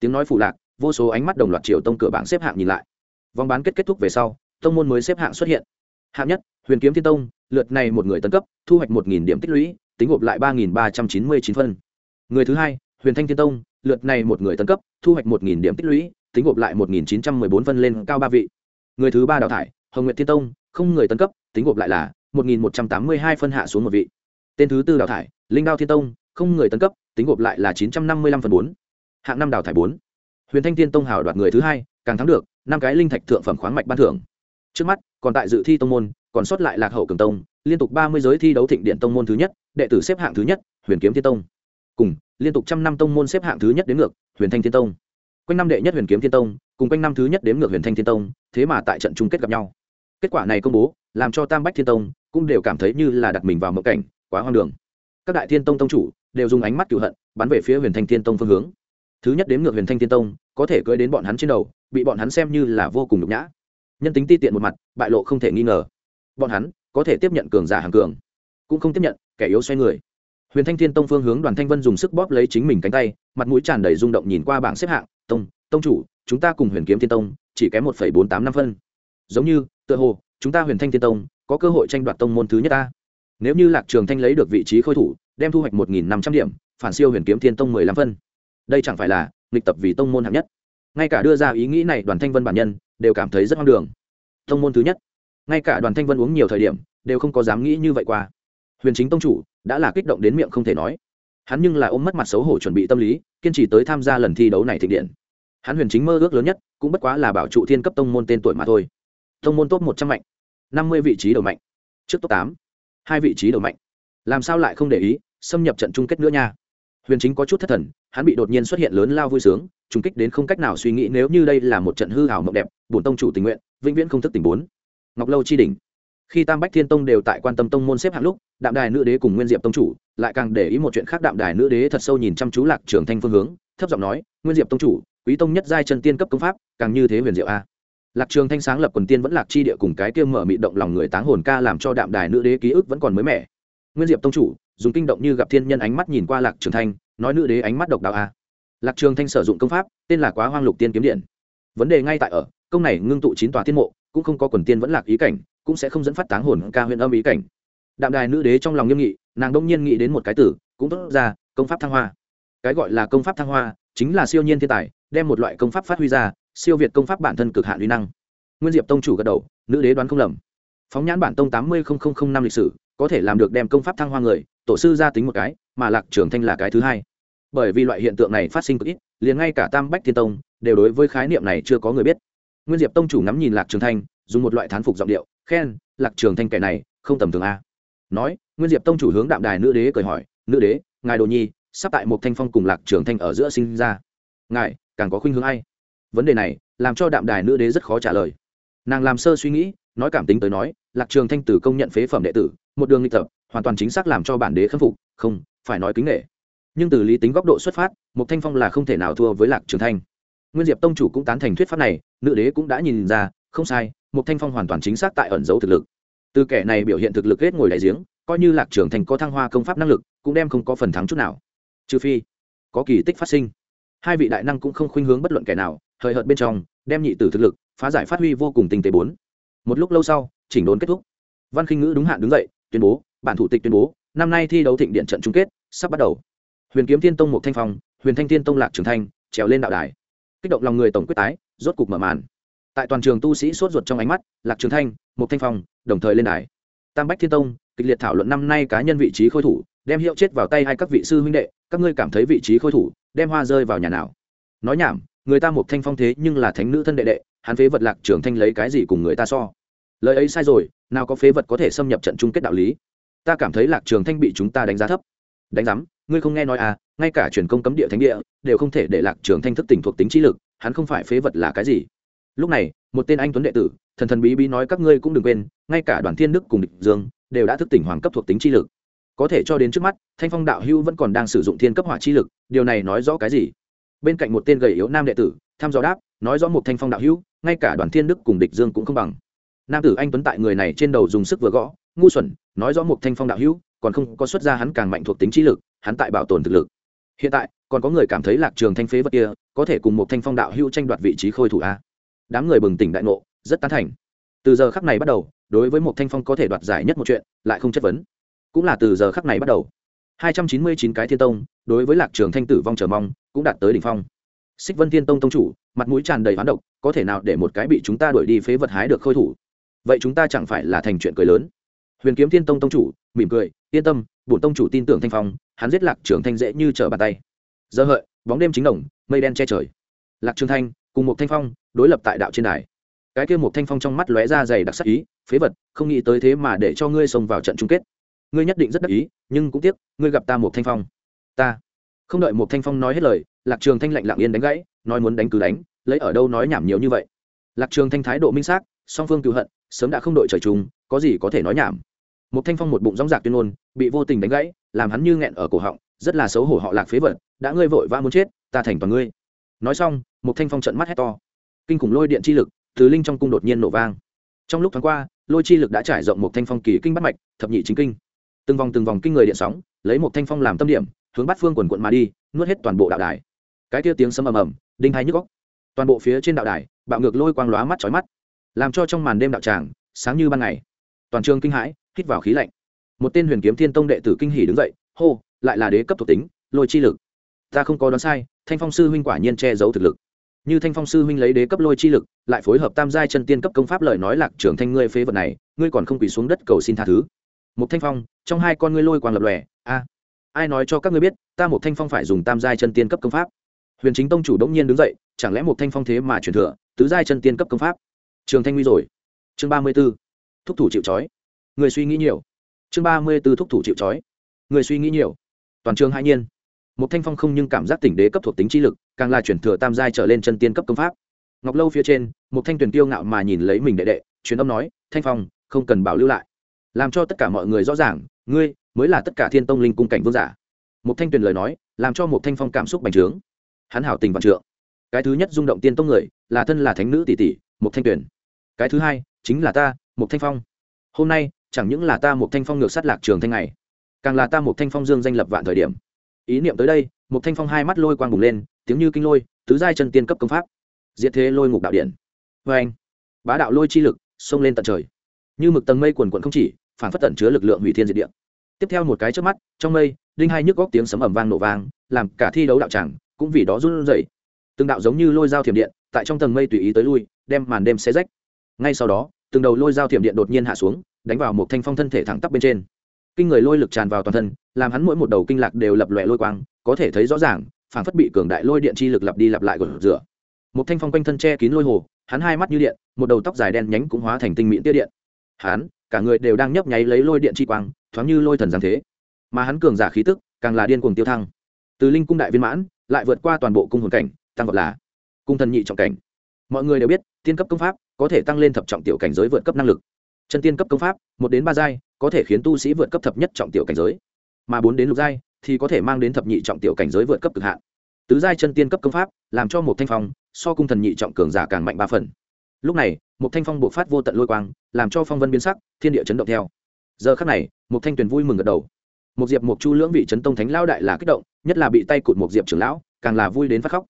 Tiếng nói phụ lạc, vô số ánh mắt đồng loạt triều tông cửa bảng xếp hạng nhìn lại. Vòng bán kết kết thúc về sau, tông môn mới xếp hạng xuất hiện. Hạng nhất, huyền kiếm thiên tông, lượt này một người tấn cấp, thu hoạch một nghìn điểm tích lũy, tính gộp lại ba nghìn ba trăm chín mươi chín phân. Người thứ hai huyền thanh thiên tông, lượt này một người tấn cấp, thu hoạch một nghìn điểm tích lũy, tính gộp lại một nghìn chín trăm mười bốn phân lên cao ba vị. Người thứ ba đào thải, hồng nguyệt thiên tông, không người tấn cấp, tính gộp lại là một nghìn một trăm tám mươi hai phân hạ xuống một vị. Tên thứ tư đào thải, linh đao thiên tông, không người tấn cấp, tính gộp lại là chín trăm năm mươi lăm phần bốn. Hạng năm đào thải bốn. Huyền thanh thiên tông hào đoạt người thứ hai, càng thắng được, năm cái linh thạch thượng phẩm khoáng mạch ban thưởng. Trước mắt, còn tại dự thi tông môn, còn sót lại lạc hậu cường tông, liên tục ba mươi giới thi đấu thịnh điện tông môn thứ nhất, đệ tử xếp hạng thứ nhất, huyền kiếm thiên tông. Cùng liên tục trăm năm tông môn xếp hạng thứ nhất đến ngược, huyền thanh thiên tông. Quanh năm đệ nhất huyền kiếm thiên tông, cùng quanh năm thứ nhất đến ngược huyền thanh thiên tông, thế mà tại trận chung kết gặp nhau. Kết quả này công bố, làm cho tam bách thiên tông cũng đều cảm thấy như là đặt mình vào mộng cảnh, quá hoang đường. Các đại thiên tông tông chủ đều dùng ánh mắt cựu hận, bắn về phía huyền thanh thiên tông phương hướng. Thứ nhất đến ngược huyền thanh thiên tông, có thể cưỡi đến bọn hắn trên đầu, bị bọn hắn xem như là vô cùng nhục nhã. Nhân tính ti tiện một mặt, bại lộ không thể nghi ngờ. Bọn hắn có thể tiếp nhận cường giả hàng cường, cũng không tiếp nhận kẻ yếu xoay người huyền thanh thiên tông phương hướng đoàn thanh vân dùng sức bóp lấy chính mình cánh tay, mặt mũi tràn đầy rung động nhìn qua bảng xếp hạng, tông tông chủ, chúng ta cùng huyền kiếm thiên tông, chỉ kém một bốn tám năm phân. Giống như, tựa hồ, chúng ta huyền thanh thiên tông, có cơ hội tranh đoạt tông môn thứ nhất ta. Nếu như lạc trường thanh lấy được vị trí khôi thủ, đem thu hoạch một nghìn năm trăm điểm, phản siêu huyền kiếm thiên tông mười lăm phân. Đây chẳng phải là nghịch tập vì tông môn hạng nhất. Ngay cả đưa ra ý nghĩ này, đoàn thanh vân bản nhân đều cảm thấy rất hoang đường. Tông môn thứ nhất. Ngay cả đoàn thanh vân uống nhiều thời điểm, đều không có dám nghĩ như vậy qua. Huyền chính tông chủ đã là kích động đến miệng không thể nói. Hắn nhưng là ôm mất mặt xấu hổ chuẩn bị tâm lý, kiên trì tới tham gia lần thi đấu này thịnh điện. Hắn huyền chính mơ ước lớn nhất, cũng bất quá là bảo trụ thiên cấp tông môn tên tuổi mà thôi. Tông môn top một trăm mạnh, năm mươi vị trí đầu mạnh, trước top tám, hai vị trí đầu mạnh. Làm sao lại không để ý, xâm nhập trận chung kết nữa nha. Huyền chính có chút thất thần, hắn bị đột nhiên xuất hiện lớn lao vui sướng, trùng kích đến không cách nào suy nghĩ nếu như đây là một trận hư hảo mộng đẹp, bổn tông chủ tình nguyện, vĩnh viễn không thức tình bốn. Ngọc lâu chi đỉnh khi tam bách thiên tông đều tại quan tâm tông môn xếp hạng lúc, đạm đài nữ đế cùng nguyên diệp tông chủ lại càng để ý một chuyện khác, đạm đài nữ đế thật sâu nhìn chăm chú lạc trường thanh phương hướng, thấp giọng nói, nguyên diệp tông chủ, quý tông nhất giai chân tiên cấp công pháp, càng như thế huyền diệu a. Lạc trường thanh sáng lập quần tiên vẫn lạc chi địa cùng cái kia mở mị động lòng người táng hồn ca làm cho đạm đài nữ đế ký ức vẫn còn mới mẻ. Nguyên diệp tông chủ, dùng kinh động như gặp thiên nhân ánh mắt nhìn qua lạc trường thanh, nói nữ đế ánh mắt độc đạo a. Lạc trường thanh sử dụng công pháp, tên là quá hoang lục tiên kiếm điện. Vấn đề ngay tại ở, công này ngưng tụ chín tòa thiên mộ, cũng không có quần tiên vẫn lạc ý cảnh cũng sẽ không dẫn phát táng hồn ca huyện âm ý cảnh. Đạm đài nữ đế trong lòng nghiêm nghị, nàng đông nhiên nghĩ đến một cái tử, cũng tốt ra, công pháp thăng hoa. Cái gọi là công pháp thăng hoa, chính là siêu nhiên thiên tài, đem một loại công pháp phát huy ra, siêu việt công pháp bản thân cực hạn uy năng. Nguyên diệp tông chủ gật đầu, nữ đế đoán không lầm. Phóng nhãn bản tông tám mươi năm lịch sử, có thể làm được đem công pháp thăng hoa người, tổ sư ra tính một cái, mà lạc trưởng thanh là cái thứ hai. Bởi vì loại hiện tượng này phát sinh cực ít, liền ngay cả tam bách thiên tông, đều đối với khái niệm này chưa có người biết. Nguyên diệp tông chủ ngắm nhìn lạc trường thanh, dùng một loại thán phục giọng điệu khen, lạc trường thanh kẻ này không tầm thường a. Nói, nguyên diệp tông chủ hướng đạm đài nữ đế cười hỏi, nữ đế, ngài đồ nhi, sắp tại một thanh phong cùng lạc trường thanh ở giữa sinh ra. Ngài càng có khuynh hướng ai? Vấn đề này làm cho đạm đài nữ đế rất khó trả lời. Nàng làm sơ suy nghĩ, nói cảm tính tới nói, lạc trường thanh tử công nhận phế phẩm đệ tử, một đường lịch tập, hoàn toàn chính xác làm cho bản đế khâm phục, không phải nói kính nghệ nhưng từ lý tính góc độ xuất phát, một thanh phong là không thể nào thua với lạc trường thanh. Nguyên diệp tông chủ cũng tán thành thuyết pháp này, nữ đế cũng đã nhìn ra không sai một thanh phong hoàn toàn chính xác tại ẩn giấu thực lực. Từ kẻ này biểu hiện thực lực hết ngồi đại giếng, coi như lạc trưởng thành có thăng hoa công pháp năng lực, cũng đem không có phần thắng chút nào. Trừ phi, có kỳ tích phát sinh. Hai vị đại năng cũng không khuynh hướng bất luận kẻ nào, hời hợt bên trong, đem nhị tử thực lực, phá giải phát huy vô cùng tinh tế bốn. Một lúc lâu sau, chỉnh đốn kết thúc. Văn khinh ngữ đúng hạn đứng dậy, tuyên bố, bản thủ tịch tuyên bố, năm nay thi đấu thịnh điện trận chung kết, sắp bắt đầu. Huyền kiếm thiên tông một thanh phong, huyền thanh thiên tông lạc trường thanh trèo lên đạo đài. Kích động lòng người tổng quyết tái, rốt cục mở màn tại toàn trường tu sĩ sốt ruột trong ánh mắt, lạc trường thanh một thanh phong, đồng thời lên đài. Tam bách thiên tông, kịch liệt thảo luận năm nay cá nhân vị trí khôi thủ, đem hiệu chết vào tay hai các vị sư huynh đệ, các ngươi cảm thấy vị trí khôi thủ, đem hoa rơi vào nhà nào? Nói nhảm, người ta một thanh phong thế nhưng là thánh nữ thân đệ đệ, hắn phế vật lạc trường thanh lấy cái gì cùng người ta so? Lời ấy sai rồi, nào có phế vật có thể xâm nhập trận chung kết đạo lý? Ta cảm thấy lạc trường thanh bị chúng ta đánh giá thấp. Đánh giám, ngươi không nghe nói à ngay cả truyền công cấm địa thánh địa, đều không thể để lạc trường thanh thức tỉnh thuộc tính trí lực, hắn không phải phế vật là cái gì? Lúc này, một tên anh tuấn đệ tử, thần thần bí bí nói các ngươi cũng đừng quên, ngay cả đoàn thiên đức cùng địch dương đều đã thức tỉnh hoàng cấp thuộc tính chi lực. Có thể cho đến trước mắt, thanh phong đạo hưu vẫn còn đang sử dụng thiên cấp hỏa chi lực, điều này nói rõ cái gì? Bên cạnh một tên gầy yếu nam đệ tử, tham dò đáp, nói rõ một thanh phong đạo hưu ngay cả đoàn thiên đức cùng địch dương cũng không bằng. Nam tử anh tuấn tại người này trên đầu dùng sức vừa gõ, ngu xuẩn, nói rõ một thanh phong đạo hưu còn không có xuất ra hắn càng mạnh thuộc tính chi lực, hắn tại bảo tồn thực lực. Hiện tại, còn có người cảm thấy lạc trường thanh phế vật kia, có thể cùng một thanh phong đạo hưu tranh đoạt vị trí khôi thủ a đám người bừng tỉnh đại ngộ, rất tán thành. Từ giờ khắc này bắt đầu, đối với một thanh phong có thể đoạt giải nhất một chuyện, lại không chất vấn. Cũng là từ giờ khắc này bắt đầu. 299 cái thiên tông, đối với lạc trường thanh tử vong chờ mong, cũng đạt tới đỉnh phong. Xích vân thiên tông tông chủ, mặt mũi tràn đầy hoán độc, có thể nào để một cái bị chúng ta đuổi đi phế vật hái được khôi thủ? Vậy chúng ta chẳng phải là thành chuyện cười lớn? Huyền kiếm thiên tông tông chủ, mỉm cười, yên tâm, bổn tông chủ tin tưởng thanh phong, hắn giết lạc trường thanh dễ như trở bàn tay. Giờ hợi, bóng đêm chính đồng, mây đen che trời. Lạc trường thanh, cùng một thanh phong đối lập tại đạo trên đài. Cái kia một thanh phong trong mắt lóe ra dày đặc sắc ý, phế vật, không nghĩ tới thế mà để cho ngươi xông vào trận chung kết. Ngươi nhất định rất đắc ý, nhưng cũng tiếc, ngươi gặp ta một thanh phong. Ta. Không đợi một thanh phong nói hết lời, lạc trường thanh lạnh lặng yên đánh gãy, nói muốn đánh cứ đánh, lấy ở đâu nói nhảm nhiều như vậy. Lạc trường thanh thái độ minh xác, song phương cựu hận, sớm đã không đội trời chung, có gì có thể nói nhảm. Một thanh phong một bụng rong rạc tuyên ngôn, bị vô tình đánh gãy, làm hắn như nghẹn ở cổ họng, rất là xấu hổ họ lạc phế vật, đã ngươi vội vã muốn chết, ta thành toàn ngươi. Nói xong, một thanh phong trận mắt hét to kinh khủng lôi điện chi lực, từ linh trong cung đột nhiên nổ vang. Trong lúc thoáng qua, lôi chi lực đã trải rộng một thanh phong kỳ kinh bắt mạch, thập nhị chính kinh. Từng vòng từng vòng kinh người điện sóng, lấy một thanh phong làm tâm điểm, hướng bắt phương quần quận mà đi, nuốt hết toàn bộ đạo đài. Cái kia tiếng sấm ầm ầm, đinh hai nhức góc toàn bộ phía trên đạo đài, bạo ngược lôi quang lóa mắt chói mắt, làm cho trong màn đêm đạo tràng sáng như ban ngày. Toàn trường kinh hãi, hít vào khí lạnh. Một tên huyền kiếm thiên tông đệ tử kinh hỉ đứng dậy, hô, lại là đế cấp thuộc tính, lôi chi lực. Ta không có đoán sai, thanh phong sư huynh quả nhiên che giấu thực lực như thanh phong sư huynh lấy đế cấp lôi chi lực, lại phối hợp tam giai chân tiên cấp công pháp lời nói lạc trưởng thanh ngươi phế vật này, ngươi còn không quỳ xuống đất cầu xin tha thứ. Một thanh phong, trong hai con ngươi lôi quang lập lòe, a, ai nói cho các ngươi biết, ta một thanh phong phải dùng tam giai chân tiên cấp công pháp. Huyền chính tông chủ đống nhiên đứng dậy, chẳng lẽ một thanh phong thế mà truyền thừa, tứ giai chân tiên cấp công pháp? Trường thanh nguy rồi. Chương ba mươi b ố thúc thủ chịu trói. Người suy nghĩ nhiều. Chương ba mươi b ố thúc thủ chịu trói. Người suy nghĩ nhiều. Toàn trường hai nhiên một thanh phong không nhưng cảm giác tỉnh đế cấp thuộc tính trí lực, càng là chuyển thừa tam giai trở lên chân tiên cấp công pháp. Ngọc lâu phía trên một thanh tuyển tiêu ngạo mà nhìn lấy mình đệ đệ, truyền âm nói, thanh phong, không cần bảo lưu lại. Làm cho tất cả mọi người rõ ràng, ngươi mới là tất cả thiên tông linh cung cảnh vương giả. Một thanh tuyền lời nói, làm cho một thanh phong cảm xúc bành trướng. Hắn hảo tình vạn trượng. Cái thứ nhất rung động tiên tông người, là thân là thánh nữ tỷ tỷ một thanh tuyền. Cái thứ hai, chính là ta một thanh phong. Hôm nay, chẳng những là ta một thanh phong ngược sát lạc trường thanh này càng là ta một thanh phong dương danh lập vạn thời điểm ý niệm tới đây một thanh phong hai mắt lôi quang bùng lên, tiếng như kinh lôi, tứ giai chân tiên cấp công pháp. Diệt thế lôi ngục đạo điện. Vê anh, bá đạo lôi chi lực xông lên tận trời. Như mực tầng mây quần quận không chỉ, phản phất tận chứa lực lượng hủy thiên diệt địa. Tiếp theo một cái trước mắt, trong mây, đinh hai nhức góc tiếng sấm ẩm vang nổ vang, làm cả thi đấu đạo tràng cũng vì đó run rẩy. Từng đạo giống như lôi dao thiểm điện, tại trong tầng mây tùy ý tới lui, đem màn đêm xé rách. Ngay sau đó, từng đầu lôi dao thiểm điện đột nhiên hạ xuống, đánh vào một thanh phong thân thể thẳng tắp bên trên kinh người lôi lực tràn vào toàn thân, làm hắn mỗi một đầu kinh lạc đều lập lòe lôi quang, có thể thấy rõ ràng, phảng phất bị cường đại lôi điện chi lực lặp đi lặp lại gột rửa. Một thanh phong quanh thân che kín lôi hồ, hắn hai mắt như điện, một đầu tóc dài đen nhánh cũng hóa thành tinh mịn tiết điện. Hắn, cả người đều đang nhấp nháy lấy lôi điện chi quang, thoáng như lôi thần giáng thế. Mà hắn cường giả khí tức, càng là điên cuồng tiêu thăng. Từ linh cung đại viên mãn, lại vượt qua toàn bộ cung hồn cảnh, tăng vật là cung thần nhị trọng cảnh. Mọi người đều biết, tiên cấp công pháp có thể tăng lên thập trọng tiểu cảnh giới vượt cấp năng lực chân tiên cấp công pháp, một đến ba giai, có thể khiến tu sĩ vượt cấp thập nhất trọng tiểu cảnh giới. Mà bốn đến lục giai, thì có thể mang đến thập nhị trọng tiểu cảnh giới vượt cấp cực hạn. Tứ giai chân tiên cấp công pháp, làm cho một thanh phong, so cung thần nhị trọng cường giả càng mạnh ba phần. Lúc này, một thanh phong buộc phát vô tận lôi quang, làm cho phong vân biến sắc, thiên địa chấn động theo. Giờ khắc này, một thanh tuyền vui mừng gật đầu. Một diệp một chu lưỡng vị chấn tông thánh lao đại là kích động, nhất là bị tay cụt một diệp trưởng lão, càng là vui đến phát khóc.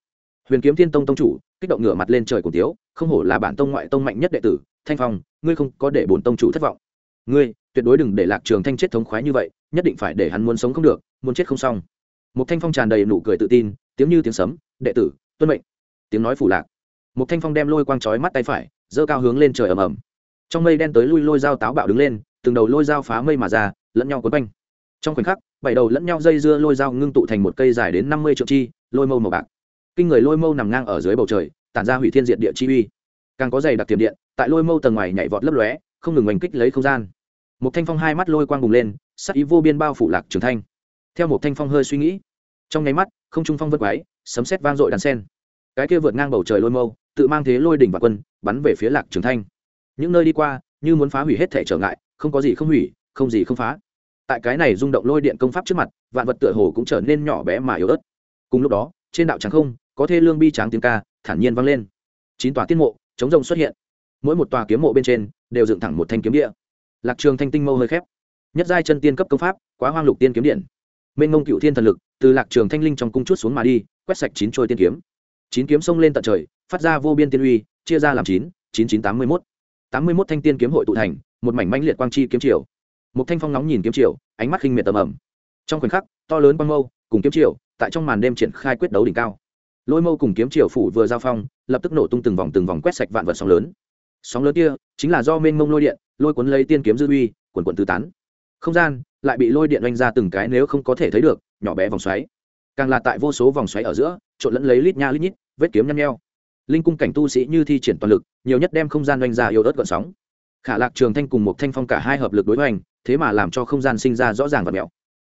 Huyền kiếm thiên tông tông chủ kích động ngửa mặt lên trời cùng tiếu, không hổ là bản tông ngoại tông mạnh nhất đệ tử, thanh phong, ngươi không có để bổn tông chủ thất vọng. Ngươi, tuyệt đối đừng để lạc trường thanh chết thống khoái như vậy, nhất định phải để hắn muốn sống không được, muốn chết không xong. Một thanh phong tràn đầy nụ cười tự tin, tiếng như tiếng sấm, đệ tử, tuân mệnh. Tiếng nói phủ lạc. Một thanh phong đem lôi quang chói mắt tay phải, giơ cao hướng lên trời ầm ầm. Trong mây đen tới lui lôi dao táo bạo đứng lên, từng đầu lôi dao phá mây mà ra, lẫn nhau quấn quanh. Trong khoảnh khắc, bảy đầu lẫn nhau dây dưa lôi dao ngưng tụ thành một cây dài đến năm mươi triệu chi, lôi mâu màu bạc kinh người lôi mâu nằm ngang ở dưới bầu trời, tản ra hủy thiên diện địa chi uy. Càng có dày đặc tiềm điện, tại lôi mâu tầng ngoài nhảy vọt lấp lóe, không ngừng oanh kích lấy không gian. Một thanh phong hai mắt lôi quang bùng lên, sắc ý vô biên bao phủ lạc trường thanh. Theo một thanh phong hơi suy nghĩ, trong nháy mắt, không trung phong vất quái, sấm sét vang dội đàn sen. Cái kia vượt ngang bầu trời lôi mâu, tự mang thế lôi đỉnh và quân, bắn về phía lạc trường thanh. Những nơi đi qua, như muốn phá hủy hết thể trở ngại, không có gì không hủy, không gì không phá. Tại cái này rung động lôi điện công pháp trước mặt, vạn vật tựa hồ cũng trở nên nhỏ bé mà yếu ớt. Cùng lúc đó trên đạo trắng không, có thê lương bi tráng tiếng ca, thản nhiên vang lên. Chín tòa tiên mộ, chống rồng xuất hiện. Mỗi một tòa kiếm mộ bên trên, đều dựng thẳng một thanh kiếm địa. Lạc trường thanh tinh mâu hơi khép. Nhất giai chân tiên cấp công pháp, quá hoang lục tiên kiếm điện. Mênh ngông cựu thiên thần lực, từ lạc trường thanh linh trong cung chút xuống mà đi, quét sạch chín trôi tiên kiếm. Chín kiếm xông lên tận trời, phát ra vô biên tiên uy, chia ra làm chín chín chín, tám mươi một tám mươi một thanh tiên kiếm hội tụ thành, một mảnh manh liệt quang chi kiếm triều. Một thanh phong nóng nhìn kiếm triều, ánh mắt khinh miệt tầm ẩm trong khoảnh khắc, to lớn quang mâu, cùng kiếm triều tại trong màn đêm triển khai quyết đấu đỉnh cao. Lôi mâu cùng kiếm triều phủ vừa giao phong, lập tức nổ tung từng vòng từng vòng quét sạch vạn vật sóng lớn. Sóng lớn kia chính là do mênh mông lôi điện, lôi cuốn lấy tiên kiếm dư uy quần quần tứ tán. Không gian lại bị lôi điện oanh ra từng cái nếu không có thể thấy được, nhỏ bé vòng xoáy. Càng là tại vô số vòng xoáy ở giữa, trộn lẫn lấy lít nha lít nhít, vết kiếm nhăn nheo. Linh cung cảnh tu sĩ như thi triển toàn lực, nhiều nhất đem không gian oanh ra yêu ớt gọn sóng. Khả lạc, trường thanh cùng một thanh phong cả hai hợp lực đối hoành, thế mà làm cho không gian sinh ra rõ ràng và mẹo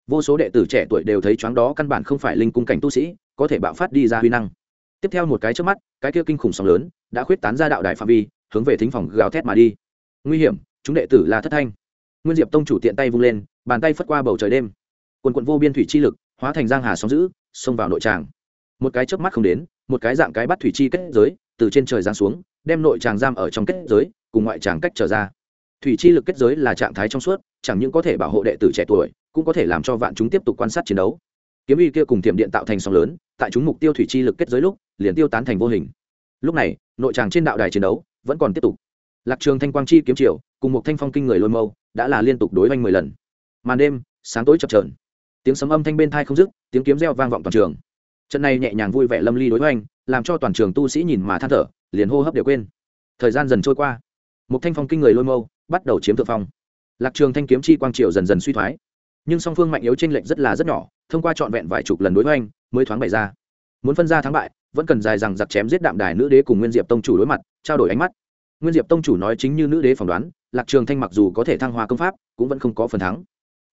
vô số đệ tử trẻ tuổi đều thấy choáng đó căn bản không phải linh cung cảnh tu sĩ, có thể bạo phát đi ra huy năng. Tiếp theo một cái trước mắt, cái kia kinh khủng sóng lớn, đã khuyết tán ra đạo đại phạm vi, hướng về thính phòng gào thét mà đi. Nguy hiểm, chúng đệ tử là thất thanh. Nguyên diệp tông chủ tiện tay vung lên, bàn tay phất qua bầu trời đêm. Quần quận vô biên thủy chi lực, hóa thành giang hà sóng giữ xông vào nội tràng. Một cái chớp mắt không đến, một cái dạng cái bắt thủy chi kết giới, từ trên trời giáng xuống, đem nội tràng giam ở trong kết giới, cùng ngoại tràng cách trở ra thủy chi lực kết giới là trạng thái trong suốt chẳng những có thể bảo hộ đệ tử trẻ tuổi cũng có thể làm cho vạn chúng tiếp tục quan sát chiến đấu. Kiếm uy kia cùng tiềm điện tạo thành sóng lớn tại chúng mục tiêu thủy chi lực kết giới lúc liền tiêu tán thành vô hình. Lúc này nội tràng trên đạo đài chiến đấu vẫn còn tiếp tục. Lạc trường thanh quang chi kiếm triều cùng một thanh phong kinh người lôi mâu đã là liên tục đối oanh mười lần. Màn đêm sáng tối chập chờn, tiếng sấm âm thanh bên thai không dứt tiếng kiếm reo vang vọng toàn trường. Trận này nhẹ nhàng vui vẻ lâm ly đối oanh làm cho toàn trường tu sĩ nhìn mà than thở liền hô hấp đều quên. Thời gian dần trôi qua một thanh phong kinh người lôi mâu, bắt đầu chiếm thượng phong. Lạc trường thanh kiếm chi quang triều dần dần suy thoái. Nhưng song phương mạnh yếu trên lệnh rất là rất nhỏ, thông qua trọn vẹn vài chục lần đối với anh mới thoáng bày ra. Muốn phân ra thắng bại, vẫn cần dài rằng giặc chém giết đạm đài nữ đế cùng nguyên diệp tông chủ đối mặt, trao đổi ánh mắt. Nguyên diệp tông chủ nói chính như nữ đế phỏng đoán, lạc trường thanh mặc dù có thể thăng hoa công pháp, cũng vẫn không có phần thắng.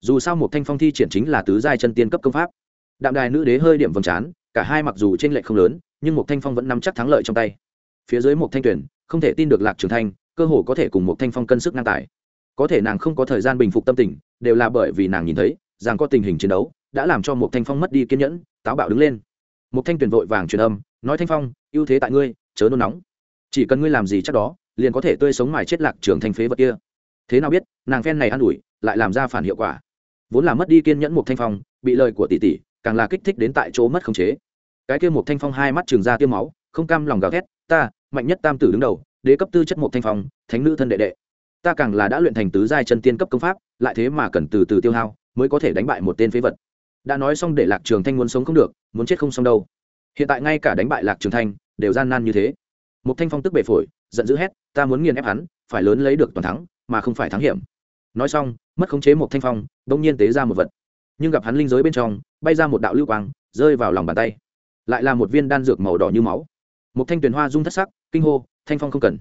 Dù sao một thanh phong thi triển chính là tứ giai chân tiên cấp công pháp. Đạm đài nữ đế hơi điểm vầng trán, cả hai mặc dù trên lệch không lớn, nhưng một thanh phong vẫn nắm chắc thắng lợi trong tay. Phía dưới một thanh tuyển, không thể tin được lạc trường thanh cơ hồ có thể cùng một thanh phong cân sức ngang tài. Có thể nàng không có thời gian bình phục tâm tình, đều là bởi vì nàng nhìn thấy, rằng có tình hình chiến đấu, đã làm cho một thanh phong mất đi kiên nhẫn, táo bạo đứng lên. Một thanh tuyển vội vàng truyền âm, nói thanh phong, ưu thế tại ngươi, chớ nôn nóng. Chỉ cần ngươi làm gì chắc đó, liền có thể tươi sống mài chết lạc trường thanh phế vật kia. Thế nào biết, nàng phen này an ủi, lại làm ra phản hiệu quả. Vốn là mất đi kiên nhẫn một thanh phong, bị lời của tỷ tỷ, càng là kích thích đến tại chỗ mất khống chế. Cái kia một thanh phong hai mắt trường ra tiêm máu, không cam lòng gào thét, ta, mạnh nhất tam tử đứng đầu đế cấp tư chất một thanh phong, thánh nữ thân đệ đệ. Ta càng là đã luyện thành tứ giai chân tiên cấp công pháp, lại thế mà cần từ từ tiêu hao, mới có thể đánh bại một tên phế vật. Đã nói xong để lạc trường thanh muốn sống không được, muốn chết không xong đâu. Hiện tại ngay cả đánh bại lạc trường thanh, đều gian nan như thế. Một thanh phong tức bể phổi, giận dữ hét, ta muốn nghiền ép hắn, phải lớn lấy được toàn thắng, mà không phải thắng hiểm. Nói xong, mất khống chế một thanh phong đông nhiên tế ra một vật. Nhưng gặp hắn linh giới bên trong, bay ra một đạo lưu quang, rơi vào lòng bàn tay. Lại là một viên đan dược màu đỏ như máu. Một thanh tuyền hoa rung thất sắc, kinh hô thanh phong không cần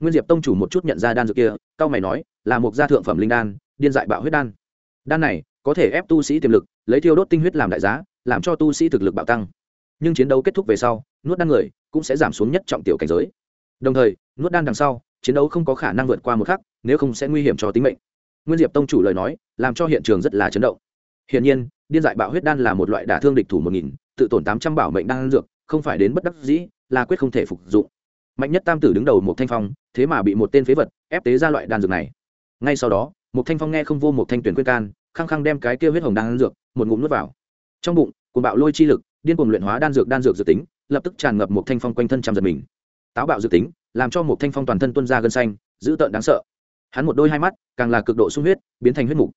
nguyên diệp tông chủ một chút nhận ra đan dược kia cao mày nói là một gia thượng phẩm linh đan điên dại bạo huyết đan đan này có thể ép tu sĩ tiềm lực lấy thiêu đốt tinh huyết làm đại giá làm cho tu sĩ thực lực bạo tăng nhưng chiến đấu kết thúc về sau nuốt đan người cũng sẽ giảm xuống nhất trọng tiểu cảnh giới đồng thời nuốt đan đằng sau chiến đấu không có khả năng vượt qua một khắc nếu không sẽ nguy hiểm cho tính mệnh nguyên diệp tông chủ lời nói làm cho hiện trường rất là chấn động hiển nhiên điên dại bạo huyết đan là một loại đả thương địch thủ một nghìn tự tổn tám trăm bảo mệnh đan dược không phải đến bất đắc dĩ là quyết không thể phục dụng mạnh nhất tam tử đứng đầu một thanh phong, thế mà bị một tên phế vật ép tế ra loại đan dược này. Ngay sau đó một thanh phong nghe không vô một thanh tuyển quyết can, khăng khăng đem cái kia huyết hồng đan dược, một ngụm nuốt vào. Trong bụng, cuồng bạo lôi chi lực, điên cuồng luyện hóa đan dược đan dược dự tính, lập tức tràn ngập một thanh phong quanh thân trăm giật mình. Táo bạo dự tính, làm cho một thanh phong toàn thân tuân ra gân xanh, dữ tợn đáng sợ. Hắn một đôi hai mắt, càng là cực độ sung huyết, biến thành huyết mục.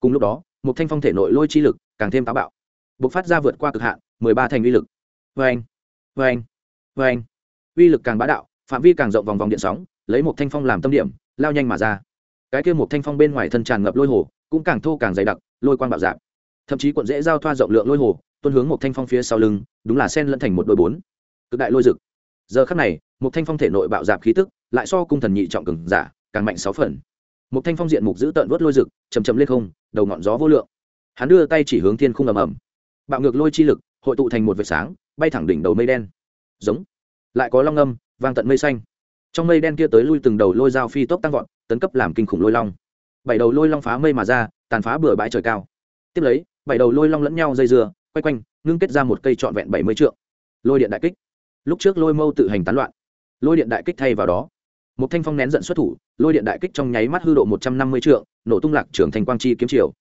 Cùng lúc đó một thanh phong thể nội lôi chi lực càng thêm táo bạo. B ộ c phát ra vượt qua cực hạn, mười ba thành uy lực. Vê anh vê anh vê anh uy lực càng bá đạo, phạm vi càng rộng vòng vòng điện sóng, lấy một thanh phong làm tâm điểm, lao nhanh mà ra. Cái kia một thanh phong bên ngoài thân tràn ngập lôi hồ, cũng càng thô càng dày đặc, lôi quang bạo dạp thậm chí cuộn dễ giao thoa rộng lượng lôi hồ, tuân hướng một thanh phong phía sau lưng, đúng là sen lẫn thành một đôi bốn. Cực đại lôi rực. Giờ khắc này một thanh phong thể nội bạo dạp khí tức, lại so cung thần nhị trọng cường giả, càng mạnh sáu phần. Một thanh phong diện mục giữ tợn vớt lôi rực chầm chầm lên không, đầu ngọn gió vô lượng. Hắn đưa tay chỉ hướng thiên khung ầm ầm. Bạo ngược lôi chi lực, hội tụ thành một vệt sáng, bay thẳng đỉnh đầu mây đen. Giống lại có long âm, vang tận mây xanh. Trong mây đen kia tới lui từng đầu lôi dao phi tốc tăng vọt, tấn cấp làm kinh khủng lôi long. Bảy đầu lôi long phá mây mà ra, tàn phá bừa bãi trời cao. Tiếp lấy, bảy đầu lôi long lẫn nhau dây dưa, quay quanh, ngưng kết ra một cây trọn vẹn bảy mươi trượng. Lôi điện đại kích. Lúc trước lôi mâu tự hành tán loạn, lôi điện đại kích thay vào đó. Một thanh phong nén giận xuất thủ, lôi điện đại kích trong nháy mắt hư độ một trăm năm mươi trượng, nổ tung lạc trưởng thành quang chi kiếm chiều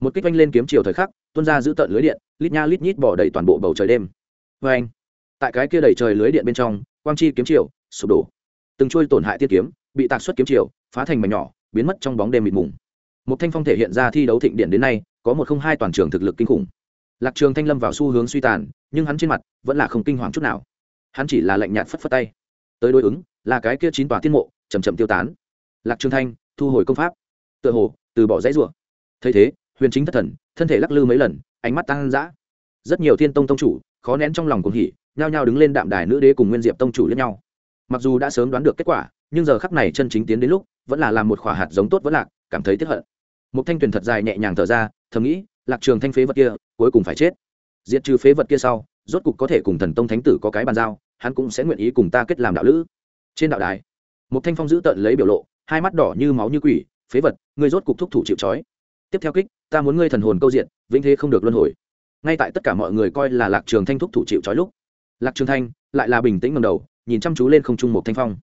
một kích vanh lên kiếm chiều thời khắc, tuôn ra giữ tận lưới điện, lít nha lít nhít bỏ đầy toàn bộ bầu trời đêm. Vê anh tại cái kia đầy trời lưới điện bên trong, quang chi kiếm triều, sụp đổ. Từng trôi tổn hại tiết kiếm, bị tạc xuất kiếm triều, phá thành mảnh nhỏ, biến mất trong bóng đêm mịt mùng. Một thanh phong thể hiện ra thi đấu thịnh điện đến nay, có một không hai toàn trường thực lực kinh khủng. Lạc trường thanh lâm vào xu hướng suy tàn, nhưng hắn trên mặt vẫn là không kinh hoàng chút nào. Hắn chỉ là lạnh nhạt phất phất tay. Tới đối ứng, là cái kia chín tòa tiên mộ chầm chậm tiêu tán. Lạc trường thanh, thu hồi công pháp. Tựa hồ, từ bỏ dãy rủa. Thấy thế, huyền chính thất thần, thân thể lắc lư mấy lần, ánh mắt tăng dã. Rất nhiều thiên tông tông chủ, khó nén trong lòng cuồng hỉ nhao nhao đứng lên đạm đài nữ đế cùng nguyên diệp tông chủ lẫn nhau. Mặc dù đã sớm đoán được kết quả, nhưng giờ khắc này chân chính tiến đến lúc, vẫn là làm một khỏa hạt giống tốt vẫn lạc, cảm thấy tiếc hận. Một thanh tuyển thật dài nhẹ nhàng thở ra, thầm nghĩ, lạc trường thanh phế vật kia, cuối cùng phải chết. Diệt trừ phế vật kia sau, rốt cục có thể cùng thần tông thánh tử có cái bàn giao, hắn cũng sẽ nguyện ý cùng ta kết làm đạo lữ. Trên đạo đài một thanh phong giữ tợn lấy biểu lộ, hai mắt đỏ như máu như quỷ, phế vật, ngươi rốt cục thúc thủ chịu trói. Tiếp theo kích, ta muốn ngươi thần hồn câu diện, vĩnh thế không được luân hồi. Ngay tại tất cả mọi người coi là lạc trường thanh thúc thủ chịu trói lúc lạc trường thanh lại là bình tĩnh ngầm đầu, nhìn chăm chú lên không trung một thanh phong.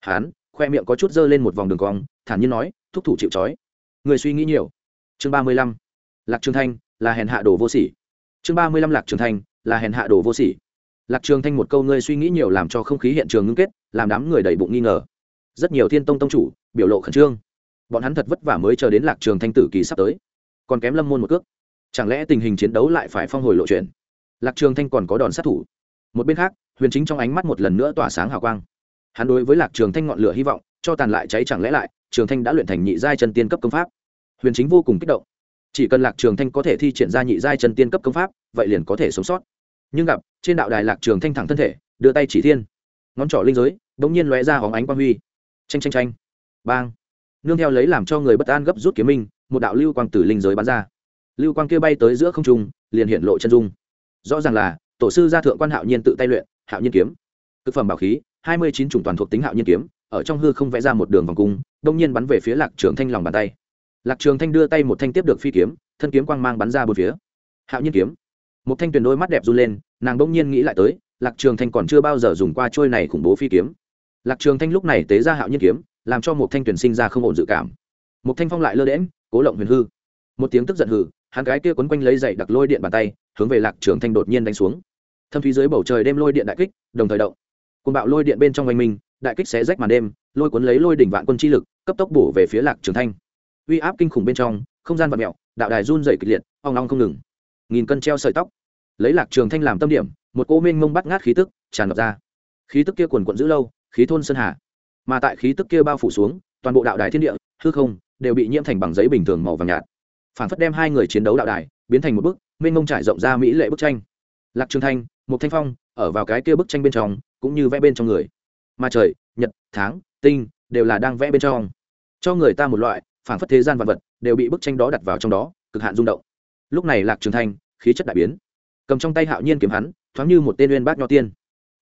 Hán, khoe miệng có chút dơ lên một vòng đường cong, thản nhiên nói, thúc thủ chịu trói. Người suy nghĩ nhiều. Chương ba mươi lăm. Lạc trường thanh là hèn hạ đồ vô sỉ. Chương ba mươi lăm lạc trường thanh là hèn hạ đồ vô sỉ. Lạc trường thanh một câu ngươi suy nghĩ nhiều làm cho không khí hiện trường ngưng kết, làm đám người đầy bụng nghi ngờ. Rất nhiều thiên tông tông chủ biểu lộ khẩn trương. Bọn hắn thật vất vả mới chờ đến lạc trường thanh tử kỳ sắp tới. Còn kém lâm môn một cước. Chẳng lẽ tình hình chiến đấu lại phải phong hồi lộ chuyện? Lạc trường thanh còn có đòn sát thủ một bên khác, huyền chính trong ánh mắt một lần nữa tỏa sáng hào quang. Hắn đối với lạc trường thanh ngọn lửa hy vọng, cho tàn lại cháy chẳng lẽ lại, trường thanh đã luyện thành nhị giai chân tiên cấp công pháp. Huyền chính vô cùng kích động. Chỉ cần lạc trường thanh có thể thi triển ra nhị giai chân tiên cấp công pháp, vậy liền có thể sống sót. Nhưng gặp, trên đạo đài lạc trường thanh thẳng thân thể, đưa tay chỉ thiên. Ngón trỏ linh giới bỗng nhiên lóe ra hóng ánh quang huy. Tranh tranh tranh bang. Nương theo lấy làm cho người bất an gấp rút kiếm minh, một đạo lưu quang tử linh giới bắn ra. Lưu quang kia bay tới giữa không trung, liền hiện lộ chân dung. Rõ ràng là tổ sư gia thượng quan hạo nhiên tự tay luyện, hạo nhiên kiếm. Thực phẩm bảo khí, hai mươi chín chủng toàn thuộc tính hạo nhiên kiếm, ở trong hư không vẽ ra một đường vòng cung, đông nhiên bắn về phía lạc trường thanh lòng bàn tay. Lạc trường thanh đưa tay một thanh tiếp được phi kiếm, thân kiếm quang mang bắn ra bốn phía. Hạo nhiên kiếm. Một thanh tuyền đôi mắt đẹp run lên, nàng bỗng nhiên nghĩ lại tới, lạc trường thanh còn chưa bao giờ dùng qua trôi này khủng bố phi kiếm. Lạc trường thanh lúc này tế ra hạo nhiên kiếm, làm cho một thanh tuyền sinh ra không ổn dự cảm. Một thanh phong lại lơ đễm cố lộng huyền hư. Một tiếng tức giận hừ hắn gái kia quấn quanh lấy dậy đặc lôi điện bàn tay, hướng về lạc trường thanh đột nhiên đánh xuống thâm thúy dưới bầu trời đêm lôi điện đại kích, đồng thời động. Côn bạo lôi điện bên trong oanh minh, đại kích xé rách màn đêm, lôi cuốn lấy lôi đỉnh vạn quân chi lực, cấp tốc bổ về phía lạc trường thanh. Uy áp kinh khủng bên trong, không gian vật mẹo đạo đài run dày kịch liệt, ong long không ngừng. Nghìn cân treo sợi tóc. Lấy lạc trường thanh làm tâm điểm, một cô minh mông bắt ngát khí tức tràn ngập ra. Khí tức kia quần quận giữ lâu, khí thôn sơn hà. Mà tại khí tức kia bao phủ xuống, toàn bộ đạo đài thiên địa, hư không, đều bị nhiễm thành bằng giấy bình thường màu vàng nhạt. Phản phất đem hai người chiến đấu đạo đài, biến thành một bức minh mông trải rộng ra mỹ lệ bức tranh. Lạc trường thanh một thanh phong ở vào cái kia bức tranh bên trong, cũng như vẽ bên trong người. Mà trời, nhật, tháng, tinh đều là đang vẽ bên trong. Cho người ta một loại phản phất thế gian vật vật đều bị bức tranh đó đặt vào trong đó, cực hạn rung động. Lúc này lạc trường thanh, khí chất đại biến. Cầm trong tay hạo nhiên kiếm hắn, thoáng như một tên uyên bác nho tiên.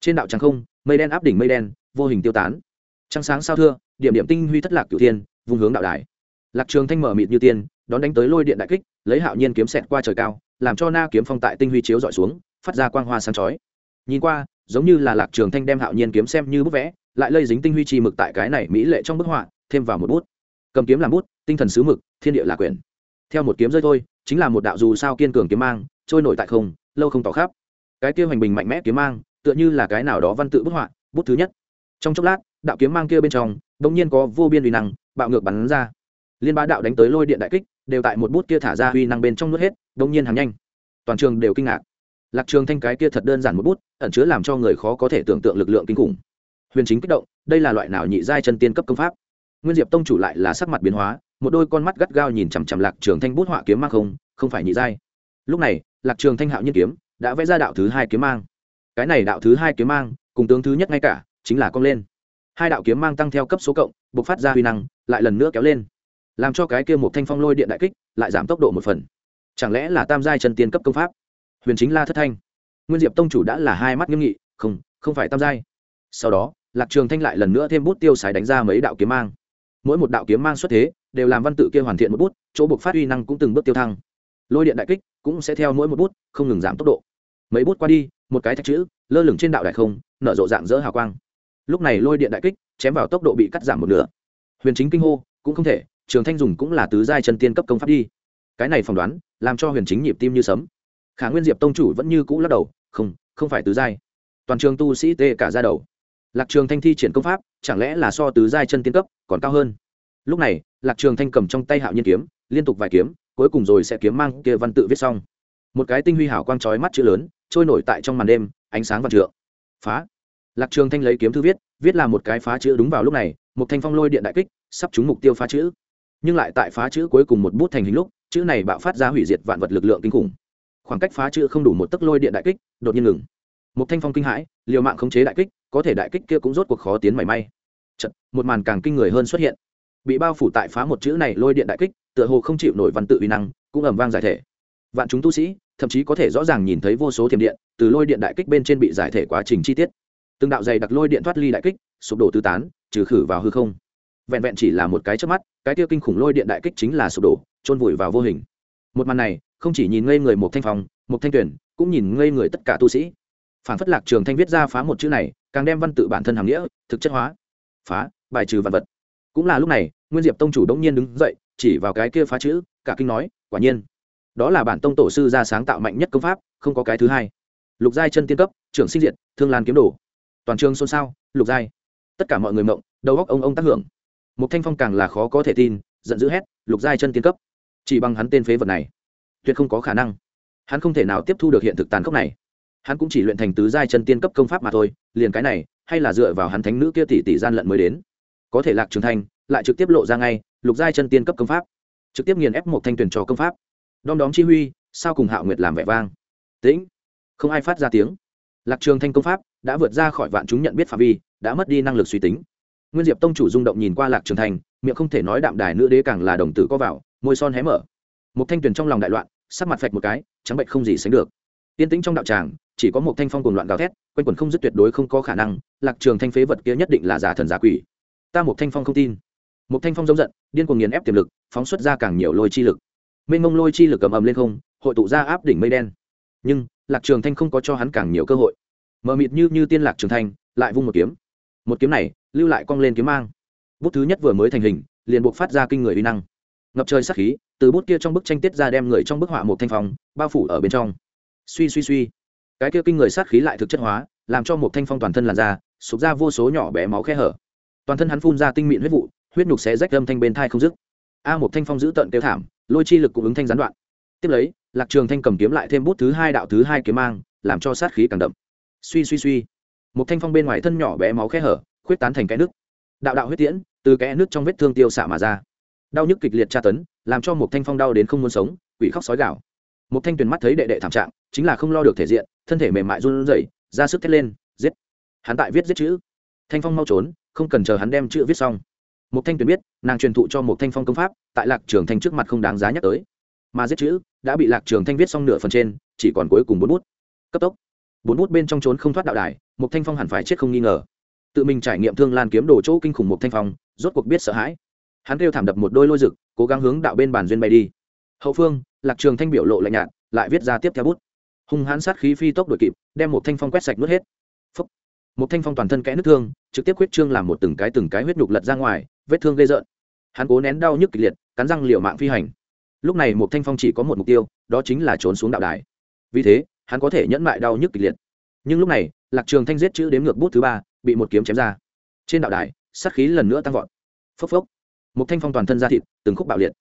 Trên đạo tràng không, mây đen áp đỉnh mây đen, vô hình tiêu tán. Trăng sáng sao thưa, điểm điểm tinh huy thất lạc cửu thiên vùng hướng đạo đài. Lạc trường thanh mở mịt như tiên, đón đánh tới lôi điện đại kích, lấy hạo nhiên kiếm xẹt qua trời cao, làm cho na kiếm phong tại tinh huy chiếu dọi xuống phát ra quang hoa sáng chói. Nhìn qua, giống như là lạc trường thanh đem hạo nhiên kiếm xem như bức vẽ, lại lây dính tinh huy chi mực tại cái này mỹ lệ trong bức họa, thêm vào một bút. Cầm kiếm làm bút, tinh thần sứ mực, thiên địa là quyển theo một kiếm rơi thôi, chính là một đạo dù sao kiên cường kiếm mang, trôi nổi tại không, lâu không tỏ khắp. Cái kia hoành bình mạnh mẽ kiếm mang, tựa như là cái nào đó văn tự bức họa, bút thứ nhất. Trong chốc lát, đạo kiếm mang kia bên trong, bỗng nhiên có vô biên uy năng, bạo ngược bắn ra. Liên bá đạo đánh tới lôi điện đại kích, đều tại một bút kia thả ra uy năng bên trong nuốt hết, bỗng nhiên hàng nhanh. Toàn trường đều kinh ngạc lạc trường thanh cái kia thật đơn giản một bút, ẩn chứa làm cho người khó có thể tưởng tượng lực lượng kinh khủng. Huyền chính kích động, đây là loại nào nhị giai chân tiên cấp công pháp? Nguyên diệp tông chủ lại là sắc mặt biến hóa, một đôi con mắt gắt gao nhìn chằm chằm lạc trường thanh bút họa kiếm mang không không phải nhị giai. Lúc này, lạc trường thanh hạo nhiên kiếm đã vẽ ra đạo thứ hai kiếm mang. Cái này đạo thứ hai kiếm mang, cùng tướng thứ nhất ngay cả, chính là cong lên. Hai đạo kiếm mang tăng theo cấp số cộng, bộc phát ra huy năng, lại lần nữa kéo lên. Làm cho cái kia một thanh phong lôi điện đại kích, lại giảm tốc độ một phần. Chẳng lẽ là tam giai chân tiên cấp công pháp? Huyền chính la thất thanh nguyên diệp tông chủ đã là hai mắt nghiêm nghị không không phải tam giai sau đó lạc trường thanh lại lần nữa thêm bút tiêu xài đánh ra mấy đạo kiếm mang mỗi một đạo kiếm mang xuất thế đều làm văn tự kia hoàn thiện một bút chỗ buộc phát uy năng cũng từng bước tiêu thăng lôi điện đại kích cũng sẽ theo mỗi một bút không ngừng giảm tốc độ mấy bút qua đi một cái thạch chữ lơ lửng trên đạo đại không nở rộ dạng dỡ hào quang lúc này lôi điện đại kích chém vào tốc độ bị cắt giảm một nửa huyền chính kinh hô cũng không thể trường thanh dùng cũng là tứ giai chân tiên cấp công pháp đi cái này phỏng đoán làm cho huyền chính nhịp tim như sấm khả nguyên diệp tông chủ vẫn như cũ lắc đầu, không không phải tứ giai. Toàn trường tu sĩ tê cả ra đầu. Lạc trường thanh thi triển công pháp, chẳng lẽ là so tứ giai chân tiên cấp còn cao hơn? Lúc này, lạc trường thanh cầm trong tay hạo nhiên kiếm, liên tục vài kiếm, cuối cùng rồi sẽ kiếm mang kia văn tự viết xong. Một cái tinh huy hảo quang chói mắt chữ lớn, trôi nổi tại trong màn đêm, ánh sáng vạn trượng. Phá. Lạc trường thanh lấy kiếm thư viết viết là một cái phá chữ đúng vào lúc này, một thanh phong lôi điện đại kích, sắp trúng mục tiêu phá chữ. Nhưng lại tại phá chữ cuối cùng một bút thành hình lúc, chữ này bạo phát ra hủy diệt vạn vật lực lượng kinh khủng khoảng cách phá chữ không đủ một tấc lôi điện đại kích đột nhiên ngừng. Một thanh phong kinh hãi liều mạng khống chế đại kích có thể đại kích kia cũng rốt cuộc khó tiến mảy may. Chật, một màn càng kinh người hơn xuất hiện. Bị bao phủ tại phá một chữ này lôi điện đại kích tựa hồ không chịu nổi văn tự uy năng cũng ầm vang giải thể. Vạn chúng tu sĩ thậm chí có thể rõ ràng nhìn thấy vô số thiểm điện từ lôi điện đại kích bên trên bị giải thể quá trình chi tiết. Từng đạo dày đặc lôi điện thoát ly đại kích sụp đổ tứ tán trừ khử vào hư không. Vẹn vẹn chỉ là một cái trước mắt cái tiêu kinh khủng lôi điện đại kích chính là sụp đổ trôn vùi vào vô hình. Một màn này không chỉ nhìn ngây người một thanh phòng một thanh tuyển cũng nhìn ngây người tất cả tu sĩ. Phản phất lạc trường thanh viết ra phá một chữ này, càng đem văn tự bản thân hàm nghĩa, thực chất hóa. Phá, bài trừ vật vật. Cũng là lúc này, nguyên diệp tông chủ đống nhiên đứng dậy, chỉ vào cái kia phá chữ, cả kinh nói, quả nhiên, đó là bản tông tổ sư ra sáng tạo mạnh nhất công pháp, không có cái thứ hai. Lục giai chân tiên cấp, trưởng sinh diệt, thương lan kiếm đồ. Toàn trường xôn xao, lục giai. Tất cả mọi người mộng, đầu góc ông ông tác hưởng. Một thanh phong càng là khó có thể tin, giận dữ hét, lục giai chân tiên cấp. Chỉ bằng hắn tên phế vật này tuyệt không có khả năng. Hắn không thể nào tiếp thu được hiện thực tàn khốc này. Hắn cũng chỉ luyện thành tứ giai chân tiên cấp công pháp mà thôi liền cái này hay là dựa vào hắn thánh nữ kia tỷ tỷ gian lận mới đến. Có thể lạc trường thanh lại trực tiếp lộ ra ngay lục giai chân tiên cấp công pháp. Trực tiếp nghiền ép một thanh tuyển trò công pháp. Đom đóm chi huy sao cùng hạo nguyệt làm vẻ vang. Tĩnh. Không ai phát ra tiếng. Lạc trường thanh công pháp đã vượt ra khỏi vạn chúng nhận biết phạm vi đã mất đi năng lực suy tính. Nguyên diệp tông chủ rung động nhìn qua lạc trường thành, miệng không thể nói đạm đài nữ đế càng là đồng tử có vào môi son hé mở. Một thanh tuyển trong lòng đại loạn sắc mặt phạch một cái, trắng bệnh không gì sánh được. Tiên tĩnh trong đạo tràng, chỉ có một thanh phong cùng loạn gào thét, quanh quẩn không dứt tuyệt đối không có khả năng, lạc trường thanh phế vật kia nhất định là giả thần giả quỷ. Ta một thanh phong không tin. Một thanh phong giống giận, điên cuồng nghiền ép tiềm lực, phóng xuất ra càng nhiều lôi chi lực. Mênh mông lôi chi lực cầm ầm lên không, hội tụ ra áp đỉnh mây đen. Nhưng, lạc trường thanh không có cho hắn càng nhiều cơ hội. Mờ mịt như như tiên lạc trường thanh, lại vung một kiếm. Một kiếm này, lưu lại cong lên kiếm mang. Bút thứ nhất vừa mới thành hình, liền buộc phát ra kinh người uy năng ngập trời sát khí, từ bút kia trong bức tranh tiết ra đem người trong bức họa một thanh phong, bao phủ ở bên trong. Suy suy suy. Cái kia kinh người sát khí lại thực chất hóa, làm cho một thanh phong toàn thân làn da, sụp ra vô số nhỏ bé máu khe hở. Toàn thân hắn phun ra tinh mịn huyết vụ, huyết nhục sẽ rách âm thanh bên thai không dứt. A, một thanh phong giữ tận tiêu thảm, lôi chi lực cung ứng thanh gián đoạn. Tiếp lấy, lạc trường thanh cầm kiếm lại thêm bút thứ hai đạo thứ hai kiếm mang, làm cho sát khí càng đậm. Suy suy suy. Một thanh phong bên ngoài thân nhỏ bé máu khe hở, khuyết tán thành cái nước đạo đạo huyết tiễn, từ cái nước trong vết thương tiêu xạ mà ra đau nhức kịch liệt tra tấn, làm cho một thanh phong đau đến không muốn sống, quỷ khóc sói gạo một thanh tuyền mắt thấy đệ đệ thảm trạng, chính là không lo được thể diện, thân thể mềm mại run rẩy, ra sức thét lên, giết. Hắn tại viết giết chữ. Thanh phong mau trốn, không cần chờ hắn đem chữ viết xong. Một thanh tuyền biết, nàng truyền thụ cho một thanh phong công pháp, tại lạc trường thanh trước mặt không đáng giá nhắc tới. Mà giết chữ, đã bị lạc trường thanh viết xong nửa phần trên, chỉ còn cuối cùng bốn bút. Cấp tốc. Bốn bút bên trong trốn không thoát đạo đài một thanh phong hẳn phải chết không nghi ngờ. Tự mình trải nghiệm thương lan kiếm đồ chỗ kinh khủng một thanh phong, rốt cuộc biết sợ hãi hắn kêu thảm đập một đôi lôi rực, cố gắng hướng đạo bên bàn duyên bay đi. Hậu phương, lạc trường thanh biểu lộ lạnh nhạt, lại viết ra tiếp theo bút. Hung hãn sát khí phi tốc đuổi kịp, đem một thanh phong quét sạch nuốt hết. Phúc. một thanh phong toàn thân kẽ nứt thương, trực tiếp huyết trương làm một từng cái từng cái huyết nhục lật ra ngoài, vết thương gây rợn. Hắn cố nén đau nhức kịch liệt, cắn răng liều mạng phi hành. Lúc này một thanh phong chỉ có một mục tiêu, đó chính là trốn xuống đạo đài. Vì thế, hắn có thể nhẫn mại đau nhức kịch liệt. Nhưng lúc này, lạc trường thanh giết chữ đếm ngược bút thứ ba, bị một kiếm chém ra. Trên đạo đài, sát khí lần nữa tăng vọt. Phốc phốc một thanh phong toàn thân ra thịt, từng khúc bạo liệt.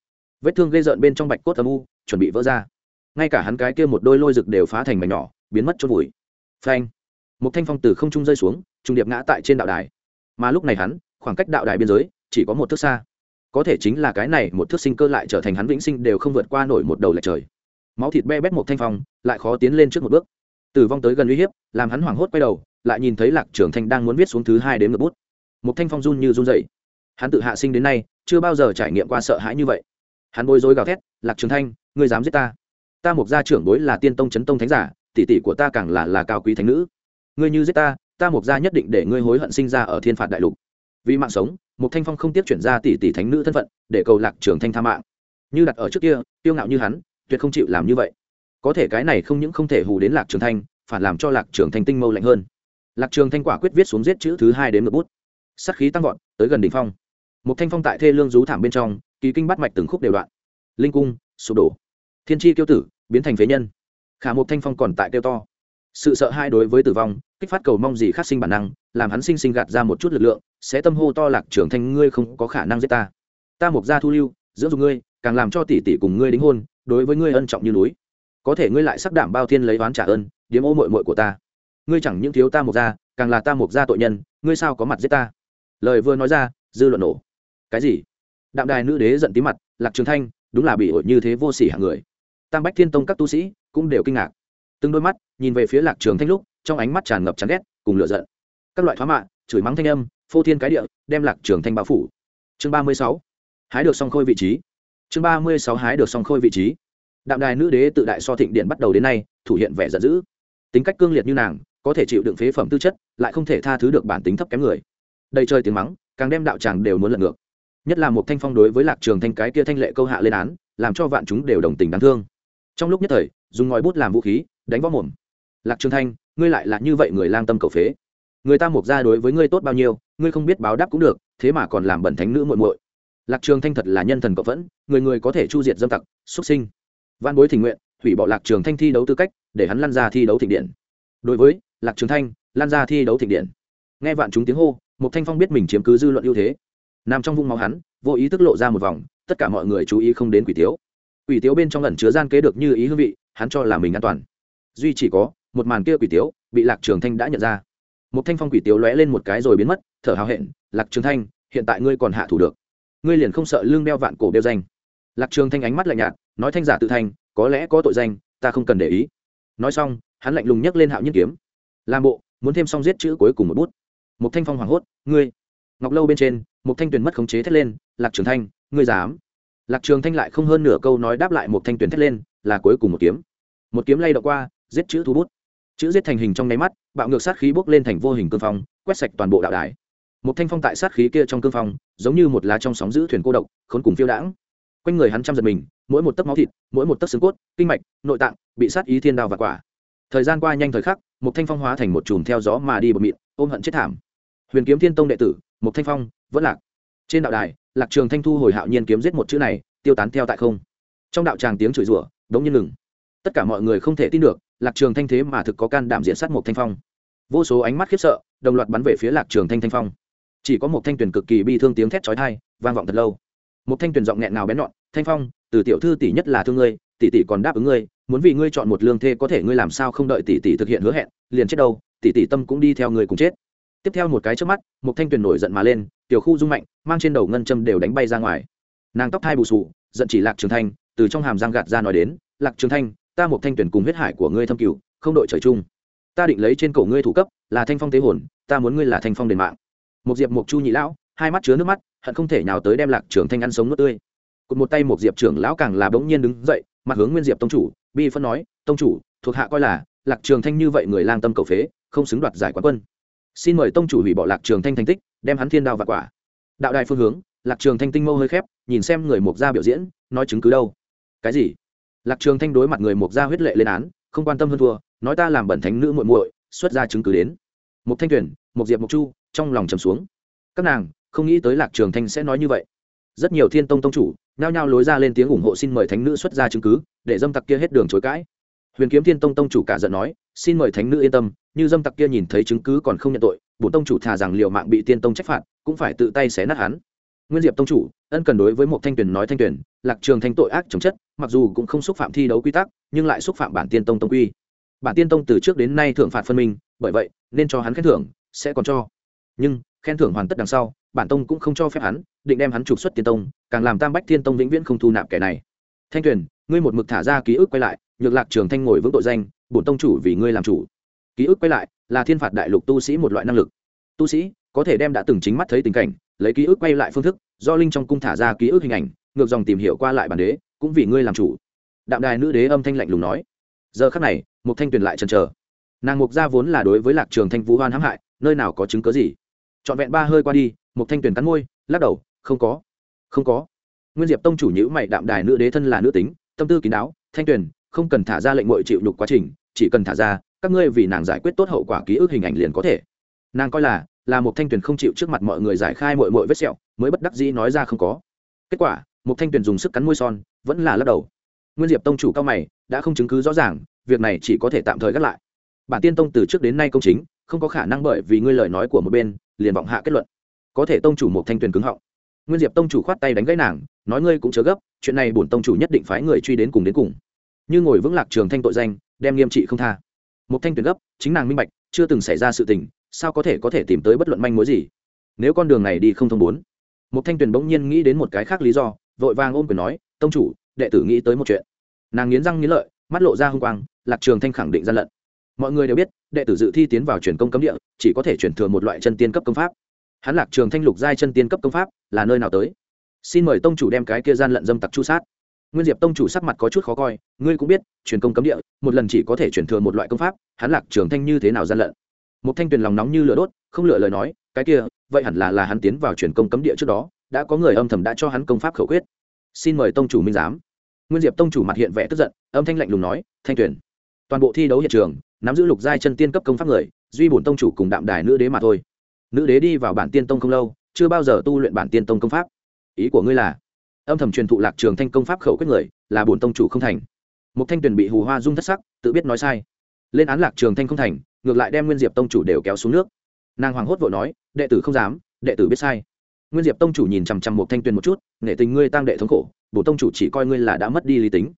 Vết thương gây rợn bên trong bạch cốt âm u, chuẩn bị vỡ ra. Ngay cả hắn cái kia một đôi lôi rực đều phá thành mảnh nhỏ, biến mất chôn vùi. Phanh. Một thanh phong từ không trung rơi xuống, trung điệp ngã tại trên đạo đài. Mà lúc này hắn, khoảng cách đạo đài biên giới, chỉ có một thước xa. Có thể chính là cái này, một thước sinh cơ lại trở thành hắn vĩnh sinh đều không vượt qua nổi một đầu lệch trời. Máu thịt be bét một thanh phong, lại khó tiến lên trước một bước. Tử vong tới gần uy hiếp, làm hắn hoảng hốt quay đầu, lại nhìn thấy lạc trưởng thanh đang muốn viết xuống thứ hai đến ngược bút. Một thanh phong run như run dậy hắn tự hạ sinh đến nay, chưa bao giờ trải nghiệm qua sợ hãi như vậy. Hắn bối rối gào thét, lạc trường thanh, ngươi dám giết ta? Ta mục gia trưởng bối là tiên tông chấn tông thánh giả, tỷ tỷ của ta càng là là cao quý thánh nữ. Ngươi như giết ta ta mục gia nhất định để ngươi hối hận sinh ra ở thiên phạt đại lục. Vì mạng sống một thanh phong không tiếp chuyển ra tỷ tỷ thánh nữ thân phận, để cầu lạc trường thanh tha mạng. Như đặt ở trước kia tiêu ngạo như hắn, tuyệt không chịu làm như vậy. Có thể cái này không những không thể hù đến lạc trường thanh, phản làm cho lạc trường thanh tinh mâu lạnh hơn. Lạc trường thanh quả quyết viết xuống giết chữ thứ hai đến một bút. Sắc khí tăng vọt, tới gần đỉnh phong một thanh phong tại thê lương rú thảm bên trong, kỳ kinh bắt mạch từng khúc đều đoạn. Linh cung, sụp đổ. Thiên tri kiêu tử, biến thành phế nhân. Khả một thanh phong còn tại kêu to. Sự sợ hai đối với tử vong, kích phát cầu mong gì khác sinh bản năng, làm hắn sinh sinh gạt ra một chút lực lượng sẽ tâm hô to lạc trưởng thanh, ngươi không có khả năng giết ta. Ta mục gia thu lưu, dưỡng dục ngươi, càng làm cho tỷ tỷ cùng ngươi đính hôn, đối với ngươi ân trọng như núi. Có thể ngươi lại sắc đảm bao thiên lấy oán trả ơn, điếm ô mội mội của ta. Ngươi chẳng những thiếu ta mục gia, càng là ta mục gia tội nhân, ngươi sao có mặt giết ta? Lời vừa nói ra, dư luận nổ cái gì? Đạm đài nữ đế giận tí mặt, lạc trường thanh, đúng là bị ổi như thế vô sỉ hạng người. Tam bách thiên tông các tu sĩ cũng đều kinh ngạc. Từng đôi mắt nhìn về phía lạc trường thanh lúc, trong ánh mắt tràn ngập chán ghét, cùng lửa giận. Các loại thoá mạ, chửi mắng thanh âm, phô thiên cái địa, đem lạc trường thanh bao phủ. Chương ba mươi sáu. Hái được song khôi vị trí. Chương ba mươi sáu hái được song khôi vị trí. Đạm đài nữ đế tự đại so thịnh điện bắt đầu đến nay, thủ hiện vẻ giận dữ. Tính cách cương liệt như nàng, có thể chịu đựng phế phẩm tư chất, lại không thể tha thứ được bản tính thấp kém người. Đầy trời tiếng mắng, càng đem đạo tràng đều muốn lật ngược nhất là một thanh phong đối với lạc trường thanh cái kia thanh lệ câu hạ lên án, làm cho vạn chúng đều đồng tình đáng thương. Trong lúc nhất thời, dùng ngòi bút làm vũ khí, đánh võ mồm. Lạc trường thanh, ngươi lại là như vậy người lang tâm cầu phế. Người ta mục ra đối với ngươi tốt bao nhiêu, ngươi không biết báo đáp cũng được, thế mà còn làm bẩn thánh nữ muội muội. Lạc trường thanh thật là nhân thần cộng vẫn người người có thể chu diệt dâm tặc, xuất sinh. Văn bối thỉnh nguyện, hủy bỏ lạc trường thanh thi đấu tư cách, để hắn lăn ra thi đấu thịnh điện. Đối với, lạc trường thanh, lăn ra thi đấu thịnh điện. Nghe vạn chúng tiếng hô, một thanh phong biết mình chiếm cứ dư luận ưu thế nằm trong vung máu hắn, vô ý tức lộ ra một vòng, tất cả mọi người chú ý không đến quỷ tiếu. Quỷ tiếu bên trong lần chứa gian kế được như ý hương vị, hắn cho là mình an toàn. Duy chỉ có, một màn kia quỷ tiếu, bị lạc trường thanh đã nhận ra. Một thanh phong quỷ tiếu lóe lên một cái rồi biến mất, thở hào hẹn, lạc trường thanh, hiện tại ngươi còn hạ thủ được. Ngươi liền không sợ lương đeo vạn cổ đeo danh. Lạc trường thanh ánh mắt lạnh nhạt, nói thanh giả tự thanh có lẽ có tội danh, ta không cần để ý. Nói xong, hắn lạnh lùng nhấc lên hạo nhiên kiếm. Làm bộ, muốn thêm xong giết chữ cuối cùng một bút. Một thanh phong hoảng hốt, ngươi ngọc lâu bên trên một thanh tuyền mất khống chế thét lên, lạc trường thanh, ngươi dám? Lạc trường thanh lại không hơn nửa câu nói đáp lại một thanh tuyền thét lên, là cuối cùng một kiếm. Một kiếm lay động qua, giết chữ thu bút. Chữ giết thành hình trong nháy mắt, bạo ngược sát khí bốc lên thành vô hình cương phong, quét sạch toàn bộ đạo đài. Một thanh phong tại sát khí kia trong cương phong, giống như một lá trong sóng giữ thuyền cô độc, khốn cùng phiêu đãng. Quanh người hắn trăm giật mình, mỗi một tấc máu thịt, mỗi một tấc xương cốt, kinh mạch, nội tạng, bị sát ý thiên đao và quả. Thời gian qua nhanh thời khắc một thanh phong hóa thành một chùm theo gió mà đi bờ mịn ôm hận chết thảm. Huyền kiếm thiên tông đệ tử một thanh phong, vẫn lạc. Trên đạo đài, lạc trường thanh thu hồi hạo nhiên kiếm giết một chữ này, tiêu tán theo tại không. Trong đạo tràng tiếng chửi rủa, đống nhiên ngừng. Tất cả mọi người không thể tin được, lạc trường thanh thế mà thực có can đảm diện sát một thanh phong. Vô số ánh mắt khiếp sợ, đồng loạt bắn về phía lạc trường thanh thanh phong. Chỉ có một thanh tuyển cực kỳ bi thương tiếng thét chói tai, vang vọng thật lâu. Một thanh tuyển giọng nghẹn nào bén nhọn, thanh phong, từ tiểu thư tỷ nhất là thương ngươi, tỷ tỷ còn đáp ứng ngươi, muốn vì ngươi chọn một lương thê có thể ngươi làm sao không đợi tỷ tỷ thực hiện hứa hẹn, liền chết đâu, tỷ tỷ tâm cũng đi theo người cùng chết tiếp theo một cái trước mắt một thanh tuyển nổi giận mà lên tiểu khu rung mạnh mang trên đầu ngân châm đều đánh bay ra ngoài. Nàng tóc thai bù sụ, giận chỉ lạc trường thanh từ trong hàm giang gạt ra nói đến lạc trường thanh ta một thanh tuyển cùng huyết hải của ngươi thâm cửu không đội trời chung. Ta định lấy trên cổ ngươi thủ cấp là thanh phong tế hồn ta muốn ngươi là thanh phong đền mạng. Một diệp một chu nhị lão hai mắt chứa nước mắt hận không thể nào tới đem lạc trường thanh ăn sống nước tươi. Cụt một tay một diệp trưởng lão càng là bỗng nhiên đứng dậy mặt hướng nguyên diệp tông chủ bi phân nói tông chủ thuộc hạ coi là lạc trường thanh như vậy người lang tâm cầu phế không xứng đoạt giải quán quân xin mời tông chủ hủy bỏ lạc trường thanh thành tích, đem hắn thiên đao và quả. Đạo đài phương hướng, lạc trường thanh tinh mâu hơi khép, nhìn xem người mục gia biểu diễn, nói chứng cứ đâu? Cái gì? Lạc trường thanh đối mặt người mục gia huyết lệ lên án, không quan tâm hơn thua, nói ta làm bẩn thánh nữ muội muội, xuất ra chứng cứ đến. Một thanh tuyển một diệp một chu, trong lòng trầm xuống. Các nàng, không nghĩ tới lạc trường thanh sẽ nói như vậy. Rất nhiều thiên tông tông chủ, nhao nhao lối ra lên tiếng ủng hộ xin mời thánh nữ xuất ra chứng cứ, để dâm tặc kia hết đường chối cãi huyền kiếm thiên tông tông chủ cả giận nói, xin mời thánh nữ yên tâm, như dâm tặc kia nhìn thấy chứng cứ còn không nhận tội bổn tông chủ thà rằng liệu mạng bị tiên tông trách phạt, cũng phải tự tay xé nát hắn. Nguyên diệp tông chủ, ân cần đối với một thanh tuyển nói thanh tuyển, lạc trường thanh tội ác chống chất, mặc dù cũng không xúc phạm thi đấu quy tắc, nhưng lại xúc phạm bản tiên tông tông quy. Bản tiên tông từ trước đến nay thưởng phạt phân minh, bởi vậy, nên cho hắn khen thưởng, sẽ còn cho. Nhưng, khen thưởng hoàn tất đằng sau, bản tông cũng không cho phép hắn, định đem hắn trục xuất tiên tông, càng làm tam bách thiên tông vĩnh viễn không thu nạp kẻ này thanh tuyền, ngươi một mực thả ra ký ức quay lại, nhược lạc trường thanh ngồi vững tội danh, bổn tông chủ vì ngươi làm chủ. Ký ức quay lại là thiên phạt đại lục tu sĩ một loại năng lực. Tu sĩ có thể đem đã từng chính mắt thấy tình cảnh, lấy ký ức quay lại phương thức, do linh trong cung thả ra ký ức hình ảnh, ngược dòng tìm hiểu qua lại bản đế, cũng vì ngươi làm chủ. Đạm đài nữ đế âm thanh lạnh lùng nói. Giờ khắc này một thanh tuyền lại chần chờ. Nàng mục gia vốn là đối với lạc trường thanh vũ hoan hãm hại, nơi nào có chứng cớ gì? Trọn vẹn ba hơi qua đi một thanh tuyền cắn môi, lắc đầu, không có không có nguyên diệp tông chủ nhữ mày, đạm đài nữ đế thân là nữ tính, tâm tư kín đáo, thanh tuyền, không cần thả ra lệnh mội chịu nhục quá trình, chỉ cần thả ra, các ngươi vì nàng giải quyết tốt hậu quả ký ức hình ảnh liền có thể. Nàng coi là là một thanh tuyền không chịu trước mặt mọi người giải khai mội mội vết sẹo, mới bất đắc dĩ nói ra không có. Kết quả, một thanh tuyền dùng sức cắn môi son, vẫn là lắc đầu. Nguyên diệp tông chủ cao mày, đã không chứng cứ rõ ràng, việc này chỉ có thể tạm thời gác lại. Bản tiên tông từ trước đến nay công chính, không có khả năng bởi vì ngươi lời nói của một bên, liền vọng hạ kết luận. Có thể tông chủ một thanh tuyền cứng họng nguyên diệp tông chủ khoát tay đánh gãy nàng, nói ngươi cũng chớ gấp, chuyện này bổn tông chủ nhất định phái người truy đến cùng đến cùng. Như ngồi vững lạc trường thanh tội danh, đem nghiêm trị không tha. Một thanh tuyệt gấp, chính nàng minh bạch, chưa từng xảy ra sự tình, sao có thể có thể tìm tới bất luận manh mối gì? Nếu con đường này đi không thông bốn. Một thanh tuyển bỗng nhiên nghĩ đến một cái khác lý do, vội vàng ôm quyền nói, tông chủ, đệ tử nghĩ tới một chuyện. Nàng nghiến răng nghiến lợi, mắt lộ ra h u n g quang, lạc trường thanh khẳng định gian lận. Mọi người đều biết, đệ tử dự thi tiến vào truyền công cấm địa, chỉ có thể chuyển thừa một loại chân tiên cấp công pháp hắn lạc trường thanh lục giai chân tiên cấp công pháp, là nơi nào tới? Xin mời tông chủ đem cái kia gian lận dâm tặc chu sát. Nguyên diệp tông chủ sắc mặt có chút khó coi, ngươi cũng biết, truyền công cấm địa, một lần chỉ có thể chuyển thừa một loại công pháp, hắn lạc trường thanh như thế nào gian lận? Một thanh tuyền lòng nóng như lửa đốt, không lựa lời nói, cái kia, vậy hẳn là là hắn tiến vào truyền công cấm địa trước đó, đã có người âm thầm đã cho hắn công pháp khẩu quyết. Xin mời tông chủ minh giám. Nguyên diệp tông chủ mặt hiện vẻ tức giận, âm thanh lạnh lùng nói, thanh tuyền, toàn bộ thi đấu hiện trường, nắm giữ lục giai chân tiên cấp công pháp người, duy bổn tông chủ cùng đạm đài nữ đế mà thôi nữ đế đi vào bản tiên tông không lâu, chưa bao giờ tu luyện bản tiên tông công pháp. Ý của ngươi là, âm thầm truyền thụ lạc trường thanh công pháp khẩu quyết người, là bổn tông chủ không thành. Một thanh tuyền bị hù hoa dung thất sắc, tự biết nói sai. Lên án lạc trường thanh không thành, ngược lại đem nguyên diệp tông chủ đều kéo xuống nước. Nàng hoàng hốt vội nói, đệ tử không dám, đệ tử biết sai. Nguyên diệp tông chủ nhìn chằm chằm một thanh tuyền một chút, nghệ tình ngươi tăng đệ thống khổ, bổn tông chủ chỉ coi ngươi là đã mất đi lý tính.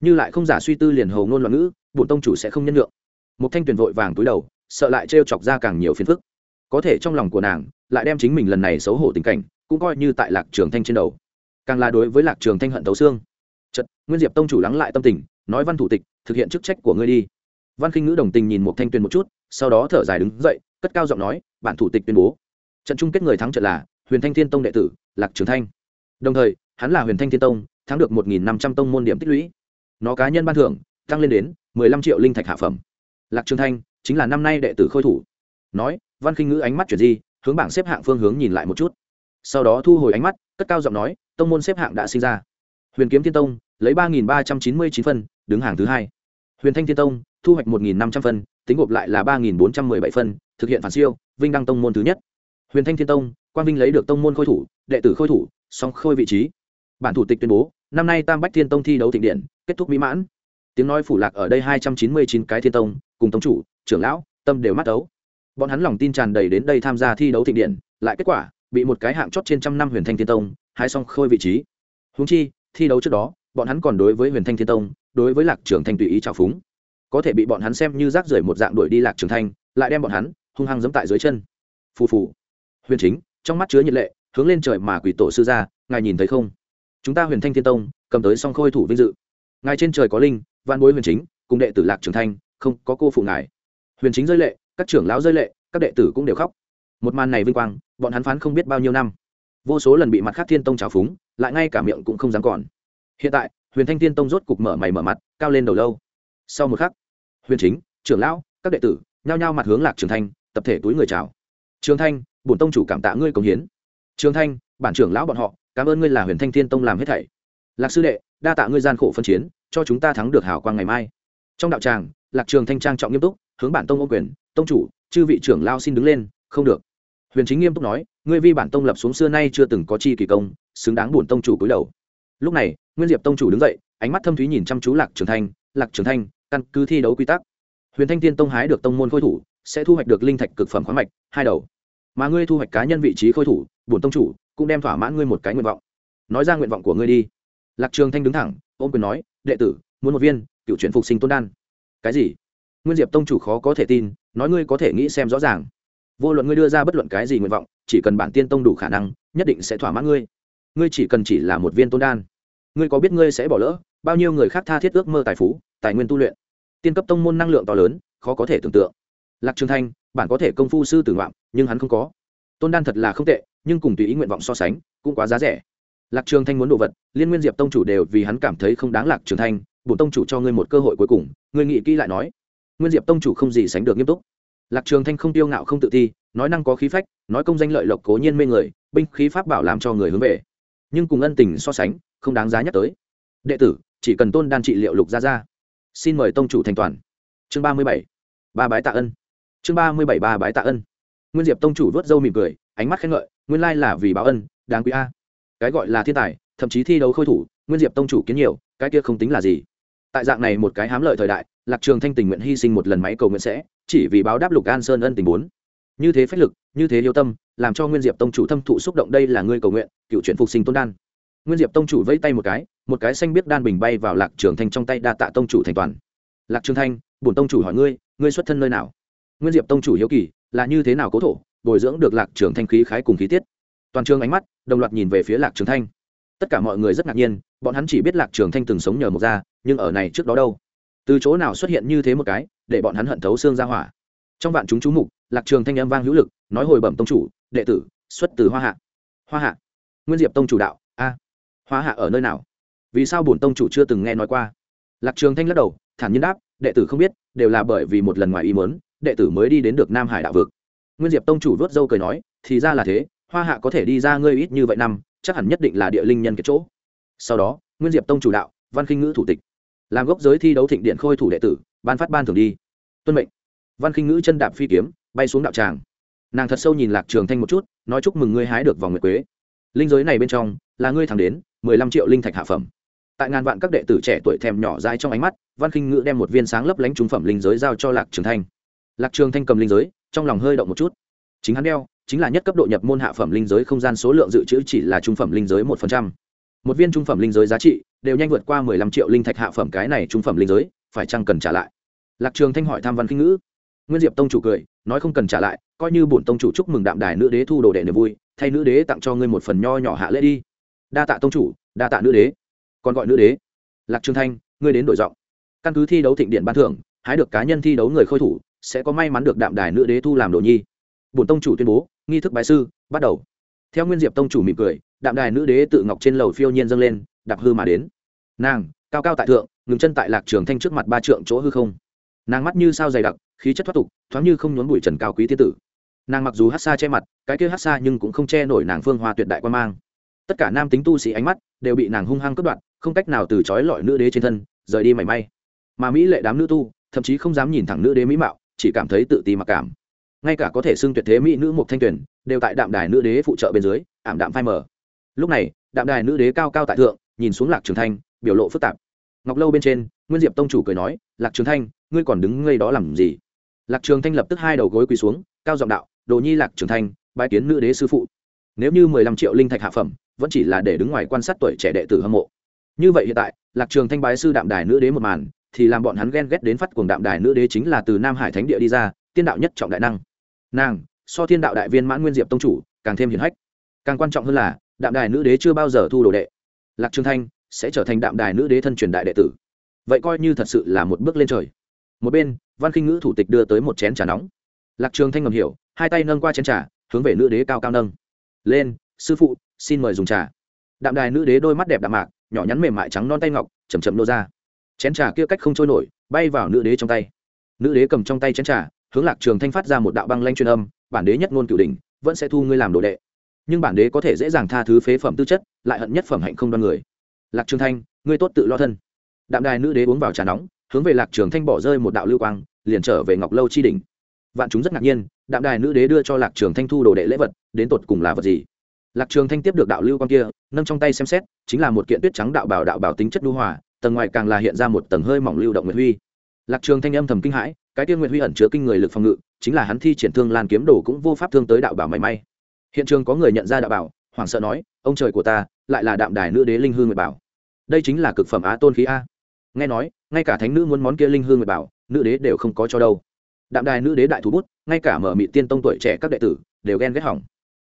Như lại không giả suy tư liền hầu ngôn loạn ngữ, bổn tông chủ sẽ không nhân lượng một thanh tuyền vội vàng túi đầu, sợ lại trêu chọc ra càng nhiều phiền phức có thể trong lòng của nàng lại đem chính mình lần này xấu hổ tình cảnh cũng coi như tại lạc trường thanh trên đầu. Càng là đối với lạc trường thanh hận tấu xương. Chật nguyên diệp tông chủ lắng lại tâm tình, nói văn thủ tịch, thực hiện chức trách của ngươi đi. Văn khinh ngữ đồng tình nhìn một thanh tuyền một chút, sau đó thở dài đứng dậy, cất cao giọng nói, bản thủ tịch tuyên bố. Trận chung kết người thắng trận là huyền thanh thiên tông đệ tử, lạc trường thanh. Đồng thời, hắn là huyền thanh thiên tông, thắng được một nghìn năm trăm tông môn điểm tích lũy. Nó cá nhân ban thưởng, tăng lên đến mười lăm triệu linh thạch hạ phẩm. Lạc trường thanh chính là năm nay đệ tử khôi thủ. Nói văn khinh ngữ ánh mắt chuyển di, hướng bảng xếp hạng phương hướng nhìn lại một chút. Sau đó thu hồi ánh mắt, cất cao giọng nói, tông môn xếp hạng đã sinh ra. Huyền kiếm thiên tông, lấy ba nghìn ba trăm chín mươi chín phân, đứng hàng thứ hai. Huyền thanh thiên tông, thu hoạch một nghìn năm trăm phân, tính gộp lại là ba nghìn bốn trăm m ư ơ i bảy phân, thực hiện phản siêu, vinh đăng tông môn thứ nhất. Huyền thanh thiên tông, quang vinh lấy được tông môn khôi thủ, đệ tử khôi thủ, song khôi vị trí. Bản thủ tịch tuyên bố, năm nay tam bách thiên tông thi đấu thịnh điện, kết thúc mỹ mãn. Tiếng nói phủ lạc ở đây hai trăm chín mươi chín cái thiên tông, cùng tông chủ, trưởng lão, tâm đều mắt đấu bọn hắn lòng tin tràn đầy đến đây tham gia thi đấu thịnh điện, lại kết quả, bị một cái hạng chót trên trăm năm huyền thanh thiên tông hai song khôi vị trí. Húng chi, thi đấu trước đó, bọn hắn còn đối với huyền thanh thiên tông, đối với lạc trường thanh tùy ý trào phúng. Có thể bị bọn hắn xem như rác rưởi một dạng đuổi đi lạc trường thanh, lại đem bọn hắn hung hăng giẫm tại dưới chân. Phù phù. Huyền chính, trong mắt chứa nhiệt lệ, hướng lên trời mà quỷ tổ sư ra, ngài nhìn thấy không? Chúng ta huyền thanh thiên tông, cầm tới song khôi thủ vinh dự. Ngài trên trời có linh văn bối huyền chính, cùng đệ tử lạc trường thanh, không có cô phụ ngài. Huyền chính rơi lệ các trưởng lão rơi lệ, các đệ tử cũng đều khóc. Một màn này vinh quang, bọn hắn phán không biết bao nhiêu năm. Vô số lần bị mặt khác thiên tông trào phúng, lại ngay cả miệng cũng không dám còn. Hiện tại, huyền thanh thiên tông rốt cục mở mày mở mặt, cao lên đầu lâu. Sau một khắc, huyền chính, trưởng lão, các đệ tử, nhao nhao mặt hướng lạc trường thanh, tập thể túi người chào. Trường thanh, bổn tông chủ cảm tạ ngươi công hiến. Trường thanh, bản trưởng lão bọn họ, cảm ơn ngươi là huyền thanh thiên tông làm hết thảy. Lạc sư đệ, đa tạ ngươi gian khổ phân chiến, cho chúng ta thắng được hào quang ngày mai. Trong đạo tràng, lạc trường thanh trang trọng nghiêm túc, hướng bản tông ô quyền tông chủ, chư vị trưởng lao xin đứng lên. Không được. Huyền chính nghiêm túc nói, ngươi vi bản tông lập xuống xưa nay chưa từng có chi kỳ công, xứng đáng bổn tông chủ cúi đầu. Lúc này, nguyên diệp tông chủ đứng dậy, ánh mắt thâm thúy nhìn chăm chú lạc trường thanh, lạc trường thanh, căn cứ thi đấu quy tắc, huyền thanh tiên tông hái được tông môn khôi thủ, sẽ thu hoạch được linh thạch cực phẩm khoáng mạch, hai đầu. Mà ngươi thu hoạch cá nhân vị trí khôi thủ, bổn tông chủ cũng đem thỏa mãn ngươi một cái nguyện vọng. Nói ra nguyện vọng của ngươi đi. Lạc trường thanh đứng thẳng, ôm quyền nói, đệ tử, muốn một viên, cựu chuyển phục sinh tôn đan. Cái gì? Nguyên diệp tông chủ khó có thể tin, nói ngươi có thể nghĩ xem rõ ràng. Vô luận ngươi đưa ra bất luận cái gì nguyện vọng, chỉ cần bản tiên tông đủ khả năng, nhất định sẽ thỏa mãn ngươi. Ngươi chỉ cần chỉ là một viên tôn đan. Ngươi có biết ngươi sẽ bỏ lỡ bao nhiêu người khác tha thiết ước mơ tài phú, tài nguyên tu luyện? Tiên cấp tông môn năng lượng to lớn, khó có thể tưởng tượng. Lạc trường thanh, bản có thể công phu sư tử ngoạm nhưng hắn không có. Tôn đan thật là không tệ, nhưng cùng tùy ý nguyện vọng so sánh, cũng quá giá rẻ. Lạc trường thanh muốn đồ vật, liên nguyên diệp tông chủ đều vì hắn cảm thấy không đáng lạc trường thanh bổn tông chủ cho ngươi một cơ hội cuối cùng, ngươi nghĩ kỹ lại nói nguyên diệp tông chủ không gì sánh được nghiêm túc. Lạc trường thanh không tiêu ngạo không tự thi, nói năng có khí phách nói công danh lợi lộc cố nhiên mê người binh khí pháp bảo làm cho người hướng về. Nhưng cùng ân tình so sánh không đáng giá nhắc tới. Đệ tử chỉ cần tôn đan trị liệu lục ra ra xin mời tông chủ thành toàn. Chương ba mươi bảy ba bái tạ ân. Chương ba mươi bảy ba bái tạ ân. Nguyên diệp tông chủ vớt râu mỉm cười ánh mắt khen ngợi nguyên lai là vì báo ân đáng quý a. Cái gọi là thiên tài thậm chí thi đấu khôi thủ nguyên diệp tông chủ kiến nhiều cái kia không tính là gì tại dạng này một cái hám lợi thời đại, lạc trường thanh tình nguyện hy sinh một lần máy cầu nguyện sẽ, chỉ vì báo đáp lục an sơn ân tình bốn. Như thế phách lực, như thế yêu tâm, làm cho nguyên diệp tông chủ thâm thụ xúc động đây là ngươi cầu nguyện, cựu chuyện phục sinh tôn đan. Nguyên diệp tông chủ vẫy tay một cái một cái xanh biết đan bình bay vào lạc trường thanh trong tay đa tạ tông chủ thành toàn. Lạc trường thanh, bổn tông chủ hỏi ngươi ngươi xuất thân nơi nào? Nguyên diệp tông chủ hiếu kỳ, là như thế nào cố thổ, bồi dưỡng được lạc trường thanh khí khái cùng khí tiết. Toàn trường ánh mắt, đồng loạt nhìn về phía lạc trường thanh. Tất cả mọi người rất ngạc nhiên, bọn hắn chỉ biết lạc trường thanh từng sống nhờ một gia nhưng ở này trước đó đâu? Từ chỗ nào xuất hiện như thế một cái, để bọn hắn hận thấu xương ra hỏa? Trong vạn chúng chú mục, lạc trường thanh âm vang hữu lực, nói hồi bẩm tông chủ, đệ tử, xuất từ hoa hạ. Hoa hạ? Nguyên diệp tông chủ đạo, a, hoa hạ ở nơi nào? Vì sao bổn tông chủ chưa từng nghe nói qua? Lạc trường thanh lắc đầu, thản nhiên đáp, đệ tử không biết, đều là bởi vì một lần ngoài ý muốn, đệ tử mới đi đến được nam hải đạo vực. Nguyên diệp tông chủ vớt dâu cười nói, thì ra là thế, hoa hạ có thể đi ra ngươi ít như vậy năm, chắc hẳn nhất định là địa linh nhân cái chỗ. Sau đó, nguyên diệp tông chủ đạo, văn khinh ngữ thủ tịch làm gốc giới thi đấu thịnh điện khôi thủ đệ tử, ban phát ban thường đi. Tuân mệnh. Văn khinh ngữ chân đạp phi kiếm, bay xuống đạo tràng. Nàng thật sâu nhìn lạc trường thanh một chút, nói chúc mừng ngươi hái được vòng nguyệt quế. Linh giới này bên trong, là ngươi thẳng đến, mười lăm triệu linh thạch hạ phẩm. Tại ngàn vạn các đệ tử trẻ tuổi thèm nhỏ dai trong ánh mắt, văn khinh ngữ đem một viên sáng lấp lánh trung phẩm linh giới giao cho lạc trường thanh. Lạc trường thanh cầm linh giới, trong lòng hơi động một chút. Chính hắn đeo, chính là nhất cấp độ nhập môn hạ phẩm linh giới không gian số lượng dự trữ chỉ là trung phẩm linh giới một phần trăm một viên trung phẩm linh giới giá trị, đều nhanh vượt qua mười lăm triệu linh thạch hạ phẩm cái này trung phẩm linh giới, phải chăng cần trả lại? Lạc trường thanh hỏi tham văn kinh ngữ. Nguyên diệp tông chủ cười, nói không cần trả lại, coi như bổn tông chủ chúc mừng đạm đài nữ đế thu đồ đệ niềm vui, thay nữ đế tặng cho ngươi một phần nho nhỏ hạ lễ đi. Đa tạ tông chủ, đa tạ nữ đế. Còn gọi nữ đế. Lạc trường thanh, ngươi đến đổi giọng. Căn cứ thi đấu thịnh điện ban thưởng, hái được cá nhân thi đấu người khôi thủ, sẽ có may mắn được đạm đài nữ đế thu làm đồ nhi. Bổn tông chủ tuyên bố, nghi thức bái sư, bắt đầu theo nguyên diệp tông chủ mỉm cười, đạm đài nữ đế tự ngọc trên lầu phiêu nhiên dâng lên, đạp hư mà đến. Nàng, cao cao tại thượng, ngừng chân tại lạc trường thanh trước mặt ba trượng chỗ hư không. Nàng mắt như sao dày đặc, khí chất thoát tục, thoáng như không nhốn bụi trần cao quý tiên tử. Nàng mặc dù hát xa che mặt, cái kia hát xa nhưng cũng không che nổi nàng phương hoa tuyệt đại quan mang. Tất cả nam tính tu sĩ ánh mắt đều bị nàng hung hăng cướp đoạt, không cách nào từ chối lọi nữ đế trên thân, rời đi mảy may. Mà mỹ lệ đám nữ tu, thậm chí không dám nhìn thẳng nữ đế mỹ mạo, chỉ cảm thấy tự ti mặc cảm. Ngay cả có thể xưng tuyệt thế mỹ nữ một thanh tuyển đều tại đạm đài nữ đế phụ trợ bên dưới, ảm đạm phai mờ. Lúc này, đạm đài nữ đế cao cao tại thượng, nhìn xuống lạc trường thanh, biểu lộ phức tạp. Ngọc lâu bên trên, nguyên diệp tông chủ cười nói, lạc trường thanh, ngươi còn đứng ngây đó làm gì? Lạc trường thanh lập tức hai đầu gối quỳ xuống, cao giọng đạo, đồ nhi lạc trường thanh, bái kiến nữ đế sư phụ. Nếu như mười lăm triệu linh thạch hạ phẩm, vẫn chỉ là để đứng ngoài quan sát tuổi trẻ đệ tử hâm mộ. Như vậy hiện tại, lạc trường thanh bái sư đạm đài nữ đế một màn, thì làm bọn hắn ghen ghét đến phát cuồng đạm đài nữ đế chính là từ nam hải thánh địa đi ra, tiên đạo nhất trọng đại năng. Nàng so thiên đạo đại viên mãn nguyên diệp tông chủ, càng thêm hiển hách. Càng quan trọng hơn là, đạm đài nữ đế chưa bao giờ thu đồ đệ. Lạc trường thanh sẽ trở thành đạm đài nữ đế thân truyền đại đệ tử. Vậy coi như thật sự là một bước lên trời. Một bên, văn khinh ngữ thủ tịch đưa tới một chén trà nóng. Lạc trường thanh ngầm hiểu, hai tay nâng qua chén trà, hướng về nữ đế cao cao nâng. Lên, sư phụ, xin mời dùng trà. Đạm đài nữ đế đôi mắt đẹp đạm mạc, nhỏ nhắn mềm mại trắng non tay ngọc chầm chậm nô ra. Chén trà kia cách không trôi nổi, bay vào nữ đế trong tay. Nữ đế cầm trong tay chén trà, hướng lạc trường thanh phát ra một đạo băng lanh truyền âm bản đế nhất ngôn cửu đỉnh, vẫn sẽ thu ngươi làm đồ đệ. Nhưng bản đế có thể dễ dàng tha thứ phế phẩm tư chất, lại hận nhất phẩm hạnh không đoan người. Lạc trường thanh, ngươi tốt tự lo thân. Đạm đài nữ đế uống vào trà nóng, hướng về lạc trường thanh bỏ rơi một đạo lưu quang, liền trở về ngọc lâu chi đỉnh. Vạn chúng rất ngạc nhiên, đạm đài nữ đế đưa cho lạc trường thanh thu đồ đệ lễ vật, đến tột cùng là vật gì? Lạc trường thanh tiếp được đạo lưu quang kia, nâng trong tay xem xét, chính là một kiện tuyết trắng đạo bảo đạo bảo tính chất đu hòa, tầng ngoài càng là hiện ra một tầng hơi mỏng lưu động nguyệt huy. Lạc trường thanh âm thầm kinh hãi cái tiên nguyệt huy ẩn chứa kinh người lực phòng ngự, chính là hắn thi triển thương lan kiếm đồ cũng vô pháp thương tới đạo bảo mảy may. Hiện trường có người nhận ra đạo bảo, hoảng sợ nói, ông trời của ta, lại là đạm đài nữ đế linh hương nguyệt bảo. Đây chính là cực phẩm á tôn khí a. Nghe nói, ngay cả thánh nữ muốn món kia linh hương nguyệt bảo, nữ đế đều không có cho đâu. Đạm đài nữ đế đại thú bút, ngay cả mở mị tiên tông tuổi trẻ các đệ tử, đều ghen ghét hỏng.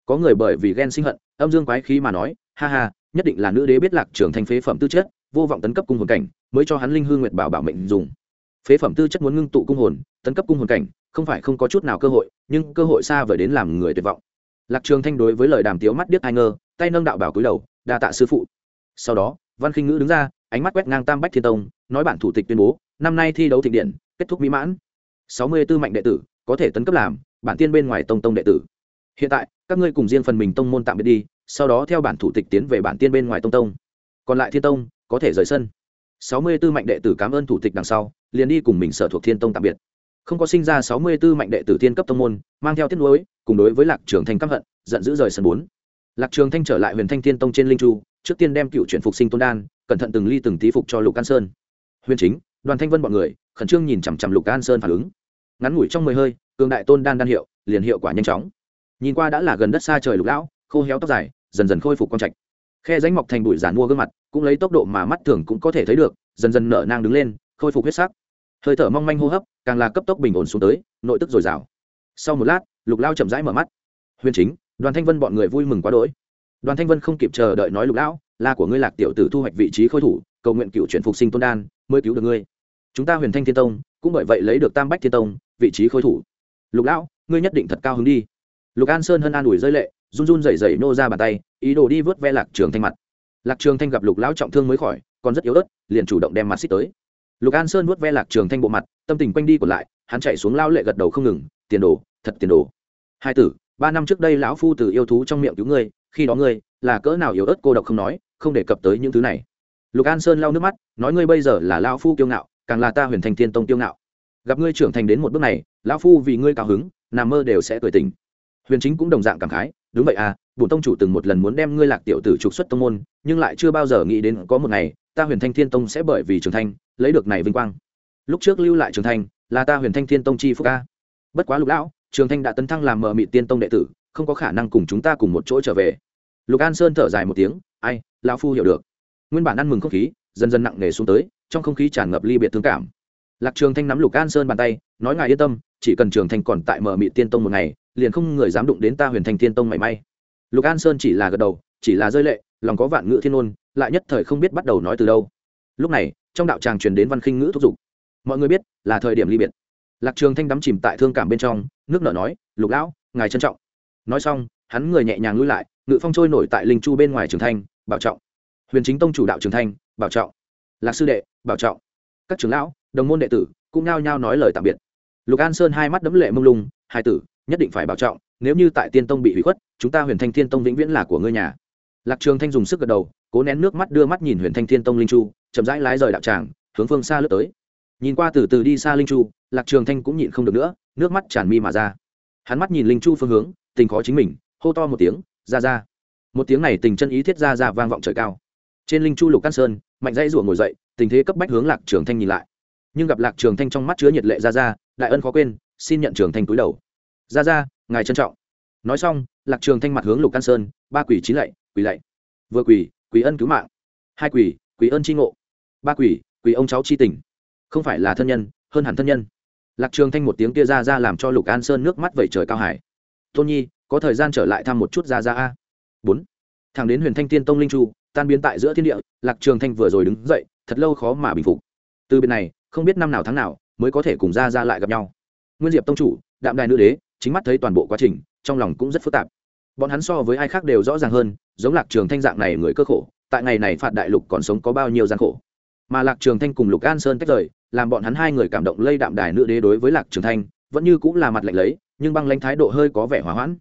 Có người bởi vì ghen sinh hận, âm dương quái khí mà nói, ha ha, nhất định là nữ đế biết lạc trưởng thành phế phẩm tư chất, vô vọng tấn cấp cung hồn cảnh, mới cho hắn linh hương nguyệt bảo bảo mệnh dùng phế phẩm tư chất muốn ngưng tụ cung hồn, tấn cấp cung hồn cảnh, không phải không có chút nào cơ hội, nhưng cơ hội xa vời đến làm người tuyệt vọng. Lạc trường thanh đối với lời đàm tiếu mắt điếc ai ngơ tay nâng đạo bảo cúi đầu, đa tạ sư phụ. Sau đó, văn khinh ngữ đứng ra, ánh mắt quét ngang tam bách thiên tông, nói bản thủ tịch tuyên bố, năm nay thi đấu thịnh điện, kết thúc mỹ mãn. Sáu mươi 64 mạnh đệ tử, có thể tấn cấp làm, bản tiên bên ngoài tông tông đệ tử. Hiện tại, các ngươi cùng riêng phần mình tông môn tạm biệt đi, sau đó theo bản thủ tịch tiến về bản tiên bên ngoài tông tông. Còn lại thiên tông, có thể rời sân sáu mươi 64 mạnh đệ tử cảm ơn thủ tịch đằng sau liền đi cùng mình sở thuộc thiên tông tạm biệt. Không có sinh ra sáu mươi 64 mạnh đệ tử thiên cấp tông môn mang theo tiết nuối, cùng đối với lạc trường thanh căm hận giận dữ rời sân bốn. Lạc trường thanh trở lại huyền thanh thiên tông trên linh chu trước tiên đem cựu chuyển phục sinh tôn đan cẩn thận từng ly từng tí phục cho lục can sơn. Huyền chính đoàn thanh vân bọn người khẩn trương nhìn chằm chằm lục can sơn phản ứng. Ngắn ngủi trong mười hơi cường đại tôn đan đan hiệu liền hiệu quả nhanh chóng. Nhìn qua đã là gần đất xa trời lục lão khô héo tóc dài dần dần khôi phục quang trạch khe ránh mọc thành bụi giản mua gương mặt, cũng lấy tốc độ mà mắt thường cũng có thể thấy được, dần dần nở nang đứng lên, khôi phục huyết sắc. Hơi thở mong manh hô hấp, càng là cấp tốc bình ổn xuống tới, nội tức dồi dào. Sau một lát, lục lao chậm rãi mở mắt. Huyền chính, đoàn thanh vân bọn người vui mừng quá đỗi. Đoàn thanh vân không kịp chờ đợi nói lục lão là của ngươi lạc tiểu tử thu hoạch vị trí khôi thủ, cầu nguyện cựu chuyển phục sinh tôn đan, mới cứu được ngươi. Chúng ta huyền thanh thiên tông, cũng bởi vậy lấy được tam bách thiên tông, vị trí khôi thủ. Lục lão, ngươi nhất định thật cao hứng đi. Lục an sơn hân an ủi rơi lệ run run rẩy rẩy nô ra bàn tay, ý đồ đi vớt ve lạc trường thanh mặt. Lạc trường thanh gặp lục lão trọng thương mới khỏi, còn rất yếu ớt, liền chủ động đem mặt xích tới. Lục an sơn vớt ve lạc trường thanh bộ mặt, tâm tình quanh đi còn lại, hắn chạy xuống lao lệ gật đầu không ngừng, tiền đồ, thật tiền đồ. Hai tử, ba năm trước đây lão phu từ yêu thú trong miệng cứu ngươi, khi đó ngươi là cỡ nào yếu ớt cô độc không nói, không đề cập tới những thứ này. Lục an sơn lau nước mắt, nói ngươi bây giờ là lão phu kiêu ngạo, càng là ta huyền thành thiên tông kiêu ngạo. Gặp ngươi trưởng thành đến một bước này, lão phu vì ngươi cao hứng, nằm mơ đều sẽ cười tình huyền chính cũng đồng dạng cảm khái đúng vậy à bổn tông chủ từng một lần muốn đem ngươi lạc tiểu tử trục xuất tông môn, nhưng lại chưa bao giờ nghĩ đến có một ngày, ta huyền thanh thiên tông sẽ bởi vì trường thanh, lấy được này vinh quang. Lúc trước lưu lại trường thanh, là ta huyền thanh thiên tông chi phúc ca bất quá lục lão, trường thanh đã tấn thăng làm mờ mị tiên tông đệ tử, không có khả năng cùng chúng ta cùng một chỗ trở về. Lục an sơn thở dài một tiếng, ai, lão phu hiểu được. Nguyên bản ăn mừng không khí, dần dần nặng nề xuống tới, trong không khí tràn ngập ly biệt thương cảm. Lạc trường thanh nắm lục an sơn bàn tay, nói, ngài yên tâm, chỉ cần trường thanh còn tại mờ mị tiên tông một ngày liền không người dám đụng đến ta huyền thanh thiên tông mảy may. Lục an sơn chỉ là gật đầu, chỉ là rơi lệ, lòng có vạn ngữ thiên ôn, lại nhất thời không biết bắt đầu nói từ đâu. Lúc này, trong đạo tràng truyền đến văn khinh ngữ thúc giục. Mọi người biết, là thời điểm ly biệt. Lạc trường thanh đắm chìm tại thương cảm bên trong, nước nở nói, lục lão, ngài trân trọng. Nói xong, hắn người nhẹ nhàng lui lại, ngự phong trôi nổi tại linh chu bên ngoài trường thanh, bảo trọng. Huyền chính tông chủ đạo trường thanh, bảo trọng. Lạc sư đệ, bảo trọng. Các trưởng lão, đồng môn đệ tử, cũng nao nhao nói lời tạm biệt. Lục an sơn hai mắt đấm lệ mông lung, hai tử nhất định phải bảo trọng, nếu như tại tiên tông bị hủy khuất, chúng ta huyền thanh thiên tông vĩnh viễn là của ngươi nhà. Lạc trường thanh dùng sức gật đầu, cố nén nước mắt đưa mắt nhìn huyền thanh thiên tông linh chu, chậm rãi lái rời đạo tràng, hướng phương xa lướt tới. Nhìn qua từ từ đi xa linh chu, lạc trường thanh cũng nhịn không được nữa, nước mắt tràn mi mà ra. Hắn mắt nhìn linh chu phương hướng, tình khó chính mình, hô to một tiếng, ra ra. Một tiếng này tình chân ý thiết ra ra vang vọng trời cao. Trên linh chu lục căn sơn, mạnh dãy rủa ngồi dậy, tình thế cấp bách hướng lạc trường thanh nhìn lại. Nhưng gặp lạc trường thanh trong mắt chứa nhiệt lệ ra ra, đại ân khó quên, xin nhận trường thanh túi đầu ra ra, ngài trân trọng. Nói xong, lạc trường thanh mặt hướng lục căn sơn, ba quỷ chín lạy, quỷ lạy. Vừa quỷ quỷ ân cứu mạng. Hai quỷ quỷ ân tri ngộ. Ba quỷ quỷ ông cháu chi tình. Không phải là thân nhân, hơn hẳn thân nhân. Lạc trường thanh một tiếng kia ra ra làm cho lục an sơn nước mắt vẩy trời cao hải. Tôn nhi, có thời gian trở lại thăm một chút ra ra a. Bốn. Thằng đến huyền thanh tiên tông linh chu, tan biến tại giữa thiên địa, lạc trường thanh vừa rồi đứng dậy, thật lâu khó mà bình phục. Từ bên này, không biết năm nào tháng nào, mới có thể cùng ra ra lại gặp nhau. Nguyên diệp tông chủ, đạm đài nữ đế chính mắt thấy toàn bộ quá trình, trong lòng cũng rất phức tạp. Bọn hắn so với ai khác đều rõ ràng hơn, giống lạc trường thanh dạng này người cơ khổ, tại ngày này phạt đại lục còn sống có bao nhiêu gian khổ. Mà lạc trường thanh cùng lục an sơn tách rời, làm bọn hắn hai người cảm động lây đạm đài nữ đế đối với lạc trường thanh, vẫn như cũng là mặt lạnh lấy, nhưng băng lãnh thái độ hơi có vẻ hòa hoãn.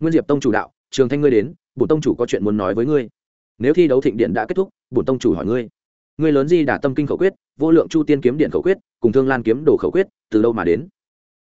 Nguyên diệp tông chủ đạo, trường thanh ngươi đến, bổn tông chủ có chuyện muốn nói với ngươi. Nếu thi đấu thịnh điện đã kết thúc, bổn tông chủ hỏi ngươi. Ngươi lớn di đả tâm kinh khẩu quyết, vô lượng chu tiên kiếm điện khẩu quyết, cùng thương lan kiếm đồ khẩu quyết, từ đâu mà đến?